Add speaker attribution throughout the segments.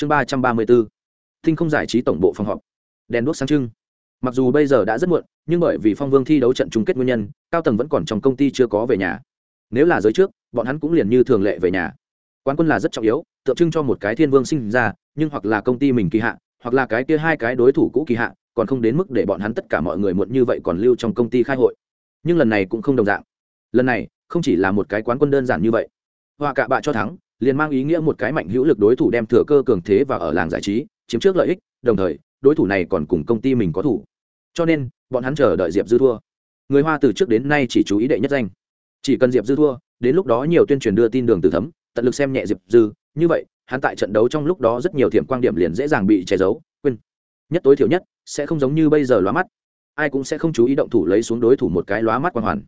Speaker 1: chương ba trăm ba mươi bốn tinh không giải trí tổng bộ phòng họp. Đèn đuốc sáng trưng. Mặc dù bây giờ đã rất muộn, nhưng bởi vì phong vương thi đấu trận chung kết nguyên nhân, cao tầng vẫn còn trong công ty chưa có về nhà. Nếu là giới trước, bọn hắn cũng liền như thường lệ về nhà. Quán quân là rất trọng yếu, tượng trưng cho một cái thiên vương sinh ra, nhưng hoặc là công ty mình kỳ hạ, hoặc là cái kia hai cái đối thủ cũ kỳ hạ, còn không đến mức để bọn hắn tất cả mọi người muộn như vậy còn lưu trong công ty khai hội. Nhưng lần này cũng không đồng dạng. Lần này, không chỉ là một cái quán quân đơn giản như vậy. Họa cả bạ cho thắng liền mang ý nghĩa một cái mạnh hữu lực đối thủ đem thừa cơ cường thế và ở làng giải trí, chiếm trước lợi ích, đồng thời, đối thủ này còn cùng công ty mình có thủ. Cho nên, bọn hắn chờ đợi diệp dư thua. Người hoa từ trước đến nay chỉ chú ý đệ nhất danh. Chỉ cần diệp dư thua, đến lúc đó nhiều tuyên truyền đưa tin đường từ thấm, tận lực xem nhẹ diệp dư. Như vậy, hắn tại trận đấu trong lúc đó rất nhiều thiểm quan điểm liền dễ dàng bị che giấu, quên. Nhất tối thiểu nhất, sẽ không giống như bây giờ lóa mắt. Ai cũng sẽ không chú ý động thủ lấy xuống đối thủ một cái lóa mắt quan hoàn.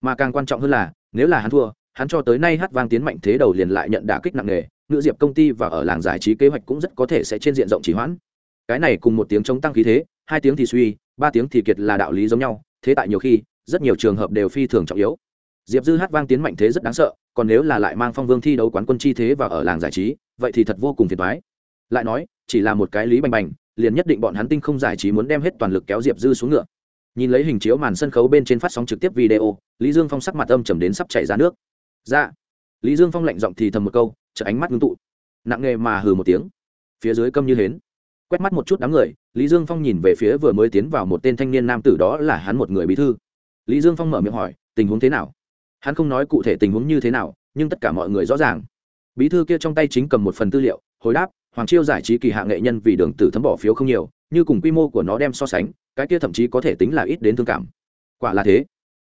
Speaker 1: Mà càng quan trọng hơn là, nếu là hắn thua hắn cho tới nay hát vang tiến mạnh thế đầu liền lại nhận đả kích nặng nề ngữ diệp công ty và ở làng giải trí kế hoạch cũng rất có thể sẽ trên diện rộng chỉ hoãn. Cái này cùng một tiếng chống tăng khí thế, hai tiếng thì suy, ba tiếng thì kiệt là đạo lý giống nhau, thế tại nhiều khi, rất nhiều trường hợp đều phi thường trọng yếu. Diệp dư hát vang tiến mạnh thế rất đáng sợ, còn nếu là lại mang phong vương thi đấu quán quân chi thế và ở làng giải trí, vậy thì thật vô cùng phiền thoái lại nói, chỉ là một cái lý bành bành, liền nhất định bọn hắn tinh không giải trí muốn đem hết toàn lực kéo diệp dư xuống ngựa. Nhìn lấy hình chiếu màn sân khấu bên trên phát sóng trực tiếp video, lý dương phong sắc mặt âm trầm đến sắp chảy ra nước dạ. lý dương phong lạnh giọng thì thầm một câu chợ ánh mắt ngưng tụ. Nặng nghề mà hừ một tiếng. Phía dưới câm như hến. Quét mắt một chút đám người, lý dương phong nhìn về phía vừa mới tiến vào một tên thanh niên nam tử đó là hắn một người bí thư. Lý dương phong mở miệng hỏi, tình huống thế nào? Hắn không nói cụ thể tình huống như thế nào, nhưng tất cả mọi người rõ ràng. Bí thư kia trong tay chính cầm một phần tư liệu, hồi đáp, hoàng chiêu giải trí kỳ hạ nghệ nhân vì đường tử thấm bỏ phiếu không nhiều, như cùng quy mô của nó đem so sánh, cái kia thậm chí có thể tính là ít đến thương cảm. Quả là thế.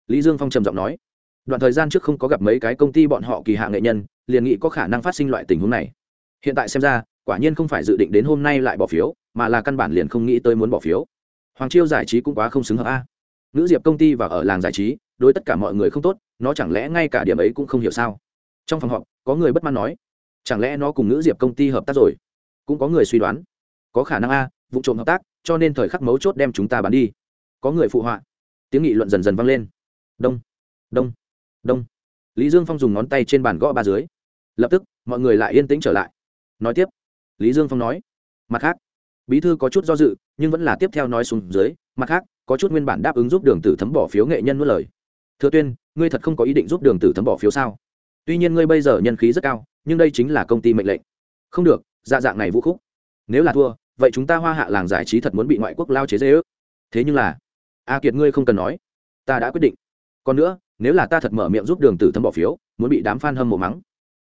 Speaker 1: Lý dương phong trầm giọng nói đoạn thời gian trước không có gặp mấy cái công ty bọn họ kỳ hạ nghệ nhân, liền nghĩ có khả năng phát sinh loại tình huống này. Hiện tại xem ra, quả nhiên không phải dự định đến hôm nay lại bỏ phiếu, mà là căn bản liền không nghĩ tới muốn bỏ phiếu. Hoàng chiêu giải trí cũng quá không xứng hợp a. Nữ diệp công ty và ở làng giải trí, đối tất cả mọi người không tốt, nó chẳng lẽ ngay cả điểm ấy cũng không hiểu sao? Trong phòng họp, có người bất mãn nói, chẳng lẽ nó cùng nữ diệp công ty hợp tác rồi? Cũng có người suy đoán, có khả năng a, vụ trộm hợp tác, cho nên thời khắc mấu chốt đem chúng ta bán đi. Có người phụ họa, tiếng nghị luận dần dần vang lên. Đông đông đông. Lý dương phong dùng ngón tay trên bàn gõ ba dưới. Lập tức, mọi người lại yên tĩnh trở lại. Nói tiếp. Lý dương phong nói. Mặt khác, bí thư có chút do dự, nhưng vẫn là tiếp theo nói xuống dưới. Mặt khác, có chút nguyên bản đáp ứng giúp đường tử thấm bỏ phiếu nghệ nhân nuốt lời. Thừa tuyên, ngươi thật không có ý định giúp đường tử thấm bỏ phiếu sao? Tuy nhiên ngươi bây giờ nhân khí rất cao, nhưng đây chính là công ty mệnh lệnh. Không được dạ dạng này vũ khúc. Nếu là thua, vậy chúng ta hoa hạ làng giải trí thật muốn bị ngoại quốc lao chế dây ước thế nhưng là, a kiệt ngươi không cần nói. Ta đã quyết định. Còn nữa nếu là ta thật mở miệng giúp đường tử thấm bỏ phiếu, muốn bị đám f a n hâm mộ mắng.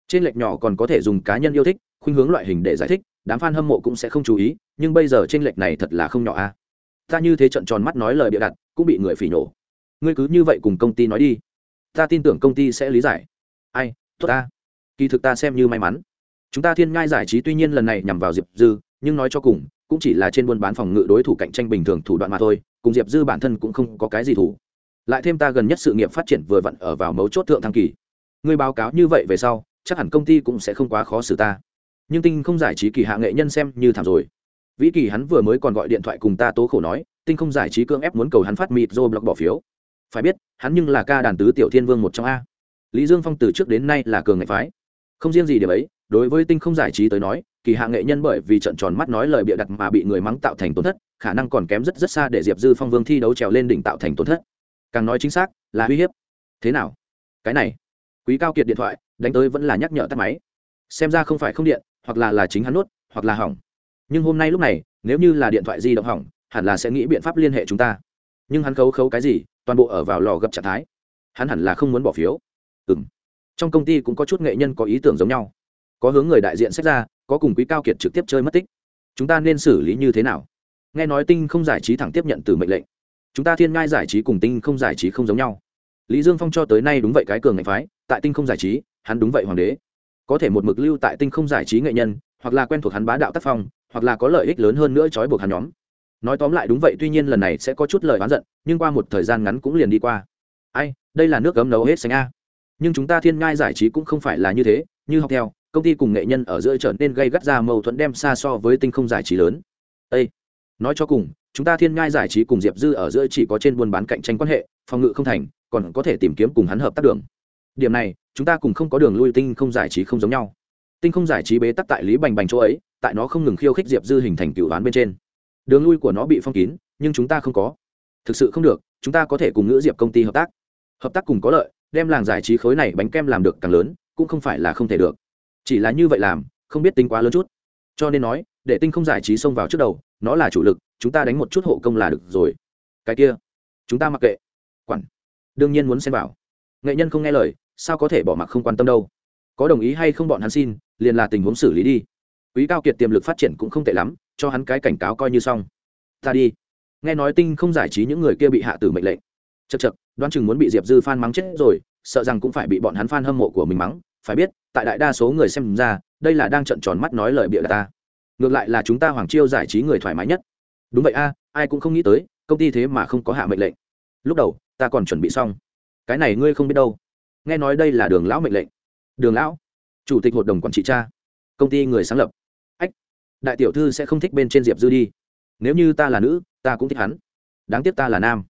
Speaker 1: Trên lệch nhỏ còn có thể dùng cá nhân yêu thích, khuynh hướng loại hình để giải thích, đám f a n hâm mộ cũng sẽ không chú ý, nhưng bây giờ trên lệch này thật là không nhỏ a. Ta như thế trận tròn mắt nói lời bịa đặt, cũng bị người phỉ nổ. Ngươi cứ như vậy cùng công ty nói đi. Ta tin tưởng công ty sẽ lý giải. Ai, tốt ta. Kỳ thực ta xem như may mắn. Chúng ta thiên ngai giải trí tuy nhiên lần này nhằm vào diệp dư, nhưng nói cho cùng, cũng chỉ là trên buôn bán phòng ngự đối thủ cạnh tranh bình thường thủ đoạn mà thôi, cùng diệp dư bản thân cũng không có cái gì thủ lại thêm ta gần nhất sự nghiệp phát triển vừa vặn ở vào mấu chốt thượng thăng kỳ. Người báo cáo như vậy về sau, chắc hẳn công ty cũng sẽ không quá khó xử ta. Nhưng tinh không giải trí kỳ hạ nghệ nhân xem như thảm rồi. Vĩ kỳ hắn vừa mới còn gọi điện thoại cùng ta tố khổ nói, tinh không giải trí cưỡng ép muốn cầu hắn phát mịt rồi blog bỏ phiếu. Phải biết, hắn nhưng là ca đàn tứ tiểu thiên vương một trong a. Lý dương phong từ trước đến nay là cường ngạch phái. Không riêng gì điểm ấy, đối với tinh không giải trí tới nói, kỳ hạ nghệ nhân bởi vì trận tròn mắt nói lời bịa đặt mà bị người mắng tạo thành tổn thất, khả năng còn kém rất rất xa để diệp dư phong vương thi đấu trèo lên đỉnh tạo thành tổn thất càng nói chính xác là uy hiếp. Thế nào? Cái này, quý cao kiệt điện thoại đánh tới vẫn là nhắc nhở tắt máy. Xem ra không phải không điện, hoặc là là chính hắn nuốt hoặc là hỏng. Nhưng hôm nay lúc này, nếu như là điện thoại di động hỏng, hẳn là sẽ nghĩ biện pháp liên hệ chúng ta. Nhưng hắn khấu khấu cái gì, toàn bộ ở vào lò gập trạng thái. Hắn hẳn là không muốn bỏ phiếu. Ừ m trong công ty cũng có chút nghệ nhân có ý tưởng giống nhau. Có hướng người đại diện xét ra, có cùng quý cao kiệt trực tiếp chơi mất tích. Chúng ta nên xử lý như thế nào? Nghe nói tinh không giải trí thẳng tiếp nhận từ mệnh lệnh chúng ta thiên ngai giải trí cùng tinh không giải trí không giống nhau. Lý dương phong cho tới nay đúng vậy cái cường ngạch phái, tại tinh không giải trí, hắn đúng vậy hoàng đế. Có thể một mực lưu tại tinh không giải trí nghệ nhân, hoặc là quen thuộc hắn bá đạo tác phong, hoặc là có lợi ích lớn hơn nữa trói buộc hắn nhóm. Nói tóm lại đúng vậy, tuy nhiên lần này sẽ có chút lời oán giận, nhưng qua một thời gian ngắn cũng liền đi qua. Ai, đây là nước cấm nấu hết xanh a. Nhưng chúng ta thiên ngai giải trí cũng không phải là như thế, như học theo, công ty cùng nghệ nhân ở giữa trở nên gây gắt ra mâu thuẫn đem xa so với tinh không giải trí lớn. Ê! nói cho cùng chúng ta thiên ngai giải trí cùng diệp dư ở giữa chỉ có trên buôn bán cạnh tranh quan hệ, phòng ngự không thành, còn có thể tìm kiếm cùng hắn hợp tác đường. Điểm này, chúng ta cùng không có đường lui tinh không giải trí không giống nhau. Tinh không giải trí bế tắc tại lý bành bành chỗ ấy, tại nó không ngừng khiêu khích diệp dư hình thành cựu đoán bên trên. Đường lui của nó bị phong kín, nhưng chúng ta không có. Thực sự không được, chúng ta có thể cùng ngữ diệp công ty hợp tác. Hợp tác cùng có lợi, đem làng giải trí khối này bánh kem làm được càng lớn, cũng không phải là không thể được. Chỉ là như vậy làm, không biết tính quá lớn chút. Cho nên nói, để tinh không giải trí xông vào trước đầu, nó là chủ lực chúng ta đánh một chút hộ công là được rồi. Cái kia, chúng ta mặc kệ. Quản. Đương nhiên muốn xem vào. Nghệ nhân không nghe lời, sao có thể bỏ mặc không quan tâm đâu. Có đồng ý hay không bọn hắn xin, liền là tình huống xử lý đi. Quý cao kiệt tiềm lực phát triển cũng không tệ lắm, cho hắn cái cảnh cáo coi như xong. Ta đi. Nghe nói tinh không giải trí những người kia bị hạ tử mệnh lệnh. Chật chật đoán chừng muốn bị diệp dư phan mắng chết rồi, sợ rằng cũng phải bị bọn hắn phan hâm mộ của mình mắng. Phải biết, tại đại đa số người xem ra, đây là đang trận tròn mắt nói lời bịa ta. Ngược lại là chúng ta hoàng chiêu giải trí người thoải mái nhất đúng vậy a, ai cũng không nghĩ tới, công ty thế mà không có hạ mệnh lệnh. Lúc đầu, ta còn chuẩn bị xong. Cái này ngươi không biết đâu. Nghe nói đây là đường lão mệnh lệnh. Đường lão? Chủ tịch hội đồng quản trị cha. Công ty người sáng lập. Ách, đại tiểu thư sẽ không thích bên trên diệp dư đi. Nếu như ta là nữ, ta cũng thích hắn. Đáng tiếc ta là nam.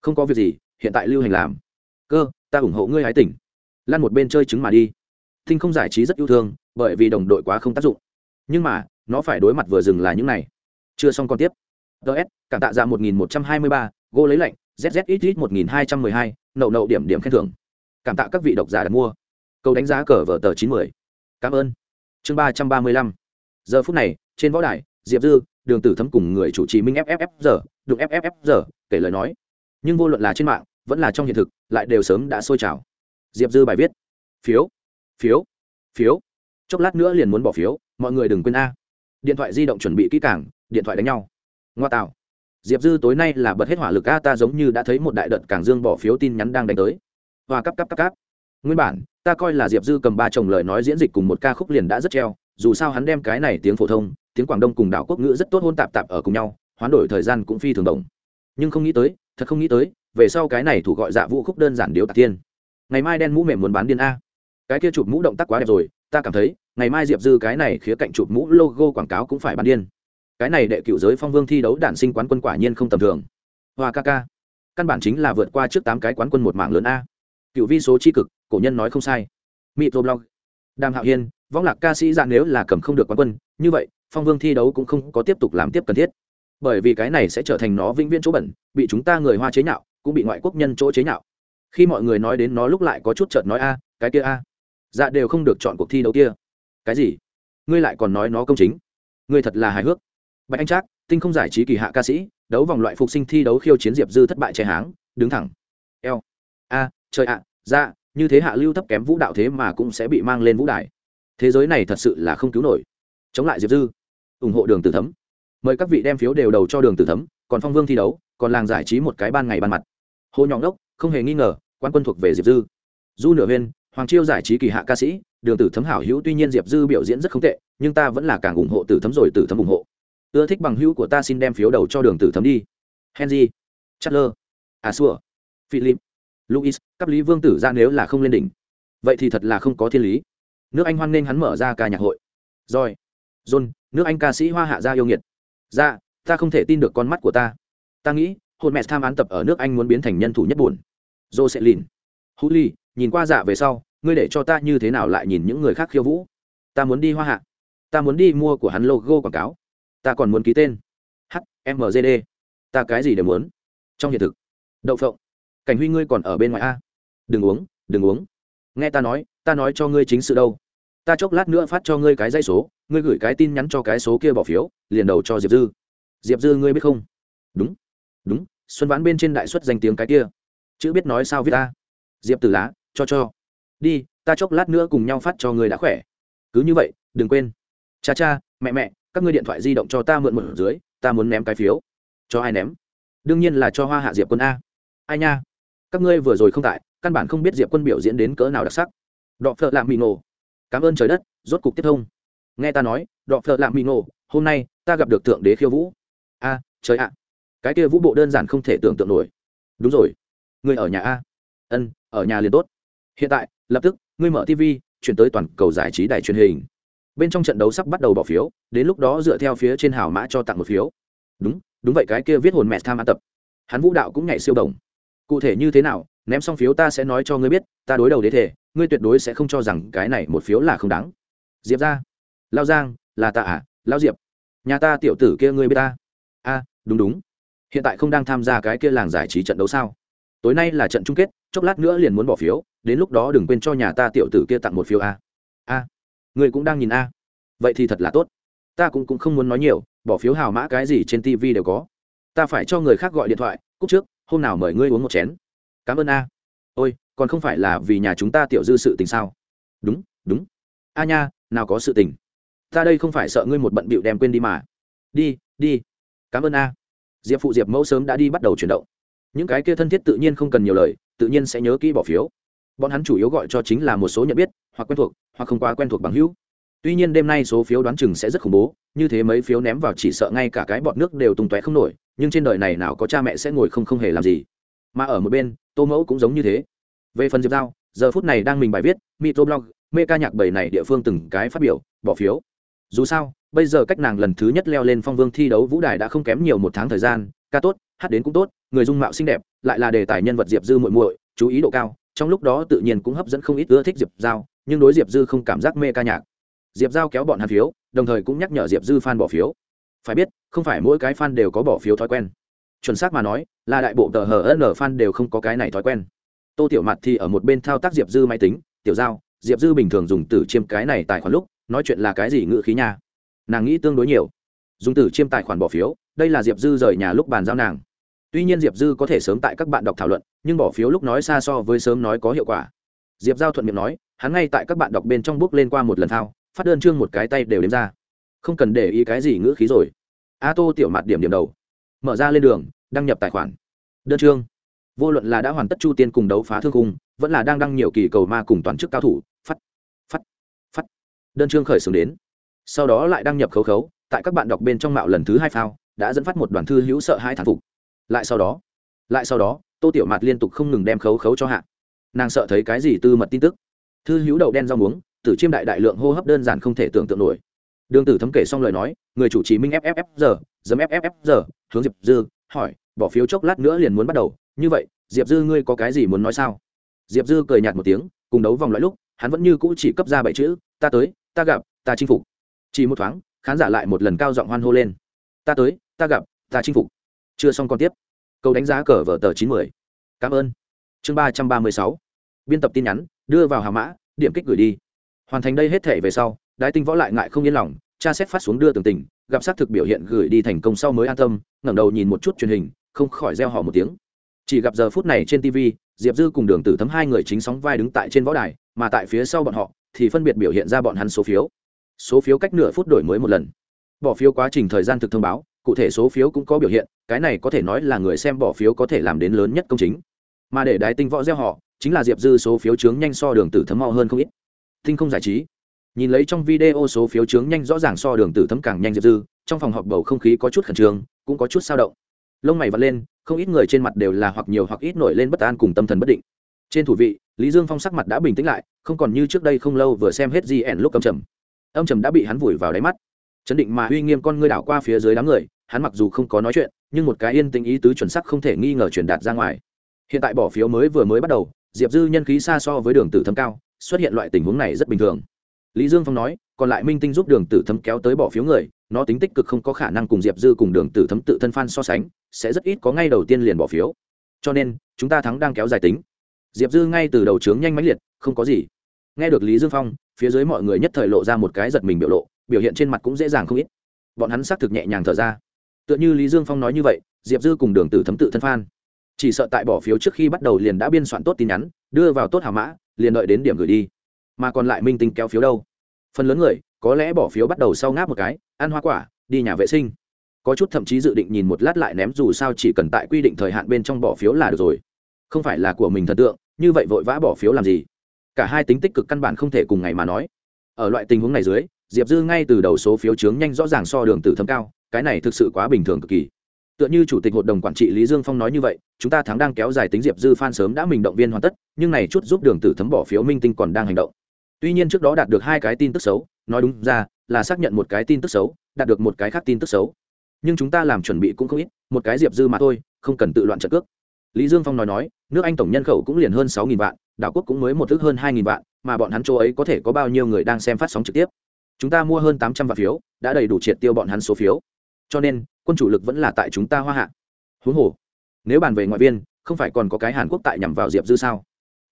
Speaker 1: Không có việc gì, hiện tại lưu hành làm. Cơ, ta ủng hộ ngươi hái tỉnh. Lan một bên chơi trứng mà đi. Thinh không giải trí rất yêu thương, bởi vì đồng đội quá không tác dụng. Nhưng mà, nó phải đối mặt vừa dừng là những này. Chưa xong còn tiếp ts cảm tạ ra một nghìn một trăm hai mươi ba gô lấy lạnh zzxx một nghìn hai trăm mười hai, nậu nậu điểm điểm khen thưởng. Cảm tạ các vị độc giả đã mua. Câu đánh giá cờ vở tờ chín mươi. Cảm ơn. Chương ba trăm ba mươi lăm. Giờ phút này, trên võ đài, diệp dư, đường tử thấm cùng người chủ trì minh fff giờ đụng fff giờ kể lời nói. Nhưng vô luận là trên mạng, vẫn là trong hiện thực, lại đều sớm đã sôi trào. Diệp dư bài viết. Phiếu. Phiếu. Phiếu. Chốc lát nữa liền muốn bỏ phiếu, mọi người đừng quên a. Điện thoại di động chuẩn bị kỹ càng, điện thoại đánh nhau ngoa tạo diệp dư tối nay là bật hết hỏa lực a, ta giống như đã thấy một đại đợt cảng dương bỏ phiếu tin nhắn đang đánh tới. Và cắp cắp cắp cắp nguyên bản, ta coi là diệp dư cầm ba chồng lời nói diễn dịch cùng một ca khúc liền đã rất treo, dù sao hắn đem cái này tiếng phổ thông, tiếng quảng đông cùng đảo quốc ngữ rất tốt hôn tạp tạp ở cùng nhau, hoán đổi thời gian cũng phi thường đồng nhưng không nghĩ tới, thật không nghĩ tới, về sau cái này thủ gọi dạ vũ khúc đơn giản điếu tạc tiên. Ngày mai đen mũ mềm muốn bán điên a. Cái kia chụp mũ động tác quá đẹp rồi, ta cảm thấy, ngày mai diệp dư cái này khía cạnh chụp mũ logo quảng cáo cũng phải bán điên cái này đệ cựu giới phong vương thi đấu đản sinh quán quân quả nhiên không tầm thường. Hoa ca ca, căn bản chính là vượt qua trước tám cái quán quân một mạng lớn a. Cựu vi số tri cực, cổ nhân nói không sai. Microblog đàm hạo hiên võng lạc ca sĩ ra nếu là cầm không được quán quân, như vậy, phong vương thi đấu cũng không có tiếp tục làm tiếp cần thiết. Bởi vì cái này sẽ trở thành nó vĩnh viễn chỗ bẩn, bị chúng ta người hoa chế nhạo, cũng bị ngoại quốc nhân chỗ chế nhạo. Khi mọi người nói đến nó lúc lại có chút chợt nói a, cái kia a. Dạ đều không được chọn cuộc thi đấu kia. Cái gì? Ngươi lại còn nói nó công chính. Ngươi thật là hài hước bạch anh trác tinh không giải trí kỳ hạ ca sĩ đấu vòng loại phục sinh thi đấu khiêu chiến diệp dư thất bại che háng đứng thẳng. Eo. A trời ạ à, như thế hạ lưu thấp kém vũ đạo thế mà cũng sẽ bị mang lên vũ đài. Thế giới này thật sự là không cứu nổi. Chống lại diệp dư. Ủng hộ đường tử thấm. Mời các vị đem phiếu đều đầu cho đường tử thấm còn phong vương thi đấu còn làng giải trí một cái ban ngày ban mặt. Hồ nhọn đốc không hề nghi ngờ quan quân thuộc về diệp dư. Du nửa huyên hoàng chiêu giải trí kỳ hạ ca sĩ đường tử thấm hảo hữu tuy nhiên diệp dư biểu diễn rất không tệ nhưng ta vẫn là càng ủng hộ tử thấm rồi tử thấm ủng hộ ưa thích bằng hữu của ta xin đem phiếu đầu cho đường tử thấm đi. Henry chatler a xua philip luis cấp lý vương tử ra nếu là không lên đỉnh. Vậy thì thật là không có thiên lý. Nước anh hoan nghênh hắn mở ra ca nhạc hội. Rồi. John nước anh ca sĩ hoa hạ gia yêu nghiệt. Ra dạ, ta không thể tin được con mắt của ta. Ta nghĩ hồn mẹ tham án tập ở nước anh muốn biến thành nhân thủ nhất buồn. Dô sẽ hú ly nhìn qua dạ về sau ngươi để cho ta như thế nào lại nhìn những người khác khiêu vũ? Ta muốn đi hoa hạ. Ta muốn đi mua của hắn logo quảng cáo ta còn muốn ký tên. Hmgd ta cái gì đều muốn. Trong hiện thực. Đậu phộng. Cảnh huy ngươi còn ở bên ngoài a? Đừng uống đừng uống. Nghe ta nói ta nói cho ngươi chính sự đâu. Ta chốc lát nữa phát cho ngươi cái dây số, ngươi gửi cái tin nhắn cho cái số kia bỏ phiếu, liền đầu cho diệp dư. Diệp dư ngươi biết không? Đúng. Đúng, xuân vãn bên trên đại xuất danh tiếng cái kia. Chữ biết nói sao viết ta? Diệp tử lá, cho cho. Đi, ta chốc lát nữa cùng nhau phát cho người đã khỏe. Cứ như vậy, đừng quên. Cha cha, mẹ mẹ các ngươi điện thoại di động cho ta mượn một dưới, ta muốn ném cái phiếu. Cho ai ném? Đương nhiên là cho hoa hạ diệp quân a. Ai nha? Các ngươi vừa rồi không tại, căn bản không biết diệp quân biểu diễn đến cỡ nào đặc sắc. Đọ phợ lạm mì ngộ. Cảm ơn trời đất, rốt cục tiếp thông. Nghe ta nói, đọ phợ lạm mì ngộ, hôm nay ta gặp được thượng đế khiêu vũ. A, trời ạ. Cái kia vũ bộ đơn giản không thể tưởng tượng nổi. Đúng rồi. Người ở nhà a. Ân, ở nhà liền tốt. Hiện tại, lập tức, ngươi mở tv chuyển tới toàn cầu giải trí đài truyền hình bên trong trận đấu sắp bắt đầu bỏ phiếu, đến lúc đó dựa theo phía trên hào mã cho tặng một phiếu. Đúng đúng vậy, cái kia viết hồn mẹ tham ăn tập. Hắn vũ đạo cũng nhảy siêu đồng. Cụ thể như thế nào, ném xong phiếu ta sẽ nói cho ngươi biết, ta đối đầu đế thể, ngươi tuyệt đối sẽ không cho rằng cái này một phiếu là không đáng. Diệp ra. Lao giang, là ta à? Lão diệp. Nhà ta tiểu tử kia ngươi biết ta? A, đúng đúng. Hiện tại không đang tham gia cái kia làng giải trí trận đấu sao? Tối nay là trận chung kết, chốc lát nữa liền muốn bỏ phiếu, đến lúc đó đừng quên cho nhà ta tiểu tử kia tặng một phiếu a. A người cũng đang nhìn a. Vậy thì thật là tốt. Ta cũng cũng không muốn nói nhiều, bỏ phiếu hào mã cái gì trên tv đều có. Ta phải cho người khác gọi điện thoại cúc trước, hôm nào mời ngươi uống một chén. Cảm ơn a. Ôi, còn không phải là vì nhà chúng ta tiểu dư sự tình sao? Đúng đúng. A nha, nào có sự tình. Ta đây không phải sợ ngươi một bận bịu đem quên đi mà. Đi đi. Cảm ơn a. Diệp phụ diệp mẫu sớm đã đi bắt đầu chuyển động. Những cái kia thân thiết tự nhiên không cần nhiều lời, tự nhiên sẽ nhớ kỹ bỏ phiếu bọn hắn chủ yếu gọi cho chính là một số nhận biết, hoặc quen thuộc, hoặc không quá quen thuộc bằng hữu. Tuy nhiên đêm nay số phiếu đoán chừng sẽ rất khủng bố, như thế mấy phiếu ném vào chỉ sợ ngay cả cái bọt nước đều tung tóe không nổi, nhưng trên đời này nào có cha mẹ sẽ ngồi không không hề làm gì. Mà ở một bên, tô mẫu cũng giống như thế. Về phần diệp giao, giờ phút này đang mình bài viết, mitoblog, mê ca nhạc bảy này địa phương từng cái phát biểu, bỏ phiếu. Dù sao, bây giờ cách nàng lần thứ nhất leo lên phong vương thi đấu vũ đài đã không kém nhiều một tháng thời gian, ca tốt, hát đến cũng tốt, người dung mạo xinh đẹp, lại là đề tài nhân vật diệp dư muội muội, chú ý độ cao trong lúc đó tự nhiên cũng hấp dẫn không ít ưa thích diệp giao, nhưng đối diệp dư không cảm giác mê ca nhạc. Diệp giao kéo bọn hàn phiếu, đồng thời cũng nhắc nhở diệp dư f a n bỏ phiếu. Phải biết, không phải mỗi cái f a n đều có bỏ phiếu thói quen. Chuẩn xác mà nói, là đại bộ tờ hờ n f a n đều không có cái này thói quen. Tô tiểu mặt thì ở một bên thao tác diệp dư máy tính, tiểu giao, diệp dư bình thường dùng từ chiêm cái này tài khoản lúc, nói chuyện là cái gì ngự khí nha? Nàng nghĩ tương đối nhiều. Dùng từ chiêm tài khoản bỏ phiếu, đây là diệp dư rời nhà lúc bàn giao nàng tuy nhiên diệp dư có thể sớm tại các bạn đọc thảo luận, nhưng bỏ phiếu lúc nói xa so với sớm nói có hiệu quả. Diệp giao thuận miệng nói, hắn ngay tại các bạn đọc bên trong bước lên qua một lần thao, phát đơn chương một cái tay đều đếm ra. Không cần để ý cái gì ngữ khí rồi. A tô tiểu mặt điểm điểm đầu. Mở ra lên đường, đăng nhập tài khoản. Đơn chương. Vô luận là đã hoàn tất chu tiên cùng đấu phá thương cung vẫn là đang đăng nhiều kỳ cầu ma cùng toàn chức cao thủ, phát phát phát. Đơn chương khởi xướng đến. Sau đó lại đăng nhập khấu khấu, tại các bạn đọc bên trong mạo lần thứ hai phao, đã dẫn phát một đoàn thư hữu sợ hai thản phục lại sau đó, lại sau đó, tô tiểu mạt liên tục không ngừng đem khấu khấu cho hạ. Nàng sợ thấy cái gì tư mật tin tức. Thư hữu đậu đen rau muống, tử chiêm đại đại lượng hô hấp đơn giản không thể tưởng tượng nổi. Đường tử thấm kể xong lời nói, người chủ trì minh fff giờ dấm fff giờ hướng diệp dư, hỏi, bỏ phiếu chốc lát nữa liền muốn bắt đầu. Như vậy, diệp dư ngươi có cái gì muốn nói sao? Diệp dư cười nhạt một tiếng, cùng đấu vòng loại lúc, hắn vẫn như cũ chỉ cấp ra bảy chữ, ta tới, ta gặp, ta chinh phục. Chỉ một thoáng, khán giả lại một lần cao giọng hoan hô lên. Ta tới, ta gặp, ta chinh phục chưa xong còn tiếp. Câu đánh giá cờ vở tờ chín mươi cảm ơn. Chương ba trăm ba mươi sáu. Biên tập tin nhắn, đưa vào hà mã, điểm kích gửi đi. Hoàn thành đây hết thể về sau, đái tinh võ lại ngại không yên lòng cha xét phát xuống đưa tường tình, gặp xác thực biểu hiện gửi đi thành công sau mới an tâm, ngẩng đầu nhìn một chút truyền hình, không khỏi reo họ một tiếng. Chỉ gặp giờ phút này trên tv diệp dư cùng đường tử thấm hai người chính sóng vai đứng tại trên võ đài, mà tại phía sau bọn họ, thì phân biệt biểu hiện ra bọn hắn số phiếu. Số phiếu cách nửa phút đổi mới một lần. Bỏ phiếu quá trình thời gian thực thông báo, cụ thể số phiếu cũng có biểu hiện cái này có thể nói là người xem bỏ phiếu có thể làm đến lớn nhất công chính. Mà để đái tinh võ gieo họ, chính là diệp dư số phiếu chướng nhanh so đường tử thấm mau hơn không ít. Tinh không giải trí. Nhìn lấy trong video số phiếu chướng nhanh rõ ràng so đường tử thấm càng nhanh diệp dư, trong phòng họp bầu không khí có chút khẩn trương, cũng có chút sao động. Lông mày vật lên, không ít người trên mặt đều là hoặc nhiều hoặc ít nổi lên bất an cùng tâm thần bất định. Trên thủ vị, lý dương phong sắc mặt đã bình tĩnh lại, không còn như trước đây không lâu vừa xem hết gn lúc âm trầm. Âm trầm đã bị hắn vùi vào đáy mắt. Chấn định mà uy nghiêm con ngươi đảo qua phía dưới đám người hắn mặc dù không có nói chuyện, nhưng một cái yên tĩnh ý tứ chuẩn sắc không thể nghi ngờ truyền đạt ra ngoài. Hiện tại bỏ phiếu mới vừa mới bắt đầu, diệp dư nhân khí xa so với đường tử thâm cao, xuất hiện loại tình huống này rất bình thường. Lý dương phong nói, còn lại minh tinh giúp đường tử thâm kéo tới bỏ phiếu người, nó tính tích cực không có khả năng cùng diệp dư cùng đường tử thấm tự thân phan so sánh, sẽ rất ít có ngay đầu tiên liền bỏ phiếu. Cho nên, chúng ta thắng đang kéo dài tính. Diệp dư ngay từ đầu trướng nhanh mãnh liệt, không có gì. Nghe được lý dương phong, phía dưới mọi người nhất thời lộ ra một cái giật mình biểu lộ, biểu hiện trên mặt cũng dễ dàng không ít. Bọn hắn xác thực nhẹ nhàng thở ra tựa như lý dương phong nói như vậy, diệp dư cùng đường tử thấm tự thân phan chỉ sợ tại bỏ phiếu trước khi bắt đầu liền đã biên soạn tốt tin nhắn, đưa vào tốt hào mã, liền đợi đến điểm gửi đi. Mà còn lại minh tinh kéo phiếu đâu? Phần lớn người, có lẽ bỏ phiếu bắt đầu sau ngáp một cái, ăn hoa quả, đi nhà vệ sinh. Có chút thậm chí dự định nhìn một lát lại ném dù sao chỉ cần tại quy định thời hạn bên trong bỏ phiếu là được rồi. Không phải là của mình thần tượng, như vậy vội vã bỏ phiếu làm gì? Cả hai tính tích cực căn bản không thể cùng ngày mà nói. Ở loại tình huống này dưới diệp dư ngay từ đầu số phiếu chướng nhanh rõ ràng so đường tử thấm cao, cái này thực sự quá bình thường cực kỳ. Tựa như chủ tịch hội đồng quản trị lý dương phong nói như vậy, chúng ta thắng đang kéo dài tính diệp dư phan sớm đã mình động viên hoàn tất, nhưng này chút giúp đường tử thấm bỏ phiếu minh tinh còn đang hành động. Tuy nhiên trước đó đạt được hai cái tin tức xấu, nói đúng ra, là xác nhận một cái tin tức xấu, đạt được một cái khác tin tức xấu. Nhưng chúng ta làm chuẩn bị cũng không ít, một cái diệp dư mà thôi, không cần tự loạn trợ cước. Lý dương phong nói nói, nước anh tổng nhân khẩu cũng liền hơn sáu nghìn vạn, đảo quốc cũng mới một ước hơn hai nghìn vạn, mà bọn hắn chỗ ấy có thể có bao nhiêu người đang xem phát sóng trực tiếp? Chúng ta mua hơn tám trăm vạn phiếu, đã đầy đủ triệt tiêu bọn hắn số phiếu. Cho nên, quân chủ lực vẫn là tại chúng ta hoa hạ. Huống hồ, nếu bàn về ngoại viên, không phải còn có cái hàn quốc tại nhằm vào diệp dư sao?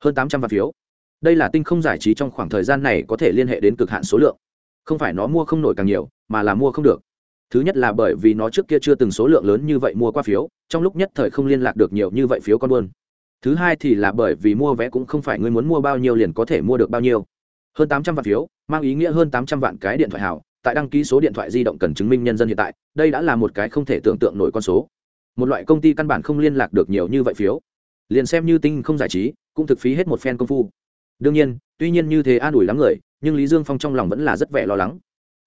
Speaker 1: Hơn tám trăm vạn phiếu. Đây là tinh không giải trí trong khoảng thời gian này có thể liên hệ đến cực hạn số lượng. Không phải nó mua không nổi càng nhiều, mà là mua không được. Thứ nhất là bởi vì nó trước kia chưa từng số lượng lớn như vậy mua qua phiếu, trong lúc nhất thời không liên lạc được nhiều như vậy phiếu con buôn. Thứ hai thì là bởi vì mua vé cũng không phải người muốn mua bao nhiêu liền có thể mua được bao nhiêu. Hơn tám trăm vạn phiếu mang ý nghĩa hơn tám trăm vạn cái điện thoại hảo tại đăng ký số điện thoại di động cần chứng minh nhân dân hiện tại, đây đã là một cái không thể tưởng tượng nổi con số. Một loại công ty căn bản không liên lạc được nhiều như vậy phiếu. Liền xem như tinh không giải trí, cũng thực phí hết một phen công phu. Đương nhiên, tuy nhiên như thế an ủi lắm người, nhưng lý dương phong trong lòng vẫn là rất vẻ lo lắng.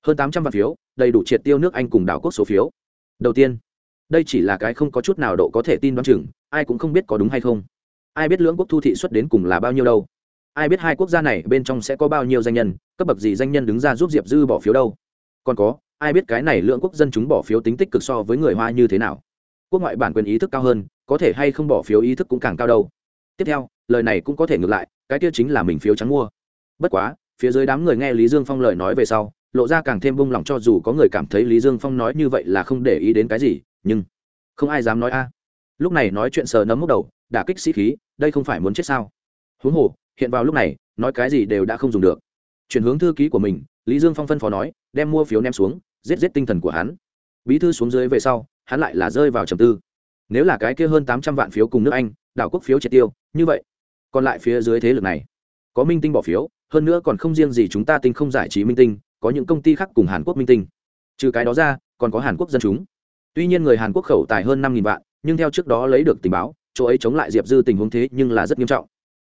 Speaker 1: Hơn tám trăm vạn phiếu, đầy đủ triệt tiêu nước anh cùng đảo quốc số phiếu. Đầu tiên, đây chỉ là cái không có chút nào độ có thể tin đoán chừng, ai cũng không biết có đúng hay không. Ai biết lưỡng quốc thu thị xuất đến cùng là bao nhiêu đâu ai biết hai quốc gia này bên trong sẽ có bao nhiêu danh nhân, cấp bậc gì danh nhân đứng ra giúp diệp dư bỏ phiếu đâu? Còn có, ai biết cái này lượng quốc dân chúng bỏ phiếu tính tích cực so với người hoa như thế nào? Quốc ngoại bản quyền ý thức cao hơn, có thể hay không bỏ phiếu ý thức cũng càng cao đâu? Tiếp theo, lời này cũng có thể ngược lại, cái kia chính là mình phiếu trắng mua. Bất quá, phía dưới đám người nghe lý dương phong lời nói về sau, lộ ra càng thêm bung lòng cho dù có người cảm thấy lý dương phong nói như vậy là không để ý đến cái gì, nhưng không ai dám nói a. Lúc này nói chuyện sờ nấm mốc đầu, đả kích sĩ khí, đây không phải muốn chết sao? Huống hồ hiện vào lúc này, nói cái gì đều đã không dùng được. Chuyển hướng thư ký của mình, lý dương phong phân phó nói, đem mua phiếu ném xuống, giết giết tinh thần của hắn. Bí thư xuống dưới về sau, hắn lại là rơi vào trầm tư. Nếu là cái kia hơn tám trăm vạn phiếu cùng nước anh, đảo quốc phiếu triệt tiêu, như vậy, còn lại phía dưới thế lực này, có minh tinh bỏ phiếu, hơn nữa còn không riêng gì chúng ta tinh không giải trí minh tinh, có những công ty khác cùng hàn quốc minh tinh. Trừ cái đó ra, còn có hàn quốc dân chúng. Tuy nhiên người hàn quốc khẩu tài hơn năm vạn, nhưng theo trước đó lấy được tình báo, chỗ ấy chống lại diệp dư tình huống thế nhưng là rất nghiêm trọng.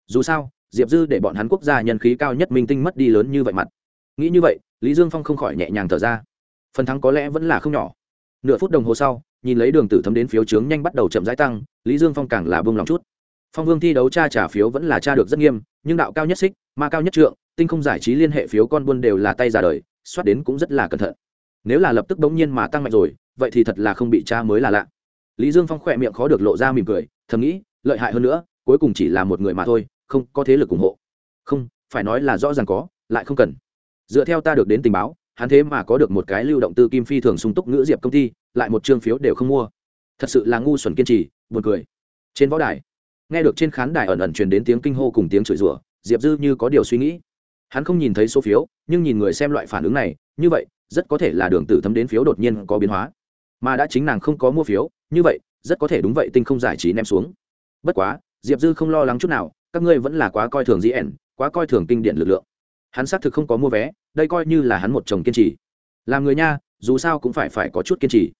Speaker 1: Dù sao diệp dư để bọn hắn quốc gia nhân khí cao nhất minh tinh mất đi lớn như vậy mặt. Nghĩ như vậy, lý dương phong không khỏi nhẹ nhàng thở ra. Phần thắng có lẽ vẫn là không nhỏ. Nửa phút đồng hồ sau, nhìn lấy đường tử thấm đến phiếu trướng nhanh bắt đầu chậm rãi tăng, lý dương phong càng là bông lòng chút. Phong vương thi đấu tra trả phiếu vẫn là tra được rất nghiêm, nhưng đạo cao nhất xích, ma cao nhất trượng, tinh không giải trí liên hệ phiếu con buôn đều là tay ra đời, soát đến cũng rất là cẩn thận. Nếu là lập tức bỗng nhiên mà tăng mạnh rồi, vậy thì thật là không bị tra mới là lạ. Lý dương phong khỏe miệng khó được lộ ra mỉm cười, thầm nghĩ, lợi hại hơn nữa, cuối cùng chỉ là một người mà thôi không có thế lực ủng hộ. Không, phải nói là rõ ràng có, lại không cần. Dựa theo ta được đến tình báo, hắn thế mà có được một cái lưu động tư kim phi thường sung túc ngữ diệp công ty, lại một chương phiếu đều không mua. Thật sự là ngu xuẩn kiên trì, buồn cười. Trên võ đài, nghe được trên khán đài ẩn ẩn truyền đến tiếng kinh hô cùng tiếng chửi rủa, diệp dư như có điều suy nghĩ. Hắn không nhìn thấy số phiếu, nhưng nhìn người xem loại phản ứng này, như vậy, rất có thể là đường tử thấm đến phiếu đột nhiên có biến hóa. Mà đã chính nàng không có mua phiếu, như vậy, rất có thể đúng vậy tinh không giải trí ném xuống. Bất quá, diệp dư không lo lắng chút nào các ngươi vẫn là quá coi thường gn quá coi thường kinh điển lực lượng. Hắn xác thực không có mua vé, đây coi như là hắn một chồng kiên trì. Làm người nha, dù sao cũng phải phải có chút kiên trì.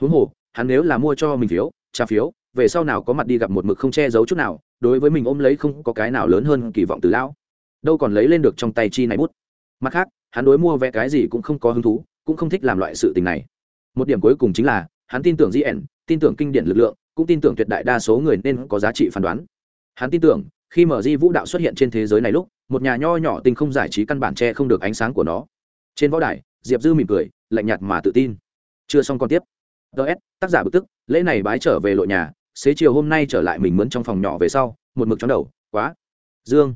Speaker 1: Huống hồ, hắn nếu là mua cho mình phiếu, trả phiếu, về sau nào có mặt đi gặp một mực không che giấu chút nào, đối với mình ôm lấy không có cái nào lớn hơn kỳ vọng từ lão. Đâu còn lấy lên được trong tay chi này bút. Mặt khác, hắn đối mua vé cái gì cũng không có hứng thú, cũng không thích làm loại sự tình này. Một điểm cuối cùng chính là, hắn tin tưởng gn tin tưởng kinh điển lực lượng, cũng tin tưởng tuyệt đại đa số người nên có giá trị phán đoán. Hắn tin tưởng khi mở di vũ đạo xuất hiện trên thế giới này lúc một nhà nho nhỏ tinh không giải trí căn bản che không được ánh sáng của nó. Trên võ đài diệp dư mỉm cười lạnh nhạt mà tự tin. Chưa xong còn tiếp. Ts tác giả bực tức lễ này bái trở về lộ nhà xế chiều hôm nay trở lại mình mướn trong phòng nhỏ về sau một mực chóng đầu quá. Dương.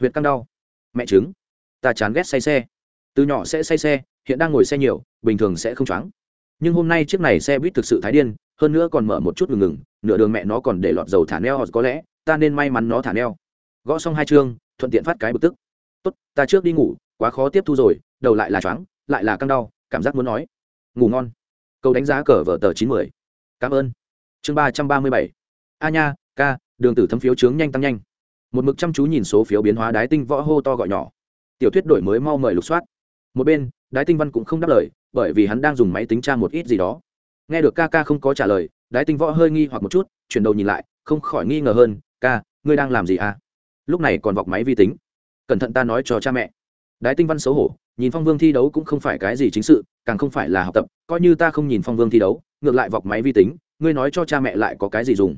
Speaker 1: Huyệt căng đau. Mẹ chứng, ta chán ghét say xe. Từ nhỏ sẽ say xe hiện đang ngồi xe nhiều bình thường sẽ không choáng. Nhưng hôm nay chiếc này xe buýt thực sự thái điên hơn nữa còn mở một chút ngừng ngừng nửa đường mẹ nó còn để lọt dầu thả neo có lẽ ta nên may mắn nó thả neo. Gõ xong hai chương, thuận tiện phát cái bực tức. Tốt, ta trước đi ngủ, quá khó tiếp thu rồi, đầu lại là choáng, lại là căng đau, cảm giác muốn nói. Ngủ ngon. Câu đánh giá cờ vở tờ chín mươi cảm ơn. Chương ba trăm ba mươi bảy. A nha, ca, đường tử thấm phiếu chướng nhanh tăng nhanh. Một mực chăm chú nhìn số phiếu biến hóa đái tinh võ hô to gọi nhỏ. Tiểu thuyết đổi mới mau mời lục soát. Một bên, đái tinh văn cũng không đáp lời, bởi vì hắn đang dùng máy tính tra một ít gì đó. Nghe được ca ca không có trả lời, đái tinh võ hơi nghi hoặc một chút, chuyển đầu nhìn lại, không khỏi nghi ngờ hơn ca, ngươi đang làm gì à? Lúc này còn vọc máy vi tính. Cẩn thận ta nói cho cha mẹ. Đái tinh văn xấu hổ, nhìn phong vương thi đấu cũng không phải cái gì chính sự, càng không phải là học tập, coi như ta không nhìn phong vương thi đấu, ngược lại vọc máy vi tính, ngươi nói cho cha mẹ lại có cái gì dùng?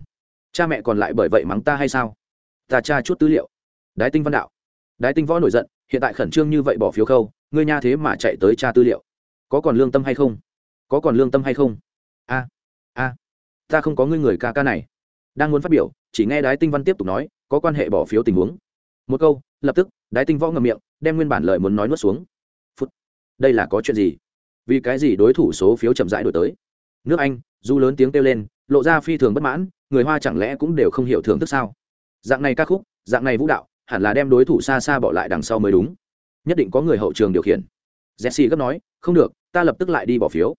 Speaker 1: Cha mẹ còn lại bởi vậy mắng ta hay sao? Ta tra chút tư liệu. Đái tinh văn đạo. Đái tinh võ nổi giận, hiện tại khẩn trương như vậy bỏ phiếu khâu, ngươi nha thế mà chạy tới tra tư liệu. Có còn lương tâm hay không? Có còn lương tâm hay không? A a, ta không có ngươi người ca ca này. Đang muốn phát biểu chỉ nghe đái tinh văn tiếp tục nói, có quan hệ bỏ phiếu tình huống. Một câu, lập tức, đái tinh võ ngầm miệng, đem nguyên bản lời muốn nói nuốt xuống. Phút. đây là có chuyện gì? Vì cái gì đối thủ số phiếu chậm rãi đổi tới? Nước anh, du lớn tiếng kêu lên, lộ ra phi thường bất mãn, người hoa chẳng lẽ cũng đều không hiểu thưởng thức sao? Dạng này ca khúc, dạng này vũ đạo, hẳn là đem đối thủ xa xa bỏ lại đằng sau mới đúng. Nhất định có người hậu trường điều khiển. Jesse gấp nói, không được, ta lập tức lại đi bỏ phiếu.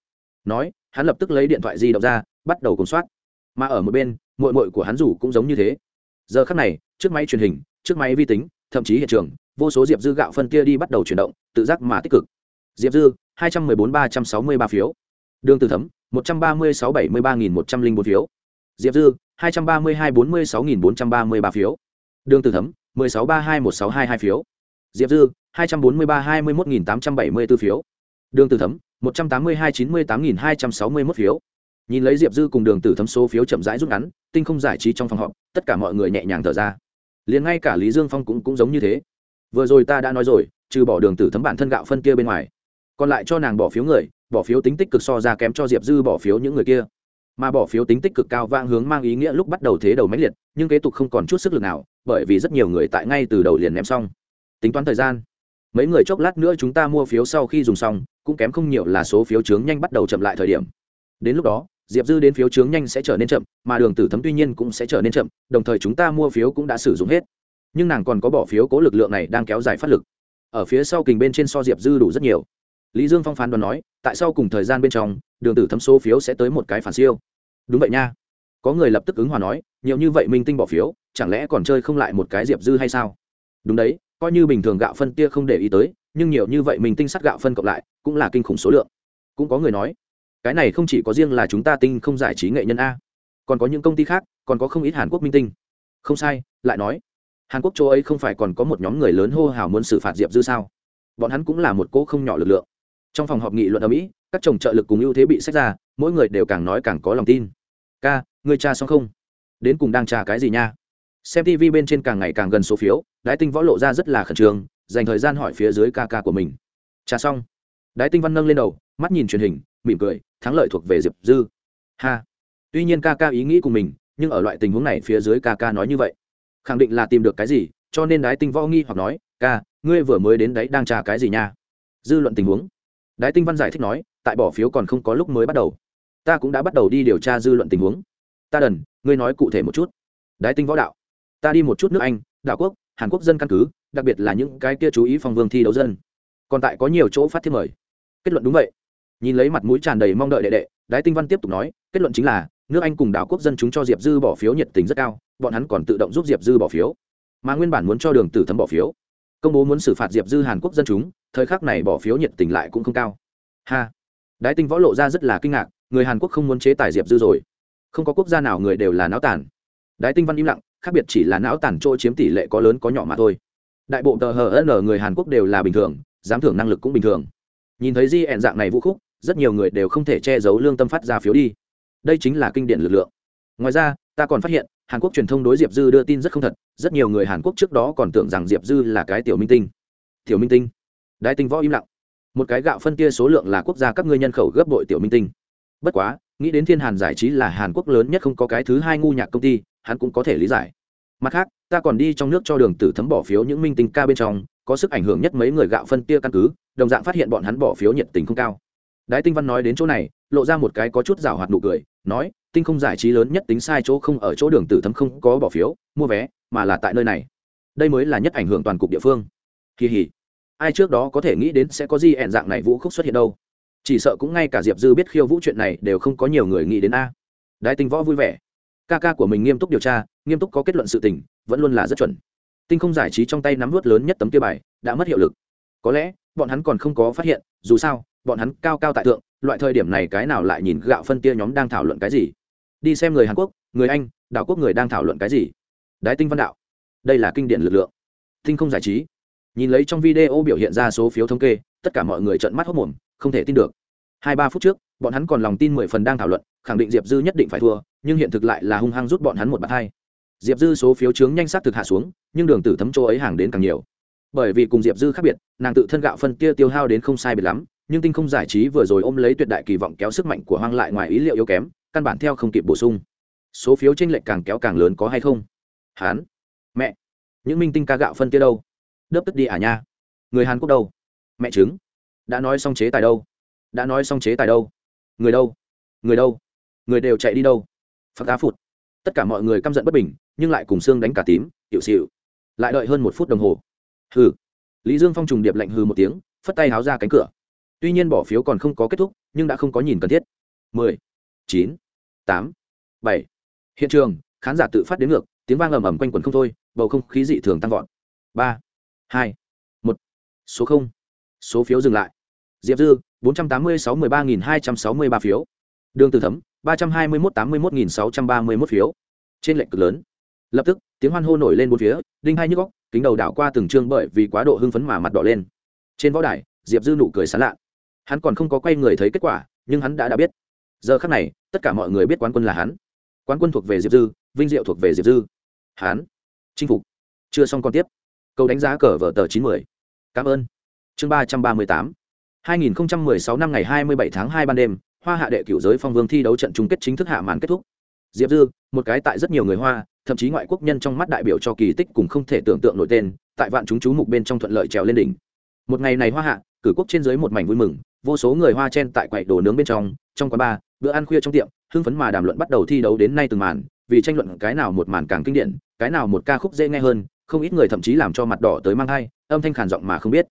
Speaker 1: Nói, hắn lập tức lấy điện thoại di động ra, bắt đầu cùng soát. Mà ở một bên mội mội của hắn dù cũng giống như thế. Giờ khắc này, trước máy truyền hình, trước máy vi tính, thậm chí hiện trường, vô số diệp dư gạo phân kia đi bắt đầu chuyển động, tự giác mà tích cực. Diệp dư, hai trăm mười bốn ba trăm sáu mươi ba phiếu. Đường từ thấm, một trăm ba mươi sáu bảy mươi ba nghìn một trăm linh bốn phiếu. Diệp dư, hai trăm ba mươi hai bốn mươi sáu nghìn bốn trăm ba mươi ba phiếu. Đường từ thấm, mười sáu ba hai một sáu hai hai phiếu. Diệp dư, hai trăm bốn mươi ba hai mươi một nghìn tám trăm bảy mươi b ố phiếu. Đường từ thấm, một trăm tám mươi hai chín mươi tám nghìn hai trăm sáu mươi mốt phiếu nhìn lấy diệp dư cùng đường Tử thấm số phiếu chậm rãi rút ngắn, tinh không giải trí trong phòng họp, tất cả mọi người nhẹ nhàng thở ra. Liền ngay cả lý dương phong cũng cũng giống như thế. Vừa rồi ta đã nói rồi, trừ bỏ đường tử thấm bản thân gạo phân kia bên ngoài, còn lại cho nàng bỏ phiếu người, bỏ phiếu tính tích cực so ra kém cho diệp dư bỏ phiếu những người kia. Mà bỏ phiếu tính tích cực cao vang hướng mang ý nghĩa lúc bắt đầu thế đầu máy liệt, nhưng kế tục không còn chút sức lực nào, bởi vì rất nhiều người tại ngay từ đầu liền ném xong. Tính toán thời gian, mấy người chốc lát nữa chúng ta mua phiếu sau khi dùng xong, cũng kém không nhiều là số phiếu chướng nhanh bắt đầu chậm lại thời điểm. Đến lúc đó diệp dư đến phiếu chướng nhanh sẽ trở nên chậm, mà đường tử thấm tuy nhiên cũng sẽ trở nên chậm, đồng thời chúng ta mua phiếu cũng đã sử dụng hết. Nhưng nàng còn có bỏ phiếu cố lực lượng này đang kéo dài phát lực. Ở phía sau kình bên trên so diệp dư đủ rất nhiều. Lý dương phong phán đoán nói, tại sao cùng thời gian bên trong, đường tử thấm số phiếu sẽ tới một cái phản siêu. Đúng vậy nha. Có người lập tức ứng hòa nói, nhiều như vậy minh tinh bỏ phiếu, chẳng lẽ còn chơi không lại một cái diệp dư hay sao? Đúng đấy, coi như bình thường gạo phân tia không để ý tới, nhưng nhiều như vậy mình tinh sắt gạo phân cộng lại, cũng là kinh khủng số lượng. Cũng có người nói cái này không chỉ có riêng là chúng ta tinh không giải trí nghệ nhân a, còn có những công ty khác, còn có không ít hàn quốc minh tinh. Không sai, lại nói, hàn quốc châu ấy không phải còn có một nhóm người lớn hô hào muốn xử phạt diệp dư sao? Bọn hắn cũng là một cỗ không nhỏ lực lượng. Trong phòng họp nghị luận ở mỹ, các chồng trợ lực cùng ưu thế bị xét ra, mỗi người đều càng nói càng có lòng tin. Ca người cha xong không? Đến cùng đang tra cái gì nha? Xem tv bên trên càng ngày càng gần số phiếu, đái tinh võ lộ ra rất là khẩn trương, dành thời gian hỏi phía dưới ca ca của mình. Trả xong. Đái tinh văn nâng lên đầu, mắt nhìn truyền hình, mỉm cười thắng lợi thuộc về diệp dư. Ha. Tuy nhiên ca ca ý nghĩ của mình, nhưng ở loại tình huống này phía dưới ca ca nói như vậy. Khẳng định là tìm được cái gì, cho nên đái tinh võ nghi hoặc nói, ca, ngươi vừa mới đến đấy đang trả cái gì nha? Dư luận tình huống. Đái tinh văn giải thích nói, tại bỏ phiếu còn không có lúc mới bắt đầu. Ta cũng đã bắt đầu đi điều tra dư luận tình huống. Ta đần, ngươi nói cụ thể một chút. Đái tinh võ đạo, ta đi một chút nước anh, đạo quốc, hàn quốc dân căn cứ, đặc biệt là những cái kia chú ý phong vương thi đấu dân. Còn tại có nhiều chỗ phát thiết mời. Kết luận đúng vậy nhìn lấy mặt mũi tràn đầy mong đợi đệ đệ, đái tinh văn tiếp tục nói, kết luận chính là, nước anh cùng đảo quốc dân chúng cho diệp dư bỏ phiếu nhiệt tình rất cao, bọn hắn còn tự động giúp diệp dư bỏ phiếu. Mà nguyên bản muốn cho đường tử thấm bỏ phiếu. Công bố muốn xử phạt diệp dư hàn quốc dân chúng, thời khắc này bỏ phiếu nhiệt tình lại cũng không cao. Ha. Đái tinh võ lộ ra rất là kinh ngạc, người hàn quốc không muốn chế tài diệp dư rồi. Không có quốc gia nào người đều là não tàn. Đái tinh văn im lặng, khác biệt chỉ là não tàn trôi chiếm tỷ lệ có lớn có nhỏ mà thôi. Đại bộ tờ hờ n người hàn quốc đều là bình thường, giám thưởng năng lực cũng bình thường. Nhìn thấy di ẹn dạng này vũ khúc rất nhiều người đều không thể che giấu lương tâm phát ra phiếu đi. Đây chính là kinh điển lực lượng. Ngoài ra, ta còn phát hiện, hàn quốc truyền thông đối diệp dư đưa tin rất không thật, rất nhiều người hàn quốc trước đó còn tưởng rằng diệp dư là cái tiểu minh tinh. Tiểu minh tinh? Đại tinh võ im lặng. Một cái gạo phân tia số lượng là quốc gia các ngươi nhân khẩu gấp bội tiểu minh tinh. Bất quá, nghĩ đến thiên hàn giải trí là hàn quốc lớn nhất không có cái thứ hai ngu nhạc công ty, hắn cũng có thể lý giải. Mặt khác, ta còn đi trong nước cho đường tử thấm bỏ phiếu những minh tinh ca bên trong, có sức ảnh hưởng nhất mấy người gạo phân tia căn cứ, đồng dạng phát hiện bọn hắn bỏ phiếu nhiệt tình không cao đái tinh văn nói đến chỗ này, lộ ra một cái có chút rào hoạt nụ cười, nói, tinh không giải trí lớn nhất tính sai chỗ không ở chỗ đường tử thấm không có bỏ phiếu, mua vé, mà là tại nơi này. Đây mới là nhất ảnh hưởng toàn cục địa phương. Kỳ hỉ. Ai trước đó có thể nghĩ đến sẽ có gì ẻn dạng này vũ khúc xuất hiện đâu? Chỉ sợ cũng ngay cả diệp dư biết khiêu vũ chuyện này đều không có nhiều người nghĩ đến a. Đái tinh võ vui vẻ. Ca ca của mình nghiêm túc điều tra, nghiêm túc có kết luận sự tình, vẫn luôn là rất chuẩn. Tinh không giải trí trong tay nắm vớt lớn nhất tấm kia bài, đã mất hiệu lực. Có lẽ, bọn hắn còn không có phát hiện, dù sao bọn hắn cao cao tại tượng loại thời điểm này cái nào lại nhìn gạo phân tia nhóm đang thảo luận cái gì? Đi xem người hàn quốc, người anh, đảo quốc người đang thảo luận cái gì? Đái tinh văn đạo. Đây là kinh điển lực lượng. Tinh không giải trí. Nhìn lấy trong video biểu hiện ra số phiếu thống kê, tất cả mọi người trợn mắt hốc mồm, không thể tin được. Hai, ba phút trước, bọn hắn còn lòng tin mười phần đang thảo luận, khẳng định diệp dư nhất định phải thua, nhưng hiện thực lại là hung hăng rút bọn hắn một bàn hai diệp dư số phiếu chướng nhanh xác thực hạ xuống, nhưng đường tử thấm chỗ ấy hàng đến càng nhiều. Bởi vì cùng diệp dư khác biệt, nàng tự thân gạo phân kia tiêu hao đến không sai biệt lắm nhưng tinh không giải trí vừa rồi ôm lấy tuyệt đại kỳ vọng kéo sức mạnh của hoang lại ngoài ý liệu yếu kém, căn bản theo không kịp bổ sung. Số phiếu tranh lệch càng kéo càng lớn có hay không? Hán. Mẹ. Những minh tinh ca gạo phân kia đâu? Đớp tức đi à nha. Người hàn quốc đâu? Mẹ chứng đã nói xong chế tài đâu? Đã nói xong chế tài đâu? Người đâu? Người đâu? Người đều chạy đi đâu? Phật á phụt. Tất cả mọi người căm giận bất bình, nhưng lại cùng xương đánh cả tím, hiệu xịu. Lại đợi hơn một phút đồng hồ. Hừ. Lý dương phong trùng điệp lạnh hừ một tiếng, phất tay háo ra cánh cửa tuy nhiên bỏ phiếu còn không có kết thúc, nhưng đã không có nhìn cần thiết. Mười, chín, tám, bảy. Hiện trường, khán giả tự phát đến ngược, tiếng vang ầm ầm quanh quẩn không thôi, bầu không khí dị thường tăng vọt. Ba, hai, một. Số không. Số phiếu dừng lại. Diệp dư, bốn trăm tám mươi sáu mươi ba nghìn hai trăm sáu mươi ba phiếu. Đường từ thấm, ba trăm hai mươi một tám mươi một nghìn sáu trăm ba mươi một phiếu. Trên lệnh cực lớn. Lập tức, tiếng hoan hô nổi lên bốn phía, đinh hai nhức góc kính đầu đảo qua từng chương bởi vì quá độ hưng phấn mà mặt đỏ lên. Trên võ đài, diệp dư nụ cười sán lạ hắn còn không có quay người thấy kết quả, nhưng hắn đã đã biết. Giờ khắc này, tất cả mọi người biết quán quân là hắn. Quán quân thuộc về diệp dư, vinh diệu thuộc về diệp dư. Hắn. Chinh phục. Chưa xong còn tiếp. Câu đánh giá cờ vở tờ chín mươi cảm ơn. Chương ba trăm ba mươi tám. Hai nghìn sáu năm ngày hai mươi bảy tháng hai ban đêm, hoa hạ đệ cửu giới phong vương thi đấu trận chung kết chính thức hạ màn kết thúc. Diệp dư, một cái tại rất nhiều người hoa, thậm chí ngoại quốc nhân trong mắt đại biểu cho kỳ tích cùng không thể tưởng tượng nổi tên, tại vạn chúng chú mục bên trong thuận lợi trèo lên đỉnh. Một ngày này hoa hạ, cử quốc trên dưới một mảnh vui mừng vô số người hoa chen tại quầy đồ nướng bên trong trong quán bar, bữa ăn khuya trong tiệm, hưng phấn mà đàm luận bắt đầu thi đấu đến nay từng màn, vì tranh luận cái nào một màn càng kinh điển, cái nào một ca khúc dễ nghe hơn, không ít người thậm chí làm cho mặt đỏ tới mang hai âm thanh khàn giọng mà không biết.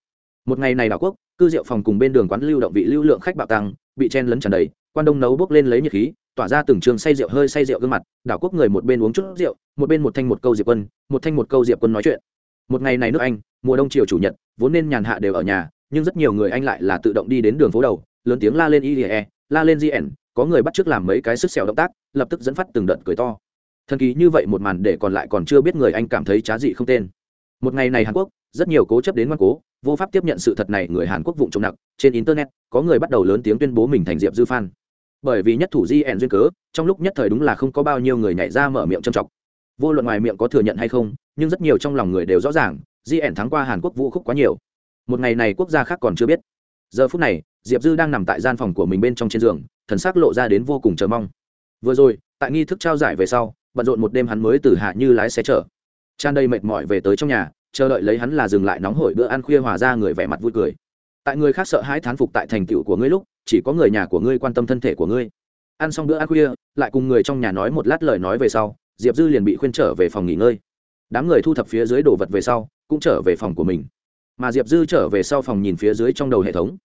Speaker 1: Một ngày này đảo quốc, cư rượu phòng cùng bên đường quán lưu động vị lưu lượng khách bạo tăng, bị chen lấn tràn đầy, quan đông nấu bốc lên lấy nhiệt khí, tỏa ra từng trường say rượu hơi say rượu gương mặt, đảo quốc người một bên uống chút rượu, một bên một thanh một câu diệp quân, một thanh một câu diệp quân nói chuyện. Một ngày này nước anh, mùa đông chiều chủ nhật, vốn nên nhàn hạ đều ở nhà nhưng rất nhiều người anh lại là tự động đi đến đường phố đầu, lớn tiếng la lên ie la lên gn có người bắt t làm mấy cái sức xẻo động tác, lập tức dẫn phát từng đợt cười to. Thần kỳ như vậy một màn để còn lại còn chưa biết người anh cảm thấy trá dị không tên. Một ngày này hàn quốc, rất nhiều cố chấp đến ngoan cố, vô pháp tiếp nhận sự thật này, người hàn quốc vụng trộm nặng, trên internet, có người bắt đầu lớn tiếng tuyên bố mình thành diệp dư phan. Bởi vì nhất thủ di ẻn duyên cớ, trong lúc nhất thời đúng là không có bao nhiêu người nhảy ra mở miệng trầm trọng. Vô luận ngoài miệng có thừa nhận hay không, nhưng rất nhiều trong lòng người đều rõ ràng, di ẻn thắng qua hàn quốc vũ khúc quá nhiều một ngày này quốc gia khác còn chưa biết. Giờ phút này, diệp dư đang nằm tại gian phòng của mình bên trong trên giường, thần s ắ c lộ ra đến vô cùng chờ mong. Vừa rồi, tại nghi thức trao giải về sau, bận rộn một đêm hắn mới từ hạ như lái xe chở. Tràn đầy mệt mỏi về tới trong nhà, chờ đợi lấy hắn là dừng lại nóng hổi bữa ăn khuya hòa ra người vẻ mặt vui cười. Tại người khác sợ hãi thán phục tại thành tựu của ngươi lúc, chỉ có người nhà của ngươi quan tâm thân thể của ngươi. Ăn xong bữa ăn khuya, lại cùng người trong nhà nói một lát lời nói về sau, diệp dư liền bị khuyên trở về phòng nghỉ ngơi. Đám người thu thập phía dưới đồ vật về sau, cũng trở về phòng của mình mà diệp dư trở về sau phòng nhìn phía dưới trong đầu hệ thống.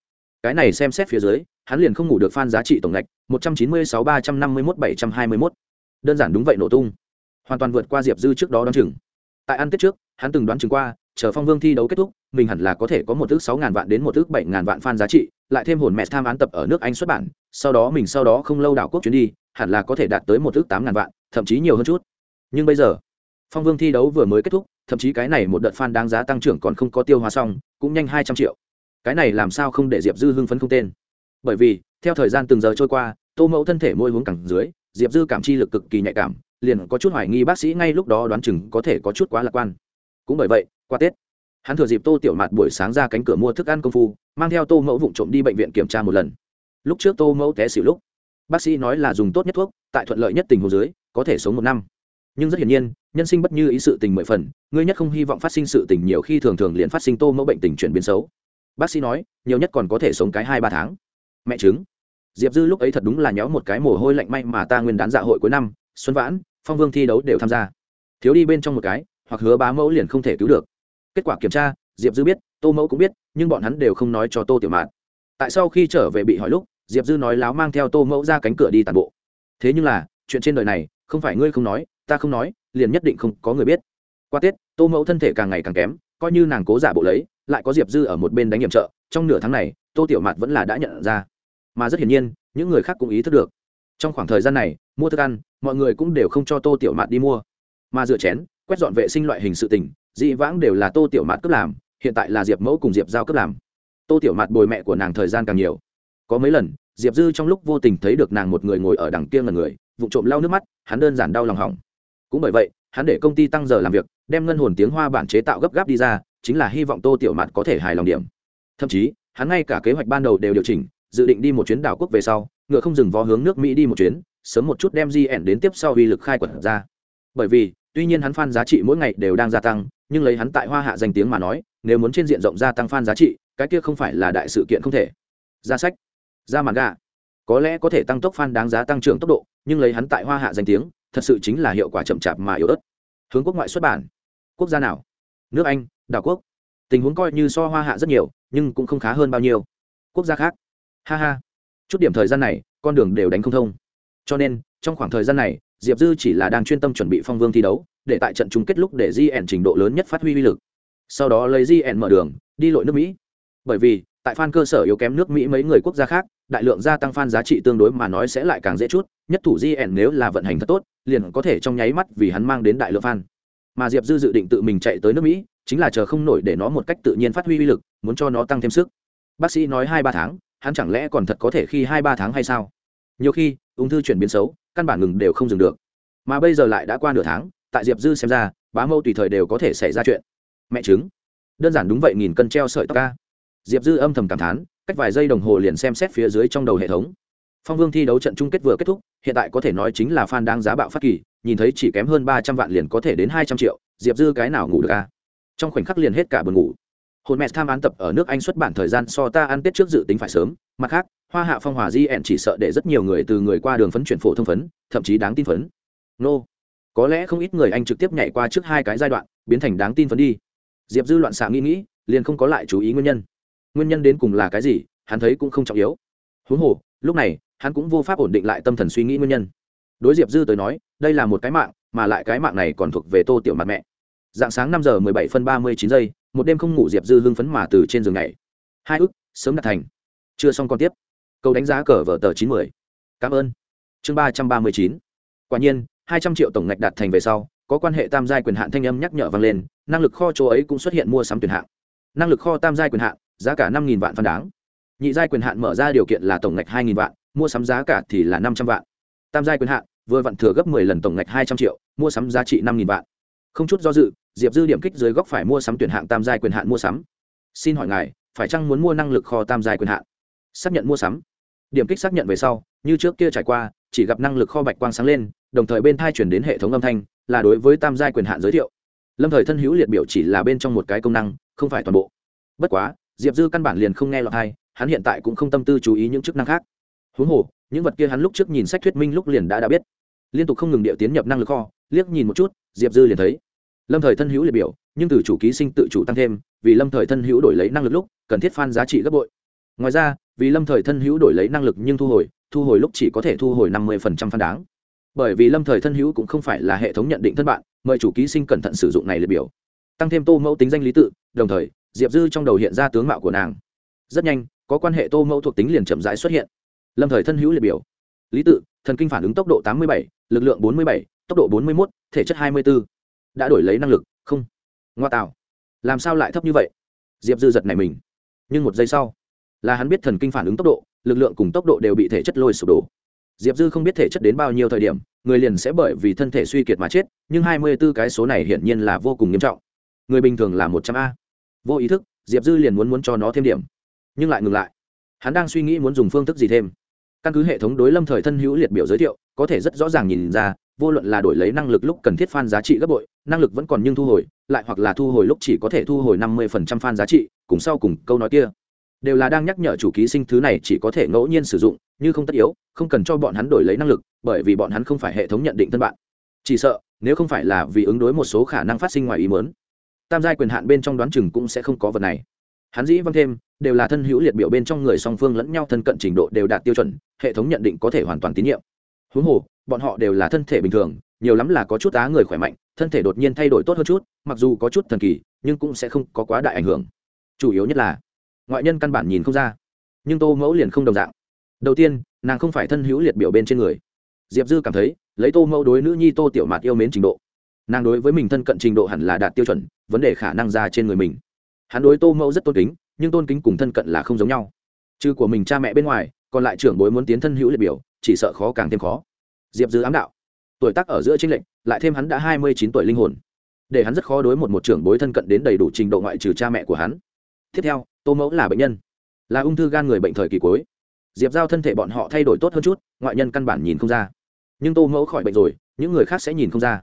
Speaker 1: Cái này xem xét phía dưới, hắn liền không ngủ được phan giá trị tổng ngạch một trăm chín mươi sáu ba trăm năm mươi một bảy trăm hai mươi một đơn giản đúng vậy nổ tung. Hoàn toàn vượt qua diệp dư trước đó đ o á n chừng. Tại ăn tết trước, hắn từng đoán chừng qua, chờ phong vương thi đấu kết thúc, mình hẳn là có thể có một thước sáu ngàn vạn đến một thước bảy ngàn vạn fan giá trị, lại thêm hồn mẹ tham án tập ở nước anh xuất bản, sau đó mình sau đó không lâu đảo quốc chuyến đi, hẳn là có thể đạt tới một thước tám ngàn vạn, thậm chí nhiều hơn chút. Nhưng bây giờ phong vương thi đấu vừa mới kết thúc, thậm chí cái này một đợt fan đáng giá tăng trưởng còn không có tiêu hóa xong, cũng nhanh hai trăm triệu. Cái này làm sao không để diệp dư hưng phấn không tên? Bởi vì, theo thời gian từng giờ trôi qua, tô mẫu thân thể môi hướng cẳng dưới, diệp dư cảm chi lực cực kỳ nhạy cảm, liền có chút hoài nghi bác sĩ ngay lúc đó đoán chừng có thể có chút quá lạc quan. Cũng bởi vậy, qua tết, hắn thừa dịp tô tiểu mạt buổi sáng ra cánh cửa mua thức ăn công phu, mang theo tô mẫu vụng trộm đi bệnh viện kiểm tra một lần. Lúc trước tô mẫu té xỉu lúc, bác sĩ nói là dùng tốt nhất thuốc, tại thuận lợi nhất tình hồ dưới, có thể sống một năm nhưng rất hiển nhiên, nhân sinh bất như ý sự tình mười phần, ngươi nhất không hy vọng phát sinh sự tình nhiều khi thường thường liền phát sinh tô mẫu bệnh tình chuyển biến xấu. Bác sĩ nói, nhiều nhất còn có thể sống cái hai ba tháng. Mẹ chứng. Diệp dư lúc ấy thật đúng là nhéo một cái mồ hôi lạnh may mà ta nguyên đán dạ hội cuối năm, xuân vãn, phong vương thi đấu đều tham gia. Thiếu đi bên trong một cái, hoặc hứa bá mẫu liền không thể cứu được. Kết quả kiểm tra, diệp dư biết, tô mẫu cũng biết, nhưng bọn hắn đều không nói cho tô tiểu mạt tại sau khi trở về bị hỏi lúc, diệp dư nói láo mang theo tô mẫu ra cánh cửa đi tàn bộ. Thế nhưng là, chuyện trên đời này không phải ngươi không nói, ta không nói, liền nhất định không có người biết. Qua tết, tô mẫu thân thể càng ngày càng kém, coi như nàng cố giả bộ lấy, lại có diệp dư ở một bên đánh nhiệm trợ, trong nửa tháng này, tô tiểu mạt vẫn là đã nhận ra. Mà rất hiển nhiên, những người khác cũng ý thức được. Trong khoảng thời gian này, mua thức ăn, mọi người cũng đều không cho tô tiểu mạt đi mua. Mà rửa chén, quét dọn vệ sinh loại hình sự tình, dị vãng đều là tô tiểu mạt cướp làm, hiện tại là diệp mẫu cùng diệp giao cướp làm. Tô tiểu mạt bồi mẹ của nàng thời gian càng nhiều. Có mấy lần, diệp dư trong lúc vô tình thấy được nàng một người ngồi ở đằng kia ngần người vụ trộm lau nước mắt, hắn đơn giản đau lòng hỏng. Cũng bởi vậy, hắn để công ty tăng giờ làm việc, đem ngân hồn tiếng hoa bản chế tạo gấp gáp đi ra, chính là hy vọng tô tiểu mạt có thể hài lòng điểm. Thậm chí, hắn ngay cả kế hoạch ban đầu đều điều chỉnh, dự định đi một chuyến đảo quốc về sau, ngựa không dừng vó hướng nước mỹ đi một chuyến, sớm một chút đem gn đến tiếp sau uy lực khai quật ra. Bởi vì, tuy nhiên hắn fan giá trị mỗi ngày đều đang gia tăng, nhưng lấy hắn tại hoa hạ danh tiếng mà nói, nếu muốn trên diện rộng gia tăng fan giá trị, cái kia không phải là đại sự kiện không thể. Ra sách. Ra mặt gà có lẽ có thể tăng tốc fan đáng giá tăng trưởng tốc độ nhưng lấy hắn tại hoa hạ danh tiếng, thật sự chính là hiệu quả chậm chạp mà yếu ớt. Hướng quốc ngoại xuất bản, quốc gia nào? Nước anh, đảo quốc. Tình huống coi như so hoa hạ rất nhiều, nhưng cũng không khá hơn bao nhiêu. Quốc gia khác. Ha ha. Chút điểm thời gian này, con đường đều đánh không thông. Cho nên, trong khoảng thời gian này, diệp dư chỉ là đang chuyên tâm chuẩn bị phong vương thi đấu, để tại trận chung kết lúc để gn trình độ lớn nhất phát huy uy lực. Sau đó lấy gn mở đường, đi lội nước mỹ. Bởi vì tại fan cơ sở yếu kém nước mỹ mấy người quốc gia khác, đại lượng gia tăng fan giá trị tương đối mà nói sẽ lại càng dễ chút, nhất thủ gn nếu là vận hành thật tốt, liền có thể trong nháy mắt vì hắn mang đến đại lượng fan. Mà diệp dư dự định tự mình chạy tới nước mỹ, chính là chờ không nổi để nó một cách tự nhiên phát huy uy lực, muốn cho nó tăng thêm sức. Bác sĩ nói hai ba tháng, hắn chẳng lẽ còn thật có thể khi hai ba tháng hay sao? Nhiều khi, ung thư chuyển biến xấu, căn bản ngừng đều không dừng được. Mà bây giờ lại đã qua nửa tháng, tại diệp dư xem ra, bá mâu tùy thời đều có thể xảy ra chuyện. Mẹ chứng đơn giản đúng vậy nghìn cân treo sợi tóc ca diệp dư âm thầm cảm thán, cách vài giây đồng hồ liền xem xét phía dưới trong đầu hệ thống. Phong vương thi đấu trận chung kết vừa kết thúc, hiện tại có thể nói chính là fan đang giá bạo phát kỳ, nhìn thấy chỉ kém hơn ba trăm vạn liền có thể đến hai trăm triệu, diệp dư cái nào ngủ được à? trong khoảnh khắc liền hết cả buồn ngủ. Hồn mẹ tham án tập ở nước anh xuất bản thời gian so ta ăn tết trước dự tính phải sớm, mặt khác, hoa hạ phong hòa di ẹn chỉ sợ để rất nhiều người từ người qua đường phấn chuyển phổ thông phấn, thậm chí đáng tin phấn. Nô. Có lẽ không ít người anh trực tiếp nhảy qua trước hai cái giai đoạn, biến thành đáng tin phấn đi. Diệp dư loạn xạ nghĩ nghĩ, liền không có lại chú ý nguyên nhân nguyên nhân đến cùng là cái gì, hắn thấy cũng không trọng yếu. Huống hồ, lúc này, hắn cũng vô pháp ổn định lại tâm thần suy nghĩ nguyên nhân. Đối diệp dư tới nói, đây là một cái mạng, mà lại cái mạng này còn thuộc về tô tiểu mặt mẹ. Dạng sáng năm giờ mười bảy phân ba mươi chín giây, một đêm không ngủ diệp dư hưng phấn mà từ trên giường này hai ức, sớm đạt thành. Chưa xong còn tiếp. Câu đánh giá cờ vở tờ chín mươi cảm ơn. Chương ba trăm ba mươi chín. Quả nhiên, hai trăm triệu tổng ngạch đạt thành về sau, có quan hệ tam giai quyền hạn thanh âm nhắc nhở vang lên, năng lực kho chỗ ấy cũng xuất hiện mua sắm tuyển hạng. Năng lực kho tam giai quyền hạn giá cả năm vạn phân đáng. Nhị giai quyền hạn mở ra điều kiện là tổng ngạch hai vạn, mua sắm giá cả thì là năm trăm vạn. Tam giai quyền hạn, vừa vặn thừa gấp mười lần tổng ngạch hai trăm triệu, mua sắm giá trị năm vạn. Không chút do dự, diệp dư điểm kích dưới góc phải mua sắm tuyển hạng tam giai quyền hạn mua sắm. Xin hỏi ngài, phải chăng muốn mua năng lực kho tam giai quyền hạn? Xác nhận mua sắm. Điểm kích xác nhận về sau, như trước kia trải qua, chỉ gặp năng lực kho bạch quang sáng lên, đồng thời bên tai chuyển đến hệ thống âm thanh, là đối với tam giai quyền hạn giới thiệu. Lâm thời thân hữu liệt biểu chỉ là bên trong một cái công năng, không phải toàn bộ. Bất quá diệp dư căn bản liền không nghe lọt hay hắn hiện tại cũng không tâm tư chú ý những chức năng khác. Huống hồ, những vật kia hắn lúc trước nhìn sách thuyết minh lúc liền đã đã biết. Liên tục không ngừng điệu tiến nhập năng lực kho, liếc nhìn một chút, diệp dư liền thấy, lâm thời thân hữu liệt biểu, nhưng từ chủ ký sinh tự chủ tăng thêm, vì lâm thời thân hữu đổi lấy năng lực lúc, cần thiết phan giá trị gấp bội. Ngoài ra, vì lâm thời thân hữu đổi lấy năng lực nhưng thu hồi thu hồi lúc chỉ có thể thu hồi năm mươi phan đáng. Bởi vì lâm thời thân hữu cũng không phải là hệ thống nhận định thân bạn, mời chủ ký sinh cẩn thận sử dụng này liệt biểu. Tăng thêm tô mẫu tính danh lý tự, đồng thời diệp dư trong đầu hiện ra tướng mạo của nàng. Rất nhanh, có quan hệ tô mẫu thuộc tính liền chậm rãi xuất hiện. Lâm thời thân hữu liệt biểu. Lý tự, thần kinh phản ứng tốc độ tám mươi bảy, lực lượng bốn mươi bảy, tốc độ bốn mươi một thể chất hai mươi bốn đã đổi lấy năng lực, không. Ngoa tạo. Làm sao lại thấp như vậy? Diệp dư giật này mình. Nhưng một giây sau, là hắn biết thần kinh phản ứng tốc độ, lực lượng cùng tốc độ đều bị thể chất lôi sụp đổ. Diệp dư không biết thể chất đến bao nhiêu thời điểm, người liền sẽ bởi vì thân thể suy kiệt mà chết, nhưng hai mươi b ố cái số này hiển nhiên là vô cùng nghiêm trọng. Người bình thường là một trăm a vô ý thức, diệp dư liền muốn muốn cho nó thêm điểm. Nhưng lại ngừng lại. Hắn đang suy nghĩ muốn dùng phương thức gì thêm. Căn cứ hệ thống đối lâm thời thân hữu liệt biểu giới thiệu, có thể rất rõ ràng nhìn ra, vô luận là đổi lấy năng lực lúc cần thiết fan giá trị gấp bội, năng lực vẫn còn nhưng thu hồi, lại hoặc là thu hồi lúc chỉ có thể thu hồi năm mươi phần trăm fan giá trị, cùng sau cùng câu nói kia. Đều là đang nhắc nhở chủ ký sinh thứ này chỉ có thể ngẫu nhiên sử dụng, như không tất yếu, không cần cho bọn hắn đổi lấy năng lực, bởi vì bọn hắn không phải hệ thống nhận định thân bạn. Chỉ sợ, nếu không phải là vì ứng đối một số khả năng phát sinh ngoài ý mớn tam giai quyền hạn bên trong đoán chừng cũng sẽ không có vật này. Hắn dĩ văn thêm, đều là thân hữu liệt biểu bên trong người song phương lẫn nhau thân cận trình độ đều đạt tiêu chuẩn, hệ thống nhận định có thể hoàn toàn tín nhiệm. Huống hồ, bọn họ đều là thân thể bình thường, nhiều lắm là có chút á người khỏe mạnh, thân thể đột nhiên thay đổi tốt hơn chút, mặc dù có chút thần kỳ, nhưng cũng sẽ không có quá đại ảnh hưởng. Chủ yếu nhất là, ngoại nhân căn bản nhìn không ra. Nhưng tô mẫu liền không đồng dạng. Đầu tiên, nàng không phải thân hữu liệt biểu bên trên người. Diệp dư cảm thấy, lấy tô mẫu đối nữ nhi tô tiểu mạt yêu mến trình độ nàng đối với mình thân cận trình độ hẳn là đạt tiêu chuẩn, vấn đề khả năng ra trên người mình. Hắn đối tô mẫu rất tôn kính, nhưng tôn kính cùng thân cận là không giống nhau. Chứ của mình cha mẹ bên ngoài, còn lại trưởng bối muốn tiến thân hữu liệt biểu, chỉ sợ khó càng thêm khó. Diệp dư ám đạo. Tuổi tác ở giữa tranh lệnh lại thêm hắn đã hai mươi chín tuổi linh hồn. Để hắn rất khó đối một một trưởng bối thân cận đến đầy đủ trình độ ngoại trừ cha mẹ của hắn. Tiếp theo, tô mẫu là bệnh nhân. Là ung thư gan người bệnh thời kỳ cuối. Diệp giao thân thể bọn họ thay đổi tốt hơn chút, ngoại nhân căn bản nhìn không ra. Nhưng tô mẫu khỏi bệnh rồi, những người khác sẽ nhìn không ra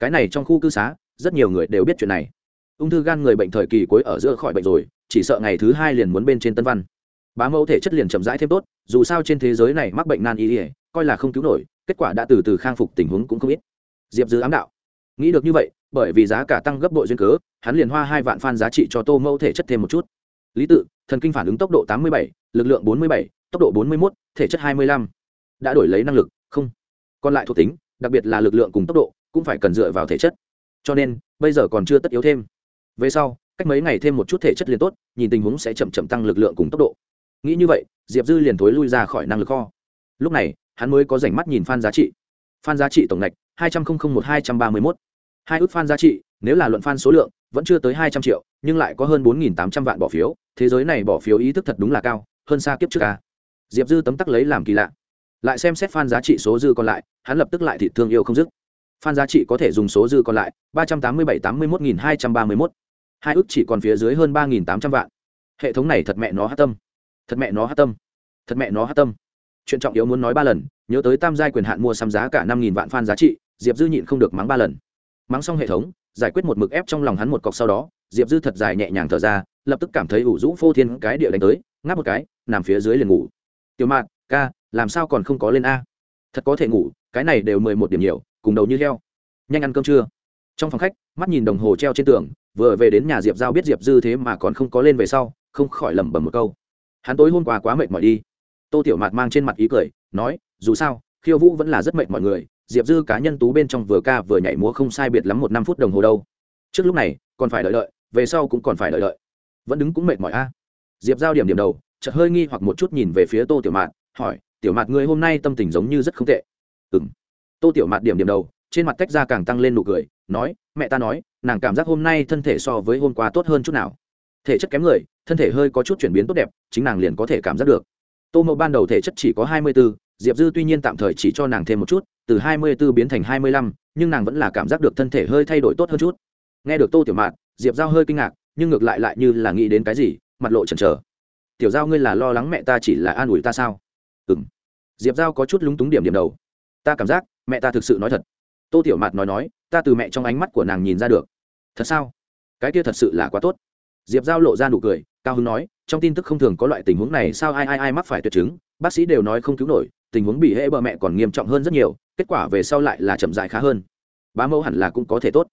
Speaker 1: cái này trong khu cư xá, rất nhiều người đều biết chuyện này. Ung thư gan người bệnh thời kỳ cuối ở giữa khỏi bệnh rồi, chỉ sợ ngày thứ hai liền muốn bên trên tân văn. Bá mẫu thể chất liền chậm rãi thêm tốt, dù sao trên thế giới này mắc bệnh nan y ỉa coi là không cứu nổi, kết quả đã từ từ khang phục tình huống cũng không ít. Diệp dư ám đạo. Nghĩ được như vậy, bởi vì giá cả tăng gấp bội duyên cớ, hắn liền hoa hai vạn phan giá trị cho tô mẫu thể chất thêm một chút. Lý tự, thần kinh phản ứng tốc độ tám mươi bảy, lực lượng bốn mươi bảy, tốc độ bốn mươi một thể chất hai mươi lăm. Đã đổi lấy năng lực, không. Còn lại thuộc tính, đặc biệt là lực lượng cùng tốc độ cũng phải cần dựa vào thể chất. Cho nên, bây giờ còn chưa tất yếu thêm. Về sau, cách mấy ngày thêm một chút thể chất liền tốt, nhìn tình huống sẽ chậm chậm tăng lực lượng cùng tốc độ. Nghĩ như vậy, diệp dư liền thối lui ra khỏi năng lực kho. Lúc này, hắn mới có rảnh mắt nhìn phan giá trị. Phan giá trị tổng ngạch hai trăm linh một hai trăm ba mươi một hai ước phan giá trị, nếu là luận phan số lượng, vẫn chưa tới hai trăm triệu, nhưng lại có hơn bốn tám trăm vạn bỏ phiếu, thế giới này bỏ phiếu ý thức thật đúng là cao, hơn xa kiếp trước ca diệp dư tấm tắc lấy làm kỳ lạ. Lại xem xét phan giá trị số dư còn lại, hắn lập tức lại thị thương yêu không dứt phan giá trị có thể dùng số dư còn lại, ba trăm tám mươi bảy tám mươi một nghìn hai trăm ba mươi một hai ước chỉ còn phía dưới hơn ba nghìn tám trăm vạn. Hệ thống này thật mẹ nó hát tâm. Thật mẹ nó hát tâm. Thật mẹ nó hát tâm. Chuyện trọng yếu muốn nói ba lần, nhớ tới tam giai quyền hạn mua xăm giá cả năm nghìn vạn phan giá trị, diệp dư nhịn không được mắng ba lần. Mắng xong hệ thống, giải quyết một mực ép trong lòng hắn một cọc sau đó, diệp dư thật dài nhẹ nhàng thở ra, lập tức cảm thấy ủ rũ phô thiên cái địa đánh tới, ngáp một cái, nằm phía dưới liền ngủ. Tiểu mạn, ca, làm sao còn không có lên a? Thật có thể ngủ, cái này đều mười một điểm nhiều cùng đầu như heo. Nhanh ăn cơm trưa. Trong phòng khách, mắt nhìn đồng hồ treo trên tường, vừa về đến nhà diệp giao biết diệp dư thế mà còn không có lên về sau, không khỏi lẩm bẩm một câu. Hắn tối hôm qua quá mệt mỏi đi. Tô tiểu mạt mang trên mặt ý cười, nói, dù sao, khiêu vũ vẫn là rất mệt mọi người, diệp dư cá nhân tú bên trong vừa ca vừa nhảy múa không sai biệt lắm một năm phút đồng hồ đâu. Trước lúc này, còn phải đợi đợi, về sau cũng còn phải đợi đợi. Vẫn đứng cũng mệt mỏi a. Diệp giao điểm điểm đầu, chợt hơi nghi hoặc một chút nhìn về phía tô tiểu mạt, hỏi, tiểu mạt, người hôm nay tâm tình giống như rất không tệ. Ừ m tô tiểu mạt điểm điểm đầu, trên mặt tách ra càng tăng lên nụ cười, nói, mẹ ta nói, nàng cảm giác hôm nay thân thể so với hôm qua tốt hơn chút nào. Thể chất kém người, thân thể hơi có chút chuyển biến tốt đẹp, chính nàng liền có thể cảm giác được. Tô mẫu ban đầu thể chất chỉ có hai mươi b ố diệp dư tuy nhiên tạm thời chỉ cho nàng thêm một chút, từ hai mươi b ố biến thành hai mươi lăm, nhưng nàng vẫn là cảm giác được thân thể hơi thay đổi tốt hơn chút. Nghe được tô tiểu mạt, diệp giao hơi kinh ngạc, nhưng ngược lại lại như là nghĩ đến cái gì, mặt lộ chần chờ. Tiểu giao ngươi là lo lắng mẹ ta chỉ là an ủi ta sao? Ừ m diệp giao có chút lúng túng điểm điểm đầu. Ta cảm giác mẹ ta thực sự nói thật. Tô tiểu mạt nói nói, ta từ mẹ trong ánh mắt của nàng nhìn ra được. Thật sao? Cái kia thật sự là quá tốt. Diệp giao lộ ra nụ cười, cao hưng nói, trong tin tức không thường có loại tình huống này sao ai ai ai mắc phải tuyệt chứng? Bác sĩ đều nói không cứu nổi, tình huống bị hễ bờ mẹ còn nghiêm trọng hơn rất nhiều, kết quả về sau lại là chậm dại khá hơn. Bá mẫu hẳn là cũng có thể tốt.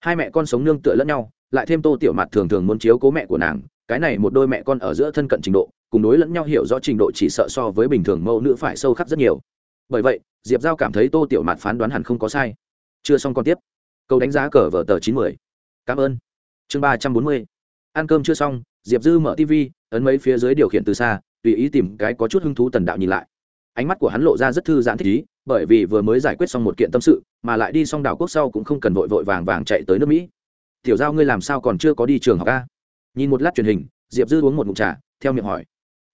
Speaker 1: Hai mẹ con sống nương tựa lẫn nhau, lại thêm tô tiểu mặt thường thường muốn chiếu cố mẹ của nàng, cái này một đôi mẹ con ở giữa thân cận trình độ, cùng đối lẫn nhau hiểu rõ trình độ chỉ sợ so với bình thường mẫu nữ phải sâu khắc rất nhiều. Bởi vậy diệp giao cảm thấy tô tiểu mạt phán đoán hẳn không có sai. Chưa xong còn tiếp. Câu đánh giá cờ vở tờ chín mươi cảm ơn. Chương ba trăm bốn mươi. Ăn cơm chưa xong, diệp dư mở tv ấn mấy phía dưới điều khiển từ xa, tùy ý tìm cái có chút hứng thú tần đạo nhìn lại. Ánh mắt của hắn lộ ra rất thư giãn thích ý, bởi vì vừa mới giải quyết xong một kiện tâm sự, mà lại đi xong đảo quốc sau cũng không cần vội vội vàng vàng chạy tới nước mỹ. Tiểu giao ngươi làm sao còn chưa có đi trường học ca nhìn một lát truyền hình, diệp dư uống một mụn trà, theo miệng hỏi.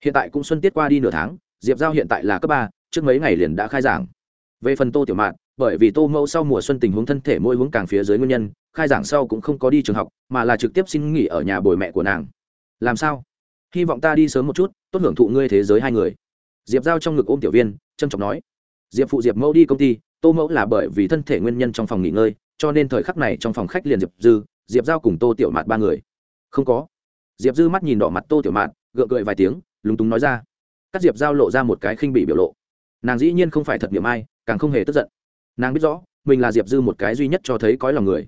Speaker 1: Hiện tại cũng xuân tiết qua đi nửa tháng, diệp giao hiện tại là cấp ba, trước mấy ngày liền đã khai giảng về phần tô tiểu mạn, bởi vì tô mẫu sau mùa xuân tình huống thân thể mỗi hướng càng phía dưới nguyên nhân, khai giảng sau cũng không có đi trường học, mà là trực tiếp xin nghỉ ở nhà bồi mẹ của nàng. Làm sao? Hy vọng ta đi sớm một chút, tốt hưởng thụ ngươi thế giới hai người. Diệp giao trong ngực ôm tiểu viên trân trọng nói. Diệp phụ diệp mẫu đi công ty, tô mẫu là bởi vì thân thể nguyên nhân trong phòng nghỉ ngơi, cho nên thời khắc này trong phòng khách liền diệp dư, diệp giao cùng tô tiểu mạt ba người. Không có. Diệp dư mắt nhìn đỏ mặt tô tiểu mạt gượng cười vài tiếng, lúng túng nói ra. Các diệp giao lộ ra một cái khinh bị biểu lộ. Nàng dĩ nhiên không phải thật niệm ai càng không hề tức giận. Nàng biết rõ, mình là diệp dư một cái duy nhất cho thấy cõi lòng người.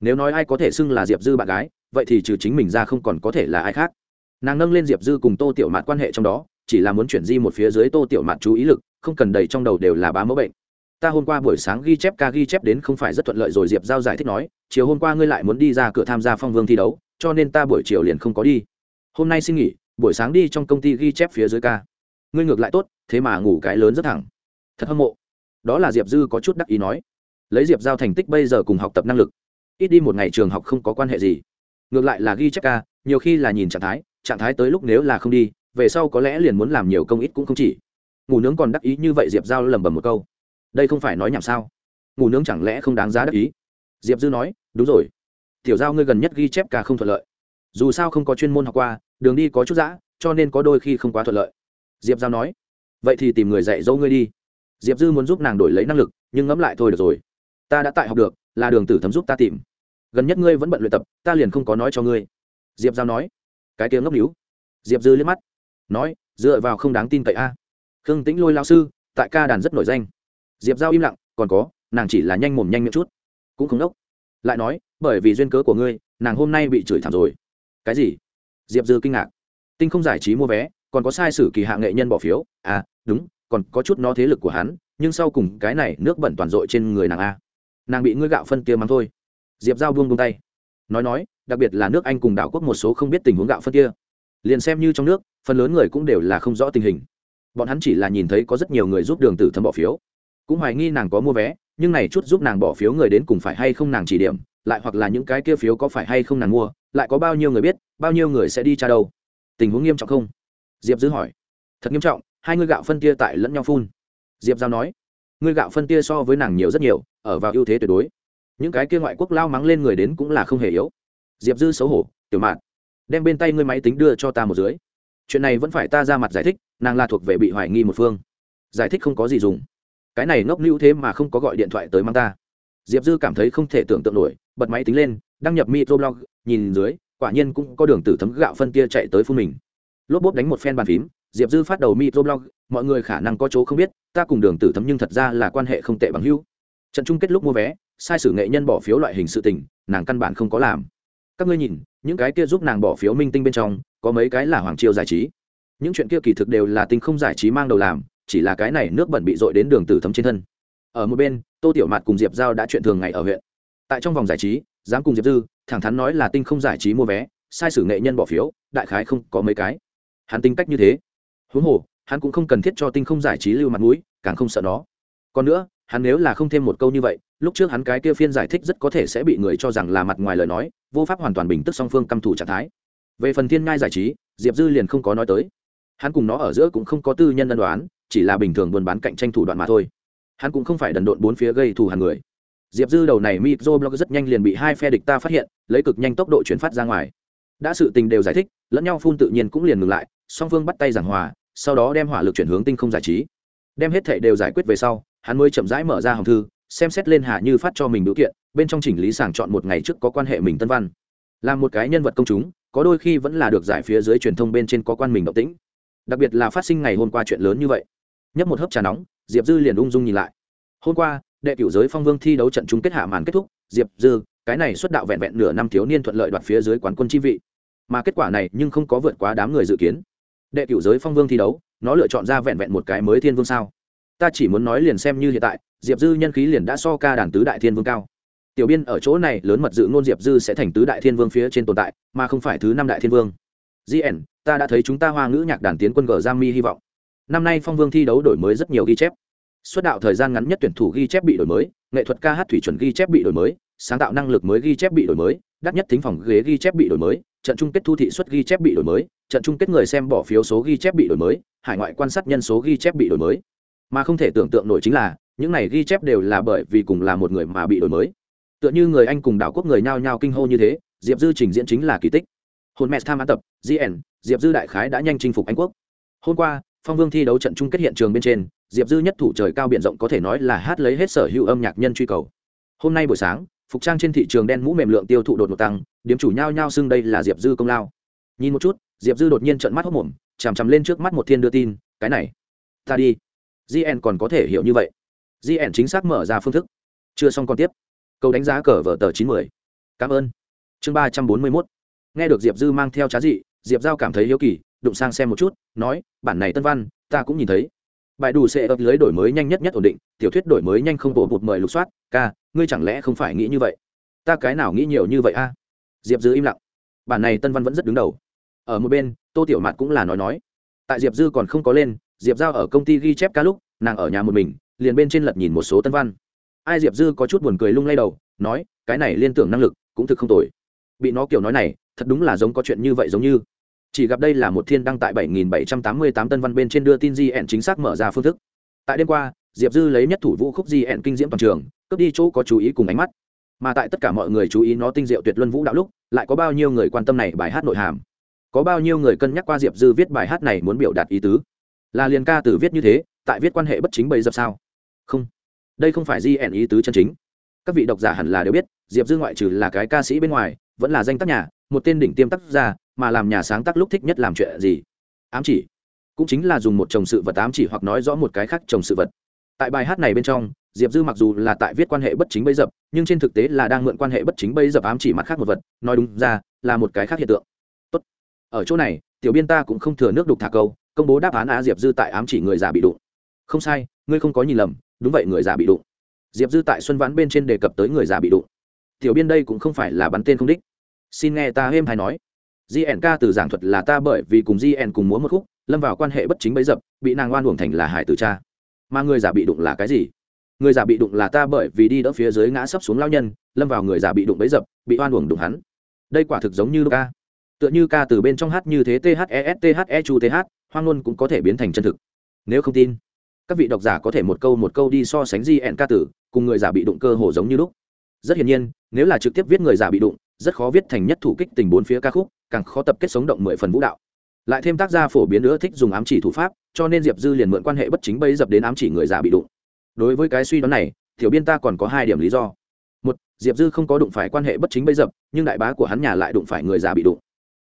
Speaker 1: Nếu nói ai có thể xưng là diệp dư bạn gái, vậy thì trừ chính mình ra không còn có thể là ai khác. Nàng nâng lên diệp dư cùng tô tiểu mạt quan hệ trong đó, chỉ là muốn chuyển di một phía dưới tô tiểu mạt chú ý lực, không cần đầy trong đầu đều là bá mẫu bệnh. Ta hôm qua buổi sáng ghi chép ca ghi chép đến không phải rất thuận lợi rồi, diệp giao giải thích nói, chiều hôm qua ngươi lại muốn đi ra cửa tham gia phong vương thi đấu, cho nên ta buổi chiều liền không có đi. Hôm nay xin nghỉ, buổi sáng đi trong công ty ghi chép phía dưới ca. Ngươi ngược lại tốt, thế mà ngủ cái lớn rất thẳng. Thật hâm mộ đó là diệp dư có chút đắc ý nói. Lấy diệp giao thành tích bây giờ cùng học tập năng lực, ít đi một ngày trường học không có quan hệ gì. Ngược lại là ghi chép ca, nhiều khi là nhìn trạng thái trạng thái tới lúc nếu là không đi, về sau có lẽ liền muốn làm nhiều công ít cũng không chỉ. Ngủ nướng còn đắc ý như vậy diệp giao lẩm bẩm một câu. Đây không phải nói nhảm sao? Ngủ nướng chẳng lẽ không đáng giá đắc ý? Diệp dư nói, đúng rồi. Tiểu giao ngươi gần nhất ghi chép ca không thuận lợi. Dù sao không có chuyên môn học qua, đường đi có chút giã cho nên có đôi khi không quá thuận lợi. Diệp giao nói, vậy thì tìm người dạy dỗ ngươi đi diệp dư muốn giúp nàng đổi lấy năng lực, nhưng ngẫm lại thôi được rồi. Ta đã tại học được, là đường tử thấm giúp ta tìm. Gần nhất ngươi vẫn bận luyện tập, ta liền không có nói cho ngươi. Diệp giao nói. Cái tiếng ngốc níu. Diệp dư liếc mắt. Nói, dựa vào không đáng tin cậy a. Khương tĩnh lôi lao sư, tại ca đàn rất nổi danh. Diệp giao im lặng, còn có, nàng chỉ là nhanh mồm nhanh miệng chút. Cũng không đốc. Lại nói, bởi vì duyên cớ của ngươi, nàng hôm nay bị chửi thảm rồi. Cái gì? Diệp dư kinh ngạc. Tinh không giải trí mua vé, còn có sai sử kỳ hạ nghệ nhân bỏ phiếu. À đúng còn có chút nó thế lực của hắn, nhưng sau cùng cái này nước bẩn toàn dội trên người nàng a. Nàng bị ngươi gạo phân kia mắng thôi. Diệp giao buông buông tay. Nói nói, đặc biệt là nước anh cùng đảo quốc một số không biết tình huống gạo phân kia. Liền xem như trong nước, phần lớn người cũng đều là không rõ tình hình. Bọn hắn chỉ là nhìn thấy có rất nhiều người giúp đường tử thâm bỏ phiếu. Cũng hoài nghi nàng có mua vé, nhưng này chút giúp nàng bỏ phiếu người đến cùng phải hay không nàng chỉ điểm, lại hoặc là những cái kia phiếu có phải hay không nàng mua, lại có bao nhiêu người biết, bao nhiêu người sẽ đi tra đâu. Tình huống nghiêm trọng không? Diệp dư hỏi. Thật nghiêm trọng hai người gạo phân tia tại lẫn nhau phun. Diệp giao nói, người gạo phân tia so với nàng nhiều rất nhiều, ở vào ưu thế tuyệt đối. Những cái kia ngoại quốc lao mắng lên người đến cũng là không hề yếu. Diệp dư xấu hổ, tiểu mạn, đem bên tay ngươi máy tính đưa cho ta một dưới. Chuyện này vẫn phải ta ra mặt giải thích, nàng là thuộc về bị hoài nghi một phương. Giải thích không có gì dùng. Cái này ngốc nữ thế mà không có gọi điện thoại tới mang ta. Diệp dư cảm thấy không thể tưởng tượng nổi, bật máy tính lên, đăng nhập microblog, nhìn dưới, quả nhiên cũng có đường tử thấm gạo phân tia chạy tới phun mình. Lốp bốp đánh một phen bàn phím diệp dư phát đầu microblog mọi người khả năng có chỗ không biết, ta cùng đường tử thấm nhưng thật ra là quan hệ không tệ bằng hữu. Trận chung kết lúc mua vé, sai sử nghệ nhân bỏ phiếu loại hình sự tình, nàng căn bản không có làm. Các ngươi nhìn, những cái kia giúp nàng bỏ phiếu minh tinh bên trong, có mấy cái là hoàng triều giải trí. Những chuyện kia kỳ thực đều là tinh không giải trí mang đầu làm, chỉ là cái này nước bẩn bị dội đến đường tử thấm trên thân. Ở một bên, tô tiểu mạt cùng diệp giao đã chuyện thường ngày ở huyện. Tại trong vòng giải trí, dám cùng diệp dư, thẳng thắn nói là tinh không giải trí mua vé, sai sử nghệ nhân bỏ phiếu, đại khái không có mấy cái. Hắn tính cách như thế huống hồ, hắn cũng không cần thiết cho tinh không giải trí lưu mặt mũi, càng không sợ nó. Còn nữa, hắn nếu là không thêm một câu như vậy, lúc trước hắn cái kia phiên giải thích rất có thể sẽ bị người cho rằng là mặt ngoài lời nói, vô pháp hoàn toàn bình tức song phương căm thủ trạng thái. Về phần thiên ngai giải trí, diệp dư liền không có nói tới. Hắn cùng nó ở giữa cũng không có tư nhân ân đoán, chỉ là bình thường buôn bán cạnh tranh thủ đoạn mà thôi. Hắn cũng không phải đần độn bốn phía gây thù hàng người. Diệp dư đầu này micro blog rất nhanh liền bị hai phe địch ta phát hiện, lấy cực nhanh tốc độ chuyển phát ra ngoài. Đã sự tình đều giải thích, lẫn nhau phun tự nhiên cũng liền ngừng lại, song phương bắt tay giảng hòa sau đó đem hỏa lực chuyển hướng tinh không giải trí. Đem hết thệ đều giải quyết về sau, hắn mới chậm rãi mở ra hòm thư, xem xét lên hạ như phát cho mình biểu kiện, bên trong chỉnh lý sàng chọn một ngày trước có quan hệ mình tân văn. Là một cái nhân vật công chúng, có đôi khi vẫn là được giải phía dưới truyền thông bên trên có quan mình động tĩnh. Đặc biệt là phát sinh ngày hôm qua chuyện lớn như vậy. Nhấp một hớp trà nóng, diệp dư liền ung dung nhìn lại. Hôm qua, đệ cửu giới phong vương thi đấu trận chung kết hạ màn kết thúc, diệp dư, cái này xuất đạo vẹn vẹn nửa năm thiếu niên thuận lợi đoạt phía dưới quán quân chi vị. Mà kết quả này nhưng không có vượt quá đám người dự kiến đệ cửu giới phong vương thi đấu, nó lựa chọn ra vẹn vẹn một cái mới thiên vương sao? Ta chỉ muốn nói liền xem như hiện tại, diệp dư nhân khí liền đã so ca đàn tứ đại thiên vương cao. Tiểu biên ở chỗ này lớn mật dự ngôn diệp dư sẽ thành tứ đại thiên vương phía trên tồn tại, mà không phải thứ năm đại thiên vương. Gn ta đã thấy chúng ta hoa ngữ nhạc đàn tiến quân g giang mi hy vọng. Năm nay phong vương thi đấu đổi mới rất nhiều ghi chép. Xuất đạo thời gian ngắn nhất tuyển thủ ghi chép bị đổi mới, nghệ thuật ca hát thủy chuẩn ghi chép bị đổi mới, sáng tạo năng lực mới ghi chép bị đổi mới, đắt nhất thính phòng ghế ghi chép bị đổi mới trận chung kết thu thị suất ghi chép bị đổi mới, trận chung kết người xem bỏ phiếu số ghi chép bị đổi mới, hải ngoại quan sát nhân số ghi chép bị đổi mới. Mà không thể tưởng tượng nổi chính là, những này ghi chép đều là bởi vì cùng là một người mà bị đổi mới. Tựa như người anh cùng đảo quốc người nhao nhao kinh hô như thế, diệp dư trình diễn chính là kỳ tích. Hồn mẹ tham ăn tập gn diệp dư đại khái đã nhanh chinh phục anh quốc. Hôm qua, phong vương thi đấu trận chung kết hiện trường bên trên, diệp dư nhất thủ trời cao biển rộng có thể nói là hát lấy hết sở hữu âm nhạc nhân truy cầu. Hôm nay buổi sáng phục trang trên thị trường đen mũ mềm lượng tiêu thụ đột ngột tăng, điếm chủ nhao nhao xưng đây là diệp dư công lao. Nhìn một chút, diệp dư đột nhiên trận mắt hốc mồm, chằm chằm lên trước mắt một thiên đưa tin, cái này, ta đi. Gn còn có thể hiểu như vậy. Gn chính xác mở ra phương thức. Chưa xong còn tiếp. Câu đánh giá cờ vở tờ chín mươi cảm ơn. Chương ba trăm bốn mươi mốt. Nghe được diệp dư mang theo trá dị, diệp giao cảm thấy hiếu kỳ, đụng sang xem một chút, nói, bản này tân văn, ta cũng nhìn thấy bài đủ sẽ ập lưới đổi mới nhanh nhất nhất ổn định, tiểu thuyết đổi mới nhanh không bộ bụt mời lục soát, ca, ngươi chẳng lẽ không phải nghĩ như vậy? Ta cái nào nghĩ nhiều như vậy a? Diệp dư im lặng. Bản này tân văn vẫn rất đứng đầu. Ở một bên, tô tiểu mạt cũng là nói nói. Tại diệp dư còn không có lên, diệp giao ở công ty ghi chép ca lúc, nàng ở nhà một mình, liền bên trên lật nhìn một số tân văn. Ai diệp dư có chút buồn cười lung lay đầu, nói, cái này liên tưởng năng lực cũng thực không tồi. Bị nó kiểu nói này, thật đúng là giống có chuyện như vậy giống như chỉ gặp đây là một thiên đăng tại 7788 tân văn bên trên đưa tin gn chính xác mở ra phương thức. Tại đêm qua, diệp dư lấy nhất thủ vũ khúc gn kinh diễm toàn trường, cướp đi chỗ có chú ý cùng ánh mắt. Mà tại tất cả mọi người chú ý nó tinh diệu tuyệt luân vũ đạo lúc, lại có bao nhiêu người quan tâm này bài hát nội hàm? Có bao nhiêu người cân nhắc qua diệp dư viết bài hát này muốn biểu đạt ý tứ? Là liền ca từ viết như thế, tại viết quan hệ bất chính bầy dập sao? Không. Đây không phải gn ý tứ chân chính. Các vị độc giả hẳn là đều biết, diệp dư ngoại trừ là cái ca sĩ bên ngoài, vẫn là danh tác nhà một tên đỉnh tiêm tác gia, mà làm nhà sáng tác lúc thích nhất làm chuyện gì? Ám chỉ. Cũng chính là dùng một chồng sự vật ám chỉ hoặc nói rõ một cái khác chồng sự vật. Tại bài hát này bên trong, diệp dư mặc dù là tại viết quan hệ bất chính bấy dập, nhưng trên thực tế là đang mượn quan hệ bất chính bấy dập ám chỉ mặt khác một vật, nói đúng ra, là một cái khác hiện tượng. Tốt. ở chỗ này, tiểu biên ta cũng không thừa nước đục thả câu, công bố đáp án á diệp dư tại ám chỉ người già bị đụng. Không sai, ngươi không có nhìn lầm, đúng vậy người già bị đụng. Diệp dư tại xuân vãn bên trên đề cập tới người già bị đụng. Tiểu biên đây cũng không phải là bắn tên không đích xin nghe ta êm hay nói. Gn ca từ giảng thuật là ta bởi vì cùng gn cùng múa một khúc, lâm vào quan hệ bất chính bấy dập, bị nàng oan uổng thành là hải tử cha. Mà người giả bị đụng là cái gì? Người giả bị đụng là ta bởi vì đi đỡ phía dưới ngã sấp xuống lao nhân, lâm vào người giả bị đụng bấy dập, bị oan uổng đụng hắn. Đây quả thực giống như ca. Tựa như ca từ bên trong hát như thế the the chu th hoang luôn cũng có thể biến thành chân thực. Nếu không tin, các vị độc giả có thể một câu một câu đi so sánh gn ca tử cùng người giả bị đụng cơ hồ giống như lúc. Rất hiển nhiên, nếu là trực tiếp viết người giả bị đụng rất khó viết thành nhất thủ kích tình bốn phía ca khúc, càng khó tập kết sống động mười phần vũ đạo. Lại thêm tác gia phổ biến nữa thích dùng ám chỉ thủ pháp, cho nên diệp dư liền mượn quan hệ bất chính bấy dập đến ám chỉ người già bị đụng. Đối với cái suy đoán này, tiểu biên ta còn có hai điểm lý do. Một, diệp dư không có đụng phải quan hệ bất chính bấy dập, nhưng đại bá của hắn nhà lại đụng phải người già bị đụng.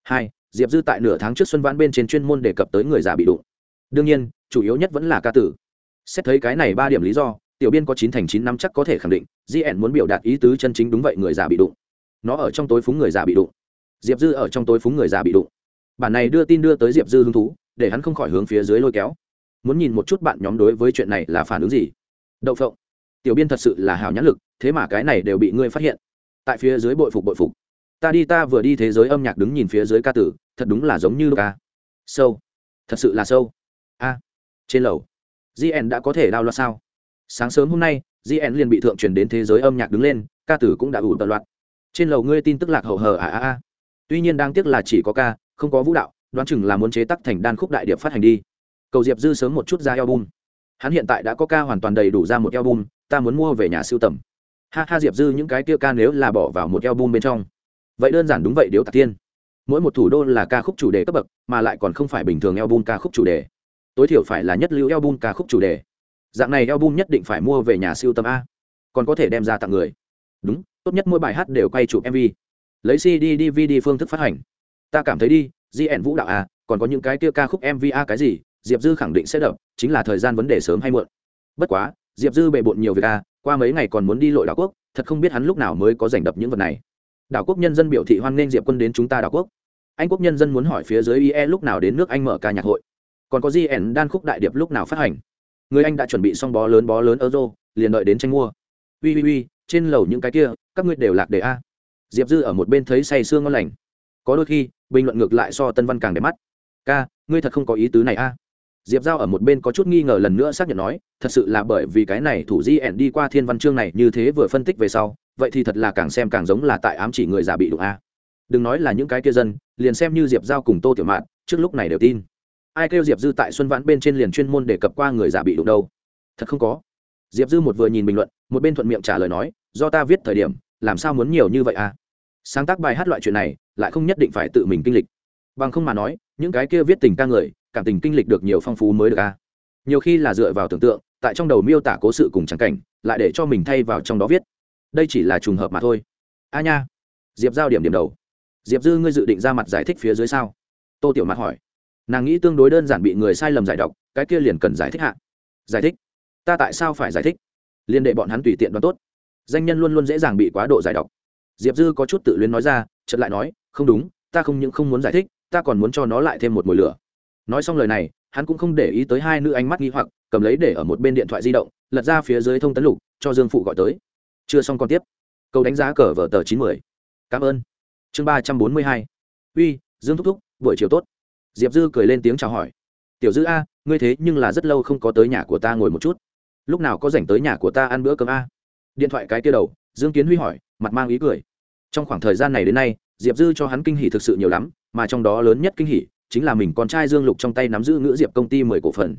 Speaker 1: Hai, diệp dư tại nửa tháng trước xuân vãn bên trên chuyên môn đề cập tới người già bị đụng. Đương nhiên, chủ yếu nhất vẫn là ca tử. Xét thấy cái này ba điểm lý do, tiểu biên có chín thành chín năm chắc có thể khẳng định gn muốn biểu đạt ý tứ chân chính đúng vậy người già bị đụng nó ở trong tối phúng người già bị đụng. Diệp dư ở trong tối phúng người già bị đụng. Bản này đưa tin đưa tới diệp dư hứng thú, để hắn không khỏi hướng phía dưới lôi kéo. Muốn nhìn một chút bạn nhóm đối với chuyện này là phản ứng gì. Đậu phộng, tiểu biên thật sự là hào nhãn lực, thế mà cái này đều bị ngươi phát hiện. Tại phía dưới bội phục bội phục. Ta đi ta vừa đi thế giới âm nhạc đứng nhìn phía dưới ca tử, thật đúng là giống như ca. Sâu. Thật sự là sâu. A. Trên lầu. Gn đã có thể đao loạt sao? Sáng sớm hôm nay gn liền bị thượng truyền đến thế giới âm nhạc đứng lên, ca tử cũng đã ủ tận loạt trên lầu ngươi tin tức lạc hậu hờ à à à. Tuy nhiên đáng tiếc là chỉ có ca, không có vũ đạo, đoán chừng là muốn chế tắc thành đan khúc đại điệp phát hành đi. Cầu diệp dư sớm một chút ra album. Hắn hiện tại đã có ca hoàn toàn đầy đủ ra một album, ta muốn mua về nhà siêu tầm. Ha ha diệp dư những cái kia ca nếu là bỏ vào một album bên trong. Vậy đơn giản đúng vậy điếu tạc tiên. Mỗi một thủ đô là ca khúc chủ đề cấp bậc, mà lại còn không phải bình thường album ca khúc chủ đề. Tối thiểu phải là nhất lưu album ca khúc chủ đề. Dạng này album nhất định phải mua về nhà siêu tầm a. Còn có thể đem ra tặng người. Đúng tốt nhất mỗi bài hát đều quay chụp mv lấy cd dvd phương thức phát hành. Ta cảm thấy đi gn vũ đạo à còn có những cái kia ca khúc mv a cái gì, diệp dư khẳng định sẽ đập, chính là thời gian vấn đề sớm hay muộn. Bất quá, diệp dư bề bộn nhiều việc a qua mấy ngày còn muốn đi lội đảo quốc, thật không biết hắn lúc nào mới có giành đập những vật này. Đảo quốc nhân dân biểu thị hoan nghênh diệp quân đến chúng ta đảo quốc. Anh quốc nhân dân muốn hỏi phía dưới ie lúc nào đến nước anh mở ca nhạc hội. Còn có gn đan khúc đại điệp lúc nào phát hành. Người anh đã chuẩn bị xong bó lớn bó lớn euro, liền đợi đến tranh mua. Ui ui ui, trên lầu những cái kia các ngươi đều lạc đề a. Diệp dư ở một bên thấy say sương ngon lành. Có đôi khi, bình luận ngược lại so tân văn càng đẹp mắt. Ca, ngươi thật không có ý tứ này a. Diệp giao ở một bên có chút nghi ngờ lần nữa xác nhận nói, thật sự là bởi vì cái này thủ di ẻn đi qua thiên văn chương này như thế vừa phân tích về sau, vậy thì thật là càng xem càng giống là tại ám chỉ người già bị đụng a. Đừng nói là những cái kia dân, liền xem như diệp giao cùng tô tiểu mạn, trước lúc này đều tin. Ai kêu diệp dư tại xuân vãn bên trên liền chuyên môn để cập qua người già bị đụng đâu? Thật không có. Diệp dư một vừa nhìn bình luận, một bên thuận miệng trả lời nói, do ta viết thời điểm làm sao muốn nhiều như vậy à? Sáng tác bài hát loại chuyện này, lại không nhất định phải tự mình kinh lịch. Bằng không mà nói, những cái kia viết tình ca người, cảm tình kinh lịch được nhiều phong phú mới được a nhiều khi là dựa vào tưởng tượng, tại trong đầu miêu tả cố sự cùng trắng cảnh, lại để cho mình thay vào trong đó viết. Đây chỉ là trùng hợp mà thôi. A nha. Diệp giao điểm điểm đầu. Diệp dư, ngươi dự định ra mặt giải thích phía dưới sao? Tô tiểu mặt hỏi. Nàng nghĩ tương đối đơn giản bị người sai lầm giải đọc, cái kia liền cần giải thích hạ. Giải thích? Ta tại sao phải giải thích? Liên đệ bọn hắn tùy tiện đoán tốt danh nhân luôn luôn dễ dàng bị quá độ giải độc. diệp dư có chút tự luyến nói ra, chợt lại nói, không đúng, ta không những không muốn giải thích, ta còn muốn cho nó lại thêm một mùi lửa. Nói xong lời này, hắn cũng không để ý tới hai nữ ánh mắt nghi hoặc, cầm lấy để ở một bên điện thoại di động, lật ra phía dưới thông tấn lục, cho dương phụ gọi tới. Chưa xong còn tiếp. Câu đánh giá cờ vở tờ chín mươi cảm ơn. Chương ba trăm bốn mươi hai. Uy, dương thúc thúc, buổi chiều tốt. Diệp dư cười lên tiếng chào hỏi. Tiểu dư a, ngươi thế nhưng là rất lâu không có tới nhà của ta ngồi một chút. Lúc nào có dành tới nhà của ta ăn bữa cơm a? Điện thoại cái kia đầu, dương kiến huy hỏi, mặt mang ý cười. Trong khoảng thời gian này đến nay, diệp dư cho hắn kinh hỉ thực sự nhiều lắm, mà trong đó lớn nhất kinh hỉ chính là mình con trai dương lục trong tay nắm giữ ngữ diệp công ty mười cổ phần.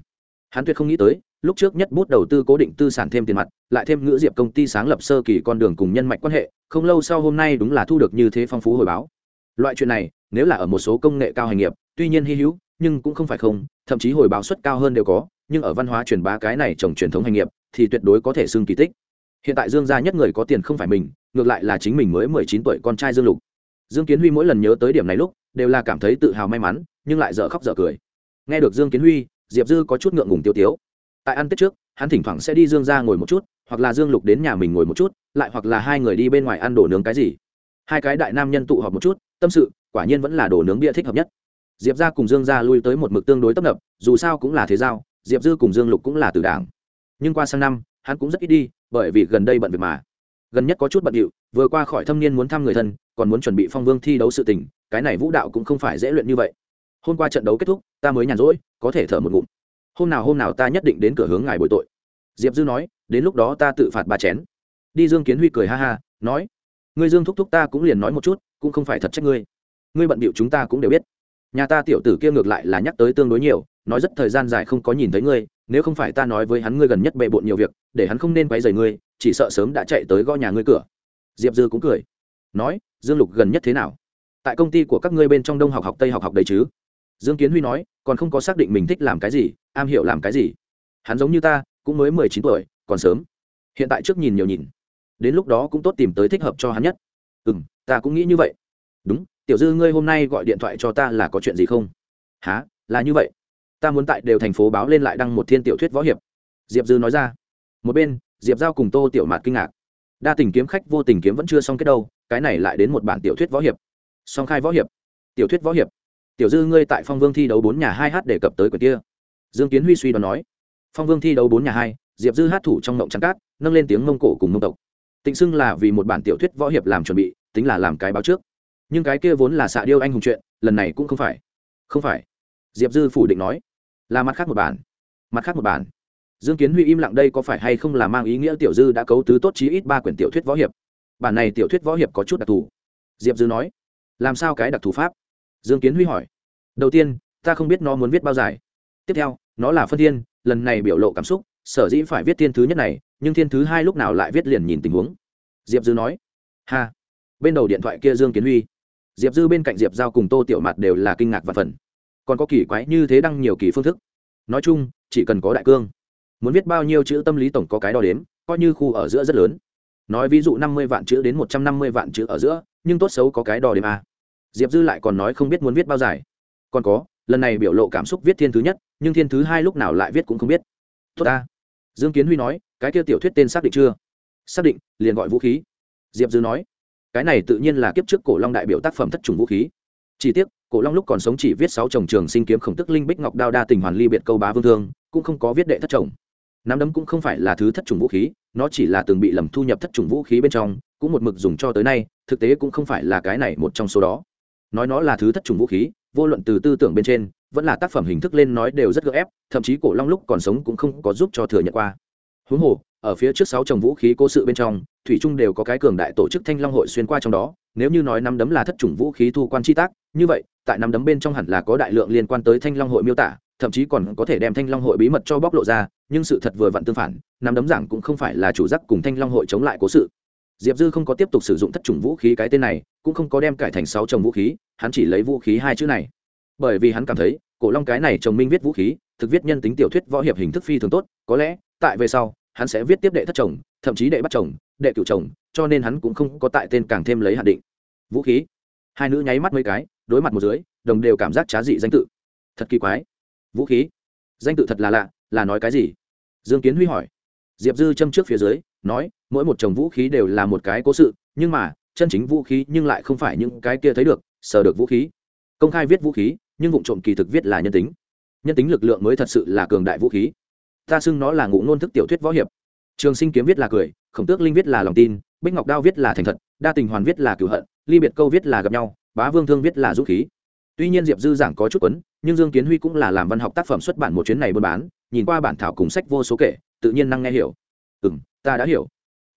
Speaker 1: Hắn tuyệt không nghĩ tới, lúc trước nhất bút đầu tư cố định tư sản thêm tiền mặt, lại thêm ngữ diệp công ty sáng lập sơ kỳ con đường cùng nhân mạch quan hệ, không lâu sau hôm nay đúng là thu được như thế phong phú hồi báo. Loại chuyện này, nếu là ở một số công nghệ cao hành nghiệp, tuy nhiên hy hữu, nhưng cũng không phải không, thậm chí hồi báo suất cao hơn đều có, nhưng ở văn hóa truyền bá cái này trồng truyền thống hành nghiệp, thì tuyệt đối có thể xưng kỳ tích hiện tại dương gia nhất người có tiền không phải mình, ngược lại là chính mình mới mười chín tuổi con trai dương lục. Dương kiến huy mỗi lần nhớ tới điểm này lúc, đều là cảm thấy tự hào may mắn, nhưng lại dở khóc dở cười. Nghe được dương kiến huy, diệp dư có chút ngượng ngùng tiêu tiếu. Tại ăn tết trước, hắn thỉnh thoảng sẽ đi dương ra ngồi một chút, hoặc là dương lục đến nhà mình ngồi một chút, lại hoặc là hai người đi bên ngoài ăn đồ nướng cái gì. Hai cái đại nam nhân tụ họp một chút, tâm sự, quả nhiên vẫn là đồ nướng bia thích hợp nhất. Diệp ra cùng dương ra lui tới một mực tương đối tấp nập, dù sao cũng là thế giao, diệp dư cùng dương lục cũng là từ đảng. Nhưng qua sang năm, hắn cũng rất ít đi bởi vì gần đây bận việc mà. Gần nhất có chút bận điệu, vừa qua khỏi thâm niên muốn thăm người thân, còn muốn chuẩn bị phong vương thi đấu sự tình, cái này vũ đạo cũng không phải dễ luyện như vậy. Hôm qua trận đấu kết thúc, ta mới nhàn rỗi, có thể thở một ngụm. Hôm nào hôm nào ta nhất định đến cửa hướng ngài bồi tội. Diệp dư nói, đến lúc đó ta tự phạt ba chén. Đi dương kiến huy cười ha ha, nói, ngươi dương thúc thúc ta cũng liền nói một chút, cũng không phải thật trách ngươi. Ngươi bận bịu chúng ta cũng đều biết. Nhà ta tiểu tử kia ngược lại là nhắc tới tương đối nhiều, nói rất thời gian dài không có nhìn thấy ngươi nếu không phải ta nói với hắn ngươi gần nhất bệ bộn nhiều việc, để hắn không nên quay dày ngươi, chỉ sợ sớm đã chạy tới gõ nhà ngươi cửa. Diệp dư cũng cười. Nói, dương lục gần nhất thế nào? Tại công ty của các ngươi bên trong đông học học tây học học đấy chứ? Dương kiến huy nói, còn không có xác định mình thích làm cái gì, am hiểu làm cái gì. Hắn giống như ta, cũng mới mười chín tuổi, còn sớm. Hiện tại trước nhìn nhiều nhìn. Đến lúc đó cũng tốt tìm tới thích hợp cho hắn nhất. Ừ m ta cũng nghĩ như vậy. Đúng, tiểu dư ngươi hôm nay gọi điện thoại cho ta là có chuyện gì không? Há là như vậy ta muốn tại đều thành phố báo lên lại đăng một thiên tiểu thuyết võ hiệp. Diệp dư nói ra. Một bên, diệp giao cùng tô tiểu mạt kinh ngạc. Đa tình kiếm khách vô tình kiếm vẫn chưa xong kết đâu, cái này lại đến một bản tiểu thuyết võ hiệp. Song khai võ hiệp. Tiểu thuyết võ hiệp. Tiểu dư ngươi tại phong vương thi đấu bốn nhà hai h để cập tới quyển kia. Dương kiến huy suy đoán nói. Phong vương thi đấu bốn nhà hai, diệp dư hát thủ trong mộng trắng cát, nâng lên tiếng mông cổ cùng mông tộc. Tịnh xưng là vì một bản tiểu thuyết võ hiệp làm chuẩn bị, tính là làm cái báo trước. Nhưng cái kia vốn là xạ điêu anh hùng chuyện, lần này cũng không phải. Không phải diệp dư phủ định nói, là mặt khác một bản, mặt khác một bản. Dương kiến huy im lặng đây có phải hay không là mang ý nghĩa tiểu dư đã cấu tứ tốt chí ít ba quyển tiểu thuyết võ hiệp? Bản này tiểu thuyết võ hiệp có chút đặc thù. Diệp dư nói, làm sao cái đặc thù pháp? Dương kiến huy hỏi, đầu tiên, ta không biết nó muốn viết bao dài. Tiếp theo, nó là phân thiên, lần này biểu lộ cảm xúc, sở dĩ phải viết thiên thứ nhất này, nhưng thiên thứ hai lúc nào lại viết liền nhìn tình huống. Diệp dư nói, ha. Bên đầu điện thoại kia dương kiến huy, diệp dư bên cạnh diệp giao cùng tô tiểu mặt đều là kinh ngạc và phần còn có kỳ quái như thế đăng nhiều kỳ phương thức. Nói chung, chỉ cần có đại cương, muốn viết bao nhiêu chữ tâm lý tổng có cái đo đếm, coi như khu ở giữa rất lớn. Nói ví dụ năm mươi vạn chữ đến một trăm năm mươi vạn chữ ở giữa, nhưng tốt xấu có cái đo đếm a. Diệp dư lại còn nói không biết muốn viết bao dài. Còn có, lần này biểu lộ cảm xúc viết thiên thứ nhất, nhưng thiên thứ hai lúc nào lại viết cũng không biết. Tốt ta dương kiến huy nói, cái kia tiểu thuyết tên xác định chưa? Xác định, liền gọi vũ khí. Diệp dư nói, cái này tự nhiên là kiếp trước cổ long đại biểu tác phẩm thất trùng vũ khí. Chỉ tiếc cổ long lúc còn sống chỉ viết sáu chồng trường sinh kiếm khổng tức linh bích ngọc đao đa tình hoàn ly biệt câu bá vương thương, cũng không có viết đệ thất chồng. Nắm đấm cũng không phải là thứ thất trùng vũ khí, nó chỉ là từng bị lầm thu nhập thất trùng vũ khí bên trong, cũng một mực dùng cho tới nay, thực tế cũng không phải là cái này một trong số đó. Nói nó là thứ thất trùng vũ khí, vô luận từ tư tưởng bên trên, vẫn là tác phẩm hình thức lên nói đều rất gỡ ép, thậm chí cổ long lúc còn sống cũng không có giúp cho thừa nhận qua. Huống hồ ở phía trước sáu chồng vũ khí cố sự bên trong, thủy trung đều có cái cường đại tổ chức thanh long hội xuyên qua trong đó, nếu như nói năm đấm là thất chủng vũ khí thu quan chi tác, như vậy, tại năm đấm bên trong hẳn là có đại lượng liên quan tới thanh long hội miêu tả, thậm chí còn có thể đem thanh long hội bí mật cho bóc lộ ra, nhưng sự thật vừa vặn tương phản năm đấm giảng cũng không phải là chủ giác cùng thanh long hội chống lại cố sự. Diệp dư không có tiếp tục sử dụng thất chủng vũ khí cái tên này, cũng không có đem cải thành sáu chồng vũ khí, hắn chỉ lấy vũ khí hai chữ này. Bởi vì hắn cảm thấy, cổ long cái này chồng minh viết vũ khí, thực viết nhân tính tiểu thuyết võ hiệp hình thức phi thường tốt, có lẽ, tại về sau hắn sẽ viết tiếp đệ thất chồng, thậm chí đệ bắt chồng, đệ cựu chồng, cho nên hắn cũng không có tại tên càng thêm lấy hạn định. Vũ khí. Hai nữ nháy mắt mấy cái, đối mặt một dưới, đồng đều cảm giác trá dị danh tự. Thật kỳ quái. Vũ khí. Danh tự thật là lạ, là nói cái gì? Dương kiến huy hỏi. Diệp dư châm trước phía dưới, nói, mỗi một chồng vũ khí đều là một cái cố sự, nhưng mà, chân chính vũ khí nhưng lại không phải những cái kia thấy được, sờ được vũ khí. Công khai viết vũ khí, nhưng vụ trộm kỳ thực viết là nhân tính. Nhân tính lực lượng mới thật sự là cường đại vũ khí ta xưng nó là ngụ ngôn thức tiểu thuyết võ hiệp. Trường sinh kiếm viết là cười, khổng tước linh viết là lòng tin, bích ngọc đao viết là thành thật, đa tình hoàn viết là cửu hận, ly biệt câu viết là gặp nhau, bá vương thương viết là dũng khí. Tuy nhiên diệp dư giảng có chút quấn, nhưng dương kiến huy cũng là làm văn học tác phẩm xuất bản một chuyến này buôn bán, nhìn qua bản thảo cùng sách vô số kể, tự nhiên năng nghe hiểu. Ừ m ta đã hiểu.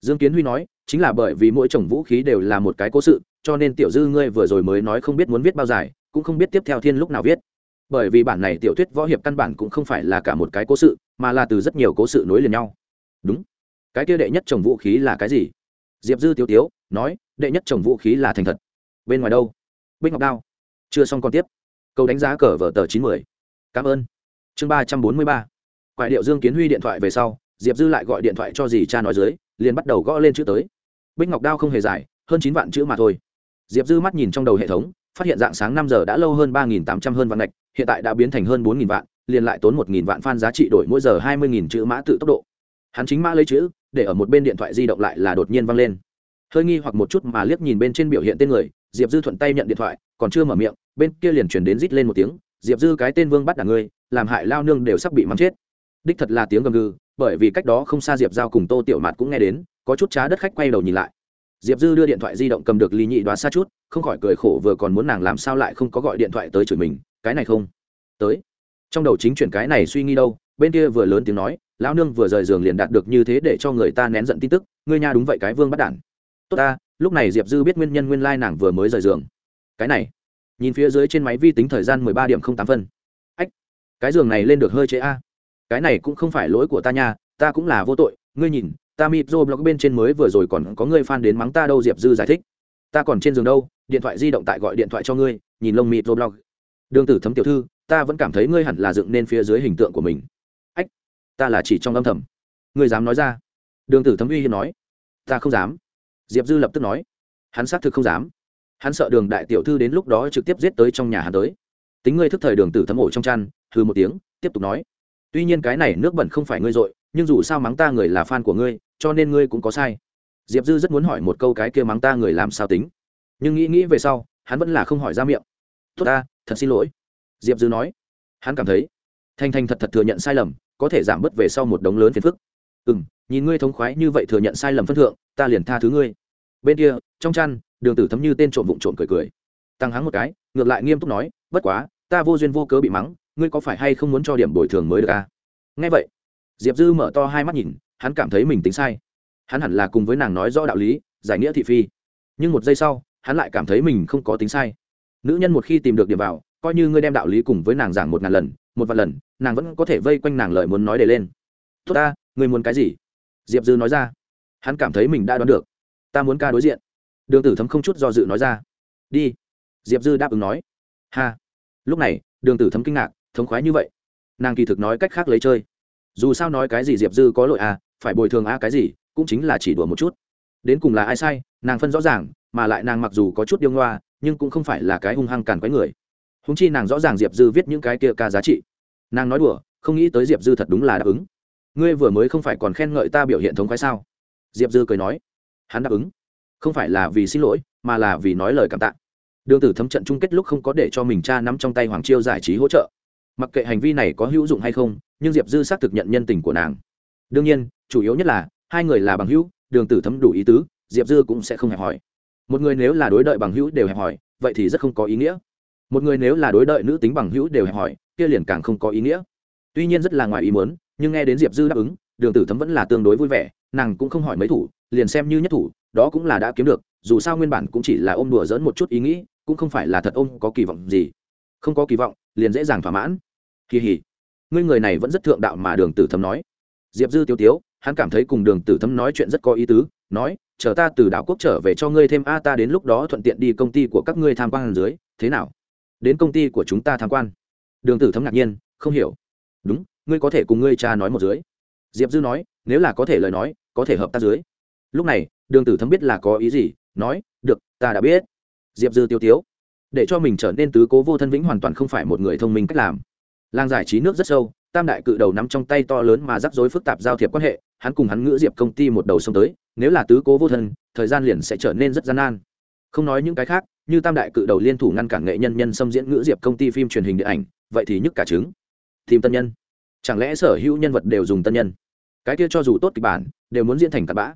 Speaker 1: Dương kiến huy nói, chính là bởi vì mỗi chồng vũ khí đều là một cái cố sự, cho nên tiểu dư ngươi vừa rồi mới nói không biết muốn viết bao dài, cũng không biết tiếp theo thiên lúc nào viết bởi vì bản này tiểu thuyết võ hiệp căn bản cũng không phải là cả một cái cố sự, mà là từ rất nhiều cố sự nối liền nhau. Đúng. Cái kia đệ nhất trồng vũ khí là cái gì? Diệp dư tiêu tiếu nói, đệ nhất trồng vũ khí là thành thật. Bên ngoài đâu? Bích ngọc đao. Chưa xong còn tiếp. Câu đánh giá cờ vở tờ chín mươi cảm ơn. Chương ba trăm bốn mươi ba. Quại điệu dương kiến huy điện thoại về sau, diệp dư lại gọi điện thoại cho dì cha nói dưới, liền bắt đầu gõ lên chữ tới. Bích ngọc đao không hề dài hơn chín vạn chữ mà thôi. Diệp dư mắt nhìn trong đầu hệ thống phát hiện dạng sáng năm giờ đã lâu hơn ba nghìn tám trăm hơn vạn ngạch, hiện tại đã biến thành hơn bốn nghìn vạn, liền lại tốn một nghìn vạn fan giá trị đổi mỗi giờ hai mươi nghìn chữ mã tự tốc độ. Hắn chính mã lấy chữ, để ở một bên điện thoại di động lại là đột nhiên văng lên. Hơi nghi hoặc một chút mà liếc nhìn bên trên biểu hiện tên người, diệp dư thuận tay nhận điện thoại, còn chưa mở miệng, bên kia liền chuyển đến rít lên một tiếng, diệp dư, cái tên vương bắt đả ngươi, làm hại lao nương đều sắp bị mắng chết. Đích thật là tiếng gầm gừ, bởi vì cách đó không xa diệp giao cùng tô tiểu mạt cũng nghe đến, có chút trá đất khách quay đầu nhìn lại diệp dư đưa điện thoại di động cầm được lý nhị đoá xa chút, không khỏi cười khổ vừa còn muốn nàng làm sao lại không có gọi điện thoại tới chửi mình, cái này không? Tới. Trong đầu chính chuyển cái này suy nghĩ đâu, bên kia vừa lớn tiếng nói, lão nương vừa rời giường liền đạt được như thế để cho người ta nén giận tin tức, ngươi nha đúng vậy cái vương bắt đản. Tốt ta, lúc này diệp dư biết nguyên nhân nguyên lai nàng vừa mới rời giường. Cái này. Nhìn phía dưới trên máy vi tính thời gian mười ba điểm không tám phân. Ách, cái giường này lên được hơi chế a. Cái này cũng không phải lỗi của ta nha, ta cũng là vô tội, ngươi nhìn ta mịp rô blog bên trên mới vừa rồi còn có người fan đến mắng ta đâu, diệp dư giải thích. Ta còn trên giường đâu, điện thoại di động tại gọi điện thoại cho ngươi, nhìn lông mịp rô blog. Đường tử thấm tiểu thư, ta vẫn cảm thấy ngươi hẳn là dựng nên phía dưới hình tượng của mình. Ách, ta là chỉ trong âm thầm. Ngươi dám nói ra? Đường tử thấm uy hiếp nói. Ta không dám. Diệp dư lập tức nói. Hắn xác thực không dám. Hắn sợ đường đại tiểu thư đến lúc đó trực tiếp giết tới trong nhà hắn tới. Tính ngươi thức thời đường tử thấm ổ trong chăn thư một tiếng, tiếp tục nói. Tuy nhiên cái này nước bẩn không phải ngươi dội nhưng dù sao mắng ta người là fan của ngươi, cho nên ngươi cũng có sai. Diệp dư rất muốn hỏi một câu cái kia mắng ta người làm sao tính. Nhưng nghĩ nghĩ về sau, hắn vẫn là không hỏi ra miệng. Tốt ta, thật xin lỗi. Diệp dư nói. Hắn cảm thấy thanh thanh thật thật thừa nhận sai lầm, có thể giảm bớt về sau một đống lớn phiền phức. Ừ m nhìn ngươi thống khoái như vậy thừa nhận sai lầm phân thượng, ta liền tha thứ ngươi. Bên kia, trong chăn, đường tử thấm như tên trộm vụng trộm cười cười. Tăng hắng một cái, ngược lại nghiêm túc nói, bất quá, ta vô duyên vô cớ bị mắng, ngươi có phải hay không muốn cho điểm bồi thường mới được à? nghe vậy diệp dư mở to hai mắt nhìn, hắn cảm thấy mình tính sai. Hắn hẳn là cùng với nàng nói rõ đạo lý, giải nghĩa thị phi. Nhưng một giây sau, hắn lại cảm thấy mình không có tính sai. Nữ nhân một khi tìm được điểm vào, coi như ngươi đem đạo lý cùng với nàng giảng một ngàn lần, một vạn lần, nàng vẫn có thể vây quanh nàng lời muốn nói để lên. Tốt ta, ngươi muốn cái gì? Diệp dư nói ra. Hắn cảm thấy mình đã đoán được. Ta muốn ca đối diện. Đường tử thấm không chút do dự nói ra. Đi. Diệp dư đáp ứng nói. Ha. Lúc này, đường tử thấm kinh ngạc, thống khoái như vậy. Nàng kỳ thực nói cách khác lấy chơi dù sao nói cái gì diệp dư có lỗi à phải bồi thường a cái gì, cũng chính là chỉ đùa một chút. Đến cùng là ai sai, nàng phân rõ ràng, mà lại nàng mặc dù có chút điêu ngoa, nhưng cũng không phải là cái hung hăng càn quấy người. Húng chi nàng rõ ràng diệp dư viết những cái kia ca giá trị. Nàng nói đùa, không nghĩ tới diệp dư thật đúng là đáp ứng. Ngươi vừa mới không phải còn khen ngợi ta biểu hiện thống khoái sao? Diệp dư cười nói. Hắn đáp ứng. Không phải là vì xin lỗi, mà là vì nói lời cảm tạ. Đường tử thấm trận chung kết lúc không có để cho mình cha nắm trong tay hoàng chiêu giải trí hỗ trợ. Mặc kệ hành vi này có hữu dụng hay không nhưng diệp dư xác thực nhận nhân tình của nàng đương nhiên chủ yếu nhất là hai người là bằng hữu đường tử thấm đủ ý tứ diệp dư cũng sẽ không hẹp hỏi một người nếu là đối đợi bằng hữu đều hẹp hỏi vậy thì rất không có ý nghĩa một người nếu là đối đợi nữ tính bằng hữu đều hẹp hỏi kia liền càng không có ý nghĩa tuy nhiên rất là ngoài ý muốn, nhưng nghe đến diệp dư đáp ứng, đường tử thấm vẫn là tương đối vui vẻ, nàng cũng không hỏi mấy thủ, liền xem như nhất thủ, đó cũng là đã kiếm được, dù sao nguyên bản cũng chỉ là ôm đùa dỡn một chút ý nghĩ, cũng không phải là thật ôm có kỳ vọng gì. Không có kỳ vọng, liền dễ dàng thỏa mãn. Kỳ hỉ ngươi người này vẫn rất thượng đạo mà đường tử thấm nói. Diệp dư tiêu tiếu, hắn cảm thấy cùng đường tử thấm nói chuyện rất có ý tứ, nói, chờ ta từ đảo quốc trở về cho ngươi thêm a, ta đến lúc đó thuận tiện đi công ty của các ngươi tham quan dưới, thế nào? Đến công ty của chúng ta tham quan. Đường tử thấm ngạc nhiên, không hiểu. Đúng, ngươi có thể cùng ngươi cha nói một dưới. Diệp dư nói, nếu là có thể lời nói, có thể hợp tác dưới. Lúc này, đường tử thấm biết là có ý gì, nói, được, ta đã biết. Diệp dư tiêu tiếu, để cho mình trở nên tứ cố vô thân vĩnh hoàn toàn không phải một người thông minh cách làm làng giải trí nước rất sâu, tam đại cự đầu nắm trong tay to lớn mà rắc rối phức tạp giao thiệp quan hệ, hắn cùng hắn ngữ diệp công ty một đầu sông tới, nếu là tứ cố vô thân, thời gian liền sẽ trở nên rất gian nan. Không nói những cái khác, như tam đại cự đầu liên thủ ngăn cản nghệ nhân nhân xâm diễn ngữ diệp công ty phim truyền hình điện ảnh, vậy thì nhức cả trứng. Tìm tân nhân. Chẳng lẽ sở hữu nhân vật đều dùng tân nhân? Cái kia cho dù tốt kịch bản, đều muốn diễn thành tạt bã.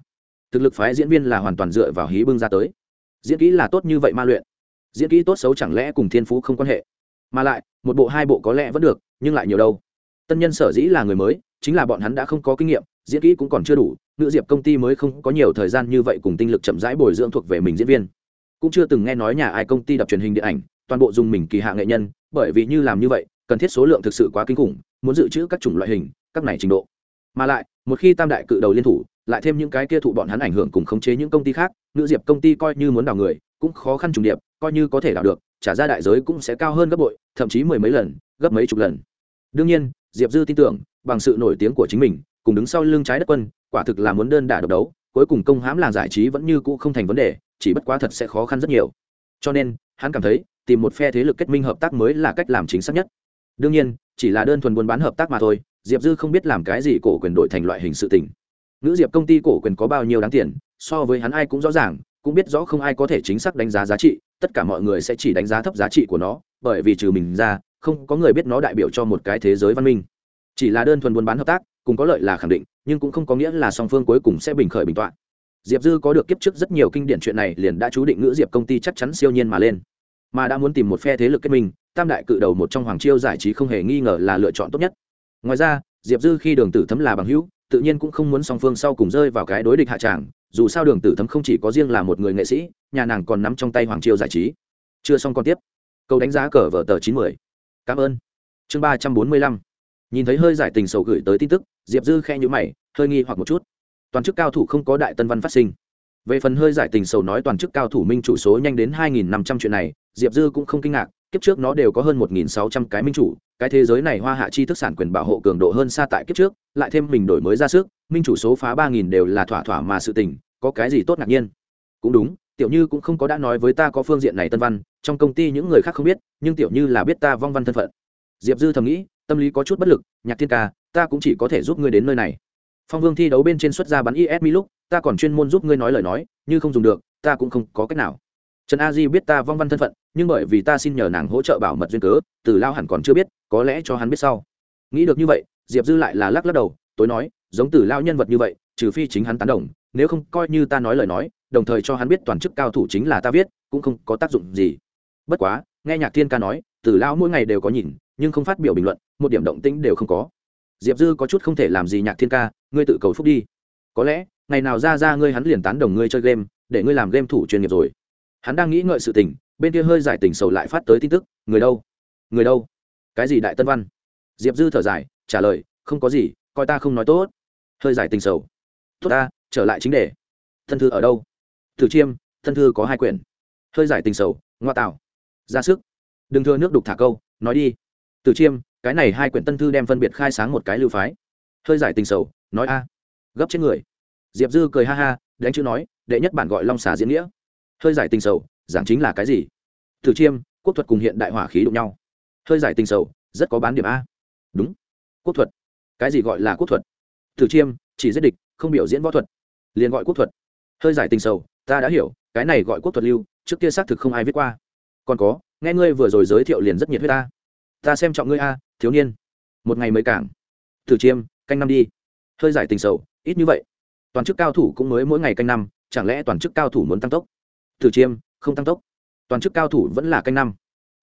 Speaker 1: Thực lực phái diễn viên là hoàn toàn dựa vào hí bưng ra tới. Diễn kỹ là tốt như vậy ma luyện. Diễn kỹ tốt xấu chẳng lẽ cùng thiên phú không quan hệ? Mà lại, một bộ hai bộ có lẽ vẫn được, nhưng lại nhiều đâu. Tân nhân sở dĩ là người mới, chính là bọn hắn đã không có kinh nghiệm, diễn kỹ cũng còn chưa đủ nữ diệp công ty mới không có nhiều thời gian như vậy cùng tinh lực chậm rãi bồi dưỡng thuộc về mình diễn viên. Cũng chưa từng nghe nói nhà ai công ty đập truyền hình điện ảnh, toàn bộ dùng mình kỳ hạ nghệ nhân, bởi vì như làm như vậy, cần thiết số lượng thực sự quá kinh khủng, muốn dự trữ các chủng loại hình, các này trình độ. Mà lại, một khi tam đại cự đầu liên thủ, lại thêm những cái kia thụ bọn hắn ảnh hưởng cùng khống chế những công ty khác nữ diệp công ty coi như muốn đào người, cũng khó khăn trùng điệp, coi như có thể đào được trả ra đại giới cũng sẽ cao hơn gấp bội, thậm chí mười mấy lần, gấp mấy chục lần. Đương nhiên, diệp dư tin tưởng, bằng sự nổi tiếng của chính mình, cùng đứng sau lưng trái đất quân, quả thực là muốn đơn đả độc đấu, cuối cùng công hãm làng giải trí vẫn như cũ không thành vấn đề, chỉ bất quá thật sẽ khó khăn rất nhiều. Cho nên, hắn cảm thấy, tìm một phe thế lực kết minh hợp tác mới là cách làm chính xác nhất. Đương nhiên, chỉ là đơn thuần buôn bán hợp tác mà thôi, diệp dư không biết làm cái gì cổ quyền đổi thành loại hình sự tình. Nữ diệp công ty cổ quyền có bao nhiêu đáng tiền, so với hắn ai cũng rõ ràng cũng biết rõ không ai có thể chính xác đánh giá giá trị, tất cả mọi người sẽ chỉ đánh giá thấp giá trị của nó, bởi vì trừ mình ra, không có người biết nó đại biểu cho một cái thế giới văn minh. Chỉ là đơn thuần buôn bán hợp tác, cùng có lợi là khẳng định, nhưng cũng không có nghĩa là song phương cuối cùng sẽ bình khởi bình tọa. Diệp dư có được kiếp trước rất nhiều kinh điển chuyện này liền đã chú định ngữ diệp công ty chắc chắn siêu nhiên mà lên. Mà đã muốn tìm một phe thế lực kết minh, tam đại cự đầu một trong hoàng chiêu giải trí không hề nghi ngờ là lựa chọn tốt nhất. Ngoài ra, diệp dư khi đường tử thấm là bằng hữu, tự nhiên cũng không muốn song phương sau cùng rơi vào cái đối địch hạ tràng dù sao đường tử thấm không chỉ có riêng là một người nghệ sĩ, nhà nàng còn nắm trong tay hoàng chiêu giải trí. Chưa xong còn tiếp. Câu đánh giá cờ vở tờ chín mươi cảm ơn. Chương ba trăm bốn mươi lăm. Nhìn thấy hơi giải tình sầu gửi tới tin tức, diệp dư khe nhữ mày, hơi nghi hoặc một chút. Toàn chức cao thủ không có đại tân văn phát sinh về phần hơi giải tình sầu nói toàn chức cao thủ minh chủ số nhanh đến hai nghìn năm trăm chuyện này, diệp dư cũng không kinh ngạc, kiếp trước nó đều có hơn một nghìn sáu trăm cái minh chủ, cái thế giới này hoa hạ chi thức sản quyền bảo hộ cường độ hơn xa tại kiếp trước, lại thêm mình đổi mới ra sức, minh chủ số phá ba nghìn đều là thỏa thỏa mà sự tình, có cái gì tốt ngạc nhiên? Cũng đúng, tiểu như cũng không có đã nói với ta có phương diện này tân văn, trong công ty những người khác không biết, nhưng tiểu như là biết ta vong văn thân phận. Diệp dư thầm nghĩ, tâm lý có chút bất lực, nhạc thiên ca, ta cũng chỉ có thể giúp ngươi đến nơi này phong vương thi đấu bên trên xuất ra bắn is mi lúc, ta còn chuyên môn giúp ngươi nói lời nói, như không dùng được, ta cũng không có cách nào. Trần a di biết ta vong văn thân phận, nhưng bởi vì ta xin nhờ nàng hỗ trợ bảo mật duyên cớ, từ lao hẳn còn chưa biết, có lẽ cho hắn biết sau. Nghĩ được như vậy, diệp dư lại là lắc lắc đầu, tối nói, giống từ lao nhân vật như vậy, trừ phi chính hắn tán đồng, nếu không coi như ta nói lời nói, đồng thời cho hắn biết toàn chức cao thủ chính là ta viết, cũng không có tác dụng gì. Bất quá, nghe nhạc thiên ca nói, từ lao mỗi ngày đều có nhìn, nhưng không phát biểu bình luận, một điểm động tĩnh đều không có. Diệp dư có chút không thể làm gì nhạc thiên ca ngươi tự cầu phúc đi. Có lẽ, ngày nào ra ra ngươi hắn liền tán đồng ngươi chơi game, để ngươi làm game thủ chuyên nghiệp rồi. Hắn đang nghĩ ngợi sự tình, bên kia hơi giải tình sầu lại phát tới tin tức, người đâu? Người đâu? Cái gì đại tân văn? Diệp dư thở dài, trả lời, không có gì, coi ta không nói tốt. Hơi giải tình sầu. Tốt ta, trở lại chính đề. Thân thư ở đâu? Thử chiêm, thân thư có hai quyển. Hơi giải tình sầu, ngoa tạo. Ra sức. Đừng thưa nước đục thả câu, nói đi. Từ chiêm, cái này hai quyển tân thư đem phân biệt khai sáng một cái lưu phái. Hơi giải tình sầu nói a. Gấp chết người. Diệp dư cười ha ha, đánh chữ nói, đệ nhất bản gọi long xà diễn nghĩa. Hơi giải tình sầu, giảng chính là cái gì? Tử chiêm, quốc thuật cùng hiện đại hỏa khí đụng nhau. Hơi giải tình sầu, rất có bán điểm a. Đúng. Quốc thuật. Cái gì gọi là quốc thuật? Tử chiêm, chỉ giết địch, không biểu diễn võ thuật. Liền gọi quốc thuật. Hơi giải tình sầu, ta đã hiểu, cái này gọi quốc thuật lưu, trước kia xác thực không ai viết qua. Còn có, nghe ngươi vừa rồi giới thiệu liền rất nhiệt huyết ta. Ta xem trọng ngươi a, thiếu niên. Một ngày mới cảng. Thử chiêm, canh năm đi hơi giải tình sầu, ít như vậy. Toàn chức cao thủ cũng mới mỗi ngày canh năm, chẳng lẽ toàn chức cao thủ muốn tăng tốc? Thử chiêm, không tăng tốc. Toàn chức cao thủ vẫn là canh năm.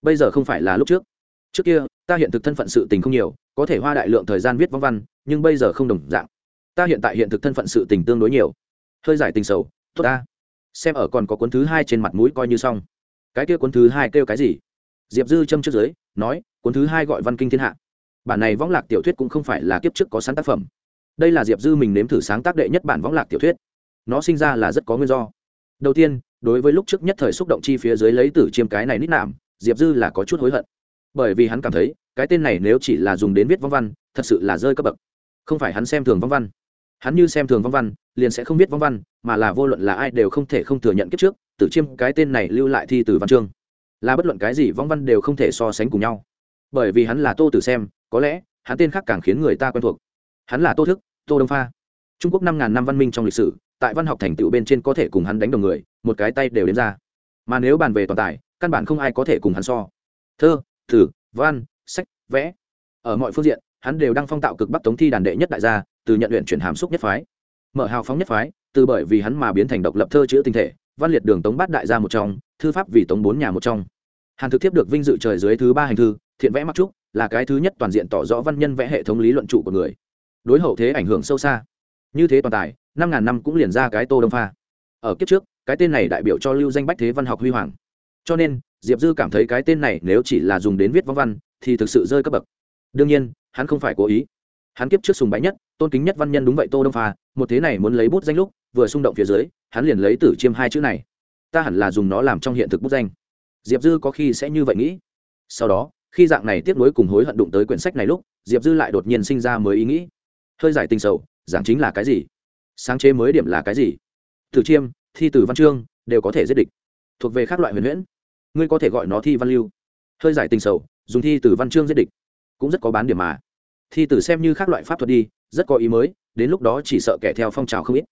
Speaker 1: Bây giờ không phải là lúc trước. Trước kia, ta hiện thực thân phận sự tình không nhiều, có thể hoa đại lượng thời gian viết vong văn, nhưng bây giờ không đồng dạng. Ta hiện tại hiện thực thân phận sự tình tương đối nhiều. Hơi giải tình sầu, tốt ta. Xem ở còn có cuốn thứ hai trên mặt mũi coi như xong. Cái kia cuốn thứ hai kêu cái gì? Diệp dư châm trước giới nói, cuốn thứ hai gọi văn kinh thiên hạ. Bản này võng lạc tiểu thuyết cũng không phải là kiếp trước có sẵn tác phẩm đây là diệp dư mình nếm thử sáng tác đệ nhất bản võng lạc tiểu thuyết. Nó sinh ra là rất có nguyên do. Đầu tiên, đối với lúc trước nhất thời xúc động chi phía dưới lấy tử chiêm cái này nít nạm, diệp dư là có chút hối hận. Bởi vì hắn cảm thấy, cái tên này nếu chỉ là dùng đến viết vong văn, thật sự là rơi cấp bậc. Không phải hắn xem thường vong văn. Hắn như xem thường vong văn, liền sẽ không biết vong văn, mà là vô luận là ai đều không thể không thừa nhận kiếp trước tử chiêm cái tên này lưu lại thi từ văn chương. Là bất luận cái gì vong văn đều không thể so sánh cùng nhau. Bởi vì hắn là tô tử xem, có lẽ, hắn tên khác càng khiến người ta quen thuộc hắn là tô thức, tô đông pha. Trung quốc năm ngàn năm văn minh trong lịch sử, tại văn học thành tựu bên trên có thể cùng hắn đánh đồng người, một cái tay đều đến ra. Mà nếu bàn về toàn tài, căn bản không ai có thể cùng hắn so. Thơ, thử, văn, sách, vẽ. Ở mọi phương diện, hắn đều đang phong tạo cực bắc tống thi đàn đệ nhất đại gia, từ nhận luyện chuyển hàm xúc nhất phái. Mở hào phóng nhất phái, từ bởi vì hắn mà biến thành độc lập thơ chữ tinh thể, văn liệt đường tống bát đại gia một trong, thư pháp vì tống bốn nhà một trong. Hàn thực thiếp được vinh dự trời dưới thứ ba hành thư, thiện vẽ mặc trúc, là cái thứ nhất toàn diện tỏ rõ văn nhân vẽ hệ thống lý luận trụ của người đối hậu thế ảnh hưởng sâu xa. Như thế toàn tài, năm ngàn năm cũng liền ra cái tô đông pha. Ở kiếp trước, cái tên này đại biểu cho lưu danh bách thế văn học huy hoàng. Cho nên, diệp dư cảm thấy cái tên này nếu chỉ là dùng đến viết văn văn, thì thực sự rơi cấp bậc. Đương nhiên, hắn không phải cố ý. Hắn kiếp trước sùng bái nhất, tôn kính nhất văn nhân đúng vậy tô đông pha, một thế này muốn lấy bút danh lúc, vừa xung động phía dưới, hắn liền lấy tử chiêm hai chữ này. Ta hẳn là dùng nó làm trong hiện thực bút danh. Diệp dư có khi sẽ như vậy nghĩ. Sau đó, khi dạng này tiếp nối cùng hối hận đụng tới quyển sách này lúc, diệp dư lại đột nhiên sinh ra mới ý nghĩ hơi giải tình sầu, giảng chính là cái gì? Sáng chế mới điểm là cái gì? Thử chiêm, thi từ văn chương, đều có thể giết địch. Thuộc về các loại huyền huyễn. Ngươi có thể gọi nó thi văn lưu. Hơi giải tình sầu, dùng thi từ văn chương giết địch. Cũng rất có bán điểm mà. Thi từ xem như các loại pháp thuật đi, rất có ý mới, đến lúc đó chỉ sợ kẻ theo phong trào không ít.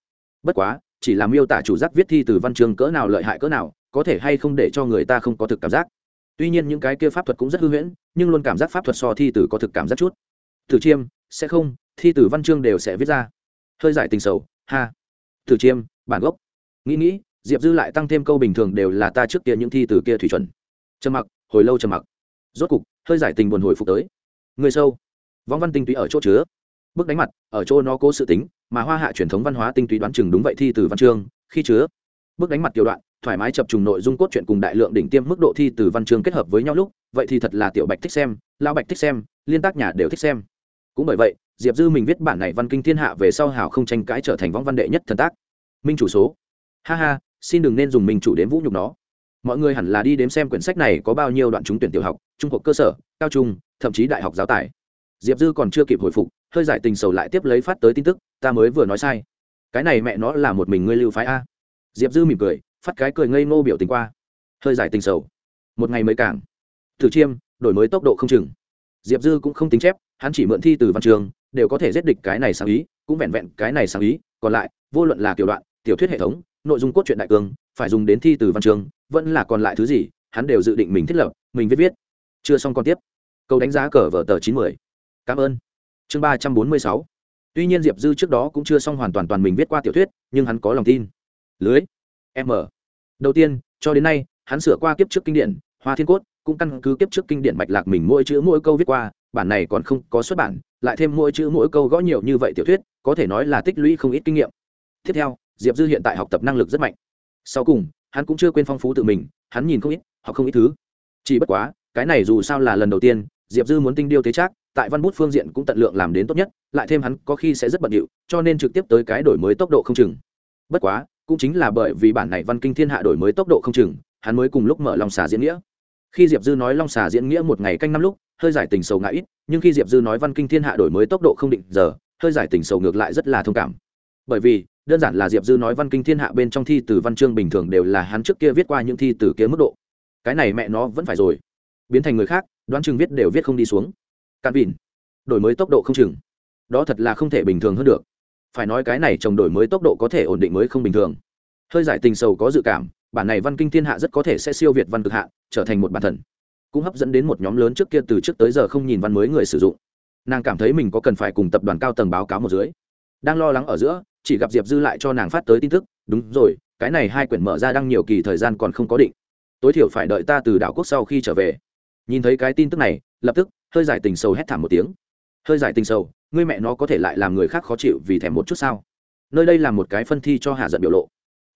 Speaker 1: Bất quá, chỉ làm miêu tả chủ giác viết thi từ văn chương cỡ nào lợi hại cỡ nào, có thể hay không để cho người ta không có thực cảm giác. Tuy nhiên những cái kia pháp thuật cũng rất hư huyễn, nhưng luôn cảm giác pháp thuật so thi từ có thực cảm giác chút. Thử chiêm sẽ không, thi từ văn chương đều sẽ viết ra. Hơi giải tình sầu, ha. Thử chiêm, bản gốc. Nghĩ nghĩ, diệp dư lại tăng thêm câu bình thường đều là ta trước kia những thi từ kia thủy chuẩn. Trầm mặc, hồi lâu trầm mặc. Rốt cục, hơi giải tình buồn hồi phục tới. Người sâu. Vong văn tinh túy ở chỗ chứa. Bước đánh mặt, ở chỗ nó cố sự tính, mà hoa hạ truyền thống văn hóa tinh túy đoán chừng đúng vậy thi từ văn chương, khi chứa. Bước đánh mặt tiểu đoạn, thoải mái chập trùng nội dung cốt truyện cùng đại lượng đỉnh tiêm mức độ thi từ văn chương kết hợp với nhau lúc, vậy thì thật là tiểu bạch thích xem lao bạch thích xem, liên tác nhà đều thích xem cũng bởi vậy, diệp dư mình viết bản này văn kinh thiên hạ về sau hảo không tranh cãi trở thành võng văn đệ nhất thần tác. Minh chủ số. Ha ha, xin đừng nên dùng minh chủ đến vũ nhục nó. Mọi người hẳn là đi đếm xem quyển sách này có bao nhiêu đoạn trúng tuyển tiểu học, trung học cơ sở, cao trung, thậm chí đại học giáo tài. Diệp dư còn chưa kịp hồi phục, hơi giải tình sầu lại tiếp lấy phát tới tin tức, ta mới vừa nói sai. Cái này mẹ nó là một mình ngươi lưu phái a. Diệp dư mỉm cười, phát cái cười ngây ngô biểu tình qua. Hơi giải tình sầu. Một ngày mới cảng thử chiêm, đổi mới tốc độ không chừng. Diệp dư cũng không tính chép hắn chỉ mượn thi từ văn trường, đều có thể giết địch cái này sáng ý, cũng vẹn vẹn cái này sáng ý, còn lại, vô luận là kiểu đoạn, tiểu thuyết hệ thống, nội dung cốt truyện đại cương phải dùng đến thi từ văn trường, vẫn là còn lại thứ gì, hắn đều dự định mình thiết lập, mình viết viết. Chưa xong còn tiếp. Câu đánh giá cờ vở tờ chín mươi cảm ơn. Chương ba trăm bốn mươi sáu. Tuy nhiên diệp dư trước đó cũng chưa xong hoàn toàn toàn mình viết qua tiểu thuyết, nhưng hắn có lòng tin. Lưới. M. Đầu tiên, cho đến nay, hắn sửa qua kiếp trước kinh điển, hoa thiên cốt, cũng căn cứ kiếp trước kinh điển mạch lạc mình mỗi chữ mỗi câu viết qua bản này còn không có xuất bản, lại thêm mỗi chữ mỗi câu gõ nhiều như vậy tiểu thuyết, có thể nói là tích lũy không ít kinh nghiệm. Tiếp theo, diệp dư hiện tại học tập năng lực rất mạnh. Sau cùng, hắn cũng chưa quên phong phú tự mình, hắn nhìn không ít, học không ít thứ. Chỉ bất quá, cái này dù sao là lần đầu tiên, diệp dư muốn tinh điêu thế chắc tại văn bút phương diện cũng tận lượng làm đến tốt nhất, lại thêm hắn có khi sẽ rất bận điệu, cho nên trực tiếp tới cái đổi mới tốc độ không chừng. Bất quá, cũng chính là bởi vì bản này văn kinh thiên hạ đổi mới tốc độ không chừng, hắn mới cùng lúc mở lòng xà diễn nghĩa khi diệp dư nói long xà diễn nghĩa một ngày canh năm lúc, hơi giải tình sầu ngã ít, nhưng khi diệp dư nói văn kinh thiên hạ đổi mới tốc độ không định giờ, hơi giải tình sầu ngược lại rất là thông cảm. Bởi vì, đơn giản là diệp dư nói văn kinh thiên hạ bên trong thi từ văn chương bình thường đều là hắn trước kia viết qua những thi từ kia mức độ. Cái này mẹ nó vẫn phải rồi. Biến thành người khác, đoán chừng viết đều viết không đi xuống. Cạn vìn đổi mới tốc độ không chừng. Đó thật là không thể bình thường hơn được. Phải nói cái này chồng đổi mới tốc độ có thể ổn định mới không bình thường. Hơi giải tình sầu có dự cảm bản này văn kinh thiên hạ rất có thể sẽ siêu việt văn cực hạ, trở thành một bản thần. Cũng hấp dẫn đến một nhóm lớn trước kia từ trước tới giờ không nhìn văn mới người sử dụng. Nàng cảm thấy mình có cần phải cùng tập đoàn cao tầng báo cáo một dưới. Đang lo lắng ở giữa, chỉ gặp diệp dư lại cho nàng phát tới tin tức, đúng rồi, cái này hai quyển mở ra đang nhiều kỳ thời gian còn không có định. Tối thiểu phải đợi ta từ đảo quốc sau khi trở về. Nhìn thấy cái tin tức này, lập tức, hơi giải tình sầu hét thảm một tiếng. Hơi giải tình sầu, ngươi mẹ nó có thể lại làm người khác khó chịu vì thèm một chút sao? Nơi đây là một cái phân thi cho hạ giận biểu lộ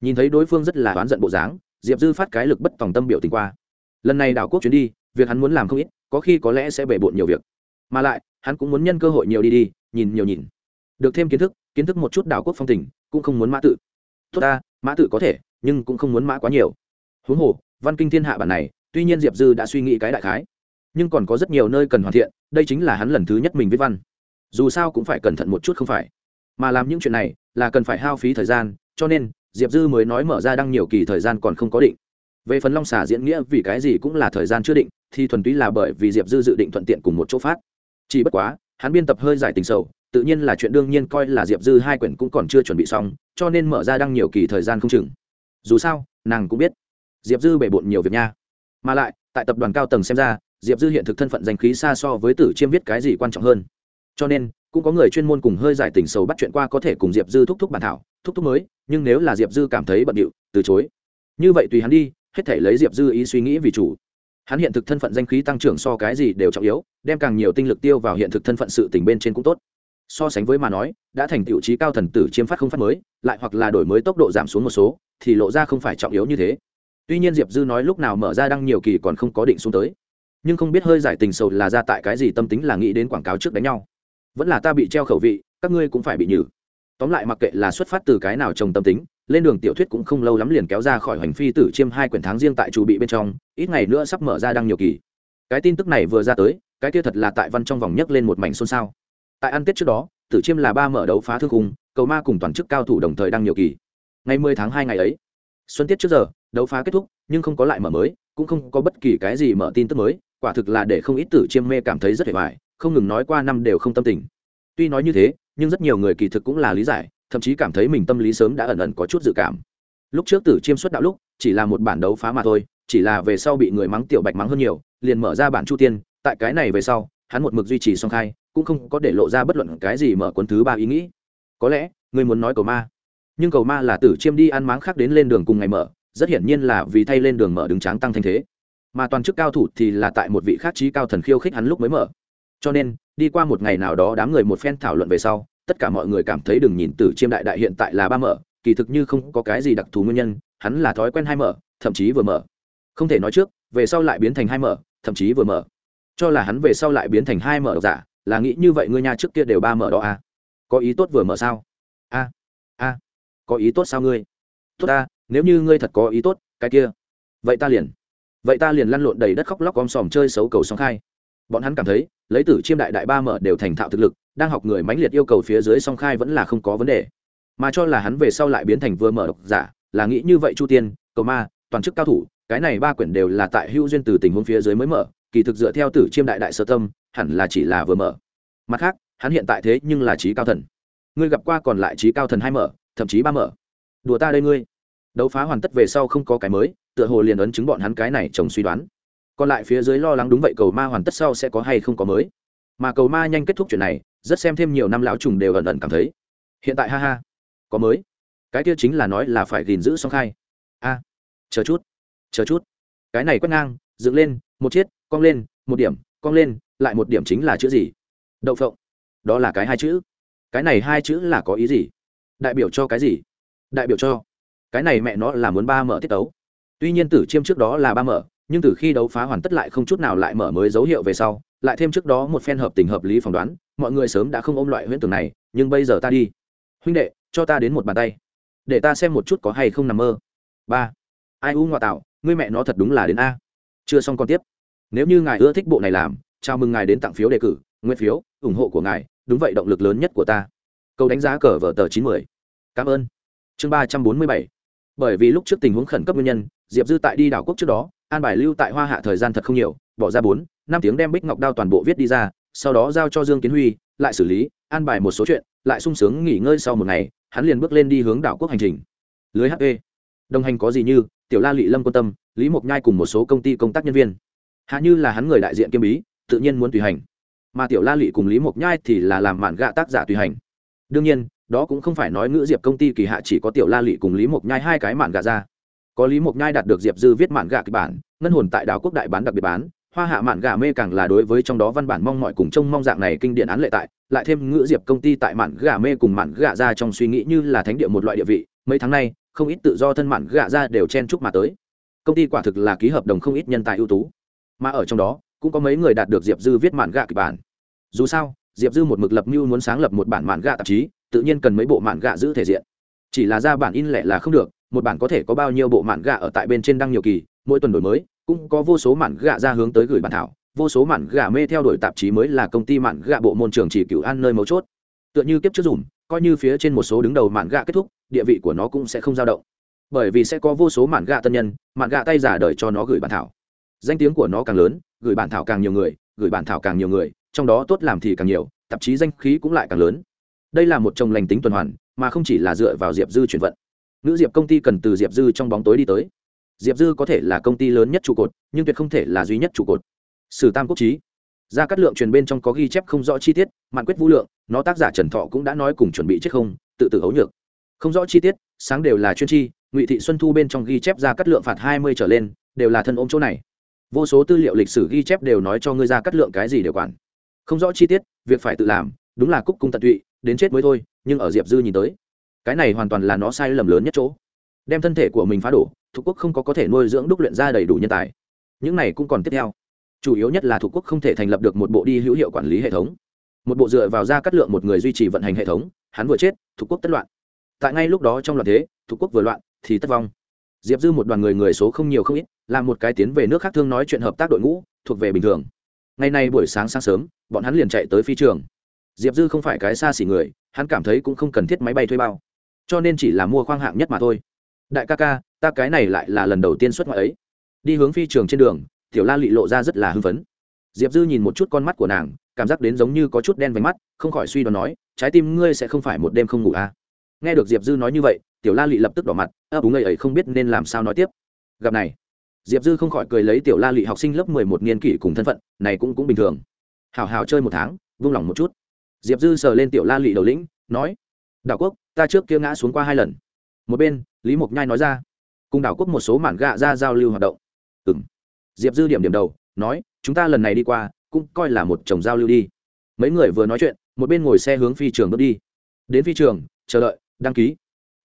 Speaker 1: nhìn thấy đối phương rất là oán giận bộ dáng, diệp dư phát cái lực bất tòng tâm biểu tình qua. Lần này đảo quốc chuyến đi, việc hắn muốn làm không ít, có khi có lẽ sẽ bể bộn nhiều việc. Mà lại, hắn cũng muốn nhân cơ hội nhiều đi đi, nhìn nhiều nhìn. Được thêm kiến thức kiến thức một chút đảo quốc phong tình, cũng không muốn mã tự. Tốt ta, mã tự có thể, nhưng cũng không muốn mã quá nhiều. Huống hồ, văn kinh thiên hạ bản này, tuy nhiên diệp dư đã suy nghĩ cái đại khái, nhưng còn có rất nhiều nơi cần hoàn thiện, đây chính là hắn lần thứ nhất mình viết văn. Dù sao cũng phải cẩn thận một chút không phải. Mà làm những chuyện này, là cần phải hao phí thời gian, cho nên diệp dư mới nói mở ra đăng nhiều kỳ thời gian còn không có định. Về phần long xà diễn nghĩa vì cái gì cũng là thời gian chưa định, thì thuần túy là bởi vì diệp dư dự định thuận tiện cùng một chỗ phát. Chỉ bất quá, hắn biên tập hơi giải tình sầu, tự nhiên là chuyện đương nhiên coi là diệp dư hai quyển cũng còn chưa chuẩn bị xong, cho nên mở ra đăng nhiều kỳ thời gian không chừng. Dù sao, nàng cũng biết diệp dư bể bộn nhiều việc nha. Mà lại, tại tập đoàn cao tầng xem ra, diệp dư hiện thực thân phận danh khí xa so với tử chiêm viết cái gì quan trọng hơn. Cho nên, cũng có người chuyên môn cùng hơi giải tình sầu bắt chuyện qua có thể cùng diệp dư thúc thúc bản thảo thúc thúc mới, nhưng nếu là diệp dư cảm thấy bận điệu, từ chối. Như vậy tùy hắn đi, hết thể lấy diệp dư ý suy nghĩ vì chủ. Hắn hiện thực thân phận danh khí tăng trưởng so cái gì đều trọng yếu, đem càng nhiều tinh lực tiêu vào hiện thực thân phận sự tình bên trên cũng tốt. So sánh với mà nói, đã thành tiệu trí cao thần tử chiếm phát không phát mới, lại hoặc là đổi mới tốc độ giảm xuống một số, thì lộ ra không phải trọng yếu như thế. Tuy nhiên diệp dư nói lúc nào mở ra đăng nhiều kỳ còn không có định xuống tới. Nhưng không biết hơi giải tình sầu là ra tại cái gì tâm tính là nghĩ đến quảng cáo trước đánh nhau. Vẫn là ta bị treo khẩu vị, các ngươi cũng phải bị nhử tóm lại mặc kệ là xuất phát từ cái nào trồng tâm tính, lên đường tiểu thuyết cũng không lâu lắm liền kéo ra khỏi hoành phi tử chiêm hai quyển tháng riêng tại chủ bị bên trong, ít ngày nữa sắp mở ra đăng nhiều kỳ. Cái tin tức này vừa ra tới, cái kia thật là tại văn trong vòng nhấc lên một mảnh xôn xao. Tại ăn tết trước đó, tử chiêm là ba mở đấu phá thư khung, cầu ma cùng toàn chức cao thủ đồng thời đăng nhiều kỳ. Ngày mười tháng hai ngày ấy, xuân tiết trước giờ, đấu phá kết thúc, nhưng không có lại mở mới, cũng không có bất kỳ cái gì mở tin tức mới, quả thực là để không ít tử chiêm mê cảm thấy rất hề hoài, không ngừng nói qua năm đều không tâm tình. Tuy nói như thế nhưng rất nhiều người kỳ thực cũng là lý giải, thậm chí cảm thấy mình tâm lý sớm đã ẩn ẩn có chút dự cảm. Lúc trước tử chiêm xuất đạo lúc, chỉ là một bản đấu phá mà thôi, chỉ là về sau bị người mắng tiểu bạch mắng hơn nhiều, liền mở ra bản chu tiên, tại cái này về sau, hắn một mực duy trì song khai, cũng không có để lộ ra bất luận cái gì mở quân thứ ba ý nghĩ. Có lẽ, người muốn nói cầu ma. Nhưng cầu ma là tử chiêm đi ăn máng khác đến lên đường cùng ngày mở, rất hiển nhiên là vì thay lên đường mở đứng tráng tăng thanh thế. Mà toàn chức cao thủ thì là tại một vị khác trí cao thần khiêu khích hắn lúc mới mở cho nên, đi qua một ngày nào đó đám người một phen thảo luận về sau, tất cả mọi người cảm thấy đừng nhìn tử chiêm đại đại hiện tại là ba mở, kỳ thực như không có cái gì đặc thù nguyên nhân, hắn là thói quen hai mở, thậm chí vừa mở. Không thể nói trước, về sau lại biến thành hai mở, thậm chí vừa mở. Cho là hắn về sau lại biến thành hai mở giả, là nghĩ như vậy ngươi nha trước kia đều ba mở đó à? Có ý tốt vừa mở sao? A a, có ý tốt sao ngươi? Tốt ta, nếu như ngươi thật có ý tốt, cái kia. Vậy ta liền, vậy ta liền lăn lộn đầy đất khóc lóc om sòm chơi xấu cầu song khai. Bọn hắn cảm thấy lấy tử chiêm đại đại ba mở đều thành thạo thực lực, đang học người mãnh liệt yêu cầu phía dưới song khai vẫn là không có vấn đề. Mà cho là hắn về sau lại biến thành vừa mở độc giả, là nghĩ như vậy chu tiên, cầu ma, toàn chức cao thủ, cái này ba quyển đều là tại hưu duyên từ tình huống phía dưới mới mở, kỳ thực dựa theo tử chiêm đại đại sơ tâm, hẳn là chỉ là vừa mở. Mặt khác, hắn hiện tại thế nhưng là trí cao thần. Ngươi gặp qua còn lại trí cao thần hai mở, thậm chí ba mở. Đùa ta đây ngươi. Đấu phá hoàn tất về sau không có cái mới, tựa hồ liền ấn chứng bọn hắn cái này chồng suy đoán còn lại phía dưới lo lắng đúng vậy cầu ma hoàn tất sau sẽ có hay không có mới. Mà cầu ma nhanh kết thúc chuyện này, rất xem thêm nhiều năm lão trùng đều ẩn ẩn cảm thấy. Hiện tại ha ha, có mới. Cái kia chính là nói là phải gìn giữ song khai. A, chờ chút chờ chút. Cái này quét ngang, dựng lên, một chiết cong lên, một điểm, cong lên, lại một điểm chính là chữ gì? Đậu phộng. Đó là cái hai chữ. Cái này hai chữ là có ý gì? Đại biểu cho cái gì? Đại biểu cho. Cái này mẹ nó là muốn ba mở tiết tấu. Tuy nhiên tử chiêm trước đó là ba mở nhưng từ khi đấu phá hoàn tất lại không chút nào lại mở mới dấu hiệu về sau, lại thêm trước đó một phen hợp tình hợp lý phỏng đoán, mọi người sớm đã không ôm loại huyễn tưởng này, nhưng bây giờ ta đi. Huynh đệ, cho ta đến một bàn tay. Để ta xem một chút có hay không nằm mơ. Ba. Ai u ngoại tạo, ngươi mẹ nó thật đúng là đến a. Chưa xong còn tiếp. Nếu như ngài ưa thích bộ này làm, chào mừng ngài đến tặng phiếu đề cử nguyên phiếu, ủng hộ của ngài, đúng vậy động lực lớn nhất của ta. Câu đánh giá cờ vở tờ chín mươi cảm ơn. Chương ba trăm bốn mươi bảy. Bởi vì lúc trước tình huống khẩn cấp nguyên nhân, diệp dư tại đi đảo quốc trước đó an bài lưu tại hoa hạ thời gian thật không nhiều, bỏ ra bốn, năm tiếng đem bích ngọc đao toàn bộ viết đi ra, sau đó giao cho dương kiến huy, lại xử lý, an bài một số chuyện, lại sung sướng nghỉ ngơi sau một ngày, hắn liền bước lên đi hướng đảo quốc hành trình. Lưới hp đồng hành có gì như, tiểu la lị lâm quan tâm, lý mộc nhai cùng một số công ty công tác nhân viên. Hạ như là hắn người đại diện kiêm bí, tự nhiên muốn tùy hành. Mà tiểu la lị cùng lý mộc nhai thì là làm mạn gạ tác giả tùy hành. Đương nhiên, đó cũng không phải nói ngữ diệp công ty kỳ hạ chỉ có tiểu la lị cùng lý mộc nhai hai cái mạn gạ ra có lý mộc nhai đạt được diệp dư viết mạn gạ kịch bản, ngân hồn tại đảo quốc đại bán đặc biệt bán, hoa hạ mạn gà mê càng là đối với trong đó văn bản mong mọi cùng trông mong dạng này kinh điển án lệ tại, lại thêm ngữ diệp công ty tại mạn gà mê cùng mạn gà ra trong suy nghĩ như là thánh địa một loại địa vị, mấy tháng nay, không ít tự do thân mạn gà ra đều chen chúc mà tới. Công ty quả thực là ký hợp đồng không ít nhân tài ưu tú. Mà ở trong đó, cũng có mấy người đạt được diệp dư viết mạn gà kịch bản. Dù sao, diệp dư một mực lập mưu muốn sáng lập một bản mạn gà tạp chí, tự nhiên cần mấy bộ mạn gà giữ thể diện. Chỉ là ra bản in lẻ là không được một bản có thể có bao nhiêu bộ mạn gạ ở tại bên trên đăng nhiều kỳ, mỗi tuần đổi mới, cũng có vô số mạn gạ ra hướng tới gửi bản thảo, vô số mạn gạ mê theo đuổi tạp chí mới là công ty mạn gạ bộ môn trường chỉ cửu an nơi mấu chốt. Tựa như kiếp trước dùm, coi như phía trên một số đứng đầu mạn gạ kết thúc, địa vị của nó cũng sẽ không dao động. Bởi vì sẽ có vô số mạn gạ tân nhân, mạn gạ tay giả đời cho nó gửi bản thảo. Danh tiếng của nó càng lớn, gửi bản thảo càng nhiều người, gửi bản thảo càng nhiều người, trong đó tốt làm thì càng nhiều, tạp chí danh khí cũng lại càng lớn. Đây là một chồng lành tính tuần hoàn, mà không chỉ là dựa vào diệp dư chuyển vận nữ diệp công ty cần từ diệp dư trong bóng tối đi tới. Diệp dư có thể là công ty lớn nhất trụ cột, nhưng tuyệt không thể là duy nhất trụ cột. Sử tam quốc trí ra cắt lượng truyền bên trong có ghi chép không rõ chi tiết, mạn quyết vũ lượng, nó tác giả trần thọ cũng đã nói cùng chuẩn bị chết không, tự tử hấu nhược. Không rõ chi tiết, sáng đều là chuyên chi ngụy thị xuân thu bên trong ghi chép ra cắt lượng phạt hai mươi trở lên, đều là thân ôm chỗ này. Vô số tư liệu lịch sử ghi chép đều nói cho ngươi ra cắt lượng cái gì đều quản. Không rõ chi tiết, việc phải tự làm, đúng là cúc cung tận tụy, đến chết mới thôi, nhưng ở diệp dư nhìn tới cái này hoàn toàn là nó sai lầm lớn nhất chỗ. Đem thân thể của mình phá đổ thuộc quốc không có có thể nuôi dưỡng đúc luyện ra đầy đủ nhân tài. Những này cũng còn tiếp theo. Chủ yếu nhất là thuộc quốc không thể thành lập được một bộ đi hữu hiệu quản lý hệ thống. Một bộ dựa vào ra cắt lượng một người duy trì vận hành hệ thống, hắn vừa chết thuộc quốc tất loạn. Tại ngay lúc đó trong loạn thế thuộc quốc vừa loạn, thì tất vong. Diệp dư một đoàn người người số không nhiều không ít, làm một cái tiến về nước khác thương nói chuyện hợp tác đội ngũ, thuộc về bình thường. Ngày nay buổi sáng sáng sớm, bọn hắn liền chạy tới phi trường. Diệp dư không phải cái xa xỉ người, hắn cảm thấy cũng không cần thiết máy bay thuê bao cho nên chỉ là mua khoang hạng nhất mà thôi. Đại ca ca, ta cái này lại là lần đầu tiên xuất ngoại ấy. Đi hướng phi trường trên đường, tiểu la lị lộ ra rất là hưng phấn. Diệp dư nhìn một chút con mắt của nàng, cảm giác đến giống như có chút đen vánh mắt, không khỏi suy đoán nói, trái tim ngươi sẽ không phải một đêm không ngủ à. nghe được diệp dư nói như vậy, tiểu la lị lập tức đỏ mặt ấp úng ấy ấy không biết nên làm sao nói tiếp. Gặp này, diệp dư không khỏi cười lấy tiểu la lị học sinh lớp mười một niên kỷ cùng thân phận, này cũng cũng bình thường. Hào hào chơi một tháng, vung lòng một chút. Diệp dư sờ lên tiểu la lị đầu lĩnh, nói, đảo quốc ta trước kia ngã xuống qua hai lần. Một bên, lý mộc nhai nói ra, cùng đảo quốc một số mảng gạ ra giao lưu hoạt động. Ừ m diệp dư điểm điểm đầu, nói, chúng ta lần này đi qua, cũng coi là một chồng giao lưu đi. Mấy người vừa nói chuyện, một bên ngồi xe hướng phi trường bước đi. Đến phi trường, chờ đợi, đăng ký.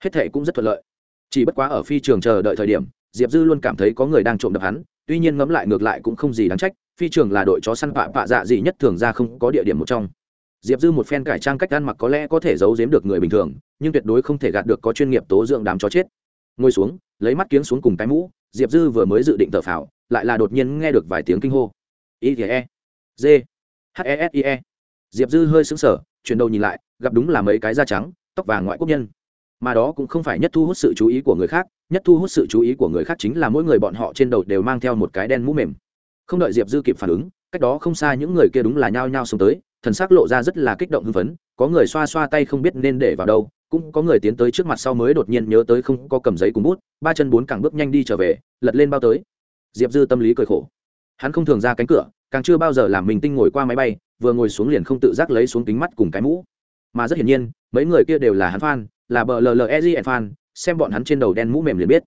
Speaker 1: Hết thệ cũng rất thuận lợi. Chỉ bất quá ở phi trường chờ đợi thời điểm, diệp dư luôn cảm thấy có người đang trộm đập hắn, tuy nhiên ngẫm lại ngược lại cũng không gì đáng trách, phi trường là đội chó săn vạ vạ dạ gì nhất thường ra không có địa điểm một trong diệp dư một phen cải trang cách ăn mặc có lẽ có thể giấu giếm được người bình thường, nhưng tuyệt đối không thể gạt được có chuyên nghiệp tố dưỡng đám chó chết. Ngồi xuống, lấy mắt kiếng xuống cùng cái mũ, diệp dư vừa mới dự định thở phào, lại là đột nhiên nghe được vài tiếng kinh hô. I t e g, h e s, i e. Diệp dư hơi xứng sở chuyển đầu nhìn lại, gặp đúng là mấy cái da trắng, tóc vàng ngoại quốc nhân. Mà đó cũng không phải nhất thu hút sự chú ý của người khác, nhất thu hút sự chú ý của người khác chính là mỗi người bọn họ trên đầu đều mang theo một cái đen mũ mềm. Không đợi diệp dư kịp phản ứng, cách đó không xa những người kia đúng là nhao nhao xông tới thần s ắ c lộ ra rất là kích động hưng phấn có người xoa xoa tay không biết nên để vào đâu cũng có người tiến tới trước mặt sau mới đột nhiên nhớ tới không có cầm giấy cùng bút ba chân bốn càng bước nhanh đi trở về lật lên bao tới. Diệp dư tâm lý cười khổ. Hắn không thường ra cánh cửa càng chưa bao giờ làm mình tinh ngồi qua máy bay vừa ngồi xuống liền không tự giác lấy xuống kính mắt cùng cái mũ. Mà rất hiển nhiên mấy người kia đều là hắn fan, là bờ llez f a n xem bọn hắn trên đầu đen mũ mềm liền biết.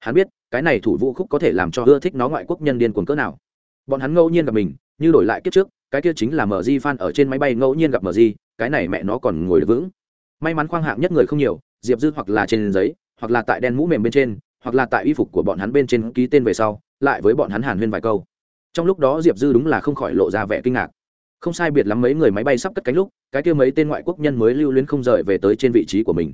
Speaker 1: Hắn biết cái này thủ vũ khúc có thể làm cho ưa thích nó ngoại quốc nhân điên cuồng cỡ nào. Bọn hắn ngẫu nhiên gặp mình như đổi lại kiếp trước cái kia chính là mở di fan ở trên máy bay ngẫu nhiên gặp mở di cái này mẹ nó còn ngồi được vững. May mắn khoang hạng nhất người không nhiều, diệp dư hoặc là trên giấy, hoặc là tại đen mũ mềm bên trên, hoặc là tại y phục của bọn hắn bên trên ký tên về sau, lại với bọn hắn hàn huyên vài câu. Trong lúc đó diệp dư đúng là không khỏi lộ ra vẻ kinh ngạc. Không sai biệt lắm mấy người máy bay sắp cất cánh lúc, cái kia mấy tên ngoại quốc nhân mới lưu luyến không rời về tới trên vị trí của mình.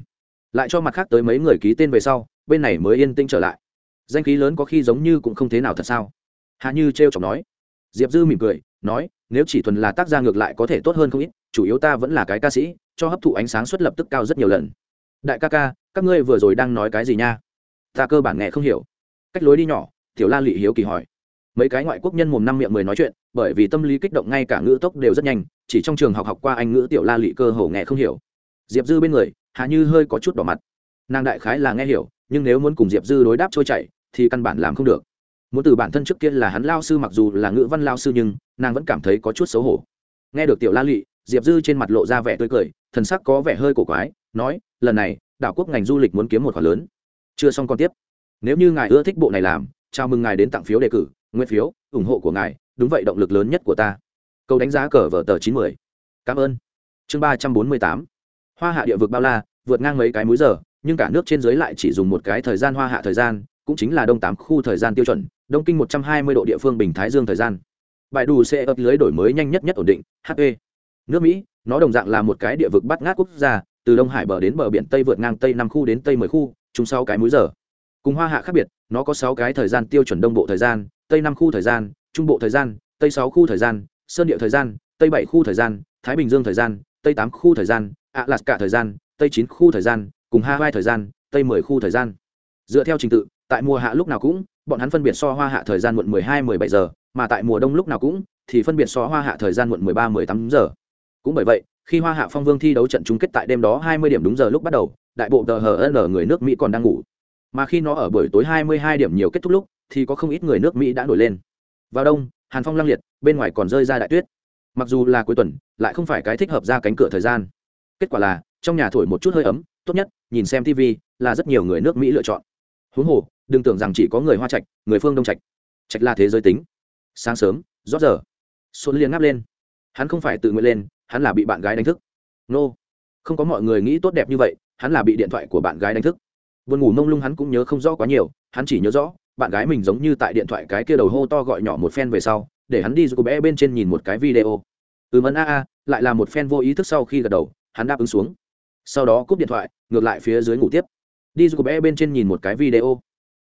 Speaker 1: Lại cho mặt khác tới mấy người ký tên về sau, bên này mới yên tĩnh trở lại. Danh khí lớn có khi giống như cũng không thế nào thật sao? Hạ như t r e o chọc nói diệp dư mỉm cười, nói, nếu chỉ thuần là tác gia ngược lại có thể tốt hơn không ít, chủ yếu ta vẫn là cái ca sĩ, cho hấp thụ ánh sáng suất lập tức cao rất nhiều lần. Đại ca ca, các ngươi vừa rồi đang nói cái gì nha? Ta cơ bản nghe không hiểu. Cách lối đi nhỏ, tiểu la lị hiếu kỳ hỏi. Mấy cái ngoại quốc nhân mồm năm miệng mười nói chuyện, bởi vì tâm lý kích động ngay cả ngữ tốc đều rất nhanh, chỉ trong trường học học qua anh ngữ tiểu la lị cơ hồ nghe không hiểu. Diệp dư bên người hạ như hơi có chút đỏ mặt. Nàng đại khái là nghe hiểu, nhưng nếu muốn cùng diệp dư đối đáp trôi chảy, thì căn bản làm không được muốn từ bản thân trước kia là hắn lao sư mặc dù là ngữ văn lao sư nhưng nàng vẫn cảm thấy có chút xấu hổ. Nghe được tiểu la lụy diệp dư trên mặt lộ ra vẻ tươi cười, thần sắc có vẻ hơi cổ quái, nói, lần này, đảo quốc ngành du lịch muốn kiếm một khoản lớn. Chưa xong còn tiếp. Nếu như ngài ưa thích bộ này làm, chào mừng ngài đến tặng phiếu đề cử, nguyên phiếu, ủng hộ của ngài, đúng vậy động lực lớn nhất của ta. Câu đánh giá cờ vở tờ chín mươi cảm ơn. Chương ba trăm bốn mươi tám. Hoa hạ địa vực bao la, vượt ngang mấy cái múi giờ, nhưng cả nước trên dưới lại chỉ dùng một cái thời gian hoa hạ thời gian cũng chính là đông tám khu thời gian tiêu chuẩn đông kinh một trăm hai mươi độ địa phương bình thái dương thời gian bài đủ sẽ ấp lưới đổi mới nhanh nhất nhất ổn định hp nước mỹ nó đồng dạng là một cái địa vực bắt ngát quốc gia từ đông hải bờ đến bờ biển tây vượt ngang tây năm khu đến tây mười khu chung sáu cái múi giờ cùng hoa hạ khác biệt nó có sáu cái thời gian tiêu chuẩn đông bộ thời gian tây năm khu thời gian trung bộ thời gian tây sáu khu thời gian sơn địa thời gian tây bảy khu thời gian thái bình dương thời gian tây tám khu thời gian ạ lạt cả thời gian tây chín khu thời gian cùng hai hawaii thời gian tây mười khu thời gian dựa theo trình tự tại mùa hạ lúc nào cũng, bọn hắn phân biệt so hoa hạ thời gian muộn mười hai, mười bảy giờ, mà tại mùa đông lúc nào cũng, thì phân biệt so hoa hạ thời gian muộn mười ba, mười tám giờ. Cũng bởi vậy, khi hoa hạ phong vương thi đấu trận chung kết tại đêm đó hai mươi điểm đúng giờ lúc bắt đầu, đại bộ tờ hờ người nước mỹ còn đang ngủ. Mà khi nó ở buổi tối hai mươi hai điểm nhiều kết thúc lúc, thì có không ít người nước mỹ đã nổi lên. Vào đông, hàn phong lăng liệt, bên ngoài còn rơi ra đại tuyết. Mặc dù là cuối tuần, lại không phải cái thích hợp ra cánh cửa thời gian. Kết quả là, trong nhà thổi một chút hơi ấm, tốt nhất, nhìn xem tv là rất nhiều người nước mỹ lựa chọn. Huống hồ đừng tưởng rằng chỉ có người hoa trạch người phương đông trạch. Trạch là thế giới tính. Sáng sớm rót giờ. Xuân liền ngáp lên. Hắn không phải tự nguyện lên hắn là bị bạn gái đánh thức. Nô, không có mọi người nghĩ tốt đẹp như vậy hắn là bị điện thoại của bạn gái đánh thức. Buồn ngủ mông lung hắn cũng nhớ không rõ quá nhiều hắn chỉ nhớ rõ bạn gái mình giống như tại điện thoại cái kia đầu hô to gọi nhỏ một phen về sau để hắn đi dù bé bên trên nhìn một cái video. Ừ mẫn a a lại là một phen vô ý thức sau khi gật đầu hắn đáp ứng xuống. Sau đó cúp điện thoại ngược lại phía dưới ngủ tiếp. Đi dù bé bên trên nhìn một cái video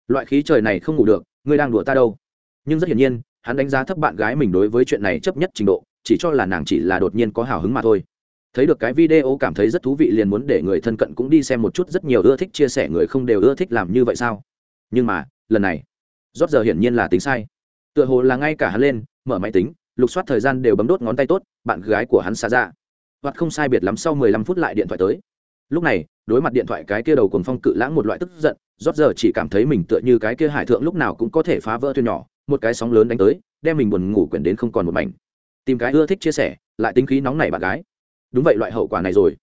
Speaker 1: loại khí trời này không ngủ được, ngươi đang đùa ta đâu? Nhưng rất hiển nhiên, hắn đánh giá thấp bạn gái mình đối với chuyện này chấp nhất trình độ, chỉ cho là nàng chỉ là đột nhiên có hào hứng mà thôi. Thấy được cái video cảm thấy rất thú vị liền muốn để người thân cận cũng đi xem một chút rất nhiều ưa thích chia sẻ người không đều ưa thích làm như vậy sao? Nhưng mà, lần này rót giờ hiển nhiên là tính sai. Tựa hồ là ngay cả hắn lên, mở máy tính, lục soát thời gian đều bấm đốt ngón tay tốt, bạn gái của hắn xa ra. Hoặc không sai biệt lắm sau mười lăm phút lại điện thoại tới. Lúc này, đối mặt điện thoại cái kia đầu cùng phong cự lãng một loại tức giận rót giờ chỉ cảm thấy mình tựa như cái kia hải thượng lúc nào cũng có thể phá vỡ thuyền nhỏ, một cái sóng lớn đánh tới, đem mình buồn ngủ quyển đến không còn một mảnh. Tìm cái ưa thích chia sẻ, lại tính khí nóng này bạn gái. Đúng vậy loại hậu quả này rồi.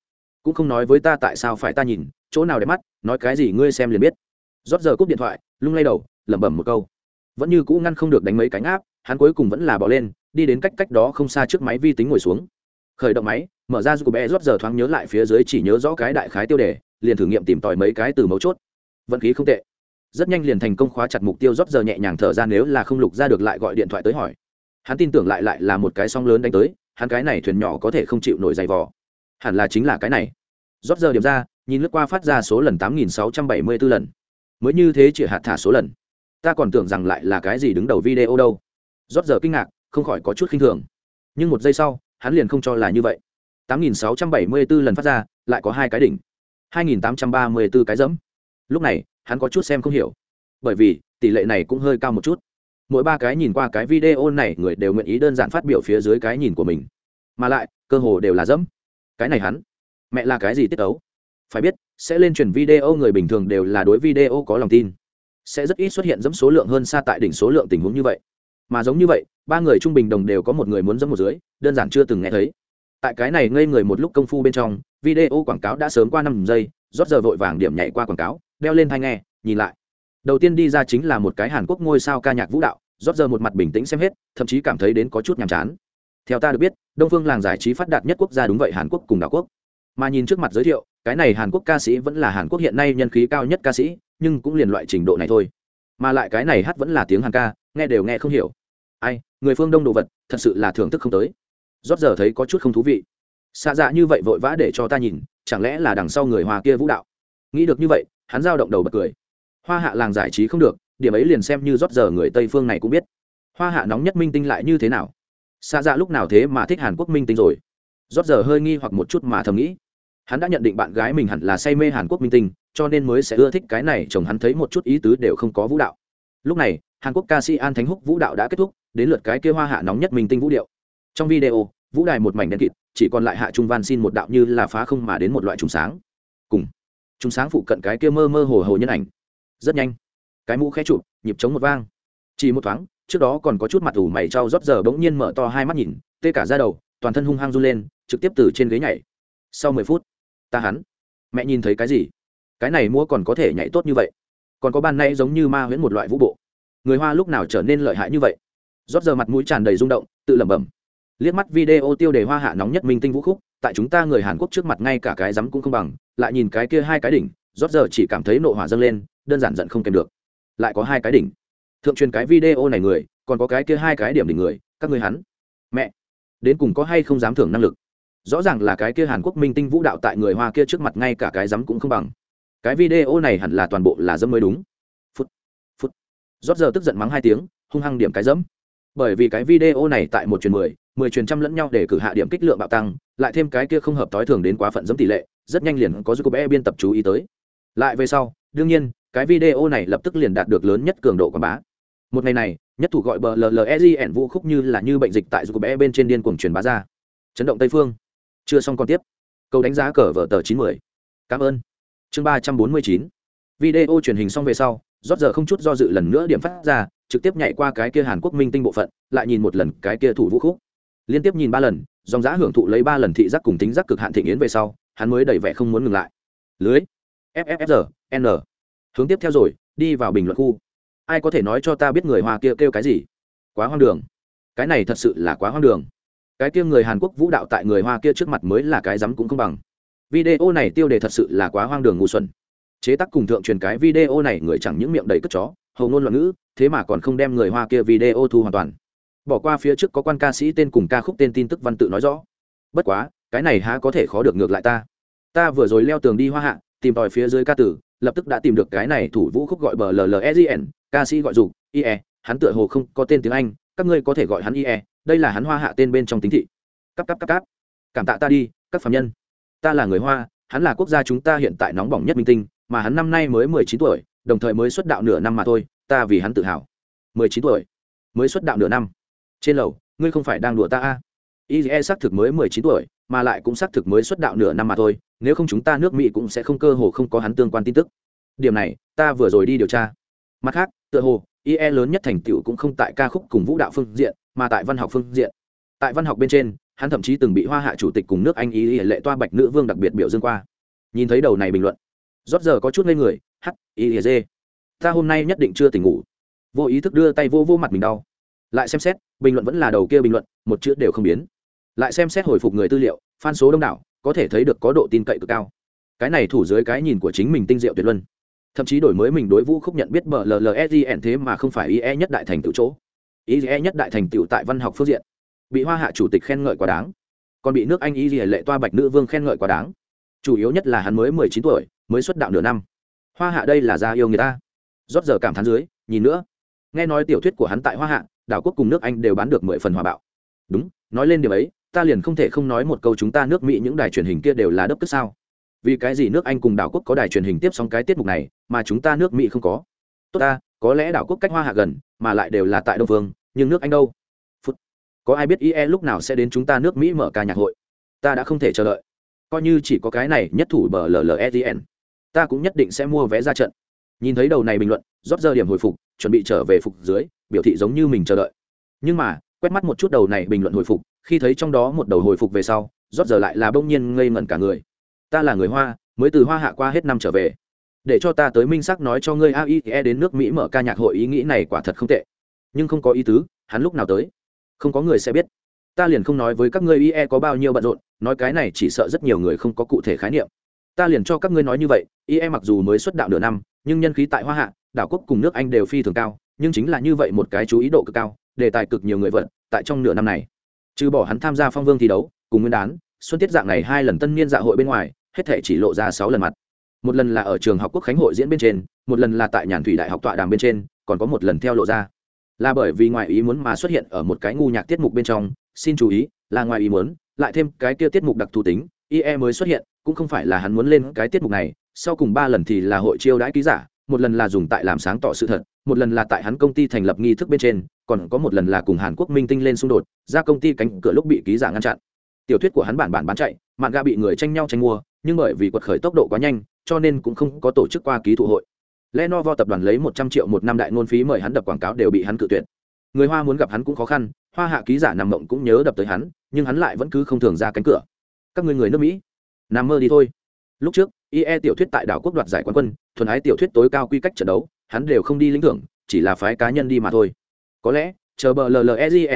Speaker 1: Cũng không nói với ta tại sao phải ta nhìn, chỗ nào đẹp mắt, nói cái gì ngươi xem liền biết. Rót giờ cúp điện thoại, lung lay đầu, lẩm bẩm một câu. Vẫn như cũ ngăn không được đánh mấy cánh áp hắn cuối cùng vẫn là bỏ lên, đi đến cách cách đó không xa trước máy vi tính ngồi xuống. Khởi động máy, mở ra giúp bé rót giờ thoáng nhớ lại phía dưới chỉ nhớ rõ cái đại khái tiêu đề, liền thử nghiệm tìm tòi mấy cái từ mấu chốt vận khí không tệ. Rất nhanh liền thành công khóa chặt mục tiêu rót giờ nhẹ nhàng thở ra nếu là không lục ra được lại gọi điện thoại tới hỏi. Hắn tin tưởng lại lại là một cái song lớn đánh tới, hắn cái này thuyền nhỏ có thể không chịu nổi dày vò. Hẳn là chính là cái này. Rót giờ điểm ra, nhìn lướt qua phát ra số lần tám nghìn sáu trăm bảy mươi 8674 lần. Mới như thế chỉ hạt thả số lần. Ta còn tưởng rằng lại là cái gì đứng đầu video đâu. Rót giờ kinh ngạc, không khỏi có chút khinh thường. Nhưng một giây sau, hắn liền không cho là như vậy. 8.674 lần phát ra, lại có hai cái đỉnh. 2.834 cái dẫm lúc này, hắn có chút xem không hiểu. Bởi vì, tỷ lệ này cũng hơi cao một chút. Mỗi ba cái nhìn qua cái video này, người đều nguyện ý đơn giản phát biểu phía dưới cái nhìn của mình. Mà lại, cơ hồ đều là dẫm. Cái này hắn, mẹ là cái gì tiết ấu phải biết, sẽ lên truyền video người bình thường đều là đối video có lòng tin. Sẽ rất ít xuất hiện dẫm số lượng hơn xa tại đỉnh số lượng tình huống như vậy. Mà giống như vậy, ba người trung bình đồng đều có một người muốn dẫm một dưới, đơn giản chưa từng nghe thấy. Tại cái này ngây người một lúc công phu bên trong, video quảng cáo đã sớm qua năm giây, rót giờ vội vàng điểm nhảy qua quảng cáo đeo lên thai nghe, nhìn lại. Đầu tiên đi ra chính là một cái hàn quốc ngôi sao ca nhạc vũ đạo, rót giờ một mặt bình tĩnh xem hết, thậm chí cảm thấy đến có chút nhàm chán. Theo ta được biết, đông phương làng giải trí phát đạt nhất quốc gia đúng vậy, hàn quốc cùng đảo quốc. Mà nhìn trước mặt giới thiệu, cái này hàn quốc ca sĩ vẫn là hàn quốc hiện nay nhân khí cao nhất ca sĩ, nhưng cũng liền loại trình độ này thôi. Mà lại cái này hát vẫn là tiếng hàn ca, nghe đều nghe không hiểu. Ai, người phương đông đồ vật, thật sự là thưởng thức không tới. Rót giờ thấy có chút không thú vị. Xa dạ như vậy vội vã để cho ta nhìn, chẳng lẽ là đằng sau người hoa kia vũ đạo? Nghĩ được như vậy, hắn giao động đầu bật cười. Hoa hạ làng giải trí không được, điểm ấy liền xem như rót giờ người tây phương này cũng biết. Hoa hạ nóng nhất minh tinh lại như thế nào? Xa dạ lúc nào thế mà thích hàn quốc minh tinh rồi? Rót giờ hơi nghi hoặc một chút mà thầm nghĩ. Hắn đã nhận định bạn gái mình hẳn là say mê hàn quốc minh tinh, cho nên mới sẽ ưa thích cái này, chồng hắn thấy một chút ý tứ đều không có vũ đạo. Lúc này, hàn quốc ca sĩ an thánh húc vũ đạo đã kết thúc, đến lượt cái kia hoa hạ nóng nhất minh tinh vũ điệu. Trong video, vũ đài một mảnh đen kịt, chỉ còn lại hạ trung văn xin một đạo như là phá không mà đến một loại trùng sáng. Cùng chúng sáng phụ cận cái kia mơ mơ hồ hồ nhân ảnh. Rất nhanh, cái mũ khẽ chụp, nhịp chống một vang. Chỉ một thoáng, trước đó còn có chút mặt ủ mày trao rót giờ bỗng nhiên mở to hai mắt nhìn, tê cả ra đầu, toàn thân hung hăng run lên, trực tiếp từ trên ghế nhảy. Sau mười phút, ta hắn. Mẹ nhìn thấy cái gì? Cái này mua còn có thể nhảy tốt như vậy. Còn có ban nay giống như ma huyễn một loại vũ bộ. Người hoa lúc nào trở nên lợi hại như vậy? Rót giờ mặt mũi tràn đầy rung động, tự lẩm bẩm. Liếc mắt video tiêu đề hoa hạ nóng nhất minh tinh vũ khúc tại chúng ta người hàn quốc trước mặt ngay cả cái rắm cũng không bằng, lại nhìn cái kia hai cái đỉnh, rót giờ chỉ cảm thấy nộ hỏa dâng lên, đơn giản giận không kèm được. Lại có hai cái đỉnh. Thượng truyền cái video này người, còn có cái kia hai cái điểm đỉnh người, các người hắn. Mẹ, đến cùng có hay không dám thưởng năng lực? Rõ ràng là cái kia hàn quốc minh tinh vũ đạo tại người hoa kia trước mặt ngay cả cái rắm cũng không bằng. Cái video này hẳn là toàn bộ là dâm mới đúng. Phút phút. Rót giờ tức giận mắng hai tiếng, hung hăng điểm cái dẫm. Bởi vì cái video này tại một truyền mười mười truyền trăm lẫn nhau để cử hạ điểm kích lượng bạo tăng, lại thêm cái kia không hợp tối thường đến quá phận giống tỷ lệ, rất nhanh liền có giúp bé biên tập chú ý tới. Lại về sau, đương nhiên, cái video này lập tức liền đạt được lớn nhất cường độ quảng bá. Một ngày này, nhất thủ gọi bờ llezn vũ khúc như là như bệnh dịch tại giúp bé bên trên điên cuồng truyền bá ra. Chấn động tây phương. Chưa xong còn tiếp. Câu đánh giá cờ vở tờ chín mươi cảm ơn. Chương ba trăm bốn mươi chín. Video truyền hình xong về sau, rót giờ không chút do dự lần nữa điểm phát ra, trực tiếp nhảy qua cái kia hàn quốc minh tinh bộ phận, lại nhìn một lần cái kia thủ vũ khúc liên tiếp nhìn ba lần, dòng giã hưởng thụ lấy ba lần thị giác cùng tính giác cực hạn thị nghiến về sau, hắn mới đầy vẻ không muốn ngừng lại. Lưới fffr n. Hướng tiếp theo rồi, đi vào bình luận khu. Ai có thể nói cho ta biết người hoa kia kêu cái gì? Quá hoang đường. Cái này thật sự là quá hoang đường. Cái kia người hàn quốc vũ đạo tại người hoa kia trước mặt mới là cái rắm cũng không bằng. Video này tiêu đề thật sự là quá hoang đường ngu xuẩn. Chế tác cùng thượng truyền cái video này người chẳng những miệng đầy cất chó, hầu ngôn loạn ngữ, thế mà còn không đem người hoa kia video thu hoàn toàn bỏ qua phía trước có quan ca sĩ tên cùng ca khúc tên tin tức văn tự nói rõ. Bất quá, cái này há có thể khó được ngược lại ta. Ta vừa rồi leo tường đi hoa hạ, tìm tòi phía dưới ca tử, lập tức đã tìm được cái này thủ vũ khúc gọi bờ llezn ca sĩ gọi dục ie hắn tựa hồ không có tên tiếng anh, các ngươi có thể gọi hắn ie đây là hắn hoa hạ tên bên trong tính thị. Cắp cắp cắp cắp cảm tạ ta đi, các phạm nhân. Ta là người hoa, hắn là quốc gia chúng ta hiện tại nóng bỏng nhất minh tinh, mà hắn năm nay mới mười chín tuổi, đồng thời mới xuất đạo nửa năm mà thôi, ta vì hắn tự hào. Mười chín tuổi. Mới xuất đạo nửa năm trên lầu, ngươi không phải đang đùa ta a? À? ie xác thực mới mười chín tuổi, mà lại cũng xác thực mới xuất đạo nửa năm mà thôi, nếu không chúng ta nước mỹ cũng sẽ không cơ hồ không có hắn tương quan tin tức. Điểm này, ta vừa rồi đi điều tra. Mặt khác, tựa hồ ie lớn nhất thành tựu cũng không tại ca khúc cùng vũ đạo phương diện, mà tại văn học phương diện. Tại văn học bên trên, hắn thậm chí từng bị hoa hạ chủ tịch cùng nước anh ý e lệ toa bạch nữ vương đặc biệt biểu dương qua. Nhìn thấy đầu này bình luận, rót giờ có chút ngây người h ý e dê, ta hôm nay nhất định chưa tỉnh ngủ. Vô ý thức đưa tay vô vô mặt mình đau lại xem xét, bình luận vẫn là đầu kia bình luận, một chữ đều không biến. Lại xem xét hồi phục người tư liệu fan số đông đảo, có thể thấy được có độ tin cậy cực cao. Cái này thủ dưới cái nhìn của chính mình tinh diệu tuyệt luân. Thậm chí đổi mới mình đối vũ khúc nhận biết bờ llsgn e thế mà không phải ie nhất đại thành tựu chỗ. Ie nhất đại thành tựu tại văn học phương diện. Bị hoa hạ chủ tịch khen ngợi quá đáng. Còn bị nước anh y lệ toa bạch nữ vương khen ngợi quá đáng. Chủ yếu nhất là hắn mới mười chín tuổi, mới xuất đạo nửa năm. Hoa hạ đây là gia yêu người ta. Rót giờ cảm thán dưới, nhìn nữa. Nghe nói tiểu thuyết của hắn tại hoa hạ đảo quốc cùng nước anh đều bán được mười phần hòa bạo. Đúng, nói lên điều ấy, ta liền không thể không nói một câu chúng ta nước mỹ những đài truyền hình kia đều là đấp tức sao? Vì cái gì nước anh cùng đảo quốc có đài truyền hình tiếp sóng cái tiết mục này, mà chúng ta nước mỹ không có? Tốt ta, có lẽ đảo quốc cách hoa hạ gần, mà lại đều là tại đông phương, nhưng nước anh đâu? Phút. có ai biết ie lúc nào sẽ đến chúng ta nước mỹ mở ca nhạc hội? Ta đã không thể chờ đợi. Coi như chỉ có cái này nhất thủ bờ lledn ta cũng nhất định sẽ mua vé ra trận. Nhìn thấy đầu này bình luận rót giờ điểm hồi phục, chuẩn bị trở về phục dưới, biểu thị giống như mình chờ đợi. Nhưng mà, quét mắt một chút đầu này bình luận hồi phục, khi thấy trong đó một đầu hồi phục về sau, rót giờ lại là bỗng nhiên ngây ngẩn cả người. Ta là người hoa, mới từ hoa hạ qua hết năm trở về. Để cho ta tới minh xác nói cho ngươi aie đến nước mỹ mở ca nhạc hội ý nghĩ này quả thật không tệ. Nhưng không có ý tứ, hắn lúc nào tới? Không có người sẽ biết. Ta liền không nói với các ngươi ie có bao nhiêu bận rộn, nói cái này chỉ sợ rất nhiều người không có cụ thể khái niệm. Ta liền cho các ngươi nói như vậy ie mặc dù mới xuất đạo nửa năm, nhưng nhân khí tại hoa hạ đảo quốc cùng nước anh đều phi thường cao, nhưng chính là như vậy một cái chú ý độ cực cao, đề tài cực nhiều người vận, tại trong nửa năm này. Trừ bỏ hắn tham gia phong vương thi đấu, cùng nguyên đán, xuân tiết dạng này hai lần tân niên dạ hội bên ngoài, hết thể chỉ lộ ra sáu lần mặt. Một lần là ở trường học quốc khánh hội diễn bên trên, một lần là tại nhàn thủy đại học tọa đàm bên trên, còn có một lần theo lộ ra. Là bởi vì ngoài ý muốn mà xuất hiện ở một cái ngu nhạc tiết mục bên trong, xin chú ý, là ngoài ý muốn, lại thêm cái kia tiết mục đặc thù tính ie mới xuất hiện, cũng không phải là hắn muốn lên cái tiết mục này, sau cùng ba lần thì là hội chiêu đãi ký giả một lần là dùng tại làm sáng tỏ sự thật, một lần là tại hắn công ty thành lập nghi thức bên trên, còn có một lần là cùng hàn quốc minh tinh lên xung đột, ra công ty cánh cửa lúc bị ký giả ngăn chặn. Tiểu thuyết của hắn bản bản bán chạy mạng ga bị người tranh nhau tranh mua, nhưng bởi vì quật khởi tốc độ quá nhanh, cho nên cũng không có tổ chức qua ký thụ hội. Lenovo tập đoàn lấy một trăm triệu một năm đại ngôn phí mời hắn đập quảng cáo đều bị hắn cự tuyệt. Người hoa muốn gặp hắn cũng khó khăn, hoa hạ ký giả nằm mộng cũng nhớ đập tới hắn, nhưng hắn lại vẫn cứ không thường ra cánh cửa. Các người người nước mỹ, nằm mơ đi thôi. Lúc trước ie tiểu thuyết tại đảo quốc đoạt giải quán quân, thuần ái tiểu thuyết tối cao quy cách trận đấu, hắn đều không đi lĩnh thưởng, chỉ là phái cá nhân đi mà thôi. Có lẽ, chờ bờ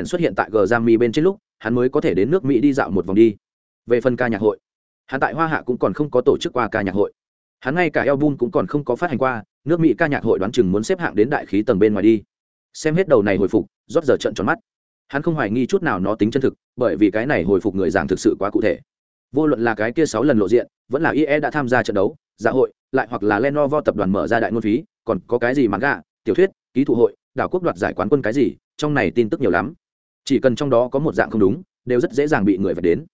Speaker 1: xuất hiện tại g bên trên lúc, hắn mới có thể đến nước mỹ đi dạo một vòng đi. Về phần ca nhạc hội, hắn tại hoa hạ cũng còn không có tổ chức qua ca nhạc hội. Hắn ngay cả album cũng còn không có phát hành qua, nước mỹ ca nhạc hội đoán chừng muốn xếp hạng đến đại khí tầng bên ngoài đi. Xem hết đầu này hồi phục, rót giờ trận tròn mắt. Hắn không hoài nghi chút nào nó tính chân thực, bởi vì cái này hồi phục người giảng thực sự quá cụ thể. Vô luận là cái kia sáu lần lộ diện vẫn là ie đã tham gia trận đấu dạ hội, lại hoặc là lenovo tập đoàn mở ra đại ngôn phí, còn có cái gì mà gạ, tiểu thuyết, ký thụ hội, đảo quốc đoạt giải quán quân cái gì, trong này tin tức nhiều lắm. Chỉ cần trong đó có một dạng không đúng, đều rất dễ dàng bị người phải đến.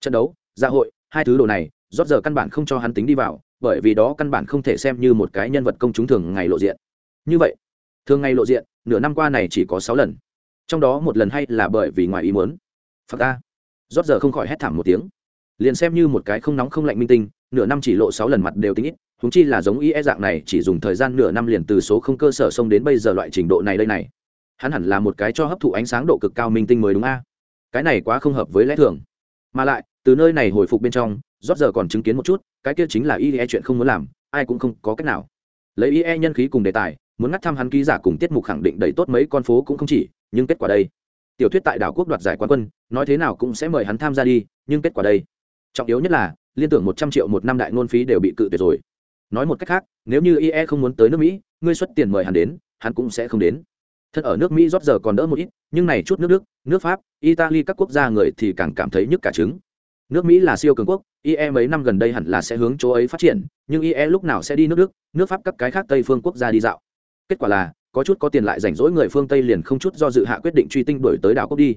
Speaker 1: Trận đấu dạ hội, hai thứ đồ này, rốt giờ căn bản không cho hắn tính đi vào, bởi vì đó căn bản không thể xem như một cái nhân vật công chúng thường ngày lộ diện. Như vậy, thường ngày lộ diện, nửa năm qua này chỉ có sáu lần. Trong đó một lần hay là bởi vì ngoài ý muốn. Phật ta rốt giờ không khỏi hét thảm một tiếng liền xem như một cái không nóng không lạnh minh tinh, nửa năm chỉ lộ sáu lần mặt đều tính ít húng chi là giống Y E dạng này, chỉ dùng thời gian nửa năm liền từ số không cơ sở xông đến bây giờ loại trình độ này đây này. Hắn hẳn là một cái cho hấp thụ ánh sáng độ cực cao minh tinh mới đúng a. Cái này quá không hợp với lẽ thường. Mà lại, từ nơi này hồi phục bên trong, rót giờ còn chứng kiến một chút, cái kia chính là Y E chuyện không muốn làm, ai cũng không có cách nào. Lấy Y E nhân khí cùng đề tài, muốn ngắt thăm hắn ký giả cùng tiết mục khẳng định đầy tốt mấy con phố cũng không chỉ, nhưng kết quả đây. Tiểu thuyết tại đảo quốc đoạt giải quán quân, nói thế nào cũng sẽ mời hắn tham gia đi, nhưng kết quả đây trọng yếu nhất là, liên tưởng một trăm triệu một năm đại ngôn phí đều bị cự tuyệt rồi. Nói một cách khác, nếu như ie không muốn tới nước mỹ, ngươi xuất tiền mời hắn đến, hắn cũng sẽ không đến. Thật ở nước mỹ rót giờ còn đỡ một ít, nhưng này chút nước đức, nước pháp, italy các quốc gia người thì càng cảm thấy nhức cả trứng. Nước mỹ là siêu cường quốc ie mấy năm gần đây hẳn là sẽ hướng chỗ ấy phát triển, nhưng ie lúc nào sẽ đi nước đức, nước pháp các cái khác tây phương quốc gia đi dạo. Kết quả là, có chút có tiền lại rảnh rỗi người phương tây liền không chút do dự hạ quyết định truy tinh đổi tới đảo quốc đi.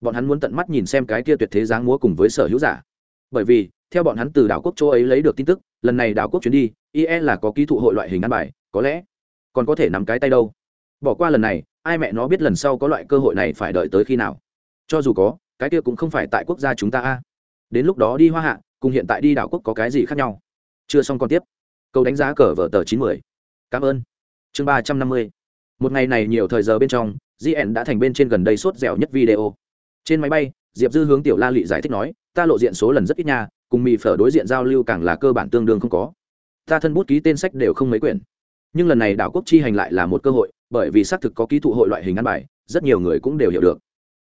Speaker 1: Bọn hắn muốn tận mắt nhìn xem cái kia tuyệt thế dáng múa cùng với sở hữu giả bởi vì, theo bọn hắn từ đảo quốc Châu ấy lấy được tin tức, lần này đảo quốc chuyến đi ie là có ký thụ hội loại hình ăn bài, có lẽ còn có thể nắm cái tay đâu. Bỏ qua lần này, ai mẹ nó biết lần sau có loại cơ hội này phải đợi tới khi nào. Cho dù có, cái kia cũng không phải tại quốc gia chúng ta a. Đến lúc đó đi hoa hạ, cùng hiện tại đi đảo quốc có cái gì khác nhau? Chưa xong còn tiếp. Câu đánh giá cờ vở tờ chín mươi cảm ơn. Chương ba trăm năm mươi. Một ngày này nhiều thời giờ bên trong gn đã thành bên trên gần đây sốt dẻo nhất video. Trên máy bay, diệp dư hướng tiểu la lị giải thích nói ta lộ diện số lần rất ít nha, cùng mì phở đối diện giao lưu càng là cơ bản tương đương không có. Ta thân bút ký tên sách đều không mấy quyển. Nhưng lần này đảo quốc chi hành lại là một cơ hội, bởi vì xác thực có ký thụ hội loại hình ăn bài, rất nhiều người cũng đều hiểu được.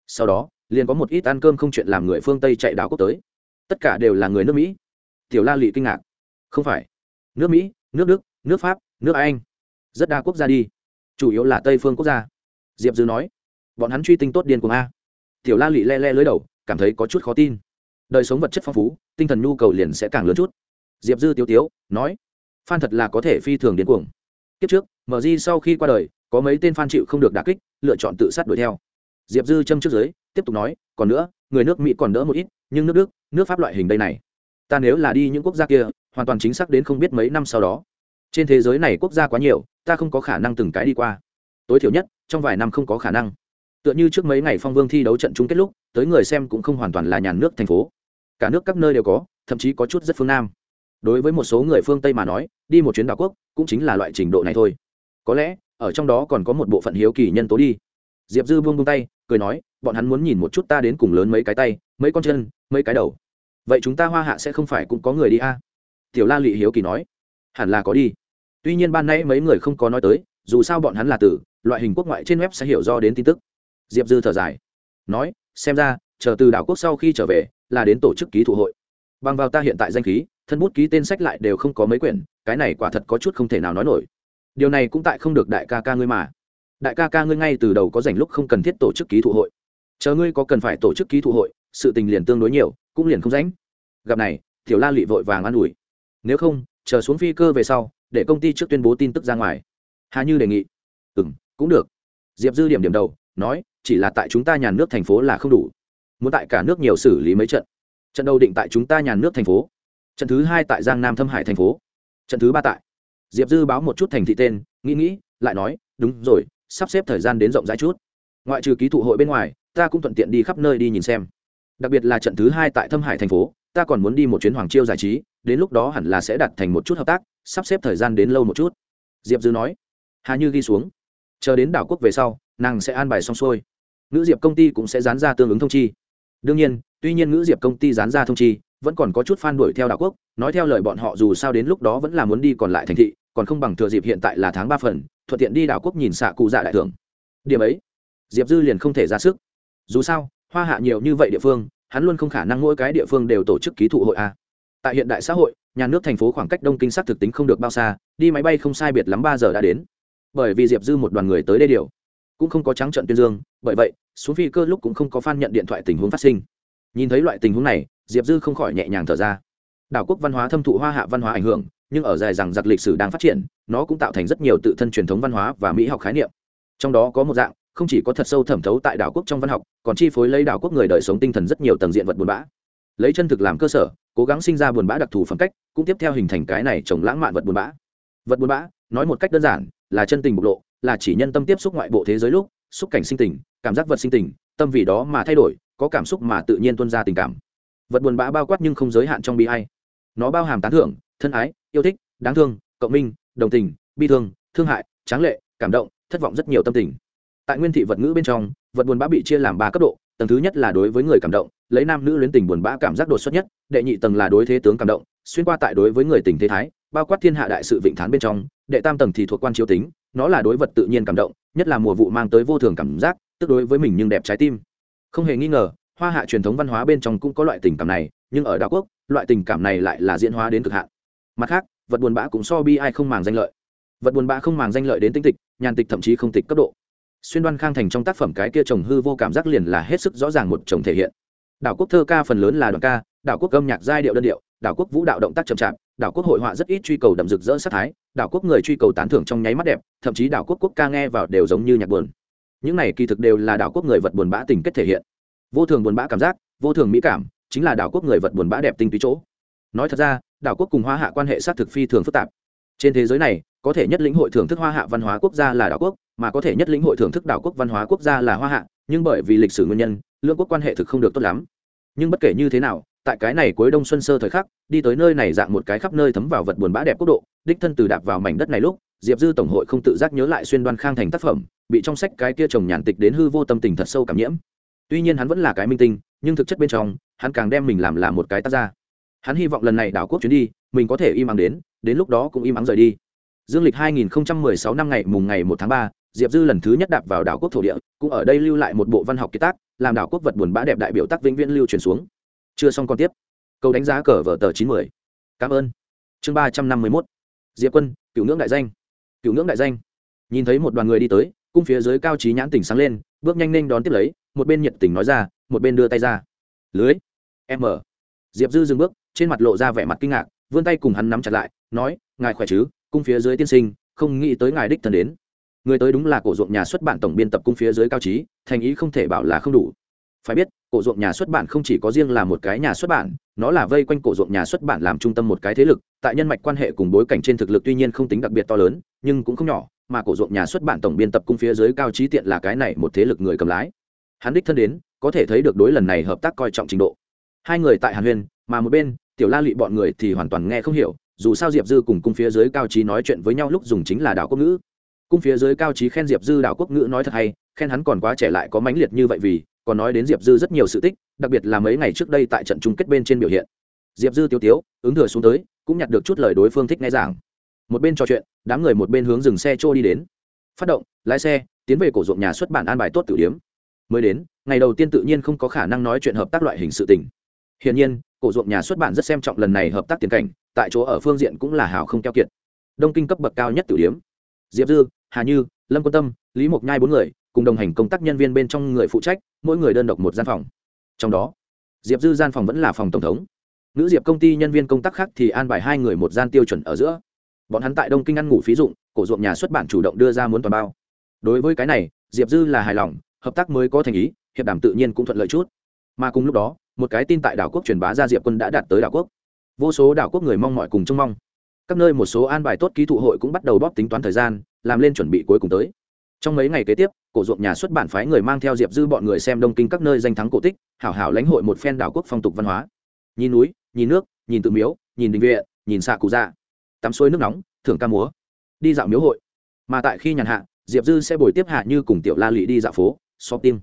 Speaker 1: Sau đó, liền có một ít ăn cơm không chuyện làm người phương tây chạy đảo quốc tới. Tất cả đều là người nước mỹ. Tiểu la lị kinh ngạc. Không phải. Nước mỹ, nước đức, nước pháp, nước anh. Rất đa quốc gia đi. Chủ yếu là tây phương quốc gia. Diệp dư nói. Bọn hắn truy tinh tốt điên cuồng a. Tiểu la lị le le lưới đầu, cảm thấy có chút khó tin đời sống vật chất phong phú, tinh thần nhu cầu liền sẽ càng lớn chút. Diệp dư tiêu tiếu nói, phan thật là có thể phi thường điên cuồng. Kiếp trước, mở di sau khi qua đời, có mấy tên phan chịu không được đà kích, lựa chọn tự sát đuổi theo. Diệp dư châm trước giới tiếp tục nói, còn nữa, người nước mỹ còn đỡ một ít, nhưng nước đức, nước pháp loại hình đây này. Ta nếu là đi những quốc gia kia, hoàn toàn chính xác đến không biết mấy năm sau đó. Trên thế giới này quốc gia quá nhiều, ta không có khả năng từng cái đi qua. Tối thiểu nhất, trong vài năm không có khả năng. Tựa như trước mấy ngày phong vương thi đấu trận chung kết lúc, tới người xem cũng không hoàn toàn là nhà nước thành phố cả nước các nơi đều có, thậm chí có chút rất phương nam. Đối với một số người phương tây mà nói, đi một chuyến đảo quốc cũng chính là loại trình độ này thôi. Có lẽ, ở trong đó còn có một bộ phận hiếu kỳ nhân tố đi. Diệp dư buông buông tay, cười nói, bọn hắn muốn nhìn một chút ta đến cùng lớn mấy cái tay, mấy con chân, mấy cái đầu. Vậy chúng ta hoa hạ sẽ không phải cũng có người đi a? Tiểu la lị hiếu kỳ nói, hẳn là có đi. Tuy nhiên ban nãy mấy người không có nói tới, dù sao bọn hắn là tử, loại hình quốc ngoại trên web sẽ hiểu do đến tin tức. Diệp dư thở dài, nói, xem ra, chờ từ đảo quốc sau khi trở về là đến tổ chức ký thụ hội. Bằng vào ta hiện tại danh khí, thân bút ký tên sách lại đều không có mấy quyển, cái này quả thật có chút không thể nào nói nổi. Điều này cũng tại không được đại ca ca ngươi mà. Đại ca ca ngươi ngay từ đầu có dành lúc không cần thiết tổ chức ký thụ hội. Chờ ngươi có cần phải tổ chức ký thụ hội, sự tình liền tương đối nhiều, cũng liền không ránh gặp này, tiểu la lị vội vàng an ủi. Nếu không, chờ xuống phi cơ về sau, để công ty trước tuyên bố tin tức ra ngoài. Hà như đề nghị. Ừ m cũng được. Diệp dư điểm điểm đầu, nói, chỉ là tại chúng ta nhà nước thành phố là không đủ muốn tại cả nước nhiều xử lý mấy trận. Trận đầu định tại chúng ta nhà nước thành phố. Trận thứ hai tại giang nam thâm hải thành phố. Trận thứ ba tại diệp dư báo một chút thành thị tên, nghĩ nghĩ, lại nói, đúng rồi, sắp xếp thời gian đến rộng rãi chút. Ngoại trừ ký thụ hội bên ngoài, ta cũng thuận tiện đi khắp nơi đi nhìn xem. Đặc biệt là trận thứ hai tại thâm hải thành phố, ta còn muốn đi một chuyến hoàng chiêu giải trí, đến lúc đó hẳn là sẽ đặt thành một chút hợp tác, sắp xếp thời gian đến lâu một chút. Diệp dư nói. Hà như ghi xuống. Chờ đến đảo quốc về sau, nàng sẽ an bài xong xuôi. Nữ diệp công ty cũng sẽ dán ra tương ứng thông chi đương nhiên, tuy nhiên ngữ diệp công ty dán ra thông chi, vẫn còn có chút fan đuổi theo đảo quốc, nói theo lời bọn họ dù sao đến lúc đó vẫn là muốn đi còn lại thành thị, còn không bằng thừa dịp hiện tại là tháng ba phần, thuận tiện đi đảo quốc nhìn xạ cụ dạ đại thưởng. Điểm ấy, diệp dư liền không thể ra sức. Dù sao, hoa hạ nhiều như vậy địa phương, hắn luôn không khả năng mỗi cái địa phương đều tổ chức ký thụ hội a. Tại hiện đại xã hội, nhà nước thành phố khoảng cách đông kinh xác thực tính không được bao xa, đi máy bay không sai biệt lắm ba giờ đã đến. Bởi vì diệp dư một đoàn người tới đây điều cũng không có trắng trận tuyên dương, bởi vậy, xuống phi cơ lúc cũng không có phan nhận điện thoại tình huống phát sinh. Nhìn thấy loại tình huống này, diệp dư không khỏi nhẹ nhàng thở ra. Đảo quốc văn hóa thâm thụ hoa hạ văn hóa ảnh hưởng, nhưng ở dài rằng giặc lịch sử đang phát triển, nó cũng tạo thành rất nhiều tự thân truyền thống văn hóa và mỹ học khái niệm. Trong đó có một dạng, không chỉ có thật sâu thẩm thấu tại đảo quốc trong văn học, còn chi phối lấy đảo quốc người đời sống tinh thần rất nhiều tầng diện vật buồn bã. Lấy chân thực làm cơ sở, cố gắng sinh ra buồn bã đặc thù phẩm cách, cũng tiếp theo hình thành cái này trồng lãng mạn vật buồn bã. Vật buồn bã, nói một cách đơn giản, là chân tình bộc lộ là chỉ nhân tâm tiếp xúc ngoại bộ thế giới lúc, xúc cảnh sinh tình, cảm giác vật sinh tình, tâm vì đó mà thay đổi, có cảm xúc mà tự nhiên tuân ra tình cảm vật buồn bã bao quát nhưng không giới hạn trong bi ai. nó bao hàm tán thưởng, thân ái, yêu thích, đáng thương, cộng minh, đồng tình, bi thương thương hại, tráng lệ, cảm động, thất vọng rất nhiều tâm tình tại nguyên thị vật ngữ bên trong, vật buồn bã bị chia làm ba cấp độ, tầng thứ nhất là đối với người cảm động, lấy nam nữ luyến tình buồn bã cảm giác đột xuất nhất, đệ nhị tầng là đối thế tướng cảm động, xuyên qua tại đối với người tình thế thái, bao quát thiên hạ đại sự vịnh thán bên trong, đệ tam tầng thì thuộc quan chiếu tính nó là đối vật tự nhiên cảm động, nhất là mùa vụ mang tới vô thường cảm giác, tức đối với mình nhưng đẹp trái tim. Không hề nghi ngờ, hoa hạ truyền thống văn hóa bên trong cũng có loại tình cảm này, nhưng ở đảo quốc, loại tình cảm này lại là diễn hóa đến cực hạn. Mặt khác, vật buồn bã cũng so bi ai không màng danh lợi. Vật buồn bã không màng danh lợi đến tinh tịch, nhàn tịch thậm chí không tịch cấp độ. Xuyên đoan khang thành trong tác phẩm cái kia trồng hư vô cảm giác liền là hết sức rõ ràng một chồng thể hiện. Đảo quốc thơ ca phần lớn là đoạn ca, đảo quốc âm nhạc giai điệu đơn điệu, đảo quốc vũ đạo động tác chậm chạp, đảo quốc hội họa rất ít truy cầu đậm rực rỡ sát thái đảo quốc người truy cầu tán thưởng trong nháy mắt đẹp, thậm chí đảo quốc quốc ca nghe vào đều giống như nhạc buồn. Những này kỳ thực đều là đảo quốc người vật buồn bã tình kết thể hiện. Vô thường buồn bã cảm giác, vô thường mỹ cảm, chính là đảo quốc người vật buồn bã đẹp tinh túy chỗ. Nói thật ra, đảo quốc cùng hoa hạ quan hệ xác thực phi thường phức tạp. Trên thế giới này, có thể nhất lĩnh hội thưởng thức hoa hạ văn hóa quốc gia là đảo quốc, mà có thể nhất lĩnh hội thưởng thức đảo quốc văn hóa quốc gia là hoa hạ, nhưng bởi vì lịch sử nguyên nhân lương quốc quan hệ thực không được tốt lắm. Nhưng bất kể như thế nào tại cái này cuối đông xuân sơ thời khắc đi tới nơi này dạng một cái khắp nơi thấm vào vật buồn bã đẹp quốc độ đích thân từ đạp vào mảnh đất này lúc diệp dư tổng hội không tự giác nhớ lại xuyên đoan khang thành tác phẩm bị trong sách cái kia trồng nhàn tịch đến hư vô tâm tình thật sâu cảm nhiễm. Tuy nhiên hắn vẫn là cái minh tinh nhưng thực chất bên trong hắn càng đem mình làm là một cái tác gia. Hắn hy vọng lần này đảo quốc chuyến đi mình có thể im ắng đến đến lúc đó cũng im ắng rời đi. Dương lịch 2016 năm ngày mùng ngày 1 tháng 3, diệp dư lần thứ nhất đạp vào đảo quốc thổ địa cũng ở đây lưu lại một bộ văn học kiệt tác làm đảo quốc vật buồn bã đẹp đại biểu tác vĩnh viễn lưu truyền xuống chưa xong còn tiếp. Câu đánh giá cờ vở tờ chín mươi cảm ơn. Chương ba trăm năm mươi mốt. Diệp quân, cựu ngưỡng đại danh. Cựu ngưỡng đại danh. Nhìn thấy một đoàn người đi tới, cung phía dưới cao trí nhãn tỉnh sáng lên, bước nhanh lên đón tiếp lấy, một bên nhiệt tình nói ra, một bên đưa tay ra. Lưới. M. Diệp dư dừng bước, trên mặt lộ ra vẻ mặt kinh ngạc, vươn tay cùng hắn nắm chặt lại, nói, ngài khỏe chứ? Cung phía dưới tiên sinh, không nghĩ tới ngài đích thân đến. Người tới đúng là cổ ruộng nhà xuất bản tổng biên tập cung phía dưới cao trí, thành ý không thể bảo là không đủ phải biết, cổ ruộng nhà xuất bản không chỉ có riêng là một cái nhà xuất bản, nó là vây quanh cổ ruộng nhà xuất bản làm trung tâm một cái thế lực, tại nhân mạch quan hệ cùng bối cảnh trên thực lực tuy nhiên không tính đặc biệt to lớn, nhưng cũng không nhỏ, mà cổ ruộng nhà xuất bản tổng biên tập cung phía dưới cao trí tiện là cái này một thế lực người cầm lái. Hắn đích thân đến, có thể thấy được đối lần này hợp tác coi trọng trình độ. Hai người tại hàn huyên, mà một bên, tiểu la lụy bọn người thì hoàn toàn nghe không hiểu, dù sao diệp dư cùng cung phía dưới cao trí nói chuyện với nhau lúc dùng chính là đảo quốc ngữ cung phía dưới cao trí khen diệp dư đảo quốc ngữ nói thật hay, khen hắn còn quá trẻ lại có mãnh liệt như vậy vì, còn nói đến diệp dư rất nhiều sự tích, đặc biệt là mấy ngày trước đây tại trận chung kết bên trên biểu hiện. Diệp dư tiêu tiếu, ứng thừa xuống tới, cũng nhặt được chút lời đối phương thích nghe giảng. Một bên trò chuyện, đám người một bên hướng dừng xe trôi đi đến. Phát động, lái xe, tiến về cổ ruộng nhà xuất bản an bài tốt tử điếm mới đến, ngày đầu tiên tự nhiên không có khả năng nói chuyện hợp tác loại hình sự tình. Hiển nhiên, cổ ruộng nhà xuất bản rất xem trọng lần này hợp tác tiền cảnh, tại chỗ ở phương diện cũng là hào không keo kiệt. Đông kinh cấp bậc cao nhất tử điếm diệp dư hà như, lâm quân tâm, lý mộc nhai bốn người, cùng đồng hành công tác nhân viên bên trong người phụ trách, mỗi người đơn độc một gian phòng. Trong đó, diệp dư gian phòng vẫn là phòng tổng thống. Nữ diệp công ty nhân viên công tác khác thì an bài hai người một gian tiêu chuẩn ở giữa. Bọn hắn tại đông kinh ăn ngủ phí dụng, cổ ruộng nhà xuất bản chủ động đưa ra muốn toàn bao. Đối với cái này, diệp dư là hài lòng, hợp tác mới có thành ý, hiệp đàm tự nhiên cũng thuận lợi chút. Mà cùng lúc đó, một cái tin tại đảo quốc truyền bá ra diệp quân đã đạt tới đảo quốc. Vô số đảo quốc người mong mọi cùng trông mong. Các nơi một số an bài tốt ký thụ hội cũng bắt đầu bóp tính toán thời gian làm lên chuẩn bị cuối cùng tới. Trong mấy ngày kế tiếp, cổ ruộng nhà xuất bản phái người mang theo diệp dư bọn người xem đông kinh các nơi danh thắng cổ tích, hảo hảo lãnh hội một phen đảo quốc phong tục văn hóa. Nhìn núi, nhìn nước, nhìn tự miếu, nhìn đình viện, nhìn xạ cụ dạ. Tắm suối nước nóng, thưởng ca múa. Đi dạo miếu hội. Mà tại khi nhàn hạ, diệp dư sẽ bồi tiếp hạ như cùng tiểu la lụy đi dạo phố, shopping.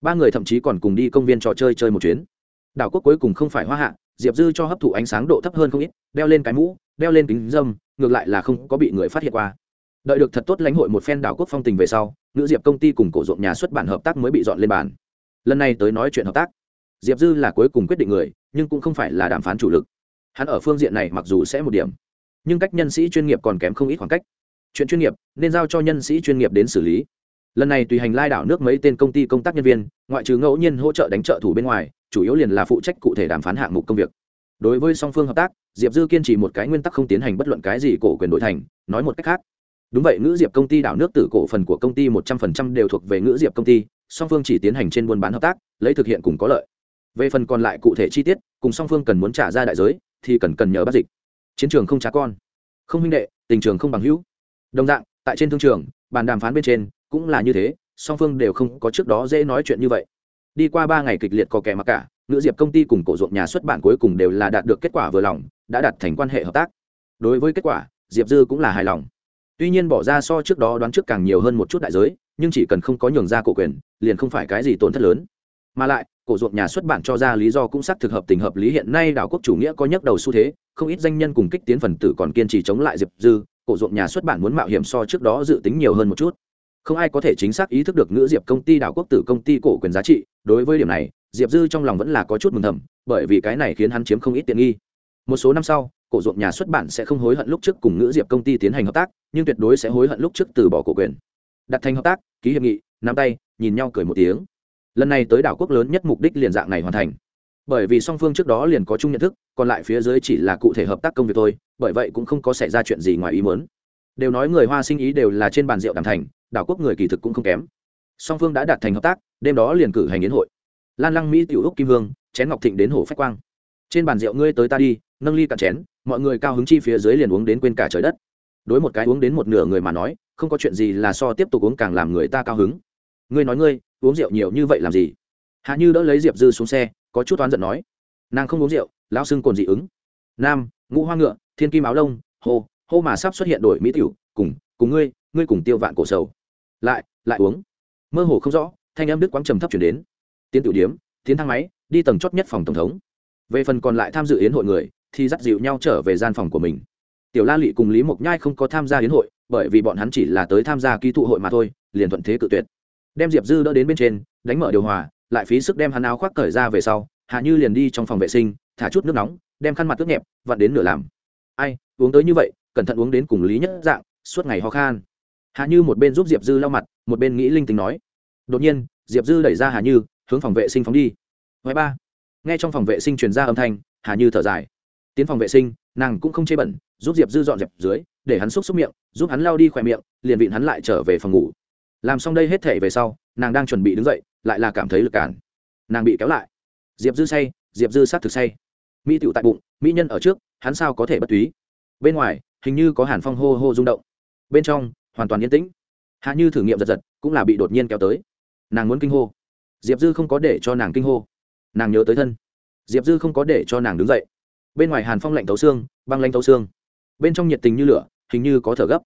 Speaker 1: Ba người thậm chí còn cùng đi công viên trò chơi chơi một chuyến. Đảo quốc cuối cùng không phải hoa hạ, diệp dư cho hấp thụ ánh sáng độ thấp hơn không ít, đeo lên cái mũ, đeo lên kính dâm, ngược lại là không có bị người phát hiện qua đợi được thật tốt lãnh hội một phen đảo quốc phong tình về sau nữ diệp công ty cùng cổ ruộng nhà xuất bản hợp tác mới bị dọn lên bàn. Lần này tới nói chuyện hợp tác, diệp dư là cuối cùng quyết định người, nhưng cũng không phải là đàm phán chủ lực. Hắn ở phương diện này mặc dù sẽ một điểm, nhưng cách nhân sĩ chuyên nghiệp còn kém không ít khoảng cách. Chuyện chuyên nghiệp, nên giao cho nhân sĩ chuyên nghiệp đến xử lý. Lần này tùy hành lai đảo nước mấy tên công ty công tác nhân viên, ngoại trừ ngẫu nhiên hỗ trợ đánh trợ thủ bên ngoài, chủ yếu liền là phụ trách cụ thể đàm phán hạng mục công việc. Đối với song phương hợp tác, diệp dư kiên trì một cái nguyên tắc không tiến hành bất luận cái gì cổ quyền đổi thành, nói một cách khác đúng vậy, ngữ diệp công ty đảo nước tử cổ phần của công ty một trăm phần trăm đều thuộc về ngữ diệp công ty, song phương chỉ tiến hành trên buôn bán hợp tác, lấy thực hiện cùng có lợi. Về phần còn lại cụ thể chi tiết, cùng song phương cần muốn trả ra đại giới, thì cần cần nhờ bắt dịch. Chiến trường không trả con. Không huynh đệ, tình trường không bằng hữu. Đồng dạng, tại trên thương trường, bàn đàm phán bên trên, cũng là như thế, song phương đều không có trước đó dễ nói chuyện như vậy. Đi qua ba ngày kịch liệt có kẻ mặc cả, ngữ diệp công ty cùng cổ ruộng nhà xuất bản cuối cùng đều là đạt được kết quả vừa lòng, đã đạt thành quan hệ hợp tác. Đối với kết quả, diệp dư cũng là hài lòng tuy nhiên bỏ ra so trước đó đoán trước càng nhiều hơn một chút đại giới, nhưng chỉ cần không có nhường ra cổ quyền, liền không phải cái gì tổn thất lớn. Mà lại, cổ ruộng nhà xuất bản cho ra lý do cũng xác thực hợp tình hợp lý, hiện nay đảo quốc chủ nghĩa có nhắc đầu xu thế, không ít danh nhân cùng kích tiến phần tử còn kiên trì chống lại diệp dư, cổ ruộng nhà xuất bản muốn mạo hiểm so trước đó dự tính nhiều hơn một chút. Không ai có thể chính xác ý thức được ngữ diệp công ty đảo quốc tử công ty cổ quyền giá trị, đối với điểm này, diệp dư trong lòng vẫn là có chút mừng thầm, bởi vì cái này khiến hắn chiếm không ít tiện nghi. Một số năm sau cổ ruộng nhà xuất bản sẽ không hối hận lúc trước cùng ngữ diệp công ty tiến hành hợp tác, nhưng tuyệt đối sẽ hối hận lúc trước từ bỏ cổ quyền. Đặt thành hợp tác, ký hiệp nghị, nắm tay, nhìn nhau cười một tiếng. Lần này tới đảo quốc lớn nhất mục đích liền dạng này hoàn thành. Bởi vì song phương trước đó liền có chung nhận thức, còn lại phía dưới chỉ là cụ thể hợp tác công việc thôi, bởi vậy cũng không có xảy ra chuyện gì ngoài ý muốn. Đều nói người hoa sinh ý đều là trên bàn rượu đàm thành, đảo quốc người kỳ thực cũng không kém. Song phương đã đạt thành hợp tác, đêm đó liền cử hành yến hội. Lan lăng mỹ, tiểu úc kim hương, chén ngọc thịnh đến hồ phách quang. Trên bàn rượu ngươi tới ta đi nâng ly cạn chén mọi người cao hứng chi phía dưới liền uống đến quên cả trời đất. Đối một cái uống đến một nửa người mà nói không có chuyện gì là so tiếp tục uống càng làm người ta cao hứng. Ngươi nói ngươi uống rượu nhiều như vậy làm gì? Hạ như đỡ lấy diệp dư xuống xe có chút oán giận nói. Nàng không uống rượu lão xưng cồn dị ứng. Nam ngũ hoa ngựa thiên kim áo lông, hô hô mà sắp xuất hiện đổi mỹ tiểu cùng cùng ngươi ngươi cùng tiêu vạn cổ sầu. Lại lại uống. Mơ hồ không rõ thanh âm đức quáng trầm thấp chuyển đến. Tiến tiểu điếm tiến thang máy đi tầng chót nhất phòng tổng thống. Về phần còn lại tham dự yến hội người thì dắt dịu nhau trở về gian phòng của mình. Tiểu la lị cùng lý mộc nhai không có tham gia yến hội, bởi vì bọn hắn chỉ là tới tham gia ký tụ hội mà thôi, liền thuận thế cự tuyệt. Đem diệp dư đỡ đến bên trên, đánh mở điều hòa, lại phí sức đem hắn áo khoác cởi ra về sau, hạ như liền đi trong phòng vệ sinh, thả chút nước nóng, đem khăn mặt tước nhẹp, vặn đến nửa làm. Ai, uống tới như vậy, cẩn thận uống đến cùng lý nhất dạng, suốt ngày ho khan. Hạ như một bên giúp diệp dư lau mặt, một bên nghĩ linh tính nói. Đột nhiên, diệp dư đẩy ra hà như, hướng phòng vệ sinh phóng đi. Ngoài ba, nghe trong phòng vệ sinh truyền ra âm thanh hà như thở dài tiến phòng vệ sinh, nàng cũng không chê bẩn, giúp diệp dư dọn dẹp dưới, để hắn xúc xúc miệng, giúp hắn lao đi khỏe miệng, liền vịn hắn lại trở về phòng ngủ. Làm xong đây hết thể về sau, nàng đang chuẩn bị đứng dậy, lại là cảm thấy lực cản. Nàng bị kéo lại. Diệp dư say, diệp dư sát thực say. Mỹ tựu tại bụng, mỹ nhân ở trước, hắn sao có thể bất túy? Bên ngoài, hình như có hàn phong hô hô rung động. Bên trong, hoàn toàn yên tĩnh. Hạ như thử nghiệm giật giật, cũng là bị đột nhiên kéo tới. Nàng muốn kinh hô. Diệp dư không có để cho nàng kinh hô. Nàng nhớ tới thân. Diệp dư không có để cho nàng đứng dậy bên ngoài hàn phong lạnh thấu xương băng lanh thấu xương. Bên trong nhiệt tình như lửa hình như có thở gấp.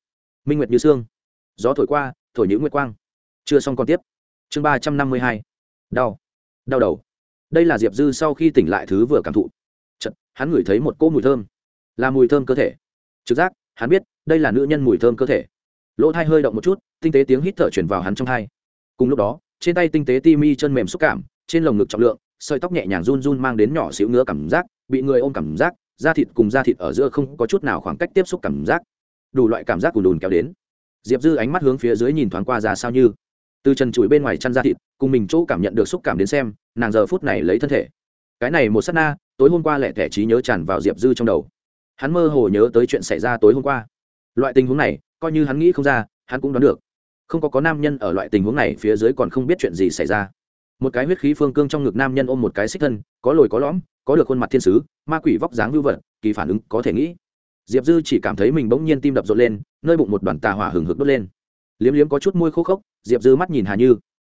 Speaker 1: Minh nguyệt như xương. Gió thổi qua thổi nhữ nguyệt quang. Chưa xong còn tiếp. Chương ba trăm năm mươi hai. Đau. Đau đầu. Đây là diệp dư sau khi tỉnh lại thứ vừa cảm thụ. Chật, hắn ngửi thấy một cỗ mùi thơm. Là mùi thơm cơ thể. Trực giác hắn biết đây là nữ nhân mùi thơm cơ thể. Lỗ thai hơi động một chút tinh tế tiếng hít thở chuyển vào hắn trong thai. Cùng lúc đó trên tay tinh tế ti mi chân mềm xúc cảm trên lồng ngực trọng lượng sợi tóc nhẹ nhàng run run mang đến nhỏ xíu ngứa cảm giác bị người ôm cảm giác, da thịt cùng da thịt ở giữa không có chút nào khoảng cách tiếp xúc cảm giác. Đủ loại cảm giác cùn đùn kéo đến. Diệp dư ánh mắt hướng phía dưới nhìn thoáng qua ra sao như. Từ chân chuỗi bên ngoài chăn da thịt, cùng mình chỗ cảm nhận được xúc cảm đến xem, nàng giờ phút này lấy thân thể. Cái này một s á t na, tối hôm qua lẹ thẻ trí nhớ tràn vào diệp dư trong đầu. Hắn mơ hồ nhớ tới chuyện xảy ra tối hôm qua. Loại tình huống này, coi như hắn nghĩ không ra, hắn cũng đoán được. Không có có nam nhân ở loại tình huống này phía dưới còn không biết chuyện gì xảy ra một cái huyết khí phương cương trong ngực nam nhân ôm một cái xích thân, có lồi có lõm, có được khuôn mặt thiên sứ, ma quỷ vóc dáng vưu vật, kỳ phản ứng có thể nghĩ. Diệp dư chỉ cảm thấy mình bỗng nhiên tim đập rộn lên, nơi bụng một đoàn tà hỏa hừng hực đốt lên. Liếm liếm có chút môi khô khốc, diệp dư mắt nhìn hà như.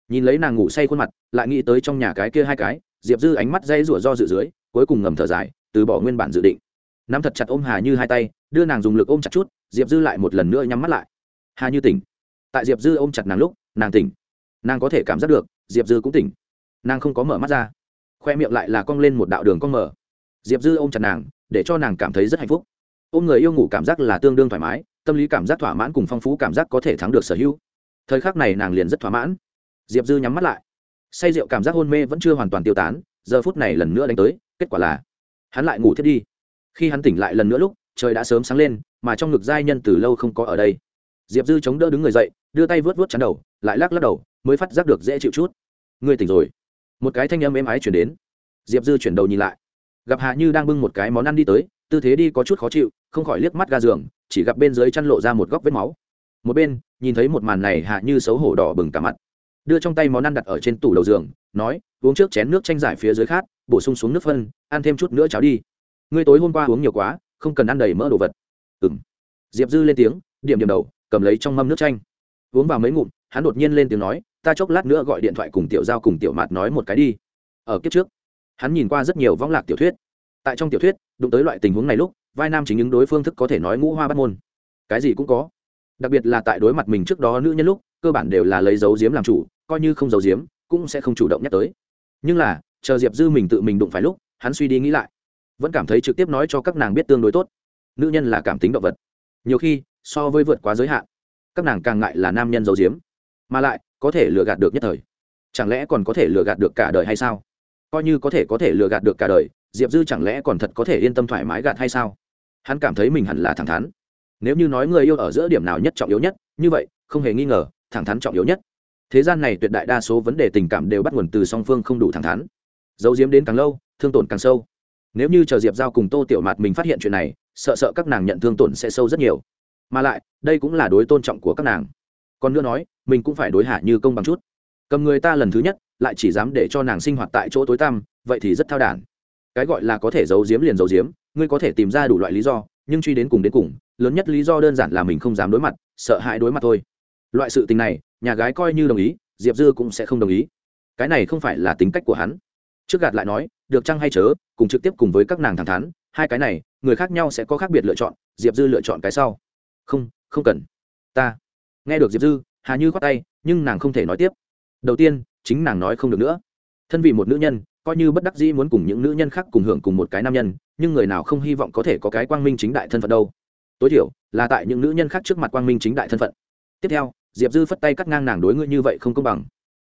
Speaker 1: Nhìn lấy nàng ngủ say khuôn mặt, lại nghĩ tới trong nhà cái kia hai cái, diệp dư ánh mắt dây rủa do dự dưới, cuối cùng ngầm thở dài, từ bỏ nguyên bản dự định. Nắm thật chặt ôm hà như hai tay, đưa nàng dùng lực ôm chặt chút, diệp dư lại một lần nữa nhắm mắt lại. Hà như tỉnh. Tại diệp dư ôm chặt nàng lúc, nàng tỉnh. Nàng có thể cảm giác được diệp dư cũng tỉnh. Nàng không có mở mắt ra. Khoe miệng lại là cong lên một đạo đường cong mở. Diệp dư ôm chặt nàng, để cho nàng cảm thấy rất hạnh phúc. Ôm người yêu ngủ cảm giác là tương đương thoải mái, tâm lý cảm giác thỏa mãn cùng phong phú cảm giác có thể thắng được sở hữu. Thời khắc này nàng liền rất thỏa mãn. Diệp dư nhắm mắt lại. Say rượu cảm giác hôn mê vẫn chưa hoàn toàn tiêu tán, giờ phút này lần nữa đánh tới, kết quả là hắn lại ngủ thiết đi. Khi hắn tỉnh lại lần nữa lúc, trời đã sớm sáng lên, mà trong ngực giai nhân từ lâu không có ở đây. Diệp dư chống đỡ đứng người dậy, đưa tay vớt vớt chắn đầu, lại lắc lắc đầu mới phát giác được dễ chịu chút. Ngươi tỉnh rồi. Một cái thanh âm êm ái chuyển đến. Diệp dư chuyển đầu nhìn lại. Gặp hạ như đang bưng một cái món ăn đi tới, tư thế đi có chút khó chịu, không khỏi liếc mắt ga giường, chỉ gặp bên dưới chăn lộ ra một góc vết máu. Một bên, nhìn thấy một màn này hạ như xấu hổ đỏ bừng cả mặt. Đưa trong tay món ăn đặt ở trên tủ đầu giường, nói, uống trước chén nước tranh giải phía dưới khát bổ sung xuống nước phân, ăn thêm chút nữa cháo đi. Ngươi tối hôm qua uống nhiều quá, không cần ăn đầy mỡ đồ vật. Ừng diệp dư lên tiếng, điểm điểm đầu, cầm lấy trong mâm nước chanh uống vào mấy ngụm, hắn đột nhiên lên tiếng nói, ta chốc lát nữa gọi điện thoại cùng tiểu giao cùng tiểu mạt nói một cái đi. Ở kiếp trước, hắn nhìn qua rất nhiều vong lạc tiểu thuyết. Tại trong tiểu thuyết, đụng tới loại tình huống này lúc, vai nam chính những đối phương thức có thể nói ngũ hoa bắt môn. Cái gì cũng có. Đặc biệt là tại đối mặt mình trước đó nữ nhân lúc, cơ bản đều là lấy dấu diếm làm chủ, coi như không dấu diếm, cũng sẽ không chủ động nhắc tới. Nhưng là, chờ diệp dư mình tự mình đụng phải lúc, hắn suy đi nghĩ lại. Vẫn cảm thấy trực tiếp nói cho các nàng biết tương đối tốt. Nữ nhân là cảm tính động vật. Nhiều khi, so với vượt quá giới hạn các nàng càng ngại là nam nhân giấu diếm mà lại có thể lừa gạt được nhất thời. Chẳng lẽ còn có thể lừa gạt được cả đời hay sao? Coi như có thể có thể lừa gạt được cả đời, diệp dư chẳng lẽ còn thật có thể yên tâm thoải mái gạt hay sao? Hắn cảm thấy mình hẳn là thẳng thắn. Nếu như nói người yêu ở giữa điểm nào nhất trọng yếu nhất, như vậy, không hề nghi ngờ, thẳng thắn trọng yếu nhất. Thế gian này tuyệt đại đa số vấn đề tình cảm đều bắt nguồn từ song phương không đủ thẳng thắn. Giấu diếm đến càng lâu, thương tổn càng sâu. Nếu như chờ diệp giao cùng tô tiểu mạt mình phát hiện chuyện này, sợ sợ các nàng nhận thương tổn sẽ sâu rất nhiều mà lại, đây cũng là đối tôn trọng của các nàng. Còn nữa nói, mình cũng phải đối hạ như công bằng chút. Cầm người ta lần thứ nhất, lại chỉ dám để cho nàng sinh hoạt tại chỗ tối tăm, vậy thì rất thao đản. Cái gọi là có thể giấu giếm liền giấu giếm, ngươi có thể tìm ra đủ loại lý do, nhưng truy đến cùng đến cùng, lớn nhất lý do đơn giản là mình không dám đối mặt, sợ hãi đối mặt thôi. Loại sự tình này, nhà gái coi như đồng ý, diệp dư cũng sẽ không đồng ý. Cái này không phải là tính cách của hắn. Trước gạt lại nói, được chăng hay chớ, cùng trực tiếp cùng với các nàng thẳng thắn, hai cái này, người khác nhau sẽ có khác biệt lựa chọn. Diệp dư lựa chọn cái sau không không cần. Ta. Nghe được diệp dư, hà như khoát tay, nhưng nàng không thể nói tiếp. Đầu tiên, chính nàng nói không được nữa. Thân vì một nữ nhân, coi như bất đắc dĩ muốn cùng những nữ nhân khác cùng hưởng cùng một cái nam nhân, nhưng người nào không hy vọng có thể có cái quang minh chính đại thân phận đâu. Tối thiểu, là tại những nữ nhân khác trước mặt quang minh chính đại thân phận. Tiếp theo, diệp dư phất tay cắt ngang nàng đối ngươi như vậy không công bằng.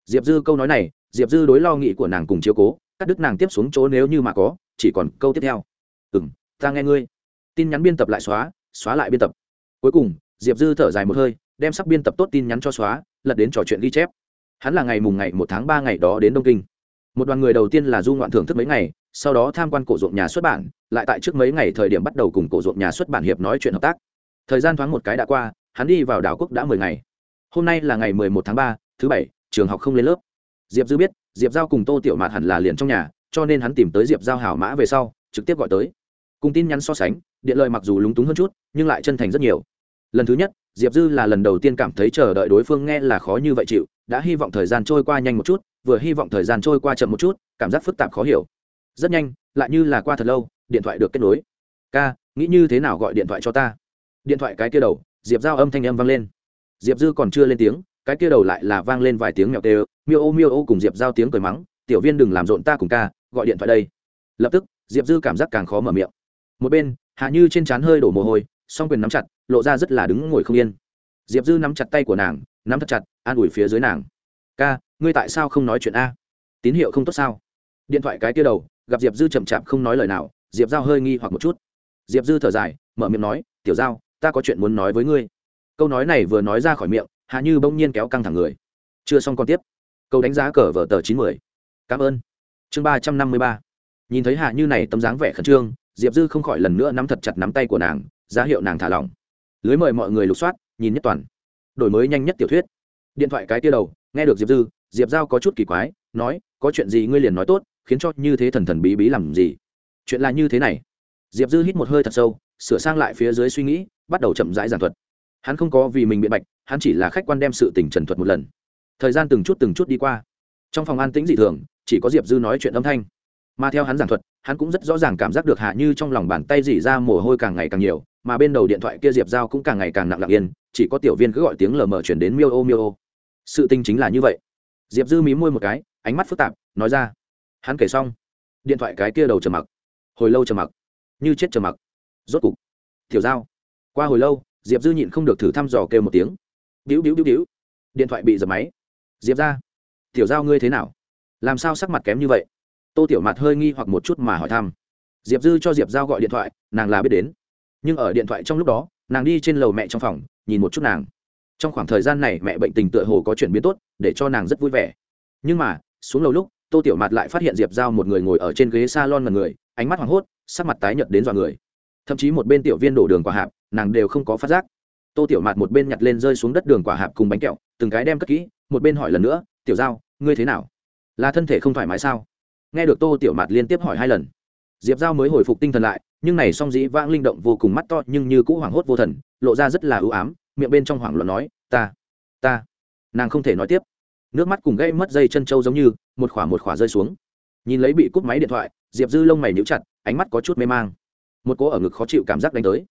Speaker 1: Diệp dư câu nói này, diệp dư đối lo nghĩ của nàng cùng chiếu cố, cắt đứt nàng tiếp xuống chỗ nếu như mà có, chỉ còn câu tiếp theo. Ừ m ta nghe ngươi. Tin nhắn biên tập lại xóa xóa lại biên tập cuối cùng, diệp dư thở dài một hơi, đem sắc biên tập tốt tin nhắn cho xóa, lật đến trò chuyện ghi chép. Hắn là ngày mùng ngày một tháng ba ngày đó đến đông kinh. Một đoàn người đầu tiên là du ngoạn thưởng thức mấy ngày, sau đó tham quan cổ ruộng nhà xuất bản, lại tại trước mấy ngày thời điểm bắt đầu cùng cổ ruộng nhà xuất bản hiệp nói chuyện hợp tác. Thời gian thoáng một cái đã qua, hắn đi vào đảo quốc đã mười ngày. Hôm nay là ngày mười một tháng ba, thứ bảy, trường học không lên lớp. Diệp dư biết, diệp giao cùng tô tiểu mạt hẳn là liền trong nhà, cho nên hắn tìm tới diệp giao hảo mã về sau, trực tiếp gọi tới cùng tin nhắn so sánh, điện lời mặc dù lúng túng hơn chút, nhưng lại chân thành rất nhiều. Lần thứ nhất, diệp dư là lần đầu tiên cảm thấy chờ đợi đối phương nghe là khó như vậy chịu, đã hy vọng thời gian trôi qua nhanh một chút, vừa hy vọng thời gian trôi qua chậm một chút, cảm giác phức tạp khó hiểu. Rất nhanh, lại như là qua thật lâu, điện thoại được kết nối. Ca, nghĩ như thế nào gọi điện thoại cho ta? Điện thoại cái kia đầu, diệp giao âm thanh âm vang lên. Diệp dư còn chưa lên tiếng, cái kia đầu lại là vang lên vài tiếng mèo tê miêu ô miêu ô cùng diệp giao tiếng cười mắng, tiểu viên đừng làm rộn ta cùng ca, gọi điện thoại đây. Lập tức, diệp dư cảm giác càng khó mở miệng một bên, hạ như trên trán hơi đổ mồ hôi, song quyền nắm chặt, lộ ra rất là đứng ngồi không yên. Diệp dư nắm chặt tay của nàng, nắm thật chặt, an ủi phía dưới nàng. Ca, ngươi tại sao không nói chuyện a? Tín hiệu không tốt sao? Điện thoại cái kia đầu, gặp diệp dư chậm chạp không nói lời nào, diệp giao hơi nghi hoặc một chút. Diệp dư thở dài, mở miệng nói, tiểu giao, ta có chuyện muốn nói với ngươi. Câu nói này vừa nói ra khỏi miệng, hạ như bỗng nhiên kéo căng thẳng người. Chưa xong còn tiếp. Câu đánh giá cờ vở tờ chín mươi. Cảm ơn. Chương ba trăm năm mươi ba. Nhìn thấy hạ như này tấm dáng vẻ khẩn trương diệp dư không khỏi lần nữa nắm thật chặt nắm tay của nàng, ra hiệu nàng thả lỏng. Lưới mời mọi người lục soát, nhìn nhất toàn. Đổi mới nhanh nhất tiểu thuyết. Điện thoại cái tia đầu, nghe được diệp dư, diệp giao có chút kỳ quái, nói, có chuyện gì ngươi liền nói tốt, khiến cho như thế thần thần bí bí làm gì? Chuyện là như thế này. Diệp dư hít một hơi thật sâu, sửa sang lại phía dưới suy nghĩ, bắt đầu chậm rãi giảng thuật. Hắn không có vì mình biện bạch, hắn chỉ là khách quan đem sự tình trần thuật một lần. Thời gian từng chút từng chút đi qua. Trong phòng an tĩnh dị thường, chỉ có diệp dư nói chuyện âm thanh. Mà theo hắn giảng thuật hắn cũng rất rõ ràng cảm giác được hạ như trong lòng bàn tay dỉ ra mồ hôi càng ngày càng nhiều, mà bên đầu điện thoại kia diệp giao cũng càng ngày càng nặng lặng yên, chỉ có tiểu viên cứ gọi tiếng lờ mờ chuyển đến miêu ô miêu ô. Sự tình chính là như vậy. Diệp dư mí môi một cái, ánh mắt phức tạp, nói ra. Hắn kể xong. Điện thoại cái kia đầu trầm mặc. Hồi lâu trầm mặc. Như chết trầm mặc. Rốt cục. Tiểu giao. Qua hồi lâu, diệp dư nhịn không được thử thăm dò kêu một tiếng. Điếu điếu điếu điếu điện thoại bị dập máy. Diệp ra. Tiểu giao ngươi thế nào? Làm sao sắc mặt kém như vậy? Tô tiểu mặt hơi nghi hoặc một chút mà hỏi thăm. Diệp dư cho diệp giao gọi điện thoại, nàng là biết đến. Nhưng ở điện thoại trong lúc đó, nàng đi trên lầu mẹ trong phòng, nhìn một chút nàng. Trong khoảng thời gian này mẹ bệnh tình tựa hồ có chuyển biến tốt, để cho nàng rất vui vẻ. Nhưng mà, xuống lầu lúc, tô tiểu mặt lại phát hiện diệp giao một người ngồi ở trên ghế s a lon mật người, ánh mắt hoảng hốt, sắc mặt tái nhợt đến dọa người. Thậm chí một bên tiểu viên đổ đường quả hạp, nàng đều không có phát giác. Tô tiểu mặt một bên nhặt lên rơi xuống đất đường quả hạp cùng bánh kẹo, từng cái đem cất kỹ, một bên hỏi lần nữa, tiểu giao, ngươi thế nào? Là thân thể không thoải mái sao? Nghe được tô tiểu mạt liên tiếp hỏi hai lần. Diệp giao mới hồi phục tinh thần lại, nhưng này song dĩ vãng linh động vô cùng mắt to, nhưng như cũ hoảng hốt vô thần, lộ ra rất là ưu ám, miệng bên trong hoảng loạn nói, ta ta. Nàng không thể nói tiếp. Nước mắt cùng gây mất dây chân trâu giống như, một khỏa một khỏa rơi xuống. Nhìn lấy bị cúp máy điện thoại, diệp dư lông mày níu chặt, ánh mắt có chút mê mang. Một cô ở ngực khó chịu cảm giác đánh tới.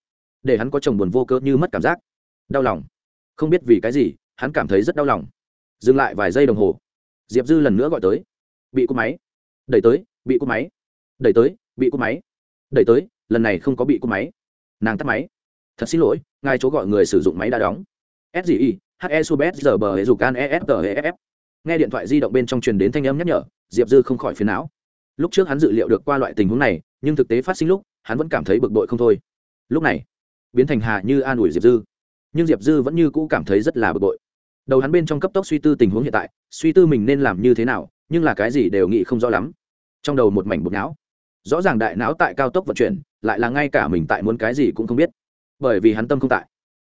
Speaker 1: Để hắn có chồng buồn vô cơ như mất cảm giác. Đau lòng. Không biết vì cái gì, hắn cảm thấy rất đau lòng. Dừng lại vài giây đồng hồ. Diệp dư lần nữa gọi tới. Bị cúp máy đẩy tới, bị cúp máy. Đẩy tới, bị cúp máy. Đẩy tới, lần này không có bị cúp máy. Nàng tắt máy. Thật xin lỗi, ngài chỗ gọi người sử dụng máy đã đóng. Sgi he subet giờ bờ hệ dục can esf nghe điện thoại di động bên trong truyền đến thanh âm nhắc nhở, diệp dư không khỏi phiền não. Lúc trước hắn dự liệu được qua loại tình huống này, nhưng thực tế phát sinh lúc, hắn vẫn cảm thấy bực bội không thôi. Lúc này, biến thành hà như an ủi diệp dư. Nhưng diệp dư vẫn như cũ cảm thấy rất là bực bội. Đầu hắn bên trong cấp tốc suy tư tình huống hiện tại, suy tư mình nên làm như thế nào nhưng là cái gì đều nghĩ không rõ lắm. Trong đầu một mảnh bột não. Rõ ràng đại não tại cao tốc vận chuyển, lại là ngay cả mình tại muốn cái gì cũng không biết. Bởi vì hắn tâm không tại.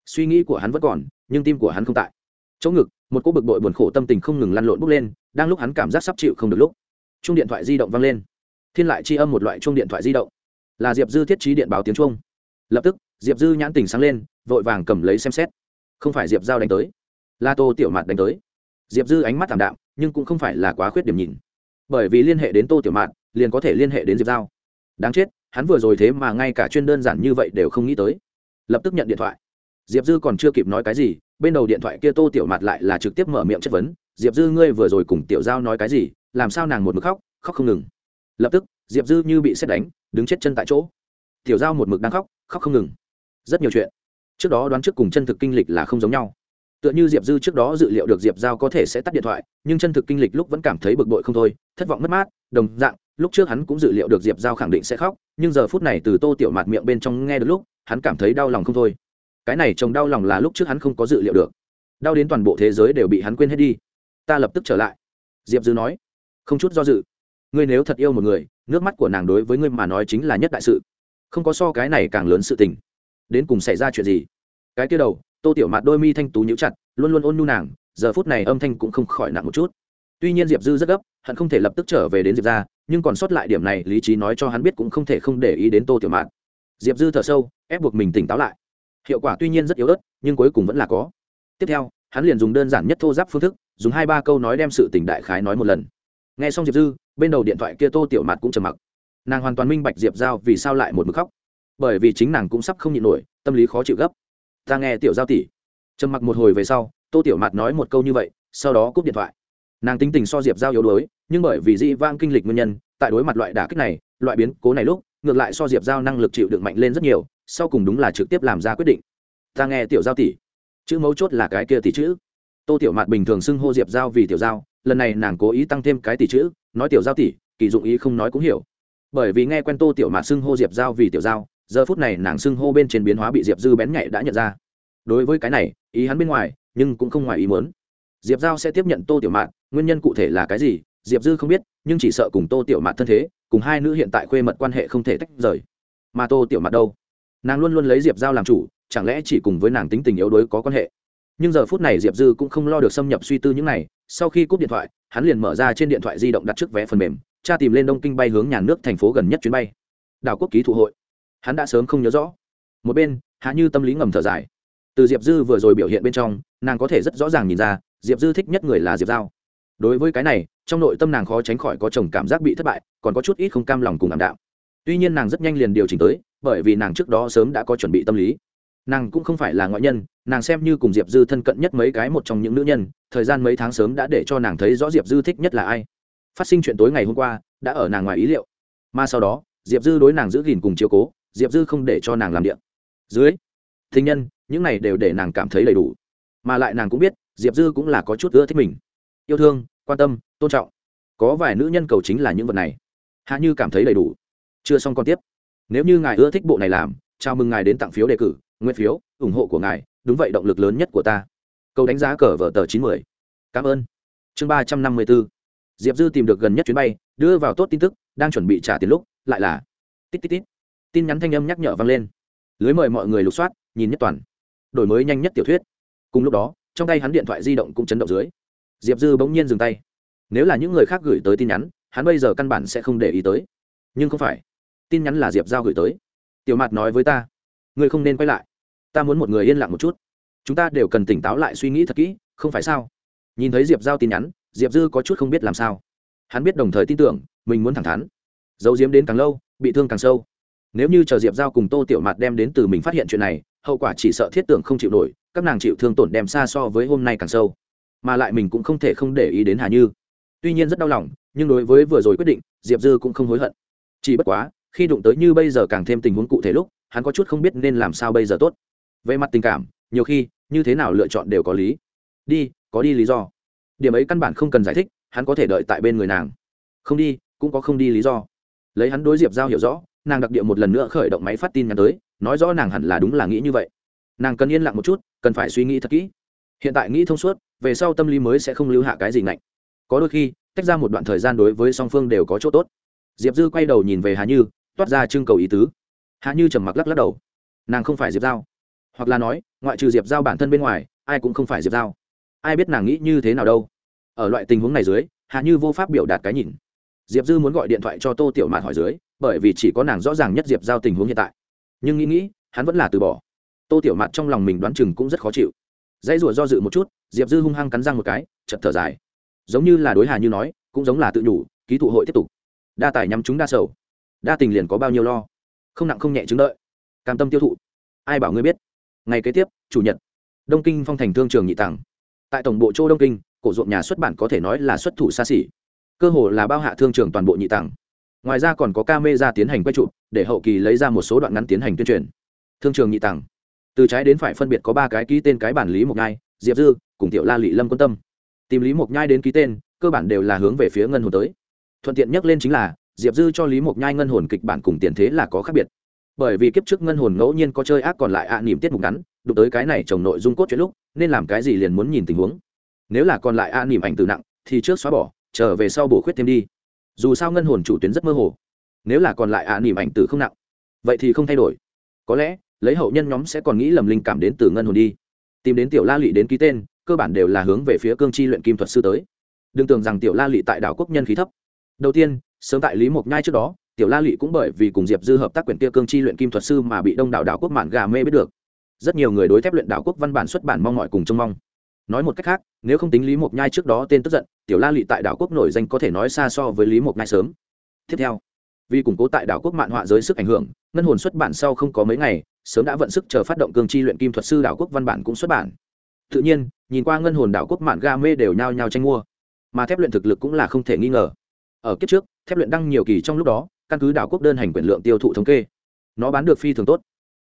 Speaker 1: Suy nghĩ của hắn vẫn còn, nhưng tim của hắn không tại. Chỗ ngực, một cô bực bội buồn khổ tâm tình không ngừng lăn lộn bốc lên, đang lúc hắn cảm giác sắp chịu không được lúc. Chung điện thoại di động vang lên. Thiên lại chi âm một loại chung điện thoại di động. Là diệp dư thiết trí điện báo tiếng chuông. Lập tức, diệp dư nhãn tình sáng lên, vội vàng cầm lấy xem xét. Không phải diệp giao đánh tới, là tô tiểu mạt đánh tới. Diệp dư ánh mắt thảm đạm nhưng cũng không phải là quá khuyết điểm nhìn. Bởi vì liên hệ đến tô tiểu mạn, liền có thể liên hệ đến diệp giao. Đáng chết, hắn vừa rồi thế mà ngay cả chuyên đơn giản như vậy đều không nghĩ tới. Lập tức nhận điện thoại. Diệp dư còn chưa kịp nói cái gì, bên đầu điện thoại kia tô tiểu mạt lại là trực tiếp mở miệng chất vấn, diệp dư, ngươi vừa rồi cùng tiểu giao nói cái gì? Làm sao nàng một mực khóc khóc không ngừng? Lập tức, diệp dư như bị xét đánh, đứng chết chân tại chỗ. Tiểu giao một mực đang khóc khóc không ngừng. Rất nhiều chuyện. Trước đó đoán trước cùng chân thực kinh lịch là không giống nhau tựa như diệp dư trước đó dự liệu được diệp giao có thể sẽ tắt điện thoại, nhưng chân thực kinh lịch lúc vẫn cảm thấy bực bội không thôi, thất vọng mất mát, đồng dạng, lúc trước hắn cũng dự liệu được diệp giao khẳng định sẽ khóc, nhưng giờ phút này từ tô tiểu mạt miệng bên trong nghe được lúc, hắn cảm thấy đau lòng không thôi. Cái này chồng đau lòng là lúc trước hắn không có dự liệu được. Đau đến toàn bộ thế giới đều bị hắn quên hết đi. Ta lập tức trở lại, diệp dư nói. Không chút do dự. Ngươi nếu thật yêu một người, nước mắt của nàng đối với ngươi mà nói chính là nhất đại sự. Không có so cái này càng lớn sự tình. Đến cùng xảy ra chuyện gì? Cái kia đầu tô tiểu mạt đôi mi thanh tú nhíu chặt, luôn luôn ôn nhu nàng, giờ phút này âm thanh cũng không khỏi nặng một chút. Tuy nhiên diệp dư rất gấp, hận không thể lập tức trở về đến diệp ra nhưng còn sót lại điểm này, lý trí nói cho hắn biết cũng không thể không để ý đến tô tiểu mạt. Diệp dư thở sâu, ép buộc mình tỉnh táo lại. Hiệu quả tuy nhiên rất yếu ớt, nhưng cuối cùng vẫn là có. Tiếp theo, hắn liền dùng đơn giản nhất thô giáp phương thức, dùng hai ba câu nói đem sự tỉnh đại khái nói một lần. N g h e xong diệp dư, bên đầu điện thoại kia tô tiểu mạt cũng trầm mặc. Nàng hoàn toàn minh bạch diệp giao vì sao lại một mực khóc. Bởi vì chính nàng cũng sắp không nhịn nổi, tâm lý khó chịu gấp ta nghe tiểu giao tỷ. Trầm mặc một hồi về sau, tô tiểu mạt nói một câu như vậy, sau đó cúp điện thoại. Nàng tính tình so diệp giao yếu đuối, nhưng bởi vì dĩ vang kinh lịch nguyên nhân, tại đối mặt loại đả kích này, loại biến cố này lúc, ngược lại so diệp giao năng lực chịu đựng mạnh lên rất nhiều, sau cùng đúng là trực tiếp làm ra quyết định. Ta nghe tiểu giao tỷ. Chữ mấu chốt là cái kia tỷ chữ. Tô tiểu mạt bình thường xưng hô diệp giao vì tiểu giao, lần này nàng cố ý tăng thêm cái tỷ chữ, nói tiểu giao tỷ, kỳ dụng ý không nói cũng hiểu. Bởi vì nghe quen tô tiểu mạt xưng hô diệp giao vì tiểu giao giờ phút này nàng xưng hô bên trên biến hóa bị diệp dư bén nhạy đã nhận ra đối với cái này ý hắn bên ngoài nhưng cũng không ngoài ý muốn diệp giao sẽ tiếp nhận tô tiểu Mạn nguyên nhân cụ thể là cái gì diệp dư không biết nhưng chỉ sợ cùng tô tiểu Mạn thân thế cùng hai nữ hiện tại khuê mật quan hệ không thể tách rời mà tô tiểu Mạn đâu nàng luôn luôn lấy diệp giao làm chủ chẳng lẽ chỉ cùng với nàng tính tình yếu đuối có quan hệ nhưng giờ phút này diệp dư cũng không lo được xâm nhập suy tư những này sau khi cúp điện thoại hắn liền mở ra trên điện thoại di động đặt trước vé phần mềm tra tìm lên đông kinh bay hướng nhà nước thành phố gần nhất chuyến bay đảo quốc ký thụ hội hắn đã sớm không nhớ rõ. Một bên, hạ như tâm lý ngầm thở dài. Từ diệp dư vừa rồi biểu hiện bên trong, nàng có thể rất rõ ràng nhìn ra, diệp dư thích nhất người là diệp giao. Đối với cái này, trong nội tâm nàng khó tránh khỏi có chồng cảm giác bị thất bại, còn có chút ít không cam lòng cùng ảm đạm. Tuy nhiên nàng rất nhanh liền điều chỉnh tới, bởi vì nàng trước đó sớm đã có chuẩn bị tâm lý. Nàng cũng không phải là ngoại nhân, nàng xem như cùng diệp dư thân cận nhất mấy cái một trong những nữ nhân, thời gian mấy tháng sớm đã để cho nàng thấy rõ diệp dư thích nhất là ai. Phát sinh chuyện tối ngày hôm qua, đã ở nàng ngoài ý liệu. Mà sau đó, diệp dư đối nàng giữ gìn cùng chiều cố diệp dư không để cho nàng làm điện. Dưới thinh nhân, những này đều để nàng cảm thấy đầy đủ. Mà lại nàng cũng biết, diệp dư cũng là có chút ưa thích mình. Yêu thương, quan tâm, tôn trọng. Có vài nữ nhân cầu chính là những vật này. Hạ như cảm thấy đầy đủ. Chưa xong còn tiếp. Nếu như ngài ưa thích bộ này làm, chào mừng ngài đến tặng phiếu đề cử nguyên phiếu, ủng hộ của ngài, đúng vậy động lực lớn nhất của ta. Câu đánh giá cờ vở tờ chín mươi cảm ơn. Chương ba trăm năm mươi b ố diệp dư tìm được gần nhất chuyến bay, đưa vào tốt tin tức, đang chuẩn bị trả tiền lúc, lại là, tít tít tít tin nhắn thanh âm nhắc nhở vang lên. Lưới mời mọi người lục soát, nhìn nhất toàn. Đổi mới nhanh nhất tiểu thuyết. Cùng lúc đó, trong tay hắn điện thoại di động cũng chấn động dưới. Diệp dư bỗng nhiên dừng tay. Nếu là những người khác gửi tới tin nhắn, hắn bây giờ căn bản sẽ không để ý tới. Nhưng không phải. Tin nhắn là diệp giao gửi tới. Tiểu mạt nói với ta, ngươi không nên quay lại. Ta muốn một người yên lặng một chút. Chúng ta đều cần tỉnh táo lại suy nghĩ thật kỹ, không phải sao? Nhìn thấy diệp giao tin nhắn, diệp dư có chút không biết làm sao. Hắn biết đồng thời tin tưởng, mình muốn thẳng thắn. Giấu diếm đến càng lâu, bị thương càng sâu nếu như chờ diệp giao cùng tô tiểu mạt đem đến từ mình phát hiện chuyện này, hậu quả chỉ sợ thiết tưởng không chịu nổi, các nàng chịu thương tổn đem xa so với hôm nay càng sâu. Mà lại mình cũng không thể không để ý đến hà như. Tuy nhiên rất đau lòng, nhưng đối với vừa rồi quyết định, diệp dư cũng không hối hận. Chỉ bất quá, khi đụng tới như bây giờ càng thêm tình huống cụ thể lúc, hắn có chút không biết nên làm sao bây giờ tốt. Về mặt tình cảm, nhiều khi, như thế nào lựa chọn đều có lý. Đi, có đi lý do. Điểm ấy căn bản không cần giải thích, hắn có thể đợi tại bên người nàng. Không đi, cũng có không đi lý do. Lấy hắn đối diệp giao hiểu rõ nàng đặc địa một lần nữa khởi động máy phát tin nhắn tới, nói rõ nàng hẳn là đúng là nghĩ như vậy. Nàng cần yên lặng một chút, cần phải suy nghĩ thật kỹ. Hiện tại nghĩ thông suốt, về sau tâm lý mới sẽ không lưu hạ cái gì ngạnh. Có đôi khi, tách ra một đoạn thời gian đối với song phương đều có chỗ tốt. Diệp dư quay đầu nhìn về hà như, toát ra trưng cầu ý tứ. Hà như trầm mặc lắc lắc đầu. Nàng không phải diệp giao. Hoặc là nói, ngoại trừ diệp giao bản thân bên ngoài, ai cũng không phải diệp giao. Ai biết nàng nghĩ như thế nào đâu. Ở loại tình huống này dưới, hà như vô pháp biểu đạt cái nhìn. Diệp dư muốn gọi điện thoại cho tô tiểu mạt hỏi dưới bởi vì chỉ có nàng rõ ràng nhất diệp giao tình huống hiện tại. Nhưng nghĩ nghĩ, hắn vẫn là từ bỏ. Tô tiểu mặt trong lòng mình đoán chừng cũng rất khó chịu. Dãy rủa do dự một chút, diệp dư hung hăng cắn răng một cái chật thở dài. Giống như là đối hà như nói, cũng giống là tự nhủ, ký thụ hội tiếp tục. Đa tài nhắm chúng đa sầu. Đa tình liền có bao nhiêu lo? Không nặng không nhẹ chứng đợi. Cam tâm tiêu thụ. Ai bảo ngươi biết? Ngày kế tiếp, chủ nhật. Đông kinh phong thành thương trường nhị tặng tại tổng bộ châu đông kinh, cổ ruộng nhà xuất bản có thể nói là xuất thủ xa xỉ. Cơ hồ là bao hạ thương trường toàn bộ nhị tặng ngoài ra còn có ca mê ra tiến hành quay trụ để hậu kỳ lấy ra một số đoạn ngắn tiến hành tuyên truyền. Thương trường nhị tàng. Từ trái đến phải phân biệt có ba cái ký tên cái bản lý mộc nhai diệp dư cùng tiểu la lị lâm quân tâm. Tìm lý mộc nhai đến ký tên cơ bản đều là hướng về phía ngân hồn tới. Thuận tiện nhất lên chính là diệp dư cho lý mộc nhai ngân hồn kịch bản cùng tiền thế là có khác biệt. Bởi vì kiếp trước ngân hồn ngẫu nhiên có chơi ác còn lại ạ à, tiết mục ngắn đụng tới cái này trồng nội dung cốt chuyện lúc nên làm cái gì liền muốn nhìn tình huống. Nếu là còn lại ạ à, ảnh từ nặng thì trước xóa bỏ trở về sau bổ khuyết thêm đi dù sao ngân hồn chủ tuyến rất mơ hồ. Nếu là còn lại ạ à, ảnh tử không nặng vậy thì không thay đổi. Có lẽ lấy hậu nhân nhóm sẽ còn nghĩ lầm linh cảm đến từ ngân hồn đi. Tìm đến tiểu la lụy đến ký tên cơ bản đều là hướng về phía cương chi luyện kim thuật sư tới. Đừng tưởng rằng tiểu la lụy tại đảo quốc nhân khí thấp. Đầu tiên sớm tại lý mộc nhai trước đó tiểu la lụy cũng bởi vì cùng diệp dư hợp tác quyển kia cương chi luyện kim thuật sư mà bị đông đảo đảo quốc mạn gà mê biết được. Rất nhiều người đối thép luyện đảo quốc văn bản xuất bản mong mọi cùng trông mong nói một cách khác, nếu không tính lý mộc nhai trước đó tên tức giận, tiểu la lị tại đảo quốc nổi danh có thể nói xa so với lý mộc nhai sớm. Tiếp theo, vì củng cố tại đảo quốc mạn họa giới sức ảnh hưởng, ngân hồn xuất bản sau không có mấy ngày, sớm đã vận sức chờ phát động cương chi luyện kim thuật sư đảo quốc văn bản cũng xuất bản. Tự nhiên, nhìn qua ngân hồn đảo quốc mạn ga mê đều nhao nhao tranh mua, mà thép luyện thực lực cũng là không thể nghi ngờ. Ở kiếp trước, thép luyện đăng nhiều kỳ trong lúc đó, căn cứ đảo quốc đơn hành quyển lượng tiêu thụ thống kê, nó bán được phi thường tốt.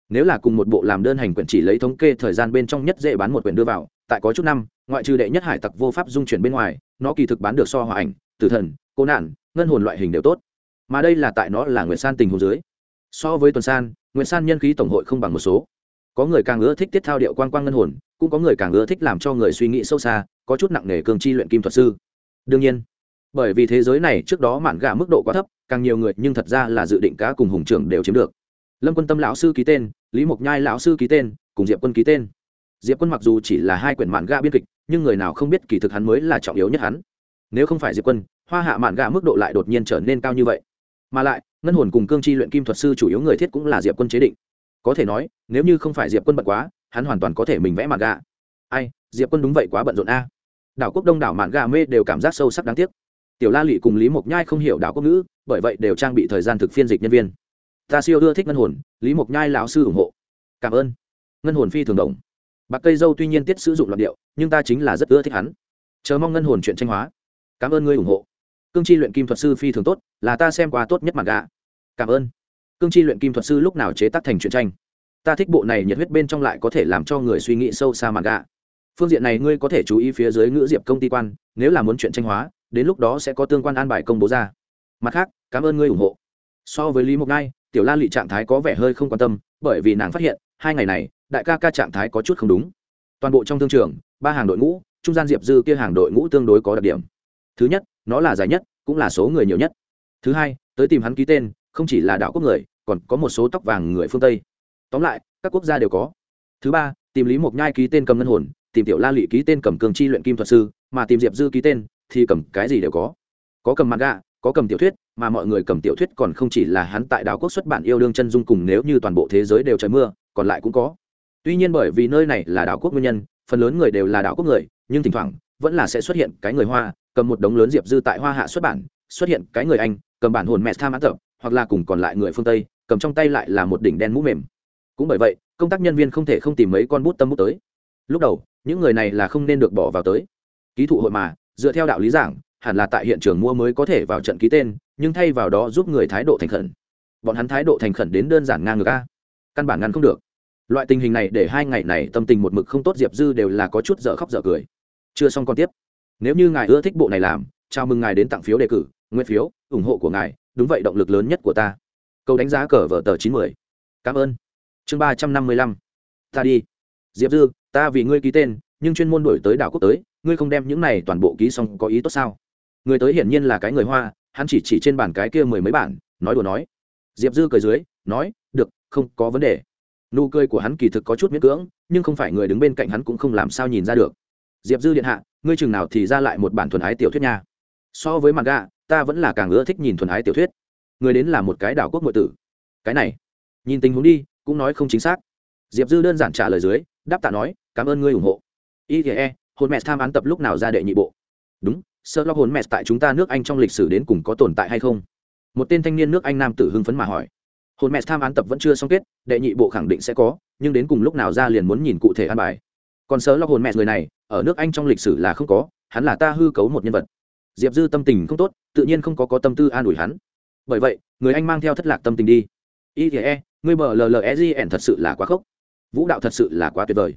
Speaker 1: Nếu là cùng một bộ làm đơn hành quyển chỉ lấy thống kê thời gian bên trong nhất dễ bán một quyển đưa vào tại có chút năm, ngoại trừ đệ nhất hải tặc vô pháp dung chuyển bên ngoài, nó kỳ thực bán được so hòa ảnh, tử thần cô nạn, ngân hồn loại hình đều tốt. Mà đây là tại nó là nguyệt san tình hồ dưới. So với tuần san, nguyệt san nhân khí tổng hội không bằng một số. Có người càng ưa thích tiết thao điệu quang quang ngân hồn, cũng có người càng ưa thích làm cho người suy nghĩ sâu xa, có chút nặng nề cường chi luyện kim thuật sư. Đương nhiên, bởi vì thế giới này trước đó mạn gà mức độ quá thấp, càng nhiều người nhưng thật ra là dự định cá cùng hùng trưởng đều chiếm được. Lâm quân tâm lão sư ký tên, lý mộc nhai lão sư ký tên, cùng diệp quân ký tên diệp quân mặc dù chỉ là hai quyển mạn gà biên kịch, nhưng người nào không biết kỳ thực hắn mới là trọng yếu nhất hắn. Nếu không phải diệp quân, hoa hạ mạn gà mức độ lại đột nhiên trở nên cao như vậy. Mà lại, ngân hồn cùng cương chi luyện kim thuật sư chủ yếu người thiết cũng là diệp quân chế định. Có thể nói, nếu như không phải diệp quân bận quá, hắn hoàn toàn có thể mình vẽ mạn gà ai, diệp quân đúng vậy quá bận rộn a. Đảo quốc đông đảo mạn gà mê đều cảm giác sâu sắc đáng tiếc. Tiểu la lị cùng lý mộc nhai không hiểu đảo quốc ngữ, bởi vậy đều trang bị thời gian thực phiên dịch nhân viên. Ta siêu ưa thích ngân hồn, lý mộc nhai lão sư ủng hộ. Cảm ơn. Ngân hồn phi thường đồng bạc cây dâu tuy nhiên tiết sử dụng loạn điệu, nhưng ta chính là rất ưa thích hắn. Chờ mong ngân hồn chuyện tranh hóa. Cảm ơn ngươi ủng hộ. Cương chi luyện kim thuật sư phi thường tốt, là ta xem qua tốt nhất mặt gà. Cảm ơn. Cương chi luyện kim thuật sư lúc nào chế tác thành truyện tranh? Ta thích bộ này nhiệt huyết bên trong lại có thể làm cho người suy nghĩ sâu xa mặt gà. Phương diện này ngươi có thể chú ý phía dưới ngữ diệp công ty quan, nếu là muốn chuyện tranh hóa, đến lúc đó sẽ có tương quan an bài công bố ra. Mặt khác, cảm ơn ngươi ủng hộ. So với lý mộc ngai, tiểu la lị trạng thái có vẻ hơi không quan tâm, bởi vì nàng phát hiện, hai ngày này đại ca ca trạng thái có chút không đúng. Toàn bộ trong thương trường, ba hàng đội ngũ, trung gian diệp dư kia hàng đội ngũ tương đối có đặc điểm. Thứ nhất, nó là dài nhất, cũng là số người nhiều nhất. Thứ hai, tới tìm hắn ký tên, không chỉ là đạo quốc người, còn có một số tóc vàng người phương tây. Tóm lại, các quốc gia đều có. Thứ ba, tìm lý mộc nhai ký tên cầm ngân hồn, tìm tiểu la Lệ ký tên cầm cường chi luyện kim thuật sư, mà tìm diệp dư ký tên, thì cầm cái gì đều có. Có cầm mặt gạ có cầm tiểu thuyết, mà mọi người cầm tiểu thuyết còn không chỉ là hắn tại đảo quốc xuất bản yêu đương chân dung cùng nếu như toàn bộ thế giới đều trời mưa, còn lại cũng có tuy nhiên bởi vì nơi này là đảo quốc nguyên nhân, phần lớn người đều là đảo quốc người, nhưng thỉnh thoảng, vẫn là sẽ xuất hiện cái người hoa, cầm một đống lớn diệp dư tại hoa hạ xuất bản, xuất hiện cái người anh, cầm bản hồn mẹ tham án tập, hoặc là cùng còn lại người phương tây, cầm trong tay lại là một đỉnh đen mũ mềm. Cũng bởi vậy, công tác nhân viên không thể không tìm mấy con bút tâm bút tới. Lúc đầu, những người này là không nên được bỏ vào tới. Ký thụ hội mà, dựa theo đạo lý giảng, hẳn là tại hiện trường mua mới có thể vào trận ký tên, nhưng thay vào đó giúp người thái độ thành khẩn. Bọn hắn thái độ thành khẩn đến đơn giản ngang ngược a. Căn bản ngăn không được loại tình hình này để hai ngày này tâm tình một mực không tốt diệp dư đều là có chút dở khóc dở cười. Chưa xong còn tiếp. Nếu như ngài ưa thích bộ này làm, chào mừng ngài đến tặng phiếu đề cử nguyên phiếu, ủng hộ của ngài, đúng vậy động lực lớn nhất của ta. Câu đánh giá cờ vở tờ chín mươi cảm ơn. Chương ba trăm năm mươi lăm. Ta đi. Diệp dư, ta vì ngươi ký tên, nhưng chuyên môn đổi tới đảo quốc tới, ngươi không đem những này toàn bộ ký xong có ý tốt sao? Người tới hiển nhiên là cái người hoa, hắn chỉ chỉ trên bản cái kia mười mấy bản, nói đùa nói. Diệp dư cười dưới, nói, được, không có vấn đề nụ cười của hắn kỳ thực có chút miễn cưỡng, nhưng không phải người đứng bên cạnh hắn cũng không làm sao nhìn ra được. Diệp dư điện hạ, ngươi chừng nào thì ra lại một bản thuần ái tiểu thuyết nha. So với mặt gà, ta vẫn là càng ưa thích nhìn thuần ái tiểu thuyết. Người đến là một cái đảo quốc ngụy tử. Cái này, nhìn tình huống đi, cũng nói không chính xác. Diệp dư đơn giản trả lời dưới, đáp tạ nói, cảm ơn ngươi ủng hộ. Ite hồn mẹ tham án tập lúc nào ra đệ nhị bộ. Đúng sợ lo hồn mẹ tại chúng ta nước anh trong lịch sử đến cùng có tồn tại hay không? Một tên thanh niên nước anh nam tử hưng phấn mà hỏi hồn mẹ tham án tập vẫn chưa xong kết, đệ nhị bộ khẳng định sẽ có, nhưng đến cùng lúc nào ra liền muốn nhìn cụ thể an bài. Còn sớ lo hồn mẹ người này, ở nước anh trong lịch sử là không có, hắn là ta hư cấu một nhân vật. Diệp dư tâm tình không tốt, tự nhiên không có có tâm tư an ủi hắn. Bởi vậy, người anh mang theo thất lạc tâm tình đi. Ite ngươi mở llsgn e thật sự là quá khốc. Vũ đạo thật sự là quá tuyệt vời.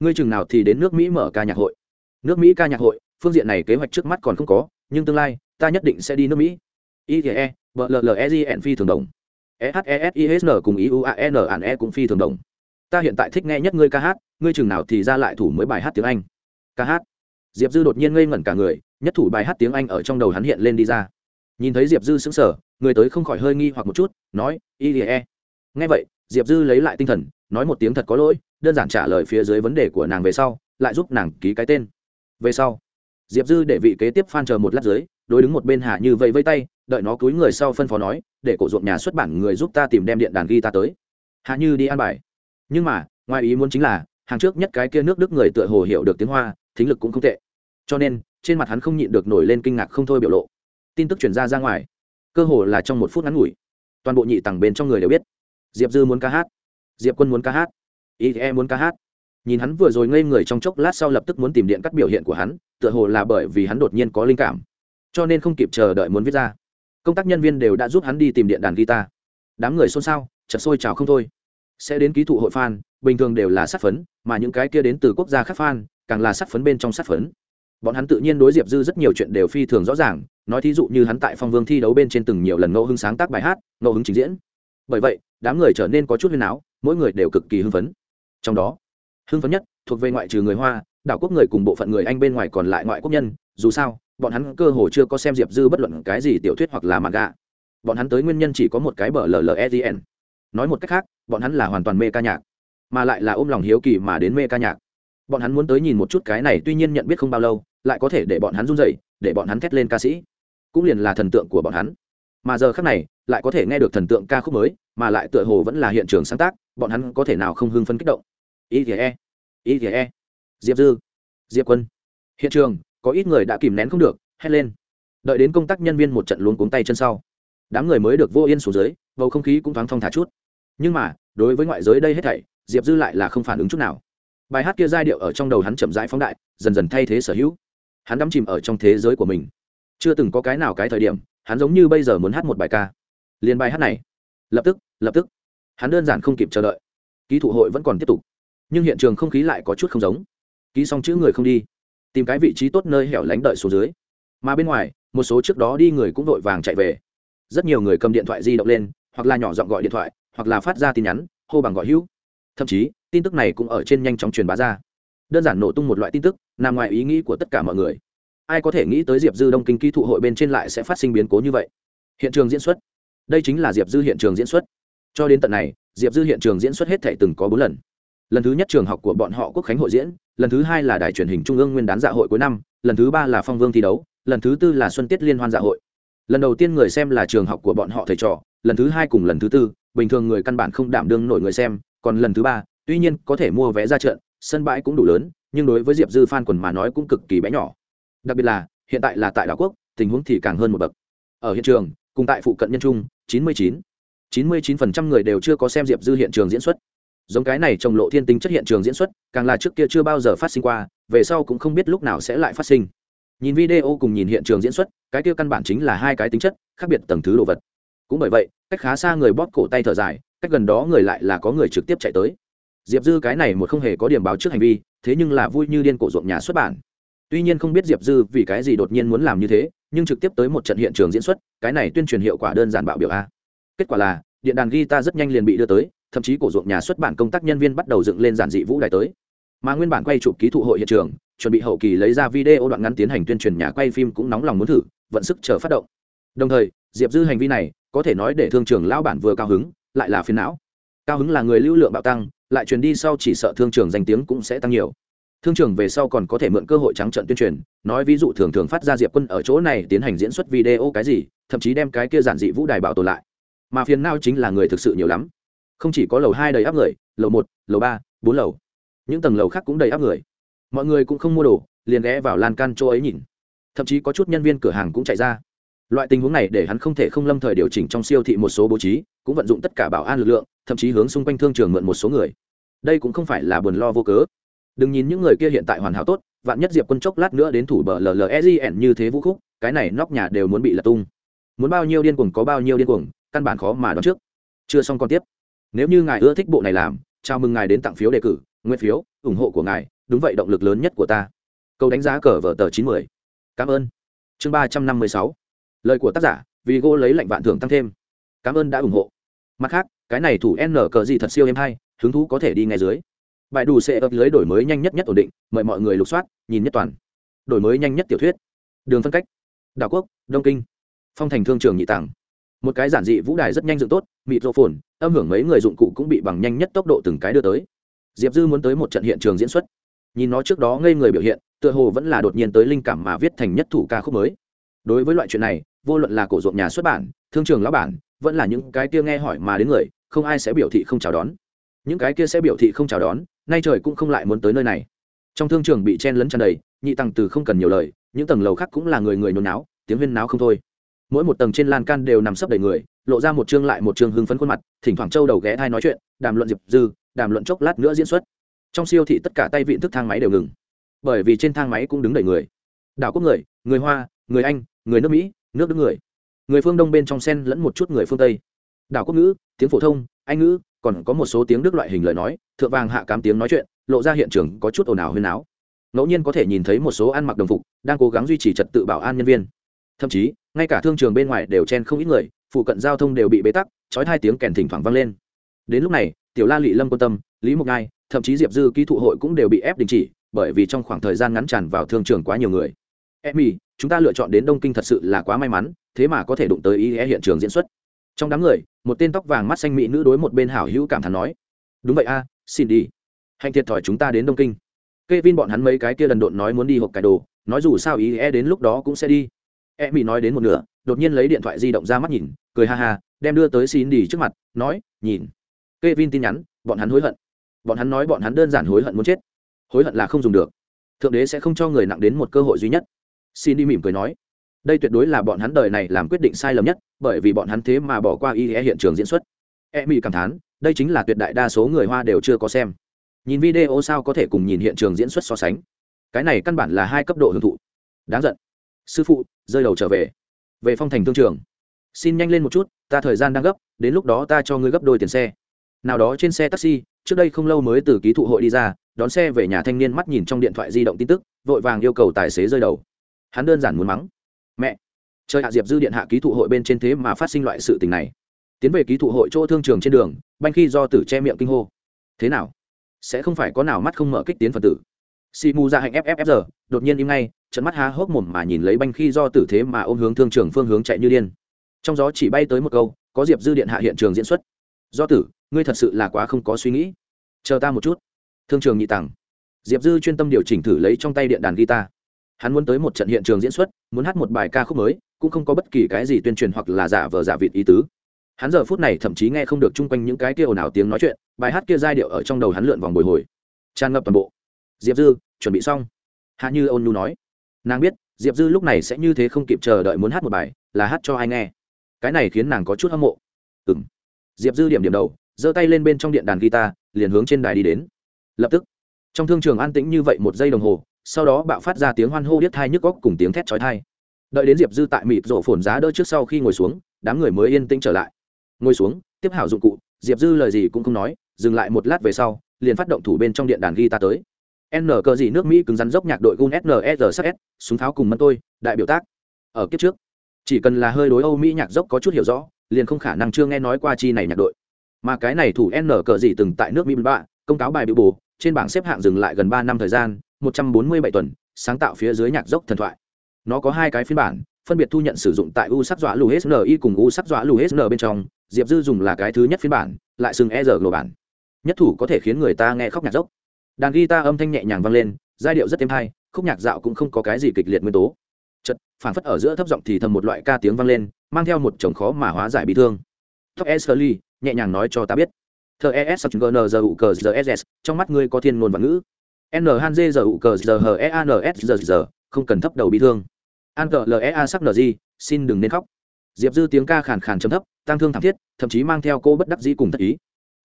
Speaker 1: Ngươi chừng nào thì đến nước mỹ mở ca nhạc hội. Nước mỹ ca nhạc hội, phương diện này kế hoạch trước mắt còn không có, nhưng tương lai, ta nhất định sẽ đi nước mỹ. Ite bờ llsgn e phi thường đồng. SHESISN cùng IUANE cũng phi thường đồng. Ta hiện tại thích nghe nhất ngươi ca hát, ngươi chừng nào thì ra lại thủ mới bài hát tiếng Anh. Ca hát. Diệp Dư đột nhiên ngây ngẩn cả người, nhất thủ bài hát tiếng Anh ở trong đầu hắn hiện lên đi ra. Nhìn thấy Diệp Dư sững sờ, người tới không khỏi hơi nghi hoặc một chút, nói, "Ilie." Nghe vậy, Diệp Dư lấy lại tinh thần, nói một tiếng thật có lỗi, đơn giản trả lời phía dưới vấn đề của nàng về sau, lại giúp nàng ký cái tên. Về sau, Diệp Dư để vị kế tiếp phan chờ một lát dưới, đối đứng một bên Hạ Như vậy vây tay, đợi nó cúi người sau phân phó nói, để cổ ruộng nhà xuất bản người giúp ta tìm đem điện đàn ghi ta tới. Hạ Như đi an bài. Nhưng mà, ngoài ý muốn chính là, hàng trước nhất cái kia nước Đức người tựa hồ hiểu được tiếng Hoa, thính lực cũng không tệ. Cho nên, trên mặt hắn không nhịn được nổi lên kinh ngạc không thôi biểu lộ. Tin tức truyền ra ra ngoài, cơ hồ là trong một phút ngắn ngủi, toàn bộ nhị tầng bên trong người đều biết, Diệp Dư muốn ca hát, Diệp Quân muốn ca hát, ý em muốn ca hát nhìn hắn vừa rồi ngây người trong chốc lát sau lập tức muốn tìm điện cắt biểu hiện của hắn tựa hồ là bởi vì hắn đột nhiên có linh cảm cho nên không kịp chờ đợi muốn viết ra công tác nhân viên đều đã giúp hắn đi tìm điện đàn guitar. Đám người xôn xao chật sôi trào không thôi. Sẽ đến ký thụ hội fan, bình thường đều là sát phấn, mà những cái kia đến từ quốc gia khác fan, càng là sát phấn bên trong sát phấn. Bọn hắn tự nhiên đối diệp dư rất nhiều chuyện đều phi thường rõ ràng, nói thí dụ như hắn tại phong vương thi đấu bên trên từng nhiều lần ngẫu hứng sáng tác bài hát, ngẫu hứng trình diễn. Bởi vậy, đám người trở nên có chút huyền áo, mỗi người đều cực kỳ hưng phấn. Trong đó, hưng phấn nhất thuộc về ngoại trừ người hoa đảo quốc người cùng bộ phận người anh bên ngoài còn lại ngoại quốc nhân, dù sao, bọn hắn cơ hồ chưa có xem diệp dư bất luận cái gì tiểu thuyết hoặc là mặt gà bọn hắn tới nguyên nhân chỉ có một cái bờ lledn nói một cách khác, bọn hắn là hoàn toàn mê ca nhạc, mà lại là ôm lòng hiếu kỳ mà đến mê ca nhạc. Bọn hắn muốn tới nhìn một chút cái này, tuy nhiên nhận biết không bao lâu, lại có thể để bọn hắn run rẩy, để bọn hắn thét lên ca sĩ. Cũng liền là thần tượng của bọn hắn. Mà giờ khác này, lại có thể nghe được thần tượng ca khúc mới, mà lại tựa hồ vẫn là hiện trường sáng tác, bọn hắn có thể nào không hưng phấn kích động? Ý gì e ý ite e diệp dư, diệp quân. Hiện trường, có ít người đã kìm nén không được, hét lên. Đợi đến công tác nhân viên một trận luống cuống tay chân sau, đám người mới được vô yên xuống dưới, bầu không khí cũng thoáng thong thả chút. Nhưng mà, đối với ngoại giới đây hết thảy, diệp dư lại là không phản ứng chút nào. Bài hát kia giai điệu ở trong đầu hắn chậm rãi phóng đại, dần dần thay thế sở hữu. Hắn đắm chìm ở trong thế giới của mình. Chưa từng có cái nào cái thời điểm, hắn giống như bây giờ muốn hát một bài ca. Liền bài hát này. Lập tức lập tức. Hắn đơn giản không kịp chờ đợi. Ký thụ hội vẫn còn tiếp tục. Nhưng hiện trường không khí lại có chút không giống ký xong chữ người không đi, tìm cái vị trí tốt nơi hẻo lánh đợi xuống dưới. Mà bên ngoài, một số trước đó đi người cũng vội vàng chạy về. Rất nhiều người cầm điện thoại di động lên, hoặc là nhỏ giọng gọi điện thoại, hoặc là phát ra tin nhắn, hô bằng gọi hữu. Thậm chí, tin tức này cũng ở trên nhanh chóng truyền bá ra. Đơn giản nổ tung một loại tin tức, nằm ngoài ý nghĩ của tất cả mọi người. Ai có thể nghĩ tới diệp dư đông kinh Kỹ thụ hội bên trên lại sẽ phát sinh biến cố như vậy? Hiện trường diễn xuất. Đây chính là diệp dư hiện trường diễn xuất. Cho đến tận này, diệp dư hiện trường diễn xuất hết thể từng có bốn lần. Lần thứ nhất trường học của bọn họ quốc khánh hội diễn lần thứ hai là đài truyền hình trung ương nguyên đán dạ hội cuối năm, lần thứ ba là phong vương thi đấu, lần thứ tư là xuân tiết liên hoan dạ hội. Lần đầu tiên người xem là trường học của bọn họ thầy trò, lần thứ hai cùng lần thứ tư, bình thường người căn bản không đảm đương nổi người xem, còn lần thứ ba, tuy nhiên có thể mua vé ra trận, sân bãi cũng đủ lớn, nhưng đối với diệp dư phan quần mà nói cũng cực kỳ bé nhỏ. Đặc biệt là, hiện tại là tại đảo quốc, tình huống thì càng hơn một bậc. Ở hiện trường, cùng tại phụ cận nhân trung, chín mươi chín chín mươi chín phần trăm người đều chưa có xem diệp dư hiện trường diễn xuất giống cái này trồng lộ thiên tính chất hiện trường diễn xuất, càng là trước kia chưa bao giờ phát sinh qua, về sau cũng không biết lúc nào sẽ lại phát sinh. Nhìn video cùng nhìn hiện trường diễn xuất, cái kia căn bản chính là hai cái tính chất, khác biệt tầng thứ đồ vật. Cũng bởi vậy, cách khá xa người bóp cổ tay thở dài, cách gần đó người lại là có người trực tiếp chạy tới. Diệp dư cái này một không hề có điểm báo trước hành vi, thế nhưng là vui như điên cổ ruộng nhà xuất bản. Tuy nhiên không biết diệp dư vì cái gì đột nhiên muốn làm như thế, nhưng trực tiếp tới một trận hiện trường diễn xuất, cái này tuyên truyền hiệu quả đơn giản bạo biểu a. Kết quả là, điện đàn guitar rất nhanh liền bị đưa tới thậm chí cổ ruộng nhà xuất bản công tác nhân viên bắt đầu dựng lên giản dị vũ đài tới. Mà nguyên bản quay chụp ký thụ hội hiện trường, chuẩn bị hậu kỳ lấy ra video đoạn ngắn tiến hành tuyên truyền nhà quay phim cũng nóng lòng muốn thử, vận sức chờ phát động. Đồng thời, diệp dư hành vi này, có thể nói để thương trường lao bản vừa cao hứng, lại là phiền não. Cao hứng là người lưu lượng bạo tăng, lại truyền đi sau chỉ sợ thương trường danh tiếng cũng sẽ tăng nhiều. Thương trường về sau còn có thể mượn cơ hội trắng trận tuyên truyền, nói ví dụ thường thường phát ra diệp quân ở chỗ này tiến hành diễn xuất video cái gì, thậm chí đem cái kia giản dị vũ đài bảo tồn lại. Mà phiền não chính là người thực sự nhiều lắm không chỉ có lầu hai đầy áp người, lầu một, lầu ba, bốn lầu. Những tầng lầu khác cũng đầy áp người. Mọi người cũng không mua đồ, liền ghé vào lan can chỗ ấy nhìn. Thậm chí có chút nhân viên cửa hàng cũng chạy ra. Loại tình huống này để hắn không thể không lâm thời điều chỉnh trong siêu thị một số bố trí, cũng vận dụng tất cả bảo an lực lượng, thậm chí hướng xung quanh thương trường mượn một số người. Đây cũng không phải là buồn lo vô cớ. Đừng nhìn những người kia hiện tại hoàn hảo tốt, vạn nhất diệp quân chốc lát nữa đến thủ bờ llezn như thế vũ khúc, cái này nóc nhà đều muốn bị lật tung. Muốn bao nhiêu điên cuồng có bao nhiêu điên cuồng, căn bản khó mà đoán trước. Chưa xong còn tiếp nếu như ngài ưa thích bộ này làm, chào mừng ngài đến tặng phiếu đề cử, nguyên phiếu, ủng hộ của ngài, đúng vậy động lực lớn nhất của ta. Câu đánh giá cờ vở tờ chín mươi cảm ơn. Chương ba trăm năm mươi sáu. Lời của tác giả, vì gô lấy lệnh vạn thưởng tăng thêm. Cảm ơn đã ủng hộ. Mặt khác, cái này thủ n cờ gì thật siêu em hay, hứng thú có thể đi ngay dưới. Bài đủ sẽ ấp lưới đổi mới nhanh nhất nhất ổn định, mời mọi người lục soát, nhìn nhất toàn. Đổi mới nhanh nhất tiểu thuyết. Đường phân cách. Đảo quốc, đông kinh. Phong thành thương trường nhị tàng một cái giản dị vũ đài rất nhanh dựng tốt mịt rộ phồn âm hưởng mấy người dụng cụ cũng bị bằng nhanh nhất tốc độ từng cái đưa tới. Diệp dư muốn tới một trận hiện trường diễn xuất. Nhìn nó trước đó ngây người biểu hiện, tựa hồ vẫn là đột nhiên tới linh cảm mà viết thành nhất thủ ca khúc mới. Đối với loại chuyện này, vô luận là cổ ruộng nhà xuất bản, thương trường lão bản, vẫn là những cái kia nghe hỏi mà đến người, không ai sẽ biểu thị không chào đón. Những cái kia sẽ biểu thị không chào đón, nay trời cũng không lại muốn tới nơi này. Trong thương trường bị chen lấn tràn đầy, nhị tăng từ không cần nhiều lời, những tầng lầu khác cũng là người người nôn náo, tiếng huyên náo không thôi mỗi một tầng trên lan can đều nằm sấp đầy người, lộ ra một chương lại một chương hưng phấn khuôn mặt, thỉnh thoảng châu đầu ghé thai nói chuyện, đàm luận diệp dư, đàm luận chốc lát nữa diễn xuất. Trong siêu thị tất cả tay vịn thức thang máy đều ngừng. Bởi vì trên thang máy cũng đứng đầy người. Đảo quốc người người hoa, người anh, người nước mỹ, nước đức người. Người phương đông bên trong sen lẫn một chút người phương tây. Đảo quốc ngữ, tiếng phổ thông, anh ngữ, còn có một số tiếng đức loại hình lời nói, thượng vàng hạ cám tiếng nói chuyện, lộ ra hiện trường có chút ồn ào huyên áo. Ngẫu nhiên có thể nhìn thấy một số ăn mặc đồng phục, đang cố gắng duy trì trật tự bảo an nhân viên thậm chí, ngay cả thương trường bên ngoài đều chen không ít người, phụ cận giao thông đều bị bế tắc trói hai tiếng kèn thỉnh thoảng vang lên. Đến lúc này, tiểu la lị lâm quan tâm, lý mộc ngai thậm chí diệp dư ký thụ hội cũng đều bị ép đình chỉ, bởi vì trong khoảng thời gian ngắn tràn vào thương trường quá nhiều người. Emmy chúng ta lựa chọn đến đông kinh thật sự là quá may mắn, thế mà có thể đụng tới ý nghĩa hiện trường diễn xuất. Trong đám người, một tên tóc vàng mắt xanh mỹ nữ đối một bên hảo hữu cảm thán nói, đúng vậy a, xin đi. Hành thiệt thòi chúng ta đến đông kinh. K e vin bọn hắn mấy cái kia lần độn nói muốn đi hộp cải đồ, nói dù sao ý e đến lúc đó cũng sẽ đi e mỹ nói đến một nửa, đột nhiên lấy điện thoại di động ra mắt nhìn, cười ha ha, đem đưa tới xin đi trước mặt, nói, nhìn. K e vin tin nhắn, bọn hắn hối hận. Bọn hắn nói bọn hắn đơn giản hối hận muốn chết. Hối hận là không dùng được. Thượng đế sẽ không cho người nặng đến một cơ hội duy nhất. Xin đi mỉm cười nói, đây tuyệt đối là bọn hắn đời này làm quyết định sai lầm nhất, bởi vì bọn hắn thế mà bỏ qua y hiện trường diễn xuất. E mỹ cảm thán, đây chính là tuyệt đại đa số người hoa đều chưa có xem. Nhìn video sao có thể cùng nhìn hiện trường diễn xuất so sánh? Cái này căn bản là hai cấp độ hưởng thụ. Đáng giận sư phụ, rơi đầu trở về. Về phong thành thương trường. Xin nhanh lên một chút, ta thời gian đang gấp, đến lúc đó ta cho ngươi gấp đôi tiền xe. Nào đó trên xe taxi, trước đây không lâu mới từ ký thụ hội đi ra, đón xe về nhà thanh niên mắt nhìn trong điện thoại di động tin tức, vội vàng yêu cầu tài xế rơi đầu. Hắn đơn giản muốn mắng. Mẹ! Trời hạ diệp dư điện hạ ký thụ hội bên trên thế mà phát sinh loại sự tình này. Tiến về ký thụ hội chỗ thương trường trên đường, banh khi do tử che miệng kinh hô. Thế nào? Sẽ không phải có nào mắt không mở kích tiến phần tử. Si mu ra hạnh fffr đột nhiên im ngay trận mắt há hốc mồm mà nhìn lấy banh khi do tử thế mà ôm hướng thương trường phương hướng chạy như điên. Trong gió chỉ bay tới một câu, có diệp dư điện hạ hiện trường diễn xuất. Do tử, ngươi thật sự là quá không có suy nghĩ. Chờ ta một chút. Thương trường nhị tặng diệp dư chuyên tâm điều chỉnh thử lấy trong tay điện đàn guitar. Hắn muốn tới một trận hiện trường diễn xuất, muốn hát một bài ca khúc mới, cũng không có bất kỳ cái gì tuyên truyền hoặc là giả vờ giả vịt ý tứ. Hắn giờ phút này thậm chí nghe không được chung quanh những cái kia ồn ào tiếng nói chuyện, bài hát kia giai điệu ở trong đầu hắn lượn vòng bồi hồi. Tràn ngập toàn bộ. Diệp dư, chuẩn bị xong. Hạ như ôn nhu nói nàng biết, diệp dư lúc này sẽ như thế không kịp chờ đợi muốn hát một bài, là hát cho ai nghe. Cái này khiến nàng có chút hâm mộ. Ừ m diệp dư điểm điểm đầu, giơ tay lên bên trong điện đàn guitar, liền hướng trên đài đi đến. Lập tức, trong thương trường an tĩnh như vậy một giây đồng hồ, sau đó bạo phát ra tiếng hoan hô điếc thai nhức góc cùng tiếng thét chói thai đợi đến diệp dư tại mịt rổ phồn giá đỡ trước sau khi ngồi xuống, đám người mới yên tĩnh trở lại. Ngồi xuống, tiếp hảo dụng cụ, diệp dư lời gì cũng không nói, dừng lại một lát về sau, liền phát động thủ bên trong điện đàn guitar tới n cờ gì nước mỹ cứng rắn dốc nhạc đội gun snsr sắc s súng tháo cùng mân tôi, đại biểu tác. Ở kiếp trước, chỉ cần là hơi đối âu mỹ nhạc dốc có chút hiểu rõ, liền không khả năng chưa nghe nói qua chi này nhạc đội. Mà cái này thủ n cờ gì từng tại nước mỹ bạ công cáo bài biểu bù trên bảng xếp hạng dừng lại gần ba năm thời gian, một trăm bốn mươi bảy tuần, sáng tạo phía dưới nhạc dốc thần thoại. Nó có hai cái phiên bản, phân biệt thu nhận sử dụng tại u sắc dọa lù hsni cùng u sắc dọa lù hsn bên trong, diệp dư dùng là cái thứ nhất phiên bản, lại xưng e r global bản. Nhất thủ có thể khiến người ta nghe khóc nhạc dốc đàn guitar âm thanh nhẹ nhàng vang lên, giai điệu rất êm hay, khúc nhạc dạo cũng không có cái gì kịch liệt nguyên tố. Chật phản phất ở giữa thấp giọng thì thầm một loại ca tiếng vang lên, mang theo một chồng khó mà hóa giải bị thương. Tóc Esterly nhẹ nhàng nói cho ta biết. Thờ es sắc gn giờ u cờ giờ ss trong mắt ngươi có thiên ngôn và ngữ. N han dê giờ u cờ giờ hờ e a n s giờ giờ không cần thấp đầu bị thương. An cờ lea sắc nờ gì xin đừng nên khóc. Diệp dư tiếng ca khàn khàn chấm thấp tăng thương thảm thiết, thậm chí mang theo cô bất đắc dĩ cùng thất ý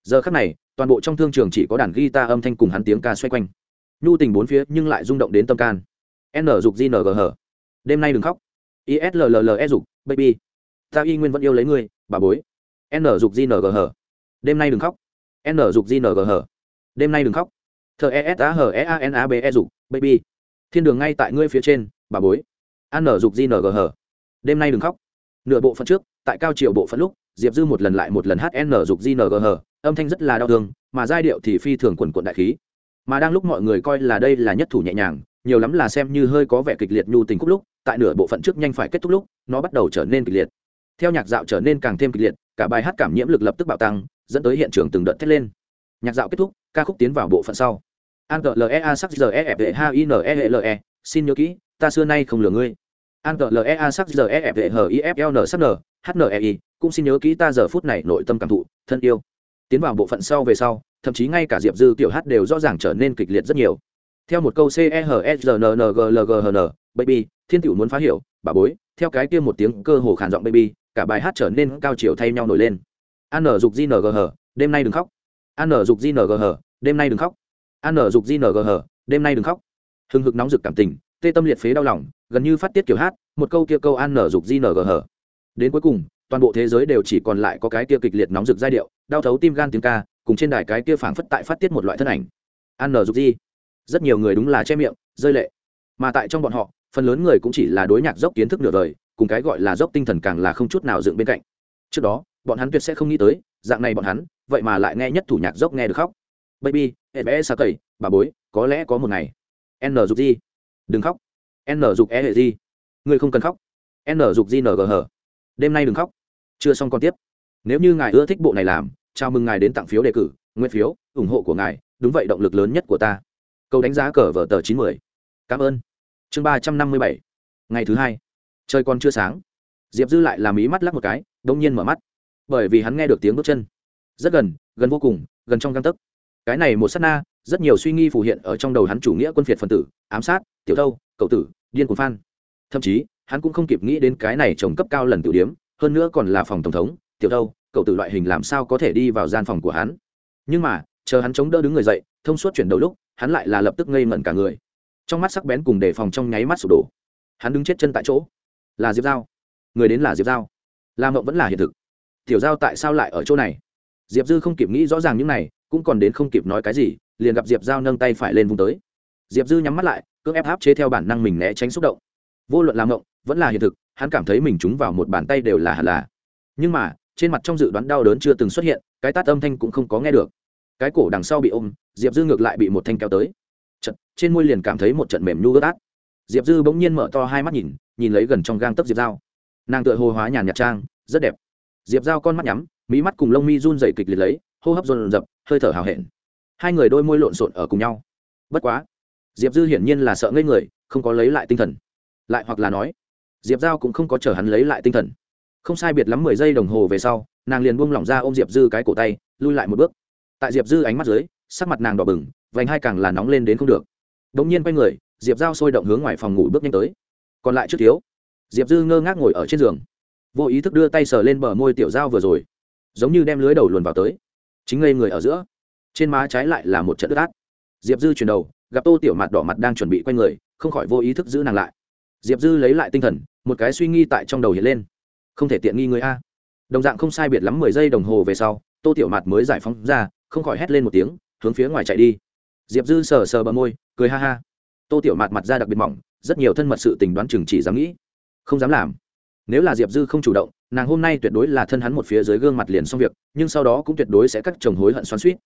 Speaker 1: giờ khắc này, toàn bộ trong thương trường chỉ có đàn guitar âm thanh cùng hắn tiếng ca xoay quanh. Nhu tình bốn phía nhưng lại rung động đến tâm can. N dục gng hở đêm nay đừng khóc. Islle dục, baby. Ta y nguyên vẫn yêu lấy ngươi, bà bối. N dục gng hở đêm nay đừng khóc. N dục gng hở đêm nay đừng khóc. Thờ e s a h e a n a b e dục, baby. Thiên đường ngay tại ngươi phía trên, bà bối. An dục gng hở đêm nay đừng khóc. Nửa bộ phận trước tại cao triều bộ phận lúc, diệp dư một lần lại một lần hn dục ng âm thanh rất là đau thương, mà giai điệu thì phi thường quần quận đại khí. Mà đang lúc mọi người coi là đây là nhất thủ nhẹ nhàng, nhiều lắm là xem như hơi có vẻ kịch liệt nhu tình khúc lúc, tại nửa bộ phận trước nhanh phải kết thúc lúc, nó bắt đầu trở nên kịch liệt. Theo nhạc dạo trở nên càng thêm kịch liệt, cả bài hát cảm nhiễm lực lập tức bạo tăng, dẫn tới hiện trường từng đợt thét lên. Nhạc dạo kết thúc, ca khúc tiến vào bộ phận sau. An g a sắc g e f e h i n e l e xin nhớ kỹ, ta xưa nay không lừa ngươi an tờ lea sắc giờ e f h i f l n sắc n h n e i, cũng xin nhớ kỹ ta giờ phút này nội tâm cảm thụ, thân yêu. Tiến vào bộ phận sau về sau, thậm chí ngay cả diệp dư tiểu hát đều rõ ràng trở nên kịch liệt rất nhiều. Theo một câu c h s r n n g l g h n baby, thiên tiểu muốn phá hiểu, bà bối. Theo cái kia một tiếng cơ hồ khản giọng baby cả bài hát trở nên cao chiều thay nhau nổi lên. An dục g n g h đêm nay đừng khóc. An dục g n g h đêm nay đừng khóc. An dục g n g h đêm nay đừng khóc. Hừng hực nóng rực cảm tình tê tâm liệt phế đau lòng, gần như phát tiết kiểu hát, một câu kia câu an nở dục di nở g hở. Đến cuối cùng, toàn bộ thế giới đều chỉ còn lại có cái kia kịch liệt nóng rực giai điệu, đau thấu tim gan tiếng ca, cùng trên đài cái kia phảng phất tại phát tiết một loại thân ảnh. An nở dục di. Rất nhiều người đúng là che miệng, rơi lệ. Mà tại trong bọn họ, phần lớn người cũng chỉ là đối nhạc dốc kiến thức nửa đời, cùng cái gọi là dốc tinh thần càng là không chút nào dựng bên cạnh. Trước đó, bọn hắn tuyệt sẽ không nghĩ tới, dạng này bọn hắn, vậy mà lại nghe nhất thủ nhạc dốc nghe được khóc. Baby hệ bé sa cầy, bà bối, có lẽ có một ngày. N dục di đừng khóc. N dục e hệ di người không cần khóc. N dục di ng hờ đêm nay đừng khóc. Chưa xong còn tiếp. Nếu như ngài ưa thích bộ này làm, chào mừng ngài đến tặng phiếu đề cử nguyên phiếu, ủng hộ của ngài, đúng vậy động lực lớn nhất của ta. Câu đánh giá cờ vở tờ chín mươi cảm ơn. Chương ba trăm năm mươi bảy. Ngày thứ hai. Trời còn chưa sáng. Diệp dư lại làm ý mắt lắc một cái, đông nhiên mở mắt. Bởi vì hắn nghe được tiếng bước chân. Rất gần gần vô cùng, gần trong găng tấc cái này một s á t na, rất nhiều suy nghi phù hiện ở trong đầu hắn chủ nghĩa quân phiệt phần tử, ám sát, tiểu thâu, cậu tử, điên cuồng phan. Thậm chí, hắn cũng không kịp nghĩ đến cái này trồng cấp cao lần tiểu điếm, hơn nữa còn là phòng tổng thống, tiểu thâu, cậu tử loại hình làm sao có thể đi vào gian phòng của hắn. Nhưng mà, chờ hắn chống đỡ đứng người dậy, thông suốt chuyển đầu lúc, hắn lại là lập tức ngây ngẩn cả người. Trong mắt sắc bén cùng đề phòng trong nháy mắt sụp đổ. Hắn đứng chết chân tại chỗ. Là diệp giao. Người đến là diệp giao. La mộng vẫn là hiện thực. Tiểu giao tại sao lại ở chỗ này? Diệp dư không kịp nghĩ rõ ràng những này cũng còn đến không kịp nói cái gì, liền gặp diệp giao nâng tay phải lên vùng tới. Diệp dư nhắm mắt lại, cưỡng ép áp chế theo bản năng mình né tránh xúc động. Vô luận làm ngộng, vẫn là hiện thực, hắn cảm thấy mình trúng vào một bàn tay đều là hẳn là. Nhưng mà, trên mặt trong dự đoán đau đớn chưa từng xuất hiện, cái tát âm thanh cũng không có nghe được. Cái cổ đằng sau bị ôm, diệp dư ngược lại bị một thanh kéo tới. Trận trên môi liền cảm thấy một trận mềm nhu ướt át. Diệp dư bỗng nhiên mở to hai mắt nhìn nhìn lấy gần trong gang tấc diệp dao nàng tựa hồ hóa nhàn nhạt trang, rất đẹp. Diệp dao con mắt nhắm, mí mắt cùng lông mi run dày kịch liệt lấy, hô hấp run rập hơi thở hào hẹn. Hai người đôi môi lộn xộn ở cùng nhau. Bất quá, diệp dư hiển nhiên là sợ ngây người, không có lấy lại tinh thần. Lại hoặc là nói, diệp giao cũng không có chờ hắn lấy lại tinh thần. Không sai biệt lắm mười giây đồng hồ về sau, nàng liền buông lỏng ra ôm diệp dư cái cổ tay, lui lại một bước. Tại diệp dư ánh mắt dưới, sắc mặt nàng đỏ bừng, vành hai càng là nóng lên đến không được. Đ ỗ n g nhiên quay người, diệp giao sôi động hướng ngoài phòng ngủ bước nhanh tới. Còn lại trước thiếu, diệp dư ngơ ngác ngồi ở trên giường. Vô ý thức đưa tay sờ lên bờ môi tiểu Giao vừa rồi, giống như đem lưới đầu luồn vào tới chính ngây người ở giữa. Trên má trái lại là một trận đất át. Diệp dư chuyển đầu, gặp tô tiểu mặt đỏ mặt đang chuẩn bị quay người, không khỏi vô ý thức giữ nàng lại. Diệp dư lấy lại tinh thần, một cái suy nghi tại trong đầu hiện lên. Không thể tiện nghi người a. Đồng dạng không sai biệt lắm mười giây đồng hồ về sau, tô tiểu mạt mới giải phóng ra, không khỏi hét lên một tiếng, hướng phía ngoài chạy đi. Diệp dư sờ sờ bờ môi, cười ha ha. Tô tiểu mạt mặt ra đặc biệt mỏng, rất nhiều thân mật sự tình đoán chừng chỉ dám nghĩ. Không dám làm. Nếu là diệp dư không chủ động nàng hôm nay tuyệt đối là thân hắn một phía dưới gương mặt liền xong việc, nhưng sau đó cũng tuyệt đối sẽ cắt chồng hối hận xoắn suýt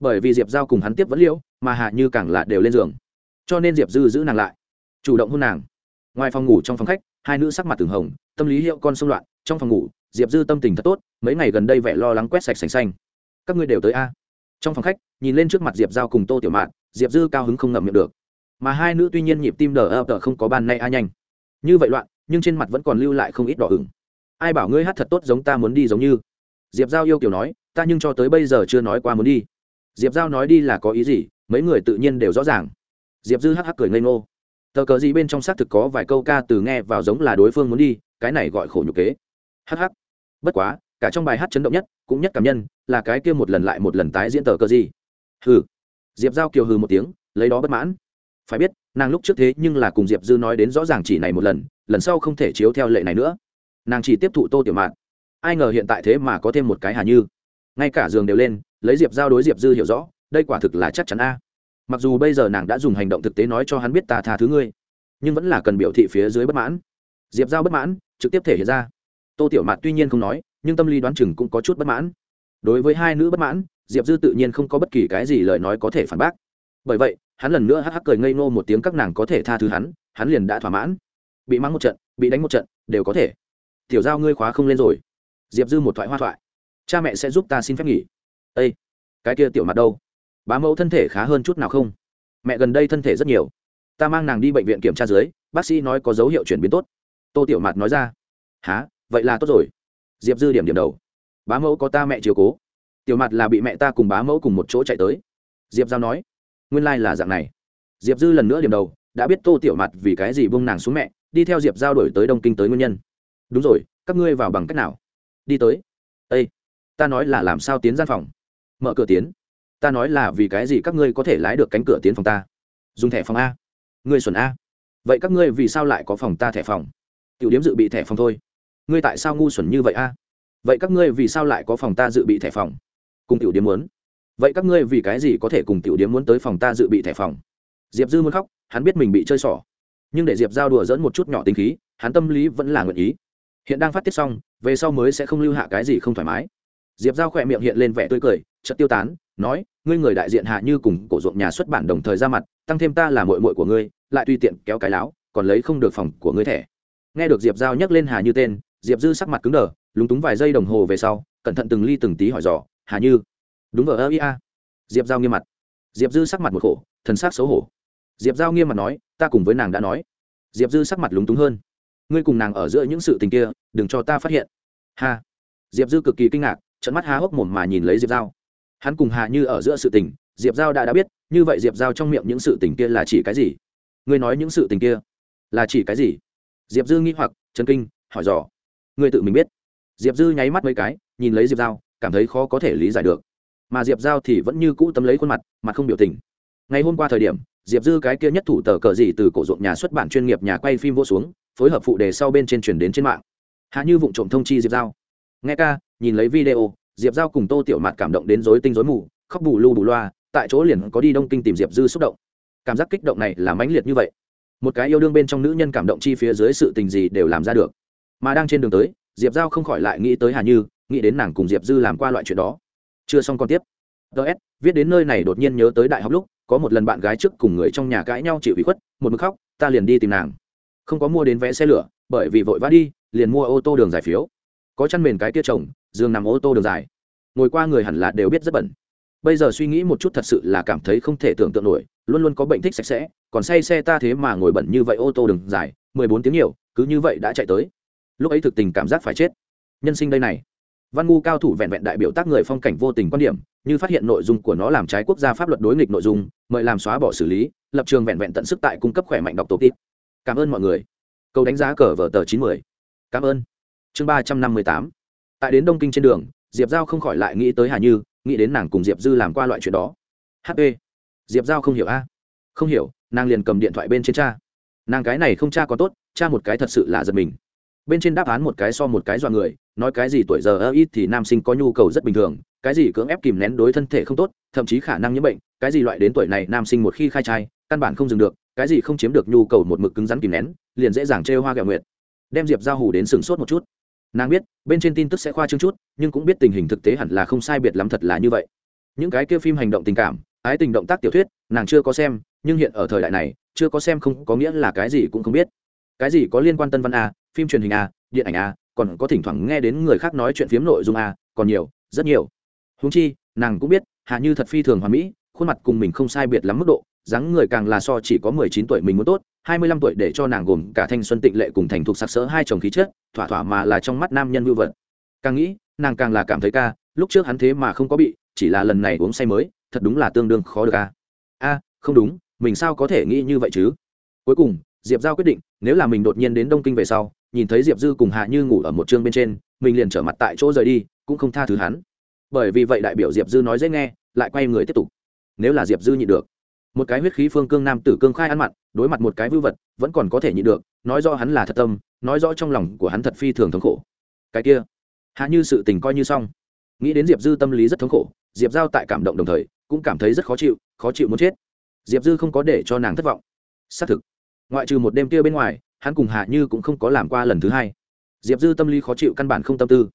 Speaker 1: bởi vì diệp giao cùng hắn tiếp vẫn liễu, mà hạ như càng là đều lên giường. Cho nên diệp dư giữ nàng lại, chủ động hôn nàng. Ngoài phòng ngủ trong phòng khách, hai nữ sắc mặt từng hồng, tâm lý hiệu con xung loạn, trong phòng ngủ, diệp dư tâm tình thật tốt, mấy ngày gần đây vẻ lo lắng quét sạch sành xanh. Các ngươi đều tới a. Trong phòng khách, nhìn lên trước mặt diệp giao cùng tô tiểu mạn, diệp dư cao hứng không ngậm miệng được. Mà hai nữ tuy nhiên nhịp tim đờ ập đờ không có ban nay a nhanh. Như vậy loạn, nhưng trên mặt vẫn còn lưu lại không ít đỏ ửng ai bảo ngươi hát thật tốt giống ta muốn đi giống như. Diệp giao yêu kiểu nói, ta nhưng cho tới bây giờ chưa nói qua muốn đi. Diệp giao nói đi là có ý gì, mấy người tự nhiên đều rõ ràng. Diệp dư hắc hắc cười ngây ngô. Tờ cờ gì bên trong xác thực có vài câu ca từ nghe vào giống là đối phương muốn đi, cái này gọi khổ nhục kế. Hắc hắc. Bất quá, cả trong bài hát chấn động nhất, cũng nhất cảm nhân, là cái kia một lần lại một lần tái diễn tờ cờ gì. Hừ. Diệp giao kiều hừ một tiếng, lấy đó bất mãn. Phải biết, nàng lúc trước thế nhưng là cùng diệp dư nói đến rõ ràng chỉ này một lần lần sau không thể chiếu theo lệ này nữa nàng chỉ tiếp thụ tô tiểu mạn. Ai ngờ hiện tại thế mà có thêm một cái hà như. Ngay cả giường đều lên, lấy diệp giao đối diệp dư hiểu rõ, đây quả thực là chắc chắn a. Mặc dù bây giờ nàng đã dùng hành động thực tế nói cho hắn biết ta tha thứ ngươi, nhưng vẫn là cần biểu thị phía dưới bất mãn. Diệp giao bất mãn, trực tiếp thể hiện ra. Tô tiểu mạn tuy nhiên không nói, nhưng tâm lý đoán chừng cũng có chút bất mãn. Đối với hai nữ bất mãn, diệp dư tự nhiên không có bất kỳ cái gì lời nói có thể phản bác. Bởi vậy, hắn lần nữa hắc hắc cười ngây ngô một tiếng các nàng có thể tha thứ hắn hắn liền đã thỏa mãn. Bị mắng một trận, bị đánh một trận, đều có thể tiểu giao ngươi khóa không lên rồi. Diệp dư một thoại hoa thoại. Cha mẹ sẽ giúp ta xin phép nghỉ. Â cái kia tiểu mặt đâu? Bá mẫu thân thể khá hơn chút nào không? Mẹ gần đây thân thể rất nhiều. Ta mang nàng đi bệnh viện kiểm tra dưới, bác sĩ nói có dấu hiệu chuyển biến tốt. Tô tiểu mặt nói ra. Há vậy là tốt rồi. Diệp dư điểm điểm đầu. Bá mẫu có ta mẹ chiều cố. Tiểu mặt là bị mẹ ta cùng bá mẫu cùng một chỗ chạy tới. Diệp giao nói. Nguyên lai、like、là dạng này. Diệp dư lần nữa điểm đầu, đã biết tô tiểu mặt vì cái gì bông nàng xuống mẹ, đi theo diệp giao đổi tới đông kinh tới nguyên nhân đúng rồi, các ngươi vào bằng cách nào? Đi tới. Ây ta nói là làm sao tiến gian phòng? Mở cửa tiến. Ta nói là vì cái gì các ngươi có thể lái được cánh cửa tiến phòng ta? Dùng thẻ phòng a. Ngươi xuẩn a. Vậy các ngươi vì sao lại có phòng ta thẻ phòng? Tiểu điếm dự bị thẻ phòng thôi. Ngươi tại sao ngu xuẩn như vậy a? Vậy các ngươi vì sao lại có phòng ta dự bị thẻ phòng? Cùng tiểu điếm muốn. Vậy các ngươi vì cái gì có thể cùng tiểu điếm muốn tới phòng ta dự bị thẻ phòng? Diệp dư muốn khóc, hắn biết mình bị chơi xỏ. Nhưng để diệp giao đùa dẫn một chút nhỏ tính khí, hắn tâm lý vẫn là nguyện ý hiện đang phát tiết xong, về sau mới sẽ không lưu hạ cái gì không thoải mái. Diệp giao khỏe miệng hiện lên vẻ tươi cười, chợt tiêu tán, nói, ngươi người đại diện hạ như cùng cổ ruộng nhà xuất bản đồng thời ra mặt, tăng thêm ta là mội mội của ngươi, lại tùy tiện kéo cái láo, còn lấy không được phòng của ngươi thẻ. Nghe được diệp giao nhắc lên hà như tên, diệp dư sắc mặt cứng đờ, lúng túng vài giây đồng hồ về sau, cẩn thận từng ly từng tí hỏi dò, hà như? Đúng ở ơ, ia. Diệp giao nghiêm mặt. Diệp dư sắc mặt một khổ, thần sắc xấu hổ. Diệp giao nghiêm mặt nói, ta cùng với nàng đã nói. Diệp dư sắc mặt lúng túng hơn ngươi cùng nàng ở giữa những sự tình kia đừng cho ta phát hiện. Hà, diệp dư cực kỳ kinh ngạc trận mắt há hốc mồm mà nhìn lấy diệp giao. Hắn cùng hà như ở giữa sự tình diệp giao đã đã biết như vậy diệp giao trong miệng những sự tình kia là chỉ cái gì? Ngươi nói những sự tình kia là chỉ cái gì? Diệp dư nghĩ hoặc chân kinh hỏi dò. Ngươi tự mình biết. Diệp dư nháy mắt mấy cái nhìn lấy diệp giao cảm thấy khó có thể lý giải được. Mà diệp giao thì vẫn như cũ tấm lấy khuôn mặt mặt không biểu tình. Ngày hôm qua thời điểm diệp dư cái kia nhất thủ tờ cờ gì từ cổ ruộng nhà xuất bản chuyên nghiệp nhà quay phim vô xuống, phối hợp phụ đề sau bên trên truyền đến trên mạng. Hạ như vụ trộm thông chi diệp giao. Nghe ca, nhìn lấy video, diệp giao cùng tô tiểu mạt cảm động đến rối tinh rối mù, khóc bù lu bù loa, tại chỗ liền có đi đông kinh tìm diệp dư xúc động. Cảm giác kích động này là mãnh liệt như vậy. Một cái yêu đương bên trong nữ nhân cảm động chi phía dưới sự tình gì đều làm ra được. Mà đang trên đường tới, diệp giao không khỏi lại nghĩ tới hà như, nghĩ đến nàng cùng diệp dư làm qua loại chuyện đó. Chưa xong còn tiếp. Ts viết đến nơi này đột nhiên nhớ tới đại học lúc có một lần bạn gái trước cùng người trong nhà cãi nhau chịu ủy khuất, một mực khóc, ta liền đi tìm nàng. Không có mua đến vé xe lửa, bởi vì vội vã đi, liền mua ô tô đường giải phiếu. Có chăn mền cái tia chồng, giường nằm ô tô đường dài. Ngồi qua người hẳn là đều biết rất bẩn. Bây giờ suy nghĩ một chút thật sự là cảm thấy không thể tưởng tượng nổi, luôn luôn có bệnh thích sạch sẽ, còn say xe ta thế mà ngồi bẩn như vậy ô tô đường dài, mười bốn tiếng nhiều, cứ như vậy đã chạy tới. Lúc ấy thực tình cảm giác phải chết. Nhân sinh đây này. Văn ngu cao thủ vẹn vẹn đại biểu tác người phong cảnh vô tình quan điểm như phát hiện nội dung của nó làm trái quốc gia pháp luật đối nghịch nội dung, mời làm xóa bỏ xử lý, lập trường vẹn vẹn tận sức tại cung cấp khỏe mạnh đọc tổ tít cảm ơn mọi người. Câu đánh giá cờ vở tờ chín mươi cảm ơn. Chương ba trăm năm mươi tám. Tại đến đông kinh trên đường, diệp giao không khỏi lại nghĩ tới hà như, nghĩ đến nàng cùng diệp dư làm qua loại chuyện đó. Hp diệp giao không hiểu a. Không hiểu, nàng liền cầm điện thoại bên trên cha nàng cái này không cha có tốt cha một cái thật sự là giật mình. Bên trên đáp án một cái so một cái dọa người, nói cái gì tuổi giờ ơ ít thì nam sinh có nhu cầu rất bình thường cái gì cưỡng ép kìm nén đối thân thể không tốt, thậm chí khả năng nhiễm bệnh, cái gì loại đến tuổi này nam sinh một khi khai trai, căn bản không dừng được, cái gì không chiếm được nhu cầu một mực cứng rắn kìm nén, liền dễ dàng trêu hoa gạo nguyện đem diệp giao hủ đến sừng sốt một chút. Nàng biết, bên trên tin tức sẽ khoa trương chút, nhưng cũng biết tình hình thực tế hẳn là không sai biệt lắm thật là như vậy. Những cái kia phim hành động tình cảm, ái tình động tác tiểu thuyết, nàng chưa có xem, nhưng hiện ở thời đại này, chưa có xem không có nghĩa là cái gì cũng không biết. Cái gì có liên quan tân văn a, phim truyền hình a, điện ảnh a, còn có thỉnh thoảng nghe đến người khác nói chuyện phiếm nội dung a, còn nhiều, rất nhiều húng chi, nàng cũng biết hạ như thật phi thường hoàn mỹ, khuôn mặt cùng mình không sai biệt lắm mức độ, dáng người càng là so chỉ có mười chín tuổi mình muốn tốt, hai mươi lăm tuổi để cho nàng gồm cả thanh xuân tịnh lệ cùng thành thục sặc sỡ hai chồng khí chất, thỏa thỏa mà là trong mắt nam nhân vưu vật. Càng nghĩ, nàng càng là cảm thấy ca, lúc trước hắn thế mà không có bị, chỉ là lần này uống say mới, thật đúng là tương đương khó được a a, không đúng, mình sao có thể nghĩ như vậy chứ? Cuối cùng, diệp giao quyết định, nếu là mình đột nhiên đến đông kinh về sau, nhìn thấy diệp dư cùng hạ như ngủ ở một chương bên trên, mình liền trở mặt tại chỗ rời đi, cũng không tha thứ hắn bởi vì vậy đại biểu diệp dư nói dễ nghe, lại quay người tiếp tục. Nếu là diệp dư nhịn được, một cái huyết khí phương cương nam tử cương khai ăn mặn, đối mặt một cái vư vật, vẫn còn có thể nhịn được, nói rõ hắn là thật tâm, nói rõ trong lòng của hắn thật phi thường thống khổ. Cái kia, hạ như sự tình coi như xong. Nghĩ đến diệp dư tâm lý rất thống khổ, diệp giao tại cảm động đồng thời, cũng cảm thấy rất khó chịu khó chịu muốn chết. Diệp dư không có để cho nàng thất vọng. Xác thực, ngoại trừ một đêm kia bên ngoài, hắn cùng hạ như cũng không có làm qua lần thứ hai. Diệp dư tâm lý khó chịu căn bản không tâm tư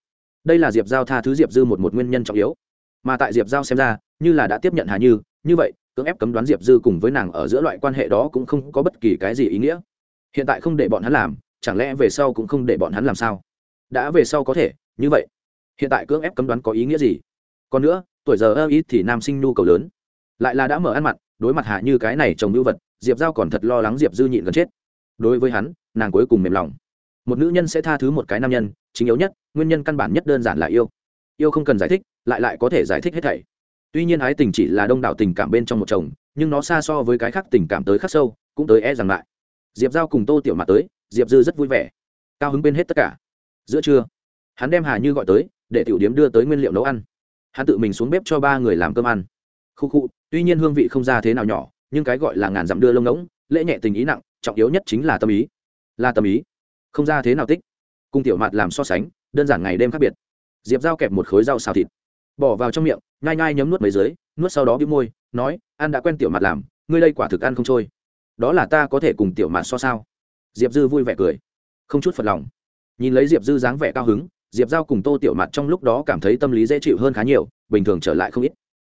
Speaker 1: đây là diệp giao tha thứ diệp dư một một nguyên nhân trọng yếu. Mà tại diệp giao xem ra, như là đã tiếp nhận hà như như vậy, cưỡng ép cấm đoán diệp dư cùng với nàng ở giữa loại quan hệ đó cũng không có bất kỳ cái gì ý nghĩa. Hiện tại không để bọn hắn làm, chẳng lẽ về sau cũng không để bọn hắn làm sao? Đã về sau có thể, như vậy. Hiện tại cưỡng ép cấm đoán có ý nghĩa gì? Còn nữa, tuổi giờ ơ ít thì nam sinh nhu cầu lớn. Lại là đã mở ăn mặt, đối mặt hạ như cái này trồng lưu vật, diệp giao còn thật lo lắng diệp dư nhịn gần chết. Đối với hắn, nàng cuối cùng mềm lòng. Một nữ nhân sẽ tha thứ một cái nam nhân chính yếu nhất, nguyên nhân căn bản nhất đơn giản là yêu. Yêu không cần giải thích, lại lại có thể giải thích hết thảy. Tuy nhiên ái tình chỉ là đông đảo tình cảm bên trong một chồng, nhưng nó xa so với cái khác tình cảm tới khắc sâu, cũng tới e rằng lại. Diệp giao cùng tô tiểu mặt tới, diệp dư rất vui vẻ. Cao hứng bên hết tất cả. Giữa trưa, hắn đem hà như gọi tới, để tiểu điếm đưa tới nguyên liệu nấu ăn. Hắn tự mình xuống bếp cho ba người làm cơm ăn. Khu khu, tuy nhiên hương vị không ra thế nào nhỏ, nhưng cái gọi là ngàn dặm đưa lông ngỗng, lễ nhẹ tình ý nặng, trọng yếu nhất chính là tâm ý. Là tâm ý. Không ra thế nào tích cung tiểu mặt làm so sánh, đơn giản ngày đêm khác biệt. Diệp dao kẹp một khối rau xào thịt, bỏ vào trong miệng, nhai nhai nhấm nuốt mấy dưới, nuốt sau đó bị môi, nói, ăn đã quen tiểu mặt làm, ngươi đây quả thực ăn không trôi. Đó là ta có thể cùng tiểu mặt so sao? Diệp dư vui vẻ cười, không chút phật lòng. Nhìn lấy diệp dư dáng vẻ cao hứng, diệp giao cùng tô tiểu mặt trong lúc đó cảm thấy tâm lý dễ chịu hơn khá nhiều, bình thường trở lại không ít.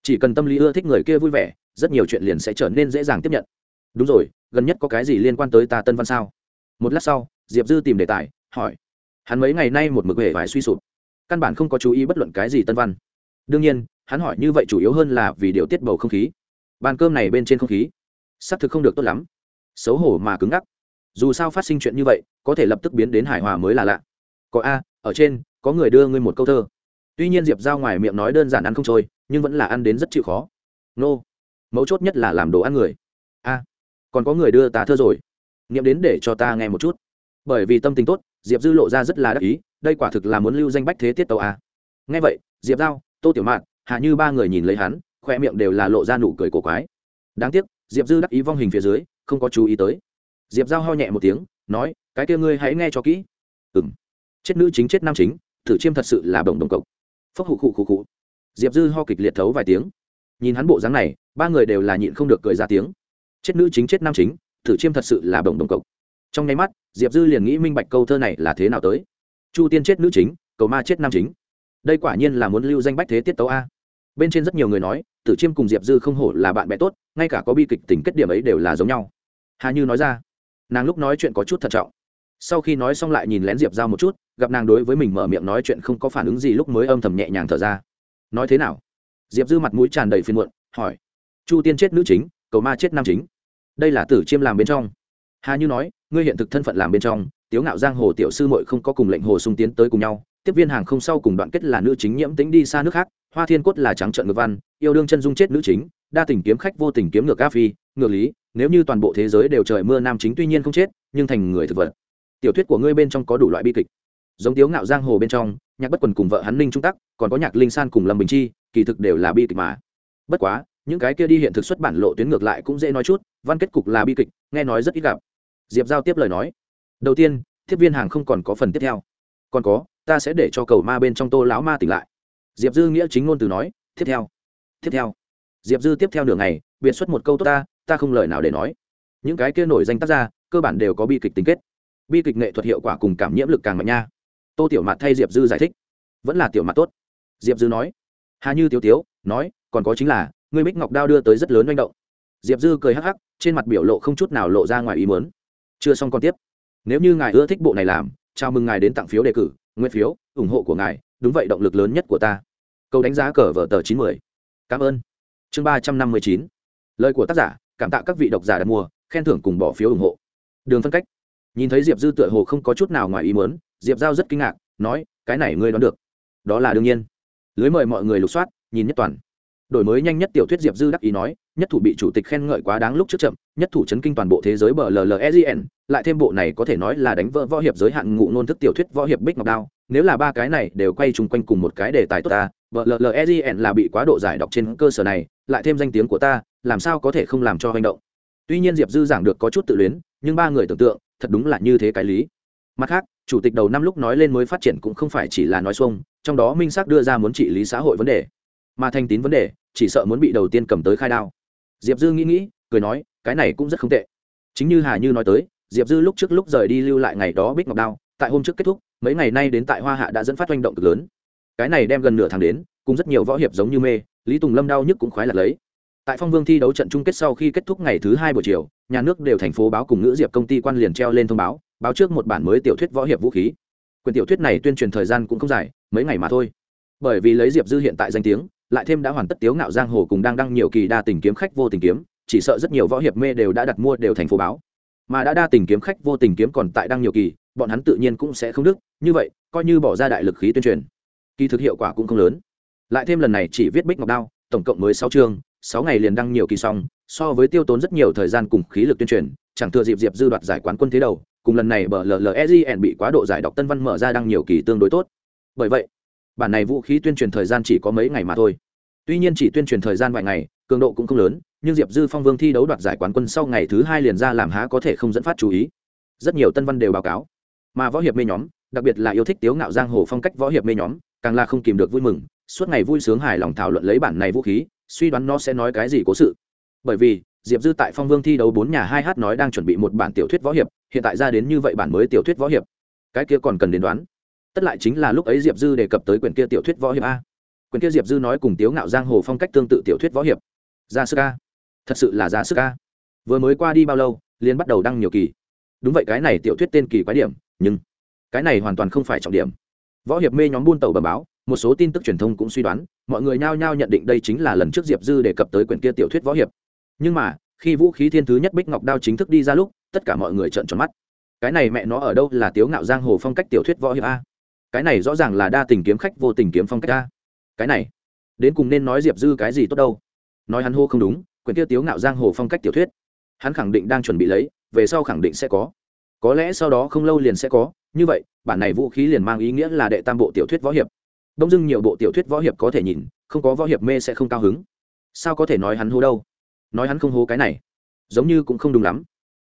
Speaker 1: Chỉ cần tâm lý ưa thích người kia vui vẻ, rất nhiều chuyện liền sẽ trở nên dễ dàng tiếp nhận. Đúng rồi, gần nhất có cái gì liên quan tới ta tân văn sao? Một lát sau, diệp dư tìm đề tài, hỏi hắn mấy ngày nay một mực hệ vải suy sụp. Căn bản không có chú ý bất luận cái gì tân văn. Đương nhiên, hắn hỏi như vậy chủ yếu hơn là vì điều tiết bầu không khí. Bàn cơm này bên trên không khí, xác thực không được tốt lắm. Xấu hổ mà cứng ngắc. Dù sao phát sinh chuyện như vậy, có thể lập tức biến đến hài hòa mới là lạ. Có a, ở trên, có người đưa ngươi một câu thơ. Tuy nhiên diệp giao ngoài miệng nói đơn giản ăn không trôi, nhưng vẫn là ăn đến rất chịu khó. Nô, mấu chốt nhất là làm đồ ăn người. A, còn có người đưa ta thơ rồi. Nghiệm đến để cho ta nghe một chút. Bởi vì tâm tình tốt diệp dư lộ ra rất là đắc ý, đây quả thực là muốn lưu danh bách thế tiết tàu a. Nghe vậy, diệp giao, tô tiểu mạn hạ như ba người nhìn lấy hắn khoe miệng đều là lộ ra nụ cười cổ quái. Đáng tiếc, diệp dư đắc ý vong hình phía dưới, không có chú ý tới. Diệp giao ho nhẹ một tiếng, nói, cái kia ngươi hãy nghe cho kỹ. Ừ m chết nữ chính chết nam chính, thử chiêm thật sự là bồng đồng cộc. Phốc hụ khụ khụ khụ. Diệp dư ho kịch liệt thấu vài tiếng. Nhìn hắn bộ dáng này, ba người đều là nhịn không được cười ra tiếng. Chết nữ chính chết nam chính, thử chiêm thật sự là bồng đồng cộc. Trong nháy mắt diệp dư liền nghĩ minh bạch câu thơ này là thế nào tới. Chu tiên chết nữ chính, cầu ma chết nam chính. Đây quả nhiên là muốn lưu danh bách thế tiết tấu a. Bên trên rất nhiều người nói, tử chiêm cùng diệp dư không hổ là bạn bè tốt, ngay cả có bi kịch tình kết điểm ấy đều là giống nhau. Hà như nói ra, nàng lúc nói chuyện có chút thận trọng. Sau khi nói xong lại nhìn lén diệp giao một chút, gặp nàng đối với mình mở miệng nói chuyện không có phản ứng gì lúc mới âm thầm nhẹ nhàng thở ra. Nói thế nào? Diệp dư mặt mũi tràn đầy phiền muộn, hỏi. Chu tiên chết nữ chính, cầu ma chết nam chính. Đây là tử chiêm làm bên trong. Hà như nói ngươi hiện thực thân phận làm bên trong, tiếu ngạo giang hồ tiểu sư mội không có cùng lệnh hồ sung tiến tới cùng nhau, tiếp viên hàng không sau cùng đoạn kết là nữ chính nhiễm tính đi xa nước khác, hoa thiên cốt là trắng trợn ngược văn, yêu đương chân dung chết nữ chính, đa tình kiếm khách vô tình kiếm ngược a phi ngược lý, nếu như toàn bộ thế giới đều trời mưa nam chính tuy nhiên không chết, nhưng thành người thực vật. Tiểu thuyết của ngươi bên trong có đủ loại bi kịch. Giống tiếu ngạo giang hồ bên trong, nhạc bất quần cùng vợ hắn ninh trung tắc, còn có nhạc linh san cùng lâm bình chi, kỳ thực đều là bi kịch mà. Bất quá, những cái kia đi hiện thực xuất bản lộ tuyến ngược lại cũng dễ nói chút, văn kết cục là bi kịch, nghe nói rất ít gặp diệp giao tiếp lời nói. Đầu tiên, tiếp viên hàng không còn có phần tiếp theo. Còn có, ta sẽ để cho cầu ma bên trong tô lão ma tỉnh lại. Diệp dư nghĩa chính ngôn từ nói, tiếp theo tiếp theo. Diệp dư tiếp theo nửa ngày biện xuất một câu tốt ta ta không lời nào để nói. Những cái kia nổi danh tác gia, cơ bản đều có bi kịch tính kết. Bi kịch nghệ thuật hiệu quả cùng cảm nhiễm lực càng mạnh nha. Tô tiểu mặt thay diệp dư giải thích. Vẫn là tiểu mặt tốt. Diệp dư nói. Hà như Tiểu tiếu, nói, còn có chính là, ngươi bích ngọc đao đưa tới rất lớn manh động. Diệp dư cười hắc hắc, trên mặt biểu lộ không chút nào lộ ra ngoài ý mớn chưa xong còn tiếp. Nếu như ngài ưa thích bộ này làm, chào mừng ngài đến tặng phiếu đề cử, nguyên phiếu, ủng hộ của ngài, đúng vậy động lực lớn nhất của ta. Câu đánh giá cờ vở tờ chín mươi cảm ơn. Chương ba trăm năm mươi chín. Lời của tác giả, cảm tạ các vị độc giả đặt mua, khen thưởng cùng bỏ phiếu ủng hộ. Đường phân cách. Nhìn thấy diệp dư tựa hồ không có chút nào ngoài ý muốn, diệp giao rất kinh ngạc, nói, cái này ngươi đoán được. Đó là đương nhiên. Lưới mời mọi người lục soát, nhìn nhất toàn. Đổi mới nhanh nhất tiểu thuyết diệp dư đắc ý nói nhất thủ bị chủ tịch khen ngợi quá đáng lúc trước chậm, nhất thủ chấn kinh toàn bộ thế giới bờ llsgn lại thêm bộ này có thể nói là đánh vỡ võ hiệp giới hạn ngụ nôn thức tiểu thuyết võ hiệp bích ngọc đao. Nếu là ba cái này đều quay chung quanh cùng một cái đề tài tốt ta, bờ llsgn là bị quá độ giải đọc trên cơ sở này, lại thêm danh tiếng của ta, làm sao có thể không làm cho hành động? Tuy nhiên diệp dư giảng được có chút tự luyến, nhưng ba người tưởng tượng, thật đúng là như thế cái lý. Mặt khác, chủ tịch đầu năm lúc nói lên mới phát triển cũng không phải chỉ là nói xuông, trong đó minh xác đưa ra muốn trị lý xã hội vấn đề. Mà thanh tín vấn đề, chỉ sợ muốn bị đầu tiên cầm tới khai đao diệp dư nghĩ nghĩ, cười nói, cái này cũng rất không tệ. Chính như hà như nói tới, diệp dư lúc trước lúc rời đi lưu lại ngày đó bích ngọc đao, tại hôm trước kết thúc, mấy ngày nay đến tại hoa hạ đã dẫn phát oanh động cực lớn. Cái này đem gần nửa tháng đến, cùng rất nhiều võ hiệp giống như mê, lý tùng lâm đau nhức cũng khoái lạc lấy. Tại phong vương thi đấu trận chung kết sau khi kết thúc ngày thứ hai buổi chiều, nhà nước đều thành phố báo cùng ngữ diệp công ty quan liền treo lên thông báo báo trước một bản mới tiểu thuyết võ hiệp vũ khí. Quyền tiểu thuyết này tuyên truyền thời gian cũng không dài, mấy ngày mà thôi. Bởi vì lấy diệp dư hiện tại danh tiếng lại thêm đã hoàn tất tiếu ngạo giang hồ cùng đang đăng nhiều kỳ đa tình kiếm khách vô tình kiếm, chỉ sợ rất nhiều võ hiệp mê đều đã đặt mua đều thành phố báo. Mà đã đa tình kiếm khách vô tình kiếm còn tại đăng nhiều kỳ, bọn hắn tự nhiên cũng sẽ không đức như vậy, coi như bỏ ra đại lực khí tuyên truyền, kỳ thực hiệu quả cũng không lớn. Lại thêm lần này chỉ viết bích ngọc đao, tổng cộng mới sáu chương, sáu ngày liền đăng nhiều kỳ xong, so với tiêu tốn rất nhiều thời gian cùng khí lực tuyên truyền, chẳng thừa dịp diệp dư đoạt giải quán quân thế đầu, cùng lần này bờ llsgn bị quá độ giải đọc tân văn mở ra đăng nhiều kỳ tương đối tốt. Bởi vậy bản này vũ khí tuyên truyền thời gian chỉ có mấy ngày mà thôi. Tuy nhiên chỉ tuyên truyền thời gian vài ngày, cường độ cũng không lớn, nhưng diệp dư phong vương thi đấu đoạt giải quán quân sau ngày thứ hai liền ra làm há có thể không dẫn phát chú ý. Rất nhiều tân văn đều báo cáo. Mà võ hiệp mê nhóm, đặc biệt là yêu thích tiếu ngạo giang hồ phong cách võ hiệp mê nhóm, càng là không kìm được vui mừng, suốt ngày vui sướng hài lòng thảo luận lấy bản này vũ khí, suy đoán nó sẽ nói cái gì cố sự. Bởi vì, diệp dư tại phong vương thi đấu bốn nhà hai h nói đang chuẩn bị một bản tiểu thuyết võ hiệp, hiện tại ra đến như vậy bản mới tiểu thuyết võ hiệp. Cái kia còn cần đến đoán tất lại chính là lúc ấy diệp dư đề cập tới quyển kia tiểu thuyết võ hiệp a. Quyển kia diệp dư nói cùng tiếu ngạo giang hồ phong cách tương tự tiểu thuyết võ hiệp. Ra sức A. thật sự là ra sức A. vừa mới qua đi bao lâu liên bắt đầu đăng nhiều kỳ. Đúng vậy, cái này tiểu thuyết tên kỳ quái điểm, nhưng cái này hoàn toàn không phải trọng điểm. Võ hiệp mê nhóm buôn tàu bầm báo, một số tin tức truyền thông cũng suy đoán, mọi người nhao nhao nhận định đây chính là lần trước diệp dư đề cập tới quyển kia tiểu thuyết võ hiệp. Nhưng mà, khi vũ khí thiên thứ nhất bích ngọc đao chính thức đi ra lúc, tất cả mọi người trợn tròn mắt. Cái này mẹ nó ở đâu là tiếu ngạo giang hồ phong cách tiểu thuyết võ hiệp a? Cái này rõ ràng là đa tình kiếm khách vô tình kiếm phong cách a. Cái này, đến cùng nên nói diệp dư cái gì tốt đâu. Nói hắn hô không đúng, quyển tiêu tiếu ngạo giang hồ phong cách tiểu thuyết, hắn khẳng định đang chuẩn bị lấy, về sau khẳng định sẽ có. Có lẽ sau đó không lâu liền sẽ có, như vậy, bản này vũ khí liền mang ý nghĩa là đệ tam bộ tiểu thuyết võ hiệp. Đông dưng nhiều bộ tiểu thuyết võ hiệp có thể nhìn, không có võ hiệp mê sẽ không cao hứng. Sao có thể nói hắn hô đâu? Nói hắn không hô cái này, giống như cũng không đúng lắm.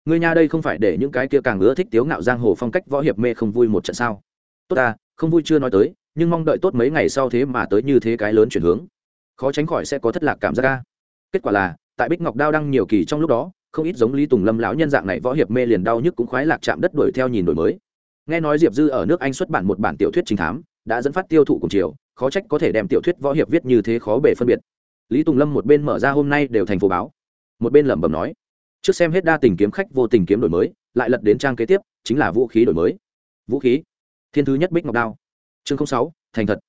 Speaker 1: Người nhà đây không phải để những cái kia càng ưa thích tiếu ngạo giang hồ phong cách võ hiệp mê không vui một trận sao? Tốt ta không vui chưa nói tới, nhưng mong đợi tốt mấy ngày sau thế mà tới như thế cái lớn chuyển hướng. Khó tránh khỏi sẽ có thất lạc cảm giác ca kết quả là, tại bích ngọc đao đăng nhiều kỳ trong lúc đó, không ít giống lý tùng lâm lão nhân dạng này võ hiệp mê liền đau nhức cũng khoái lạc chạm đất đuổi theo nhìn đổi mới. Nghe nói diệp dư ở nước anh xuất bản một bản tiểu thuyết chính thám, đã dẫn phát tiêu thụ cùng chiều, khó trách có thể đem tiểu thuyết võ hiệp viết như thế khó bể phân biệt. Lý tùng lâm một bên mở ra hôm nay đều thành phố báo, một bên lẩm bẩm nói, trước xem hết đa tình kiếm khách vô tình kiếm đổi mới, lại lật đến trang kế tiếp, chính là vũ khí đổi mới. Vũ khí? Thiên thứ nhất bích ngọc đao. Chương sáu, thành thật.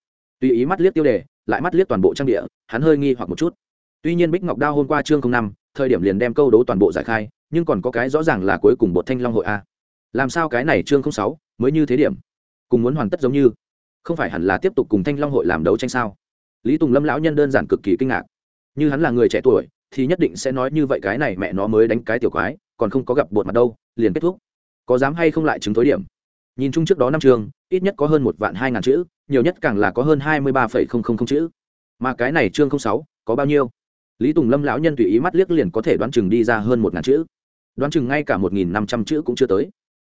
Speaker 1: Tùy ý mắt liếc tiêu đề, lại mắt liếc toàn bộ trang địa, hắn hơi nghi hoặc một chút. Tuy nhiên bích ngọc đao hôm qua chương năm, thời điểm liền đem câu đố toàn bộ giải khai, nhưng còn có cái rõ ràng là cuối cùng bột thanh long hội a. Làm sao cái này chương sáu, mới như thế điểm? Cùng muốn hoàn tất giống như. Không phải hẳn là tiếp tục cùng thanh long hội làm đấu tranh sao? Lý tùng lâm lão nhân đơn giản cực kỳ kinh ngạc. Như hắn là người trẻ tuổi, thì nhất định sẽ nói như vậy cái này mẹ nó mới đánh cái tiểu quái, còn không có gặp bột mặt đâu, liền kết thúc. Có dám hay không lại chứng tối điểm? Nhìn chung trước đó năm trường ít nhất có hơn một vạn hai ngàn chữ, nhiều nhất càng là có hơn hai mươi ba phẩy không không không chữ. Mà cái này chương không sáu, có bao nhiêu? Lý tùng lâm lão nhân tùy ý mắt liếc liền có thể đoán chừng đi ra hơn một ngàn chữ. Đoán chừng ngay cả một nghìn năm trăm chữ cũng chưa tới.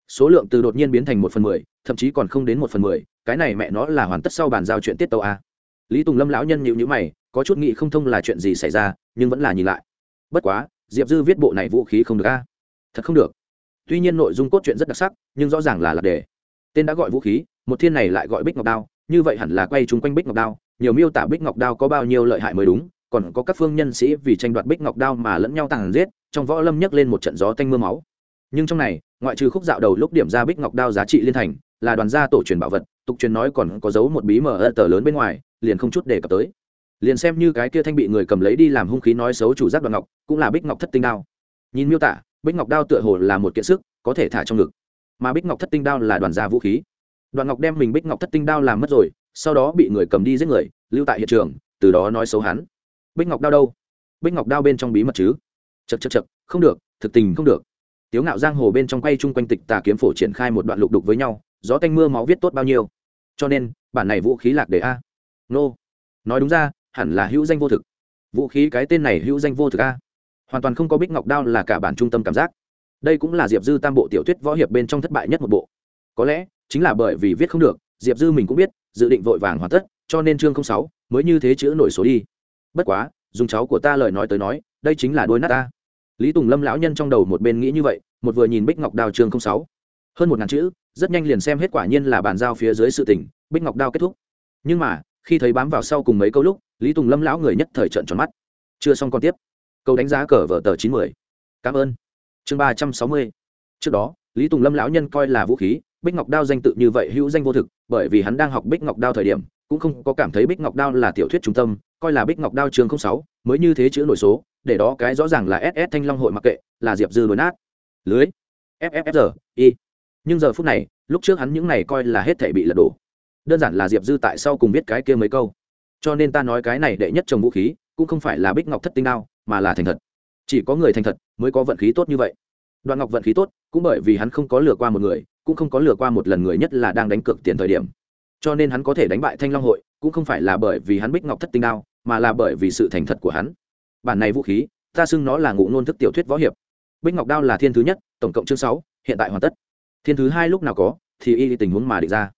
Speaker 1: Số lượng từ đột nhiên biến thành một phần mười, thậm chí còn không đến một phần mười, cái này mẹ nó là hoàn tất sau bàn giao chuyện tiết tàu a. Lý tùng lâm lão nhân nhịu nhữ mày, có chút nghị không thông là chuyện gì xảy ra, nhưng vẫn là nhìn lại. Bất quá, diệp dư viết bộ này vũ khí không được a. Thật không được tuy nhiên nội dung cốt truyện rất đặc sắc, nhưng rõ ràng là lạc đề. Tên đã gọi vũ khí, một thiên này lại gọi bích ngọc đao, như vậy hẳn là quay chung quanh bích ngọc đao, nhiều miêu tả bích ngọc đao có bao nhiêu lợi hại mới đúng, còn có các phương nhân sĩ vì tranh đoạt bích ngọc đao mà lẫn nhau tàn giết, trong võ lâm nhấc lên một trận gió tanh mưa máu. Nhưng trong này, ngoại trừ khúc dạo đầu lúc điểm ra bích ngọc đao giá trị liên thành, là đoàn gia tổ truyền bảo vật, tục truyền nói còn có dấu một bí mờ tờ lớn bên ngoài, liền không chút đề cập tới. Liền xem như cái kia thanh bị người cầm lấy đi làm hung khí nói xấu chủ giác đoàn ngọc, cũng là bích ngọc thất tinh đao. Nhìn miêu tả bích ngọc đao tựa hồ là một kiện sức, có thể thả trong ngực. Mà bích ngọc thất tinh đao là đoàn gia vũ khí. Đoàn ngọc đem mình bích ngọc thất tinh đao làm mất rồi, sau đó bị người cầm đi giết người, lưu tại hiện trường, từ đó nói xấu hắn. Bích ngọc đao đâu? Bích ngọc đao bên trong bí mật chứ? Chật chật chật không được, thực tình không được. Tiếu ngạo giang hồ bên trong quay chung quanh tịch tà kiếm phổ triển khai một đoạn lục đục với nhau, gió tanh mưa máu viết tốt bao nhiêu. Cho nên, bản này vũ khí lạc đề a. Nô. Nói đúng ra, hẳn là hữu danh vô thực. Vũ khí cái tên này hữu danh vô thực a hoàn toàn không có bích ngọc đao là cả bản trung tâm cảm giác. Đây cũng là diệp dư tam bộ tiểu thuyết võ hiệp bên trong thất bại nhất một bộ. Có lẽ, chính là bởi vì viết không được, diệp dư mình cũng biết, dự định vội vàng hoàn tất, cho nên chương sáu mới như thế chữ nổi số đi. Bất quá, dùng cháu của ta lời nói tới nói, đây chính là đôi nát ta. Lý tùng lâm lão nhân trong đầu một bên nghĩ như vậy, một vừa nhìn bích ngọc đao chương sáu. Hơn một ngàn chữ, rất nhanh liền xem hết quả nhiên là bàn giao phía dưới sự tỉnh bích ngọc đao kết thúc. Nhưng mà, khi thấy bám vào sau cùng mấy câu lúc, lý tùng lâm lão người nhất thời trận tròn mắt. Chưa xong còn tiếp câu đánh giá cờ vở tờ chín mươi cảm ơn. Chương ba trăm sáu mươi. Trước đó, lý tùng lâm lão nhân coi là vũ khí, bích ngọc đao danh tự như vậy hữu danh vô thực, bởi vì hắn đang học bích ngọc đao thời điểm, cũng không có cảm thấy bích ngọc đao là tiểu thuyết trung tâm, coi là bích ngọc đao trường sáu, mới như thế chữ nổi số, để đó cái rõ ràng là ss thanh long hội mặc kệ, là diệp dư đối nát lưới. Fffr y. Nhưng giờ phút này, lúc trước hắn những này coi là hết thể bị lật đổ. Đơn giản là diệp dư tại sao cùng biết cái kia mấy câu. Cho nên ta nói cái này đệ nhất trồng vũ khí, cũng không phải là bích ngọc thất tinh đao mà là thành thật. Chỉ có người thành thật mới có vận khí tốt như vậy. Đoạn ngọc vận khí tốt cũng bởi vì hắn không có lừa qua một người, cũng không có lừa qua một lần người nhất là đang đánh cược tiền thời điểm. Cho nên hắn có thể đánh bại thanh long hội, cũng không phải là bởi vì hắn bích ngọc thất tinh đao, mà là bởi vì sự thành thật của hắn. Bản này vũ khí, ta xưng nó là ngụ ngôn thức tiểu thuyết võ hiệp. Bích ngọc đao là thiên thứ nhất, tổng cộng chương sáu, hiện tại hoàn tất. Thiên thứ hai lúc nào có, thì y tình huống mà định ra.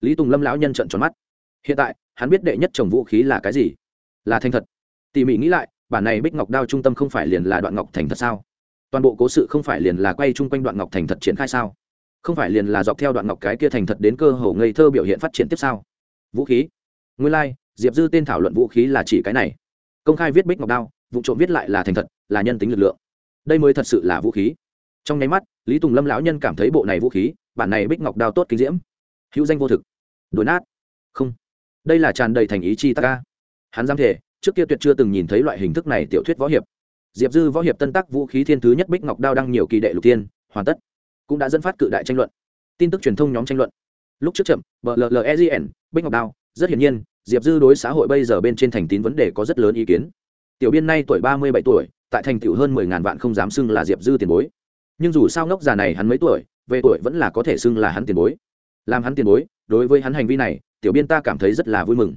Speaker 1: Lý tùng lâm lão nhân trận tròn mắt. Hiện tại, hắn biết đệ nhất trồng vũ khí là cái gì? Là thành thật. Tỉ mỉ nghĩ lại bản này bích ngọc đao trung tâm không phải liền là đoạn ngọc thành thật sao? Toàn bộ cố sự không phải liền là quay chung quanh đoạn ngọc thành thật triển khai sao? Không phải liền là dọc theo đoạn ngọc cái kia thành thật đến cơ hồ ngây thơ biểu hiện phát triển tiếp sau vũ khí. Nguyên lai、like, diệp dư tên thảo luận vũ khí là chỉ cái này. Công khai viết bích ngọc đao vụ trộm viết lại là thành thật là nhân tính lực lượng. Đây mới thật sự là vũ khí. Trong nháy mắt lý tùng lâm lão nhân cảm thấy bộ này vũ khí bản này bích ngọc đao tốt kinh diễm. Hữu danh vô thực. Đồn nát. Không. Đây là tràn đầy thành ý chi ta ca. Hắn dám thể trước kia tuyệt chưa từng nhìn thấy loại hình thức này tiểu thuyết võ hiệp. Diệp dư võ hiệp tân tác vũ khí thiên thứ nhất bích ngọc đao đăng nhiều kỳ đệ lục tiên hoàn tất. Cũng đã dẫn phát cự đại tranh luận. Tin tức truyền thông nhóm tranh luận. Lúc trước chậm bllegn bích ngọc đao, rất hiển nhiên, diệp dư đối xã hội bây giờ bên trên thành tín vấn đề có rất lớn ý kiến. Tiểu biên nay tuổi ba mươi bảy tuổi, tại thành tựu hơn mười ngàn vạn không dám xưng là diệp dư tiền bối. Nhưng dù sao ngốc già này hắn mấy tuổi, về tuổi vẫn là có thể xưng là hắn tiền bối. Làm hắn tiền bối, đối với hắn hành vi này, tiểu biên ta cảm thấy rất là vui mừng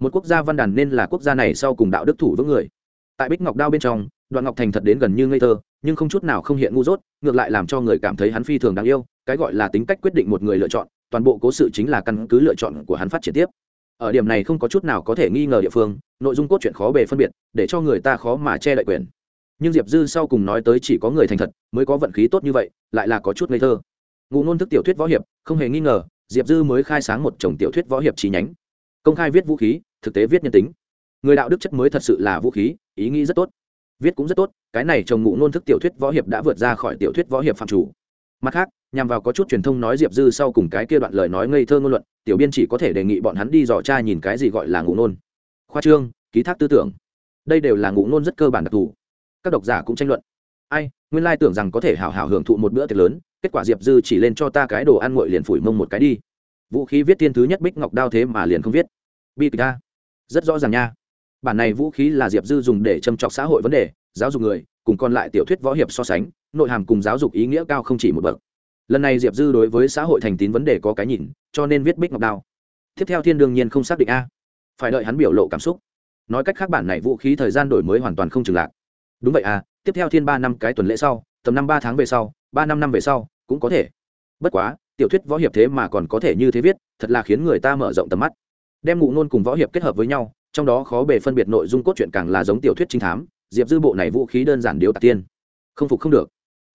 Speaker 1: một quốc gia văn đàn nên là quốc gia này sau cùng đạo đức thủ vững người. Tại bích ngọc đao bên trong đoạn ngọc thành thật đến gần như ngây thơ, nhưng không chút nào không hiện ngu dốt, ngược lại làm cho người cảm thấy hắn phi thường đáng yêu, cái gọi là tính cách quyết định một người lựa chọn, toàn bộ cố sự chính là căn cứ lựa chọn của hắn phát triển tiếp. Ở điểm này không có chút nào có thể nghi ngờ địa phương, nội dung cốt truyện khó bề phân biệt, để cho người ta khó mà che đậy quyền. Nhưng diệp dư sau cùng nói tới chỉ có người thành thật mới có vận khí tốt như vậy, lại là có chút ngây thơ. Ngụ ngôn thức tiểu thuyết võ hiệp, không hề nghi ngờ, diệp dư mới khai sáng một chồng tiểu thuyết võ hiệp chi nhánh. Công khai viết vũ khí thực tế viết nhân tính. Người đạo đức chất mới thật sự là vũ khí, ý nghĩ rất tốt. Viết cũng rất tốt, cái này chồng ngụ ngôn thức tiểu thuyết võ hiệp đã vượt ra khỏi tiểu thuyết võ hiệp phạm chủ. Mặt khác, nhằm vào có chút truyền thông nói diệp dư sau cùng cái kia đoạn lời nói ngây thơ ngôn luận, tiểu biên chỉ có thể đề nghị bọn hắn đi dò tra nhìn cái gì gọi là ngụ ngôn. Khoa trương, ký thác tư tưởng. Đây đều là ngụ ngôn rất cơ bản đặc thù. Các độc giả cũng tranh luận. Ai, nguyên lai tưởng rằng có thể hào hào hưởng thụ một bữa tiệc lớn, kết quả diệp dư chỉ lên cho ta cái đồ ăn nguội liền phủi mông một cái đi. Vũ khí viết tiên thứ nhất bích ngọc đao thế mà liền không viết. Bi kịch ta rất rõ ràng nha. Bản này vũ khí là diệp dư dùng để châm trọc xã hội vấn đề, giáo dục người, cùng còn lại tiểu thuyết võ hiệp so sánh, nội hàm cùng giáo dục ý nghĩa cao không chỉ một bậc. Lần này diệp dư đối với xã hội thành tín vấn đề có cái nhìn, cho nên viết bích ngọc đao. Tiếp theo thiên đương nhiên không xác định a. Phải đợi hắn biểu lộ cảm xúc. Nói cách khác bản này vũ khí thời gian đổi mới hoàn toàn không trừng lạc. Đúng vậy à tiếp theo thiên ba năm cái tuần lễ sau, tầm năm ba tháng về sau, ba năm năm về sau, cũng có thể. Bất quá, tiểu thuyết võ hiệp thế mà còn có thể như thế viết, thật là khiến người ta mở rộng tầm mắt đem ngụ ngôn cùng võ hiệp kết hợp với nhau, trong đó khó bề phân biệt nội dung cốt truyện càng là giống tiểu thuyết trinh thám, diệp dư bộ này vũ khí đơn giản điếu tạc tiên. Không phục không được.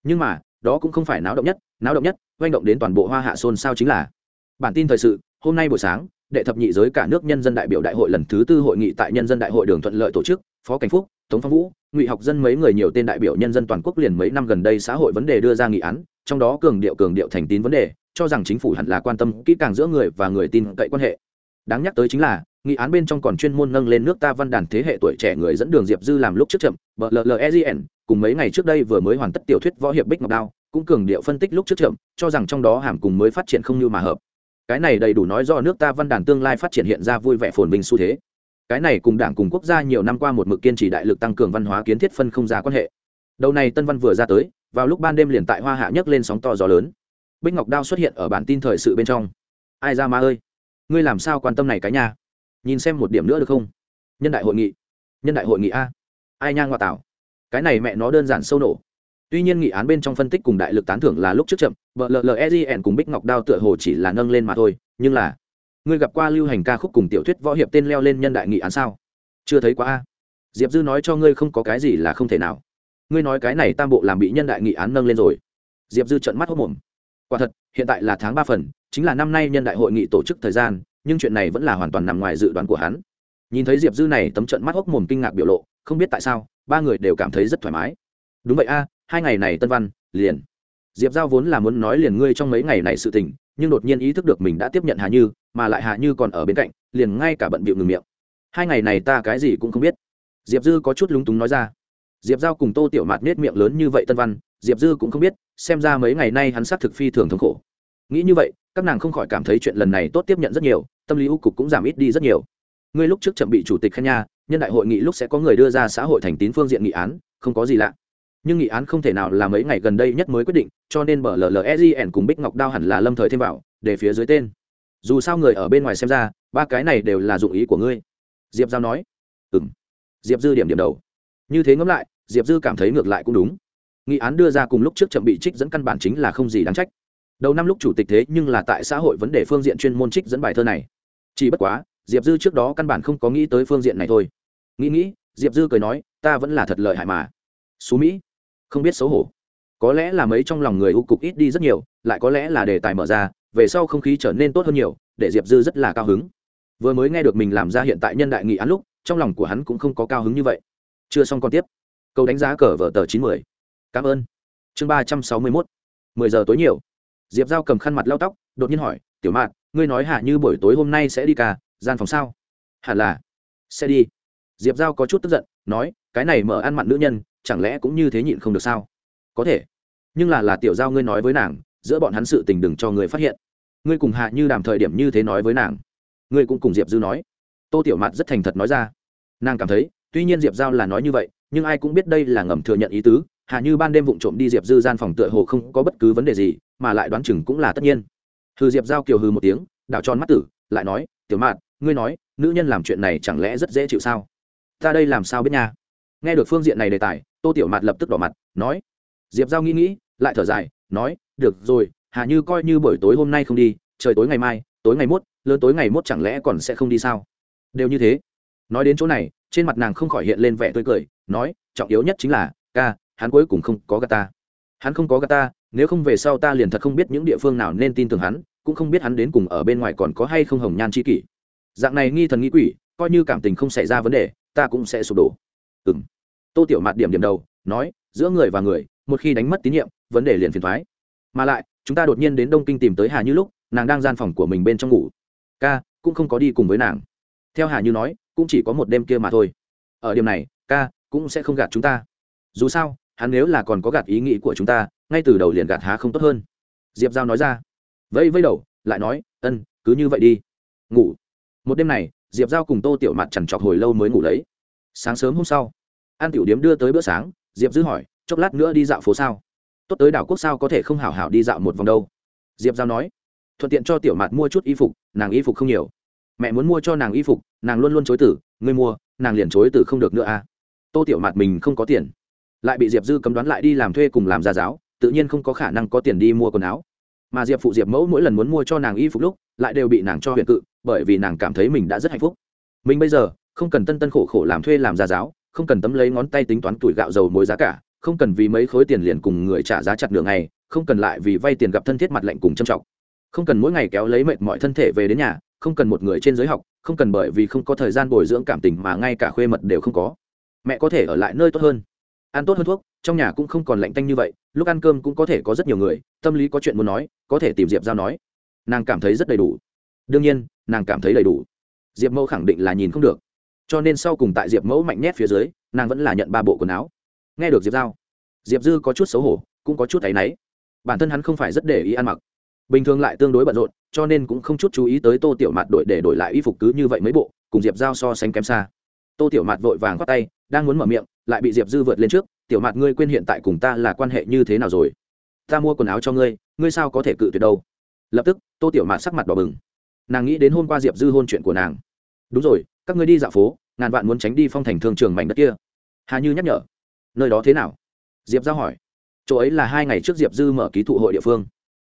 Speaker 1: Nhưng mà, đó cũng không phải náo động nhất, náo động nhất oanh động đến toàn bộ hoa hạ xôn sao chính là, bản tin thời sự, hôm nay buổi sáng, đệ thập nhị giới cả nước nhân dân đại biểu đại hội lần thứ tư hội nghị tại nhân dân đại hội đường thuận lợi tổ chức, phó cảnh phúc, tống phong vũ, ngụy học dân mấy người nhiều tên đại biểu nhân dân toàn quốc liền mấy năm gần đây xã hội vấn đề đưa ra nghị án, trong đó cường điệu cường điệu thành tín vấn đề, cho rằng chính phủ hẳn là quan tâm kỹ càng giữa người và người tin cậy quan hệ đáng nhắc tới chính là, nghị án bên trong còn chuyên môn nâng lên nước ta văn đàn thế hệ tuổi trẻ người dẫn đường diệp dư làm lúc trước chậm bllegn cùng mấy ngày trước đây vừa mới hoàn tất tiểu thuyết võ hiệp bích ngọc đao, cũng cường điệu phân tích lúc trước chậm, cho rằng trong đó hàm cùng mới phát triển không như mà hợp. Cái này đầy đủ nói do nước ta văn đàn tương lai phát triển hiện ra vui vẻ phồn vinh xu thế. Cái này cùng đảng cùng quốc gia nhiều năm qua một mực kiên trì đại lực tăng cường văn hóa kiến thiết phân không ra quan hệ. Đầu này tân văn vừa ra tới, vào lúc ban đêm liền tại hoa hạ nhấc lên sóng to gió lớn. Bích ngọc đao xuất hiện ở bản tin thời sự bên trong. Ai ra ma ơi? Ngươi làm sao quan tâm này cái nhà nhìn xem một điểm nữa được không? Nhân đại hội nghị. Nhân đại hội nghị a. Ai nhang ngoại tảo? Cái này mẹ nó đơn giản sâu nổ. Tuy nhiên nghị án bên trong phân tích cùng đại lực tán thưởng là lúc trước chậm vợ llegn cùng bích ngọc đao tựa hồ chỉ là nâng lên mà thôi, nhưng là, ngươi gặp qua lưu hành ca khúc cùng tiểu thuyết võ hiệp tên leo lên nhân đại nghị án sao? Chưa thấy quá a. Diệp dư nói cho ngươi không có cái gì là không thể nào. Ngươi nói cái này tam bộ làm bị nhân đại nghị án nâng lên rồi. Diệp dư trận mắt hốc mồm quả thật, hiện tại là tháng ba phần, chính là năm nay nhân đại hội nghị tổ chức thời gian, nhưng chuyện này vẫn là hoàn toàn nằm ngoài dự đoán của hắn. Nhìn thấy diệp dư này, tấm trận mắt hốc mồm kinh ngạc biểu lộ, không biết tại sao, ba người đều cảm thấy rất thoải mái. Đúng vậy a, hai ngày này tân văn, liền. Diệp giao vốn là muốn nói liền ngươi trong mấy ngày này sự tình, nhưng đột nhiên ý thức được mình đã tiếp nhận hà như, mà lại hà như còn ở bên cạnh, liền ngay cả bận bịu ngừng miệng. Hai ngày này ta cái gì cũng không biết. Diệp dư có chút lúng túng nói ra. Diệp giao cùng tô tiểu mạt nết miệng lớn như vậy tân văn diệp dư cũng không biết, xem ra mấy ngày nay hắn xác thực phi thường thống khổ. Nghĩ như vậy, các nàng không khỏi cảm thấy chuyện lần này tốt tiếp nhận rất nhiều, tâm lý u cục cũng giảm ít đi rất nhiều. Ngươi lúc trước chậm bị chủ tịch khen nha, nhân đại hội nghị lúc sẽ có người đưa ra xã hội thành tín phương diện nghị án, không có gì lạ. Nhưng nghị án không thể nào là mấy ngày gần đây nhất mới quyết định, cho nên bờ llegn cùng bích ngọc đao hẳn là lâm thời thêm vào, để phía dưới tên. Dù sao người ở bên ngoài xem ra, ba cái này đều là dụng ý của ngươi. Diệp giao nói. Ừ m diệp dư điểm điểm đầu. Như thế ngẫm lại, diệp dư cảm thấy ngược lại cũng đúng nghị án đưa ra cùng lúc trước chậm bị trích dẫn căn bản chính là không gì đáng trách. Đầu năm lúc chủ tịch thế nhưng là tại xã hội vấn đề phương diện chuyên môn trích dẫn bài thơ này. Chỉ bất quá, diệp dư trước đó căn bản không có nghĩ tới phương diện này thôi. Nghĩ nghĩ, diệp dư cười nói, ta vẫn là thật lợi hại mà. Xú mỹ, không biết xấu hổ. Có lẽ là mấy trong lòng người u cục ít đi rất nhiều, lại có lẽ là đề tài mở ra, về sau không khí trở nên tốt hơn nhiều, để diệp dư rất là cao hứng. Vừa mới nghe được mình làm ra hiện tại nhân đại nghị án lúc, trong lòng của hắn cũng không có cao hứng như vậy. Chưa xong còn tiếp. Câu đánh giá cờ vở tờ chín mươi cảm ơn. Chương ba trăm sáu mươi mốt. Mười giờ tối nhiều. Diệp giao cầm khăn mặt lau tóc, đột nhiên hỏi, tiểu mạn, ngươi nói hạ như buổi tối hôm nay sẽ đi cả, gian phòng sao? Hẳn là. Sẽ đi. Diệp giao có chút tức giận, nói, cái này mở ăn mặn nữ nhân, chẳng lẽ cũng như thế nhịn không được sao? Có thể. Nhưng là là tiểu giao ngươi nói với nàng, giữa bọn hắn sự tình đừng cho người phát hiện. Ngươi cùng hạ như đàm thời điểm như thế nói với nàng. Ngươi cũng cùng diệp dư nói. Tô tiểu mặt rất thành thật nói ra. Nàng cảm thấy, tuy nhiên diệp giao là nói như vậy, nhưng ai cũng biết đây là ngầm thừa nhận ý tứ Hà như ban đêm vụng trộm đi diệp dư gian phòng tựa hồ không có bất cứ vấn đề gì, mà lại đoán chừng cũng là tất nhiên. Hư diệp giao kiều hư một tiếng, đảo tròn mắt tử, lại nói, tiểu mạt ngươi nói, nữ nhân làm chuyện này chẳng lẽ rất dễ chịu sao? Ta đây làm sao biết nha? Nghe được phương diện này đề tài, tô tiểu mạt lập tức đỏ mặt, nói, diệp giao nghĩ nghĩ, lại thở dài, nói, được rồi, hà như coi như buổi tối hôm nay không đi, trời tối ngày mai, tối ngày mốt, lớn tối ngày mốt chẳng lẽ còn sẽ không đi sao? Đều như thế. Nói đến chỗ này, trên mặt nàng không khỏi hiện lên vẻ tươi cười, nói, trọng yếu nhất chính là, ca hắn cuối cùng không có gà ta. Hắn không có gà ta, nếu không về sau ta liền thật không biết những địa phương nào nên tin tưởng hắn, cũng không biết hắn đến cùng ở bên ngoài còn có hay không hồng nhan chi kỷ. Dạng này nghi thần nghi quỷ, coi như cảm tình không xảy ra vấn đề, ta cũng sẽ sụp đổ. Ừ m tô tiểu mạt điểm điểm đầu, nói, giữa người và người, một khi đánh mất tín nhiệm, vấn đề liền phiền thoái mà lại, chúng ta đột nhiên đến đông kinh tìm tới hà như lúc, nàng đang gian phòng của mình bên trong ngủ. Ca, cũng không có đi cùng với nàng. Theo hà như nói, cũng chỉ có một đêm kia mà thôi. Ở điểm này, ca, cũng sẽ không gạt chúng ta. Dù sao hắn nếu là còn có gạt ý nghĩ của chúng ta, ngay từ đầu liền gạt há không tốt hơn. Diệp giao nói ra. Vẫy vẫy đầu, lại nói, ân, cứ như vậy đi. Ngủ. Một đêm này, diệp giao cùng tô tiểu mặt chằn trọc hồi lâu mới ngủ lấy. Sáng sớm hôm sau, an tiểu điếm đưa tới bữa sáng, diệp dư hỏi, chốc lát nữa đi dạo phố sao? Tốt tới đảo quốc sao có thể không hảo hảo đi dạo một vòng đâu? Diệp giao nói, thuận tiện cho tiểu mặt mua chút y phục, nàng y phục không nhiều. Mẹ muốn mua cho nàng y phục, nàng luôn luôn chối tử ngươi mua, nàng liền chối tử không được nữa à. Tô tiểu mặt mình không có tiền lại bị diệp dư cấm đoán lại đi làm thuê cùng làm gia giáo, tự nhiên không có khả năng có tiền đi mua quần áo. Mà diệp phụ diệp mẫu mỗi lần muốn mua cho nàng y phục lúc, lại đều bị nàng cho huyện cự, bởi vì nàng cảm thấy mình đã rất hạnh phúc. Mình bây giờ, không cần tân tân khổ khổ làm thuê làm gia giáo, không cần tấm lấy ngón tay tính toán tuổi gạo dầu mối giá cả, không cần vì mấy khối tiền liền cùng người trả giá chặt đường này không cần lại vì vay tiền gặp thân thiết mặt lạnh cùng châm trọng. Không cần mỗi ngày kéo lấy mệt mọi thân thể về đến nhà, không cần một người trên giới học, không cần bởi vì không có thời gian bồi dưỡng cảm tình mà ngay cả khuê mật đều không có. Mẹ có thể ở lại nơi tốt hơn ăn tốt hơn thuốc, trong nhà cũng không còn lạnh tanh như vậy, lúc ăn cơm cũng có thể có rất nhiều người, tâm lý có chuyện muốn nói, có thể tìm diệp giao nói. Nàng cảm thấy rất đầy đủ. Đương nhiên, nàng cảm thấy đầy đủ. Diệp mẫu khẳng định là nhìn không được. Cho nên sau cùng tại diệp mẫu mạnh nhét phía dưới, nàng vẫn là nhận ba bộ quần áo. Nghe được diệp giao, diệp dư có chút xấu hổ, cũng có chút áy náy. Bản thân hắn không phải rất để ý ăn mặc. Bình thường lại tương đối bận rộn, cho nên cũng không chút chú ý tới tô tiểu mạt đội để đổi lại y phục cứ như vậy mấy bộ, cùng diệp giao so sánh kém xa tô tiểu mạt vội vàng khoát tay, đang muốn mở miệng, lại bị diệp dư vượt lên trước, tiểu mạt, ngươi quên hiện tại cùng ta là quan hệ như thế nào rồi? Ta mua quần áo cho ngươi ngươi sao có thể cự tuyệt đâu? Lập tức, tô tiểu mạt sắc mặt đỏ bừng. Nàng nghĩ đến hôm qua diệp dư hôn chuyện của nàng. Đúng rồi, các ngươi đi dạo phố, ngàn vạn muốn tránh đi phong thành thương trường mảnh đất kia. Hà như nhắc nhở. Nơi đó thế nào? Diệp giao hỏi. Chỗ ấy là hai ngày trước diệp dư mở ký thụ hội địa phương.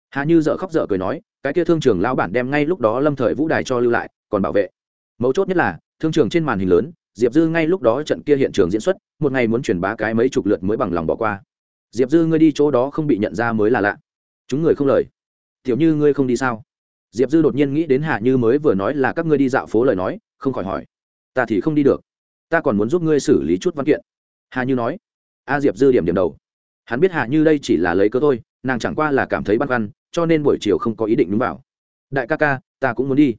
Speaker 1: Hà như dợ khóc dở cười nói, cái kia thương trường lão bản đem ngay lúc đó lâm thời vũ đài cho lưu lại, còn bảo vệ. Mấu chốt nhất là, thương trường trên màn hình lớn diệp dư ngay lúc đó trận kia hiện trường diễn xuất, một ngày muốn truyền bá cái mấy chục lượt mới bằng lòng bỏ qua. Diệp dư ngươi đi chỗ đó không bị nhận ra mới là lạ. Chúng người không lời. Tiểu như ngươi không đi sao? Diệp dư đột nhiên nghĩ đến hạ như mới vừa nói là các ngươi đi dạo phố lời nói, không khỏi hỏi. Ta thì không đi được. Ta còn muốn giúp ngươi xử lý chút văn kiện. Hà như nói. A diệp dư điểm điểm đầu. Hắn biết hạ như đây chỉ là lấy cớ thôi, nàng chẳng qua là cảm thấy băn khoăn, cho nên buổi chiều không có ý định đúng vào. Đại ca ca, ta cũng muốn đi.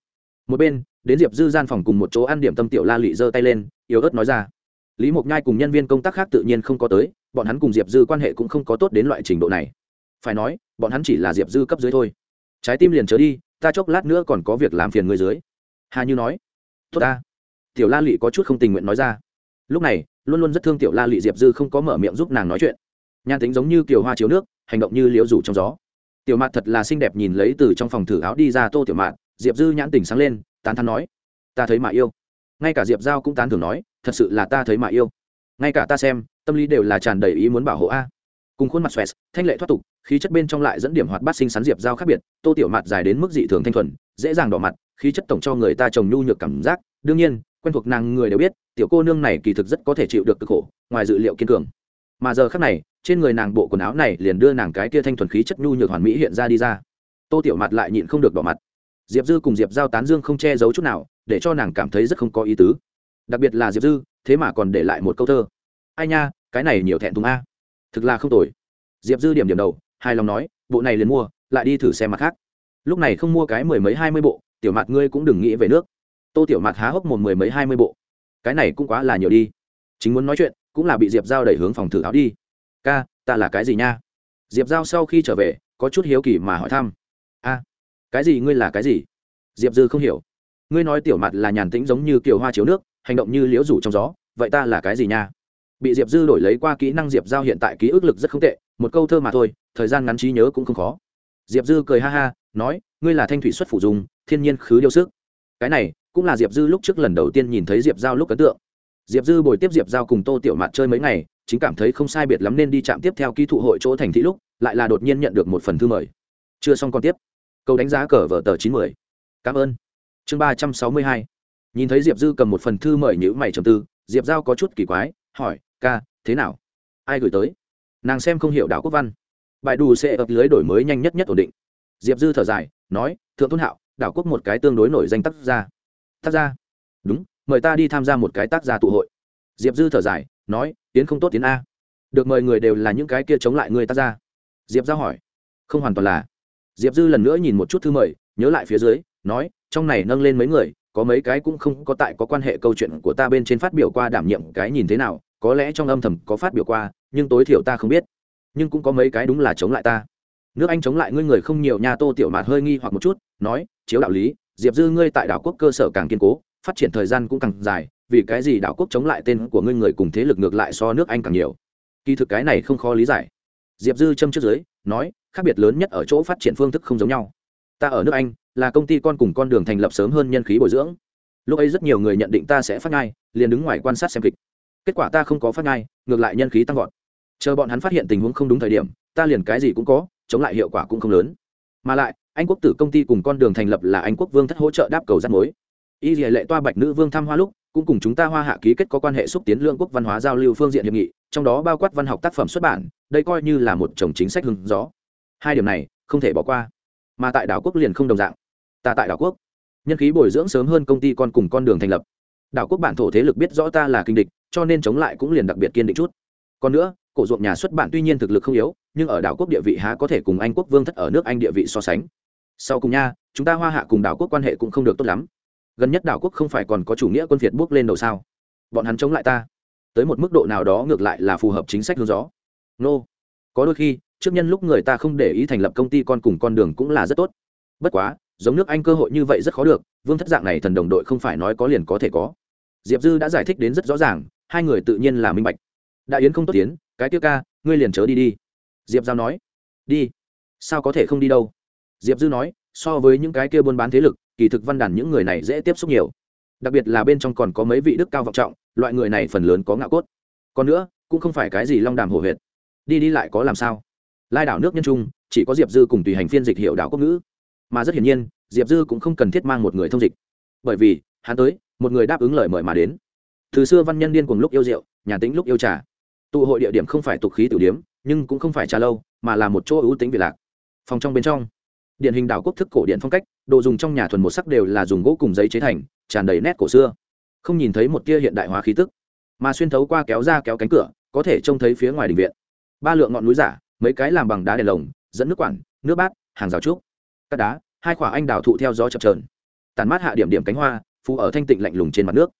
Speaker 1: Một bên đến diệp dư gian phòng cùng một chỗ ăn điểm tâm tiểu la lị giơ tay lên, yếu ớt nói ra. Lý mộc nhai cùng nhân viên công tác khác tự nhiên không có tới, bọn hắn cùng diệp dư quan hệ cũng không có tốt đến loại trình độ này. Phải nói, bọn hắn chỉ là diệp dư cấp dưới thôi. Trái tim liền trở đi, ta chốc lát nữa còn có việc làm phiền người dưới. Hà như nói, tốt ta. Tiểu la lị có chút không tình nguyện nói ra. Lúc này, luôn luôn rất thương tiểu la lị diệp dư không có mở miệng giúp nàng nói chuyện. Nhan tính giống như kiều hoa chiếu nước, hành động như liễu rủ trong gió. Tiểu mạt thật là xinh đẹp nhìn lấy từ trong phòng thử áo đi ra tô tiểu mạt, diệp dư nhãn tình sáng lên tán thán nói, ta thấy mà yêu. Ngay cả diệp giao cũng tán thưởng nói, thật sự là ta thấy mà yêu. Ngay cả ta xem, tâm lý đều là tràn đầy ý muốn bảo hộ a. Cùng khuôn mặt xòe, thanh lệ thoát tục, khí chất bên trong lại dẫn điểm hoạt bát sinh sắn diệp giao khác biệt, tô tiểu mặt dài đến mức dị thường thanh thuần, dễ dàng đỏ mặt, khí chất tổng cho người ta trồng nhu nhược cảm giác. Đương nhiên, quen thuộc nàng người đều biết, tiểu cô nương này kỳ thực rất có thể chịu được cực khổ, ngoài dự liệu kiên cường. Mà giờ khác này, trên người nàng bộ quần áo này liền đưa nàng cái kia thanh thuần khí chất nhu nhược hoàn mỹ hiện ra đi ra. Tô tiểu mặt lại nhịn không được đỏ mặt diệp dư cùng diệp giao tán dương không che giấu chút nào, để cho nàng cảm thấy rất không có ý tứ. Đặc biệt là diệp dư, thế mà còn để lại một câu thơ. Ai nha, cái này nhiều thẹn thùng a. Thực là không tồi. Diệp dư điểm điểm đầu, hài lòng nói, bộ này liền mua, lại đi thử xem mặt khác. Lúc này không mua cái mười mấy hai mươi bộ, tiểu mặt ngươi cũng đừng nghĩ về nước. Tô tiểu mặt há hốc một mười mấy hai mươi bộ. Cái này cũng quá là nhiều đi. Chính muốn nói chuyện, cũng là bị diệp giao đẩy hướng phòng thử áo đi. Ca, ta là cái gì nha? Diệp giao sau khi trở về, có chút hiếu kỳ mà hỏi thăm. A cái gì ngươi là cái gì? Diệp dư không hiểu. Ngươi nói tiểu mặt là nhàn tĩnh giống như kiều hoa chiếu nước, hành động như liễu rủ trong gió, vậy ta là cái gì nha? Bị diệp dư đổi lấy qua kỹ năng diệp giao hiện tại ký ức lực rất không tệ, một câu thơ mà thôi, thời gian ngắn trí nhớ cũng không khó. Diệp dư cười ha ha, nói, ngươi là thanh thủy xuất phủ dùng, thiên nhiên khứ điêu sức. Cái này, cũng là diệp dư lúc trước lần đầu tiên nhìn thấy diệp giao lúc ấn tượng. Diệp dư bồi tiếp diệp giao cùng tô tiểu mạt chơi mấy ngày, chính cảm thấy không sai biệt lắm nên đi chạm tiếp theo ký thụ hội chỗ thành thị lúc, lại là đột nhiên nhận được một phần thư mời. Chưa xong còn tiếp câu đánh giá cờ vở tờ chín mươi cảm ơn. Chương ba trăm sáu mươi hai. Nhìn thấy diệp dư cầm một phần thư mời nhữ mày trầm tư, diệp giao có chút kỳ quái, hỏi, ca, thế nào? Ai gửi tới? Nàng xem không hiểu đảo quốc văn. Bài đủ sẽ ập lưới đổi mới nhanh nhất nhất ổn định. Diệp dư thở dài, nói, thượng tôn hạo, đảo quốc một cái tương đối nổi danh tác gia. Tác gia? Đúng, mời ta đi tham gia một cái tác gia tụ hội. Diệp dư thở dài, nói, tiến không tốt tiến a. Được mời người đều là những cái kia chống lại người tác gia. Diệp giao hỏi, không hoàn toàn là diệp dư lần nữa nhìn một chút thư mời, nhớ lại phía dưới, nói, trong này nâng lên mấy người, có mấy cái cũng không có tại có quan hệ câu chuyện của ta bên trên phát biểu qua đảm nhiệm cái nhìn thế nào, có lẽ trong âm thầm có phát biểu qua, nhưng tối thiểu ta không biết. Nhưng cũng có mấy cái đúng là chống lại ta. Nước anh chống lại ngươi người không nhiều nhà tô tiểu mạt hơi nghi hoặc một chút, nói, chiếu đạo lý, diệp dư ngươi tại đảo quốc cơ sở càng kiên cố, phát triển thời gian cũng càng dài, vì cái gì đảo quốc chống lại tên của ngươi người cùng thế lực ngược lại so nước anh càng nhiều? Kỳ thực cái này không khó lý giải. Diệp dư châm trước dưới, nói khác biệt lớn nhất ở chỗ phát triển phương thức không giống nhau. Ta ở nước anh, là công ty con cùng con đường thành lập sớm hơn nhân khí bồi dưỡng. Lúc ấy rất nhiều người nhận định ta sẽ phát ngay liền đứng ngoài quan sát xem kịch. Kết quả ta không có phát ngay ngược lại nhân khí tăng vọt. Chờ bọn hắn phát hiện tình huống không đúng thời điểm, ta liền cái gì cũng có, chống lại hiệu quả cũng không lớn. Mà lại, anh quốc tử công ty cùng con đường thành lập là anh quốc vương thất hỗ trợ đáp cầu rắt mối. Y dì lệ toa bạch nữ vương thăm hoa lúc, cũng cùng chúng ta hoa hạ ký kết có quan hệ xúc tiến lương quốc văn hóa giao lưu phương diện hiệp nghị, trong đó bao quát văn học tác phẩm xuất bản, đây coi như là một chồng chính sách hứng gió hai điểm này, không thể bỏ qua. Mà tại đảo quốc liền không đồng dạng. Ta tại đảo quốc, nhân khí bồi dưỡng sớm hơn công ty con cùng con đường thành lập. Đảo quốc bản thổ thế lực biết rõ ta là kinh địch, cho nên chống lại cũng liền đặc biệt kiên định chút. Còn nữa, cổ ruộng nhà xuất bản tuy nhiên thực lực không yếu, nhưng ở đảo quốc địa vị há có thể cùng anh quốc vương thất ở nước anh địa vị so sánh. Sau cùng nha, chúng ta hoa hạ cùng đảo quốc quan hệ cũng không được tốt lắm. Gần nhất đảo quốc không phải còn có chủ nghĩa quân việt bước lên đầu sao? Bọn hắn chống lại ta. Tới một mức độ nào đó ngược lại là phù hợp chính sách hướng gió. Nô、no. có đôi khi trước nhân lúc người ta không để ý thành lập công ty con cùng con đường cũng là rất tốt. Bất quá, giống nước anh cơ hội như vậy rất khó được, vương thất dạng này thần đồng đội không phải nói có liền có thể có. Diệp dư đã giải thích đến rất rõ ràng, hai người tự nhiên là minh bạch. Đại yến không tốt tiến, cái tiêu ca, ngươi liền chớ đi đi. Diệp giao nói, đi. Sao có thể không đi đâu? Diệp dư nói, so với những cái kia buôn bán thế lực, kỳ thực văn đàn những người này dễ tiếp xúc nhiều. Đặc biệt là bên trong còn có mấy vị đức cao vọng trọng, loại người này phần lớn có ngạo cốt. Còn nữa, cũng không phải cái gì long đàm hổ huyệt. Đi đi lại có làm sao? Lai đảo nước nhân trung, chỉ có diệp dư cùng tùy hành phiên dịch hiệu đảo quốc ngữ. Mà rất hiển nhiên, diệp dư cũng không cần thiết mang một người thông dịch. Bởi vì, hắn tới, một người đáp ứng lời mời mà đến. Từ xưa văn nhân điên cùng lúc yêu rượu, nhà tính lúc yêu trà. Tụ hội địa điểm không phải tục khí tử điếm, nhưng cũng không phải trà lâu, mà là một chỗ ưu tính việt lạc. Phòng trong bên trong điện hình đảo quốc thức cổ điện phong cách, đồ dùng trong nhà thuần một sắc đều là dùng gỗ cùng giấy chế thành, tràn đầy nét cổ xưa. Không nhìn thấy một tia hiện đại hóa khí tức, mà xuyên thấu qua kéo ra kéo cánh cửa, có thể trông thấy phía ngoài đình viện. Ba lượng ngọn núi giả mấy cái làm bằng đá đèn lồng, dẫn nước quản, nước bát, hàng rào trúc. Cắt đá, hai quả anh đào thụ theo gió chập trờn tàn mát hạ điểm điểm cánh hoa, phù ở thanh tịnh lạnh lùng trên mặt nước.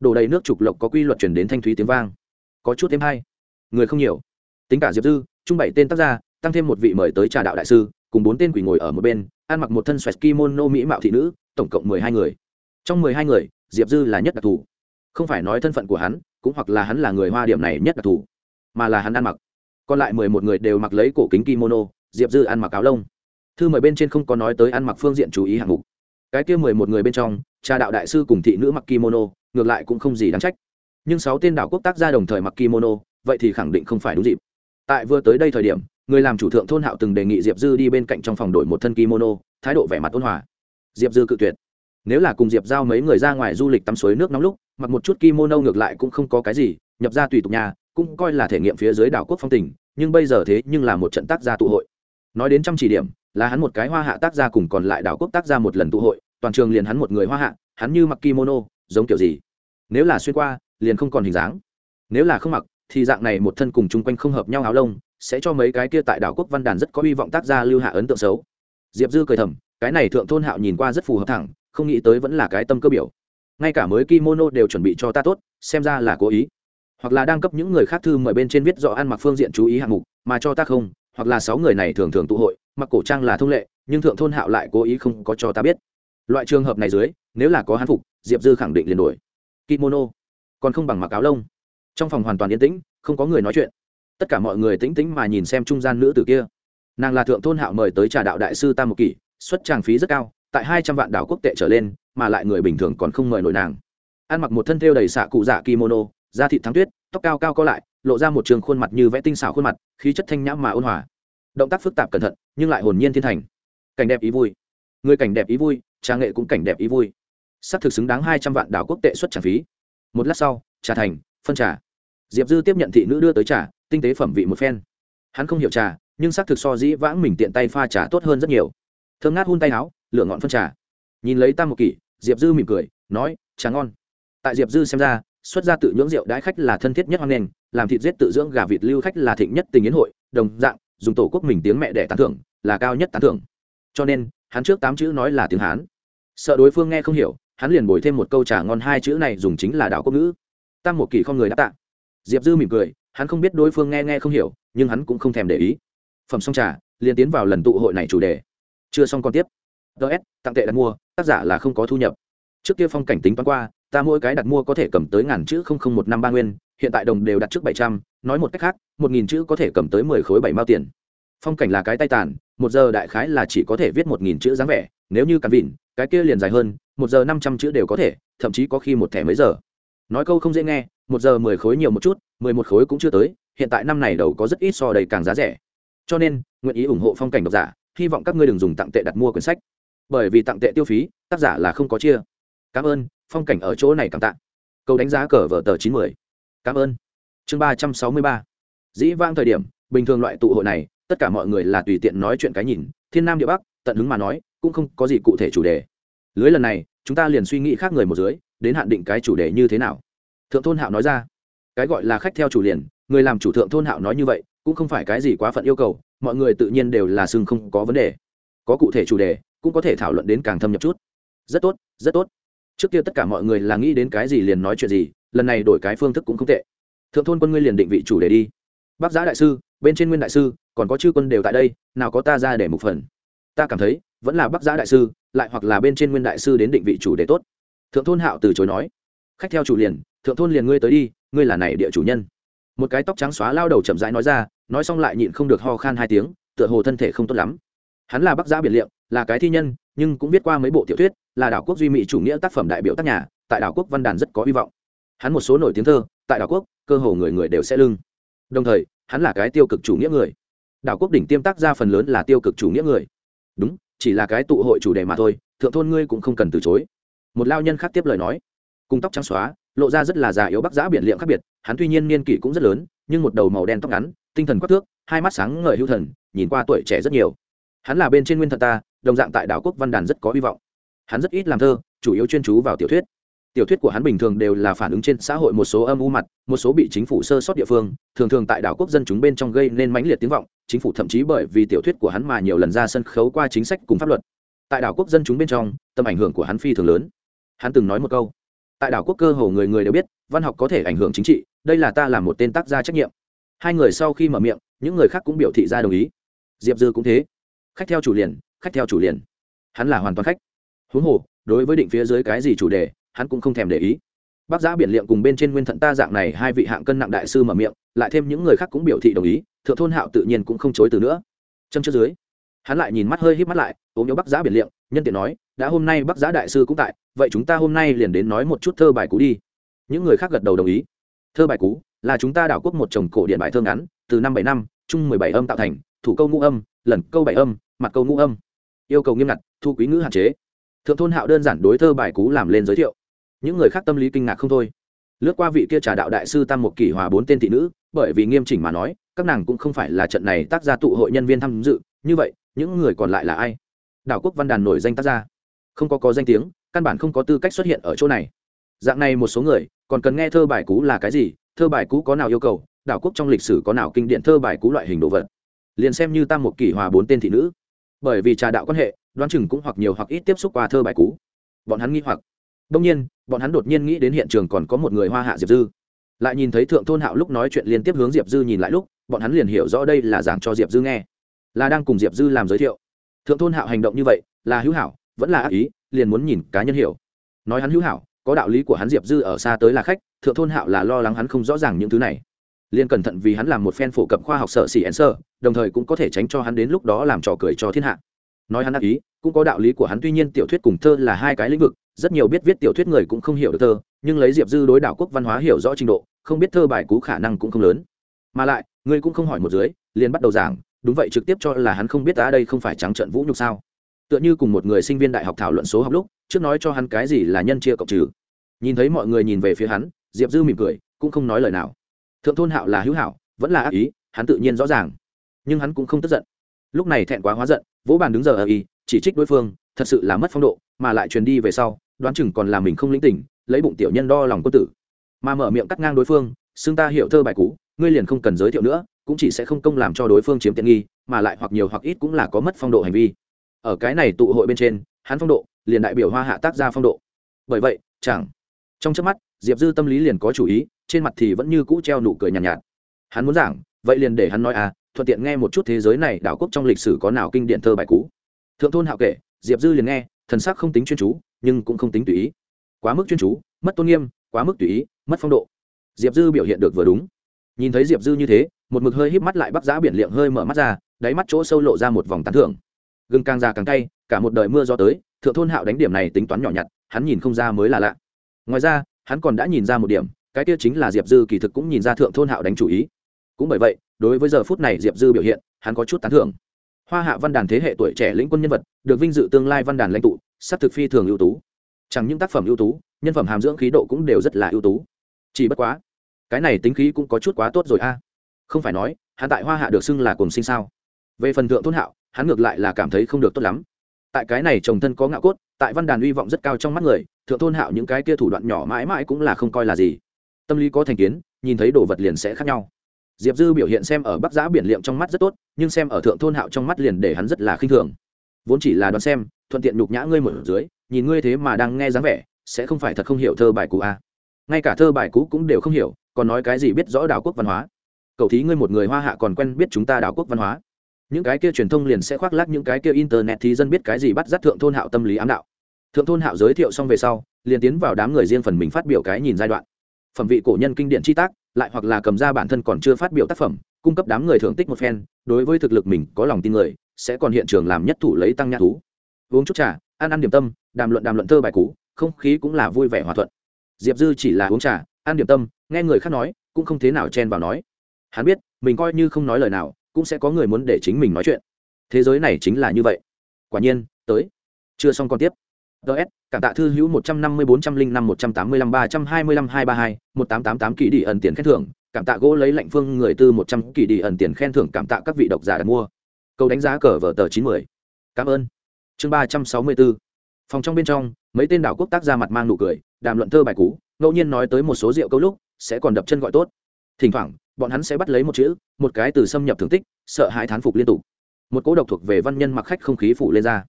Speaker 1: Đổ đầy nước trục lộc có quy luật chuyển đến thanh thúy tiếng vang. Có chút thêm hay. Người không nhiều. Tính cả diệp dư trung bảy tên tác gia, tăng thêm một vị mời tới trà đạo đại sư, cùng bốn tên quỷ ngồi ở một bên, ăn mặc một thân xoẹt kimono mỹ mạo thị nữ, tổng cộng mười hai người. Trong mười hai người, diệp dư là nhất đặc thù. Không phải nói thân phận của hắn, cũng hoặc là hắn là người hoa điểm này nhất đặc thù, mà là hắn ăn mặc còn lại mười một người đều mặc lấy cổ kính kimono, diệp dư ăn mặc áo lông. Thư mời bên trên không có nói tới ăn mặc phương diện chú ý hạng mục. Cái kia mười một người bên trong cha đạo đại sư cùng thị nữ mặc kimono, ngược lại cũng không gì đáng trách. Nhưng sáu tên đảo quốc tác gia đồng thời mặc kimono, vậy thì khẳng định không phải đúng dịp. Tại vừa tới đây thời điểm, người làm chủ thượng thôn hạo từng đề nghị diệp dư đi bên cạnh trong phòng đổi một thân kimono, thái độ vẻ mặt ôn hòa. Diệp dư cự tuyệt. Nếu là cùng diệp giao mấy người ra ngoài du lịch tắm suối nước nóng lúc, mặc một chút kimono ngược lại cũng không có cái gì, nhập ra tùy tục nhà cũng coi là thể nghiệm phía dưới đảo quốc phong tình, nhưng bây giờ thế nhưng là một trận tác gia tụ hội. Nói đến trăm chỉ điểm, là hắn một cái hoa hạ tác gia cùng còn lại đảo quốc tác gia một lần tụ hội, toàn trường liền hắn một người hoa hạ, hắn như mặc kimono, giống kiểu gì. Nếu là xuyên qua, liền không còn hình dáng. Nếu là không mặc, thì dạng này một thân cùng chung quanh không hợp nhau áo lông, sẽ cho mấy cái kia tại đảo quốc văn đàn rất có hy vọng tác gia lưu hạ ấn tượng xấu. Diệp dư cười thầm, cái này thượng thôn hạo nhìn qua rất phù hợp thẳng, không nghĩ tới vẫn là cái tâm cơ biểu. Ngay cả mới kimono đều chuẩn bị cho ta tốt, xem ra là cố ý hoặc là đang cấp những người khác thư mời bên trên viết rõ ăn mặc phương diện chú ý hạng mục, mà cho ta không, hoặc là sáu người này thường thường tụ hội, mặc cổ trang là thông lệ, nhưng thượng thôn hạo lại cố ý không có cho ta biết. Loại trường hợp này dưới, nếu là có hán phục, diệp dư khẳng định liền đổi kimono. Còn không bằng mặc áo lông. Trong phòng hoàn toàn yên tĩnh, không có người nói chuyện. Tất cả mọi người tĩnh tĩnh mà nhìn xem trung gian nữ tử kia. Nàng là thượng thôn hạo mời tới trà đạo đại sư tam một kỷ, xuất tràng phí rất cao, tại hai trăm vạn đảo quốc tệ trở lên, mà lại người bình thường còn không mời nổi nàng. Ăn mặc một thân thêu đầy xạ cụ dạ kimono da thịt thắng tuyết, tóc cao cao co lại, lộ ra một trường khuôn mặt như vẽ tinh xảo khuôn mặt, khí chất thanh nhã mà ôn hòa. Động tác phức tạp cẩn thận, nhưng lại hồn nhiên thiên thành. Cảnh đẹp ý vui. Người cảnh đẹp ý vui, trà nghệ cũng cảnh đẹp ý vui. Sắp thực xứng đáng hai trăm vạn đảo quốc tệ xuất trả phí. Một lát sau, trà thành, phân trà. Diệp dư tiếp nhận thị nữ đưa tới trà, tinh tế phẩm vị một phen. Hắn không hiểu trà, nhưng xác thực so dĩ vãng mình tiện tay pha trà tốt hơn rất nhiều. Thơm ngát hun tay áo, lửa ngọn phân trà. Nhìn lấy tam một kỷ, diệp dư mỉm cười, nói, trà ngon. Tại diệp dư xem ra xuất ra tự nhưỡng rượu đãi khách là thân thiết nhất hoan nghênh, làm thịt giết tự dưỡng gà vịt lưu khách là thịnh nhất tình yến hội, đồng dạng, dùng tổ quốc mình tiếng mẹ để tán thưởng, là cao nhất tán thưởng. Cho nên, hắn trước tám chữ nói là tiếng hán. Sợ đối phương nghe không hiểu, hắn liền bồi thêm một câu trà ngon hai chữ này dùng chính là đạo quốc ngữ. Tam một kỳ không người đã tạ. Diệp dư mỉm cười, hắn không biết đối phương nghe nghe không hiểu, nhưng hắn cũng không thèm để ý. Phẩm xong trà, liền tiến vào lần tụ hội này chủ đề. Chưa xong còn tiếp. Ts tặng tệ đặt mua, tác giả là không có thu nhập trước kia phong cảnh tính toán qua, ta mỗi cái đặt mua có thể cầm tới ngàn chữ không không một năm ba nguyên, hiện tại đồng đều đặt trước bảy trăm, nói một cách khác, một nghìn chữ có thể cầm tới mười khối bảy mao tiền. Phong cảnh là cái tay tàn, một giờ đại khái là chỉ có thể viết một nghìn chữ dáng vẻ, nếu như cắn vịn, cái kia liền dài hơn, một giờ năm trăm chữ đều có thể, thậm chí có khi một thẻ mấy giờ. Nói câu không dễ nghe, một giờ mười khối nhiều một chút, mười một khối cũng chưa tới, hiện tại năm này đầu có rất ít so đầy càng giá rẻ. Cho nên, nguyện ý ủng hộ phong cảnh độc giả, hy vọng các ngươi đừng dùng tặng tệ đặt mua quyển sách. Bởi vì tặng tệ tiêu phí, tác giả là không có chia cảm ơn, phong cảnh ở chỗ này cảm tạ. Câu đánh giá cờ vở tờ chín mươi cảm ơn. Chương ba trăm sáu mươi ba. Dĩ vang thời điểm, bình thường loại tụ hội này, tất cả mọi người là tùy tiện nói chuyện cái nhìn, thiên nam địa bắc, tận hứng mà nói, cũng không có gì cụ thể chủ đề. Lưới lần này, chúng ta liền suy nghĩ khác người một dưới, đến hạn định cái chủ đề như thế nào. Thượng thôn hạo nói ra. Cái gọi là khách theo chủ liền, người làm chủ thượng thôn hạo nói như vậy, cũng không phải cái gì quá phận yêu cầu, mọi người tự nhiên đều là xưng không có vấn đề. Có cụ thể chủ đề, cũng có thể thảo luận đến càng thâm nhập chút. Rất tốt rất tốt trước kia tất cả mọi người là nghĩ đến cái gì liền nói chuyện gì, lần này đổi cái phương thức cũng không tệ. Thượng thôn quân ngươi liền định vị chủ đề đi. Bác giã đại sư, bên trên nguyên đại sư, còn có chư quân đều tại đây, nào có ta ra để một phần. Ta cảm thấy, vẫn là bắc giã đại sư, lại hoặc là bên trên nguyên đại sư đến định vị chủ đề tốt. Thượng thôn hạo từ chối nói. Khách theo chủ liền, thượng thôn liền ngươi tới đi, ngươi là này địa chủ nhân. Một cái tóc trắng xóa lao đầu chậm rãi nói ra, nói xong lại nhịn không được ho khan hai tiếng, tựa hồ thân thể không tốt lắm. Hắn là bắc giã biệt liệm là cái thi nhân, nhưng cũng viết qua mấy bộ tiểu thuyết là đảo quốc duy mỹ chủ nghĩa tác phẩm đại biểu tác nhà, tại đảo quốc văn đàn rất có hy vọng. Hắn một số nổi tiếng thơ, tại đảo quốc, cơ hồ người người đều sẽ lưng. Đồng thời, hắn là cái tiêu cực chủ nghĩa người. Đảo quốc đỉnh tiêm tác ra phần lớn là tiêu cực chủ nghĩa người. Đúng, chỉ là cái tụ hội chủ đề mà thôi, thượng thôn ngươi cũng không cần từ chối. Một lao nhân khác tiếp lời nói. Cùng tóc trắng xóa, lộ ra rất là già yếu bắc giã biển liệm khác biệt, hắn tuy nhiên niên kỷ cũng rất lớn, nhưng một đầu màu đen tóc ngắn, tinh thần quắc thước, hai mắt sáng ngời hữu thần, nhìn qua tuổi trẻ rất nhiều. Hắn là bên trên nguyên thật ta, đồng dạng tại đảo quốc văn đàn rất có hy vọng hắn rất ít làm thơ, chủ yếu chuyên chú vào tiểu thuyết. Tiểu thuyết của hắn bình thường đều là phản ứng trên xã hội một số âm u mặt, một số bị chính phủ sơ sót địa phương, thường thường tại đảo quốc dân chúng bên trong gây nên mãnh liệt tiếng vọng, chính phủ thậm chí bởi vì tiểu thuyết của hắn mà nhiều lần ra sân khấu qua chính sách cùng pháp luật. Tại đảo quốc dân chúng bên trong, tầm ảnh hưởng của hắn phi thường lớn. Hắn từng nói một câu, tại đảo quốc cơ hồ người người đều biết, văn học có thể ảnh hưởng chính trị, đây là ta làm một tên tác gia trách nhiệm. Hai người sau khi mở miệng, những người khác cũng biểu thị ra đồng ý. Diệp dư cũng thế. Khách theo chủ liền, khách theo chủ liền. Hắn là hoàn toàn khách huống hồ, đối với định phía dưới cái gì chủ đề, hắn cũng không thèm để ý. Bác giã biển liệm cùng bên trên nguyên thận ta dạng này hai vị hạng cân nặng đại sư mở miệng, lại thêm những người khác cũng biểu thị đồng ý, thượng thôn hạo tự nhiên cũng không chối từ nữa. Châm trước dưới, hắn lại nhìn mắt hơi híp mắt lại ốm yếu bắc giã biển liệm nhân tiện nói, đã hôm nay bắc giã đại sư cũng tại, vậy chúng ta hôm nay liền đến nói một chút thơ bài cú đi. Những người khác gật đầu đồng ý. Thơ bài cú là chúng ta đảo quốc một chồng cổ điện bài thơ ngắn, từ năm bảy năm chung mười bảy âm tạo thành, thủ câu ngũ âm, lần câu bảy âm, mặt câu ngũ âm. Yêu cầu nghiêm ngặt, thu quý ngữ hạn chế thượng thôn hạo đơn giản đối thơ bài cú làm lên giới thiệu. Những người khác tâm lý kinh ngạc không thôi. Lướt qua vị kia trà đạo đại sư tam một kỷ hòa bốn tên thị nữ, bởi vì nghiêm chỉnh mà nói, các nàng cũng không phải là trận này tác gia tụ hội nhân viên tham dự, như vậy, những người còn lại là ai? Đảo quốc văn đàn nổi danh tác gia. Không có có danh tiếng, căn bản không có tư cách xuất hiện ở chỗ này. Dạng này một số người, còn cần nghe thơ bài cú là cái gì, thơ bài cú có nào yêu cầu, đảo quốc trong lịch sử có nào kinh điện thơ bài cú loại hình đồ vật? Liền xem như tam một kỷ hòa bốn tên thị nữ. Bởi vì trà đạo quan hệ đoán chừng cũng hoặc nhiều hoặc ít tiếp xúc qua thơ bài cũ. bọn hắn nghĩ hoặc. Đông nhiên, bọn hắn đột nhiên nghĩ đến hiện trường còn có một người hoa hạ diệp dư. Lại nhìn thấy thượng thôn hạo lúc nói chuyện liên tiếp hướng diệp dư nhìn lại lúc, bọn hắn liền hiểu rõ đây là giảng cho diệp dư nghe. Là đang cùng diệp dư làm giới thiệu. Thượng thôn hạo hành động như vậy, là hữu hảo, vẫn là ác ý, liền muốn nhìn cá nhân hiểu. Nói hắn hữu hảo, có đạo lý của hắn diệp dư ở xa tới là khách, thượng thôn hạo là lo lắng hắn không rõ ràng những thứ này. Liền cẩn thận vì hắn làm một phen phổ cập khoa học sở xỉ ẩn sơ đồng thời cũng có thể tránh cho hắn đến lúc đó làm trò cười cho thiên hạ nói hắn ác ý, cũng có đạo lý của hắn, tuy nhiên tiểu thuyết cùng thơ là hai cái lĩnh vực, rất nhiều biết viết tiểu thuyết người cũng không hiểu được thơ, nhưng lấy diệp dư đối đảo quốc văn hóa hiểu rõ trình độ, không biết thơ bài cú khả năng cũng không lớn. Mà lại ngươi cũng không hỏi một dưới, liền bắt đầu giảng, đúng vậy trực tiếp cho là hắn không biết ta đây không phải trắng trận vũ nhục sao. Tựa như cùng một người sinh viên đại học thảo luận số học lúc, trước nói cho hắn cái gì là nhân chia cộng trừ. Nhìn thấy mọi người nhìn về phía hắn, diệp dư mỉm cười, cũng không nói lời nào. Thượng thôn hạo là hữu hảo, vẫn là ác ý, hắn tự nhiên rõ ràng. Nhưng hắn cũng không tức giận lúc này thẹn quá hóa giận vỗ bàn đứng giờ ở y chỉ trích đối phương thật sự là mất phong độ mà lại truyền đi về sau đoán chừng còn là mình không lĩnh tỉnh lấy bụng tiểu nhân đo lòng quân tử. Mà mở miệng cắt ngang đối phương xưng ta hiểu thơ bài cũ ngươi liền không cần giới thiệu nữa cũng chỉ sẽ không công làm cho đối phương chiếm tiện nghi mà lại hoặc nhiều hoặc ít cũng là có mất phong độ hành vi. Ở cái này tụ hội bên trên hắn phong độ liền đại biểu hoa hạ tác gia phong độ. Bởi vậy chẳng. Trong trước mắt diệp dư tâm lý liền có chủ ý trên mặt thì vẫn như cũ treo nụ cười nhàn nhạt, nhạt. Hắn muốn giảng vậy liền để hắn nói à thuận tiện nghe một chút thế giới này đảo quốc trong lịch sử có nào kinh điển thơ bài cũ. Thượng thôn hạo kể, diệp dư liền nghe, thần sắc không tính chuyên chú, nhưng cũng không tính tùy ý. Quá mức chuyên chú, mất tôn nghiêm, quá mức tùy ý, mất phong độ. Diệp dư biểu hiện được vừa đúng. Nhìn thấy diệp dư như thế, một mực hơi híp mắt lại bắp giá biển liệng hơi mở mắt ra, đáy mắt chỗ sâu lộ ra một vòng tán thưởng. Gừng càng già càng cay, cả một đời mưa gió tới, thượng thôn hạo đánh điểm này tính toán nhỏ nhặt, hắn nhìn không ra mới là lạ. Ngoài ra, hắn còn đã nhìn ra một điểm, cái kia chính là diệp dư kỳ thực cũng nhìn ra thượng thôn hạo đánh chủ ý. Cũng bởi vậy đối với giờ phút này diệp dư biểu hiện, hắn có chút tán thưởng. Hoa hạ văn đàn thế hệ tuổi trẻ lĩnh quân nhân vật, được vinh dự tương lai văn đàn lãnh tụ, sắp thực phi thường ưu tú. Chẳng những tác phẩm ưu tú, nhân phẩm hàm dưỡng khí độ cũng đều rất là ưu tú. Chỉ bất quá, cái này tính khí cũng có chút quá tốt rồi a. Không phải nói, hắn tại hoa hạ được xưng là cùng sinh sao? Về phần thượng thôn hạo, hắn ngược lại là cảm thấy không được tốt lắm. Tại cái này chồng thân có ngạo cốt, tại văn đàn hy vọng rất cao trong mắt người, thượng thôn hạo những cái kia thủ đoạn nhỏ mãi mãi cũng là không coi là gì. Tâm lý có thành kiến, nhìn thấy đồ vật liền sẽ khác nhau diệp dư biểu hiện xem ở bắc giã biển liệm trong mắt rất tốt, nhưng xem ở thượng thôn hạo trong mắt liền để hắn rất là khinh thường. Vốn chỉ là đoán xem, thuận tiện nhục nhã ngươi một dưới, nhìn ngươi thế mà đang nghe dáng vẻ, sẽ không phải thật không hiểu thơ bài cũ a à. ngay cả thơ bài cũ cũng đều không hiểu, còn nói cái gì biết rõ đảo quốc văn hóa. Cậu thí ngươi một người hoa hạ còn quen biết chúng ta đảo quốc văn hóa. Những cái kia truyền thông liền sẽ khoác lác những cái kia internet thì dân biết cái gì bắt dắt thượng thôn hạo tâm lý ám đạo. Thượng thôn hạo giới thiệu xong về sau, liền tiến vào đám người riêng phần mình phát biểu cái nhìn giai đoạn phẩm vị cổ nhân kinh điển chi tác, lại hoặc là cầm ra bản thân còn chưa phát biểu tác phẩm, cung cấp đám người thưởng tích một phen, đối với thực lực mình có lòng tin người, sẽ còn hiện trường làm nhất thủ lấy tăng nhã thú. Uống chút trà, ăn ăn điểm tâm, đàm luận đàm luận thơ bài cũ, không khí cũng là vui vẻ hòa thuận. Diệp dư chỉ là uống trà, ăn điểm tâm, nghe người khác nói, cũng không thế nào chen vào nói. Hắn biết, mình coi như không nói lời nào, cũng sẽ có người muốn để chính mình nói chuyện. Thế giới này chính là như vậy. Quả nhiên, tới. Chưa xong còn tiếp ts cảm tạ thư hữu một trăm năm mươi bốn trăm linh năm một trăm tám mươi lăm ba trăm hai mươi lăm hai ba hai, một tám tám tám kỳ đi ẩn tiền khen thưởng. Cảm tạ gỗ lấy lạnh phương người tư một trăm kỳ đi ẩn tiền khen thưởng cảm tạ các vị độc giả đặt mua. Câu đánh giá cờ vở tờ chín mươi cảm ơn. Chương ba trăm sáu mươi bốn. Phòng trong bên trong, mấy tên đảo quốc tác ra mặt mang nụ cười, đàm luận thơ bài cú ngẫu nhiên nói tới một số rượu câu lúc, sẽ còn đập chân gọi tốt. Thỉnh thoảng, bọn hắn sẽ bắt lấy một chữ, một cái từ xâm nhập thưởng tích, sợ hãi thán phục liên tục. Một cố độc thuộc về văn nhân mặc khách không khí phủ lên ra.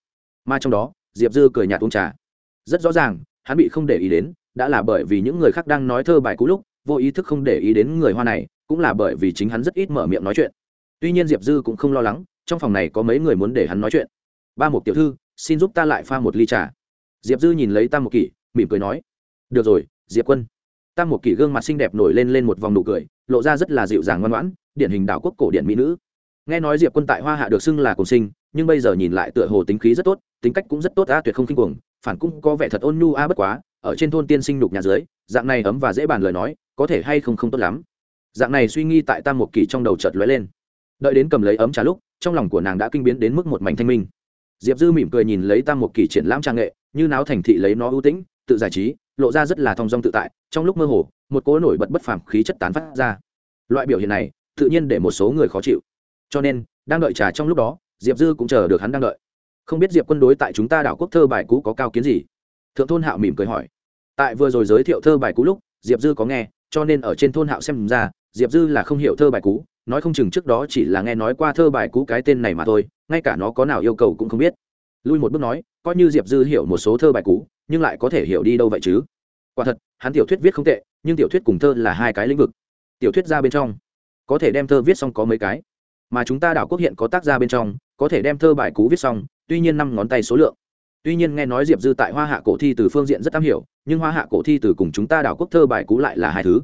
Speaker 1: Mà trong đó diệp dư cười nhạt uống trà. Rất rõ ràng, hắn bị không để ý đến, đã là bởi vì những người khác đang nói thơ bài cũ lúc, vô ý thức không để ý đến người hoa này, cũng là bởi vì chính hắn rất ít mở miệng nói chuyện. Tuy nhiên diệp dư cũng không lo lắng, trong phòng này có mấy người muốn để hắn nói chuyện. Ba một tiểu thư, xin giúp ta lại pha một ly trà. Diệp dư nhìn lấy tam một kỷ, mỉm cười nói, được rồi, diệp quân. Tam một kỷ gương mặt xinh đẹp nổi lên lên một vòng nụ cười, lộ ra rất là dịu dàng ngoan ngoãn, điển hình đạo quốc cổ điển mỹ nữ. Nghe nói diệp quân tại hoa hạ được xưng là cùng sinh nhưng bây giờ nhìn lại tựa hồ tính khí rất tốt, tính cách cũng rất tốt, a tuyệt không khinh cuồng, phản cũng có vẻ thật ôn nhu a bất quá, ở trên thôn tiên sinh nhục nhà dưới, dạng này ấm và dễ bàn lời nói, có thể hay không không tốt lắm. Dạng này suy nghi tại tam một kỳ trong đầu chợt lóe lên. Đợi đến cầm lấy ấm trà lúc, trong lòng của nàng đã kinh biến đến mức một mảnh thanh minh. Diệp dư mỉm cười nhìn lấy tam một kỳ triển lãm trang nghệ, như náo thành thị lấy nó ưu tĩnh, tự giải trí, lộ ra rất là thong dong tự tại, trong lúc mơ hồ, một cỗ nổi bật bất phàm khí chất tán phát ra. Loại biểu hiện này, tự nhiên để một số người khó chịu. Cho nên, đang đợi trà trong lúc đó diệp dư cũng chờ được hắn đang đợi. Không biết diệp quân đối tại chúng ta đảo quốc thơ bài cũ có cao kiến gì? Thượng thôn hạo mỉm cười hỏi. Tại vừa rồi giới thiệu thơ bài cũ lúc, diệp dư có nghe, cho nên ở trên thôn hạo xem ra, diệp dư là không hiểu thơ bài cũ, nói không chừng trước đó chỉ là nghe nói qua thơ bài cũ cái tên này mà thôi, ngay cả nó có nào yêu cầu cũng không biết. Lui một bước nói, coi như diệp dư hiểu một số thơ bài cũ, nhưng lại có thể hiểu đi đâu vậy chứ? Quả thật, hắn tiểu thuyết viết không tệ, nhưng tiểu thuyết cùng thơ là hai cái lĩnh vực. Tiểu thuyết ra bên trong, có thể đem thơ viết xong có mấy cái. Mà chúng ta đảo quốc hiện có tác gia bên trong có thể đem thơ bài cú viết xong, tuy nhiên năm ngón tay số lượng. Tuy nhiên nghe nói diệp dư tại hoa hạ cổ thi từ phương diện rất am hiểu, nhưng hoa hạ cổ thi từ cùng chúng ta đảo quốc thơ bài cú lại là hai thứ.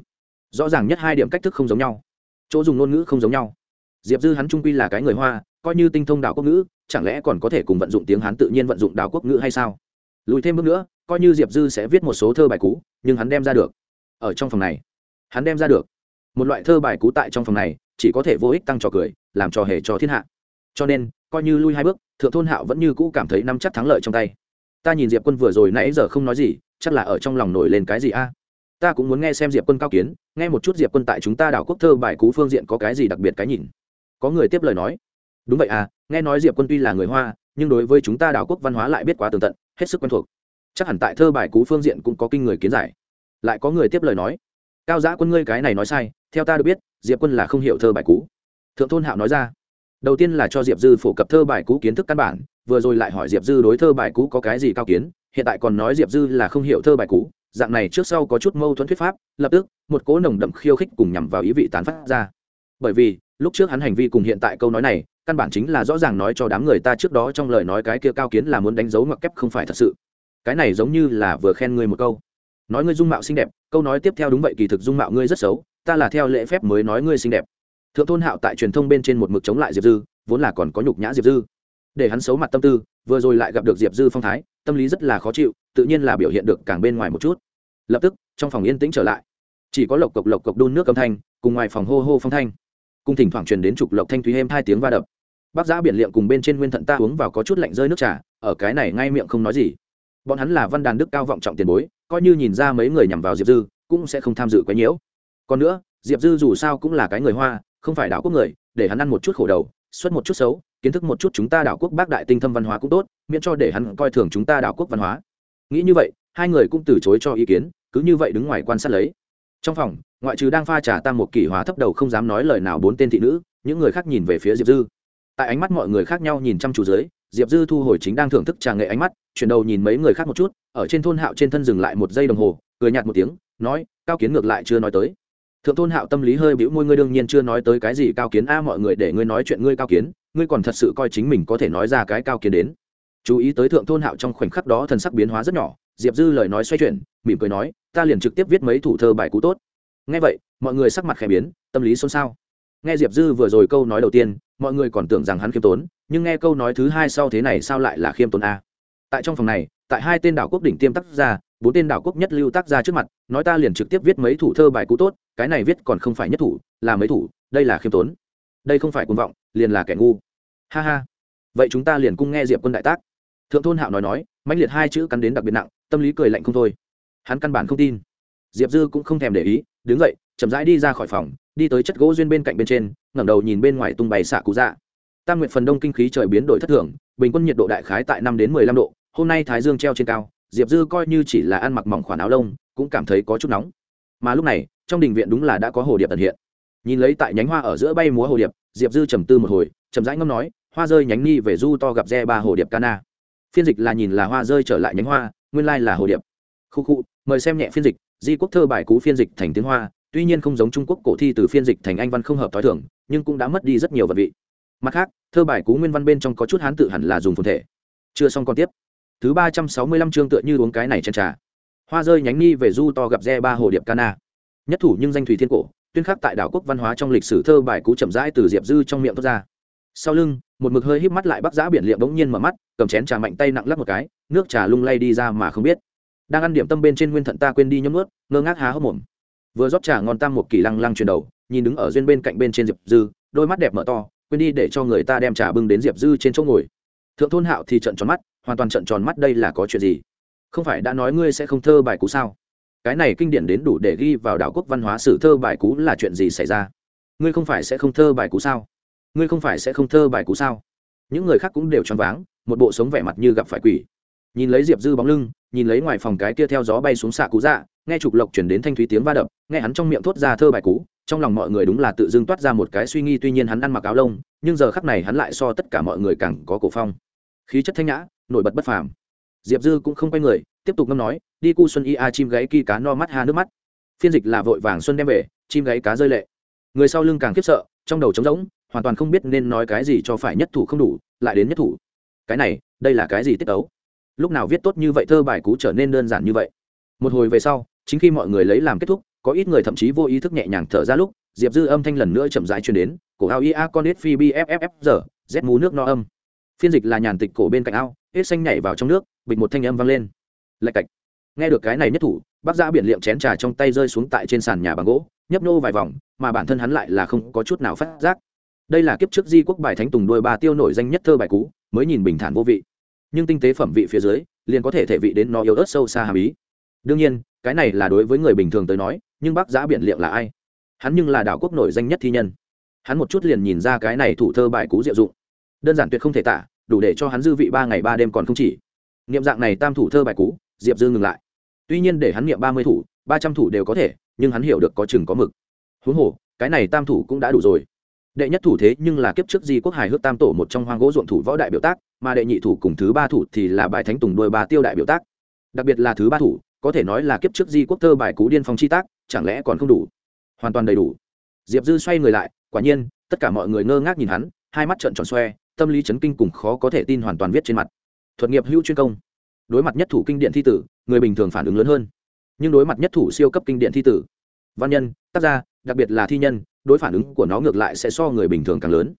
Speaker 1: Rõ ràng nhất hai điểm cách thức không giống nhau. Chỗ dùng ngôn ngữ không giống nhau. Diệp dư hắn trung quy là cái người hoa, coi như tinh thông đảo quốc ngữ, chẳng lẽ còn có thể cùng vận dụng tiếng hán tự nhiên vận dụng đảo quốc ngữ hay sao? Lùi thêm bước nữa, coi như diệp dư sẽ viết một số thơ bài cú, nhưng hắn đem ra được. Ở trong phòng này, hắn đem ra được. Một loại thơ bài cú tại trong phòng này, chỉ có thể vô ích tăng trò cười, làm trò hề cho thiên hạ. Cho nên coi như lui hai bước, thượng thôn hạo vẫn như cũ cảm thấy nắm chắc thắng lợi trong tay. Ta nhìn diệp quân vừa rồi nãy giờ không nói gì, chắc là ở trong lòng nổi lên cái gì a? Ta cũng muốn nghe xem diệp quân cao kiến, nghe một chút diệp quân tại chúng ta đảo quốc thơ bài cú phương diện có cái gì đặc biệt cái nhìn. Có người tiếp lời nói. Đúng vậy à nghe nói diệp quân tuy là người hoa, nhưng đối với chúng ta đảo quốc văn hóa lại biết quá tường tận, hết sức quen thuộc. Chắc hẳn tại thơ bài cú phương diện cũng có kinh người kiến giải. Lại có người tiếp lời nói. Cao giã quân ngươi cái này nói sai, theo ta được biết, diệp quân là không hiểu thơ bài cú. Thượng thôn hạo nói ra đầu tiên là cho diệp dư phổ cập thơ bài cũ kiến thức căn bản, vừa rồi lại hỏi diệp dư đối thơ bài cũ có cái gì cao kiến, hiện tại còn nói diệp dư là không hiểu thơ bài cũ. dạng này trước sau có chút mâu thuẫn thuyết pháp, lập tức, một cố nồng đậm khiêu khích cùng nhằm vào ý vị tán phát ra. Bởi vì, lúc trước hắn hành vi cùng hiện tại câu nói này, căn bản chính là rõ ràng nói cho đám người ta trước đó trong lời nói cái kia cao kiến là muốn đánh dấu ngoặc kép không phải thật sự. Cái này giống như là vừa khen ngươi một câu. Nói ngươi dung mạo xinh đẹp, câu nói tiếp theo đúng vậy kỳ thực dung mạo ngươi rất xấu, ta là theo lễ phép mới nói ngươi xinh đẹp thượng thôn hạo tại truyền thông bên trên một mực chống lại diệp dư, vốn là còn có nhục nhã diệp dư. Để hắn xấu mặt tâm tư, vừa rồi lại gặp được diệp dư phong thái, tâm lý rất là khó chịu, tự nhiên là biểu hiện được càng bên ngoài một chút. Lập tức, trong phòng yên tĩnh trở lại. Chỉ có lộc cộc lộc cộc đun nước âm thanh, cùng ngoài phòng hô hô phong thanh. Cùng thỉnh thoảng truyền đến trục lộc thanh thúy êm hai tiếng va đập. Bác giã biển liệm cùng bên trên nguyên thận ta uống vào có chút lạnh rơi nước trà, ở cái này ngay miệng không nói gì. Bọn hắn là văn đàn đức cao vọng trọng tiền bối, coi như nhìn ra mấy người nhằm vào diệp dư, cũng sẽ không tham dự quấy nhiễu. Còn nữa, diệp dư dù sao cũng là cái người hoa không phải đảo quốc người, để hắn ăn một chút khổ đầu, xuất một chút xấu, kiến thức một chút chúng ta đảo quốc bác đại tinh thâm văn hóa cũng tốt, miễn cho để hắn coi thường chúng ta đảo quốc văn hóa. Nghĩ như vậy, hai người cũng từ chối cho ý kiến, cứ như vậy đứng ngoài quan sát lấy. Trong phòng, ngoại trừ đang pha trà tam một kỷ hóa thấp đầu không dám nói lời nào bốn tên thị nữ, những người khác nhìn về phía diệp dư. Tại ánh mắt mọi người khác nhau nhìn chăm chú dưới, diệp dư thu hồi chính đang thưởng thức trà nghệ ánh mắt, chuyển đầu nhìn mấy người khác một chút, ở trên thôn hạo trên thân dừng lại một giây đồng hồ, cười nhạt một tiếng, nói, cao kiến ngược lại chưa nói tới thượng tôn hạo tâm lý hơi bĩu môi, ngươi đương nhiên chưa nói tới cái gì cao kiến. A, mọi người để ngươi nói chuyện ngươi cao kiến, ngươi còn thật sự coi chính mình có thể nói ra cái cao kiến đến. Chú ý tới thượng tôn hạo trong khoảnh khắc đó thần sắc biến hóa rất nhỏ, diệp dư lời nói xoay chuyển, mỉm cười nói, ta liền trực tiếp viết mấy thủ thơ bài cú tốt. Nghe vậy, mọi người sắc mặt khẽ biến, tâm lý xôn xao. Nghe diệp dư vừa rồi câu nói đầu tiên, mọi người còn tưởng rằng hắn khiêm tốn, nhưng nghe câu nói thứ hai sau thế này sao lại là khiêm tốn a? Tại trong phòng này, tại hai tên đảo quốc đỉnh tiêm tắc ra bốn tên đảo quốc nhất lưu tác ra trước mặt, nói ta liền trực tiếp viết mấy thủ thơ bài cũ tốt, cái này viết còn không phải nhất thủ, là mấy thủ, đây là khiêm tốn. Đây không phải cuồng vọng, liền là kẻ ngu. Ha ha. Vậy chúng ta liền cung nghe diệp quân đại tác. Thượng thôn hạo nói nói, mãnh liệt hai chữ cắn đến đặc biệt nặng, tâm lý cười lạnh không thôi. Hắn căn bản không tin. Diệp dư cũng không thèm để ý, đứng dậy, chậm rãi đi ra khỏi phòng, đi tới chất gỗ duyên bên cạnh bên trên, ngẩng đầu nhìn bên ngoài tung bày xạ cụ dạ. Tam nguyện phần đông kinh khí trời biến đổi thất thường, bình quân nhiệt độ đại khái tại năm đến mười lăm độ, hôm nay thái dương treo trên cao diệp dư coi như chỉ là ăn mặc mỏng khoản áo lông, cũng cảm thấy có chút nóng. Mà lúc này, trong đình viện đúng là đã có hồ điệp ẩn hiện. Nhìn lấy tại nhánh hoa ở giữa bay múa hồ điệp, diệp dư trầm tư một hồi chầm rãi ngâm nói, hoa rơi nhánh ni về du to gặp re ba hồ điệp cana phiên dịch là nhìn là hoa rơi trở lại nhánh hoa, nguyên lai là hồ điệp. Khu khu, mời xem nhẹ phiên dịch, di quốc thơ bài cú phiên dịch thành tiếng hoa, tuy nhiên không giống trung quốc cổ thi từ phiên dịch thành anh văn không hợp t h o i thưởng nhưng cũng đã mất đi rất nhiều vật vị. Mặt khác, thơ bài cú nguyên văn bên trong có chút hán tự hẳn là dùng phồn thể. Chưa xong còn tiếp thứ ba trăm sáu mươi lăm chương tựa như uống cái này chén trà. Hoa rơi nhánh ni về du to gặp re ba hồ điệp cana. Nhất thủ nhưng danh thủy thiên cổ, tuyên khắc tại đảo quốc văn hóa trong lịch sử thơ bài cú chậm rãi từ diệp dư trong miệng thoát ra. Sau lưng, một mực hơi híp mắt lại bắc giã biển liệm bỗng nhiên mở mắt, cầm chén trà mạnh tay nặng lắp một cái, nước trà lung lay đi ra mà không biết. Đang ăn điểm tâm bên trên nguyên thận ta quên đi nhấm ướt ngơ ngác há hốc mồm. Vừa rót trà ngon tam một kỳ lăng lăng chuyển đầu, nhìn đứng ở duyên bên cạnh bên trên diệp dư, đôi mắt đẹp mở to, quên đi để cho người ta đem trà bưng đến diệp dư trên chỗ ngồi. Thượng thôn hạo thì trận tròn mắt hoàn toàn trận tròn mắt đây là có chuyện gì? Không phải đã nói ngươi sẽ không thơ bài cú sao? Cái này kinh điển đến đủ để ghi vào đảo quốc văn hóa sử thơ bài cú là chuyện gì xảy ra? Ngươi không phải sẽ không thơ bài cú sao? Ngươi không phải sẽ không thơ bài cú sao? Những người khác cũng đều choáng váng, một bộ sống vẻ mặt như gặp phải quỷ. Nhìn lấy diệp dư bóng lưng, nhìn lấy ngoài phòng cái kia theo gió bay xuống xạ cú dạ nghe trục lộc chuyển đến thanh thúy tiếng va đập, nghe hắn trong miệng thốt ra thơ bài cú, trong lòng mọi người đúng là tự dưng toát ra một cái suy nghi tuy nhiên hắn ăn mặc áo lông, nhưng giờ khắc này hắn lại so tất cả mọi người càng có cổ phong. Khí chất thanh nhã nổi bật bất phàm. Diệp dư cũng không quay người, tiếp tục ngâm nói, đi cu xuân ia chim gáy ki cá no mắt ha nước mắt. Phiên dịch là vội vàng xuân đem về, chim gáy cá rơi lệ. Người sau lưng càng khiếp sợ, trong đầu trống rỗng, hoàn toàn không biết nên nói cái gì cho phải nhất thủ không đủ, lại đến nhất thủ. Cái này, đây là cái gì tiết ấu lúc nào viết tốt như vậy thơ bài cú trở nên đơn giản như vậy? Một hồi về sau, chính khi mọi người lấy làm kết thúc, có ít người thậm chí vô ý thức nhẹ nhàng thở ra lúc, diệp dư âm thanh lần nữa chậm rãi truyền đến, cổ ao ia con ít phi bff giờ, z mú nước no âm. Phiên dịch là nhàn tịch cổ bên cạnh ao hết xanh nhảy vào trong nước, bịch một thanh âm vang lên. Lạch cạch. Nghe được cái này nhất thủ, bác giã biển liệm chén trà trong tay rơi xuống tại trên sàn nhà bằng gỗ, nhấp nô vài vòng, mà bản thân hắn lại là không có chút nào phát giác. Đây là kiếp trước di quốc bài thánh tùng đuôi ba tiêu nổi danh nhất thơ bài cú mới nhìn bình thản vô vị. Nhưng tinh tế phẩm vị phía dưới, liền có thể thể vị đến nó yếu ớt sâu xa hàm ý. Đương nhiên, cái này là đối với người bình thường tới nói, nhưng bác giã biển Liệm là ai? Hắn nhưng là đảo quốc nổi danh nhất thi nhân. Hắn một chút liền nhìn ra cái này thủ thơ bài cú diệu dụng. Đơn giản tuyệt không thể tả đủ để cho hắn dư vị ba ngày ba đêm còn không chỉ. Nghiệm dạng này tam thủ thơ bài cũ, diệp dư ngừng lại. Tuy nhiên để hắn nghiệm ba mươi thủ, ba trăm thủ đều có thể, nhưng hắn hiểu được có chừng có mực. Huống hồ, cái này tam thủ cũng đã đủ rồi. Đệ nhất thủ thế nhưng là kiếp trước di quốc hải hước tam tổ một trong hoang gỗ ruộng thủ võ đại biểu tác, mà đệ nhị thủ cùng thứ ba thủ thì là bài thánh tùng đôi ba tiêu đại biểu tác. Đặc biệt là thứ ba thủ, có thể nói là kiếp trước di quốc thơ bài cú điên phong chi tác, chẳng lẽ còn không đủ? Hoàn toàn đầy đủ. Diệp dư xoay người lại, quả nhiên, tất cả mọi người ngơ ngác nhìn hắn, hai mắt trợn tròn xoe tâm lý chấn kinh cùng khó có thể tin hoàn toàn viết trên mặt. Thuật nghiệp hữu chuyên công. Đối mặt nhất thủ kinh điện thi tử, người bình thường phản ứng lớn hơn. Nhưng đối mặt nhất thủ siêu cấp kinh điện thi tử, văn nhân, tác gia, đặc biệt là thi nhân, đối phản ứng của nó ngược lại sẽ so người bình thường càng lớn.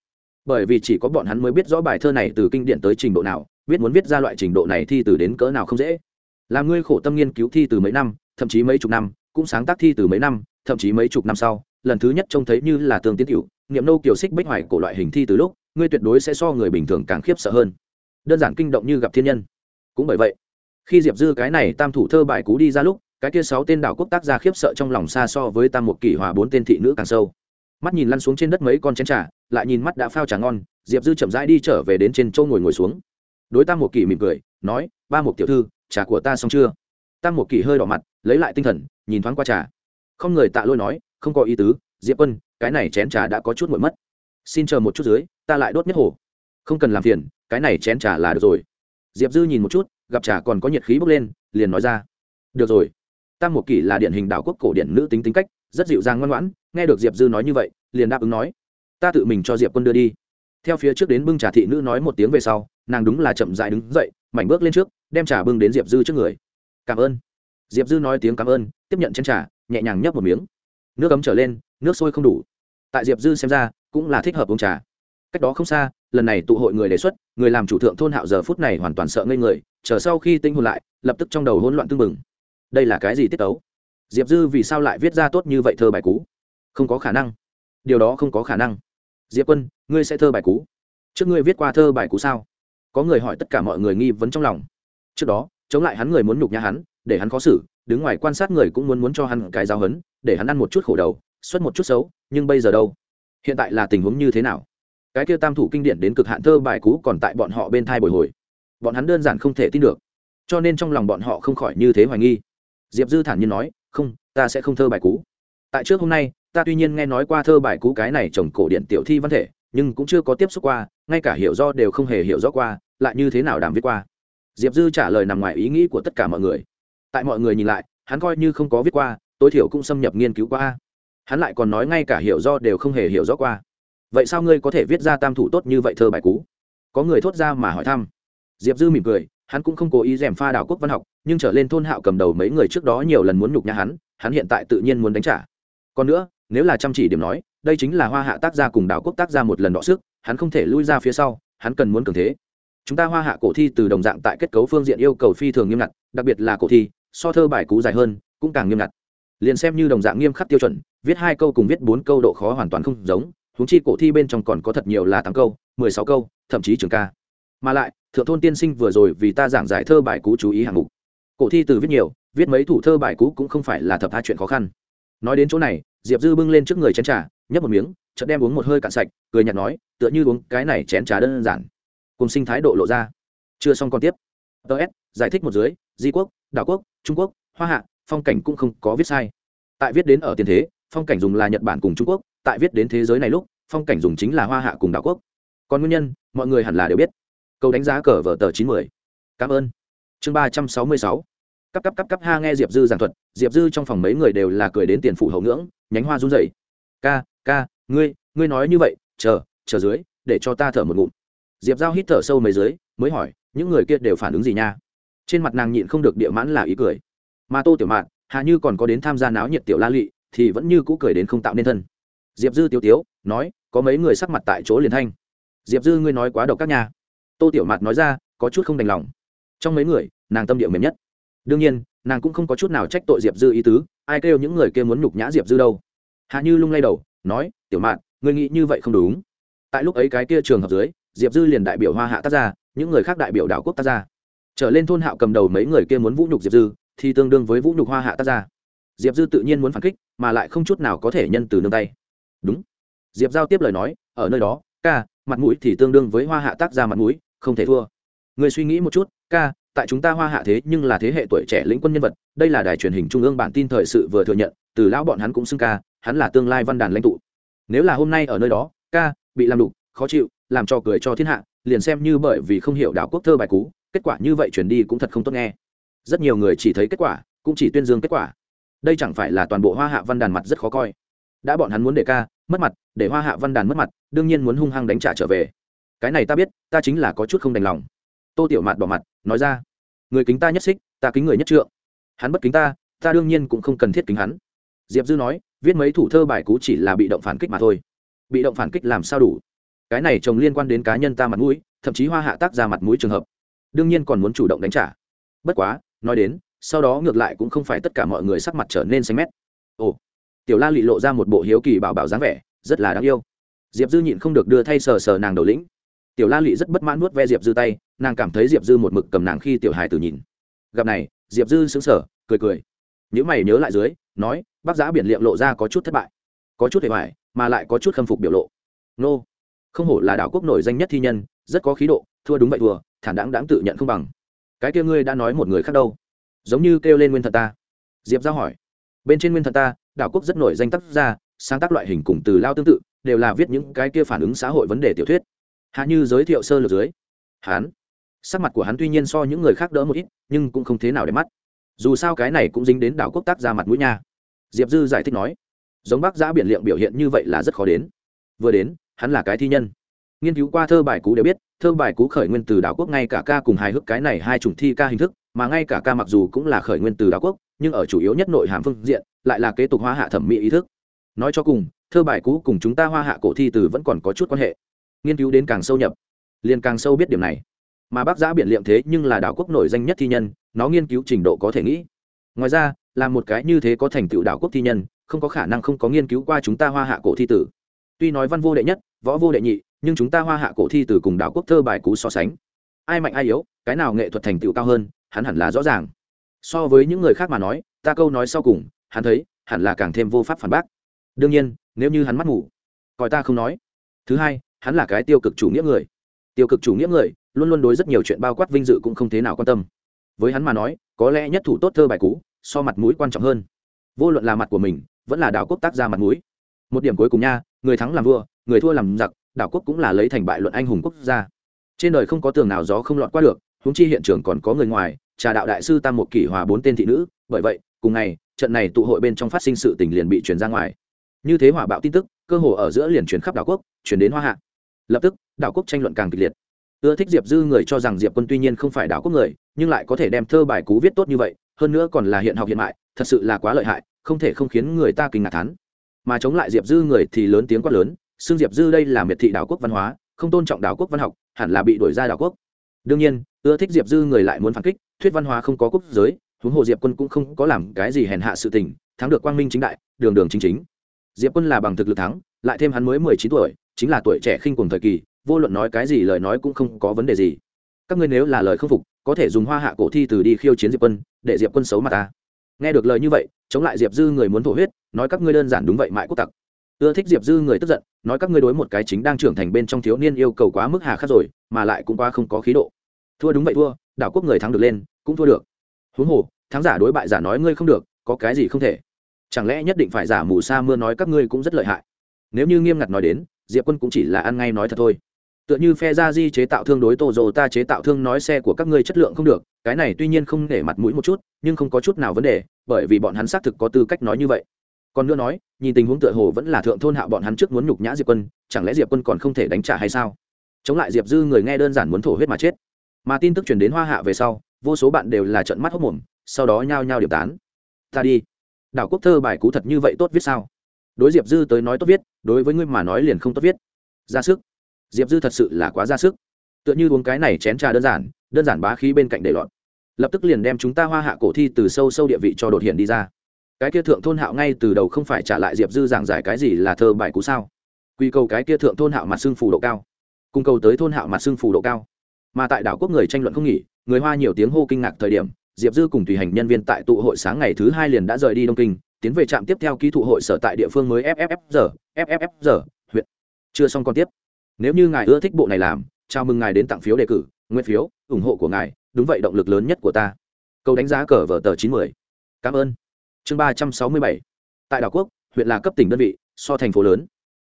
Speaker 1: Bởi vì chỉ có bọn hắn mới biết rõ bài thơ này từ kinh điển tới trình độ nào, biết muốn viết ra loại trình độ này thi từ đến cỡ nào không dễ. Làm ngươi khổ tâm nghiên cứu thi từ mấy năm, thậm chí mấy chục năm, cũng sáng tác thi từ mấy năm, thậm chí mấy chục năm sau, lần thứ nhất trông thấy như là tương tiến cựu nghiệm nâu kiểu xích bích hoài của loại hình thi từ lúc ngươi tuyệt đối sẽ so người bình thường càng khiếp sợ hơn. Đơn giản kinh động như gặp thiên nhân. Cũng bởi vậy, khi diệp dư cái này tam thủ thơ bài cú đi ra lúc, cái kia sáu tên đảo quốc tác gia khiếp sợ trong lòng xa so với tam một kỷ hòa bốn tên thị nữ càng sâu. Mắt nhìn lăn xuống trên đất mấy con chén trà, lại nhìn mắt đã phao trà ngon, diệp dư chậm rãi đi trở về đến trên châu ngồi ngồi xuống. Đối tam một kỷ mỉm cười, nói, ba một tiểu thư, trà của ta xong chưa? Tam một kỷ hơi đỏ mặt, lấy lại tinh thần, nhìn thoáng qua trà. Không người tạ lôi nói, không có ý tứ, diệp quân, cái này chén trà đã có chút nguội mất xin chờ một chút dưới, ta lại đốt nhất hồ. Không cần làm phiền, cái này chén trà là được rồi. Diệp dư nhìn một chút, gặp trà còn có nhiệt khí bốc lên, liền nói ra. Được rồi. Tam một kỷ là điển hình đạo quốc cổ điển nữ tính tính cách, rất dịu dàng ngoan ngoãn, nghe được diệp dư nói như vậy, liền đáp ứng nói. Ta tự mình cho diệp quân đưa đi. Theo phía trước đến bưng trà thị nữ nói một tiếng về sau, nàng đúng là chậm dại đứng dậy, mảnh bước lên trước, đem trà bưng đến diệp dư trước người. Cảm ơn. Diệp dư nói tiếng cảm ơn, tiếp nhận chén trà, nhẹ nhàng nhấp một miếng. Nước ấm trở lên, nước sôi không đủ tại diệp dư xem ra, cũng là thích hợp uống trà. Cách đó không xa, lần này tụ hội người đề xuất, người làm chủ thượng thôn hạo giờ phút này hoàn toàn sợ ngây người, chờ sau khi tinh hồn lại, lập tức trong đầu hỗn loạn tưng bừng. Đây là cái gì tiết tấu? Diệp dư vì sao lại viết ra tốt như vậy thơ bài cú không có khả năng. Điều đó không có khả năng. Diệp quân, ngươi sẽ thơ bài cú trước ngươi viết qua thơ bài cú sao? Có người hỏi tất cả mọi người nghi vấn trong lòng. Trước đó, chống lại hắn người muốn nhục nhã hắn, để hắn khó xử, đứng ngoài quan sát người cũng muốn muốn cho hắn cái giáo hấn để hắn ăn một chút khổ đầu xuất một chút xấu, nhưng bây giờ đâu? Hiện tại là tình huống như thế nào? Cái kia tam thủ kinh điển đến cực hạn thơ bài cú còn tại bọn họ bên thai bồi hồi. Bọn hắn đơn giản không thể tin được. Cho nên trong lòng bọn họ không khỏi như thế hoài nghi. Diệp dư thản nhiên nói, không, ta sẽ không thơ bài cú tại trước hôm nay, ta tuy nhiên nghe nói qua thơ bài cú cái này trồng cổ điển tiểu thi văn thể, nhưng cũng chưa có tiếp xúc qua, ngay cả hiểu do đều không hề hiểu rõ qua, lại như thế nào đảm viết qua? Diệp dư trả lời nằm ngoài ý nghĩ của tất cả mọi người. Tại mọi người nhìn lại, hắn coi như không có viết qua, tối thiểu cũng xâm nhập nghiên cứu qua hắn lại còn nói ngay cả hiểu do đều không hề hiểu rõ qua. Vậy sao ngươi có thể viết ra tam thủ tốt như vậy thơ bài cú có người thốt ra mà hỏi thăm. Diệp dư mỉm cười, hắn cũng không cố ý rèm pha đảo quốc văn học, nhưng trở lên thôn hạo cầm đầu mấy người trước đó nhiều lần muốn nhục nhã hắn hắn hiện tại tự nhiên muốn đánh trả. Còn nữa, nếu là chăm chỉ điểm nói, đây chính là hoa hạ tác gia cùng đảo quốc tác gia một lần đọ sức, hắn không thể lui ra phía sau, hắn cần muốn cường thế. Chúng ta hoa hạ cổ thi từ đồng dạng tại kết cấu phương diện yêu cầu phi thường nghiêm ngặt, đặc biệt là cổ thi, so thơ bài cú dài hơn, cũng càng nghiêm ngặt liền xem như đồng dạng nghiêm khắc tiêu chuẩn, viết hai câu cùng viết bốn câu độ khó hoàn toàn không giống húng chi cổ thi bên trong còn có thật nhiều là tám câu, mười sáu câu, thậm chí trường ca. Mà lại, thượng thôn tiên sinh vừa rồi vì ta giảng giải thơ bài cú chú ý hạng mục. Cổ thi từ viết nhiều, viết mấy thủ thơ bài cũ cũng không phải là thập tha chuyện khó khăn. Nói đến chỗ này, diệp dư bưng lên trước người chén trà, nhấp một miếng, chợt đem uống một hơi cạn sạch, cười nhạt nói, tựa như uống cái này chén trà đơn giản. Cùng sinh thái độ lộ ra. Chưa xong còn tiếp. Ts giải thích một dưới, di quốc, đảo quốc, trung quốc, hoa hạ phong cảnh cũng không có viết sai. Tại viết đến ở tiền thế, phong cảnh dùng là nhật bản cùng trung quốc, tại viết đến thế giới này lúc, phong cảnh dùng chính là hoa hạ cùng đảo quốc. Còn nguyên nhân, mọi người hẳn là đều biết. Câu đánh giá cờ vở tờ chín mươi cảm ơn. Chương ba trăm sáu mươi sáu. Cắp cắp cắp cắp, ha, nghe diệp dư giảng thuật. Diệp dư trong phòng mấy người đều là cười đến tiền phủ hậu ngưỡng, nhánh hoa run rẩy. Ca ca, ngươi ngươi nói như vậy, chờ chờ dưới, để cho ta thở một ngụm. Diệp giao hít thở sâu mấy dưới, mới hỏi, những người kia đều phản ứng gì nha? Trên mặt nàng nhịn không được địa mãn là ý cười mà tô tiểu mạn, hà như còn có đến tham gia náo nhiệt tiểu la lị, thì vẫn như cũ cười đến không tạo nên thân. Diệp dư tiêu tiếu nói, có mấy người sắc mặt tại chỗ liền thanh. Diệp dư ngươi nói quá độc các nhà tô tiểu mạt nói ra, có chút không đành lòng. Trong mấy người, nàng tâm địa mềm nhất. Đương nhiên, nàng cũng không có chút nào trách tội diệp dư ý tứ, ai kêu những người kia muốn nhục nhã diệp dư đâu. Hạ như lung lay đầu, nói, tiểu mạn, ngươi nghĩ như vậy không đúng. Tại lúc ấy cái kia trường hợp dưới, diệp dư liền đại biểu hoa hạ tác gia, những người khác đại biểu đảo quốc tác gia. Trở lên thôn hạo cầm đầu mấy người kia muốn vũ nhục diệp dư thì tương đương với vũ nhục hoa hạ tác gia. Diệp dư tự nhiên muốn phản kích, mà lại không chút nào có thể nhân từ nương tay. Đúng. Diệp giao tiếp lời nói, ở nơi đó, ca, mặt mũi thì tương đương với hoa hạ tác gia mặt mũi, không thể thua. Người suy nghĩ một chút, ca, tại chúng ta hoa hạ thế nhưng là thế hệ tuổi trẻ lĩnh quân nhân vật, đây là đài truyền hình trung ương bản tin thời sự vừa thừa nhận, từ lão bọn hắn cũng xưng ca, hắn là tương lai văn đàn lãnh tụ. Nếu là hôm nay ở nơi đó, ca, bị làm đục, khó chịu, làm cho cười cho thiên hạ, liền xem như bởi vì không hiểu đạo quốc thơ bài cú kết quả như vậy chuyển đi cũng thật không tốt nghe rất nhiều người chỉ thấy kết quả, cũng chỉ tuyên dương kết quả. Đây chẳng phải là toàn bộ hoa hạ văn đàn mặt rất khó coi. Đã bọn hắn muốn để ca, mất mặt, để hoa hạ văn đàn mất mặt, đương nhiên muốn hung hăng đánh trả trở về. Cái này ta biết, ta chính là có chút không đành lòng. Tô tiểu mạt bỏ mặt, nói ra, người kính ta nhất xích, ta kính người nhất trượng. Hắn bất kính ta ta đương nhiên cũng không cần thiết kính hắn. Diệp dư nói, viết mấy thủ thơ bài cú chỉ là bị động phản kích mà thôi. Bị động phản kích làm sao đủ? Cái này chồng liên quan đến cá nhân ta mặt mũi, thậm chí hoa hạ tác ra mặt mũi trường hợp. Đương nhiên còn muốn chủ động đánh trả. Bất quá nói đến, sau đó ngược lại cũng không phải tất cả mọi người sắc mặt trở nên xanh mét. Ồ, tiểu la lị lộ ra một bộ hiếu kỳ bảo bảo dáng vẻ, rất là đáng yêu. Diệp dư nhịn không được đưa thay sờ sờ nàng đầu lĩnh. Tiểu la lị rất bất mãn nuốt ve diệp dư tay, nàng cảm thấy diệp dư một mực cầm nàng khi tiểu hài tử nhìn. Gặp này, diệp dư xứng sở cười cười. Nếu mày nhớ lại dưới, nói, bác giã biển liệm lộ ra có chút thất bại, có chút hề hoài, mà lại có chút khâm phục biểu lộ. Nô, không hổ là đảo quốc nổi danh nhất thi nhân, rất có khí độ, thua đúng vậy thua, thản đáng đáng tự nhận không bằng cái kia ngươi đã nói một người khác đâu? Giống như kêu lên nguyên thần ta. Diệp giao hỏi. Bên trên nguyên thần ta, đảo quốc rất nổi danh tác gia, sáng tác loại hình cùng từ lao tương tự, đều là viết những cái kia phản ứng xã hội vấn đề tiểu thuyết. Hạ như giới thiệu sơ lược dưới. Hắn. Sắc mặt của hắn tuy nhiên so những người khác đỡ một ít, nhưng cũng không thế nào để mắt. Dù sao cái này cũng dính đến đảo quốc tác ra mặt mũi nha. Diệp dư giải thích nói. Giống bác giã biển liệm biểu hiện như vậy là rất khó đến. Vừa đến, hắn là cái thi nhân nghiên cứu qua thơ bài cú đều biết, thơ bài cú khởi nguyên từ đảo quốc ngay cả ca cùng hài hước cái này hai chủng thi ca hình thức, mà ngay cả ca mặc dù cũng là khởi nguyên từ đảo quốc, nhưng ở chủ yếu nhất nội hàm phương diện, lại là kế tục hoa hạ thẩm mỹ ý thức. Nói cho cùng, thơ bài cú cùng chúng ta hoa hạ cổ thi từ vẫn còn có chút quan hệ. Nghiên cứu đến càng sâu nhập, liền càng sâu biết điểm này. Mà bác giã biển liệm thế nhưng là đảo quốc nổi danh nhất thi nhân, nó nghiên cứu trình độ có thể nghĩ. Ngoài ra, là một cái như thế có thành tựu đảo quốc thi nhân, không có khả năng không có nghiên cứu qua chúng ta hoa hạ cổ thi tử. Tuy nói văn vô đệ nhất, võ vô đệ nhị nhưng chúng ta hoa hạ cổ thi từ cùng đảo quốc thơ bài cú so sánh. Ai mạnh ai yếu, cái nào nghệ thuật thành tựu cao hơn, hắn hẳn là rõ ràng. So với những người khác mà nói, ta câu nói sau cùng, hắn thấy, hẳn là càng thêm vô pháp phản bác. Đương nhiên, nếu như hắn mắt ngủ, coi ta không nói. Thứ hai, hắn là cái tiêu cực chủ nghĩa người. Tiêu cực chủ nghĩa người, luôn luôn đối rất nhiều chuyện bao quát vinh dự cũng không thế nào quan tâm. Với hắn mà nói, có lẽ nhất thủ tốt thơ bài cú, so mặt mũi quan trọng hơn. Vô luận là mặt của mình, vẫn là đảo quốc tác ra mặt mũi. Một điểm cuối cùng nha, người thắng làm vua, người thua làm giặc đảo quốc cũng là lấy thành bại luận anh hùng quốc gia. Trên đời không có tường nào gió không lọt qua được húng chi hiện trường còn có người ngoài, trà đạo đại sư tam một kỷ hòa bốn tên thị nữ. Bởi vậy, cùng ngày, trận này tụ hội bên trong phát sinh sự tình liền bị truyền ra ngoài. Như thế hỏa bạo tin tức, cơ hồ ở giữa liền truyền khắp đảo quốc chuyển đến hoa hạ. Lập tức, đảo quốc tranh luận càng kịch liệt. Ưa thích diệp dư người cho rằng diệp quân tuy nhiên không phải đảo quốc người, nhưng lại có thể đem thơ bài cú viết tốt như vậy, hơn nữa còn là hiện học hiện mại thật sự là quá lợi hại, không thể không khiến người ta kinh ngạc thán. Mà chống lại diệp dư người thì lớn tiếng quát lớn xương diệp dư đây là miệt thị đảo quốc văn hóa, không tôn trọng đảo quốc văn học, hẳn là bị đuổi ra đảo quốc. Đương nhiên, ưa thích diệp dư người lại muốn phản kích, thuyết văn hóa không có quốc giới, huống hồ diệp quân cũng không có làm cái gì hèn hạ sự tình, thắng được quang minh chính đại, đường đường chính chính. Diệp quân là bằng thực lực thắng, lại thêm hắn mới mười chín tuổi, chính là tuổi trẻ khinh cùng thời kỳ, vô luận nói cái gì lời nói cũng không có vấn đề gì. Các ngươi nếu là lời không phục, có thể dùng hoa hạ cổ thi từ đi khiêu chiến diệp quân, để diệp quân xấu mặt ta. Nghe được lời như vậy, chống lại diệp dư người muốn thổ huyết, nói các ngươi đơn giản đúng vậy mãi quốc tặc. Ưa thích diệp dư người tức giận nói các ngươi đối một cái chính đang trưởng thành bên trong thiếu niên yêu cầu quá mức hà khắc rồi, mà lại cũng quá không có khí độ. Thua đúng vậy thua, đảo quốc người thắng được lên, cũng thua được. Huống hồ, thắng giả đối bại giả nói ngươi không được, có cái gì không thể? Chẳng lẽ nhất định phải giả mù sa mưa nói các ngươi cũng rất lợi hại? Nếu như nghiêm ngặt nói đến, diệp quân cũng chỉ là ăn ngay nói thật thôi. Tựa như phe gia di chế tạo thương đối tổ dồ ta chế tạo thương nói xe của các ngươi chất lượng không được, cái này tuy nhiên không để mặt mũi một chút, nhưng không có chút nào vấn đề, bởi vì bọn hắn xác thực có tư cách nói như vậy còn nữa nói, nhìn tình huống tựa hồ vẫn là thượng thôn hạ bọn hắn trước muốn nhục nhã diệp quân, chẳng lẽ diệp quân còn không thể đánh trả hay sao? Chống lại diệp dư người nghe đơn giản muốn thổ huyết mà chết. Mà tin tức truyền đến hoa hạ về sau, vô số bạn đều là trận mắt hốc mồm, sau đó nhao nhao điểm tán. Ta đi. Đảo quốc thơ bài cú thật như vậy tốt viết sao? Đối diệp dư tới nói tốt viết, đối với ngươi mà nói liền không tốt viết. Ra sức. Diệp dư thật sự là quá ra sức. Tựa như uống cái này chén trà đơn giản đơn giản bá khí bên cạnh để lọt. Lập tức liền đem chúng ta hoa hạ cổ thi từ sâu sâu địa vị cho đột hiện đi ra cái kia thượng thôn hạo ngay từ đầu không phải trả lại diệp dư giảng giải cái gì là thơ bài cú sao? Quy cầu cái kia thượng thôn hạo mặt xưng phủ độ cao. Cung cầu tới thôn hạo mặt xưng phủ độ cao. Mà tại đảo quốc người tranh luận không nghỉ, người hoa nhiều tiếng hô kinh ngạc thời điểm, diệp dư cùng tùy hành nhân viên tại tụ hội sáng ngày thứ hai liền đã rời đi đông kinh, tiến về trạm tiếp theo ký thụ hội sở tại địa phương mới fff giờ giờ huyện. Chưa xong còn tiếp. Nếu như ngài ưa thích bộ này làm, chào mừng ngài đến tặng phiếu đề cử nguyên phiếu, ủng hộ của ngài, đúng vậy động lực lớn nhất của ta. Câu đánh giá cờ vở tờ chín mươi cảm ơn chương ba trăm sáu mươi bảy. Tại đảo quốc, huyện là cấp tỉnh đơn vị, so thành phố lớn.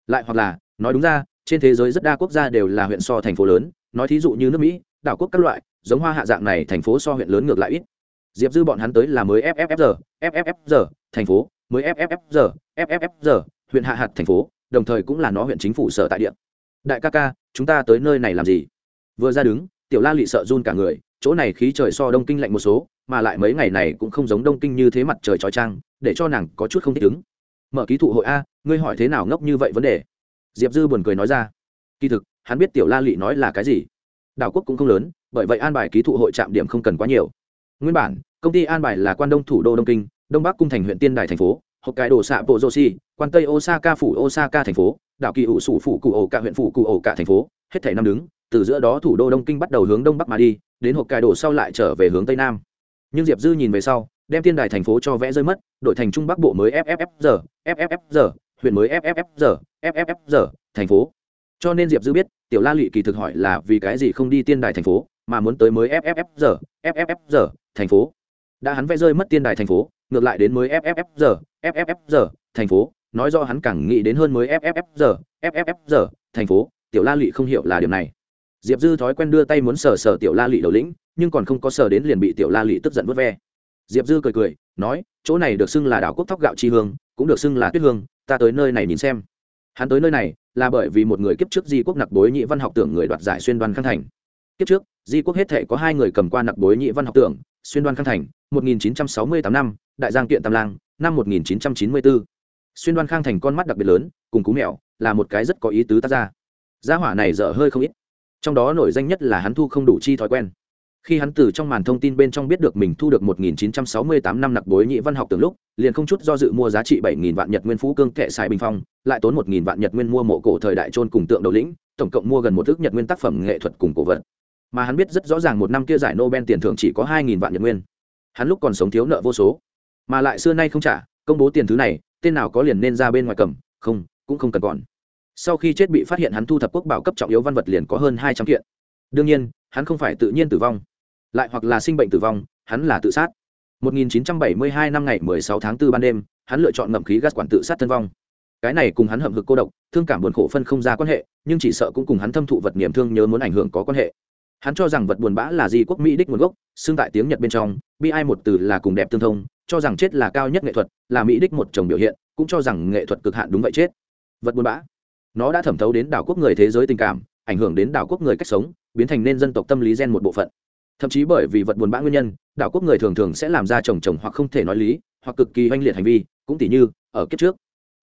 Speaker 1: Lại hoặc là, nói đúng ra, trên thế giới rất đa quốc gia đều là huyện so thành phố lớn. Nói thí dụ như nước mỹ, đảo quốc các loại, giống hoa hạ dạng này, thành phố so huyện lớn ngược lại ít. Diệp dư bọn hắn tới là mới fffr fffr thành phố, mới fffr fffr huyện hạ hạt thành phố, đồng thời cũng là nó huyện chính phủ sở tại địa. Đại ca ca, chúng ta tới nơi này làm gì? Vừa ra đứng, tiểu la lị sợ run cả người chỗ này khí trời so đông kinh lạnh một số, mà lại mấy ngày này cũng không giống đông kinh như thế mặt trời trói trang, để cho nàng có chút không thích ứng. Mở ký thụ hội a, ngươi hỏi thế nào ngốc như vậy vấn đề? Diệp dư buồn cười nói ra. Kỳ thực, hắn biết tiểu la lị nói là cái gì. Đảo quốc cũng không lớn, bởi vậy an bài ký thụ hội trạm điểm không cần quá nhiều. Nguyên bản, công ty an bài là quan đông thủ đô đông kinh, đông bắc cung thành huyện tiên đài thành phố hộp cải đồ xạ bộ joshi quan tây osaka, phủ, osaka thành phố, đảo kỳ ủ, sủ phủ, cụ ổ, cả huyện phủ, cụ ổ, cả thành phố, hết thảy năm đứng, từ giữa đó thủ đô đông kinh bắt đầu hướng đông bắc mà đi đến hộp cài đổ sau lại trở về hướng tây nam nhưng diệp dư nhìn về sau đem tiên đài thành phố cho vẽ rơi mất đổi thành trung bắc bộ mới fff giờ fff giờ huyện mới fff giờ fff giờ thành phố cho nên diệp dư biết tiểu la lụy kỳ thực hỏi là vì cái gì không đi tiên đài thành phố mà muốn tới mới fff giờ fff giờ thành phố đã hắn vẽ rơi mất tiên đài thành phố ngược lại đến mới fff giờ fff giờ thành phố nói do hắn càng nghĩ đến hơn mới fff giờ fff giờ thành phố tiểu la lụy không hiểu là điều này diệp dư thói quen đưa tay muốn sờ sờ tiểu la lị đầu lĩnh, nhưng còn không có sờ đến liền bị tiểu la lị tức giận vớt ve. Diệp dư cười cười, nói, chỗ này được xưng là đảo quốc thóc gạo tri hương, cũng được xưng là tuyết hương, ta tới nơi này nhìn xem. Hắn tới nơi này là bởi vì một người kiếp trước di quốc nặc bối nhị văn học tưởng người đoạt giải xuyên đoan khang thành. Kiếp trước, di quốc hết thể có hai người cầm qua nặc bối nhị văn học tưởng, xuyên đoan khang thành 1968 năm, đại giang kiện tam lang, năm 1994. xuyên đoan khang thành con mắt đặc biệt lớn, cùng cú mẹo là một cái rất có ý tứ tác gia gia hỏa này dở hơi không ít trong đó nổi danh nhất là hắn thu không đủ chi thói quen. Khi hắn từ trong màn thông tin bên trong biết được mình thu được 1968 năm nặc bối nhị văn học từng lúc, liền không chút do dự mua giá trị 7.000 vạn nhật nguyên phú cương kệ xài bình phong, lại tốn 1.000 vạn nhật nguyên mua mộ cổ thời đại trôn cùng tượng đầu lĩnh, tổng cộng mua gần một thước nhật nguyên tác phẩm nghệ thuật cùng cổ vật. Mà hắn biết rất rõ ràng một năm kia giải nobel tiền thưởng chỉ có 2.000 vạn nhật nguyên. Hắn lúc còn sống thiếu nợ vô số. Mà lại xưa nay không trả, công bố tiền thứ này, tên nào có liền nên ra bên ngoài cầm, không, cũng không cần còn sau khi chết bị phát hiện hắn thu thập quốc bảo cấp trọng yếu văn vật liền có hơn hai trăm kiện. Đương nhiên, hắn không phải tự nhiên tử vong, lại hoặc là sinh bệnh tử vong, hắn là tự sát. 1972 năm ngày 16 tháng 4 ban đêm, hắn lựa chọn ngậm khí gas quản tự sát thân vong. Cái này cùng hắn hậm hực cô độc, thương cảm buồn khổ phân không ra quan hệ, nhưng chỉ sợ cũng cùng hắn thâm thụ vật niềm thương nhớ muốn ảnh hưởng có quan hệ. Hắn cho rằng vật buồn bã là di quốc mỹ đích nguồn gốc, xưng tại tiếng nhật bên trong, bi ai một từ là cùng đẹp tương thông, cho rằng chết là cao nhất nghệ thuật, là mỹ đích một chồng biểu hiện, cũng cho rằng nghệ thuật cực hạn đúng vậy chết. Vật buồn bã nó đã thẩm thấu đến đảo quốc người thế giới tình cảm ảnh hưởng đến đảo quốc người cách sống biến thành nên dân tộc tâm lý gen một bộ phận. Thậm chí bởi vì vật buồn bã nguyên nhân đảo quốc người thường thường sẽ làm ra chồng chồng hoặc không thể nói lý hoặc cực kỳ oanh liệt hành vi cũng tỷ như ở kiếp trước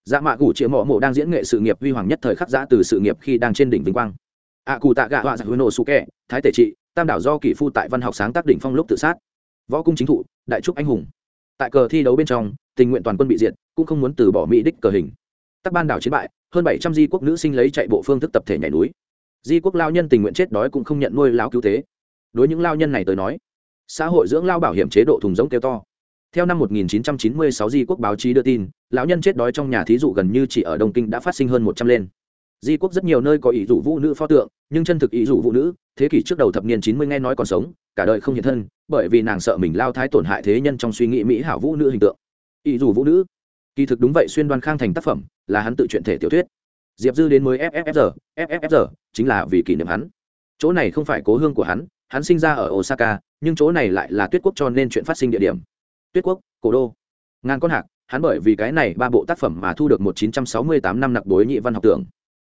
Speaker 1: dạ mạ gủ chĩa mỏ mộ đang diễn nghệ sự nghiệp huy hoàng nhất thời khắc giã từ sự nghiệp khi đang trên đỉnh vinh quang. A à, cụ tạ gạ họa giặc nổ su kẹ thái tể trị tam đảo do kỷ phu tại văn học sáng tác đỉnh phong lúc tự sát. Võ cung chính thụ đại trúc anh hùng. Tại cờ thi đấu bên trong tình nguyện toàn quân bị diệt cũng không muốn từ bỏ mỹ đích cờ hình tắc ban đảo chiến bại, hơn bảy trăm di quốc nữ sinh lấy chạy bộ phương thức tập thể nhảy núi. Di quốc lao nhân tình nguyện chết đói cũng không nhận nuôi lao cứu thế đối những lao nhân này tới nói, xã hội dưỡng lao bảo hiểm chế độ thùng giống kêu to. Theo năm 1996 di quốc báo chí đưa tin, lão nhân chết đói trong nhà thí dụ gần như chỉ ở đông kinh đã phát sinh hơn một trăm lên. Di quốc rất nhiều nơi có ý dụ vũ nữ pho tượng, nhưng chân thực ý dụ vũ nữ, thế kỷ trước đầu thập niên chín mươi nghe nói còn sống, cả đời không hiện thân, bởi vì nàng sợ mình lao thái tổn hại thế nhân trong suy nghĩ mỹ hảo vũ nữ hình tượng. Ý dụ vũ nữ kỳ thực đúng vậy xuyên đoan khang thành tác phẩm, là hắn tự chuyện thể tiểu thuyết. Diệp dư đến mới fffr fffr chính là vì kỷ niệm hắn. Chỗ này không phải cố hương của hắn hắn sinh ra ở osaka, nhưng chỗ này lại là tuyết quốc cho nên chuyện phát sinh địa điểm. Tuyết quốc, cổ đô. Ngàn con hạc, hắn bởi vì cái này ba bộ tác phẩm mà thu được một chín trăm sáu mươi tám năm nặc bối nhị văn học tưởng.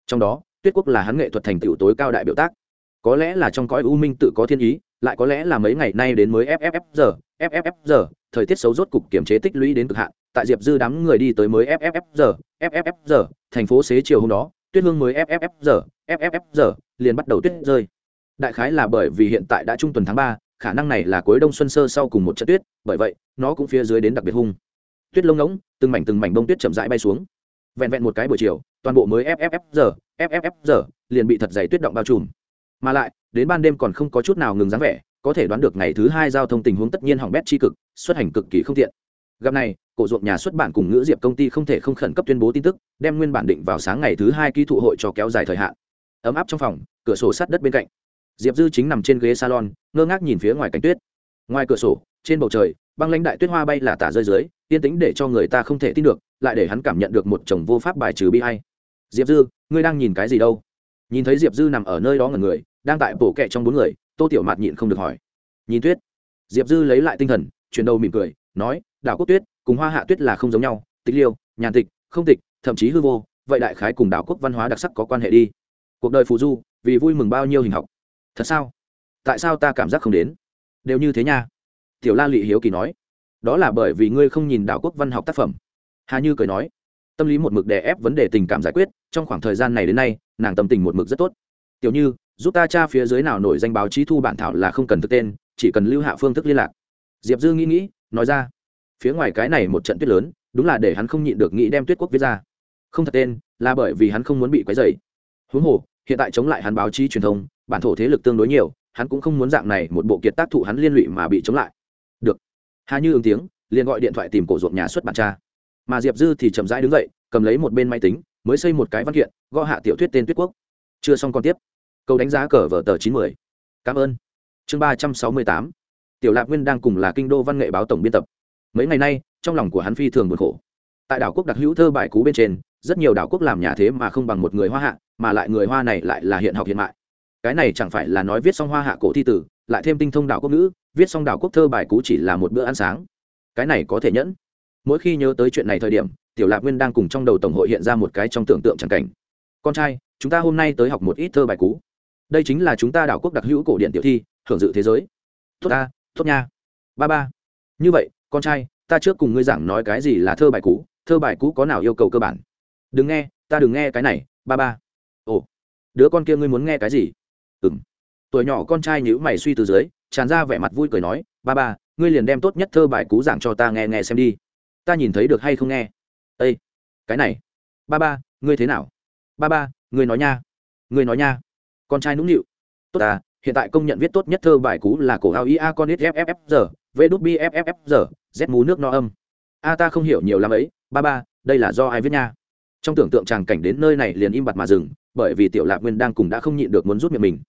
Speaker 1: Trong đó, tuyết quốc là hắn nghệ thuật thành tựu tối cao đại biểu tác. Có lẽ là trong cõi u minh tự có thiên ý lại có lẽ là mấy ngày nay đến mới fff giờ fff giờ thời tiết xấu rốt cục kiểm chế tích lũy đến cực hạn tại diệp dư đám người đi tới mới fff giờ fff giờ thành phố xế chiều hôm đó tuyết hương mới fff giờ fff giờ liền bắt đầu tuyết rơi đại khái là bởi vì hiện tại đã trung tuần tháng ba khả năng này là cuối đông xuân sơ sau cùng một trận tuyết bởi vậy nó cũng phía dưới đến đặc biệt hung tuyết lông ngỗng từng mảnh từng mảnh bông tuyết chậm rãi bay xuống vẹn vẹn một cái buổi chiều toàn bộ mới fff giờ fff giờ liền bị thật dày tuyết động bao trùm mà lại, đến ban đêm còn không có chút nào ngừng dáng vẻ, có thể đoán được ngày thứ hai giao thông tình huống tất nhiên hỏng bét tri cực, xuất hành cực kỳ không tiện. Gặp này, cổ ruộng nhà xuất bản cùng ngữ diệp công ty không thể không khẩn cấp tuyên bố tin tức, đem nguyên bản định vào sáng ngày thứ hai ký thụ hội cho kéo dài thời hạn. Ấm áp trong phòng, cửa sổ sát đất bên cạnh. Diệp dư chính nằm trên ghế salon, ngơ ngác nhìn phía ngoài cánh tuyết. Ngoài cửa sổ, trên bầu trời, băng lãnh đại tuyết hoa bay là tả rơi dưới, yên tĩnh để cho người ta không thể tin được, lại để hắn cảm nhận được một chồng vô pháp bài trừ bi hay diệp dư, ngươi đang nhìn cái gì đâu? Nhìn thấy diệp dư nằm ở nơi đó ngần người, đang tại bổ kẹ trong bốn người, tô tiểu mạt nhịn không được hỏi. Nhìn tuyết. Diệp dư lấy lại tinh thần, chuyển đầu mỉm cười, nói, đảo quốc tuyết cùng hoa hạ tuyết là không giống nhau, tịch liêu, nhàn tịch, không tịch, thậm chí hư vô, vậy đại khái cùng đảo quốc văn hóa đặc sắc có quan hệ đi. Cuộc đời phù du, vì vui mừng bao nhiêu hình học. Thật sao? Tại sao ta cảm giác không đến? Đều như thế nha. Tiểu la lị hiếu kỳ nói. Đó là bởi vì ngươi không nhìn đảo quốc văn học tác phẩm. Hà như cười nói. Tâm lý một mực đè ép vấn đề tình cảm giải quyết trong khoảng thời gian này đến nay, nàng tâm tình một mực rất tốt. Tiểu như, giúp ta tra phía dưới nào nổi danh báo chí thu bản thảo là không cần thực tên, chỉ cần lưu hạ phương thức liên lạc. Diệp dư nghĩ nghĩ, nói ra. Phía ngoài cái này một trận tuyết lớn, đúng là để hắn không nhịn được nghĩ đem tuyết quốc viết ra. Không thật tên, là bởi vì hắn không muốn bị quấy dày huống hồ, hiện tại chống lại hắn báo chí truyền thông, bản thổ thế lực tương đối nhiều, hắn cũng không muốn dạng này một bộ kiệt tác thụ hắn liên lụy mà bị chống lại. Được. Hà như ứng tiếng, liền gọi điện thoại tìm cổ ruộng nhà xuất bản cha mà diệp dư thì chậm rãi đứng dậy, cầm lấy một bên máy tính mới xây một cái văn kiện, gõ hạ tiểu thuyết tên tuyết quốc. Chưa xong còn tiếp. Câu đánh giá cờ vở tờ chín mươi cảm ơn. Chương ba trăm sáu mươi tám. Tiểu lạc nguyên đang cùng là kinh đô văn nghệ báo tổng biên tập. Mấy ngày nay, trong lòng của hắn phi thường buồn khổ. Tại đảo quốc đặc hữu thơ bài cú bên trên, rất nhiều đảo quốc làm nhà thế mà không bằng một người hoa hạ, mà lại người hoa này lại là hiện học hiện mại. Cái này chẳng phải là nói viết xong hoa hạ cổ thi tử, lại thêm tinh thông đảo quốc ngữ, viết xong đảo quốc thơ bài cú chỉ là một bữa ăn sáng. Cái này có thể nhẫn. Mỗi khi nhớ tới chuyện này thời điểm tiểu lạc nguyên đang cùng trong đầu tổng hội hiện ra một cái trong tưởng tượng c cảnh. Con trai, chúng ta hôm nay tới học một ít thơ bài cú đây chính là chúng ta đảo quốc đặc hữu cổ điện tiểu thi hưởng dự thế giới. Tốt ta, tốt nha. Ba ba. Như vậy, con trai, ta trước cùng ngươi giảng nói cái gì là thơ bài cũ. thơ bài cũ có nào yêu cầu cơ bản? Đừng nghe, ta đừng nghe cái này, ba ba. Ồ, đứa con kia ngươi muốn nghe cái gì? Ừ m tuổi nhỏ con trai nhữ mày suy từ dưới, tràn ra vẻ mặt vui cười nói, ba ba, ngươi liền đem tốt nhất thơ bài cũ giảng cho ta nghe nghe xem đi. Ta nhìn thấy được hay không nghe? Ây cái này. Ba ba, ngươi thế nào? Ba ba, ngươi nói nha. Ngươi nói nha. Con trai nũng nịu. Tốt à hiện tại công nhận viết tốt nhất thơ bài cú là cổ ao ia con ít fff giờ v đút b fff giờ z mú nước no âm. A ta không hiểu nhiều lắm ấy. Ba ba, đây là do ai viết nha? Trong tưởng tượng chàng cảnh đến nơi này liền im bặt mà dừng, bởi vì tiểu lạc nguyên đang cùng đã không nhịn được muốn rút miệng mình.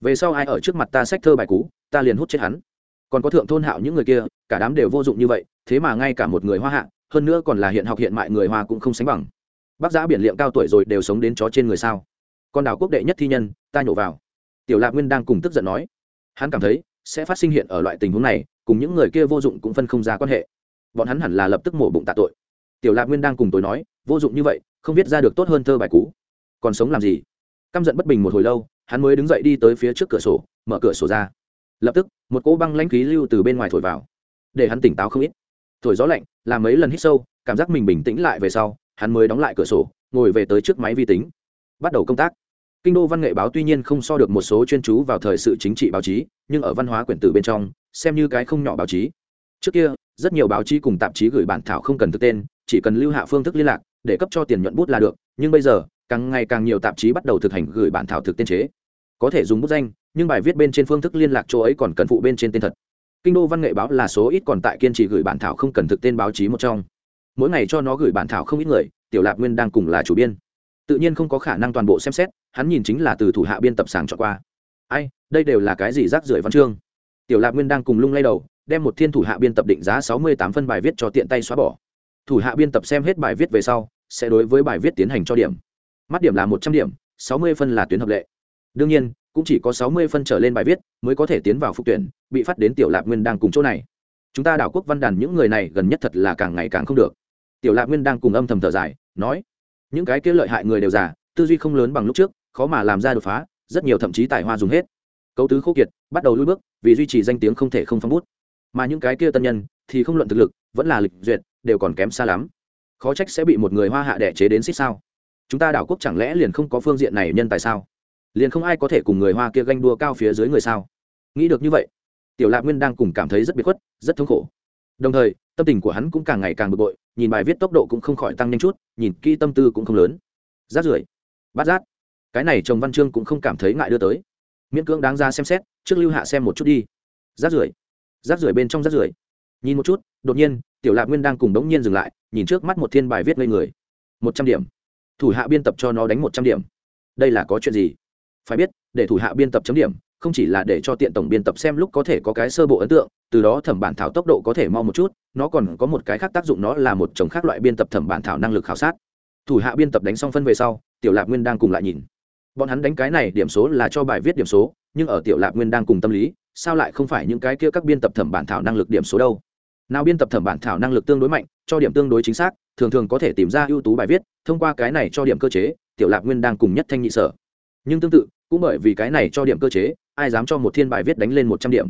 Speaker 1: Về sau ai ở trước mặt ta sách thơ bài cú ta liền hút chết hắn. Còn có thượng thôn hạo những người kia, cả đám đều vô dụng như vậy, thế mà ngay cả một người hoa hạ hơn nữa còn là hiện học hiện mại người hoa cũng không sánh bằng. Bác giã biển liệm cao tuổi rồi đều sống đến chó trên người sao? Con đảo quốc đệ nhất thi nhân, ta nhổ vào. Tiểu lạc nguyên đang cùng tức giận nói. Hắn cảm thấy, sẽ phát sinh hiện ở loại tình huống này, cùng những người kia vô dụng cũng phân không ra quan hệ. Bọn hắn hẳn là lập tức mổ bụng tạ tội. Tiểu lạc nguyên đang cùng tôi nói, vô dụng như vậy, không viết ra được tốt hơn thơ bài cũ. Còn sống làm gì? Căm giận bất bình một hồi lâu, hắn mới đứng dậy đi tới phía trước cửa sổ, mở cửa sổ ra. Lập tức, một cỗ băng lãnh khí lưu từ bên ngoài thổi vào. Để hắn tỉnh táo không ít thổi gió lạnh, làm mấy lần hít sâu, cảm giác mình bình tĩnh lại về sau, hắn mới đóng lại cửa sổ, ngồi về tới trước máy vi tính. Bắt đầu công tác. Kinh đô văn nghệ báo tuy nhiên không so được một số chuyên chú vào thời sự chính trị báo chí, nhưng ở văn hóa quyển tử bên trong, xem như cái không nhỏ báo chí. Trước kia, rất nhiều báo chí cùng tạp chí gửi bản thảo không cần thực tên, chỉ cần lưu hạ phương thức liên lạc, để cấp cho tiền nhuận bút là được, nhưng bây giờ, càng ngày càng nhiều tạp chí bắt đầu thực hành gửi bản thảo thực tên chế. Có thể dùng bút danh, nhưng bài viết bên trên phương thức liên lạc chỗ ấy còn cần phụ bên trên tên thật kinh đô văn nghệ báo là số ít còn tại kiên trì gửi bản thảo không cần thực tên báo chí một trong. Mỗi ngày cho nó gửi bản thảo không ít người, tiểu lạc nguyên đang cùng là chủ biên. Tự nhiên không có khả năng toàn bộ xem xét, hắn nhìn chính là từ thủ hạ biên tập sàng chọn qua. Ai, đây đều là cái gì rác rưởi văn chương? Tiểu lạc nguyên đang cùng lung lay đầu, đem một thiên thủ hạ biên tập định giá sáu mươi tám phân bài viết cho tiện tay xóa bỏ. Thủ hạ biên tập xem hết bài viết về sau, sẽ đối với bài viết tiến hành cho điểm. Mắt điểm là một trăm điểm, sáu mươi phân là tuyến hợp lệ. Đương nhiên, cũng chỉ có sáu mươi phân trở lên bài viết mới có thể tiến vào phục tuyển bị phát đến tiểu lạc nguyên đang cùng chỗ này. Chúng ta đảo quốc văn đàn những người này gần nhất thật là càng ngày càng không được. Tiểu lạc nguyên đang cùng âm thầm thở dài, nói, những cái kia lợi hại người đều già, tư duy không lớn bằng lúc trước, khó mà làm ra đột phá, rất nhiều thậm chí tài hoa dùng hết. Cấu tứ khô kiệt bắt đầu lui bước, vì duy trì danh tiếng không thể không phong bút. Mà những cái kia tân nhân thì không luận thực lực, vẫn là lịch duyệt, đều còn kém xa lắm. Khó trách sẽ bị một người hoa hạ đẻ chế đến xích sao. Chúng ta đảo quốc chẳng lẽ liền không có phương diện này nhân tại sao? Liền không ai có thể cùng người hoa kia ganh đua cao phía dưới người sao? Nghĩ được như vậy tiểu lạc nguyên đang cùng cảm thấy rất biệt khuất, rất thống khổ. Đồng thời, tâm tình của hắn cũng càng ngày càng bực bội, nhìn bài viết tốc độ cũng không khỏi tăng nhanh chút, nhìn kỹ tâm tư cũng không lớn. Rát rưởi. Bát rát. Cái này chồng văn chương cũng không cảm thấy ngại đưa tới. Miễn cưỡng đáng ra xem xét, trước lưu hạ xem một chút đi. Rát rưởi. Rát rưởi bên trong rát rưởi. Nhìn một chút, đột nhiên, tiểu lạc nguyên đang cùng đống nhiên dừng lại, nhìn trước mắt một thiên bài viết ngây người. Một trăm điểm. Thủ hạ biên tập cho nó đánh một trăm điểm. Đây là có chuyện gì? Phải biết, để thủ hạ biên tập chấm điểm không chỉ là để cho tiện tổng biên tập xem lúc có thể có cái sơ bộ ấn tượng, từ đó thẩm bản thảo tốc độ có thể mau một chút, nó còn có một cái khác tác dụng, nó là một chồng khác loại biên tập thẩm bản thảo năng lực khảo sát. Thủ hạ biên tập đánh xong phân về sau, tiểu lạc nguyên đang cùng lại nhìn. Bọn hắn đánh cái này điểm số là cho bài viết điểm số, nhưng ở tiểu lạc nguyên đang cùng tâm lý, sao lại không phải những cái kia các biên tập thẩm bản thảo năng lực điểm số đâu? Nào biên tập thẩm bản thảo năng lực tương đối mạnh, cho điểm tương đối chính xác, thường thường có thể tìm ra ưu tú bài viết, thông qua cái này cho điểm cơ chế, tiểu lạc nguyên đang cùng nhất thanh nhị sở. Nhưng tương tự cũng bởi vì cái này cho điểm cơ chế, ai dám cho một thiên bài viết đánh lên một trăm điểm?